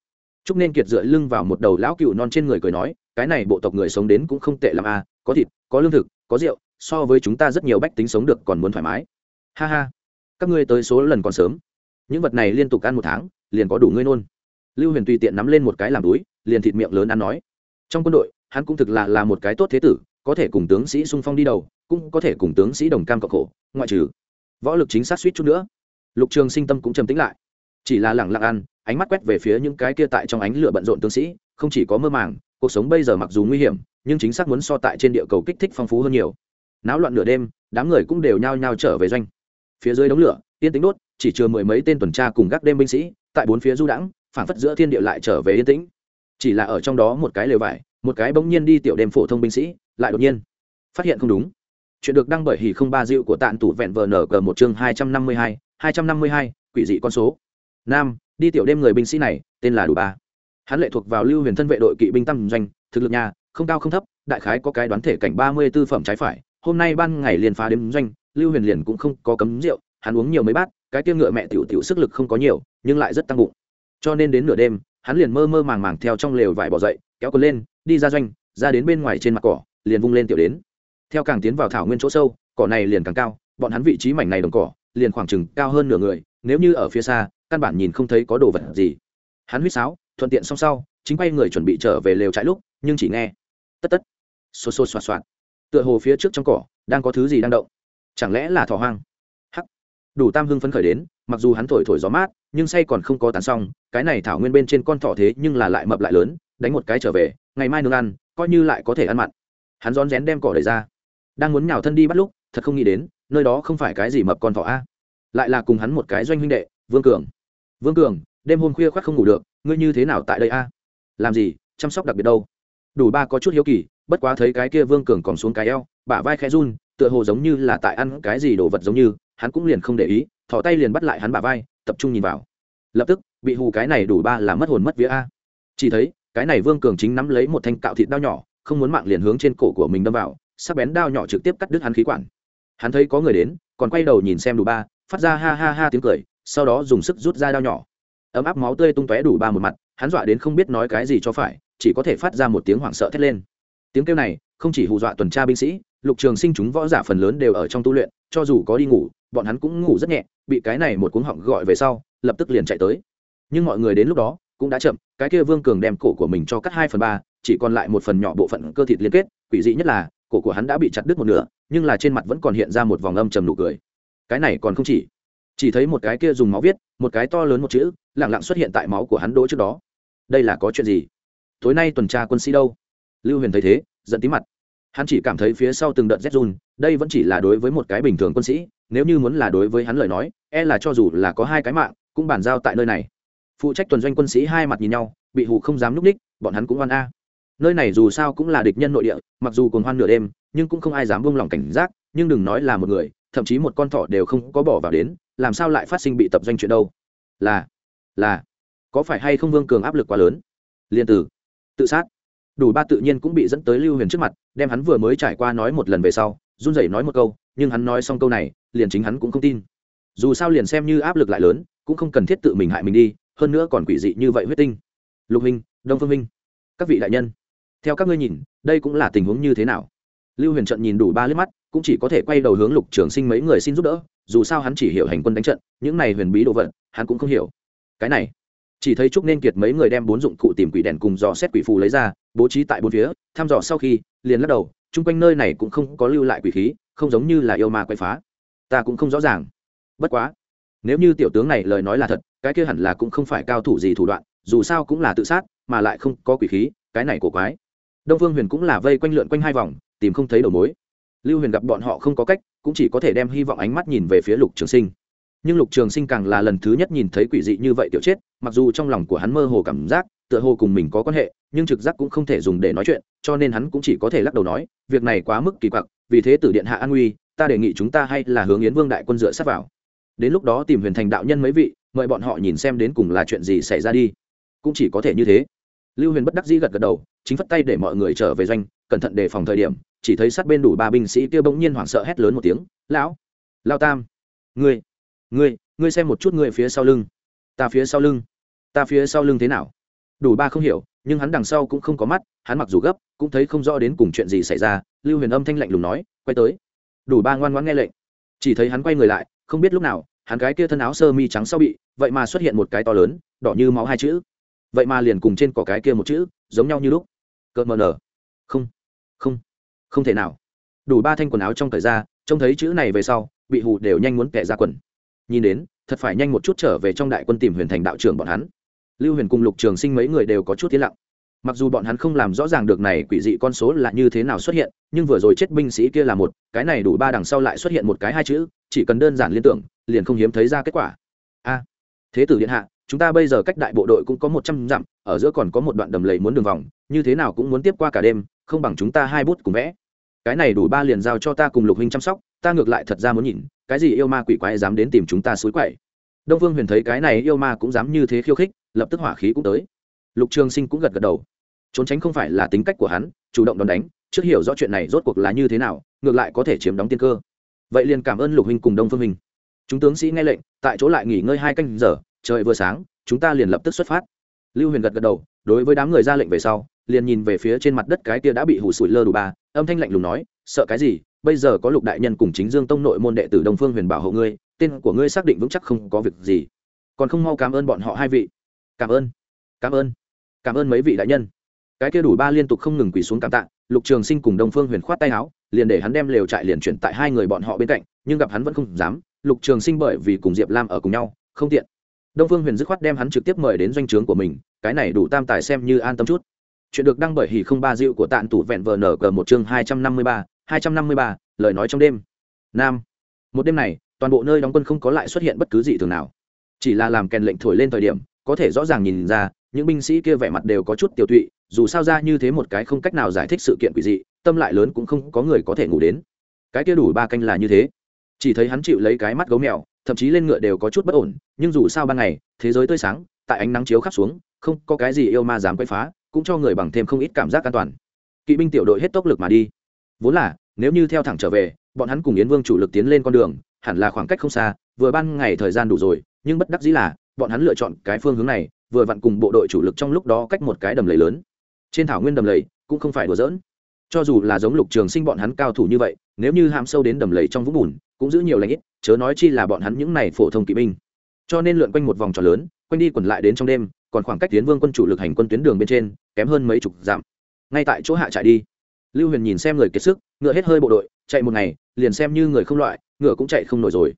trúc nên kiệt dựa lưng vào một đầu lão cựu non trên người cười nói, cái này bộ tộc người sống đến cũng không tệ l à? Có thịt, có lương thực, có rượu, so với chúng ta rất nhiều bách tính sống được còn muốn thoải mái. Ha ha, các ngươi tới số lần còn sớm. Những vật này liên tục ăn một tháng, liền có đủ ngươi nôn. Lưu huyền tùy tiện nắm lên một cái làm túi, liền thịt miệng lớn ăn nói. Trong quân đội, hắn cũng thực là là một cái tốt thế tử, có thể cùng tướng sĩ sung phong đi đầu, cũng có thể cùng tướng sĩ đồng cam cộng khổ, ngoại trừ võ lực chính xác suýt chút nữa. Lục trường sinh tâm cũng trầm tĩnh lại. Chỉ là lẳng lặng ăn, ánh mắt quét về phía những cái kia tại trong ánh lửa bận rộn tướng sĩ, không chỉ có mơ màng cuộc sống bây giờ mặc dù nguy hiểm, nhưng chính xác muốn so tại trên địa cầu kích thích phong phú hơn nhiều. Náo loạn nửa đêm, đám người cũng đều nhao nhao trở về doanh. Phía dưới đống lửa, yên tĩnh đốt, chỉ chừa mười mấy tên tuần tra cùng gác đêm binh sĩ, tại bốn phía du đãng phản phất giữa thiên địa lại trở về yên tĩnh. Chỉ là ở trong đó một cái lều vải, một cái bỗng nhiên đi tiểu đêm phổ thông binh sĩ, lại đột nhiên phát hiện không đúng. Chuyện được đăng bởi hỉ không ba dịu của tạn tủ vẹn vờ nở cờ một chương hai trăm năm mươi hai hai trăm năm mươi hai, quỷ dị con số. Nam, đi tiểu đêm người binh sĩ này, tên là đủ ba hắn lệ thuộc vào lưu huyền thân vệ đội kỵ binh tăng doanh, thực lực nhà, không cao không thấp, đại khái có cái đoán thể cảnh ba mươi tư phẩm trái phải. Hôm nay ban ngày liền phá đếm doanh, lưu huyền liền cũng không có cấm rượu, hắn uống nhiều mấy bát, cái tiêu ngựa mẹ tiểu tiểu sức lực không có nhiều, nhưng lại rất tăng bụng. Cho nên đến nửa đêm, hắn liền mơ mơ màng màng theo trong lều vải bỏ dậy, kéo quần lên, đi ra doanh, ra đến bên ngoài trên mặt cỏ, liền vung lên tiểu đến. Theo càng tiến vào thảo nguyên chỗ sâu, cỏ này liền càng cao, bọn hắn vị trí mảnh này đồng cỏ, liền khoảng chừng cao hơn nửa người, nếu như ở phía xa, căn bản nhìn không thấy có đồ vật gì. Hắn huýt sáo thuận tiện xong sau, chính quay người chuẩn bị trở về lều trại lúc, nhưng chỉ nghe, tất tất xô xô xoạt xoạt. Tựa hồ phía trước trong cỏ, đang có thứ gì đang động. Chẳng lẽ là thỏ hoang? Hắc. Đủ tam hưng phấn khởi đến, mặc dù hắn thổi thổi gió mát, nhưng say còn không có tán xong, cái này thảo nguyên bên trên con thỏ thế nhưng là lại mập lại lớn, đánh một cái trở về, ngày mai nương ăn, coi như lại có thể ăn mặn. Hắn rón rén đem cỏ đẩy ra. Đang muốn nhào thân đi bắt lúc, thật không nghĩ đến, nơi đó không phải cái gì mập con thỏ a. Lại là cùng hắn một cái doanh huynh đệ, vương cường. Vương cường đêm hôm khuya khoác không ngủ được, ngươi như thế nào tại đây a? Làm gì, chăm sóc đặc biệt đâu? Đủ ba có chút hiếu kỳ, bất quá thấy cái kia vương cường còn xuống cái eo, bả vai khẽ run, tựa hồ giống như là tại ăn cái gì đồ vật giống như, hắn cũng liền không để ý thỏ tay liền bắt lại hắn bả vai, tập trung nhìn vào. Lập tức, bị hù cái này đủ ba là mất hồn mất vía a. Chỉ thấy, cái này vương cường chính nắm lấy một thanh cạo thịt đao nhỏ, không muốn mạng liền hướng trên cổ của mình đâm vào, sắc bén đao nhỏ trực tiếp cắt đứt hắn khí quản. Hắn thấy có người đến, còn quay đầu nhìn xem đủ ba, phát ra ha ha ha tiếng cười, sau đó dùng sức rút ra đao nhỏ ấm áp máu tươi tung tóe đủ ba một mặt, hắn dọa đến không biết nói cái gì cho phải, chỉ có thể phát ra một tiếng hoảng sợ thét lên. Tiếng kêu này, không chỉ hù dọa tuần tra binh sĩ, lục trường sinh chúng võ giả phần lớn đều ở trong tu luyện, cho dù có đi ngủ, bọn hắn cũng ngủ rất nhẹ, bị cái này một cuống họng gọi về sau, lập tức liền chạy tới. Nhưng mọi người đến lúc đó, cũng đã chậm, cái kia vương cường đem cổ của mình cho cắt hai phần ba, chỉ còn lại một phần nhỏ bộ phận cơ thịt liên kết, quỷ dị nhất là, cổ của hắn đã bị chặt đứt một nửa, nhưng là trên mặt vẫn còn hiện ra một vòng âm trầm nụ cười. Cái này còn không chỉ chỉ thấy một cái kia dùng máu viết, một cái to lớn một chữ lẳng lặng xuất hiện tại máu của hắn đỗ trước đó. Đây là có chuyện gì? Tối nay tuần tra quân sĩ đâu? Lưu huyền thấy thế, giận tí mặt. Hắn chỉ cảm thấy phía sau từng đợt rét run, đây vẫn chỉ là đối với một cái bình thường quân sĩ, nếu như muốn là đối với hắn lời nói e là cho dù là có hai cái mạng, cũng bàn giao tại nơi này. Phụ trách tuần doanh quân sĩ hai mặt nhìn nhau, bị hụ không dám núp ních, bọn hắn cũng oan a. Nơi này dù sao cũng là địch nhân nội địa, mặc dù còn hoan nửa đêm, nhưng cũng không ai dám buông lỏng cảnh giác, nhưng đừng nói là một người, thậm chí một con thỏ đều không có bỏ vào đến làm sao lại phát sinh bị tập doanh chuyện đâu? Là là, có phải hay không vương cường áp lực quá lớn? Liên tử, tự sát. Đủ ba tự nhiên cũng bị dẫn tới lưu huyền trước mặt, đem hắn vừa mới trải qua nói một lần về sau, run rẩy nói một câu, nhưng hắn nói xong câu này, liền chính hắn cũng không tin. Dù sao liền xem như áp lực lại lớn, cũng không cần thiết tự mình hại mình đi, hơn nữa còn quỷ dị như vậy huyết tinh. Lục minh, đông phương minh, các vị đại nhân, theo các ngươi nhìn, đây cũng là tình huống như thế nào? Lưu huyền trận nhìn đủ ba liếc mắt cũng chỉ có thể quay đầu hướng lục trường sinh mấy người xin giúp đỡ, dù sao hắn chỉ hiểu hành quân đánh trận, những này huyền bí đồ vật, hắn cũng không hiểu. Cái này, chỉ thấy trúc nên kiệt mấy người đem bốn dụng cụ tìm quỷ đèn cùng dò xét quỷ phù lấy ra, bố trí tại bốn phía, thăm dò sau khi, liền lắc đầu, chung quanh nơi này cũng không có lưu lại quỷ khí, không giống như là yêu ma quay phá. Ta cũng không rõ ràng. Bất quá, nếu như tiểu tướng này lời nói là thật, cái kia hẳn là cũng không phải cao thủ gì thủ đoạn, dù sao cũng là tự sát, mà lại không có quỷ khí, cái này của quái. Đông phương huyền cũng là vây quanh lượn quanh hai vòng, tìm không thấy đầu mối lưu huyền gặp bọn họ không có cách, cũng chỉ có thể đem hy vọng ánh mắt nhìn về phía lục trường sinh. Nhưng lục trường sinh càng là lần thứ nhất nhìn thấy quỷ dị như vậy tiểu chết, mặc dù trong lòng của hắn mơ hồ cảm giác, tựa hồ cùng mình có quan hệ, nhưng trực giác cũng không thể dùng để nói chuyện, cho nên hắn cũng chỉ có thể lắc đầu nói, việc này quá mức kỳ quặc, vì thế tử điện hạ an nguy ta đề nghị chúng ta hay là hướng yến vương đại quân dựa sát vào. Đến lúc đó tìm huyền thành đạo nhân mấy vị, mời bọn họ nhìn xem đến cùng là chuyện gì xảy ra đi. Cũng chỉ có thể như thế lưu huyền bất đắc dĩ gật gật đầu, chính phất tay để mọi người trở về doanh, cẩn thận đề phòng thời điểm, chỉ thấy sát bên đủ ba binh sĩ kia bỗng nhiên hoảng sợ hét lớn một tiếng, lão lao tam, ngươi ngươi ngươi xem một chút ngươi phía sau lưng. Ta phía sau lưng? Ta phía sau lưng thế nào? Đủ ba không hiểu, nhưng hắn đằng sau cũng không có mắt, hắn mặc dù gấp, cũng thấy không rõ đến cùng chuyện gì xảy ra, lưu huyền âm thanh lạnh lùng nói, quay tới. Đủ ba ngoan ngoãn nghe lệnh. Chỉ thấy hắn quay người lại, không biết lúc nào, hắn cái kia thân áo sơ mi trắng sau bị, vậy mà xuất hiện một cái to lớn, đỏ như máu hai chữ vậy mà liền cùng trên cỏ cái kia một chữ, giống nhau như lúc. Cợt mờ nở. Không không không thể nào. Đủ ba thanh quần áo trong thời ra, trông thấy chữ này về sau, bị hù đều nhanh muốn kẻ ra quần. Nhìn đến, thật phải nhanh một chút trở về trong đại quân tìm huyền thành đạo trưởng bọn hắn. Lưu huyền cùng lục trường sinh mấy người đều có chút tiến lặng. Mặc dù bọn hắn không làm rõ ràng được này quỷ dị con số là như thế nào xuất hiện, nhưng vừa rồi chết binh sĩ kia là một, cái này đủ ba đằng sau lại xuất hiện một cái hai chữ, chỉ cần đơn giản liên tưởng, liền không hiếm thấy ra kết quả. A, thế tử điện hạ chúng ta bây giờ cách đại bộ đội cũng có một trăm dặm, ở giữa còn có một đoạn đầm lầy muốn đường vòng, như thế nào cũng muốn tiếp qua cả đêm, không bằng chúng ta hai bút cùng vẽ. Cái này đủ ba liền giao cho ta cùng lục huynh chăm sóc, ta ngược lại thật ra muốn nhìn, cái gì yêu ma quỷ quái dám đến tìm chúng ta suối quậy. Đông vương huyền thấy cái này yêu ma cũng dám như thế khiêu khích, lập tức hỏa khí cũng tới. Lục trường sinh cũng gật gật đầu. Trốn tránh không phải là tính cách của hắn, chủ động đón đánh, trước hiểu rõ chuyện này rốt cuộc là như thế nào, ngược lại có thể chiếm đóng tiên cơ. Vậy liền cảm ơn lục huynh cùng đông phương huynh chúng tướng sĩ nghe lệnh, tại chỗ lại nghỉ ngơi hai canh giờ trời vừa sáng, chúng ta liền lập tức xuất phát. Lưu huyền gật gật đầu, đối với đám người ra lệnh về sau, liền nhìn về phía trên mặt đất cái kia đã bị hủ sủi lơ đủ ba, âm thanh lạnh lùng nói, sợ cái gì? Bây giờ có lục đại nhân cùng chính dương tông nội môn đệ tử đông phương huyền bảo hộ ngươi, tên của ngươi xác định vững chắc không có việc gì. Còn không mau cảm ơn bọn họ hai vị. Cảm ơn cảm ơn cảm ơn mấy vị đại nhân. Cái kia đủ ba liên tục không ngừng quỳ xuống cảm tạ, lục trường sinh cùng đông phương huyền khoát tay áo, liền để hắn đem lều trại liền chuyển tại hai người bọn họ bên cạnh, nhưng gặp hắn vẫn không dám, lục trường sinh bởi vì cùng diệp lam ở cùng nhau, không tiện đông phương huyền dứt khoát đem hắn trực tiếp mời đến doanh trướng của mình, cái này đủ tam tài xem như an tâm chút. Chuyện được đăng bởi hỉ không ba dịu của tạn tủ vẹn vờ nở cờ một chương hai trăm năm mươi ba, hai trăm năm mươi ba, lời nói trong đêm. Nam. Một đêm này, toàn bộ nơi đóng quân không có lại xuất hiện bất cứ gì thường nào. Chỉ là làm kèn lệnh thổi lên thời điểm, có thể rõ ràng nhìn ra, những binh sĩ kia vẻ mặt đều có chút tiêu tụy, dù sao ra như thế một cái không cách nào giải thích sự kiện quỷ dị, tâm lại lớn cũng không có người có thể ngủ đến. Cái kia đủ ba canh là như thế. Chỉ thấy hắn chịu lấy cái mắt gấu mèo thậm chí lên ngựa đều có chút bất ổn, nhưng dù sao ban ngày, thế giới tươi sáng, tại ánh nắng chiếu khắp xuống, không có cái gì yêu ma dám quay phá, cũng cho người bằng thêm không ít cảm giác an toàn. Kỵ binh tiểu đội hết tốc lực mà đi. Vốn là, nếu như theo thẳng trở về, bọn hắn cùng yến vương chủ lực tiến lên con đường, hẳn là khoảng cách không xa, vừa ban ngày thời gian đủ rồi, nhưng bất đắc dĩ là, bọn hắn lựa chọn cái phương hướng này, vừa vặn cùng bộ đội chủ lực trong lúc đó cách một cái đầm lầy lớn. Trên thảo nguyên đầm lầy, cũng không phải đùa giỡn. Cho dù là giống lục trường sinh bọn hắn cao thủ như vậy, nếu như hàm sâu đến đầm lầy trong vũng bùn, cũng giữ nhiều lãnh ít chớ nói chi là bọn hắn những này phổ thông kỵ binh. Cho nên lượn quanh một vòng tròn lớn, quanh đi quẩn lại đến trong đêm, còn khoảng cách tiến vương quân chủ lực hành quân tuyến đường bên trên, kém hơn mấy chục dặm. Ngay tại chỗ hạ chạy đi, lưu huyền nhìn xem người kiệt sức, ngựa hết hơi bộ đội, chạy một ngày, liền xem như người không loại, ngựa cũng chạy không nổi rồi.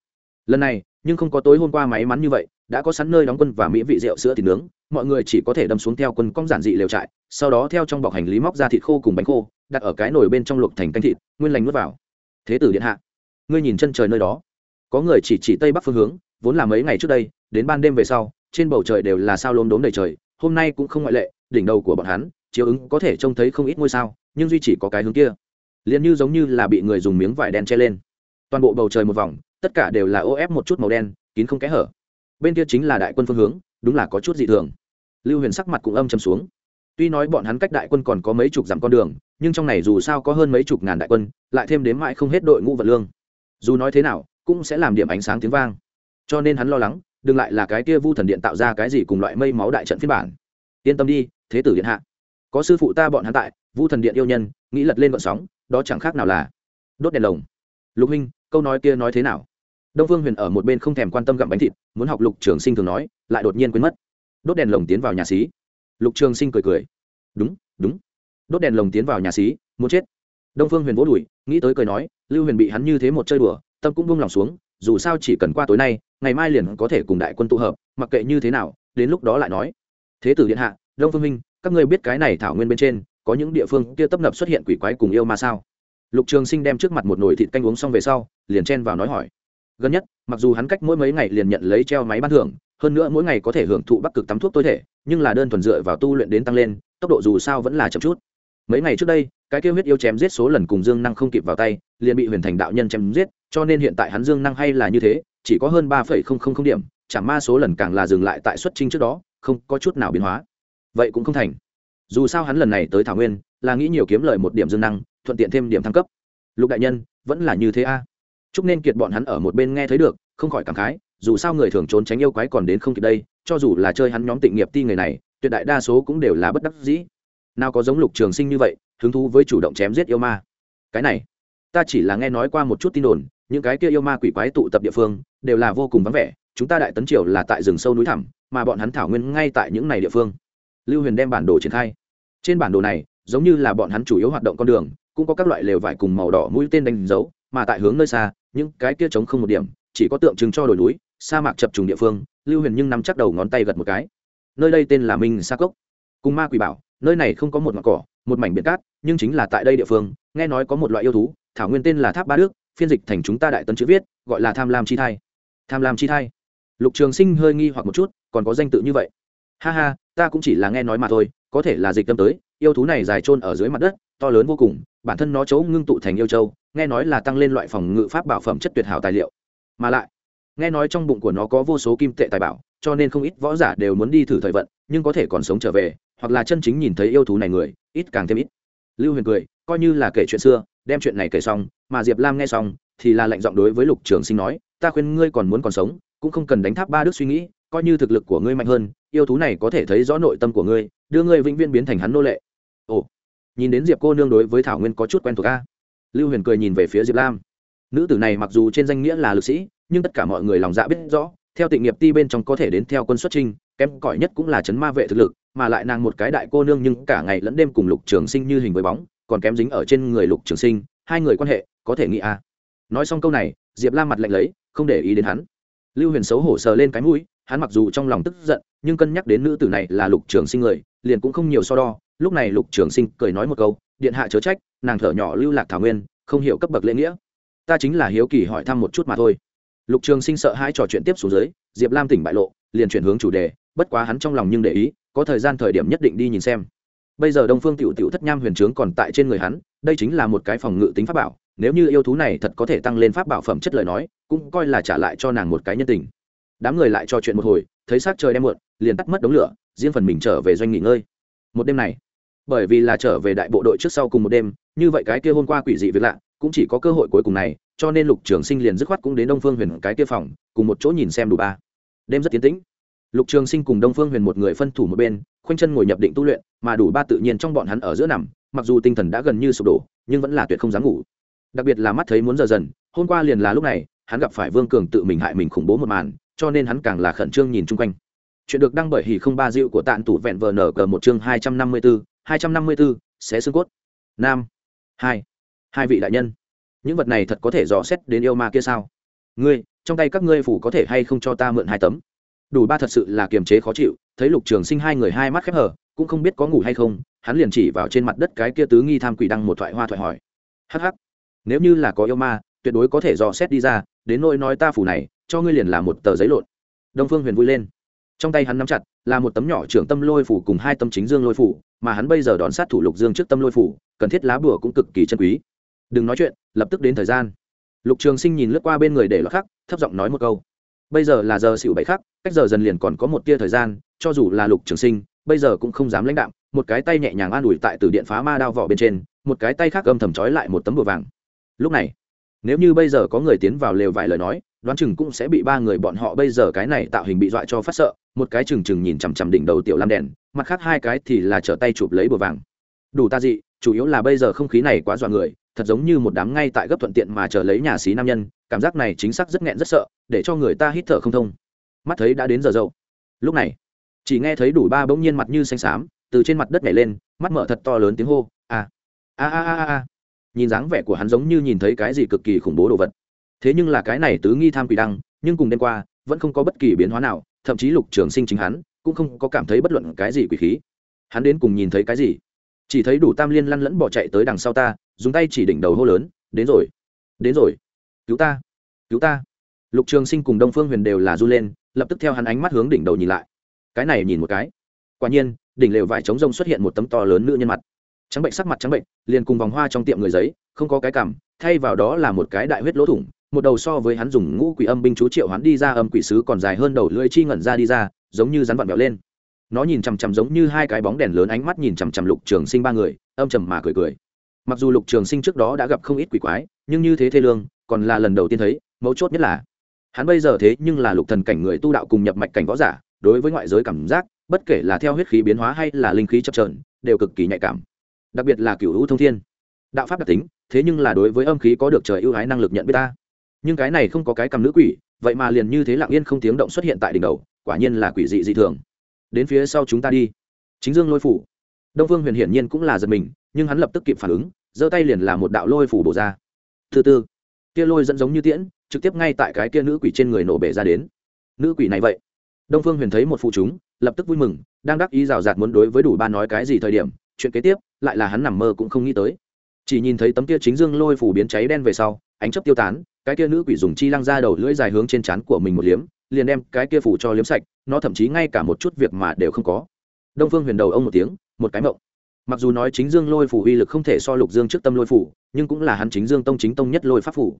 Lần này, nhưng không có tối hôm qua may mắn như vậy, đã có sẵn nơi đóng quân và mỹ vị rượu sữa thịt nướng, mọi người chỉ có thể đâm xuống theo quân cong giản dị lều trại, sau đó theo trong bọc hành lý móc ra thịt khô cùng bánh khô, đặt ở cái nồi bên trong luộc thành canh thịt, nguyên lành nuốt vào. Thế tử điện hạ, ngươi nhìn chân trời nơi đó có người chỉ chỉ tây bắc phương hướng, vốn là mấy ngày trước đây, đến ban đêm về sau, trên bầu trời đều là sao lốm đốm đầy trời, hôm nay cũng không ngoại lệ, đỉnh đầu của bọn hắn, chiếu ứng có thể trông thấy không ít ngôi sao, nhưng duy chỉ có cái hướng kia. Liền như giống như là bị người dùng miếng vải đen che lên. Toàn bộ bầu trời một vòng, tất cả đều là ô ép một chút màu đen, kín không kẽ hở. Bên kia chính là đại quân phương hướng, đúng là có chút dị thường. Lưu huyền sắc mặt cũng âm chầm xuống. Tuy nói bọn hắn cách đại quân còn có mấy chục dặm con đường, nhưng trong này dù sao có hơn mấy chục ngàn đại quân, lại thêm đến mãi không hết đội ngũ vật lương. Dù nói thế nào cũng sẽ làm điểm ánh sáng tiếng vang. Cho nên hắn lo lắng, đừng lại là cái kia vu thần điện tạo ra cái gì cùng loại mây máu đại trận phiên bản. Yên tâm đi, thế tử điện hạ. Có sư phụ ta bọn hắn tại, vu thần điện yêu nhân, nghĩ lật lên vận sóng, đó chẳng khác nào là đốt đèn lồng. Lục huynh, câu nói kia nói thế nào? Đông vương huyền ở một bên không thèm quan tâm gặm bánh thịt, muốn học lục trường sinh thường nói, lại đột nhiên quên mất. Đốt đèn lồng tiến vào nhà xí. Lục trường sinh cười cười. Đúng đúng. Đốt đèn lồng tiến vào nhà xí, muốn chết. Đông phương huyền vỗ đùi, nghĩ tới cười nói, lưu huyền bị hắn như thế một chơi đùa tâm cũng buông lòng xuống, dù sao chỉ cần qua tối nay, ngày mai liền có thể cùng đại quân tụ hợp, mặc kệ như thế nào, đến lúc đó lại nói. Thế tử điện hạ, đông phương minh, các ngươi biết cái này thảo nguyên bên trên, có những địa phương kia tấp nập xuất hiện quỷ quái cùng yêu ma sao? Lục trường sinh đem trước mặt một nồi thịt canh uống xong về sau, liền chen vào nói hỏi. Gần nhất, mặc dù hắn cách mỗi mấy ngày liền nhận lấy treo máy ban thưởng, hơn nữa mỗi ngày có thể hưởng thụ bắc cực tắm thuốc tối thể, nhưng là đơn thuần dựa vào tu luyện đến tăng lên, tốc độ dù sao vẫn là chậm chút. Mấy ngày trước đây cái kêu huyết yêu chém giết số lần cùng dương năng không kịp vào tay, liền bị huyền thành đạo nhân chém giết, cho nên hiện tại hắn dương năng hay là như thế, chỉ có hơn ba phẩy không không không điểm chả ma số lần càng là dừng lại tại xuất trinh trước đó, không có chút nào biến hóa. Vậy cũng không thành. Dù sao hắn lần này tới thảo nguyên, là nghĩ nhiều kiếm lời một điểm dương năng, thuận tiện thêm điểm thăng cấp. Lục đại nhân, vẫn là như thế a. Chúc nên kiệt bọn hắn ở một bên nghe thấy được, không khỏi cảm khái, dù sao người thường trốn tránh yêu quái còn đến không kịp đây, cho dù là chơi hắn nhóm tịnh nghiệp ti người này, tuyệt đại đa số cũng đều là bất đắc dĩ. Nào có giống lục trường sinh như vậy hứng thú với chủ động chém giết yêu ma. Cái này, ta chỉ là nghe nói qua một chút tin đồn, những cái kia yêu ma quỷ quái tụ tập địa phương đều là vô cùng vắng vẻ, chúng ta đại tấn triều là tại rừng sâu núi thẳm, mà bọn hắn thảo nguyên ngay tại những này địa phương. Lưu huyền đem bản đồ triển khai. Trên bản đồ này, giống như là bọn hắn chủ yếu hoạt động con đường, cũng có các loại lều vải cùng màu đỏ mũi tên đánh dấu, mà tại hướng nơi xa, những cái kia trống không một điểm, chỉ có tượng trưng cho đồi núi, sa mạc chập trùng địa phương, lưu huyền nhưng nắm chắc đầu ngón tay gật một cái. Nơi đây tên là minh sa cốc. Cùng ma quỷ bảo, nơi này không có một ngọn cỏ một mảnh biển cát, nhưng chính là tại đây địa phương, nghe nói có một loại yêu thú, thảo nguyên tên là tháp ba đức, phiên dịch thành chúng ta đại tấn chữ viết, gọi là tham lam chi thai. Tham lam chi thai. Lục trường sinh hơi nghi hoặc một chút, còn có danh tự như vậy. Ha ha, ta cũng chỉ là nghe nói mà thôi, có thể là dịch tâm tới, yêu thú này dài trôn ở dưới mặt đất, to lớn vô cùng, bản thân nó chấu ngưng tụ thành yêu châu, nghe nói là tăng lên loại phòng ngự pháp bảo phẩm chất tuyệt hảo tài liệu. Mà lại, nghe nói trong bụng của nó có vô số kim tệ tài bảo, cho nên không ít võ giả đều muốn đi thử thời vận, nhưng có thể còn sống trở về, hoặc là chân chính nhìn thấy yêu thú này người ít càng thêm ít. Lưu huyền cười, coi như là kể chuyện xưa, đem chuyện này kể xong, mà diệp lam nghe xong, thì là lệnh giọng đối với lục trường sinh nói, ta khuyên ngươi còn muốn còn sống, cũng không cần đánh tháp ba đức suy nghĩ, coi như thực lực của ngươi mạnh hơn, yêu thú này có thể thấy rõ nội tâm của ngươi, đưa ngươi vĩnh viễn biến thành hắn nô lệ. Ồ, nhìn đến diệp cô nương đối với thảo nguyên có chút quen thuộc ca lưu huyền cười nhìn về phía diệp lam. Nữ tử này mặc dù trên danh nghĩa là lực sĩ, nhưng tất cả mọi người lòng dạ biết rõ, theo tịnh nghiệp ti bên trong có thể đến theo quân xuất trinh kém cỏi nhất cũng là chấn ma vệ thực lực mà lại nàng một cái đại cô nương nhưng cả ngày lẫn đêm cùng lục trường sinh như hình với bóng, còn kém dính ở trên người lục trường sinh, hai người quan hệ, có thể nghĩ à. nói xong câu này, diệp la mặt lạnh lấy, không để ý đến hắn. Lưu huyền xấu hổ sờ lên cái mũi, hắn mặc dù trong lòng tức giận, nhưng cân nhắc đến nữ tử này là lục trường sinh người, liền cũng không nhiều so đo. Lúc này lục trường sinh cười nói một câu, điện hạ chớ trách, nàng thở nhỏ lưu lạc thảo nguyên, không hiểu cấp bậc lễ nghĩa. Ta chính là hiếu kỳ hỏi thăm một chút mà thôi. Lục trường sinh sợ hãi trò chuyện tiếp xuống dưới, diệp lam tỉnh bại lộ, liền chuyển hướng chủ đề, bất quá hắn trong lòng nhưng để ý có thời gian thời điểm nhất định đi nhìn xem. Bây giờ đông phương t i ể u t i ể u thất nham huyền trướng còn tại trên người hắn, đây chính là một cái phòng ngự tính pháp bảo, nếu như yêu thú này thật có thể tăng lên pháp bảo phẩm chất lời nói, cũng coi là trả lại cho nàng một cái nhân tình. Đám người lại trò chuyện một hồi, thấy s á c trời đem muộn, liền tắt mất đống lửa, riêng phần mình trở về doanh nghỉ ngơi. Một đêm này, bởi vì là trở về đại bộ đội trước sau cùng một đêm, như vậy cái kia hôm qua quỷ dị việc lạ, cũng chỉ có cơ hội cuối cùng này, cho nên lục trường sinh liền dứt khoát cũng đến đông phương huyền cái kia phòng, cùng một chỗ nhìn xem đủ ba. Đêm rất tiến tĩnh lục trường sinh cùng đông phương huyền một người phân thủ một bên, khoanh chân ngồi nhập định tu luyện, mà đủ ba tự nhiên trong bọn hắn ở giữa nằm, mặc dù tinh thần đã gần như sụp đổ, nhưng vẫn là tuyệt không dám ngủ. Đặc biệt là mắt thấy muốn giờ dần, hôm qua liền là lúc này, hắn gặp phải vương cường tự mình hại mình khủng bố một màn, cho nên hắn càng là khẩn trương nhìn chung quanh. Chuyện được đăng bởi hỉ không ba dịu của tạn tủ vẹn vờ nở cờ một chương hai trăm năm mươi bốn hai trăm năm mươi bốn sẽ xương cốt. Nam. Hai. Hai vị đại nhân. Những vật này thật có thể dò xét đến yêu ma kia sao? Ngươi, trong tay các ngươi phủ có thể hay không cho ta mượn hai tấm? Đủ ba thật sự là kiềm chế khó chịu thấy lục trường sinh hai người hai mắt khép hở cũng không biết có ngủ hay không hắn liền chỉ vào trên mặt đất cái kia tứ nghi tham quỷ đăng một thoại hoa thoại hỏi. Hắc hắc, nếu như là có yêu ma tuyệt đối có thể dò xét đi ra đến nỗi nói ta phủ này cho ngươi liền là một tờ giấy lộn. Đông phương huyền vui lên. Trong tay hắn nắm chặt là một tấm nhỏ trưởng tâm lôi phủ cùng hai tâm chính dương lôi phủ mà hắn bây giờ đón sát thủ lục dương trước tâm lôi phủ cần thiết lá bùa cũng cực kỳ chân quý. Đừng nói chuyện lập tức đến thời gian. Lục trường sinh nhìn lướt qua bên người để lót khắc thấp giọng nói một câu bây giờ là giờ xịu bảy khắc, cách giờ dần liền còn có một tia thời gian, cho dù là lục trường sinh, bây giờ cũng không dám lãnh đạm, một cái tay nhẹ nhàng an ủi tại từ điện phá ma đao vỏ bên trên, một cái tay khác âm thầm trói lại một tấm bùa vàng. Lúc này, nếu như bây giờ có người tiến vào lều vài lời nói, đoán chừng cũng sẽ bị ba người bọn họ bây giờ cái này tạo hình bị dọa cho phát sợ, một cái chừng chừng nhìn chằm chằm đỉnh đầu tiểu lam đèn, mặt khác hai cái thì là trở tay chụp lấy bùa vàng. Đủ ta dị, chủ yếu là bây giờ không khí này quá dọa người, thật giống như một đám ngay tại gấp thuận tiện mà chờ lấy nhà xí nam nhân cảm giác này chính xác rất nghẹn rất sợ, để cho người ta hít thở không thông. Mắt thấy đã đến giờ dậu. Lúc này, chỉ nghe thấy đủ ba bỗng nhiên mặt như xanh xám, từ trên mặt đất nhảy lên, mắt mở thật to lớn tiếng hô à, a a a a a. Nhìn dáng vẻ của hắn giống như nhìn thấy cái gì cực kỳ khủng bố đồ vật. Thế nhưng là cái này tứ nghi tham quỷ đăng, nhưng cùng đêm qua, vẫn không có bất kỳ biến hóa nào, thậm chí lục trường sinh chính hắn, cũng không có cảm thấy bất luận cái gì quỷ khí. Hắn đến cùng nhìn thấy cái gì? Chỉ thấy đủ tam liên lăn lẫn bỏ chạy tới đằng sau ta, dùng tay chỉ đỉnh đầu hô lớn, đến rồi đến rồi cứu ta cứu ta. Lục trường sinh cùng đông phương huyền đều là r u lên lập tức theo hắn ánh mắt hướng đỉnh đầu nhìn lại. Cái này nhìn một cái. Quả nhiên đỉnh lều vải trống rông xuất hiện một tấm to lớn nữ nhân mặt. Trắng bệnh sắc mặt trắng bệnh liền cùng vòng hoa trong tiệm người giấy không có cái cảm, thay vào đó là một cái đại huyết lỗ thủng một đầu so với hắn dùng ngũ quỷ âm binh chú triệu hắn đi ra âm quỷ sứ còn dài hơn đầu lưỡi chi ngẩn ra đi ra giống như rắn vặn vẹo lên. Nó nhìn chằm chằm giống như hai cái bóng đèn lớn ánh mắt nhìn chằm chằm lục trường sinh ba người âm trầm mà cười cười. Mặc dù lục trường sinh trước đó đã gặp không ít quỷ quái nhưng như thế thê lương còn là lần đầu tiên thấy, mấu chốt nhất là, hắn bây giờ thế nhưng là lục thần cảnh người tu đạo cùng nhập mạch cảnh võ giả, đối với ngoại giới cảm giác, bất kể là theo huyết khí biến hóa hay là linh khí chập trờn đều cực kỳ nhạy cảm. Đặc biệt là cửu hữu thông thiên. Đạo pháp đặc tính, thế nhưng là đối với âm khí có được trời ưu ái năng lực nhận biết ta. Nhưng cái này không có cái cầm nữ quỷ, vậy mà liền như thế lặng yên không tiếng động xuất hiện tại đỉnh đầu, quả nhiên là quỷ dị dị thường. Đến phía sau chúng ta đi. Chính dương lôi phủ. Đông vương huyền hiển nhiên cũng là giật mình, nhưng hắn lập tức kịp phản ứng, giơ tay liền là một đạo lôi phủ bổ ra. Thứ tư kia lôi dẫn giống như tiễn, trực tiếp ngay tại cái kia nữ quỷ trên người nổ bể ra đến. Nữ quỷ này vậy? Đông phương huyền thấy một phụ chúng, lập tức vui mừng, đang đắc ý rào rạt muốn đối với đủ ba nói cái gì thời điểm, chuyện kế tiếp, lại là hắn nằm mơ cũng không nghĩ tới. Chỉ nhìn thấy tấm kia chính dương lôi phủ biến cháy đen về sau, ánh chấp tiêu tán, cái kia nữ quỷ dùng chi lăng ra đầu lưỡi dài hướng trên trán của mình một liếm, liền đem cái kia phủ cho liếm sạch, nó thậm chí ngay cả một chút việc mà đều không có. Đông phương huyền đầu ông một tiếng, một cái mộng mặc dù nói chính dương lôi phủ uy lực không thể so lục dương trước tâm lôi phủ, nhưng cũng là hắn chính dương tông chính tông nhất lôi pháp phủ.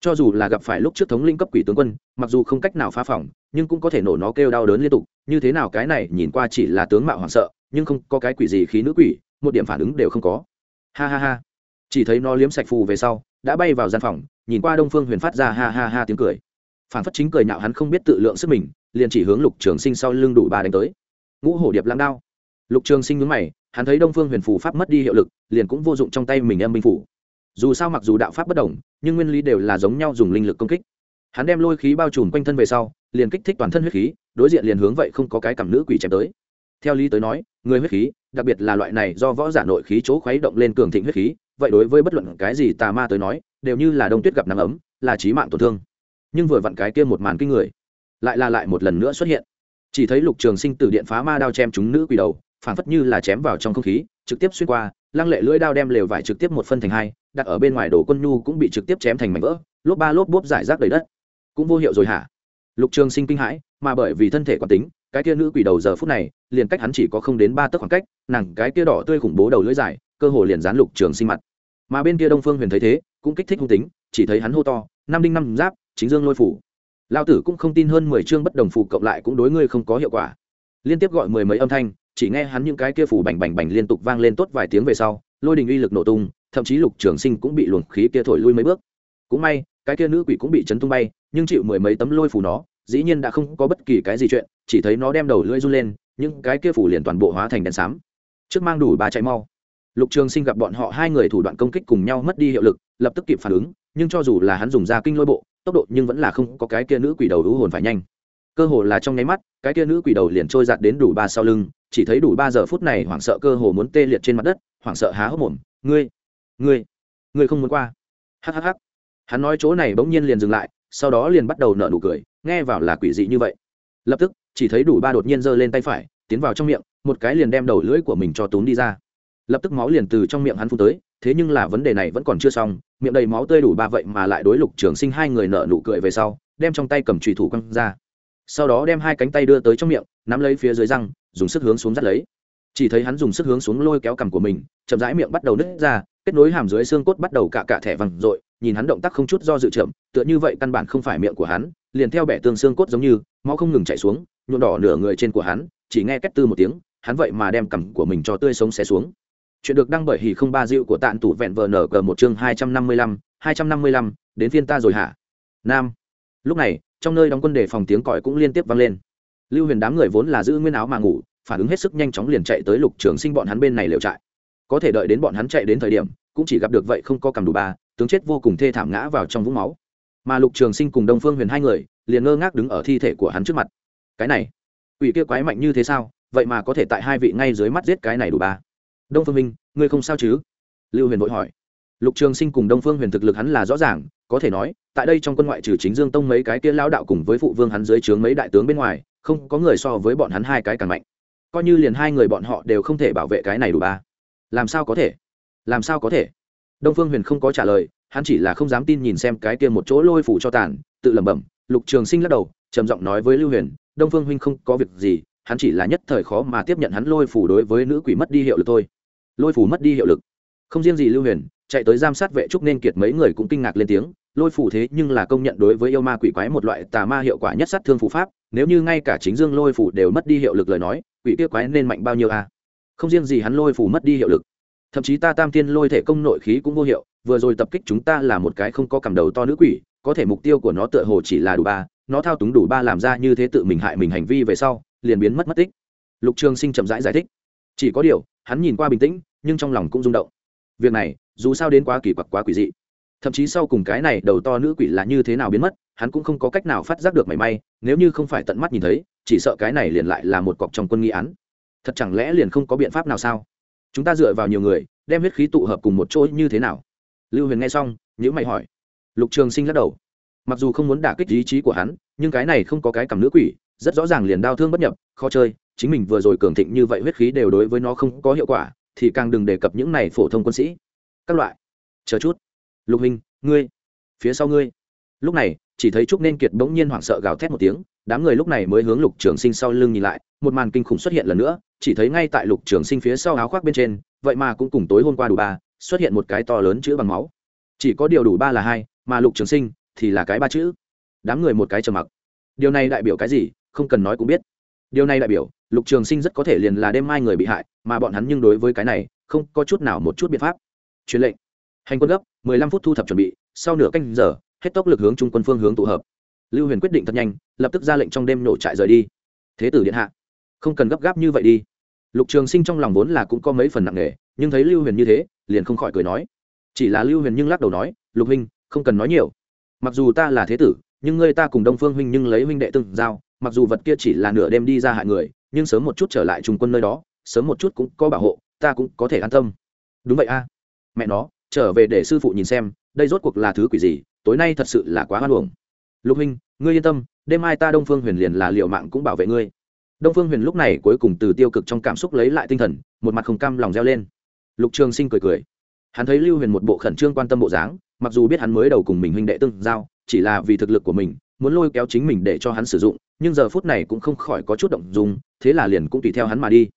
Cho dù là gặp phải lúc trước thống linh cấp quỷ tướng quân, mặc dù không cách nào phá phỏng nhưng cũng có thể nổ nó kêu đau đớn liên tục. Như thế nào cái này nhìn qua chỉ là tướng mạo hoảng sợ, nhưng không có cái quỷ gì khí nữ quỷ, một điểm phản ứng đều không có. Ha ha ha. Chỉ thấy nó liếm sạch phù về sau, đã bay vào gian phòng, nhìn qua đông phương huyền phát ra ha ha ha tiếng cười. Phản phất chính cười nhạo hắn không biết tự lượng sức mình, liền chỉ hướng lục trường sinh sau lưng đủ ba đánh tới. Ngũ hổ điệp lãng đao. Lục trường sinh nhướng mày hắn thấy đông phương huyền Phủ pháp mất đi hiệu lực, liền cũng vô dụng trong tay mình em binh phủ. Dù sao mặc dù đạo pháp bất đồng, nhưng nguyên lý đều là giống nhau dùng linh lực công kích. Hắn đem lôi khí bao trùm quanh thân về sau, liền kích thích toàn thân huyết khí, đối diện liền hướng vậy không có cái cảm nữ quỷ chém tới. Theo lý tới nói, người huyết khí, đặc biệt là loại này do võ giả nội khí chỗ khuấy động lên cường thịnh huyết khí, vậy đối với bất luận cái gì tà ma tới nói, đều như là đông tuyết gặp nắng ấm, là trí mạng tổn thương. Nhưng vừa vặn cái kia một màn kinh người, lại là lại một lần nữa xuất hiện. Chỉ thấy lục trường sinh từ điện phá ma đao chém chúng nữ quỷ đầu phản phất như là chém vào trong không khí, trực tiếp xuyên qua, lăng lệ lưỡi đao đem lều vải trực tiếp một phân thành hai, đặt ở bên ngoài đồ quân nhu cũng bị trực tiếp chém thành mảnh vỡ, lốp ba lốp bốp giải rác đầy đất. Cũng vô hiệu rồi hả? Lục trường sinh kinh hãi, mà bởi vì thân thể quán tính, cái kia nữ quỷ đầu giờ phút này, liền cách hắn chỉ có không đến ba tấc khoảng cách, nàng cái kia đỏ tươi khủng bố đầu lưỡi dài, cơ hồ liền dán lục trường sinh mặt. Mà bên kia đông phương huyền thấy thế, cũng kích thích hung tính, chỉ thấy hắn hô to năm đinh năm giáp, chính dương lôi phủ. Lao tử cũng không tin hơn mười chương bất đồng phụ cộng lại cũng đối ngươi không có hiệu quả. Liên tiếp gọi mười mấy âm thanh chỉ nghe hắn những cái kia phủ bành bành bành liên tục vang lên tốt vài tiếng về sau, lôi đình uy lực nổ tung, thậm chí lục trường sinh cũng bị luồng khí kia thổi lui mấy bước. Cũng may, cái kia nữ quỷ cũng bị chấn tung bay, nhưng chịu mười mấy tấm lôi phủ nó, dĩ nhiên đã không có bất kỳ cái gì chuyện, chỉ thấy nó đem đầu lưỡi run lên, những cái kia phủ liền toàn bộ hóa thành đèn xám. Trước mang đủ ba chạy mau. Lục trường sinh gặp bọn họ hai người thủ đoạn công kích cùng nhau mất đi hiệu lực, lập tức kịp phản ứng, nhưng cho dù là hắn dùng ra kinh lôi bộ, tốc độ nhưng vẫn là không có cái kia nữ quỷ đầu hữu hồn phải nhanh. Cơ hồ là trong nháy mắt, cái kia nữ quỷ đầu liền trôi giạt đến đủ ba sau lưng chỉ thấy đủ ba giờ phút này hoảng sợ cơ hồ muốn tê liệt trên mặt đất, hoảng sợ há hốc mồm, ngươi ngươi ngươi không muốn qua. Hhh hắn nói chỗ này bỗng nhiên liền dừng lại, sau đó liền bắt đầu nở nụ cười, nghe vào là quỷ dị như vậy. Lập tức, chỉ thấy đủ ba đột nhiên giơ lên tay phải, tiến vào trong miệng, một cái liền đem đầu lưỡi của mình cho túm đi ra. Lập tức máu liền từ trong miệng hắn phun tới, thế nhưng là vấn đề này vẫn còn chưa xong, miệng đầy máu tươi đủ ba vậy mà lại đối lục trường sinh hai người nợ nụ cười về sau, đem trong tay cầm trùy thủ quăng ra. Sau đó đem hai cánh tay đưa tới trong miệng, nắm lấy phía dưới răng dùng sức hướng xuống dắt lấy. Chỉ thấy hắn dùng sức hướng xuống lôi kéo cằm của mình, chậm rãi miệng bắt đầu nứt ra, kết nối hàm dưới xương cốt bắt đầu cạ cạ thẻ vằn r nhìn hắn động tác không chút do dự chậm, tựa như vậy căn bản không phải miệng của hắn, liền theo bẻ tương xương cốt giống như, máu không ngừng chảy xuống, nhuộm đỏ nửa người trên của hắn, chỉ nghe két tư một tiếng, hắn vậy mà đem cằm của mình cho tươi sống xé xuống. Chuyện được đăng bởi hỉ không ba dịu của tạn tủ vẹn vờ nở cờ một chương hai trăm năm mươi lăm, hai trăm năm mươi lăm, đến phiên ta rồi hả? Nam. Lúc này, trong nơi đóng quân đề phòng tiếng còi cũng liên tiếp vang lên lưu huyền đám người vốn là giữ nguyên áo mà ngủ, phản ứng hết sức nhanh chóng liền chạy tới lục trường sinh bọn hắn bên này liều trại. Có thể đợi đến bọn hắn chạy đến thời điểm, cũng chỉ gặp được vậy không có cầm đủ ba, tướng chết vô cùng thê thảm ngã vào trong vũng máu. Mà lục trường sinh cùng đông phương huyền hai người, liền ngơ ngác đứng ở thi thể của hắn trước mặt. Cái này ủy kia quái mạnh như thế sao? Vậy mà có thể tại hai vị ngay dưới mắt giết cái này đủ ba. Đông phương minh, ngươi không sao chứ? Lưu huyền vội hỏi. Lục trường sinh cùng đông phương huyền thực lực hắn là rõ ràng, có thể nói, tại đây trong quân ngoại trừ chính dương tông mấy cái kia lao đạo cùng với phụ vương hắn dưới trướng mấy đại tướng bên ngoài không có người so với bọn hắn hai cái càng mạnh. Coi như liền hai người bọn họ đều không thể bảo vệ cái này đủ ba. Làm sao có thể? Làm sao có thể? Đông phương huyền không có trả lời, hắn chỉ là không dám tin nhìn xem cái kia một chỗ lôi phủ cho tàn, tự lẩm bẩm, lục trường sinh lắc đầu, trầm giọng nói với lưu huyền, đông phương huynh không có việc gì, hắn chỉ là nhất thời khó mà tiếp nhận hắn lôi phủ đối với nữ quỷ mất đi hiệu lực thôi. Lôi phủ mất đi hiệu lực. Không riêng gì lưu huyền, chạy tới giam sát vệ trúc nên kiệt mấy người cũng kinh ngạc lên tiếng lôi phủ thế nhưng là công nhận đối với yêu ma quỷ quái một loại tà ma hiệu quả nhất sát thương phù pháp nếu như ngay cả chính dương lôi phủ đều mất đi hiệu lực lời nói quỷ kia quái nên mạnh bao nhiêu a? À? không riêng gì hắn lôi phủ mất đi hiệu lực thậm chí ta tam tiên lôi thể công nội khí cũng vô hiệu vừa rồi tập kích chúng ta là một cái không có cầm đầu to nữ quỷ có thể mục tiêu của nó tựa hồ chỉ là đủ ba nó thao túng đủ ba làm ra như thế tự mình hại mình hành vi về sau liền biến mất mất tích. Lục trường sinh chậm rãi giải, giải thích. Chỉ có điều hắn nhìn qua bình tĩnh nhưng trong lòng cũng rung động. Việc này dù sao đến quá kỳ quặc quá quỷ dị thậm chí sau cùng cái này đầu to nữ quỷ là như thế nào biến mất, hắn cũng không có cách nào phát giác được mảy may, nếu như không phải tận mắt nhìn thấy, chỉ sợ cái này liền lại là một cọc trong quân nghi án. Thật chẳng lẽ liền không có biện pháp nào sao? Chúng ta dựa vào nhiều người, đem huyết khí tụ hợp cùng một chỗ như thế nào? Lưu huyền nghe xong nhữ mày hỏi. Lục trường sinh lắc đầu. Mặc dù không muốn đả kích ý chí của hắn, nhưng cái này không có cái cầm nữ quỷ, rất rõ ràng liền đau thương bất nhập, khó chơi, chính mình vừa rồi cường thịnh như vậy huyết khí đều đối với nó không có hiệu quả, thì càng đừng đề cập những này phổ thông quân sĩ. Các loại. Chờ chút lục hình ngươi, phía sau ngươi. Lúc này, chỉ thấy trúc nên kiệt bỗng nhiên hoảng sợ gào thét một tiếng, đám người lúc này mới hướng lục trường sinh sau lưng nhìn lại, một màn kinh khủng xuất hiện lần nữa, chỉ thấy ngay tại lục trường sinh phía sau áo khoác bên trên, vậy mà cũng cùng tối hôm qua đủ ba, xuất hiện một cái to lớn chữ bằng máu. Chỉ có điều đủ ba là hai, mà lục trường sinh thì là cái ba chữ. Đám người một cái trầm mặc. Điều này đại biểu cái gì, không cần nói cũng biết. Điều này đại biểu, lục trường sinh rất có thể liền là đêm mai người bị hại, mà bọn hắn nhưng đối với cái này, không có chút nào một chút biện pháp. Truyền lệnh hành quân gấp, mười lăm phút thu thập chuẩn bị, sau nửa canh giờ, hết tốc lực hướng trung quân phương hướng tụ hợp. Lưu huyền quyết định thật nhanh, lập tức ra lệnh trong đêm nổ trại rời đi. Thế tử điện hạ, không cần gấp gáp như vậy đi. Lục trường sinh trong lòng vốn là cũng có mấy phần nặng nề, nhưng thấy lưu huyền như thế, liền không khỏi cười nói. Chỉ là lưu huyền nhưng lắc đầu nói, lục huynh, không cần nói nhiều. Mặc dù ta là thế tử, nhưng ngươi ta cùng đông phương huynh nhưng lấy huynh đệ từng giao, mặc dù vật kia chỉ là nửa đêm đi ra hại người, nhưng sớm một chút trở lại trung quân nơi đó, sớm một chút cũng có bảo hộ, ta cũng có thể an tâm. Đúng vậy a. Mẹ nó trở về để sư phụ nhìn xem, đây rốt cuộc là thứ quỷ gì, tối nay thật sự là quá hoan hồng lục huynh, ngươi yên tâm, đêm mai ta đông phương huyền liền là liệu mạng cũng bảo vệ ngươi. Đông phương huyền lúc này cuối cùng từ tiêu cực trong cảm xúc lấy lại tinh thần, một mặt không cam lòng reo lên. Lục trường sinh cười cười. Hắn thấy lưu huyền một bộ khẩn trương quan tâm bộ dáng, mặc dù biết hắn mới đầu cùng mình huynh đệ tương giao, chỉ là vì thực lực của mình, muốn lôi kéo chính mình để cho hắn sử dụng, nhưng giờ phút này cũng không khỏi có chút động dùng thế là liền cũng tùy theo hắn mà đi.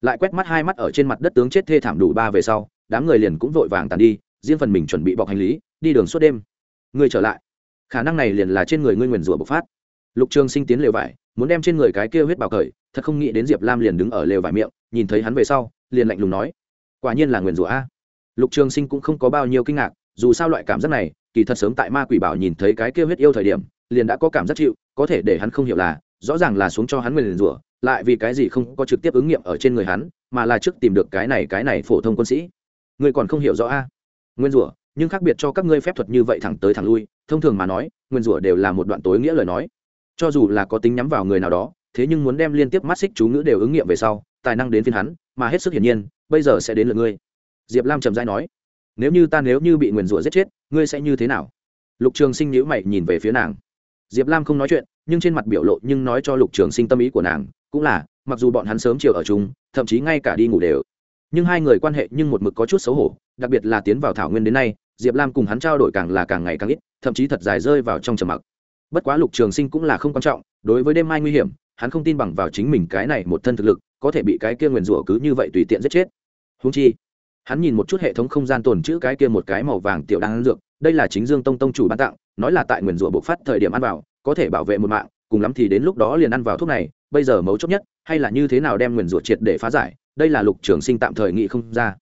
Lại quét mắt hai mắt ở trên mặt đất tướng chết thê thảm đủ ba về sau đám người liền cũng vội vàng tàn đi, riêng phần mình chuẩn bị bọc hành lý, đi đường suốt đêm. Ngươi trở lại. Khả năng này liền là trên người ngươi nguyền rủa bộc phát. Lục trường sinh tiến lều vải, muốn đem trên người cái kia huyết bào cởi, thật không nghĩ đến diệp lam liền đứng ở lều vải miệng, nhìn thấy hắn về sau, liền lạnh lùng nói, quả nhiên là nguyền rủa a. Lục trường sinh cũng không có bao nhiêu kinh ngạc, dù sao loại cảm giác này, kỳ thật sớm tại ma quỷ bảo nhìn thấy cái kia huyết yêu thời điểm, liền đã có cảm giác chịu, có thể để hắn không hiểu là, rõ ràng là xuống cho hắn nguyền rủa, lại vì cái gì không có trực tiếp ứng nghiệm ở trên người hắn, mà là trước tìm được cái này cái này phổ thông quân sĩ ngươi còn không hiểu rõ a. Nguyên rủa, nhưng khác biệt cho các ngươi phép thuật như vậy thẳng tới thẳng lui, thông thường mà nói, nguyên rủa đều là một đoạn tối nghĩa lời nói. Cho dù là có tính nhắm vào người nào đó, thế nhưng muốn đem liên tiếp mắt xích chú ngữ đều ứng nghiệm về sau, tài năng đến phiên hắn, mà hết sức hiển nhiên, bây giờ sẽ đến lượt ngươi. Diệp lam trầm dai nói, nếu như ta nếu như bị nguyền rủa giết chết, ngươi sẽ như thế nào? Lục trường sinh nhữ mày nhìn về phía nàng. Diệp lam không nói chuyện, nhưng trên mặt biểu lộ nhưng nói cho lục trường sinh tâm ý của nàng, cũng là, mặc dù bọn hắn sớm chiều ở chung, thậm chí ngay cả đi ngủ đều nhưng hai người quan hệ nhưng một mực có chút xấu hổ, đặc biệt là tiến vào thảo nguyên đến nay, diệp lam cùng hắn trao đổi càng là càng ngày càng ít, thậm chí thật dài rơi vào trong trầm mặc. Bất quá lục trường sinh cũng là không quan trọng, đối với đêm mai nguy hiểm, hắn không tin bằng vào chính mình cái này một thân thực lực, có thể bị cái kia nguyền rủa cứ như vậy tùy tiện giết chết. Húng chi, hắn nhìn một chút hệ thống không gian tồn chữ cái kia một cái màu vàng tiểu đan dược, đây là chính dương tông tông chủ ban tặng, nói là tại nguyền rủa bộc phát thời điểm ăn vào, có thể bảo vệ một mạng, cùng lắm thì đến lúc đó liền ăn vào thuốc này, bây giờ mấu chốt nhất, hay là như thế nào đem nguyền rủa triệt để phá giải đây là lục trường sinh tạm thời nghĩ không ra.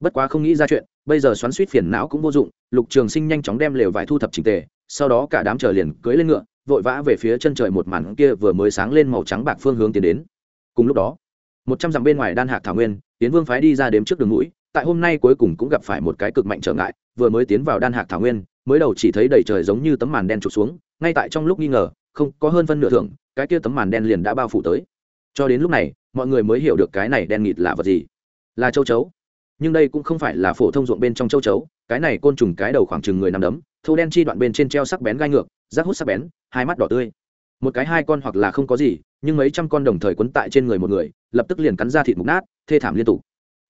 Bất quá không nghĩ ra chuyện, bây giờ xoắn suýt phiền não cũng vô dụng, lục trường sinh nhanh chóng đem lều vải thu thập trình tề, sau đó cả đám chờ liền cưới lên ngựa, vội vã về phía chân trời một màn kia vừa mới sáng lên màu trắng bạc phương hướng tiến đến. Cùng lúc đó, một trăm dặm bên ngoài đan hạc thảo nguyên tiến vương phái đi ra đếm trước đường mũi, tại hôm nay cuối cùng cũng gặp phải một cái cực mạnh trở ngại, vừa mới tiến vào đan hạc thảo nguyên, mới đầu chỉ thấy đầy trời giống như tấm màn đen trục xuống, ngay tại trong lúc nghi ngờ, không có hơn phân nửa thưởng, cái kia tấm màn đen liền đã bao phủ tới cho đến lúc này, mọi người mới hiểu được cái này đen nghịt là vật gì. Là châu chấu. Nhưng đây cũng không phải là phổ thông ruộng bên trong châu chấu, cái này côn trùng cái đầu khoảng chừng người nằm đấm, thô đen chi đoạn bên trên treo sắc bén gai ngược, rác hút sắc bén, hai mắt đỏ tươi. Một cái hai con hoặc là không có gì, nhưng mấy trăm con đồng thời quấn tại trên người một người, lập tức liền cắn ra thịt mục nát, thê thảm liên tục.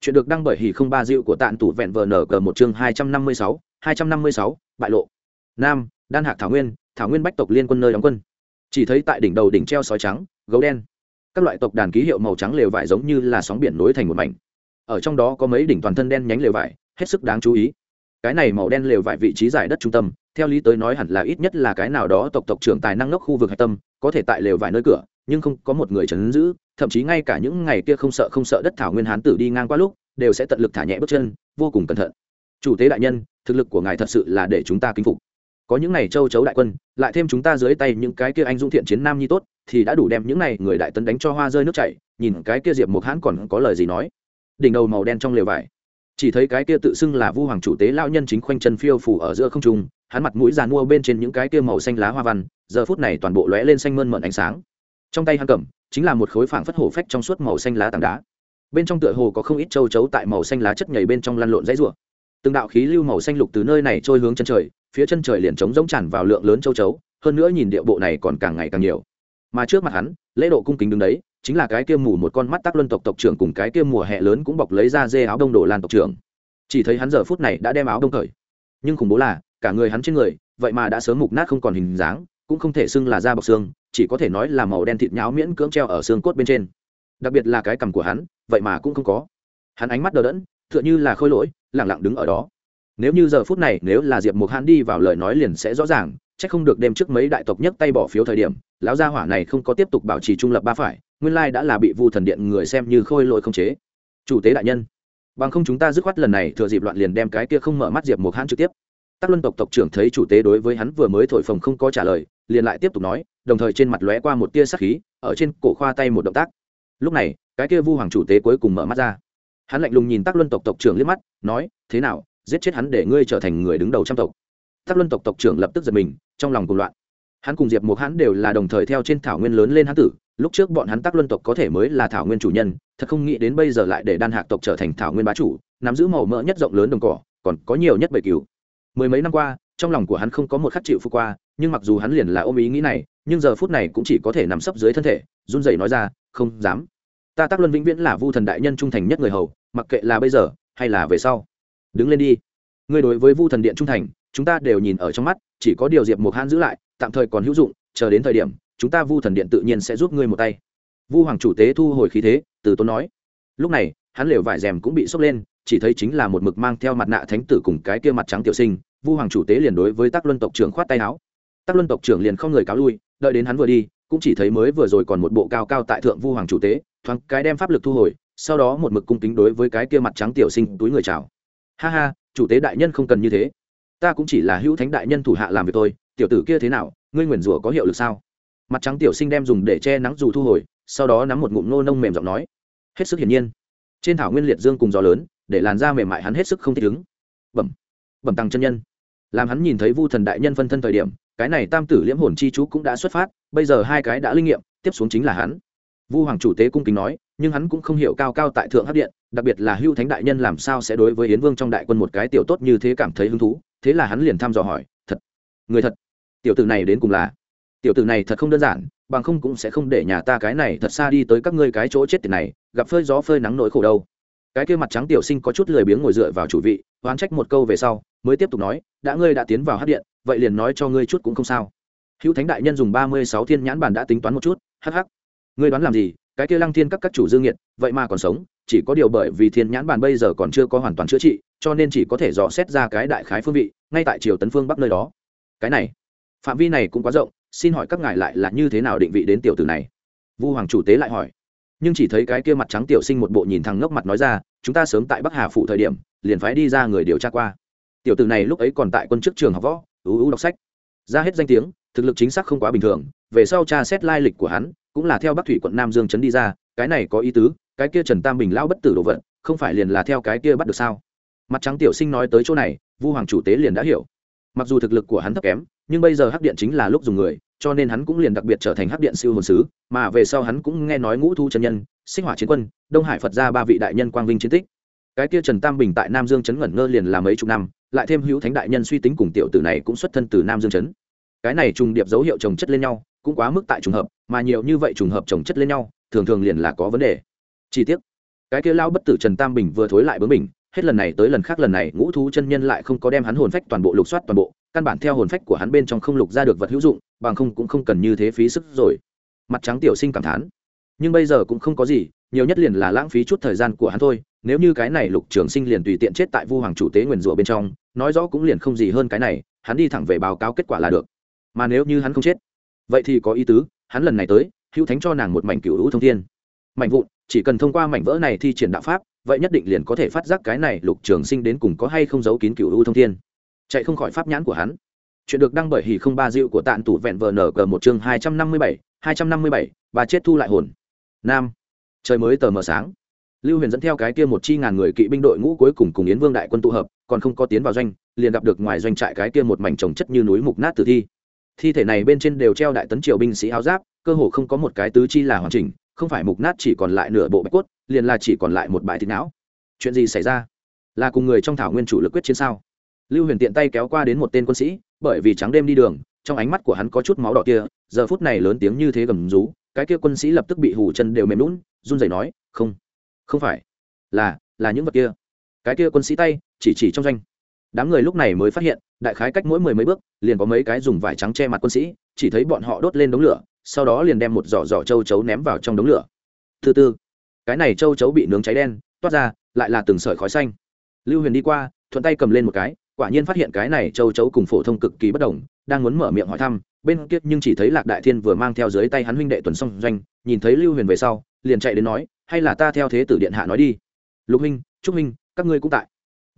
Chuyện được đăng bởi hỉ không ba dịu của tạn tủ vẹn vờ nở cờ một chương hai trăm năm mươi sáu, hai trăm năm mươi sáu, bại lộ. Nam, đan hạc thảo nguyên thảo nguyên bách tộc liên quân nơi đóng quân. Chỉ thấy tại đỉnh đầu đỉnh treo sói trắng, gấu đen các loại tộc đàn ký hiệu màu trắng lều vải giống như là sóng biển nối thành một mảnh. Ở trong đó có mấy đỉnh toàn thân đen nhánh lều vải, hết sức đáng chú ý. Cái này màu đen lều vải vị trí giải đất trung tâm, theo lý tới nói hẳn là ít nhất là cái nào đó tộc tộc trưởng tài năng nốc khu vực hạch tâm, có thể tại lều vải nơi cửa, nhưng không có một người chấn giữ, thậm chí ngay cả những ngày kia không sợ không sợ đất thảo nguyên hán tử đi ngang qua lúc, đều sẽ tận lực thả nhẹ bước chân, vô cùng cẩn thận. Chủ tế đại nhân, thực lực của ngài thật sự là để chúng ta kính phục có những ngày châu chấu đại quân, lại thêm chúng ta dưới tay những cái kia anh dũng thiện chiến nam nhi tốt, thì đã đủ đem những này người đại tấn đánh cho hoa rơi nước chảy, nhìn cái kia diệp mục hãn còn có lời gì nói. Đỉnh đầu màu đen trong lều vải. Chỉ thấy cái kia tự xưng là vu hoàng chủ tế lao nhân chính khoanh chân phiêu phủ ở giữa không trung, hắn mặt mũi giàn mua bên trên những cái kia màu xanh lá hoa văn, giờ phút này toàn bộ lóe lên xanh mơn mận ánh sáng. Trong tay hắn cầm, chính là một khối phảng phất hổ phách trong suốt màu xanh lá tảng đá. Bên trong tựa hồ có không ít châu chấu tại màu xanh lá chất nhảy bên trong lăn lộn dãy rủa từng đạo khí lưu màu xanh lục từ nơi này trôi hướng chân trời, phía chân trời liền trống rỗng tràn vào lượng lớn châu chấu, hơn nữa nhìn địa bộ này còn càng ngày càng nhiều. Mà trước mặt hắn, lễ độ cung kính đứng đấy, chính là cái kia mù một con mắt tác luân tộc tộc trưởng cùng cái kia mùa hè lớn cũng bọc lấy ra dê áo đông đổ lan tộc trưởng. Chỉ thấy hắn giờ phút này đã đem áo đông cởi. Nhưng khủng bố là, cả người hắn trên người, vậy mà đã sớm mục nát không còn hình dáng, cũng không thể xưng là da bọc xương, chỉ có thể nói là màu đen thịt nháo miễn cưỡng treo ở xương cốt bên trên. Đặc biệt là cái cằm của hắn, vậy mà cũng không có. Hắn ánh mắt đờ đẫn tựa như là khôi lỗi, lẳng lặng đứng ở đó. Nếu như giờ phút này, nếu là diệp mục Hãn đi vào lời nói liền sẽ rõ ràng c h ắ c không được đêm trước mấy đại tộc nhấc tay bỏ phiếu thời điểm, lão gia hỏa này không có tiếp tục bảo trì trung lập ba phải, nguyên lai đã là bị vu thần điện người xem như khôi lỗi không chế. Chủ tế đại nhân, bằng không chúng ta dứt khoát lần này thừa dịp loạn liền đem cái kia không mở mắt diệp mục hãn trực tiếp. Tắc luân tộc tộc trưởng thấy chủ tế đối với hắn vừa mới thổi phồng không có trả lời, liền lại tiếp tục nói, đồng thời trên mặt lóe qua một tia sắc khí, ở trên cổ khoa tay một động tác. Lúc này, cái kia vu hoàng chủ tế cuối cùng mở mắt ra hắn lạnh lùng nhìn Tác luân tộc tộc trưởng liếc mắt, nói, thế nào, giết chết hắn để ngươi trở thành người đứng đầu trăm tộc? Tác luân tộc tộc trưởng lập tức giật mình, trong lòng cùng loạn. Hắn cùng diệp mục hắn đều là đồng thời theo trên thảo nguyên lớn lên hắn tử, lúc trước bọn hắn Tác luân tộc có thể mới là thảo nguyên chủ nhân, thật không nghĩ đến bây giờ lại để đan hạc tộc trở thành thảo nguyên bá chủ, nắm giữ màu mỡ nhất rộng lớn đồng cỏ, còn có nhiều nhất bầy cứu mười mấy năm qua, trong lòng của hắn không có một khắc chịu phụ qua, nhưng mặc dù hắn liền là ôm ý nghĩ này, nhưng giờ phút này cũng chỉ có thể nằm sấp dưới thân thể, run rẩy nói ra, không dám ta tác luân vĩnh viễn là vu thần đại nhân trung thành nhất người hầu, mặc kệ là bây giờ hay là về sau. Đứng lên đi. Ngươi đối với vu thần điện trung thành, chúng ta đều nhìn ở trong mắt, chỉ có điều diệp mục hãn giữ lại, tạm thời còn hữu dụng, chờ đến thời điểm, chúng ta vu thần điện tự nhiên sẽ giúp ngươi một tay. Vu hoàng chủ tế thu hồi khí thế, từ tốn nói. Lúc này, hắn lều vải rèm cũng bị sốc lên, chỉ thấy chính là một mực mang theo mặt nạ thánh tử cùng cái kia mặt trắng tiểu sinh, vu hoàng chủ tế liền đối với tác luân tộc trưởng khoát tay áo. Tác luân tộc trưởng liền không người cáo lui, đợi đến hắn vừa đi cũng chỉ thấy mới vừa rồi còn một bộ cao cao tại thượng vu hoàng chủ tế, thoáng cái đem pháp lực thu hồi, sau đó một mực cung kính đối với cái kia mặt trắng tiểu sinh túi người chào. Ha ha, chủ tế đại nhân không cần như thế. Ta cũng chỉ là hữu thánh đại nhân thủ hạ làm việc tôi tiểu tử kia thế nào, ngươi nguyền rủa có hiệu lực sao? Mặt trắng tiểu sinh đem dùng để che nắng dù thu hồi, sau đó nắm một ngụm nô nông mềm giọng nói. Hết sức hiển nhiên. Trên thảo nguyên liệt dương cùng gió lớn, để làn da mềm mại hắn hết sức không thích ứng. Bẩm bẩm tăng chân nhân. Làm hắn nhìn thấy vu thần đại nhân phân thân thời điểm, cái này tam tử liễm hồn chi chú cũng đã xuất phát bây giờ hai cái đã linh nghiệm, tiếp xuống chính là hắn. Vu hoàng chủ tế cung kính nói, nhưng hắn cũng không hiểu cao cao tại thượng hấp điện, đặc biệt là hưu thánh đại nhân làm sao sẽ đối với yến vương trong đại quân một cái tiểu tốt như thế cảm thấy hứng thú, thế là hắn liền thăm dò hỏi, thật, người thật, tiểu tử này đến cùng là? Tiểu tử này thật không đơn giản, bằng không cũng sẽ không để nhà ta cái này thật xa đi tới các ngươi cái chỗ chết tiền này, gặp phơi gió phơi nắng nỗi khổ đâu. Cái kia mặt trắng tiểu sinh có chút lười biếng ngồi dựa vào chủ vị, oán trách một câu về sau, mới tiếp tục nói, đã ngươi đã tiến vào hát điện, vậy liền nói cho ngươi chút cũng không sao hữu thánh đại nhân dùng ba mươi sáu thiên nhãn bản đã tính toán một chút hh ngươi đoán làm gì? Cái kia lăng thiên các các chủ dương nhiệt vậy mà còn sống, chỉ có điều bởi vì thiên nhãn bản bây giờ còn chưa có hoàn toàn chữa trị, cho nên chỉ có thể dò xét ra cái đại khái phương vị, ngay tại triều tấn phương bắc nơi đó. Cái này, phạm vi này cũng quá rộng, xin hỏi các ngài lại là như thế nào định vị đến tiểu tử này? Vu hoàng chủ tế lại hỏi. Nhưng chỉ thấy cái kia mặt trắng tiểu sinh một bộ nhìn thằng ngốc mặt nói ra, chúng ta sớm tại bắc hà phụ thời điểm, liền phái đi ra người điều tra qua. Tiểu tử này lúc ấy còn tại quân chức trường học võ ưu ưu đọc sách. Ra hết danh tiếng thực lực chính xác không quá bình thường, về sau tra xét lai lịch của hắn, cũng là theo bắc thủy quận nam dương trấn đi ra, cái này có ý tứ, cái kia trần tam bình lao bất tử đồ vật, không phải liền là theo cái kia bắt được sao? Mặt trắng tiểu sinh nói tới chỗ này, vu hoàng chủ tế liền đã hiểu. Mặc dù thực lực của hắn thấp kém, nhưng bây giờ hắc điện chính là lúc dùng người, cho nên hắn cũng liền đặc biệt trở thành hắc điện siêu hồn sứ, mà về sau hắn cũng nghe nói ngũ thu chân nhân, sinh hỏa chiến quân, đông hải phật ra ba vị đại nhân quang vinh chiến tích. Cái kia trần tam bình tại nam dương chấn ngẩn ngơ liền làm mấy chục năm, lại thêm hữu thánh đại nhân suy tính cùng tiểu tử này cũng xuất thân từ nam dương chấn cái này trùng điệp dấu hiệu trồng chất lên nhau, cũng quá mức tại trùng hợp, mà nhiều như vậy trùng hợp trồng chất lên nhau, thường thường liền là có vấn đề. Chi tiết cái kia lao bất tử trần tam bình vừa thối lại bướng bình hết lần này tới lần khác lần này, ngũ thú chân nhân lại không có đem hắn hồn phách toàn bộ lục soát toàn bộ, căn bản theo hồn phách của hắn bên trong không lục ra được vật hữu dụng, bằng không cũng không cần như thế phí sức rồi. Mặt trắng tiểu sinh cảm thán, nhưng bây giờ cũng không có gì, nhiều nhất liền là lãng phí chút thời gian của hắn thôi, nếu như cái này lục trường sinh liền tùy tiện chết tại vu hoàng chủ tế nguyền rủa bên trong, nói rõ cũng liền không gì hơn cái này, hắn đi thẳng về báo cáo kết quả là được mà nếu như hắn không chết, vậy thì có ý tứ, hắn lần này tới, hữu thánh cho nàng một mảnh cựu hữu thông thiên. Mảnh vụn, chỉ cần thông qua mảnh vỡ này thi triển đạo pháp, vậy nhất định liền có thể phát giác cái này lục trường sinh đến cùng có hay không giấu kín cựu hữu thông thiên. Chạy không khỏi pháp nhãn của hắn. Chuyện được đăng bởi hỉ không ba dịu của tạng tủ vẹn vờ nở cờ một chương hai trăm năm mươi bảy, hai trăm năm mươi bảy, bà chết thu lại hồn. Nam. Trời mới tờ mờ sáng. Lưu huyền dẫn theo cái kia một chi ngàn người kỵ binh đội ngũ cuối cùng cùng yến vương đại quân tụ hợp, còn không có tiến vào doanh, liền gặp được ngoài doanh trại cái kia một mảnh trồng chất như núi mục nát tử thi thi thể này bên trên đều treo đại tấn triều binh sĩ áo giáp, cơ hồ không có một cái tứ chi là hoàn chỉnh, không phải mục nát chỉ còn lại nửa bộ bạch cốt, liền là chỉ còn lại một bãi thịt não. Chuyện gì xảy ra? Là cùng người trong thảo nguyên chủ lực quyết chiến sao? Lưu huyền tiện tay kéo qua đến một tên quân sĩ, bởi vì trắng đêm đi đường, trong ánh mắt của hắn có chút máu đỏ kia, giờ phút này lớn tiếng như thế gầm rú, cái kia quân sĩ lập tức bị hủ chân đều mềm lún run rẩy nói, không không phải. Là là những vật kia. Cái kia quân sĩ tay chỉ chỉ trong doanh. Đám người lúc này mới phát hiện đại khái cách mỗi mười mấy bước, liền có mấy cái dùng vải trắng che mặt quân sĩ, chỉ thấy bọn họ đốt lên đống lửa, sau đó liền đem một giỏ giỏ châu chấu ném vào trong đống lửa. Thứ tư, cái này châu chấu bị nướng cháy đen, toát ra, lại là từng sợi khói xanh. Lưu huyền đi qua, thuận tay cầm lên một cái, quả nhiên phát hiện cái này châu chấu cùng phổ thông cực kỳ bất đồng, đang muốn mở miệng hỏi thăm, bên kia nhưng chỉ thấy lạc đại thiên vừa mang theo dưới tay hắn huynh đệ tuần song doanh, nhìn thấy lưu huyền về sau, liền chạy đến nói, hay là ta theo thế tử điện hạ nói đi. Lục huynh, trúc huynh, các ngươi cũng tại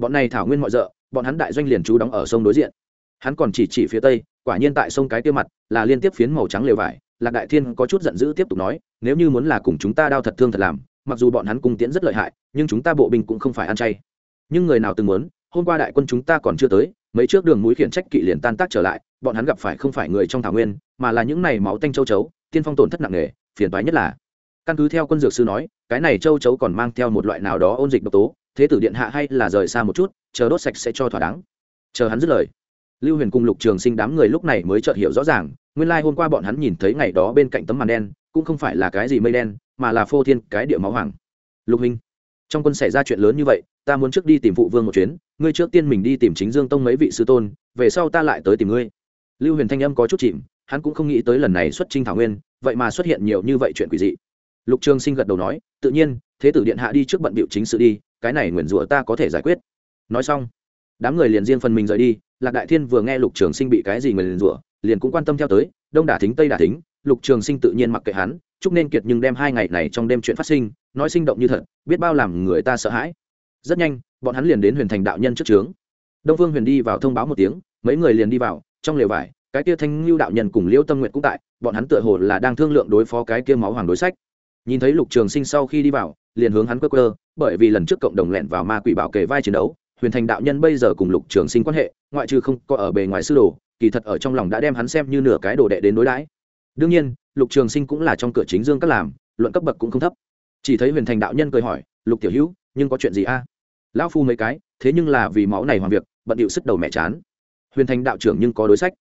bọn này thảo nguyên mọi rợ, bọn hắn đại doanh liền trú đóng ở sông đối diện. Hắn còn chỉ chỉ phía tây, quả nhiên tại sông cái tiêu mặt, là liên tiếp phiến màu trắng lều vải. Lạc đại thiên có chút giận dữ tiếp tục nói, nếu như muốn là cùng chúng ta đao thật thương thật làm, mặc dù bọn hắn cung tiễn rất lợi hại, nhưng chúng ta bộ binh cũng không phải ăn chay. Nhưng người nào từng muốn, hôm qua đại quân chúng ta còn chưa tới, mấy trước đường mũi khiển trách kỵ liền tan tác trở lại, bọn hắn gặp phải không phải người trong thảo nguyên, mà là những này máu tanh châu chấu, tiên phong tổn thất nặng nề, phiền toái nhất là. Căn cứ theo quân dược sư nói, cái này châu chấu còn mang theo một loại nào đó ôn dịch độc tố thế tử điện hạ hay là rời xa một chút, chờ đốt sạch sẽ cho thỏa đáng. Chờ hắn dứt lời. Lưu huyền cùng lục trường sinh đám người lúc này mới chợt hiểu rõ ràng, nguyên lai hôm qua bọn hắn nhìn thấy ngày đó bên cạnh tấm màn đen, cũng không phải là cái gì mây đen, mà là phô thiên cái địa máu hoàng. Lục huynh, trong quân xảy ra chuyện lớn như vậy, ta muốn trước đi tìm phụ vương một chuyến, ngươi trước tiên mình đi tìm chính dương tông mấy vị sư tôn, về sau ta lại tới tìm ngươi. Lưu huyền thanh âm có chút chìm, hắn cũng không nghĩ tới lần này xuất trinh thảo nguyên, vậy mà xuất hiện nhiều như vậy chuyện quỷ dị. Lục trường sinh gật đầu nói, tự nhiên, thế tử điện hạ đi trước bận bịu chính sự đi cái này nguyền rủa ta có thể giải quyết. Nói xong, đám người liền riêng phần mình rời đi, lạc đại thiên vừa nghe lục trường sinh bị cái gì nguyền rủa, liền cũng quan tâm theo tới, đông đả thính, tây đả thính, lục trường sinh tự nhiên mặc kệ hắn, chúc nên kiệt nhưng đem hai ngày này trong đêm chuyện phát sinh, nói sinh động như thật, biết bao làm người ta sợ hãi. Rất nhanh, bọn hắn liền đến huyền thành đạo nhân trước trướng. Đông phương huyền đi vào thông báo một tiếng, mấy người liền đi vào, trong lều vải, cái kia thanh lưu đạo nhân cùng liễu tâm nguyện cũng tại, bọn hắn tựa hồ là đang thương lượng đối phó cái kia máu hoàng đối sách. Nhìn thấy lục trường sinh sau khi đi vào, liền hướng hắn quơ quơ bởi vì lần trước cộng đồng lẻn vào ma quỷ bảo kề vai chiến đấu, huyền thành đạo nhân bây giờ cùng lục trường sinh quan hệ, ngoại trừ không có ở bề ngoài sư đồ, kỳ thật ở trong lòng đã đem hắn xem như nửa cái đồ đệ đến đối đãi. Đương nhiên, lục trường sinh cũng là trong cửa chính dương các làm, luận cấp bậc cũng không thấp. Chỉ thấy huyền thành đạo nhân cười hỏi, lục tiểu hữu, nhưng có chuyện gì a? Lão phu mấy cái, thế nhưng là vì máu này hoàng việc, bận điệu sức đầu mẹ chán. Huyền thành đạo trưởng nhưng có đối sách.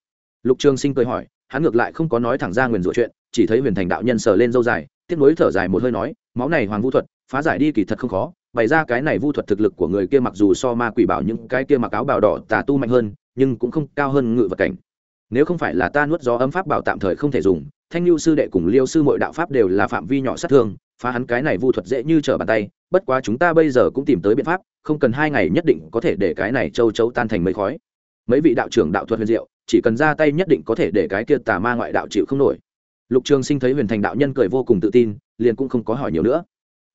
Lục trường sinh cười hỏi, hắn ngược lại không có nói thẳng ra nguyền rủa chuyện, chỉ thấy huyền thành đạo nhân sờ lên dâu dài tiếc nối thở dài một hơi nói, máu này hoàng vũ thuật phá giải đi kỳ thật không khó, bày ra cái này vu thuật thực lực của người kia mặc dù so ma quỷ bảo những cái kia mặc áo bào đỏ tà tu mạnh hơn, nhưng cũng không cao hơn ngự vật cảnh. Nếu không phải là ta nuốt gió ấm pháp bảo tạm thời không thể dùng, thanh lưu sư đệ cùng liêu sư mọi đạo pháp đều là phạm vi nhỏ sát thương, phá hắn cái này vu thuật dễ như trở bàn tay, bất quá chúng ta bây giờ cũng tìm tới biện pháp, không cần hai ngày nhất định có thể để cái này châu chấu tan thành mây khói. Mấy vị đạo trưởng đạo thuật huyền diệu, chỉ cần ra tay nhất định có thể để cái kia tà ma ngoại đạo chịu không nổi. Lục trường sinh thấy huyền thành đạo nhân cười vô cùng tự tin, liền cũng không có hỏi nhiều nữa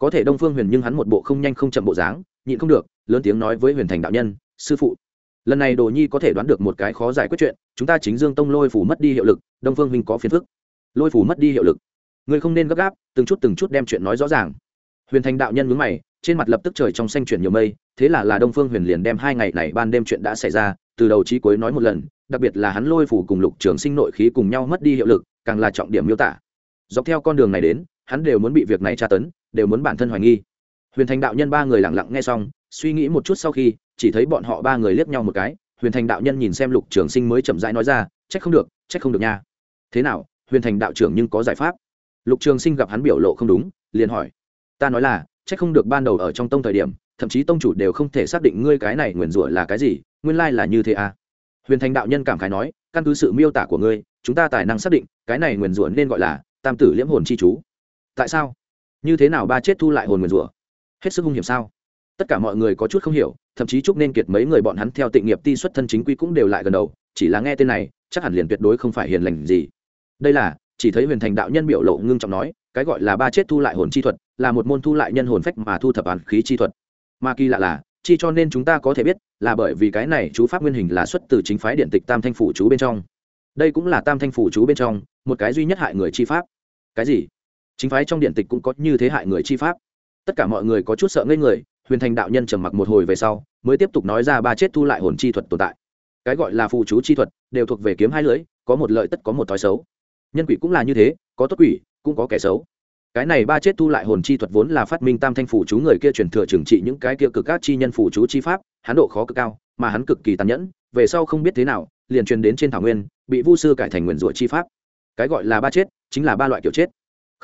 có thể đông phương huyền nhưng hắn một bộ không nhanh không chậm bộ dáng, nhịn không được, lớn tiếng nói với huyền thành đạo nhân, sư phụ, lần này đồ nhi có thể đoán được một cái khó giải quyết chuyện, chúng ta chính dương tông lôi phủ mất đi hiệu lực, đông phương huynh có phiền phức. Lôi phủ mất đi hiệu lực? Ngươi không nên gấp gáp, từng chút từng chút đem chuyện nói rõ ràng. Huyền thành đạo nhân mướn mày, trên mặt lập tức trời trong xanh chuyển nhiều mây, thế là là đông phương huyền liền đem hai ngày này ban đêm chuyện đã xảy ra, từ đầu chí cuối nói một lần, đặc biệt là hắn lôi phủ cùng lục trường sinh nội khí cùng nhau mất đi hiệu lực, càng là trọng điểm miêu tả. Dọc theo con đường này đến, hắn đều muốn bị việc này tra tấn đều muốn bản thân hoài nghi. Huyền thành đạo nhân ba người lặng lặng nghe xong, suy nghĩ một chút sau khi, chỉ thấy bọn họ ba người liếc nhau một cái, huyền thành đạo nhân nhìn xem lục trường sinh mới chậm rãi nói ra, trách không được, trách không được nha. Thế nào, huyền thành đạo trưởng nhưng có giải pháp? Lục trường sinh gặp hắn biểu lộ không đúng, liền hỏi, ta nói là, trách không được ban đầu ở trong tông thời điểm, thậm chí tông chủ đều không thể xác định ngươi cái này nguyền rủa là cái gì, nguyên lai là như thế à? Huyền thành đạo nhân cảm khái nói, căn cứ sự miêu tả của ngươi, chúng ta tài năng xác định, cái này nguyền rủa nên gọi là tam tử liễm hồn chi chú. Tại sao? Như thế nào ba chết thu lại hồn nguyền rủa? Hết sức hung hiểm sao? Tất cả mọi người có chút không hiểu, thậm chí chúc nên kiệt mấy người bọn hắn theo tịnh nghiệp ti xuất thân chính quy cũng đều lại gần đầu, chỉ là nghe tên này, chắc hẳn liền tuyệt đối không phải hiền lành gì. Đây là, chỉ thấy huyền thành đạo nhân biểu lộ ngưng trọng nói, cái gọi là ba chết thu lại hồn chi thuật, là một môn thu lại nhân hồn phách mà thu thập án khí chi thuật. Mà kỳ lạ là, chi cho nên chúng ta có thể biết, là bởi vì cái này chú pháp nguyên hình là xuất từ chính phái điện tịch tam thanh phủ chú bên trong. Đây cũng là tam thanh phủ chú bên trong, một cái duy nhất hại người chi pháp. Cái gì? Chính phái trong điện tịch cũng có như thế hại người chi pháp. Tất cả mọi người có chút sợ ngây người, huyền thành đạo nhân trầm mặc một hồi về sau, mới tiếp tục nói ra ba chết thu lại hồn chi thuật tồn tại. Cái gọi là phù chú chi thuật, đều thuộc về kiếm hai lưỡi có một lợi tất có một thói xấu. Nhân quỷ cũng là như thế, có tốt quỷ, cũng có kẻ xấu. Cái này ba chết thu lại hồn chi thuật vốn là phát minh tam thanh phủ chú người kia truyền thừa trừng trị những cái kia cực các chi nhân phủ chú chi pháp, hắn độ khó cực cao, mà hắn cực kỳ tàn nhẫn, về sau không biết thế nào, liền truyền đến trên thảo nguyên, bị vu sư cải thành nguyền rủa chi pháp. Cái gọi là ba chết, chính là ba loại kiểu chết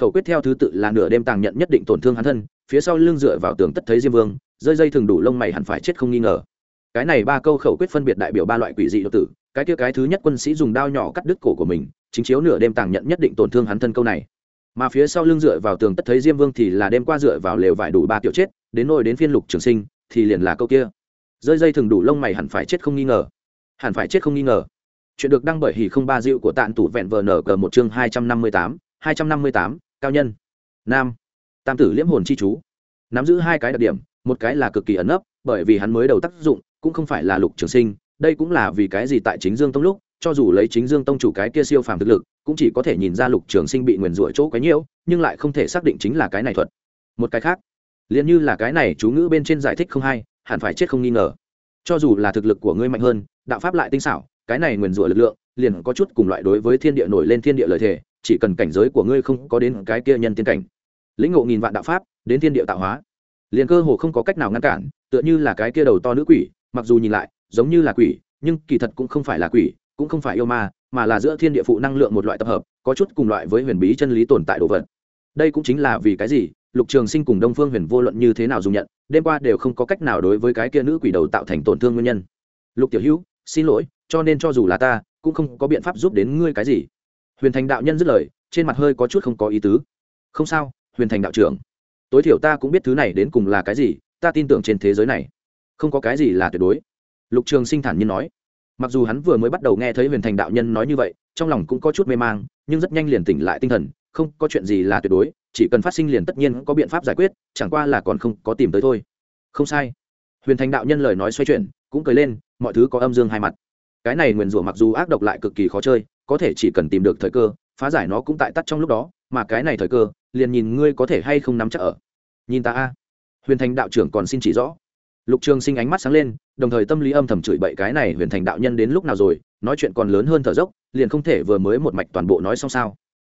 khẩu quyết theo thứ tự là nửa đêm tàng nhận nhất định tổn thương hắn thân, phía sau lưng dựa vào tường tất thấy diêm vương, rơi dây thường đủ lông mày hẳn phải chết không nghi ngờ. Cái này ba câu khẩu quyết phân biệt đại biểu ba loại quỷ dị độc tử, cái kia cái thứ nhất quân sĩ dùng đao nhỏ cắt đứt cổ của mình, chính chiếu nửa đêm tàng nhận nhất định tổn thương hắn thân câu này. Mà phía sau lưng dựa vào tường tất thấy diêm vương thì là đêm qua dựa vào lều vải đủ ba kiểu chết, đến nôi đến phiên lục trường sinh, thì liền là câu kia. Rơi dây thường đủ lông mày hẳn phải chết không nghi ngờ. Hẳn phải chết không nghi ngờ. Chuyện được đăng bởi hỉ không ba dịu của tạn tủ vẹn vờ nở cờ một chương hai trăm năm mươi tám, hai trăm năm mươi tám cao nhân. Nam. Tam tử liễm hồn chi chú. Nắm giữ hai cái đặc điểm, một cái là cực kỳ ẩn ấp bởi vì hắn mới đầu tác dụng, cũng không phải là lục trường sinh, đây cũng là vì cái gì tại chính dương tông lúc, cho dù lấy chính dương tông chủ cái kia siêu phàm thực lực, cũng chỉ có thể nhìn ra lục trường sinh bị nguyền rủa chỗ quấy nhiễu, nhưng lại không thể xác định chính là cái này thuật. Một cái khác, liền như là cái này chú ngữ bên trên giải thích không hay, hẳn phải chết không nghi ngờ. Cho dù là thực lực của ngươi mạnh hơn, đạo pháp lại tinh xảo, cái này nguyền rủa lực lượng, liền có chút cùng loại đối với thiên địa nổi lên thiên địa lợi thể chỉ cần cảnh giới của ngươi không có đến cái kia nhân tiên cảnh. Lĩnh ngộ nghìn vạn đạo pháp, đến thiên địa tạo hóa. Liền cơ hồ không có cách nào ngăn cản, tựa như là cái kia đầu to nữ quỷ, mặc dù nhìn lại, giống như là quỷ, nhưng kỳ thật cũng không phải là quỷ, cũng không phải yêu ma, mà là giữa thiên địa phụ năng lượng một loại tập hợp, có chút cùng loại với huyền bí chân lý tồn tại đồ vật. Đây cũng chính là vì cái gì, lục trường sinh cùng đông phương huyền vô luận như thế nào dùng nhận, đêm qua đều không có cách nào đối với cái kia nữ quỷ đầu tạo thành tổn thương nguyên nhân. Lục tiểu hữu, xin lỗi, cho nên cho dù là ta, cũng không có biện pháp giúp đến ngươi cái gì huyền thành đạo nhân dứt lời, trên mặt hơi có chút không có ý tứ. Không sao, huyền thành đạo trưởng. Tối thiểu ta cũng biết thứ này đến cùng là cái gì, ta tin tưởng trên thế giới này. Không có cái gì là tuyệt đối. Lục trường sinh thản nhiên nói. Mặc dù hắn vừa mới bắt đầu nghe thấy huyền thành đạo nhân nói như vậy, trong lòng cũng có chút mê mang, nhưng rất nhanh liền tỉnh lại tinh thần, không có chuyện gì là tuyệt đối, chỉ cần phát sinh liền tất nhiên có biện pháp giải quyết, chẳng qua là còn không có tìm tới thôi. Không sai. Huyền thành đạo nhân lời nói xoay chuyển, cũng cười lên, mọi thứ có âm dương hai mặt. Cái này nguyền rủa mặc dù ác độc lại cực kỳ khó chơi có thể chỉ cần tìm được thời cơ, phá giải nó cũng tại tắt trong lúc đó, mà cái này thời cơ, liền nhìn ngươi có thể hay không nắm chắc ở. Nhìn ta a. Huyền thành đạo trưởng còn xin chỉ rõ. Lục trường sinh ánh mắt sáng lên, đồng thời tâm lý âm thầm chửi bậy cái này huyền thành đạo nhân đến lúc nào rồi, nói chuyện còn lớn hơn thở dốc, liền không thể vừa mới một mạch toàn bộ nói xong sao.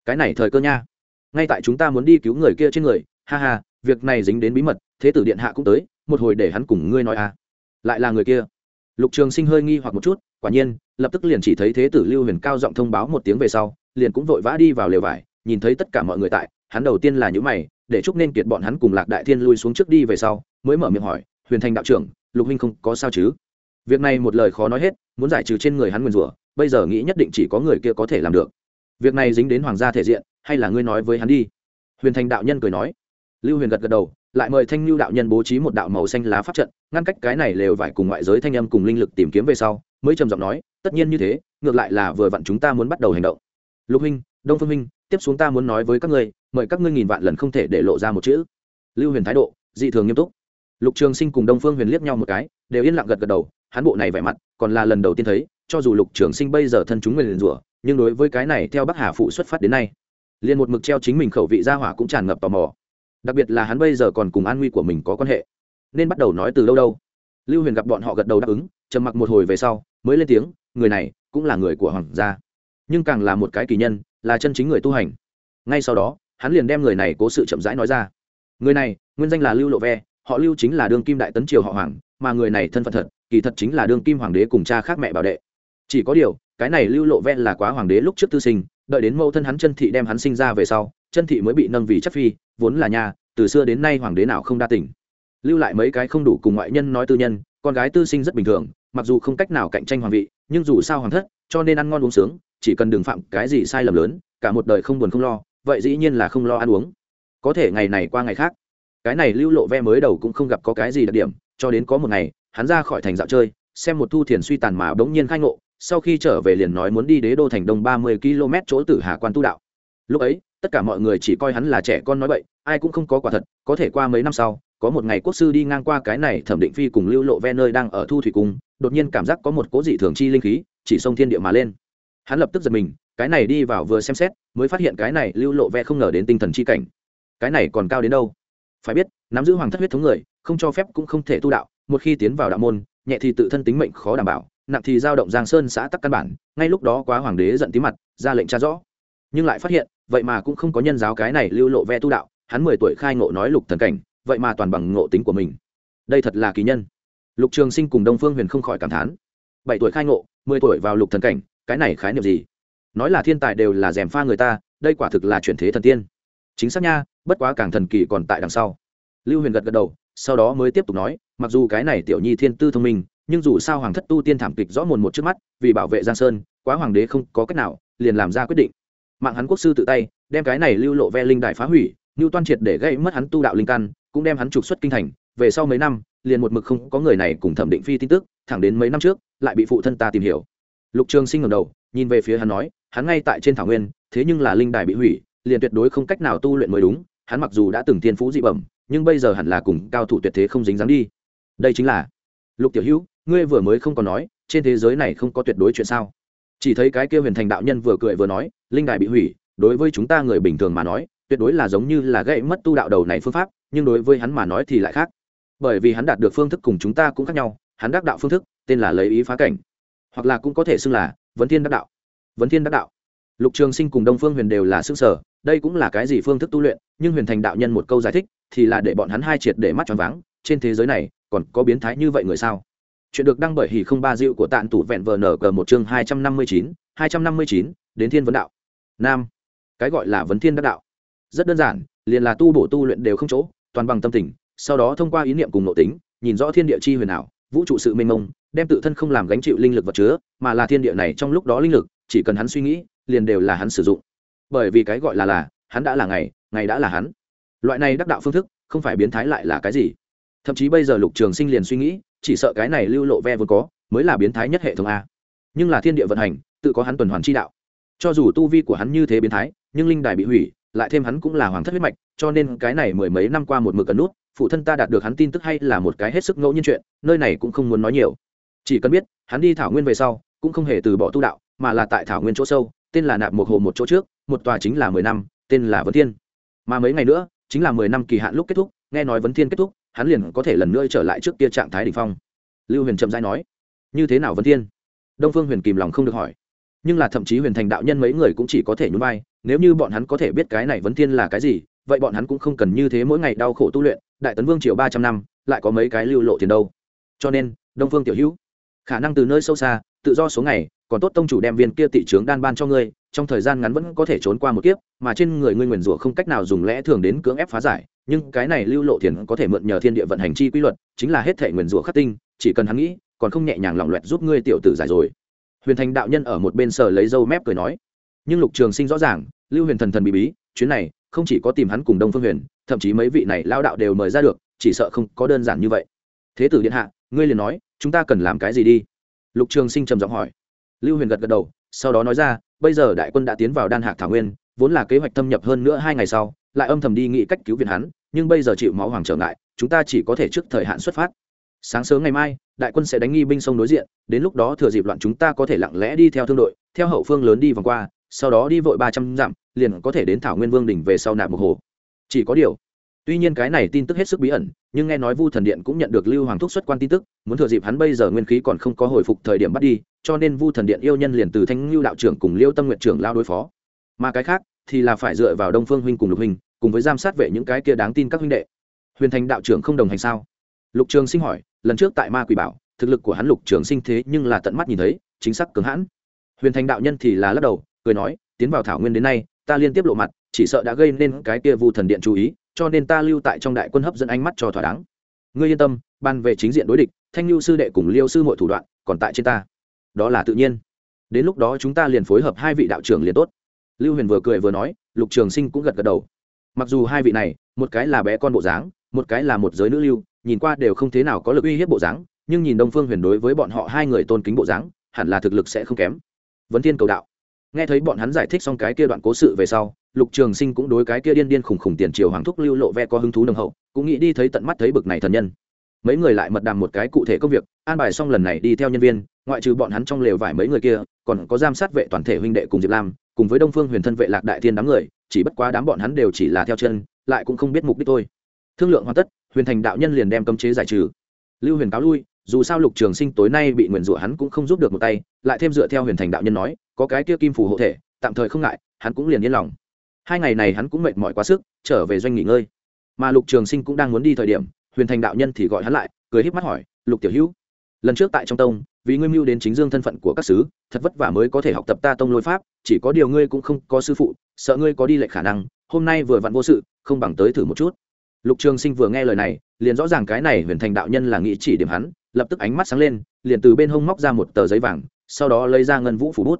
Cái này thời cơ nha. Ngay tại chúng ta muốn đi cứu người kia trên người, ha ha, việc này dính đến bí mật, thế tử điện hạ cũng tới, một hồi để hắn cùng ngươi nói à lại là người kia. Lục trường sinh hơi nghi hoặc một chút quả nhiên, lập tức liền chỉ thấy thế tử lưu huyền cao giọng thông báo một tiếng về sau, liền cũng vội vã đi vào lều vải, nhìn thấy tất cả mọi người tại, hắn đầu tiên là những mày, để chúc nên kiệt bọn hắn cùng lạc đại thiên lui xuống trước đi về sau, mới mở miệng hỏi, huyền thành đạo trưởng, lục huynh không có sao chứ? Việc này một lời khó nói hết, muốn giải trừ trên người hắn nguyền rủa, bây giờ nghĩ nhất định chỉ có người kia có thể làm được. Việc này dính đến hoàng gia thể diện, hay là ngươi nói với hắn đi? Huyền thành đạo nhân cười nói. Lưu huyền gật gật đầu, lại mời thanh lưu đạo nhân bố trí một đạo màu xanh lá pháp trận, ngăn cách cái này lều vải cùng ngoại giới thanh âm cùng linh lực tìm kiếm về sau mới trầm giọng nói, tất nhiên như thế, ngược lại là vừa vặn chúng ta muốn bắt đầu hành động. Lục huynh, đông phương huynh, tiếp xuống ta muốn nói với các ngươi, mời các ngươi nghìn vạn lần không thể để lộ ra một chữ. Lưu huyền thái độ, dị thường nghiêm túc. Lục trường sinh cùng đông phương huyền liếc nhau một cái, đều yên lặng gật gật đầu, hắn bộ này vẻ mặt, còn là lần đầu tiên thấy, cho dù lục trường sinh bây giờ thân chúng người liền rủa, nhưng đối với cái này theo bắc hà phụ xuất phát đến nay, liền một mực treo chính mình khẩu vị ra hỏa cũng tràn ngập tò mò. Đặc biệt là hắn bây giờ còn cùng an nguy của mình có quan hệ, nên bắt đầu nói từ đâu đâu. Lưu huyền gặp bọn họ gật đầu đáp ứng, trầm mặc một hồi về sau mới lên tiếng, người này cũng là người của hoàng gia. Nhưng càng là một cái kỳ nhân, là chân chính người tu hành. Ngay sau đó, hắn liền đem người này cố sự chậm rãi nói ra. Người này, nguyên danh là lưu lộ ve, họ lưu chính là đương kim đại tấn triều họ hoàng, mà người này thân phận thật, kỳ thật chính là đương kim hoàng đế cùng cha khác mẹ bảo đệ. Chỉ có điều, cái này lưu lộ ve là quá hoàng đế lúc trước tư sinh, đợi đến mẫu thân hắn chân thị đem hắn sinh ra về sau, chân thị mới bị nâng vì chất phi, vốn là nhà, từ xưa đến nay hoàng đế nào không đa tỉnh lưu lại mấy cái không đủ cùng ngoại nhân nói tư nhân, con gái tư sinh rất bình thường mặc dù không cách nào cạnh tranh hoàng vị, nhưng dù sao hoàng thất, cho nên ăn ngon uống sướng, chỉ cần đừng phạm cái gì sai lầm lớn, cả một đời không buồn không lo, vậy dĩ nhiên là không lo ăn uống. Có thể ngày này qua ngày khác, cái này lưu lộ ve mới đầu cũng không gặp có cái gì đặc điểm, cho đến có một ngày, hắn ra khỏi thành dạo chơi, xem một thu thiền suy tàn mà bỗng nhiên khai ngộ, sau khi trở về liền nói muốn đi đế đô thành đông ba mươi km chỗ tử hà quan tu đạo. Lúc ấy, tất cả mọi người chỉ coi hắn là trẻ con nói vậy ai cũng không có quả thật, có thể qua mấy năm sau có một ngày quốc sư đi ngang qua cái này thẩm định phi cùng lưu lộ ve nơi đang ở thu thủy cung, đột nhiên cảm giác có một cố dị thường chi linh khí, chỉ sông thiên địa mà lên. Hắn lập tức giật mình, cái này đi vào vừa xem xét, mới phát hiện cái này lưu lộ ve không ngờ đến tinh thần chi cảnh. Cái này còn cao đến đâu? Phải biết, nắm giữ hoàng thất huyết thống người, không cho phép cũng không thể tu đạo, một khi tiến vào đạo môn, nhẹ thì tự thân tính mệnh khó đảm bảo, nặng thì giao động giang sơn xã tắc căn bản, ngay lúc đó quá hoàng đế giận tí mặt, ra lệnh tra rõ. Nhưng lại phát hiện, vậy mà cũng không có nhân giáo cái này lưu lộ ve tu đạo, hắn mười tuổi khai ngộ nói lục thần cảnh vậy mà toàn bằng ngộ tính của mình. Đây thật là kỳ nhân. Lục trường sinh cùng đông phương huyền không khỏi cảm thán. Bảy tuổi khai ngộ, mười tuổi vào lục thần cảnh, cái này khái niệm gì? Nói là thiên tài đều là dèm pha người ta, đây quả thực là chuyển thế thần tiên. Chính xác nha, bất quá càng thần kỳ còn tại đằng sau. Lưu huyền gật gật đầu, sau đó mới tiếp tục nói, mặc dù cái này tiểu nhi thiên tư thông minh, nhưng dù sao hoàng thất tu tiên thảm kịch rõ mồn một trước mắt, vì bảo vệ giang sơn, quá hoàng đế không có cách nào liền làm ra quyết định. Mạng hắn quốc sư tự tay, đem cái này lưu lộ ve linh đài phá hủy như toan triệt để gây mất hắn tu đạo linh căn, cũng đem hắn trục xuất kinh thành, về sau mấy năm, liền một mực không có người này cùng thẩm định phi tin tức, thẳng đến mấy năm trước, lại bị phụ thân ta tìm hiểu. Lục trường sinh ngẩng đầu, nhìn về phía hắn nói, hắn ngay tại trên thảo nguyên, thế nhưng là linh đài bị hủy, liền tuyệt đối không cách nào tu luyện mới đúng, hắn mặc dù đã từng tiên phú dị bẩm, nhưng bây giờ hẳn là cùng cao thủ tuyệt thế không dính dáng đi. Đây chính là lục tiểu hữu, ngươi vừa mới không còn nói, trên thế giới này không có tuyệt đối chuyện sao? Chỉ thấy cái kia huyền thành đạo nhân vừa cười vừa nói, linh đài bị hủy, đối với chúng ta người bình thường mà nói tuyệt đối là giống như là gây mất tu đạo đầu này phương pháp, nhưng đối với hắn mà nói thì lại khác. Bởi vì hắn đạt được phương thức cùng chúng ta cũng khác nhau, hắn đắc đạo phương thức, tên là lấy ý phá cảnh. Hoặc là cũng có thể xưng là vấn thiên đắc đạo. Vấn thiên đắc đạo. Lục trường sinh cùng đông phương huyền đều là xưng sở, đây cũng là cái gì phương thức tu luyện, nhưng huyền thành đạo nhân một câu giải thích, thì là để bọn hắn hai triệt để mắt tròn váng, trên thế giới này, còn có biến thái như vậy người sao? Chuyện được đăng bởi hỉ không ba dịu của tạng tủ vẹn vờ nở cờ một chương hai trăm năm mươi chín, hai trăm năm mươi chín, đến thiên vấn đạo. Nam. Cái gọi là vấn thiên đắc đạo rất đơn giản, liền là tu bổ tu luyện đều không chỗ, toàn bằng tâm tình, sau đó thông qua ý niệm cùng nội tính, nhìn rõ thiên địa chi huyền ảo, vũ trụ sự mênh mông, đem tự thân không làm gánh chịu linh lực vật chứa, mà là thiên địa này trong lúc đó linh lực, chỉ cần hắn suy nghĩ, liền đều là hắn sử dụng. Bởi vì cái gọi là là, hắn đã là ngày ngày đã là hắn. Loại này đắc đạo phương thức, không phải biến thái lại là cái gì? Thậm chí bây giờ lục trường sinh liền suy nghĩ, chỉ sợ cái này lưu lộ ve vốn có, mới là biến thái nhất hệ thống a. Nhưng là thiên địa vận hành, tự có hắn tuần hoàn chi đạo. Cho dù tu vi của hắn như thế biến thái, nhưng linh đài bị hủy lại thêm hắn cũng là hoàng thất huyết mạch, cho nên cái này mười mấy năm qua một mực cần nút, phụ thân ta đạt được hắn tin tức hay là một cái hết sức ngẫu nhiên chuyện, nơi này cũng không muốn nói nhiều. Chỉ cần biết, hắn đi thảo nguyên về sau, cũng không hề từ bỏ tu đạo, mà là tại thảo nguyên chỗ sâu, tên là nạp một hồ một chỗ trước, một tòa chính là mười năm, tên là vấn thiên. Mà mấy ngày nữa, chính là mười năm kỳ hạn lúc kết thúc, nghe nói vấn thiên kết thúc, hắn liền có thể lần nữa trở lại trước kia trạng thái đ ỉ n h phong. Lưu huyền chậm dãi nói, như thế nào vấn thiên? Đông phương huyền kìm lòng không được hỏi nhưng là thậm chí huyền thành đạo nhân mấy người cũng chỉ có thể nhún vai, nếu như bọn hắn có thể biết cái này vấn thiên là cái gì, vậy bọn hắn cũng không cần như thế mỗi ngày đau khổ tu luyện, đại tấn vương triều ba trăm năm, lại có mấy cái lưu lộ tiền đâu. Cho nên, đông phương tiểu hữu, khả năng từ nơi sâu xa, tự do số ngày, còn tốt tông chủ đem viên kia tị trướng đan ban cho ngươi, trong thời gian ngắn vẫn có thể trốn qua một kiếp, mà trên người ngươi nguyền rủa không cách nào dùng lẽ thường đến cưỡng ép phá giải, nhưng cái này lưu lộ thiền có thể mượn nhờ thiên địa vận hành chi quy luật, chính là hết thể nguyền rủa khắc tinh, chỉ cần hắn nghĩ, còn không nhẹ nhàng lỏng loẹt giúp ngươi tiểu tử giải rồi huyền thành đạo nhân ở một bên sở lấy dâu mép cười nói, nhưng lục trường sinh rõ ràng, lưu huyền thần thần bị bí, chuyến này, không chỉ có tìm hắn cùng đông phương huyền, thậm chí mấy vị này lao đạo đều mời ra được, chỉ sợ không có đơn giản như vậy. Thế tử điện hạ, ngươi liền nói, chúng ta cần làm cái gì đi? Lục trường sinh trầm giọng hỏi. Lưu huyền gật gật đầu, sau đó nói ra, bây giờ đại quân đã tiến vào đan hạc thảo nguyên, vốn là kế hoạch thâm nhập hơn nữa hai ngày sau, lại âm thầm đi nghĩ cách cứu viện hắn, nhưng bây giờ chịu máu hoàng trở ngại, chúng ta chỉ có thể trước thời hạn xuất phát sáng sớm ngày mai, đại quân sẽ đánh nghi binh sông đối diện, đến lúc đó thừa dịp loạn chúng ta có thể lặng lẽ đi theo thương đội, theo hậu phương lớn đi vòng qua, sau đó đi vội ba trăm dặm, liền có thể đến thảo nguyên vương đỉnh về sau nạp một hồ. Chỉ có điều, tuy nhiên cái này tin tức hết sức bí ẩn, nhưng nghe nói vu thần điện cũng nhận được lưu hoàng thúc xuất quan tin tức, muốn thừa dịp hắn bây giờ nguyên khí còn không có hồi phục thời điểm bắt đi, cho nên vu thần điện yêu nhân liền từ thanh lưu đạo trưởng cùng liêu tâm nguyện trưởng lao đối phó. Mà cái khác thì là phải dựa vào đông phương huynh cùng lục huynh, cùng với giám sát về những cái kia đáng tin các huynh đệ. Huyền thành đạo trưởng không đồng hành sao? Lục trường sinh hỏi lần trước tại ma quỷ bảo, thực lực của hắn lục trường sinh thế nhưng là tận mắt nhìn thấy, chính xác cứng hãn. Huyền thành đạo nhân thì là lắc đầu, cười nói, tiến vào thảo nguyên đến nay, ta liên tiếp lộ mặt, chỉ sợ đã gây nên cái kia vu thần điện chú ý, cho nên ta lưu tại trong đại quân hấp dẫn ánh mắt cho thỏa đáng. Ngươi yên tâm, ban về chính diện đối địch, thanh lưu sư đệ cùng liêu sư mọi thủ đoạn, còn tại trên ta. Đó là tự nhiên. Đến lúc đó chúng ta liền phối hợp hai vị đạo trưởng liền tốt. Lưu huyền vừa cười vừa nói, lục trường sinh cũng gật gật đầu. Mặc dù hai vị này, một cái là bé con bộ dáng, một cái là một giới nữ lưu nhìn qua đều không thế nào có lực uy hiếp bộ dáng, nhưng nhìn đông phương huyền đối với bọn họ hai người tôn kính bộ dáng, hẳn là thực lực sẽ không kém. Vấn thiên cầu đạo. Nghe thấy bọn hắn giải thích xong cái kia đoạn cố sự về sau, lục trường sinh cũng đối cái kia điên điên khủng khủng tiền triều hoàng thúc lưu lộ ve có hứng thú nồng hậu, cũng nghĩ đi thấy tận mắt thấy bực này thần nhân. Mấy người lại mật đàm một cái cụ thể công việc, an bài xong lần này đi theo nhân viên, ngoại trừ bọn hắn trong lều vải mấy người kia, còn có giám sát vệ toàn thể huynh đệ cùng diệp lam, cùng với đông phương huyền thân vệ lạc đại thiên đám người, chỉ bất quá đám bọn hắn đều chỉ là theo chân, lại cũng không biết mục đích thôi. Thương lượng hoàn tất huyền thành đạo nhân liền đem cấm chế giải trừ. Lưu huyền cáo lui, dù sao lục trường sinh tối nay bị nguyền rủa hắn cũng không giúp được một tay, lại thêm dựa theo huyền thành đạo nhân nói, có cái kia kim phủ hộ thể, tạm thời không ngại, hắn cũng liền yên lòng. Hai ngày này hắn cũng mệt mỏi quá sức, trở về doanh nghỉ ngơi. Mà lục trường sinh cũng đang muốn đi thời điểm, huyền thành đạo nhân thì gọi hắn lại, cười híp mắt hỏi, lục tiểu hữu, lần trước tại trong tông, vì ngươi mưu đến chính dương thân phận của các sứ, thật vất vả mới có thể học tập ta tông lôi pháp, chỉ có điều ngươi cũng không có sư phụ, sợ ngươi có đi lệch khả năng, hôm nay vừa vặn vô sự, không bằng tới thử một chút lục trường sinh vừa nghe lời này, liền rõ ràng cái này huyền thành đạo nhân là nghĩ chỉ điểm hắn, lập tức ánh mắt sáng lên, liền từ bên hông móc ra một tờ giấy vàng, sau đó lấy ra ngân vũ phủ bút.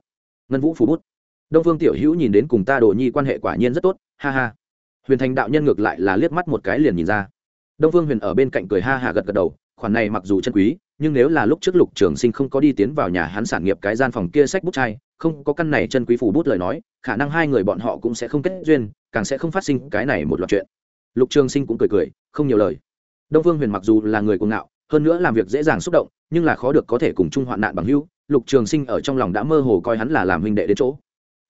Ngân vũ phủ bút. Đông phương tiểu hữu nhìn đến cùng ta đồ nhi quan hệ quả nhiên rất tốt, ha ha. Huyền thành đạo nhân ngược lại là liếc mắt một cái liền nhìn ra. Đông phương huyền ở bên cạnh cười ha hà gật gật đầu, khoản này mặc dù chân quý, nhưng nếu là lúc trước lục trường sinh không có đi tiến vào nhà hắn sản nghiệp cái gian phòng kia sách bút chai, không có căn này chân quý phủ bút lời nói, khả năng hai người bọn họ cũng sẽ không kết duyên, càng sẽ không phát sinh cái này một loạt chuyện lục trường sinh cũng cười cười, không nhiều lời. Đông phương huyền mặc dù là người cuồng ngạo, hơn nữa làm việc dễ dàng xúc động, nhưng là khó được có thể cùng chung hoạn nạn bằng hữu, lục trường sinh ở trong lòng đã mơ hồ coi hắn là làm huynh đệ đến chỗ.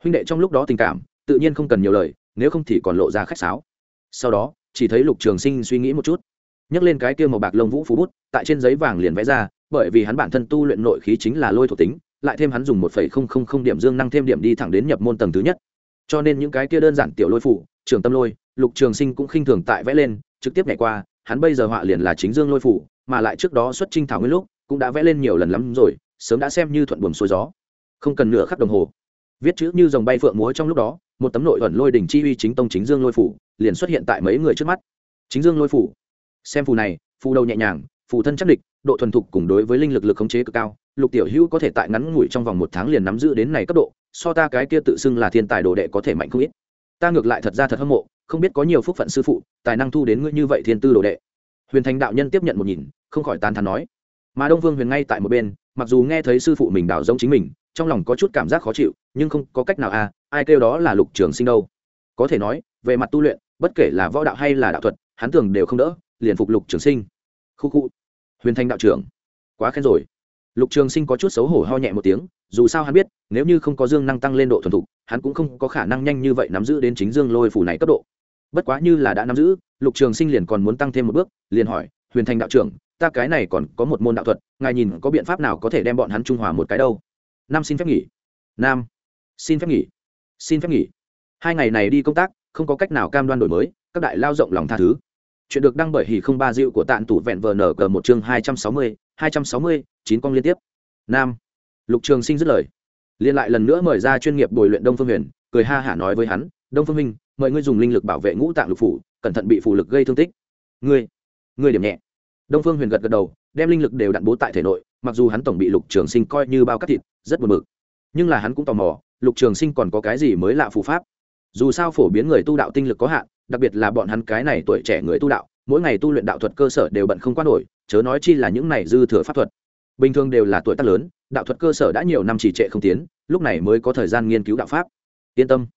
Huynh đệ trong lúc đó tình cảm, tự nhiên không cần nhiều lời, nếu không thì còn lộ ra khách sáo. Sau đó, chỉ thấy lục trường sinh suy nghĩ một chút, nhấc lên cái kia màu bạc lông vũ phú bút, tại trên giấy vàng liền vẽ ra, bởi vì hắn bản thân tu luyện nội khí chính là lôi thuộc tính, lại thêm hắn dùng một phẩy không không không điểm dương năng thêm điểm đi thẳng đến nhập môn tầng thứ nhất. Cho nên những cái kia đơn giản tiểu lôi phủ trường tâm lôi lục trường sinh cũng khinh thường tại vẽ lên, trực tiếp nhảy qua, hắn bây giờ họa liền là chính dương lôi phủ, mà lại trước đó xuất trinh thảo nguyên lúc, cũng đã vẽ lên nhiều lần lắm rồi, sớm đã xem như thuận buồm xuôi gió. Không cần nửa khắc đồng hồ. Viết chữ như dòng bay phượng múa trong lúc đó, một tấm nội ẩn lôi đỉnh chi uy chính tông chính dương lôi phủ, liền xuất hiện tại mấy người trước mắt. Chính dương lôi phủ. Xem phù này, phù đầu nhẹ nhàng, phù thân chắc địch, độ thuần thục cùng đối với linh lực lực khống chế cực cao, lục tiểu hữu có thể tại ngắn ngủi trong vòng một tháng liền nắm giữ đến này cấp độ, so ta cái kia tự xưng là thiên tài đồ đệ có thể mạnh không ít. Ta ngược lại thật ra thật hâm mộ không biết có nhiều phúc phận sư phụ, tài năng thu đến ngươi như vậy thiên tư đồ đệ. Huyền thành đạo nhân tiếp nhận một nhìn, không khỏi tán thán nói. Mà đông vương huyền ngay tại một bên, mặc dù nghe thấy sư phụ mình đào giống chính mình, trong lòng có chút cảm giác khó chịu, nhưng không có cách nào à ai kêu đó là lục trường sinh đâu. Có thể nói, về mặt tu luyện, bất kể là võ đạo hay là đạo thuật, hắn tưởng đều không đỡ, liền phục lục trường sinh. Khu khu. Huyền thanh đạo trưởng. Quá khen rồi. Lục trường sinh có chút xấu hổ ho nhẹ một tiếng, dù sao hắn biết, nếu như không có dương năng tăng lên độ thuần thục, hắn cũng không có khả năng nhanh như vậy nắm giữ đến chính dương lôi phủ này cấp độ bất quá như là đã nắm giữ, lục trường sinh liền còn muốn tăng thêm một bước, liền hỏi, huyền thành đạo trưởng, ta cái này còn có một môn đạo thuật, ngài nhìn có biện pháp nào có thể đem bọn hắn trung hòa một cái đâu? Nam xin phép nghỉ. Nam, xin phép nghỉ, xin phép nghỉ. Hai ngày này đi công tác, không có cách nào cam đoan đổi mới, các đại lao rộng lòng tha thứ. Chuyện được đăng bởi hỉ không ba dịu của tạn tủ vẹn vờ nở cờ một chương hai trăm sáu mươi, hai trăm sáu mươi, chín con liên tiếp. Nam. Lục trường sinh dứt lời liên lại lần nữa mời ra chuyên nghiệp bồi luyện đông phương huyền, cười ha hả nói với hắn đông phương minh, mời ngươi dùng linh lực bảo vệ ngũ tạng lục phủ, cẩn thận bị phủ lực gây thương tích. Ngươi ngươi điểm nhẹ. Đông phương huyền gật gật đầu, đem linh lực đều đặn bố tại thể nội, mặc dù hắn tổng bị lục trường sinh coi như bao cắt thịt, rất buồn bực. Nhưng là hắn cũng tò mò, lục trường sinh còn có cái gì mới lạ phù pháp? Dù sao phổ biến người tu đạo tinh lực có hạn, đặc biệt là bọn hắn cái này tuổi trẻ người tu đạo, mỗi ngày tu luyện đạo thuật cơ sở đều bận không quan nổi, chớ nói chi là những này dư thừa pháp thuật. Bình thường đều là tuổi tác lớn, đạo thuật cơ sở đã nhiều năm trì trệ không tiến, lúc này mới có thời gian nghiên cứu đạo pháp. Yên tâm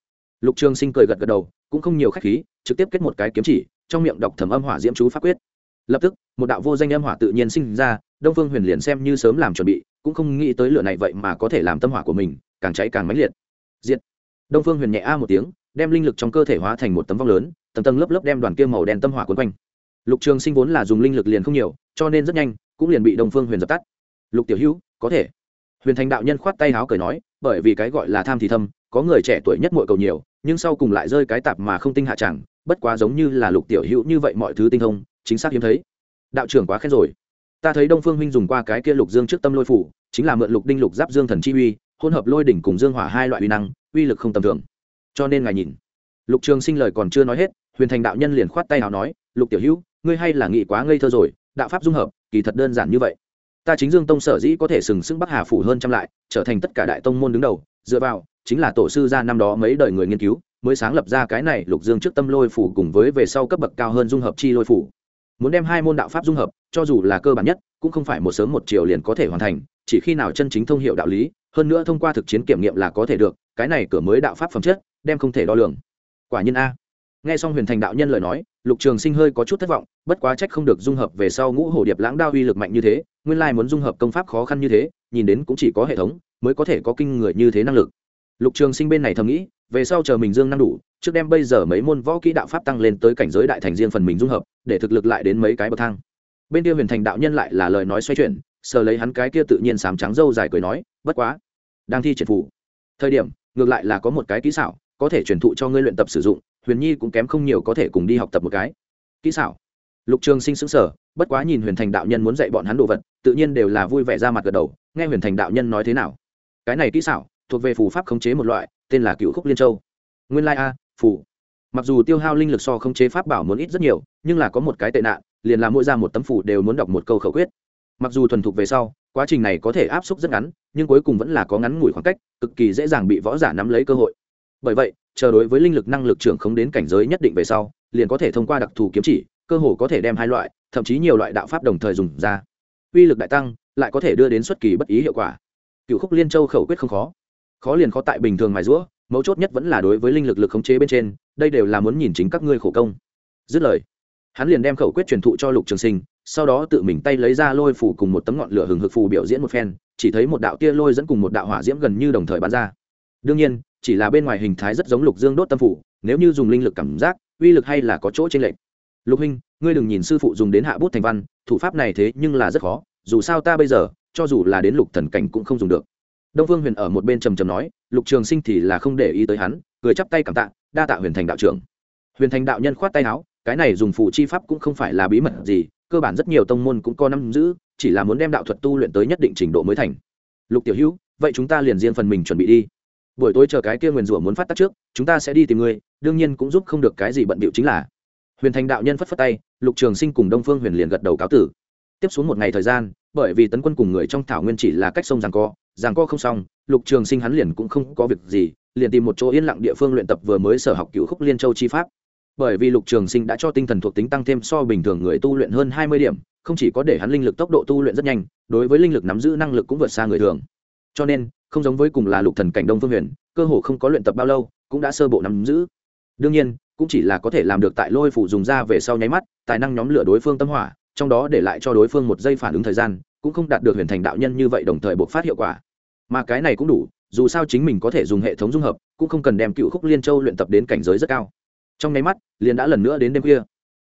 lục trường sinh cười gật gật đầu, cũng không nhiều khách khí, trực tiếp kết một cái kiếm chỉ, trong miệng đọc thẩm âm hỏa diễm chú pháp quyết. Lập tức, một đạo vô danh âm hỏa tự nhiên sinh ra, đông phương huyền liền xem như sớm làm chuẩn bị, cũng không nghĩ tới lửa này vậy mà có thể làm tâm hỏa của mình, càng cháy càng mãnh liệt. Diệt. Đông phương huyền nhẹ a một tiếng, đem linh lực trong cơ thể hóa thành một tấm vong lớn, tầng tầng lớp lớp đem đoàn kia màu đen tâm hỏa quấn quanh. Lục trường sinh vốn là dùng linh lực liền không nhiều, cho nên rất nhanh, cũng liền bị đông phương huyền dập tắt. Lục tiểu hữu, có thể. Huyền thành đạo nhân khoát tay háo cười nói, bởi vì cái gọi là tham thì thâm, có người trẻ tuổi nhất muội cầu nhiều nhưng sau cùng lại rơi cái tạp mà không tinh hạ chẳng, bất quá giống như là lục tiểu hữu như vậy mọi thứ tinh thông, chính xác hiếm thấy. Đạo trưởng quá khen rồi. Ta thấy đông phương huynh dùng qua cái kia lục dương trước tâm lôi phủ, chính là mượn lục đinh lục giáp dương thần chi uy, hỗn hợp lôi đỉnh cùng dương hỏa hai loại uy năng, uy lực không tầm thường. Cho nên ngài nhìn. Lục trường sinh lời còn chưa nói hết, huyền thành đạo nhân liền khoát tay nào nói, lục tiểu hữu, ngươi hay là nghĩ quá ngây thơ rồi, đạo pháp dung hợp, kỳ thật đơn giản như vậy. Ta chính dương tông sở dĩ có thể sừng sững bắc hà phủ hơn trăm lại, trở thành tất cả đại tông môn đứng đầu, dựa vào chính là tổ sư gia năm đó mấy đời người nghiên cứu, mới sáng lập ra cái này lục dương trước tâm lôi phủ cùng với về sau cấp bậc cao hơn dung hợp chi lôi phủ. Muốn đem hai môn đạo pháp dung hợp, cho dù là cơ bản nhất, cũng không phải một sớm một chiều liền có thể hoàn thành, chỉ khi nào chân chính thông hiệu đạo lý, hơn nữa thông qua thực chiến kiểm nghiệm là có thể được, cái này cửa mới đạo pháp phẩm chất, đem không thể đo lường. Quả nhiên a. Nghe xong huyền thành đạo nhân lời nói, lục trường sinh hơi có chút thất vọng, bất quá trách không được dung hợp về sau ngũ hồ điệp lãng đao uy lực mạnh như thế, nguyên lai muốn dung hợp công pháp khó khăn như thế, nhìn đến cũng chỉ có hệ thống, mới có thể có kinh người như thế năng lực lục trường sinh bên này thầm nghĩ về sau chờ mình dương năng đủ trước đem bây giờ mấy môn võ kỹ đạo pháp tăng lên tới cảnh giới đại thành riêng phần mình dung hợp để thực lực lại đến mấy cái bậc thang. Bên kia huyền thành đạo nhân lại là lời nói xoay chuyển sờ lấy hắn cái kia tự nhiên sám trắng dâu dài cười nói bất quá đang thi triển phủ thời điểm ngược lại là có một cái kỹ xảo có thể truyền thụ cho ngươi luyện tập sử dụng huyền nhi cũng kém không nhiều có thể cùng đi học tập một cái. Kỹ xảo. Lục trường sinh sững sờ, bất quá nhìn huyền thành đạo nhân muốn dạy bọn hắn đồ vật tự nhiên đều là vui vẻ ra mặt gật đầu nghe huyền thành đạo nhân nói thế nào. Cái này kỹ xảo thuộc về phù pháp khống chế một loại, tên là cựu khúc liên châu. Nguyên lai a, phù. Mặc dù tiêu hao linh lực so khống chế pháp bảo muốn ít rất nhiều, nhưng là có một cái tệ nạn, liền là mỗi ra một tấm phù đều muốn đọc một câu khẩu quyết. Mặc dù thuần thục về sau, quá trình này có thể áp suất rất ngắn, nhưng cuối cùng vẫn là có ngắn ngủi khoảng cách, cực kỳ dễ dàng bị võ giả nắm lấy cơ hội. Bởi vậy, chờ đối với linh lực năng lực trưởng không đến cảnh giới nhất định về sau, liền có thể thông qua đặc thù kiếm chỉ, cơ hồ có thể đem hai loại, thậm chí nhiều loại đạo pháp đồng thời dùng ra. Uy lực đại tăng, lại có thể đưa đến xuất kỳ bất ý hiệu quả. Cựu khúc liên châu khẩu quyết không khó khó liền khó tại bình thường mài rũa, mấu chốt nhất vẫn là đối với linh lực lực khống chế bên trên, đây đều là muốn nhìn chính các ngươi khổ công. Dứt lời, hắn liền đem khẩu quyết truyền thụ cho lục trường sinh, sau đó tự mình tay lấy ra lôi phủ cùng một tấm ngọn lửa hừng hực phù biểu diễn một phen, chỉ thấy một đạo tia lôi dẫn cùng một đạo hỏa diễm gần như đồng thời bắn ra. Đương nhiên, chỉ là bên ngoài hình thái rất giống lục dương đốt tâm phủ, nếu như dùng linh lực cảm giác, uy lực hay là có chỗ trên lệch. Lục huynh, ngươi đừng nhìn sư phụ dùng đến hạ bút thành văn, thủ pháp này thế nhưng là rất khó, dù sao ta bây giờ, cho dù là đến lục thần cảnh cũng không dùng được đông phương huyền ở một bên trầm trầm nói, lục trường sinh thì là không để ý tới hắn, cười chắp tay cảm tạ, đa tạ huyền thành đạo trưởng. Huyền thành đạo nhân khoát tay áo, cái này dùng phụ chi pháp cũng không phải là bí mật gì, cơ bản rất nhiều tông môn cũng có năm giữ, chỉ là muốn đem đạo thuật tu luyện tới nhất định trình độ mới thành. Lục tiểu hữu, vậy chúng ta liền riêng phần mình chuẩn bị đi. Buổi tối chờ cái kia nguyền rủa muốn phát tác trước, chúng ta sẽ đi tìm ngươi, đương nhiên cũng giúp không được cái gì bận bịu chính là. Huyền thành đạo nhân phất phất tay, lục trường sinh cùng đông phương huyền liền gật đầu cáo tử. Tiếp xuống một ngày thời gian bởi vì tấn quân cùng người trong thảo nguyên chỉ là cách sông giằng co giằng co không xong, lục trường sinh hắn liền cũng không có việc gì, liền tìm một chỗ yên lặng địa phương luyện tập vừa mới sở học cựu khúc liên châu chi pháp. Bởi vì lục trường sinh đã cho tinh thần thuộc tính tăng thêm so bình thường người tu luyện hơn hai mươi điểm, không chỉ có để hắn linh lực tốc độ tu luyện rất nhanh, đối với linh lực nắm giữ năng lực cũng vượt xa người thường. Cho nên, không giống với cùng là lục thần cảnh đông phương huyền, cơ hồ không có luyện tập bao lâu, cũng đã sơ bộ nắm giữ. Đương nhiên, cũng chỉ là có thể làm được tại lôi phủ dùng ra về sau nháy mắt, tài năng nhóm lửa đối phương tâm hỏa trong đó để lại cho đối phương một giây phản ứng thời gian, cũng không đạt được huyền thành đạo nhân như vậy đồng thời bộc phát hiệu quả. Mà cái này cũng đủ, dù sao chính mình có thể dùng hệ thống dung hợp, cũng không cần đem cựu khúc liên châu luyện tập đến cảnh giới rất cao. Trong nháy mắt, liền đã lần nữa đến đêm khuya.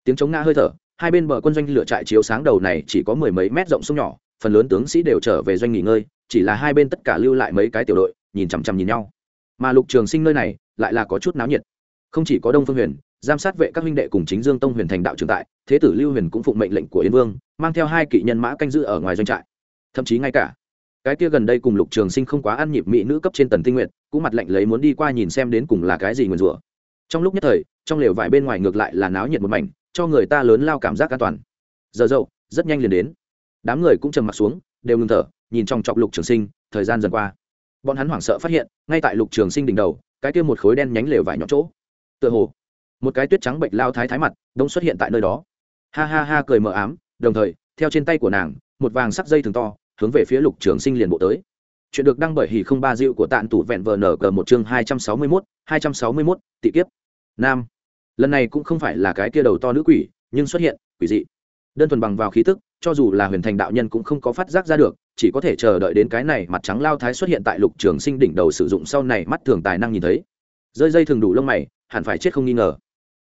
Tiếng chống nga hơi thở, hai bên bờ quân doanh lửa trại chiếu sáng đầu này chỉ có mười mấy mét rộng sông nhỏ, phần lớn tướng sĩ đều trở về doanh nghỉ ngơi, chỉ là hai bên tất cả lưu lại mấy cái tiểu đội, nhìn chằm chằm nhìn nhau. Mà lục trường sinh nơi này, lại là có chút náo nhiệt. Không chỉ có đông phương huyền giám sát vệ các huynh đệ cùng chính dương tông huyền thành đạo trường tại, thế tử lưu huyền cũng phụng mệnh lệnh của yên vương, mang theo hai kỵ nhân mã canh giữ ở ngoài doanh trại. Thậm chí ngay cả, cái kia gần đây cùng lục trường sinh không quá ăn nhịp mỹ nữ cấp trên tần tinh nguyện, cũng mặt lệnh lấy muốn đi qua nhìn xem đến cùng là cái gì nguyền rủa. Trong lúc nhất thời, trong lều vải bên ngoài ngược lại là náo nhiệt một mảnh, cho người ta lớn lao cảm giác an toàn. Giờ dậu, rất nhanh liền đến. Đám người cũng trầm m ặ t xuống, đều ngừng thở, nhìn trong chọc lục trường sinh, thời gian dần qua. Bọn hắn hoảng sợ phát hiện, ngay tại lục trường sinh đỉnh đầu, cái kia một khối đen nhánh lều vải nhỏ chỗ. Tựa hồ một cái tuyết trắng bệnh lao thái thái mặt, đông xuất hiện tại nơi đó. Ha ha ha cười mờ ám, đồng thời, theo trên tay của nàng, một vàng sắc dây thường to, hướng về phía lục trường sinh liền bộ tới. Chuyện được đăng bởi hỉ không ba diệu của tạn tủ vẹn vờ nở cờ một chương hai trăm sáu mươi mốt, hai trăm sáu mươi mốt, tị kiếp. Nam. Lần này cũng không phải là cái kia đầu to nữ quỷ, nhưng xuất hiện, quỷ dị. Đơn thuần bằng vào khí tức, cho dù là huyền thành đạo nhân cũng không có phát giác ra được, chỉ có thể chờ đợi đến cái này mặt trắng lao thái xuất hiện tại lục trường sinh đỉnh đầu sử dụng sau này mắt thường tài năng nhìn thấy. Rơi dây thường đủ lông mày, hẳn phải chết không nghi ngờ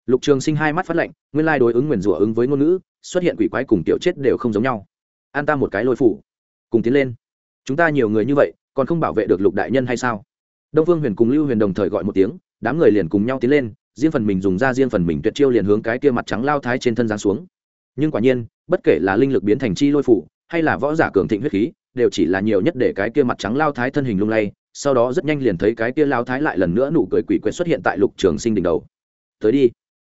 lục trường sinh hai mắt phát lạnh, nguyên lai đối ứng nguyền rủa ứng với ngôn ngữ, xuất hiện quỷ quái cùng tiểu chết đều không giống nhau. An ta một cái lôi phủ, cùng tiến lên. Chúng ta nhiều người như vậy, còn không bảo vệ được lục đại nhân hay sao? Đông phương huyền cùng lưu huyền đồng thời gọi một tiếng, đám người liền cùng nhau tiến lên, riêng phần mình dùng ra riêng phần mình tuyệt chiêu liền hướng cái kia mặt trắng lao thái trên thân giáng xuống. Nhưng quả nhiên, bất kể là linh lực biến thành chi lôi phủ, hay là võ giả cường thịnh huyết khí, đều chỉ là nhiều nhất để cái kia mặt trắng lao thái thân hình lung lay, sau đó rất nhanh liền thấy cái kia lao thái lại lần nữa nụ cười quỷ quyệt xuất hiện tại lục trường sinh đỉnh đầu. Tới đi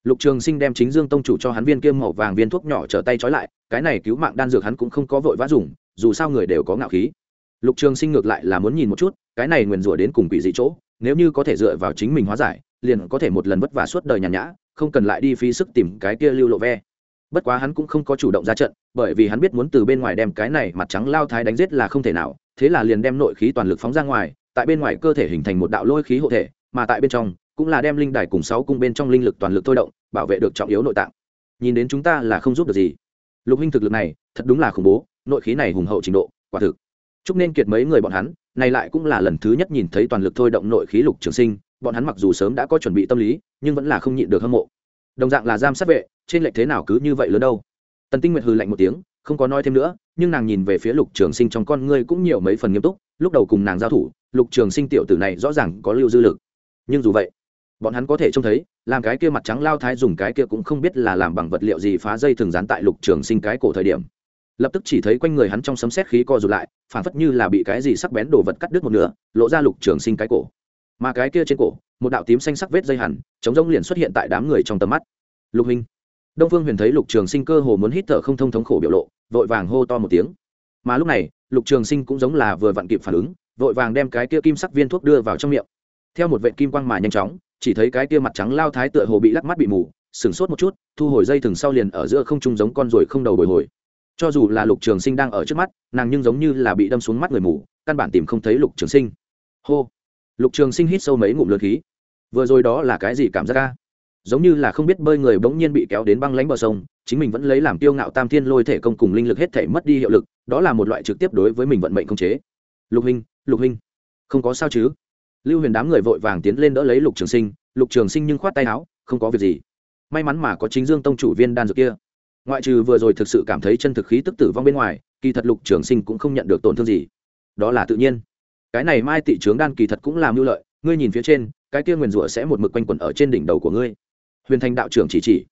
lục trường sinh đem chính dương tông chủ cho hắn viên kiêm màu vàng viên thuốc nhỏ trở tay trói lại, cái này cứu mạng đan dược hắn cũng không có vội vã dùng, dù sao người đều có ngạo khí. Lục trường sinh ngược lại là muốn nhìn một chút, cái này nguyền rủa đến cùng quỷ dị chỗ, nếu như có thể dựa vào chính mình hóa giải, liền có thể một lần vất vả suốt đời nhàn nhã, không cần lại đi phí sức tìm cái kia lưu lộ ve. Bất quá hắn cũng không có chủ động ra trận, bởi vì hắn biết muốn từ bên ngoài đem cái này mặt trắng lao thái đánh giết là không thể nào, thế là liền đem nội khí toàn lực phóng ra ngoài, tại bên ngoài cơ thể hình thành một đạo lôi khí hộ thể, mà tại bên trong cũng là đem linh đài cùng sáu cung bên trong linh lực toàn lực thôi động, bảo vệ được trọng yếu nội tạng. Nhìn đến chúng ta là không giúp được gì. Lục huynh thực lực này, thật đúng là khủng bố, nội khí này hùng hậu trình độ, quả thực. Chúc nên kiệt mấy người bọn hắn, này lại cũng là lần thứ nhất nhìn thấy toàn lực thôi động nội khí lục trường sinh, bọn hắn mặc dù sớm đã có chuẩn bị tâm lý, nhưng vẫn là không nhịn được hâm mộ. Đồng dạng là giam sát vệ, trên lệnh thế nào cứ như vậy lớn đâu. Tần tinh nguyệt hừ lạnh một tiếng, không có nói thêm nữa, nhưng nàng nhìn về phía lục trường sinh trong con ngươi cũng nhiều mấy phần nghiêm túc, lúc đầu cùng nàng giao thủ, lục trường sinh tiểu tử này rõ ràng có lưu dư lực. Nhưng dù vậy bọn hắn có thể trông thấy, làm cái kia mặt trắng lao thái dùng cái kia cũng không biết là làm bằng vật liệu gì phá dây thường dán tại lục trường sinh cái cổ thời điểm. Lập tức chỉ thấy quanh người hắn trong sấm xét khí co rụt lại phản phất như là bị cái gì sắc bén đồ vật cắt đứt một nửa, lộ ra lục trường sinh cái cổ. Mà cái kia trên cổ, một đạo tím xanh sắc vết dây hẳn, chống rông liền xuất hiện tại đám người trong tầm mắt. Lục hình đông phương huyền thấy lục trường sinh cơ hồ muốn hít thở không thông thống khổ biểu lộ, vội vàng hô to một tiếng. Mà lúc này, lục trường sinh cũng giống là vừa vặn kịp phản ứng, vội vàng đem cái kia kim sắc viên thuốc đưa vào trong miệng. Theo một vệ kim quang mà nhanh chóng chỉ thấy cái kia mặt trắng lao thái tựa hồ bị lắc mắt bị mù, sửng sốt một chút, thu hồi dây thừng sau liền ở giữa không trung giống con ruồi không đầu bồi hồi. Cho dù là lục trường sinh đang ở trước mắt, nàng nhưng giống như là bị đâm xuống mắt người mù, căn bản tìm không thấy lục trường sinh. Hô! Lục trường sinh hít sâu mấy ngụm lượt khí. Vừa rồi đó là cái gì cảm giác ca giống như là không biết bơi người bỗng nhiên bị kéo đến băng lánh bờ sông, chính mình vẫn lấy làm tiêu ngạo tam thiên lôi thể công cùng linh lực hết thể mất đi hiệu lực, đó là một loại trực tiếp đối với mình vận mệnh không chế. Lục hình lục hình không có sao chứ? Lưu huyền đám người vội vàng tiến lên đỡ lấy lục trường sinh, lục trường sinh nhưng khoát tay áo, không có việc gì. May mắn mà có chính dương tông chủ viên đan dược kia. Ngoại trừ vừa rồi thực sự cảm thấy chân thực khí tức tử vong bên ngoài, kỳ thật lục trường sinh cũng không nhận được tổn thương gì. Đó là tự nhiên. Cái này mai tị trướng đan kỳ thật cũng làm mưu lợi, ngươi nhìn phía trên, cái kia nguyền rủa sẽ một mực quanh quẩn ở trên đỉnh đầu của ngươi. Huyền thành đạo trưởng chỉ chỉ.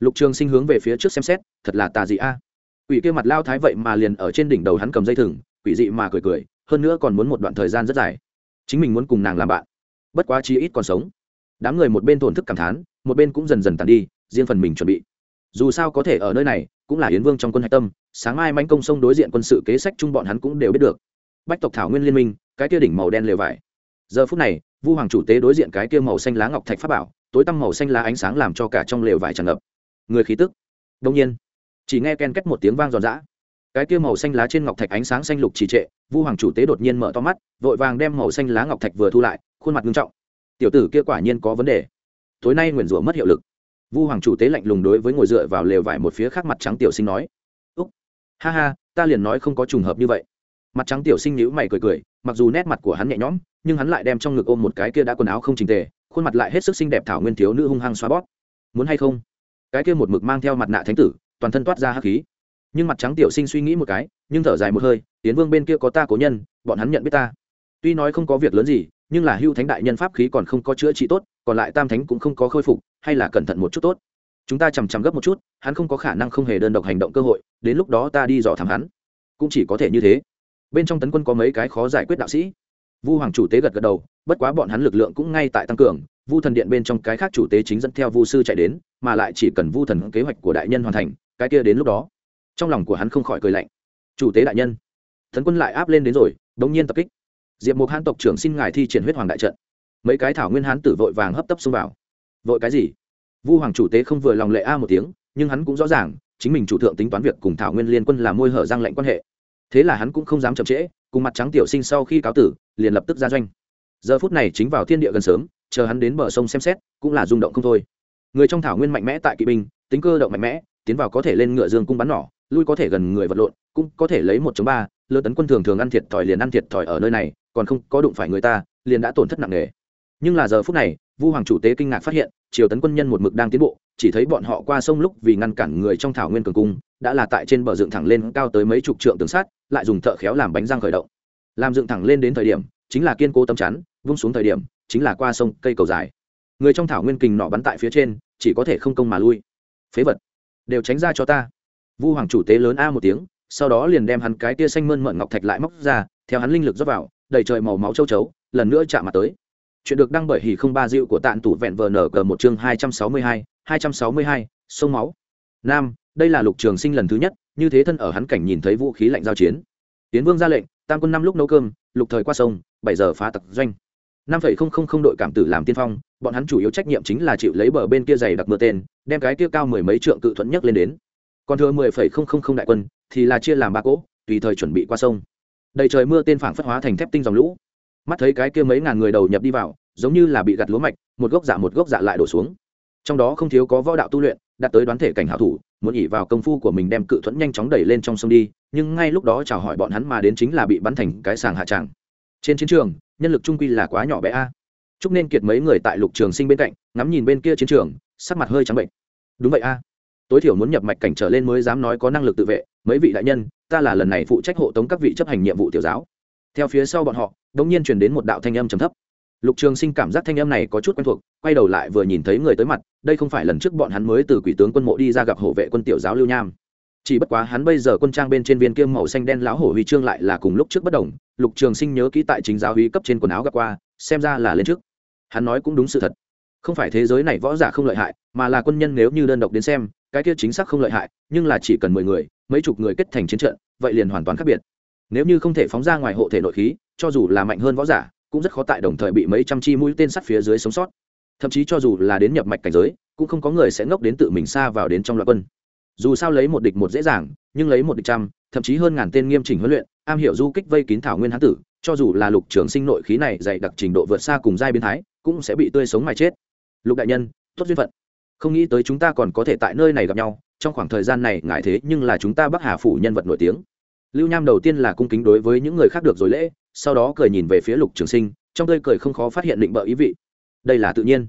Lục trường sinh hướng về phía trước xem xét, thật là tà dị a. À? quỷ kia mặt lao thái vậy mà liền ở trên đỉnh đầu hắn cầm dây thừng, quỷ dị mà cười cười, hơn nữa còn muốn một đoạn thời gian rất dài chính mình muốn cùng nàng làm bạn. Bất quá chi ít còn sống. Đám người một bên thổn thức cảm thán, một bên cũng dần dần tàn đi, riêng phần mình chuẩn bị. Dù sao có thể ở nơi này, cũng là yến vương trong quân hạch tâm, sáng mai manh công sông đối diện quân sự kế sách chung bọn hắn cũng đều biết được. Bách tộc thảo nguyên liên minh, cái kia đỉnh màu đen lều vải. Giờ phút này, vu hoàng chủ tế đối diện cái kia màu xanh lá ngọc thạch pháp bảo, tối tăm màu xanh lá ánh sáng làm cho cả trong lều vải tràn ngập. Người khí tức. Đông nhiên, chỉ nghe ken kết một tiếng vang giòn giã cái kia màu xanh lá trên ngọc thạch ánh sáng xanh lục trì trệ, vu hoàng chủ tế đột nhiên mở to mắt, vội vàng đem màu xanh lá ngọc thạch vừa thu lại, khuôn mặt nghiêm trọng. Tiểu tử kia quả nhiên có vấn đề. Tối nay nguyền rủa mất hiệu lực. Vu hoàng chủ tế lạnh lùng đối với ngồi dựa vào lều vải một phía khác mặt trắng tiểu sinh nói. Úc, ha ha, ta liền nói không có trùng hợp như vậy. Mặt trắng tiểu sinh nhíu mày cười cười, mặc dù nét mặt của hắn nhẹ nhõm, nhưng hắn lại đem trong ngực ôm một cái kia đã quần áo không trình tề, khuôn mặt lại hết sức xinh đẹp thảo nguyên thiếu nữ hung hăng xoa bóp. Muốn hay không? Cái kia một mực mang theo mặt nạ thánh tử, toàn thân toát ra hắc khí nhưng mặt trắng tiểu sinh suy nghĩ một cái, nhưng thở dài một hơi tiến vương bên kia có ta cố nhân, bọn hắn nhận biết ta. Tuy nói không có việc lớn gì, nhưng là hưu thánh đại nhân pháp khí còn không có chữa trị tốt, còn lại tam thánh cũng không có khôi phục, hay là cẩn thận một chút tốt. Chúng ta chằm chằm gấp một chút, hắn không có khả năng không hề đơn độc hành động cơ hội, đến lúc đó ta đi dò thám hắn. Cũng chỉ có thể như thế. Bên trong tấn quân có mấy cái khó giải quyết đạo sĩ. Vu hoàng chủ tế gật gật đầu, bất quá bọn hắn lực lượng cũng ngay tại tăng cường, vu thần điện bên trong cái khác chủ tế chính dẫn theo vu sư chạy đến, mà lại chỉ cần vu thần kế hoạch của đại nhân hoàn thành, cái kia đến lúc đó trong lòng của hắn không khỏi cười lạnh. Chủ tế đại nhân, thần quân lại áp lên đến rồi đống nhiên tập kích. Diệp mục hán tộc trưởng xin ngài thi triển huyết hoàng đại trận. Mấy cái thảo nguyên hán tử vội vàng hấp tấp xông vào. Vội cái gì? Vu hoàng chủ tế không vừa lòng lệ a một tiếng, nhưng hắn cũng rõ ràng, chính mình chủ thượng tính toán việc cùng thảo nguyên liên quân làm môi hở giang lệnh quan hệ. Thế là hắn cũng không dám chậm trễ, cùng mặt trắng tiểu sinh sau khi cáo tử, liền lập tức ra doanh. Giờ phút này chính vào thiên địa gần sớm, chờ hắn đến bờ sông xem xét, cũng là rung động không thôi. Người trong thảo nguyên mạnh mẽ tại kỵ binh, tính cơ động mạnh mẽ, tiến vào có thể lên ngựa dương cung bắn nỏ lui có thể gần người vật lộn, cũng có thể lấy một chống ba, lơ tấn quân thường thường ăn thiệt thòi liền ăn thiệt thòi ở nơi này, còn không có đụng phải người ta, liền đã tổn thất nặng nề. Nhưng là giờ phút này, vu hoàng chủ tế kinh ngạc phát hiện, triều tấn quân nhân một mực đang tiến bộ, chỉ thấy bọn họ qua sông lúc vì ngăn cản người trong thảo nguyên cường cung, đã là tại trên bờ dựng thẳng lên cao tới mấy chục trượng tường sát lại dùng thợ khéo làm bánh răng khởi động. Làm dựng thẳng lên đến thời điểm, chính là kiên cố tâm chắn, vung xuống thời điểm, chính là qua sông cây cầu dài. Người trong thảo nguyên kình nọ bắn tại phía trên, chỉ có thể không công mà lui. Phế vật, đều tránh ra cho ta vu hoàng chủ tế lớn a một tiếng, sau đó liền đem hắn cái tia xanh mơn mận ngọc thạch lại móc ra, theo hắn linh lực rót vào, đầy trời màu máu châu chấu, lần nữa chạm mặt tới. Chuyện được đăng bởi hỉ không ba dịu của tạn tủ vẹn vờ nở cờ một chương hai trăm sáu mươi hai hai trăm sáu mươi hai, sông máu. Nam, đây là lục trường sinh lần thứ nhất, như thế thân ở hắn cảnh nhìn thấy vũ khí lạnh giao chiến. Tiến vương ra lệnh, tam quân năm lúc nấu cơm, lục thời qua sông, bảy giờ phá tặc doanh. Năm phẩy không không không đội cảm tử làm tiên phong, bọn hắn chủ yếu trách nhiệm chính là chịu lấy bờ bên kia dày đặc mưa tên, đem cái kia cao mười mấy trượng cự thuận nhất lên đến còn thừa mười phẩy không không không đại quân, thì là chia làm ba cỗ, tùy thời chuẩn bị qua sông. Đầy trời mưa tên phảng phất hóa thành thép tinh dòng lũ. Mắt thấy cái kia mấy ngàn người đầu nhập đi vào, giống như là bị gặt lúa mạch, một gốc dạ một gốc dạ lại đổ xuống. Trong đó không thiếu có võ đạo tu luyện, đạt tới đoán thể cảnh hảo thủ, muốn ỉ vào công phu của mình đem cự thuẫn nhanh chóng đẩy lên trong sông đi, nhưng ngay lúc đó chào hỏi bọn hắn mà đến chính là bị bắn thành cái sàng hạ tràng. Trên chiến trường, nhân lực trung quy là quá nhỏ bé a. Chúc nên kiệt mấy người tại lục trường sinh bên cạnh, ngắm nhìn bên kia chiến trường, sắc mặt hơi trắng bệnh. Đúng vậy a tối thiểu muốn nhập mạch cảnh trở lên mới dám nói có năng lực tự vệ, mấy vị đại nhân, ta là lần này phụ trách hộ tống các vị chấp hành nhiệm vụ tiểu giáo. Theo phía sau bọn họ đ ỗ n g nhiên truyền đến một đạo thanh âm trầm thấp. Lục trường sinh cảm giác thanh âm này có chút quen thuộc, quay đầu lại vừa nhìn thấy người tới mặt, đây không phải lần trước bọn hắn mới từ quỷ tướng quân mộ đi ra gặp hộ vệ quân tiểu giáo lưu nham. Chỉ bất quá hắn bây giờ quân trang bên trên viên kiêm màu xanh đen lão hổ huy chương lại là cùng lúc trước bất đồng, lục trường sinh nhớ kỹ tại chính giáo huy cấp trên quần áo gặp qua, xem ra là lên trước. Hắn nói cũng đúng sự thật. Không phải thế giới này võ giả không lợi hại, mà là quân nhân nếu như đơn độc đến xem cái kia chính xác không lợi hại, nhưng là chỉ cần mười người, mấy chục người kết thành chiến trận, vậy liền hoàn toàn khác biệt. Nếu như không thể phóng ra ngoài hộ thể nội khí, cho dù là mạnh hơn võ giả, cũng rất khó tại đồng thời bị mấy trăm chi mũi tên sắt phía dưới sống sót. Thậm chí cho dù là đến nhập mạch cảnh giới, cũng không có người sẽ ngốc đến tự mình xa vào đến trong loại quân. Dù sao lấy một địch một dễ dàng, nhưng lấy một địch trăm, thậm chí hơn ngàn tên nghiêm chỉnh huấn luyện, am hiểu du kích vây kín thảo nguyên hán tử, cho dù là lục trường sinh nội khí này dày đặc trình độ vượt xa cùng giai biến thái, cũng sẽ bị tươi sống mà chết. Lục đại nhân, tốt duyên phận không nghĩ tới chúng ta còn có thể tại nơi này gặp nhau, trong khoảng thời gian này, ngại thế nhưng là chúng ta bắc hà phủ nhân vật nổi tiếng. Lưu nham đầu tiên là cung kính đối với những người khác được rồi lễ, sau đó cười nhìn về phía lục trường sinh, trong tơi cười không khó phát hiện định bợ ý vị. Đây là tự nhiên.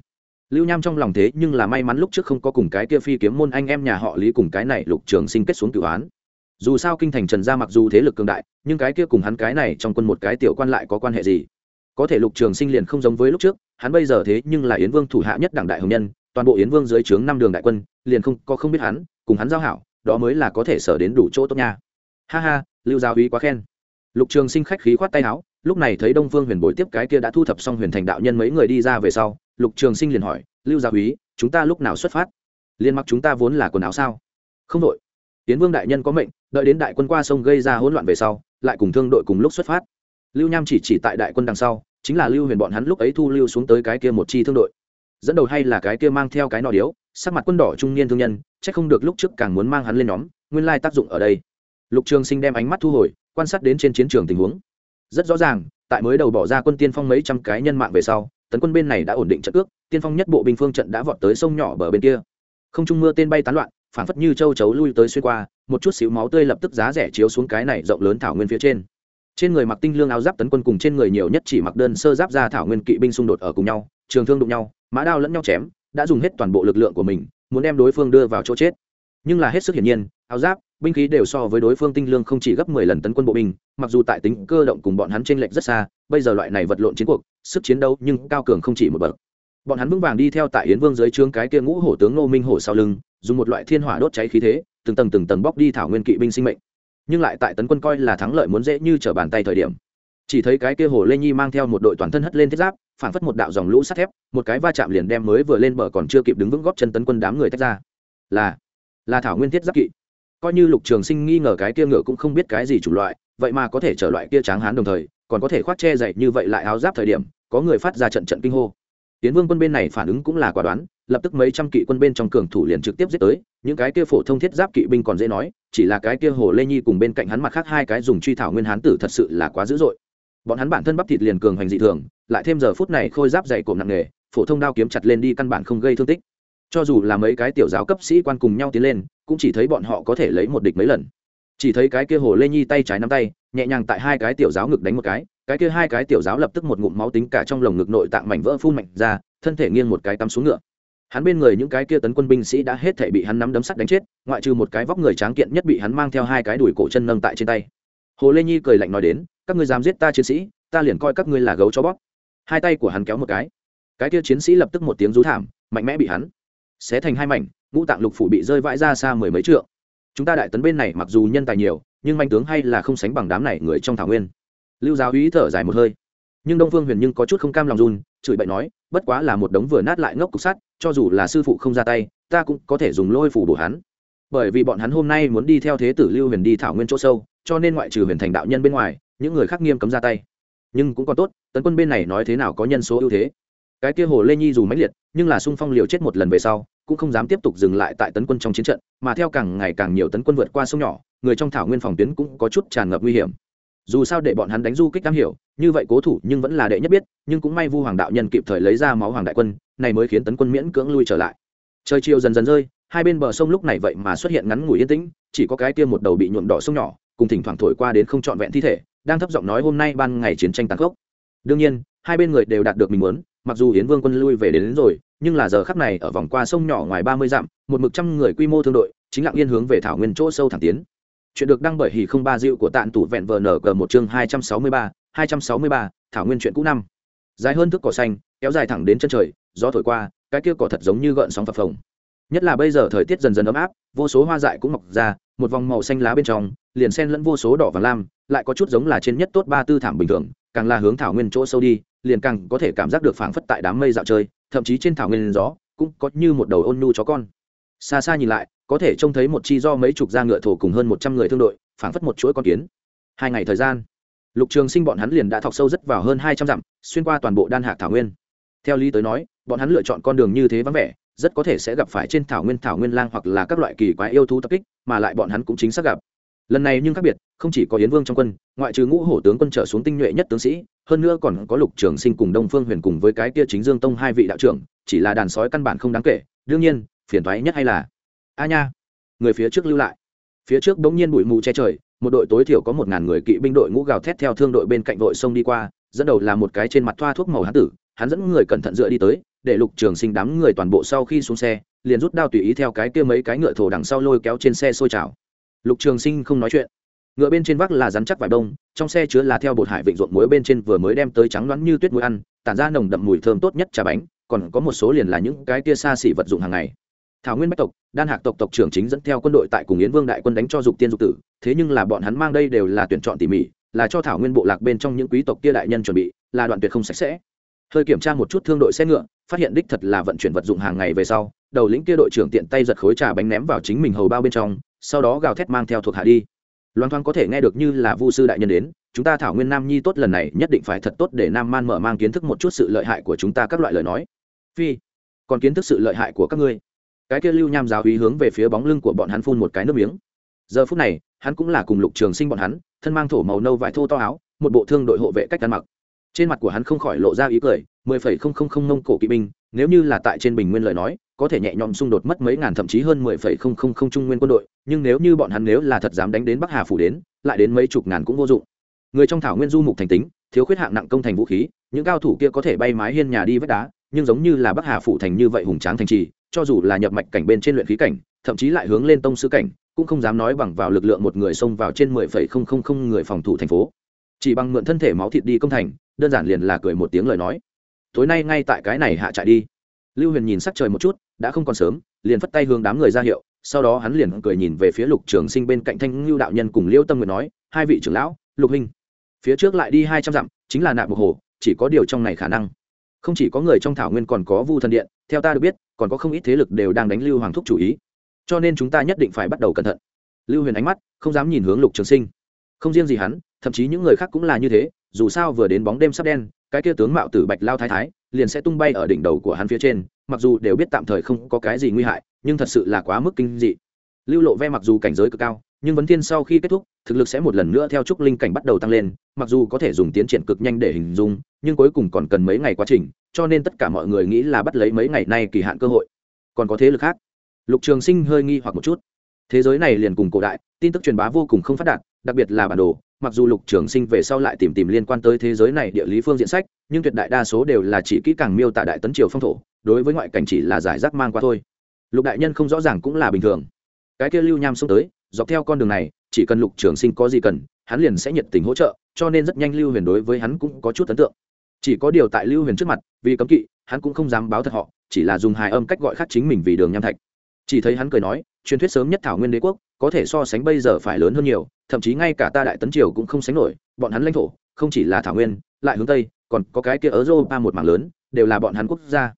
Lưu nham trong lòng thế nhưng là may mắn lúc trước không có cùng cái kia phi kiếm môn anh em nhà họ lý cùng cái này lục trường sinh kết xuống cửu án. Dù sao kinh thành trần gia mặc dù thế lực cường đại, nhưng cái kia cùng hắn cái này trong quân một cái tiểu quan lại có quan hệ gì? Có thể lục trường sinh liền không giống với lúc trước, hắn bây giờ thế nhưng là yến vương thủ hạ nhất đảng đại hồng nhân toàn bộ yến vương dưới trướng năm đường đại quân, liền không, có không biết hắn, cùng hắn giao hảo, đó mới là có thể sở đến đủ chỗ tốt nha. Ha ha, lưu giáo úy quá khen. Lục trường sinh khách khí khoát tay áo, lúc này thấy đông phương huyền bồi tiếp cái kia đã thu thập xong huyền thành đạo nhân mấy người đi ra về sau, lục trường sinh liền hỏi, lưu giáo úy, chúng ta lúc nào xuất phát? Liền mặc chúng ta vốn là quần áo sao? Không đội. Tiến vương đại nhân có mệnh, đợi đến đại quân qua sông gây ra hỗn loạn về sau, lại cùng thương đội cùng lúc xuất phát. Lưu nham chỉ chỉ tại đại quân đằng sau, chính là lưu huyền bọn hắn lúc ấy thu lưu xuống tới cái kia một chi thương đội dẫn đầu hay là cái kia mang theo cái nọ điếu, sắc mặt quân đỏ trung niên thương nhân c h ắ c không được lúc trước càng muốn mang hắn lên nhóm, nguyên lai tác dụng ở đây. Lục trường sinh đem ánh mắt thu hồi, quan sát đến trên chiến trường tình huống. Rất rõ ràng, tại mới đầu bỏ ra quân tiên phong mấy trăm cái nhân mạng về sau, tấn quân bên này đã ổn định trận ước tiên phong nhất bộ binh phương trận đã vọt tới sông nhỏ bờ bên kia. Không trung mưa tên bay tán loạn phản phất như châu chấu lui tới xuyên qua, một chút xíu máu tươi lập tức giá rẻ chiếu xuống cái này rộng lớn thảo nguyên phía trên. Trên người mặc tinh lương áo giáp tấn quân cùng trên người nhiều nhất chỉ mặc đơn sơ giáp ra thảo nguyên kỵ binh xung đột ở cùng nhau trường thương đụng nhau, mã đao lẫn nhau chém, đã dùng hết toàn bộ lực lượng của mình, muốn đem đối phương đưa vào chỗ chết. Nhưng là hết sức hiển nhiên, áo giáp, binh khí đều so với đối phương tinh lương không chỉ gấp mười lần tấn quân bộ binh, mặc dù tại tính cơ động cùng bọn hắn trên lệnh rất xa, bây giờ loại này vật lộn chiến cuộc, sức chiến đấu nhưng cao cường không chỉ một bậc. Bọn hắn vững vàng đi theo tại yến vương dưới trướng cái kia ngũ hổ tướng ngô minh hổ sau lưng, dùng một loại thiên hỏa đốt cháy khí thế, từng tầng từng tầng bóc đi thảo nguyên kỵ binh sinh mệnh. Nhưng lại tại tấn quân coi là thắng lợi muốn dễ như trở bàn tay thời điểm chỉ thấy cái kia hồ lê nhi mang theo một đội toàn thân hất lên thiết giáp phản phất một đạo dòng lũ sắt thép, một cái va chạm liền đem mới vừa lên bờ còn chưa kịp đứng vững góp chân tấn quân đám người tách ra. Là là thảo nguyên thiết giáp kỵ. Coi như lục trường sinh nghi ngờ cái kia ngựa cũng không biết cái gì chủ loại, vậy mà có thể trở loại kia tráng hán đồng thời, còn có thể khoác che dậy như vậy lại áo giáp thời điểm, có người phát ra trận trận kinh hô. Tiến vương quân bên này phản ứng cũng là quả đoán, lập tức mấy trăm kỵ quân bên trong cường thủ liền trực tiếp giết tới, những cái kia phổ thông thiết giáp kỵ binh còn dễ nói, chỉ là cái kia hồ lê nhi cùng bên cạnh hắn mặt khác hai cái dùng truy thảo nguyên hán tử thật sự là quá dữ dội bọn hắn bản thân bắp thịt liền cường hành dị thường, lại thêm giờ phút này khôi giáp dày cộm nặng nề, phổ thông đao kiếm chặt lên đi căn bản không gây thương tích. Cho dù là mấy cái tiểu giáo cấp sĩ quan cùng nhau tiến lên, cũng chỉ thấy bọn họ có thể lấy một địch mấy lần. Chỉ thấy cái kia hồ lê nhi tay trái nắm tay, nhẹ nhàng tại hai cái tiểu giáo ngực đánh một cái cái kia hai cái tiểu giáo lập tức một ngụm máu tính cả trong lồng ngực nội tạng mảnh vỡ phun mạnh ra, thân thể nghiêng một cái tắm xuống ngựa. Hắn bên người những cái kia tấn quân binh sĩ đã hết thể bị hắn nắm đấm sắt đánh chết, ngoại trừ một cái vóc người tráng kiện nhất bị hắn mang theo hai cái đùi cổ chân nâng tại trên tay. Hồ lê nhi cười lạnh nói đến các ngươi dám giết ta chiến sĩ, ta liền coi các ngươi là gấu cho bóp. Hai tay của hắn kéo một cái. Cái kia chiến sĩ lập tức một tiếng rú thảm, mạnh mẽ bị hắn xé thành hai mảnh, ngũ tạng lục phủ bị rơi vãi ra xa mười mấy trượng. Chúng ta đại tấn bên này mặc dù nhân tài nhiều, nhưng manh tướng hay là không sánh bằng đám này người trong thảo nguyên. Lưu giáo úy thở dài một hơi. Nhưng đông phương huyền nhưng có chút không cam lòng run, chửi bậy nói, bất quá là một đống vừa nát lại ngốc cục sắt, cho dù là sư phụ không ra tay, ta cũng có thể dùng lôi phủ bổ hắn. Bởi vì bọn hắn hôm nay muốn đi theo thế tử lưu huyền đi thảo nguyên chỗ sâu, cho nên ngoại trừ huyền thành đạo nhân bên ngoài những người khác nghiêm cấm ra tay. Nhưng cũng còn tốt, tấn quân bên này nói thế nào có nhân số ưu thế. Cái kia hồ lê nhi dù mãnh liệt, nhưng là sung phong liều chết một lần về sau, cũng không dám tiếp tục dừng lại tại tấn quân trong chiến trận, mà theo càng ngày càng nhiều tấn quân vượt qua sông nhỏ, người trong thảo nguyên phòng tuyến cũng có chút tràn ngập nguy hiểm. Dù sao để bọn hắn đánh du kích tam hiểu, như vậy cố thủ nhưng vẫn là đệ nhất biết, nhưng cũng may vu hoàng đạo nhân kịp thời lấy ra máu hoàng đại quân, này mới khiến tấn quân miễn cưỡng lui trở lại. Trời chiều dần dần rơi, hai bên bờ sông lúc này vậy mà xuất hiện ngắn ngủi yên tĩnh, chỉ có cái kia một đầu bị nhuộm đỏ sông nhỏ, cùng thỉnh thoảng thổi qua đến không trọn vẹn thi thể đang thấp giọng nói hôm nay ban ngày chiến tranh tàn khốc. Đương nhiên hai bên người đều đạt được mình muốn mặc dù yến vương quân lui về đến, đến rồi nhưng là giờ khắp này ở vòng qua sông nhỏ ngoài ba mươi dặm một mực trăm người quy mô thương đội chính lặng yên hướng về thảo nguyên chỗ sâu thẳng tiến. Chuyện được đăng bởi hỉ không ba dịu của tạn tủ vẹn vờ nở cờ một chương hai trăm sáu mươi ba hai trăm sáu mươi ba thảo nguyên chuyện cũ năm. Dài hơn thước cỏ xanh kéo dài thẳng đến chân trời gió thổi qua cái kia cỏ thật giống như gợn sóng phập phồng nhất là bây giờ thời tiết dần dần ấm áp, vô số hoa dại cũng mọc ra, một vòng màu xanh lá bên trong, liền xen lẫn vô số đỏ và lam, lại có chút giống là trên nhất tốt ba tư thảm bình thường, càng là hướng thảo nguyên chỗ sâu đi, liền càng có thể cảm giác được phảng phất tại đám mây dạo chơi, thậm chí trên thảo nguyên gió, cũng có như một đầu ôn nhu chó con. Xa xa nhìn lại, có thể trông thấy một chi do mấy chục da ngựa thổ cùng hơn một trăm người thương đội, phảng phất một chuỗi con kiến. Hai ngày thời gian, lục trường sinh bọn hắn liền đã thọc sâu rất vào hơn hai trăm dặm, xuyên qua toàn bộ đan hạc thảo nguyên. Theo lý tới nói, bọn hắn lựa chọn con đường như thế vắng vẻ rất có thể sẽ gặp phải trên thảo nguyên thảo nguyên lang hoặc là các loại kỳ quái yêu thú tập kích, mà lại bọn hắn cũng chính xác gặp. Lần này nhưng khác biệt, không chỉ có yến vương trong quân, ngoại trừ ngũ hổ tướng quân trở xuống tinh nhuệ nhất tướng sĩ, hơn nữa còn có lục trường sinh cùng đông phương huyền cùng với cái kia chính dương tông hai vị đạo trưởng, chỉ là đàn sói căn bản không đáng kể, đương nhiên, phiền toái nhất hay là, a nha, người phía trước lưu lại. Phía trước bỗng nhiên bụi mù che trời, một đội tối thiểu có một ngàn người kỵ binh đội ngũ gào thét theo thương đội bên cạnh đội sông đi qua, dẫn đầu là một cái trên mặt thoa thuốc màu hán tử, hắn dẫn người cẩn thận dựa đi tới để lục trường sinh đám người toàn bộ sau khi xuống xe, liền rút đao tùy ý theo cái kia mấy cái ngựa thổ đằng sau lôi kéo trên xe sôi trào lục trường sinh không nói chuyện. Ngựa bên trên vác là rắn chắc vải đông, trong xe chứa là theo bột hải vịnh ruộng muối bên trên vừa mới đem tới trắng loãng như tuyết muối ăn, tản ra nồng đậm mùi thơm tốt nhất trà bánh, còn có một số liền là những cái kia xa xỉ vật dụng hàng ngày. Thảo nguyên bách tộc, đan hạc tộc tộc trưởng chính dẫn theo quân đội tại cùng yến vương đại quân đánh cho dục tiên dục tử, thế nhưng là bọn hắn mang đây đều là tuyển chọn tỉ mỉ, là cho thảo nguyên bộ lạc bên trong những quý tộc kia đại nhân chuẩn bị, là đoạn tuyệt không sạch sẽ hơi kiểm tra một chút thương đội xe ngựa, phát hiện đích thật là vận chuyển vật dụng hàng ngày về sau, đầu lĩnh kia đội trưởng tiện tay giật khối trà bánh ném vào chính mình hầu bao bên trong, sau đó gào thét mang theo thuộc hạ đi. Loan thoáng có thể nghe được như là vu sư đại nhân đến, chúng ta thảo nguyên nam nhi tốt lần này nhất định phải thật tốt để nam man mở mang kiến thức một chút sự lợi hại của chúng ta các loại lời nói. Phi, còn kiến thức sự lợi hại của các ngươi. Cái kia lưu nham giáo ý hướng về phía bóng lưng của bọn hắn phun một cái nước miếng. Giờ phút này, hắn cũng là cùng lục trường sinh bọn hắn, thân mang thổ màu nâu vải thô to áo, một bộ thương đội hộ vệ cách ăn mặc trên mặt của hắn không khỏi lộ ra ý cười, mười phẩy không không không nông cổ kỵ binh, nếu như là tại trên bình nguyên lời nói, có thể nhẹ nhõm xung đột mất mấy ngàn thậm chí hơn mười phẩy không không không trung nguyên quân đội, nhưng nếu như bọn hắn nếu là thật dám đánh đến bắc hà phủ đến, lại đến mấy chục ngàn cũng vô dụng. Người trong thảo nguyên du mục thành tính, thiếu khuyết hạng nặng công thành vũ khí, những cao thủ kia có thể bay mái hiên nhà đi vách đá, nhưng giống như là bắc hà phủ thành như vậy hùng tráng thành trì, cho dù là nhập mạch cảnh bên trên luyện khí cảnh, thậm chí lại hướng lên tông sư cảnh, cũng không dám nói bằng vào lực lượng một người xông vào trên mười phẩy không không không người phòng thủ thành phố. Chỉ bằng mượn thân thể máu thịt đi công thành đơn giản liền là cười một tiếng lời nói. Tối nay ngay tại cái này hạ trại đi. Lưu huyền nhìn sắc trời một chút, đã không còn sớm, liền phất tay hướng đám người ra hiệu, sau đó hắn liền cười nhìn về phía lục trường sinh bên cạnh thanh ngưu đạo nhân cùng liêu tâm nguyện nói, hai vị trưởng lão, lục huynh, phía trước lại đi hai trăm dặm, chính là nạp một hồ, chỉ có điều trong này khả năng. Không chỉ có người trong thảo nguyên còn có vu thần điện, theo ta được biết, còn có không ít thế lực đều đang đánh lưu hoàng thúc chủ ý. Cho nên chúng ta nhất định phải bắt đầu cẩn thận. Lưu huyền ánh mắt không dám nhìn hướng lục trường sinh. Không riêng gì hắn, thậm chí những người khác cũng là như thế dù sao vừa đến bóng đêm sắp đen, cái kia tướng mạo tử bạch lao thái thái, liền sẽ tung bay ở đỉnh đầu của hắn phía trên, mặc dù đều biết tạm thời không có cái gì nguy hại, nhưng thật sự là quá mức kinh dị. Lưu lộ ve mặc dù cảnh giới cực cao, nhưng vấn thiên sau khi kết thúc, thực lực sẽ một lần nữa theo trúc linh cảnh bắt đầu tăng lên, mặc dù có thể dùng tiến triển cực nhanh để hình dung, nhưng cuối cùng còn cần mấy ngày quá trình, cho nên tất cả mọi người nghĩ là bắt lấy mấy ngày nay kỳ hạn cơ hội. Còn có thế lực khác? Lục trường sinh hơi nghi hoặc một chút. Thế giới này liền cùng cổ đại, tin tức truyền bá vô cùng không phát đạt, đặc biệt là bản đồ mặc dù lục trường sinh về sau lại tìm tìm liên quan tới thế giới này địa lý phương diện sách, nhưng tuyệt đại đa số đều là chỉ kỹ càng miêu tả đại tấn triều phong thổ, đối với ngoại cảnh chỉ là giải rác mang qua thôi. Lục đại nhân không rõ ràng cũng là bình thường. Cái kia lưu nham xông tới, dọc theo con đường này, chỉ cần lục trường sinh có gì cần, hắn liền sẽ nhiệt tình hỗ trợ, cho nên rất nhanh lưu huyền đối với hắn cũng có chút ấn tượng. Chỉ có điều tại lưu huyền trước mặt, vì cấm kỵ, hắn cũng không dám báo thật họ, chỉ là dùng hài âm cách gọi khác chính mình vì đường nham thạch chỉ thấy hắn cười nói, truyền thuyết sớm nhất thảo nguyên đế quốc, có thể so sánh bây giờ phải lớn hơn nhiều, thậm chí ngay cả ta đại tấn triều cũng không sánh nổi, bọn hắn lãnh thổ, không chỉ là thảo nguyên, lại hướng tây, còn có cái kia ở europa một mảng lớn, đều là bọn hắn quốc gia.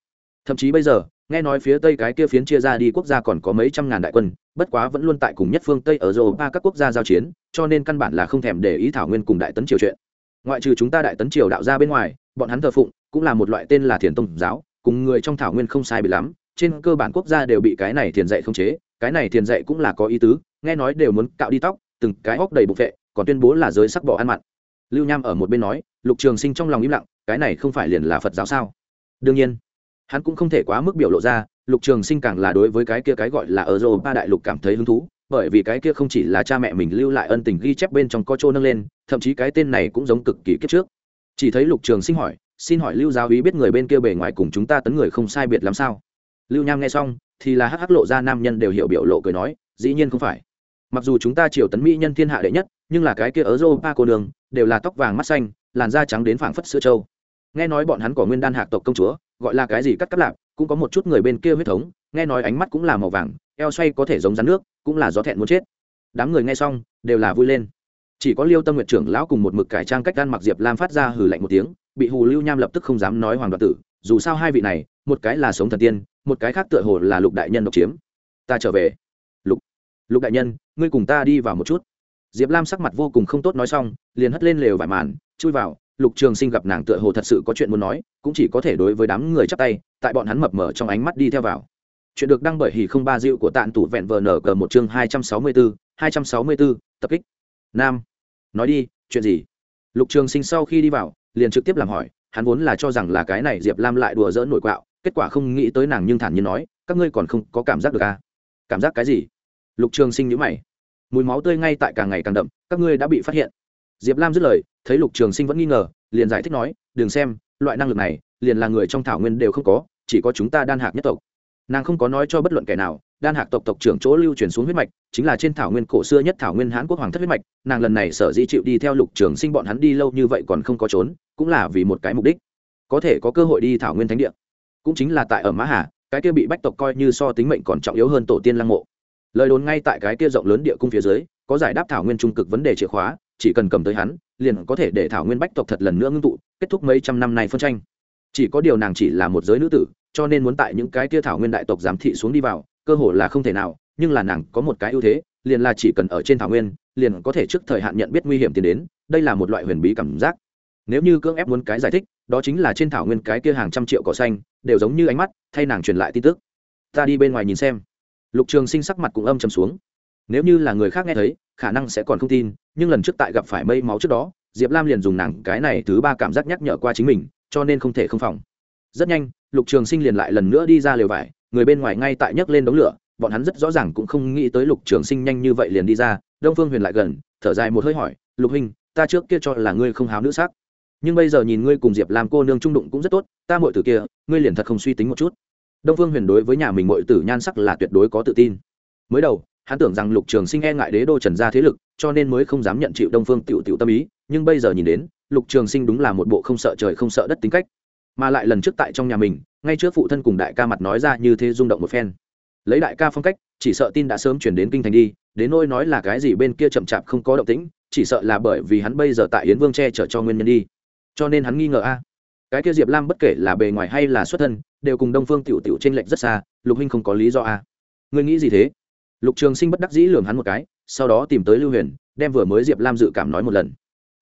Thậm chí bây giờ, nghe nói phía tây cái kia phiến chia ra đi quốc gia còn có mấy trăm ngàn đại quân, bất quá vẫn luôn tại cùng nhất phương tây ở europa các quốc gia giao chiến, cho nên căn bản là không thèm để ý thảo nguyên cùng đại tấn triều chuyện. Ngoại trừ chúng ta đại tấn triều đạo ra bên ngoài, bọn hắn thờ phụng, cũng là một loại tên là thiền tông giáo, cùng người trong thảo nguyên không sai bị lắm trên cơ bản quốc gia đều bị cái này thiền dạy không chế, cái này thiền dạy cũng là có ý tứ, nghe nói đều muốn cạo đi tóc, từng cái hóc đầy bục vệ còn tuyên bố là giới sắc bỏ ăn mặn. Lưu nham ở một bên nói, lục trường sinh trong lòng im lặng, cái này không phải liền là phật giáo sao? Đương nhiên, hắn cũng không thể quá mức biểu lộ ra, lục trường sinh càng là đối với cái kia cái gọi là ở rô ba đại lục cảm thấy hứng thú, bởi vì cái kia không chỉ là cha mẹ mình lưu lại ân tình ghi chép bên trong có chỗ nâng lên, thậm chí cái tên này cũng giống cực kỳ kiếp trước. Chỉ thấy lục trường sinh hỏi, xin hỏi lưu giáo Ý biết người bên kia bề ngoài cùng chúng ta tấn người không sai biệt làm sao? Lưu nham nghe xong, thì là hắc hắc lộ ra nam nhân đều hiểu biểu lộ cười nói, dĩ nhiên không phải. Mặc dù chúng ta triều tấn mỹ nhân thiên hạ đệ nhất, nhưng là cái kia ở dô ba cô đường, đều là tóc vàng mắt xanh, làn da trắng đến phảng phất sữa trâu. Nghe nói bọn hắn có nguyên đan hạc tộc công chúa, gọi là cái gì cắt cắt lạp, cũng có một chút người bên kia huyết thống, nghe nói ánh mắt cũng là màu vàng, eo xoay có thể giống rắn nước, cũng là gió thẹn muốn chết. Đám người nghe xong, đều là vui lên. Chỉ có liêu tâm nguyệt trưởng lão cùng một mực cải trang cách gan mặc diệp lam phát ra hừ lạnh một tiếng, bị hù lưu nham lập tức không dám nói hoàng đoạt tử, dù sao hai vị này, một cái là sống thần tiên một cái khác tựa hồ là lục đại nhân độc chiếm. Ta trở về. Lục lục đại nhân, ngươi cùng ta đi vào một chút. Diệp lam sắc mặt vô cùng không tốt nói xong, liền hất lên lều vải màn, chui vào. Lục trường sinh gặp nàng tựa hồ thật sự có chuyện muốn nói, cũng chỉ có thể đối với đám người chắp tay, tại bọn hắn mập mở trong ánh mắt đi theo vào. Chuyện được đăng bởi hỉ không ba dịu của tạn tủ vẹn vờ nở cờ một chương hai trăm sáu mươi bốn hai trăm sáu mươi bốn tập kích. Nam, nói đi, chuyện gì? Lục trường sinh sau khi đi vào, liền trực tiếp làm hỏi, hắn vốn là cho rằng là cái này diệp lam lại đùa dỡ nổi quạo kết quả không nghĩ tới nàng nhưng thản nhiên nói, các ngươi còn không có cảm giác được à? cảm giác cái gì? Lục trường sinh nhữ mày. Mùi máu tươi ngay tại càng ngày càng đậm, các ngươi đã bị phát hiện. Diệp lam dứt lời, thấy lục trường sinh vẫn nghi ngờ, liền giải thích nói, đừng xem, loại năng lực này, liền là người trong thảo nguyên đều không có, chỉ có chúng ta đan hạc nhất tộc. Nàng không có nói cho bất luận kẻ nào, đan hạc tộc tộc trưởng chỗ lưu truyền xuống huyết mạch, chính là trên thảo nguyên cổ xưa nhất thảo nguyên hán quốc hoàng thất huyết mạch, nàng lần này sở di chịu đi theo lục trường sinh bọn hắn đi lâu như vậy còn không có trốn, cũng là vì một cái mục đích. Có thể có cơ hội đi thảo nguyên thánh địa cũng chính là tại ở mã hà, cái kia bị bách tộc coi như so tính mệnh còn trọng yếu hơn tổ tiên lăng mộ. Lời đồn ngay tại cái kia rộng lớn địa cung phía dưới, có giải đáp thảo nguyên trung cực vấn đề chìa khóa, chỉ cần cầm tới hắn, liền có thể để thảo nguyên bách tộc thật lần nữa ngưng tụ, kết thúc mấy trăm năm nay phân tranh. Chỉ có điều nàng chỉ là một giới nữ tử, cho nên muốn tại những cái kia thảo nguyên đại tộc giám thị xuống đi vào, cơ hội là không thể nào, nhưng là nàng có một cái ưu thế, liền là chỉ cần ở trên thảo nguyên, liền có thể trước thời hạn nhận biết nguy hiểm tiến đến, đây là một loại huyền bí cảm giác nếu như cưỡng ép muốn cái giải thích, đó chính là trên thảo nguyên cái kia hàng trăm triệu cỏ xanh, đều giống như ánh mắt, thay nàng truyền lại tin tức. Ta đi bên ngoài nhìn xem. Lục trường sinh sắc mặt cũng âm chầm xuống. Nếu như là người khác nghe thấy, khả năng sẽ còn không tin, nhưng lần trước tại gặp phải mây máu trước đó, diệp lam liền dùng nàng cái này thứ ba cảm giác nhắc nhở qua chính mình, cho nên không thể không phòng. Rất nhanh, lục trường sinh liền lại lần nữa đi ra lều vải, người bên ngoài ngay tại nhấc lên đống lửa, bọn hắn rất rõ ràng cũng không nghĩ tới lục trường sinh nhanh như vậy liền đi ra, đông phương huyền lại gần, thở dài một hơi hỏi, lục huynh, ta trước kia cho là ngươi không háo nữ sắc nhưng bây giờ nhìn ngươi cùng diệp làm cô nương trung đụng cũng rất tốt, ta mội tử kia, ngươi liền thật không suy tính một chút. Đông phương huyền đối với nhà mình mội tử nhan sắc là tuyệt đối có tự tin. Mới đầu, hắn tưởng rằng lục trường sinh e ngại đế đô trần gia thế lực, cho nên mới không dám nhận chịu đông phương tiểu tiểu tâm ý, nhưng bây giờ nhìn đến, lục trường sinh đúng là một bộ không sợ trời không sợ đất tính cách. Mà lại lần trước tại trong nhà mình, ngay trước phụ thân cùng đại ca mặt nói ra như thế rung động một phen. Lấy đại ca phong cách, chỉ sợ tin đã sớm chuyển đến kinh thành đi, đến nôi nói là cái gì bên kia chậm chạp không có động tĩnh, chỉ sợ là bởi vì hắn bây giờ tại yến vương che chở cho nguyên nhân đi cho nên hắn nghi ngờ a. Cái kia diệp lam bất kể là bề ngoài hay là xuất thân, đều cùng đông phương tiểu tiểu trên lệnh rất xa, lục huynh không có lý do a. Ngươi nghĩ gì thế? Lục trường sinh bất đắc dĩ lường hắn một cái, sau đó tìm tới lưu huyền, đem vừa mới diệp lam dự cảm nói một lần.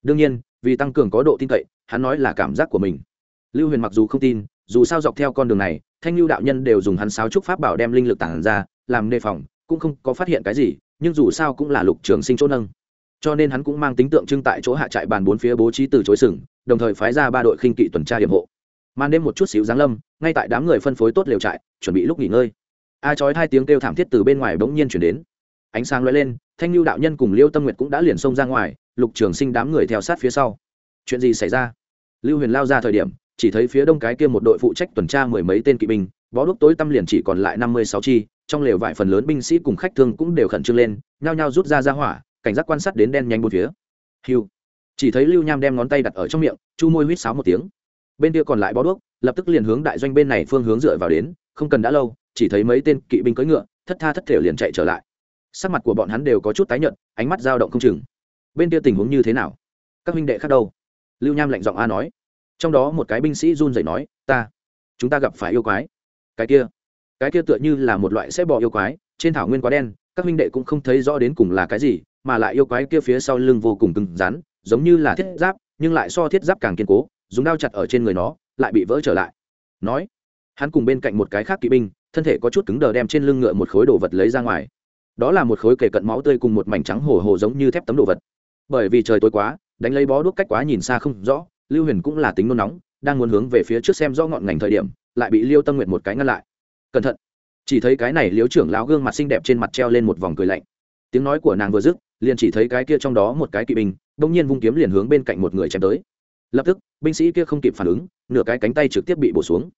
Đương nhiên, vì tăng cường có độ tin cậy, hắn nói là cảm giác của mình. Lưu huyền mặc dù không tin, dù sao dọc theo con đường này, thanh lưu đạo nhân đều dùng hắn sáo trúc pháp bảo đem linh lực tản ra, làm đề phòng, cũng không có phát hiện cái gì, nhưng dù sao cũng là lục trường sinh chỗ nâng. Cho nên hắn cũng mang tính tượng trưng tại chỗ hạ trại bàn bốn phía bố trí từ chối sừng đồng thời phái ra ba đội khinh kỵ tuần tra điểm hộ. Màn đêm một chút xíu giáng lâm, ngay tại đám người phân phối tốt liều trại, chuẩn bị lúc nghỉ ngơi. A chói hai tiếng kêu thảm thiết từ bên ngoài bỗng nhiên chuyển đến. Ánh sáng lóe lên, thanh lưu đạo nhân cùng liêu tâm nguyệt cũng đã liền xông ra ngoài, lục trường sinh đám người theo sát phía sau. Chuyện gì xảy ra? Lưu huyền lao ra thời điểm, chỉ thấy phía đông cái kia một đội phụ trách tuần tra mười mấy tên kỵ binh, bó đuốc tối tăm liền chỉ còn lại năm mươi sáu chi, trong lều vải phần lớn binh sĩ cùng khách thương cũng đều khẩn trương lên, nhao nhao rút ra ra hỏa, cảnh giác quan sát đến đen nhanh một phía. Hiu chỉ thấy lưu nham đem ngón tay đặt ở trong miệng chu môi huýt sáo một tiếng bên kia còn lại bó đuốc lập tức liền hướng đại doanh bên này phương hướng dựa vào đến không cần đã lâu chỉ thấy mấy tên kỵ binh cưỡi ngựa thất tha thất thể liền chạy trở lại sắc mặt của bọn hắn đều có chút tái nhợt ánh mắt dao động không chừng bên kia tình huống như thế nào các huynh đệ khác đâu lưu nham lạnh giọng a nói trong đó một cái binh sĩ run rẩy nói ta chúng ta gặp phải yêu quái cái kia cái kia tựa như là một loại xe bò yêu quái trên thảo nguyên quá đen các huynh đệ cũng không thấy rõ đến cùng là cái gì mà lại yêu quái kia phía sau lưng vô cùng cứng rắn giống như là thiết giáp, nhưng lại so thiết giáp càng kiên cố, dùng đao chặt ở trên người nó, lại bị vỡ trở lại. Nói, hắn cùng bên cạnh một cái khác kỵ binh, thân thể có chút cứng đờ đem trên lưng ngựa một khối đồ vật lấy ra ngoài. Đó là một khối kề cận máu tươi cùng một mảnh trắng hồ hồ giống như thép tấm đồ vật. Bởi vì trời tối quá, đánh lấy bó đuốc cách quá nhìn xa không rõ, lưu huyền cũng là tính nôn nóng, đang muốn hướng về phía trước xem rõ ngọn ngành thời điểm, lại bị liêu tâm nguyện một cái ngăn lại. Cẩn thận. Chỉ thấy cái này liếu trưởng lão gương mặt xinh đẹp trên mặt treo lên một vòng cười lạnh. Tiếng nói của nàng vừa dứt liền chỉ thấy cái kia trong đó một cái kỵ binh, bỗng nhiên vung kiếm liền hướng bên cạnh một người chém tới. Lập tức, binh sĩ kia không kịp phản ứng, nửa cái cánh tay trực tiếp bị bổ xuống.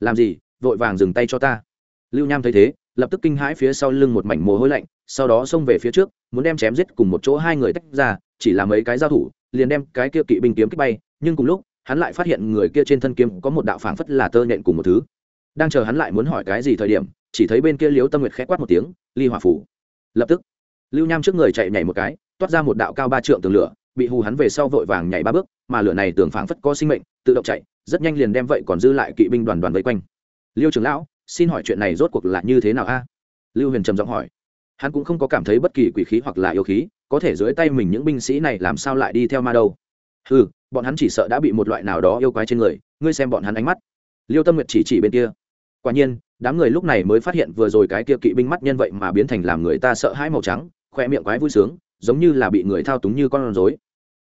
Làm gì? Vội vàng dừng tay cho ta. Lưu nham thấy thế, lập tức kinh hãi phía sau lưng một mảnh mồ hôi lạnh, sau đó xông về phía trước, muốn đem chém giết cùng một chỗ hai người tách ra, chỉ là mấy cái giao thủ, liền đem cái kia kỵ binh kiếm kích bay, nhưng cùng lúc, hắn lại phát hiện người kia trên thân kiếm có một đạo phảng phất là tơ nhện cùng một thứ. Đang chờ hắn lại muốn hỏi cái gì thời điểm, chỉ thấy bên kia liếu tâm nguyệt khẽ quát một tiếng, ly hỏa phủ. Lập tức lưu nham trước người chạy nhảy một cái, toát ra một đạo cao ba trượng tường lửa, bị hù hắn về sau vội vàng nhảy ba bước, mà lửa này tưởng phảng phất có sinh mệnh, tự động chạy, rất nhanh liền đem vậy còn dư lại kỵ binh đoàn đoàn vây quanh. Liêu trưởng lão, xin hỏi chuyện này rốt cuộc là như thế nào a? Lưu huyền trầm giọng hỏi. Hắn cũng không có cảm thấy bất kỳ quỷ khí hoặc là yêu khí, có thể dưới tay mình những binh sĩ này làm sao lại đi theo ma đâu? Ừ bọn hắn chỉ sợ đã bị một loại nào đó yêu quái trên người, ngươi xem bọn hắn ánh mắt. Liêu tâm nguyệt chỉ chỉ bên kia. Quả nhiên, đám người lúc này mới phát hiện vừa rồi cái kia kỵ binh mắt nhân vậy mà biến thành làm người ta sợ hãi màu trắng khoe miệng quái vui sướng, giống như là bị người thao túng như con rối.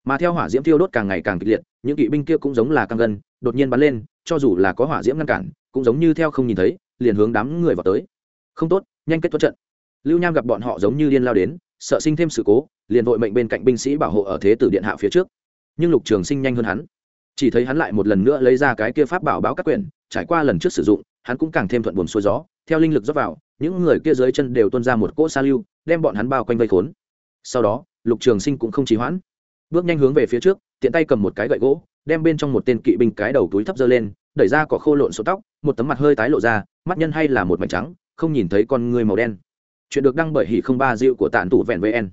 Mà theo hỏa diễm thiêu đốt càng ngày càng kịch liệt, những kỵ binh kia cũng giống là căng gân, đột nhiên bắn lên, cho dù là có hỏa diễm ngăn cản, cũng giống như theo không nhìn thấy, liền hướng đám người vào tới. Không tốt, nhanh kết thúc trận. Lưu nham gặp bọn họ giống như điên lao đến, sợ sinh thêm sự cố, liền vội mệnh bên cạnh binh sĩ bảo hộ ở thế tử điện hạ phía trước. Nhưng lục trường sinh nhanh hơn hắn. Chỉ thấy hắn lại một lần nữa lấy ra cái kia pháp bảo báo các quyển trải qua lần trước sử dụng, hắn cũng càng thêm thuận buồm xuôi gió, theo linh lực dốc vào những người kia dưới chân đều tuôn ra một cỗ sa lưu, đem bọn hắn bao quanh vây khốn. Sau đó, lục trường sinh cũng không trì hoãn. Bước nhanh hướng về phía trước, tiện tay cầm một cái gậy gỗ, đem bên trong một tên kỵ binh cái đầu túi thấp dơ lên, đẩy ra cỏ khô lộn số tóc, một tấm mặt hơi tái lộ ra, mắt nhân hay là một mảnh trắng, không nhìn thấy con người màu đen. Chuyện được đăng bởi hỉ không ba diệu của tản tủ vẹn vn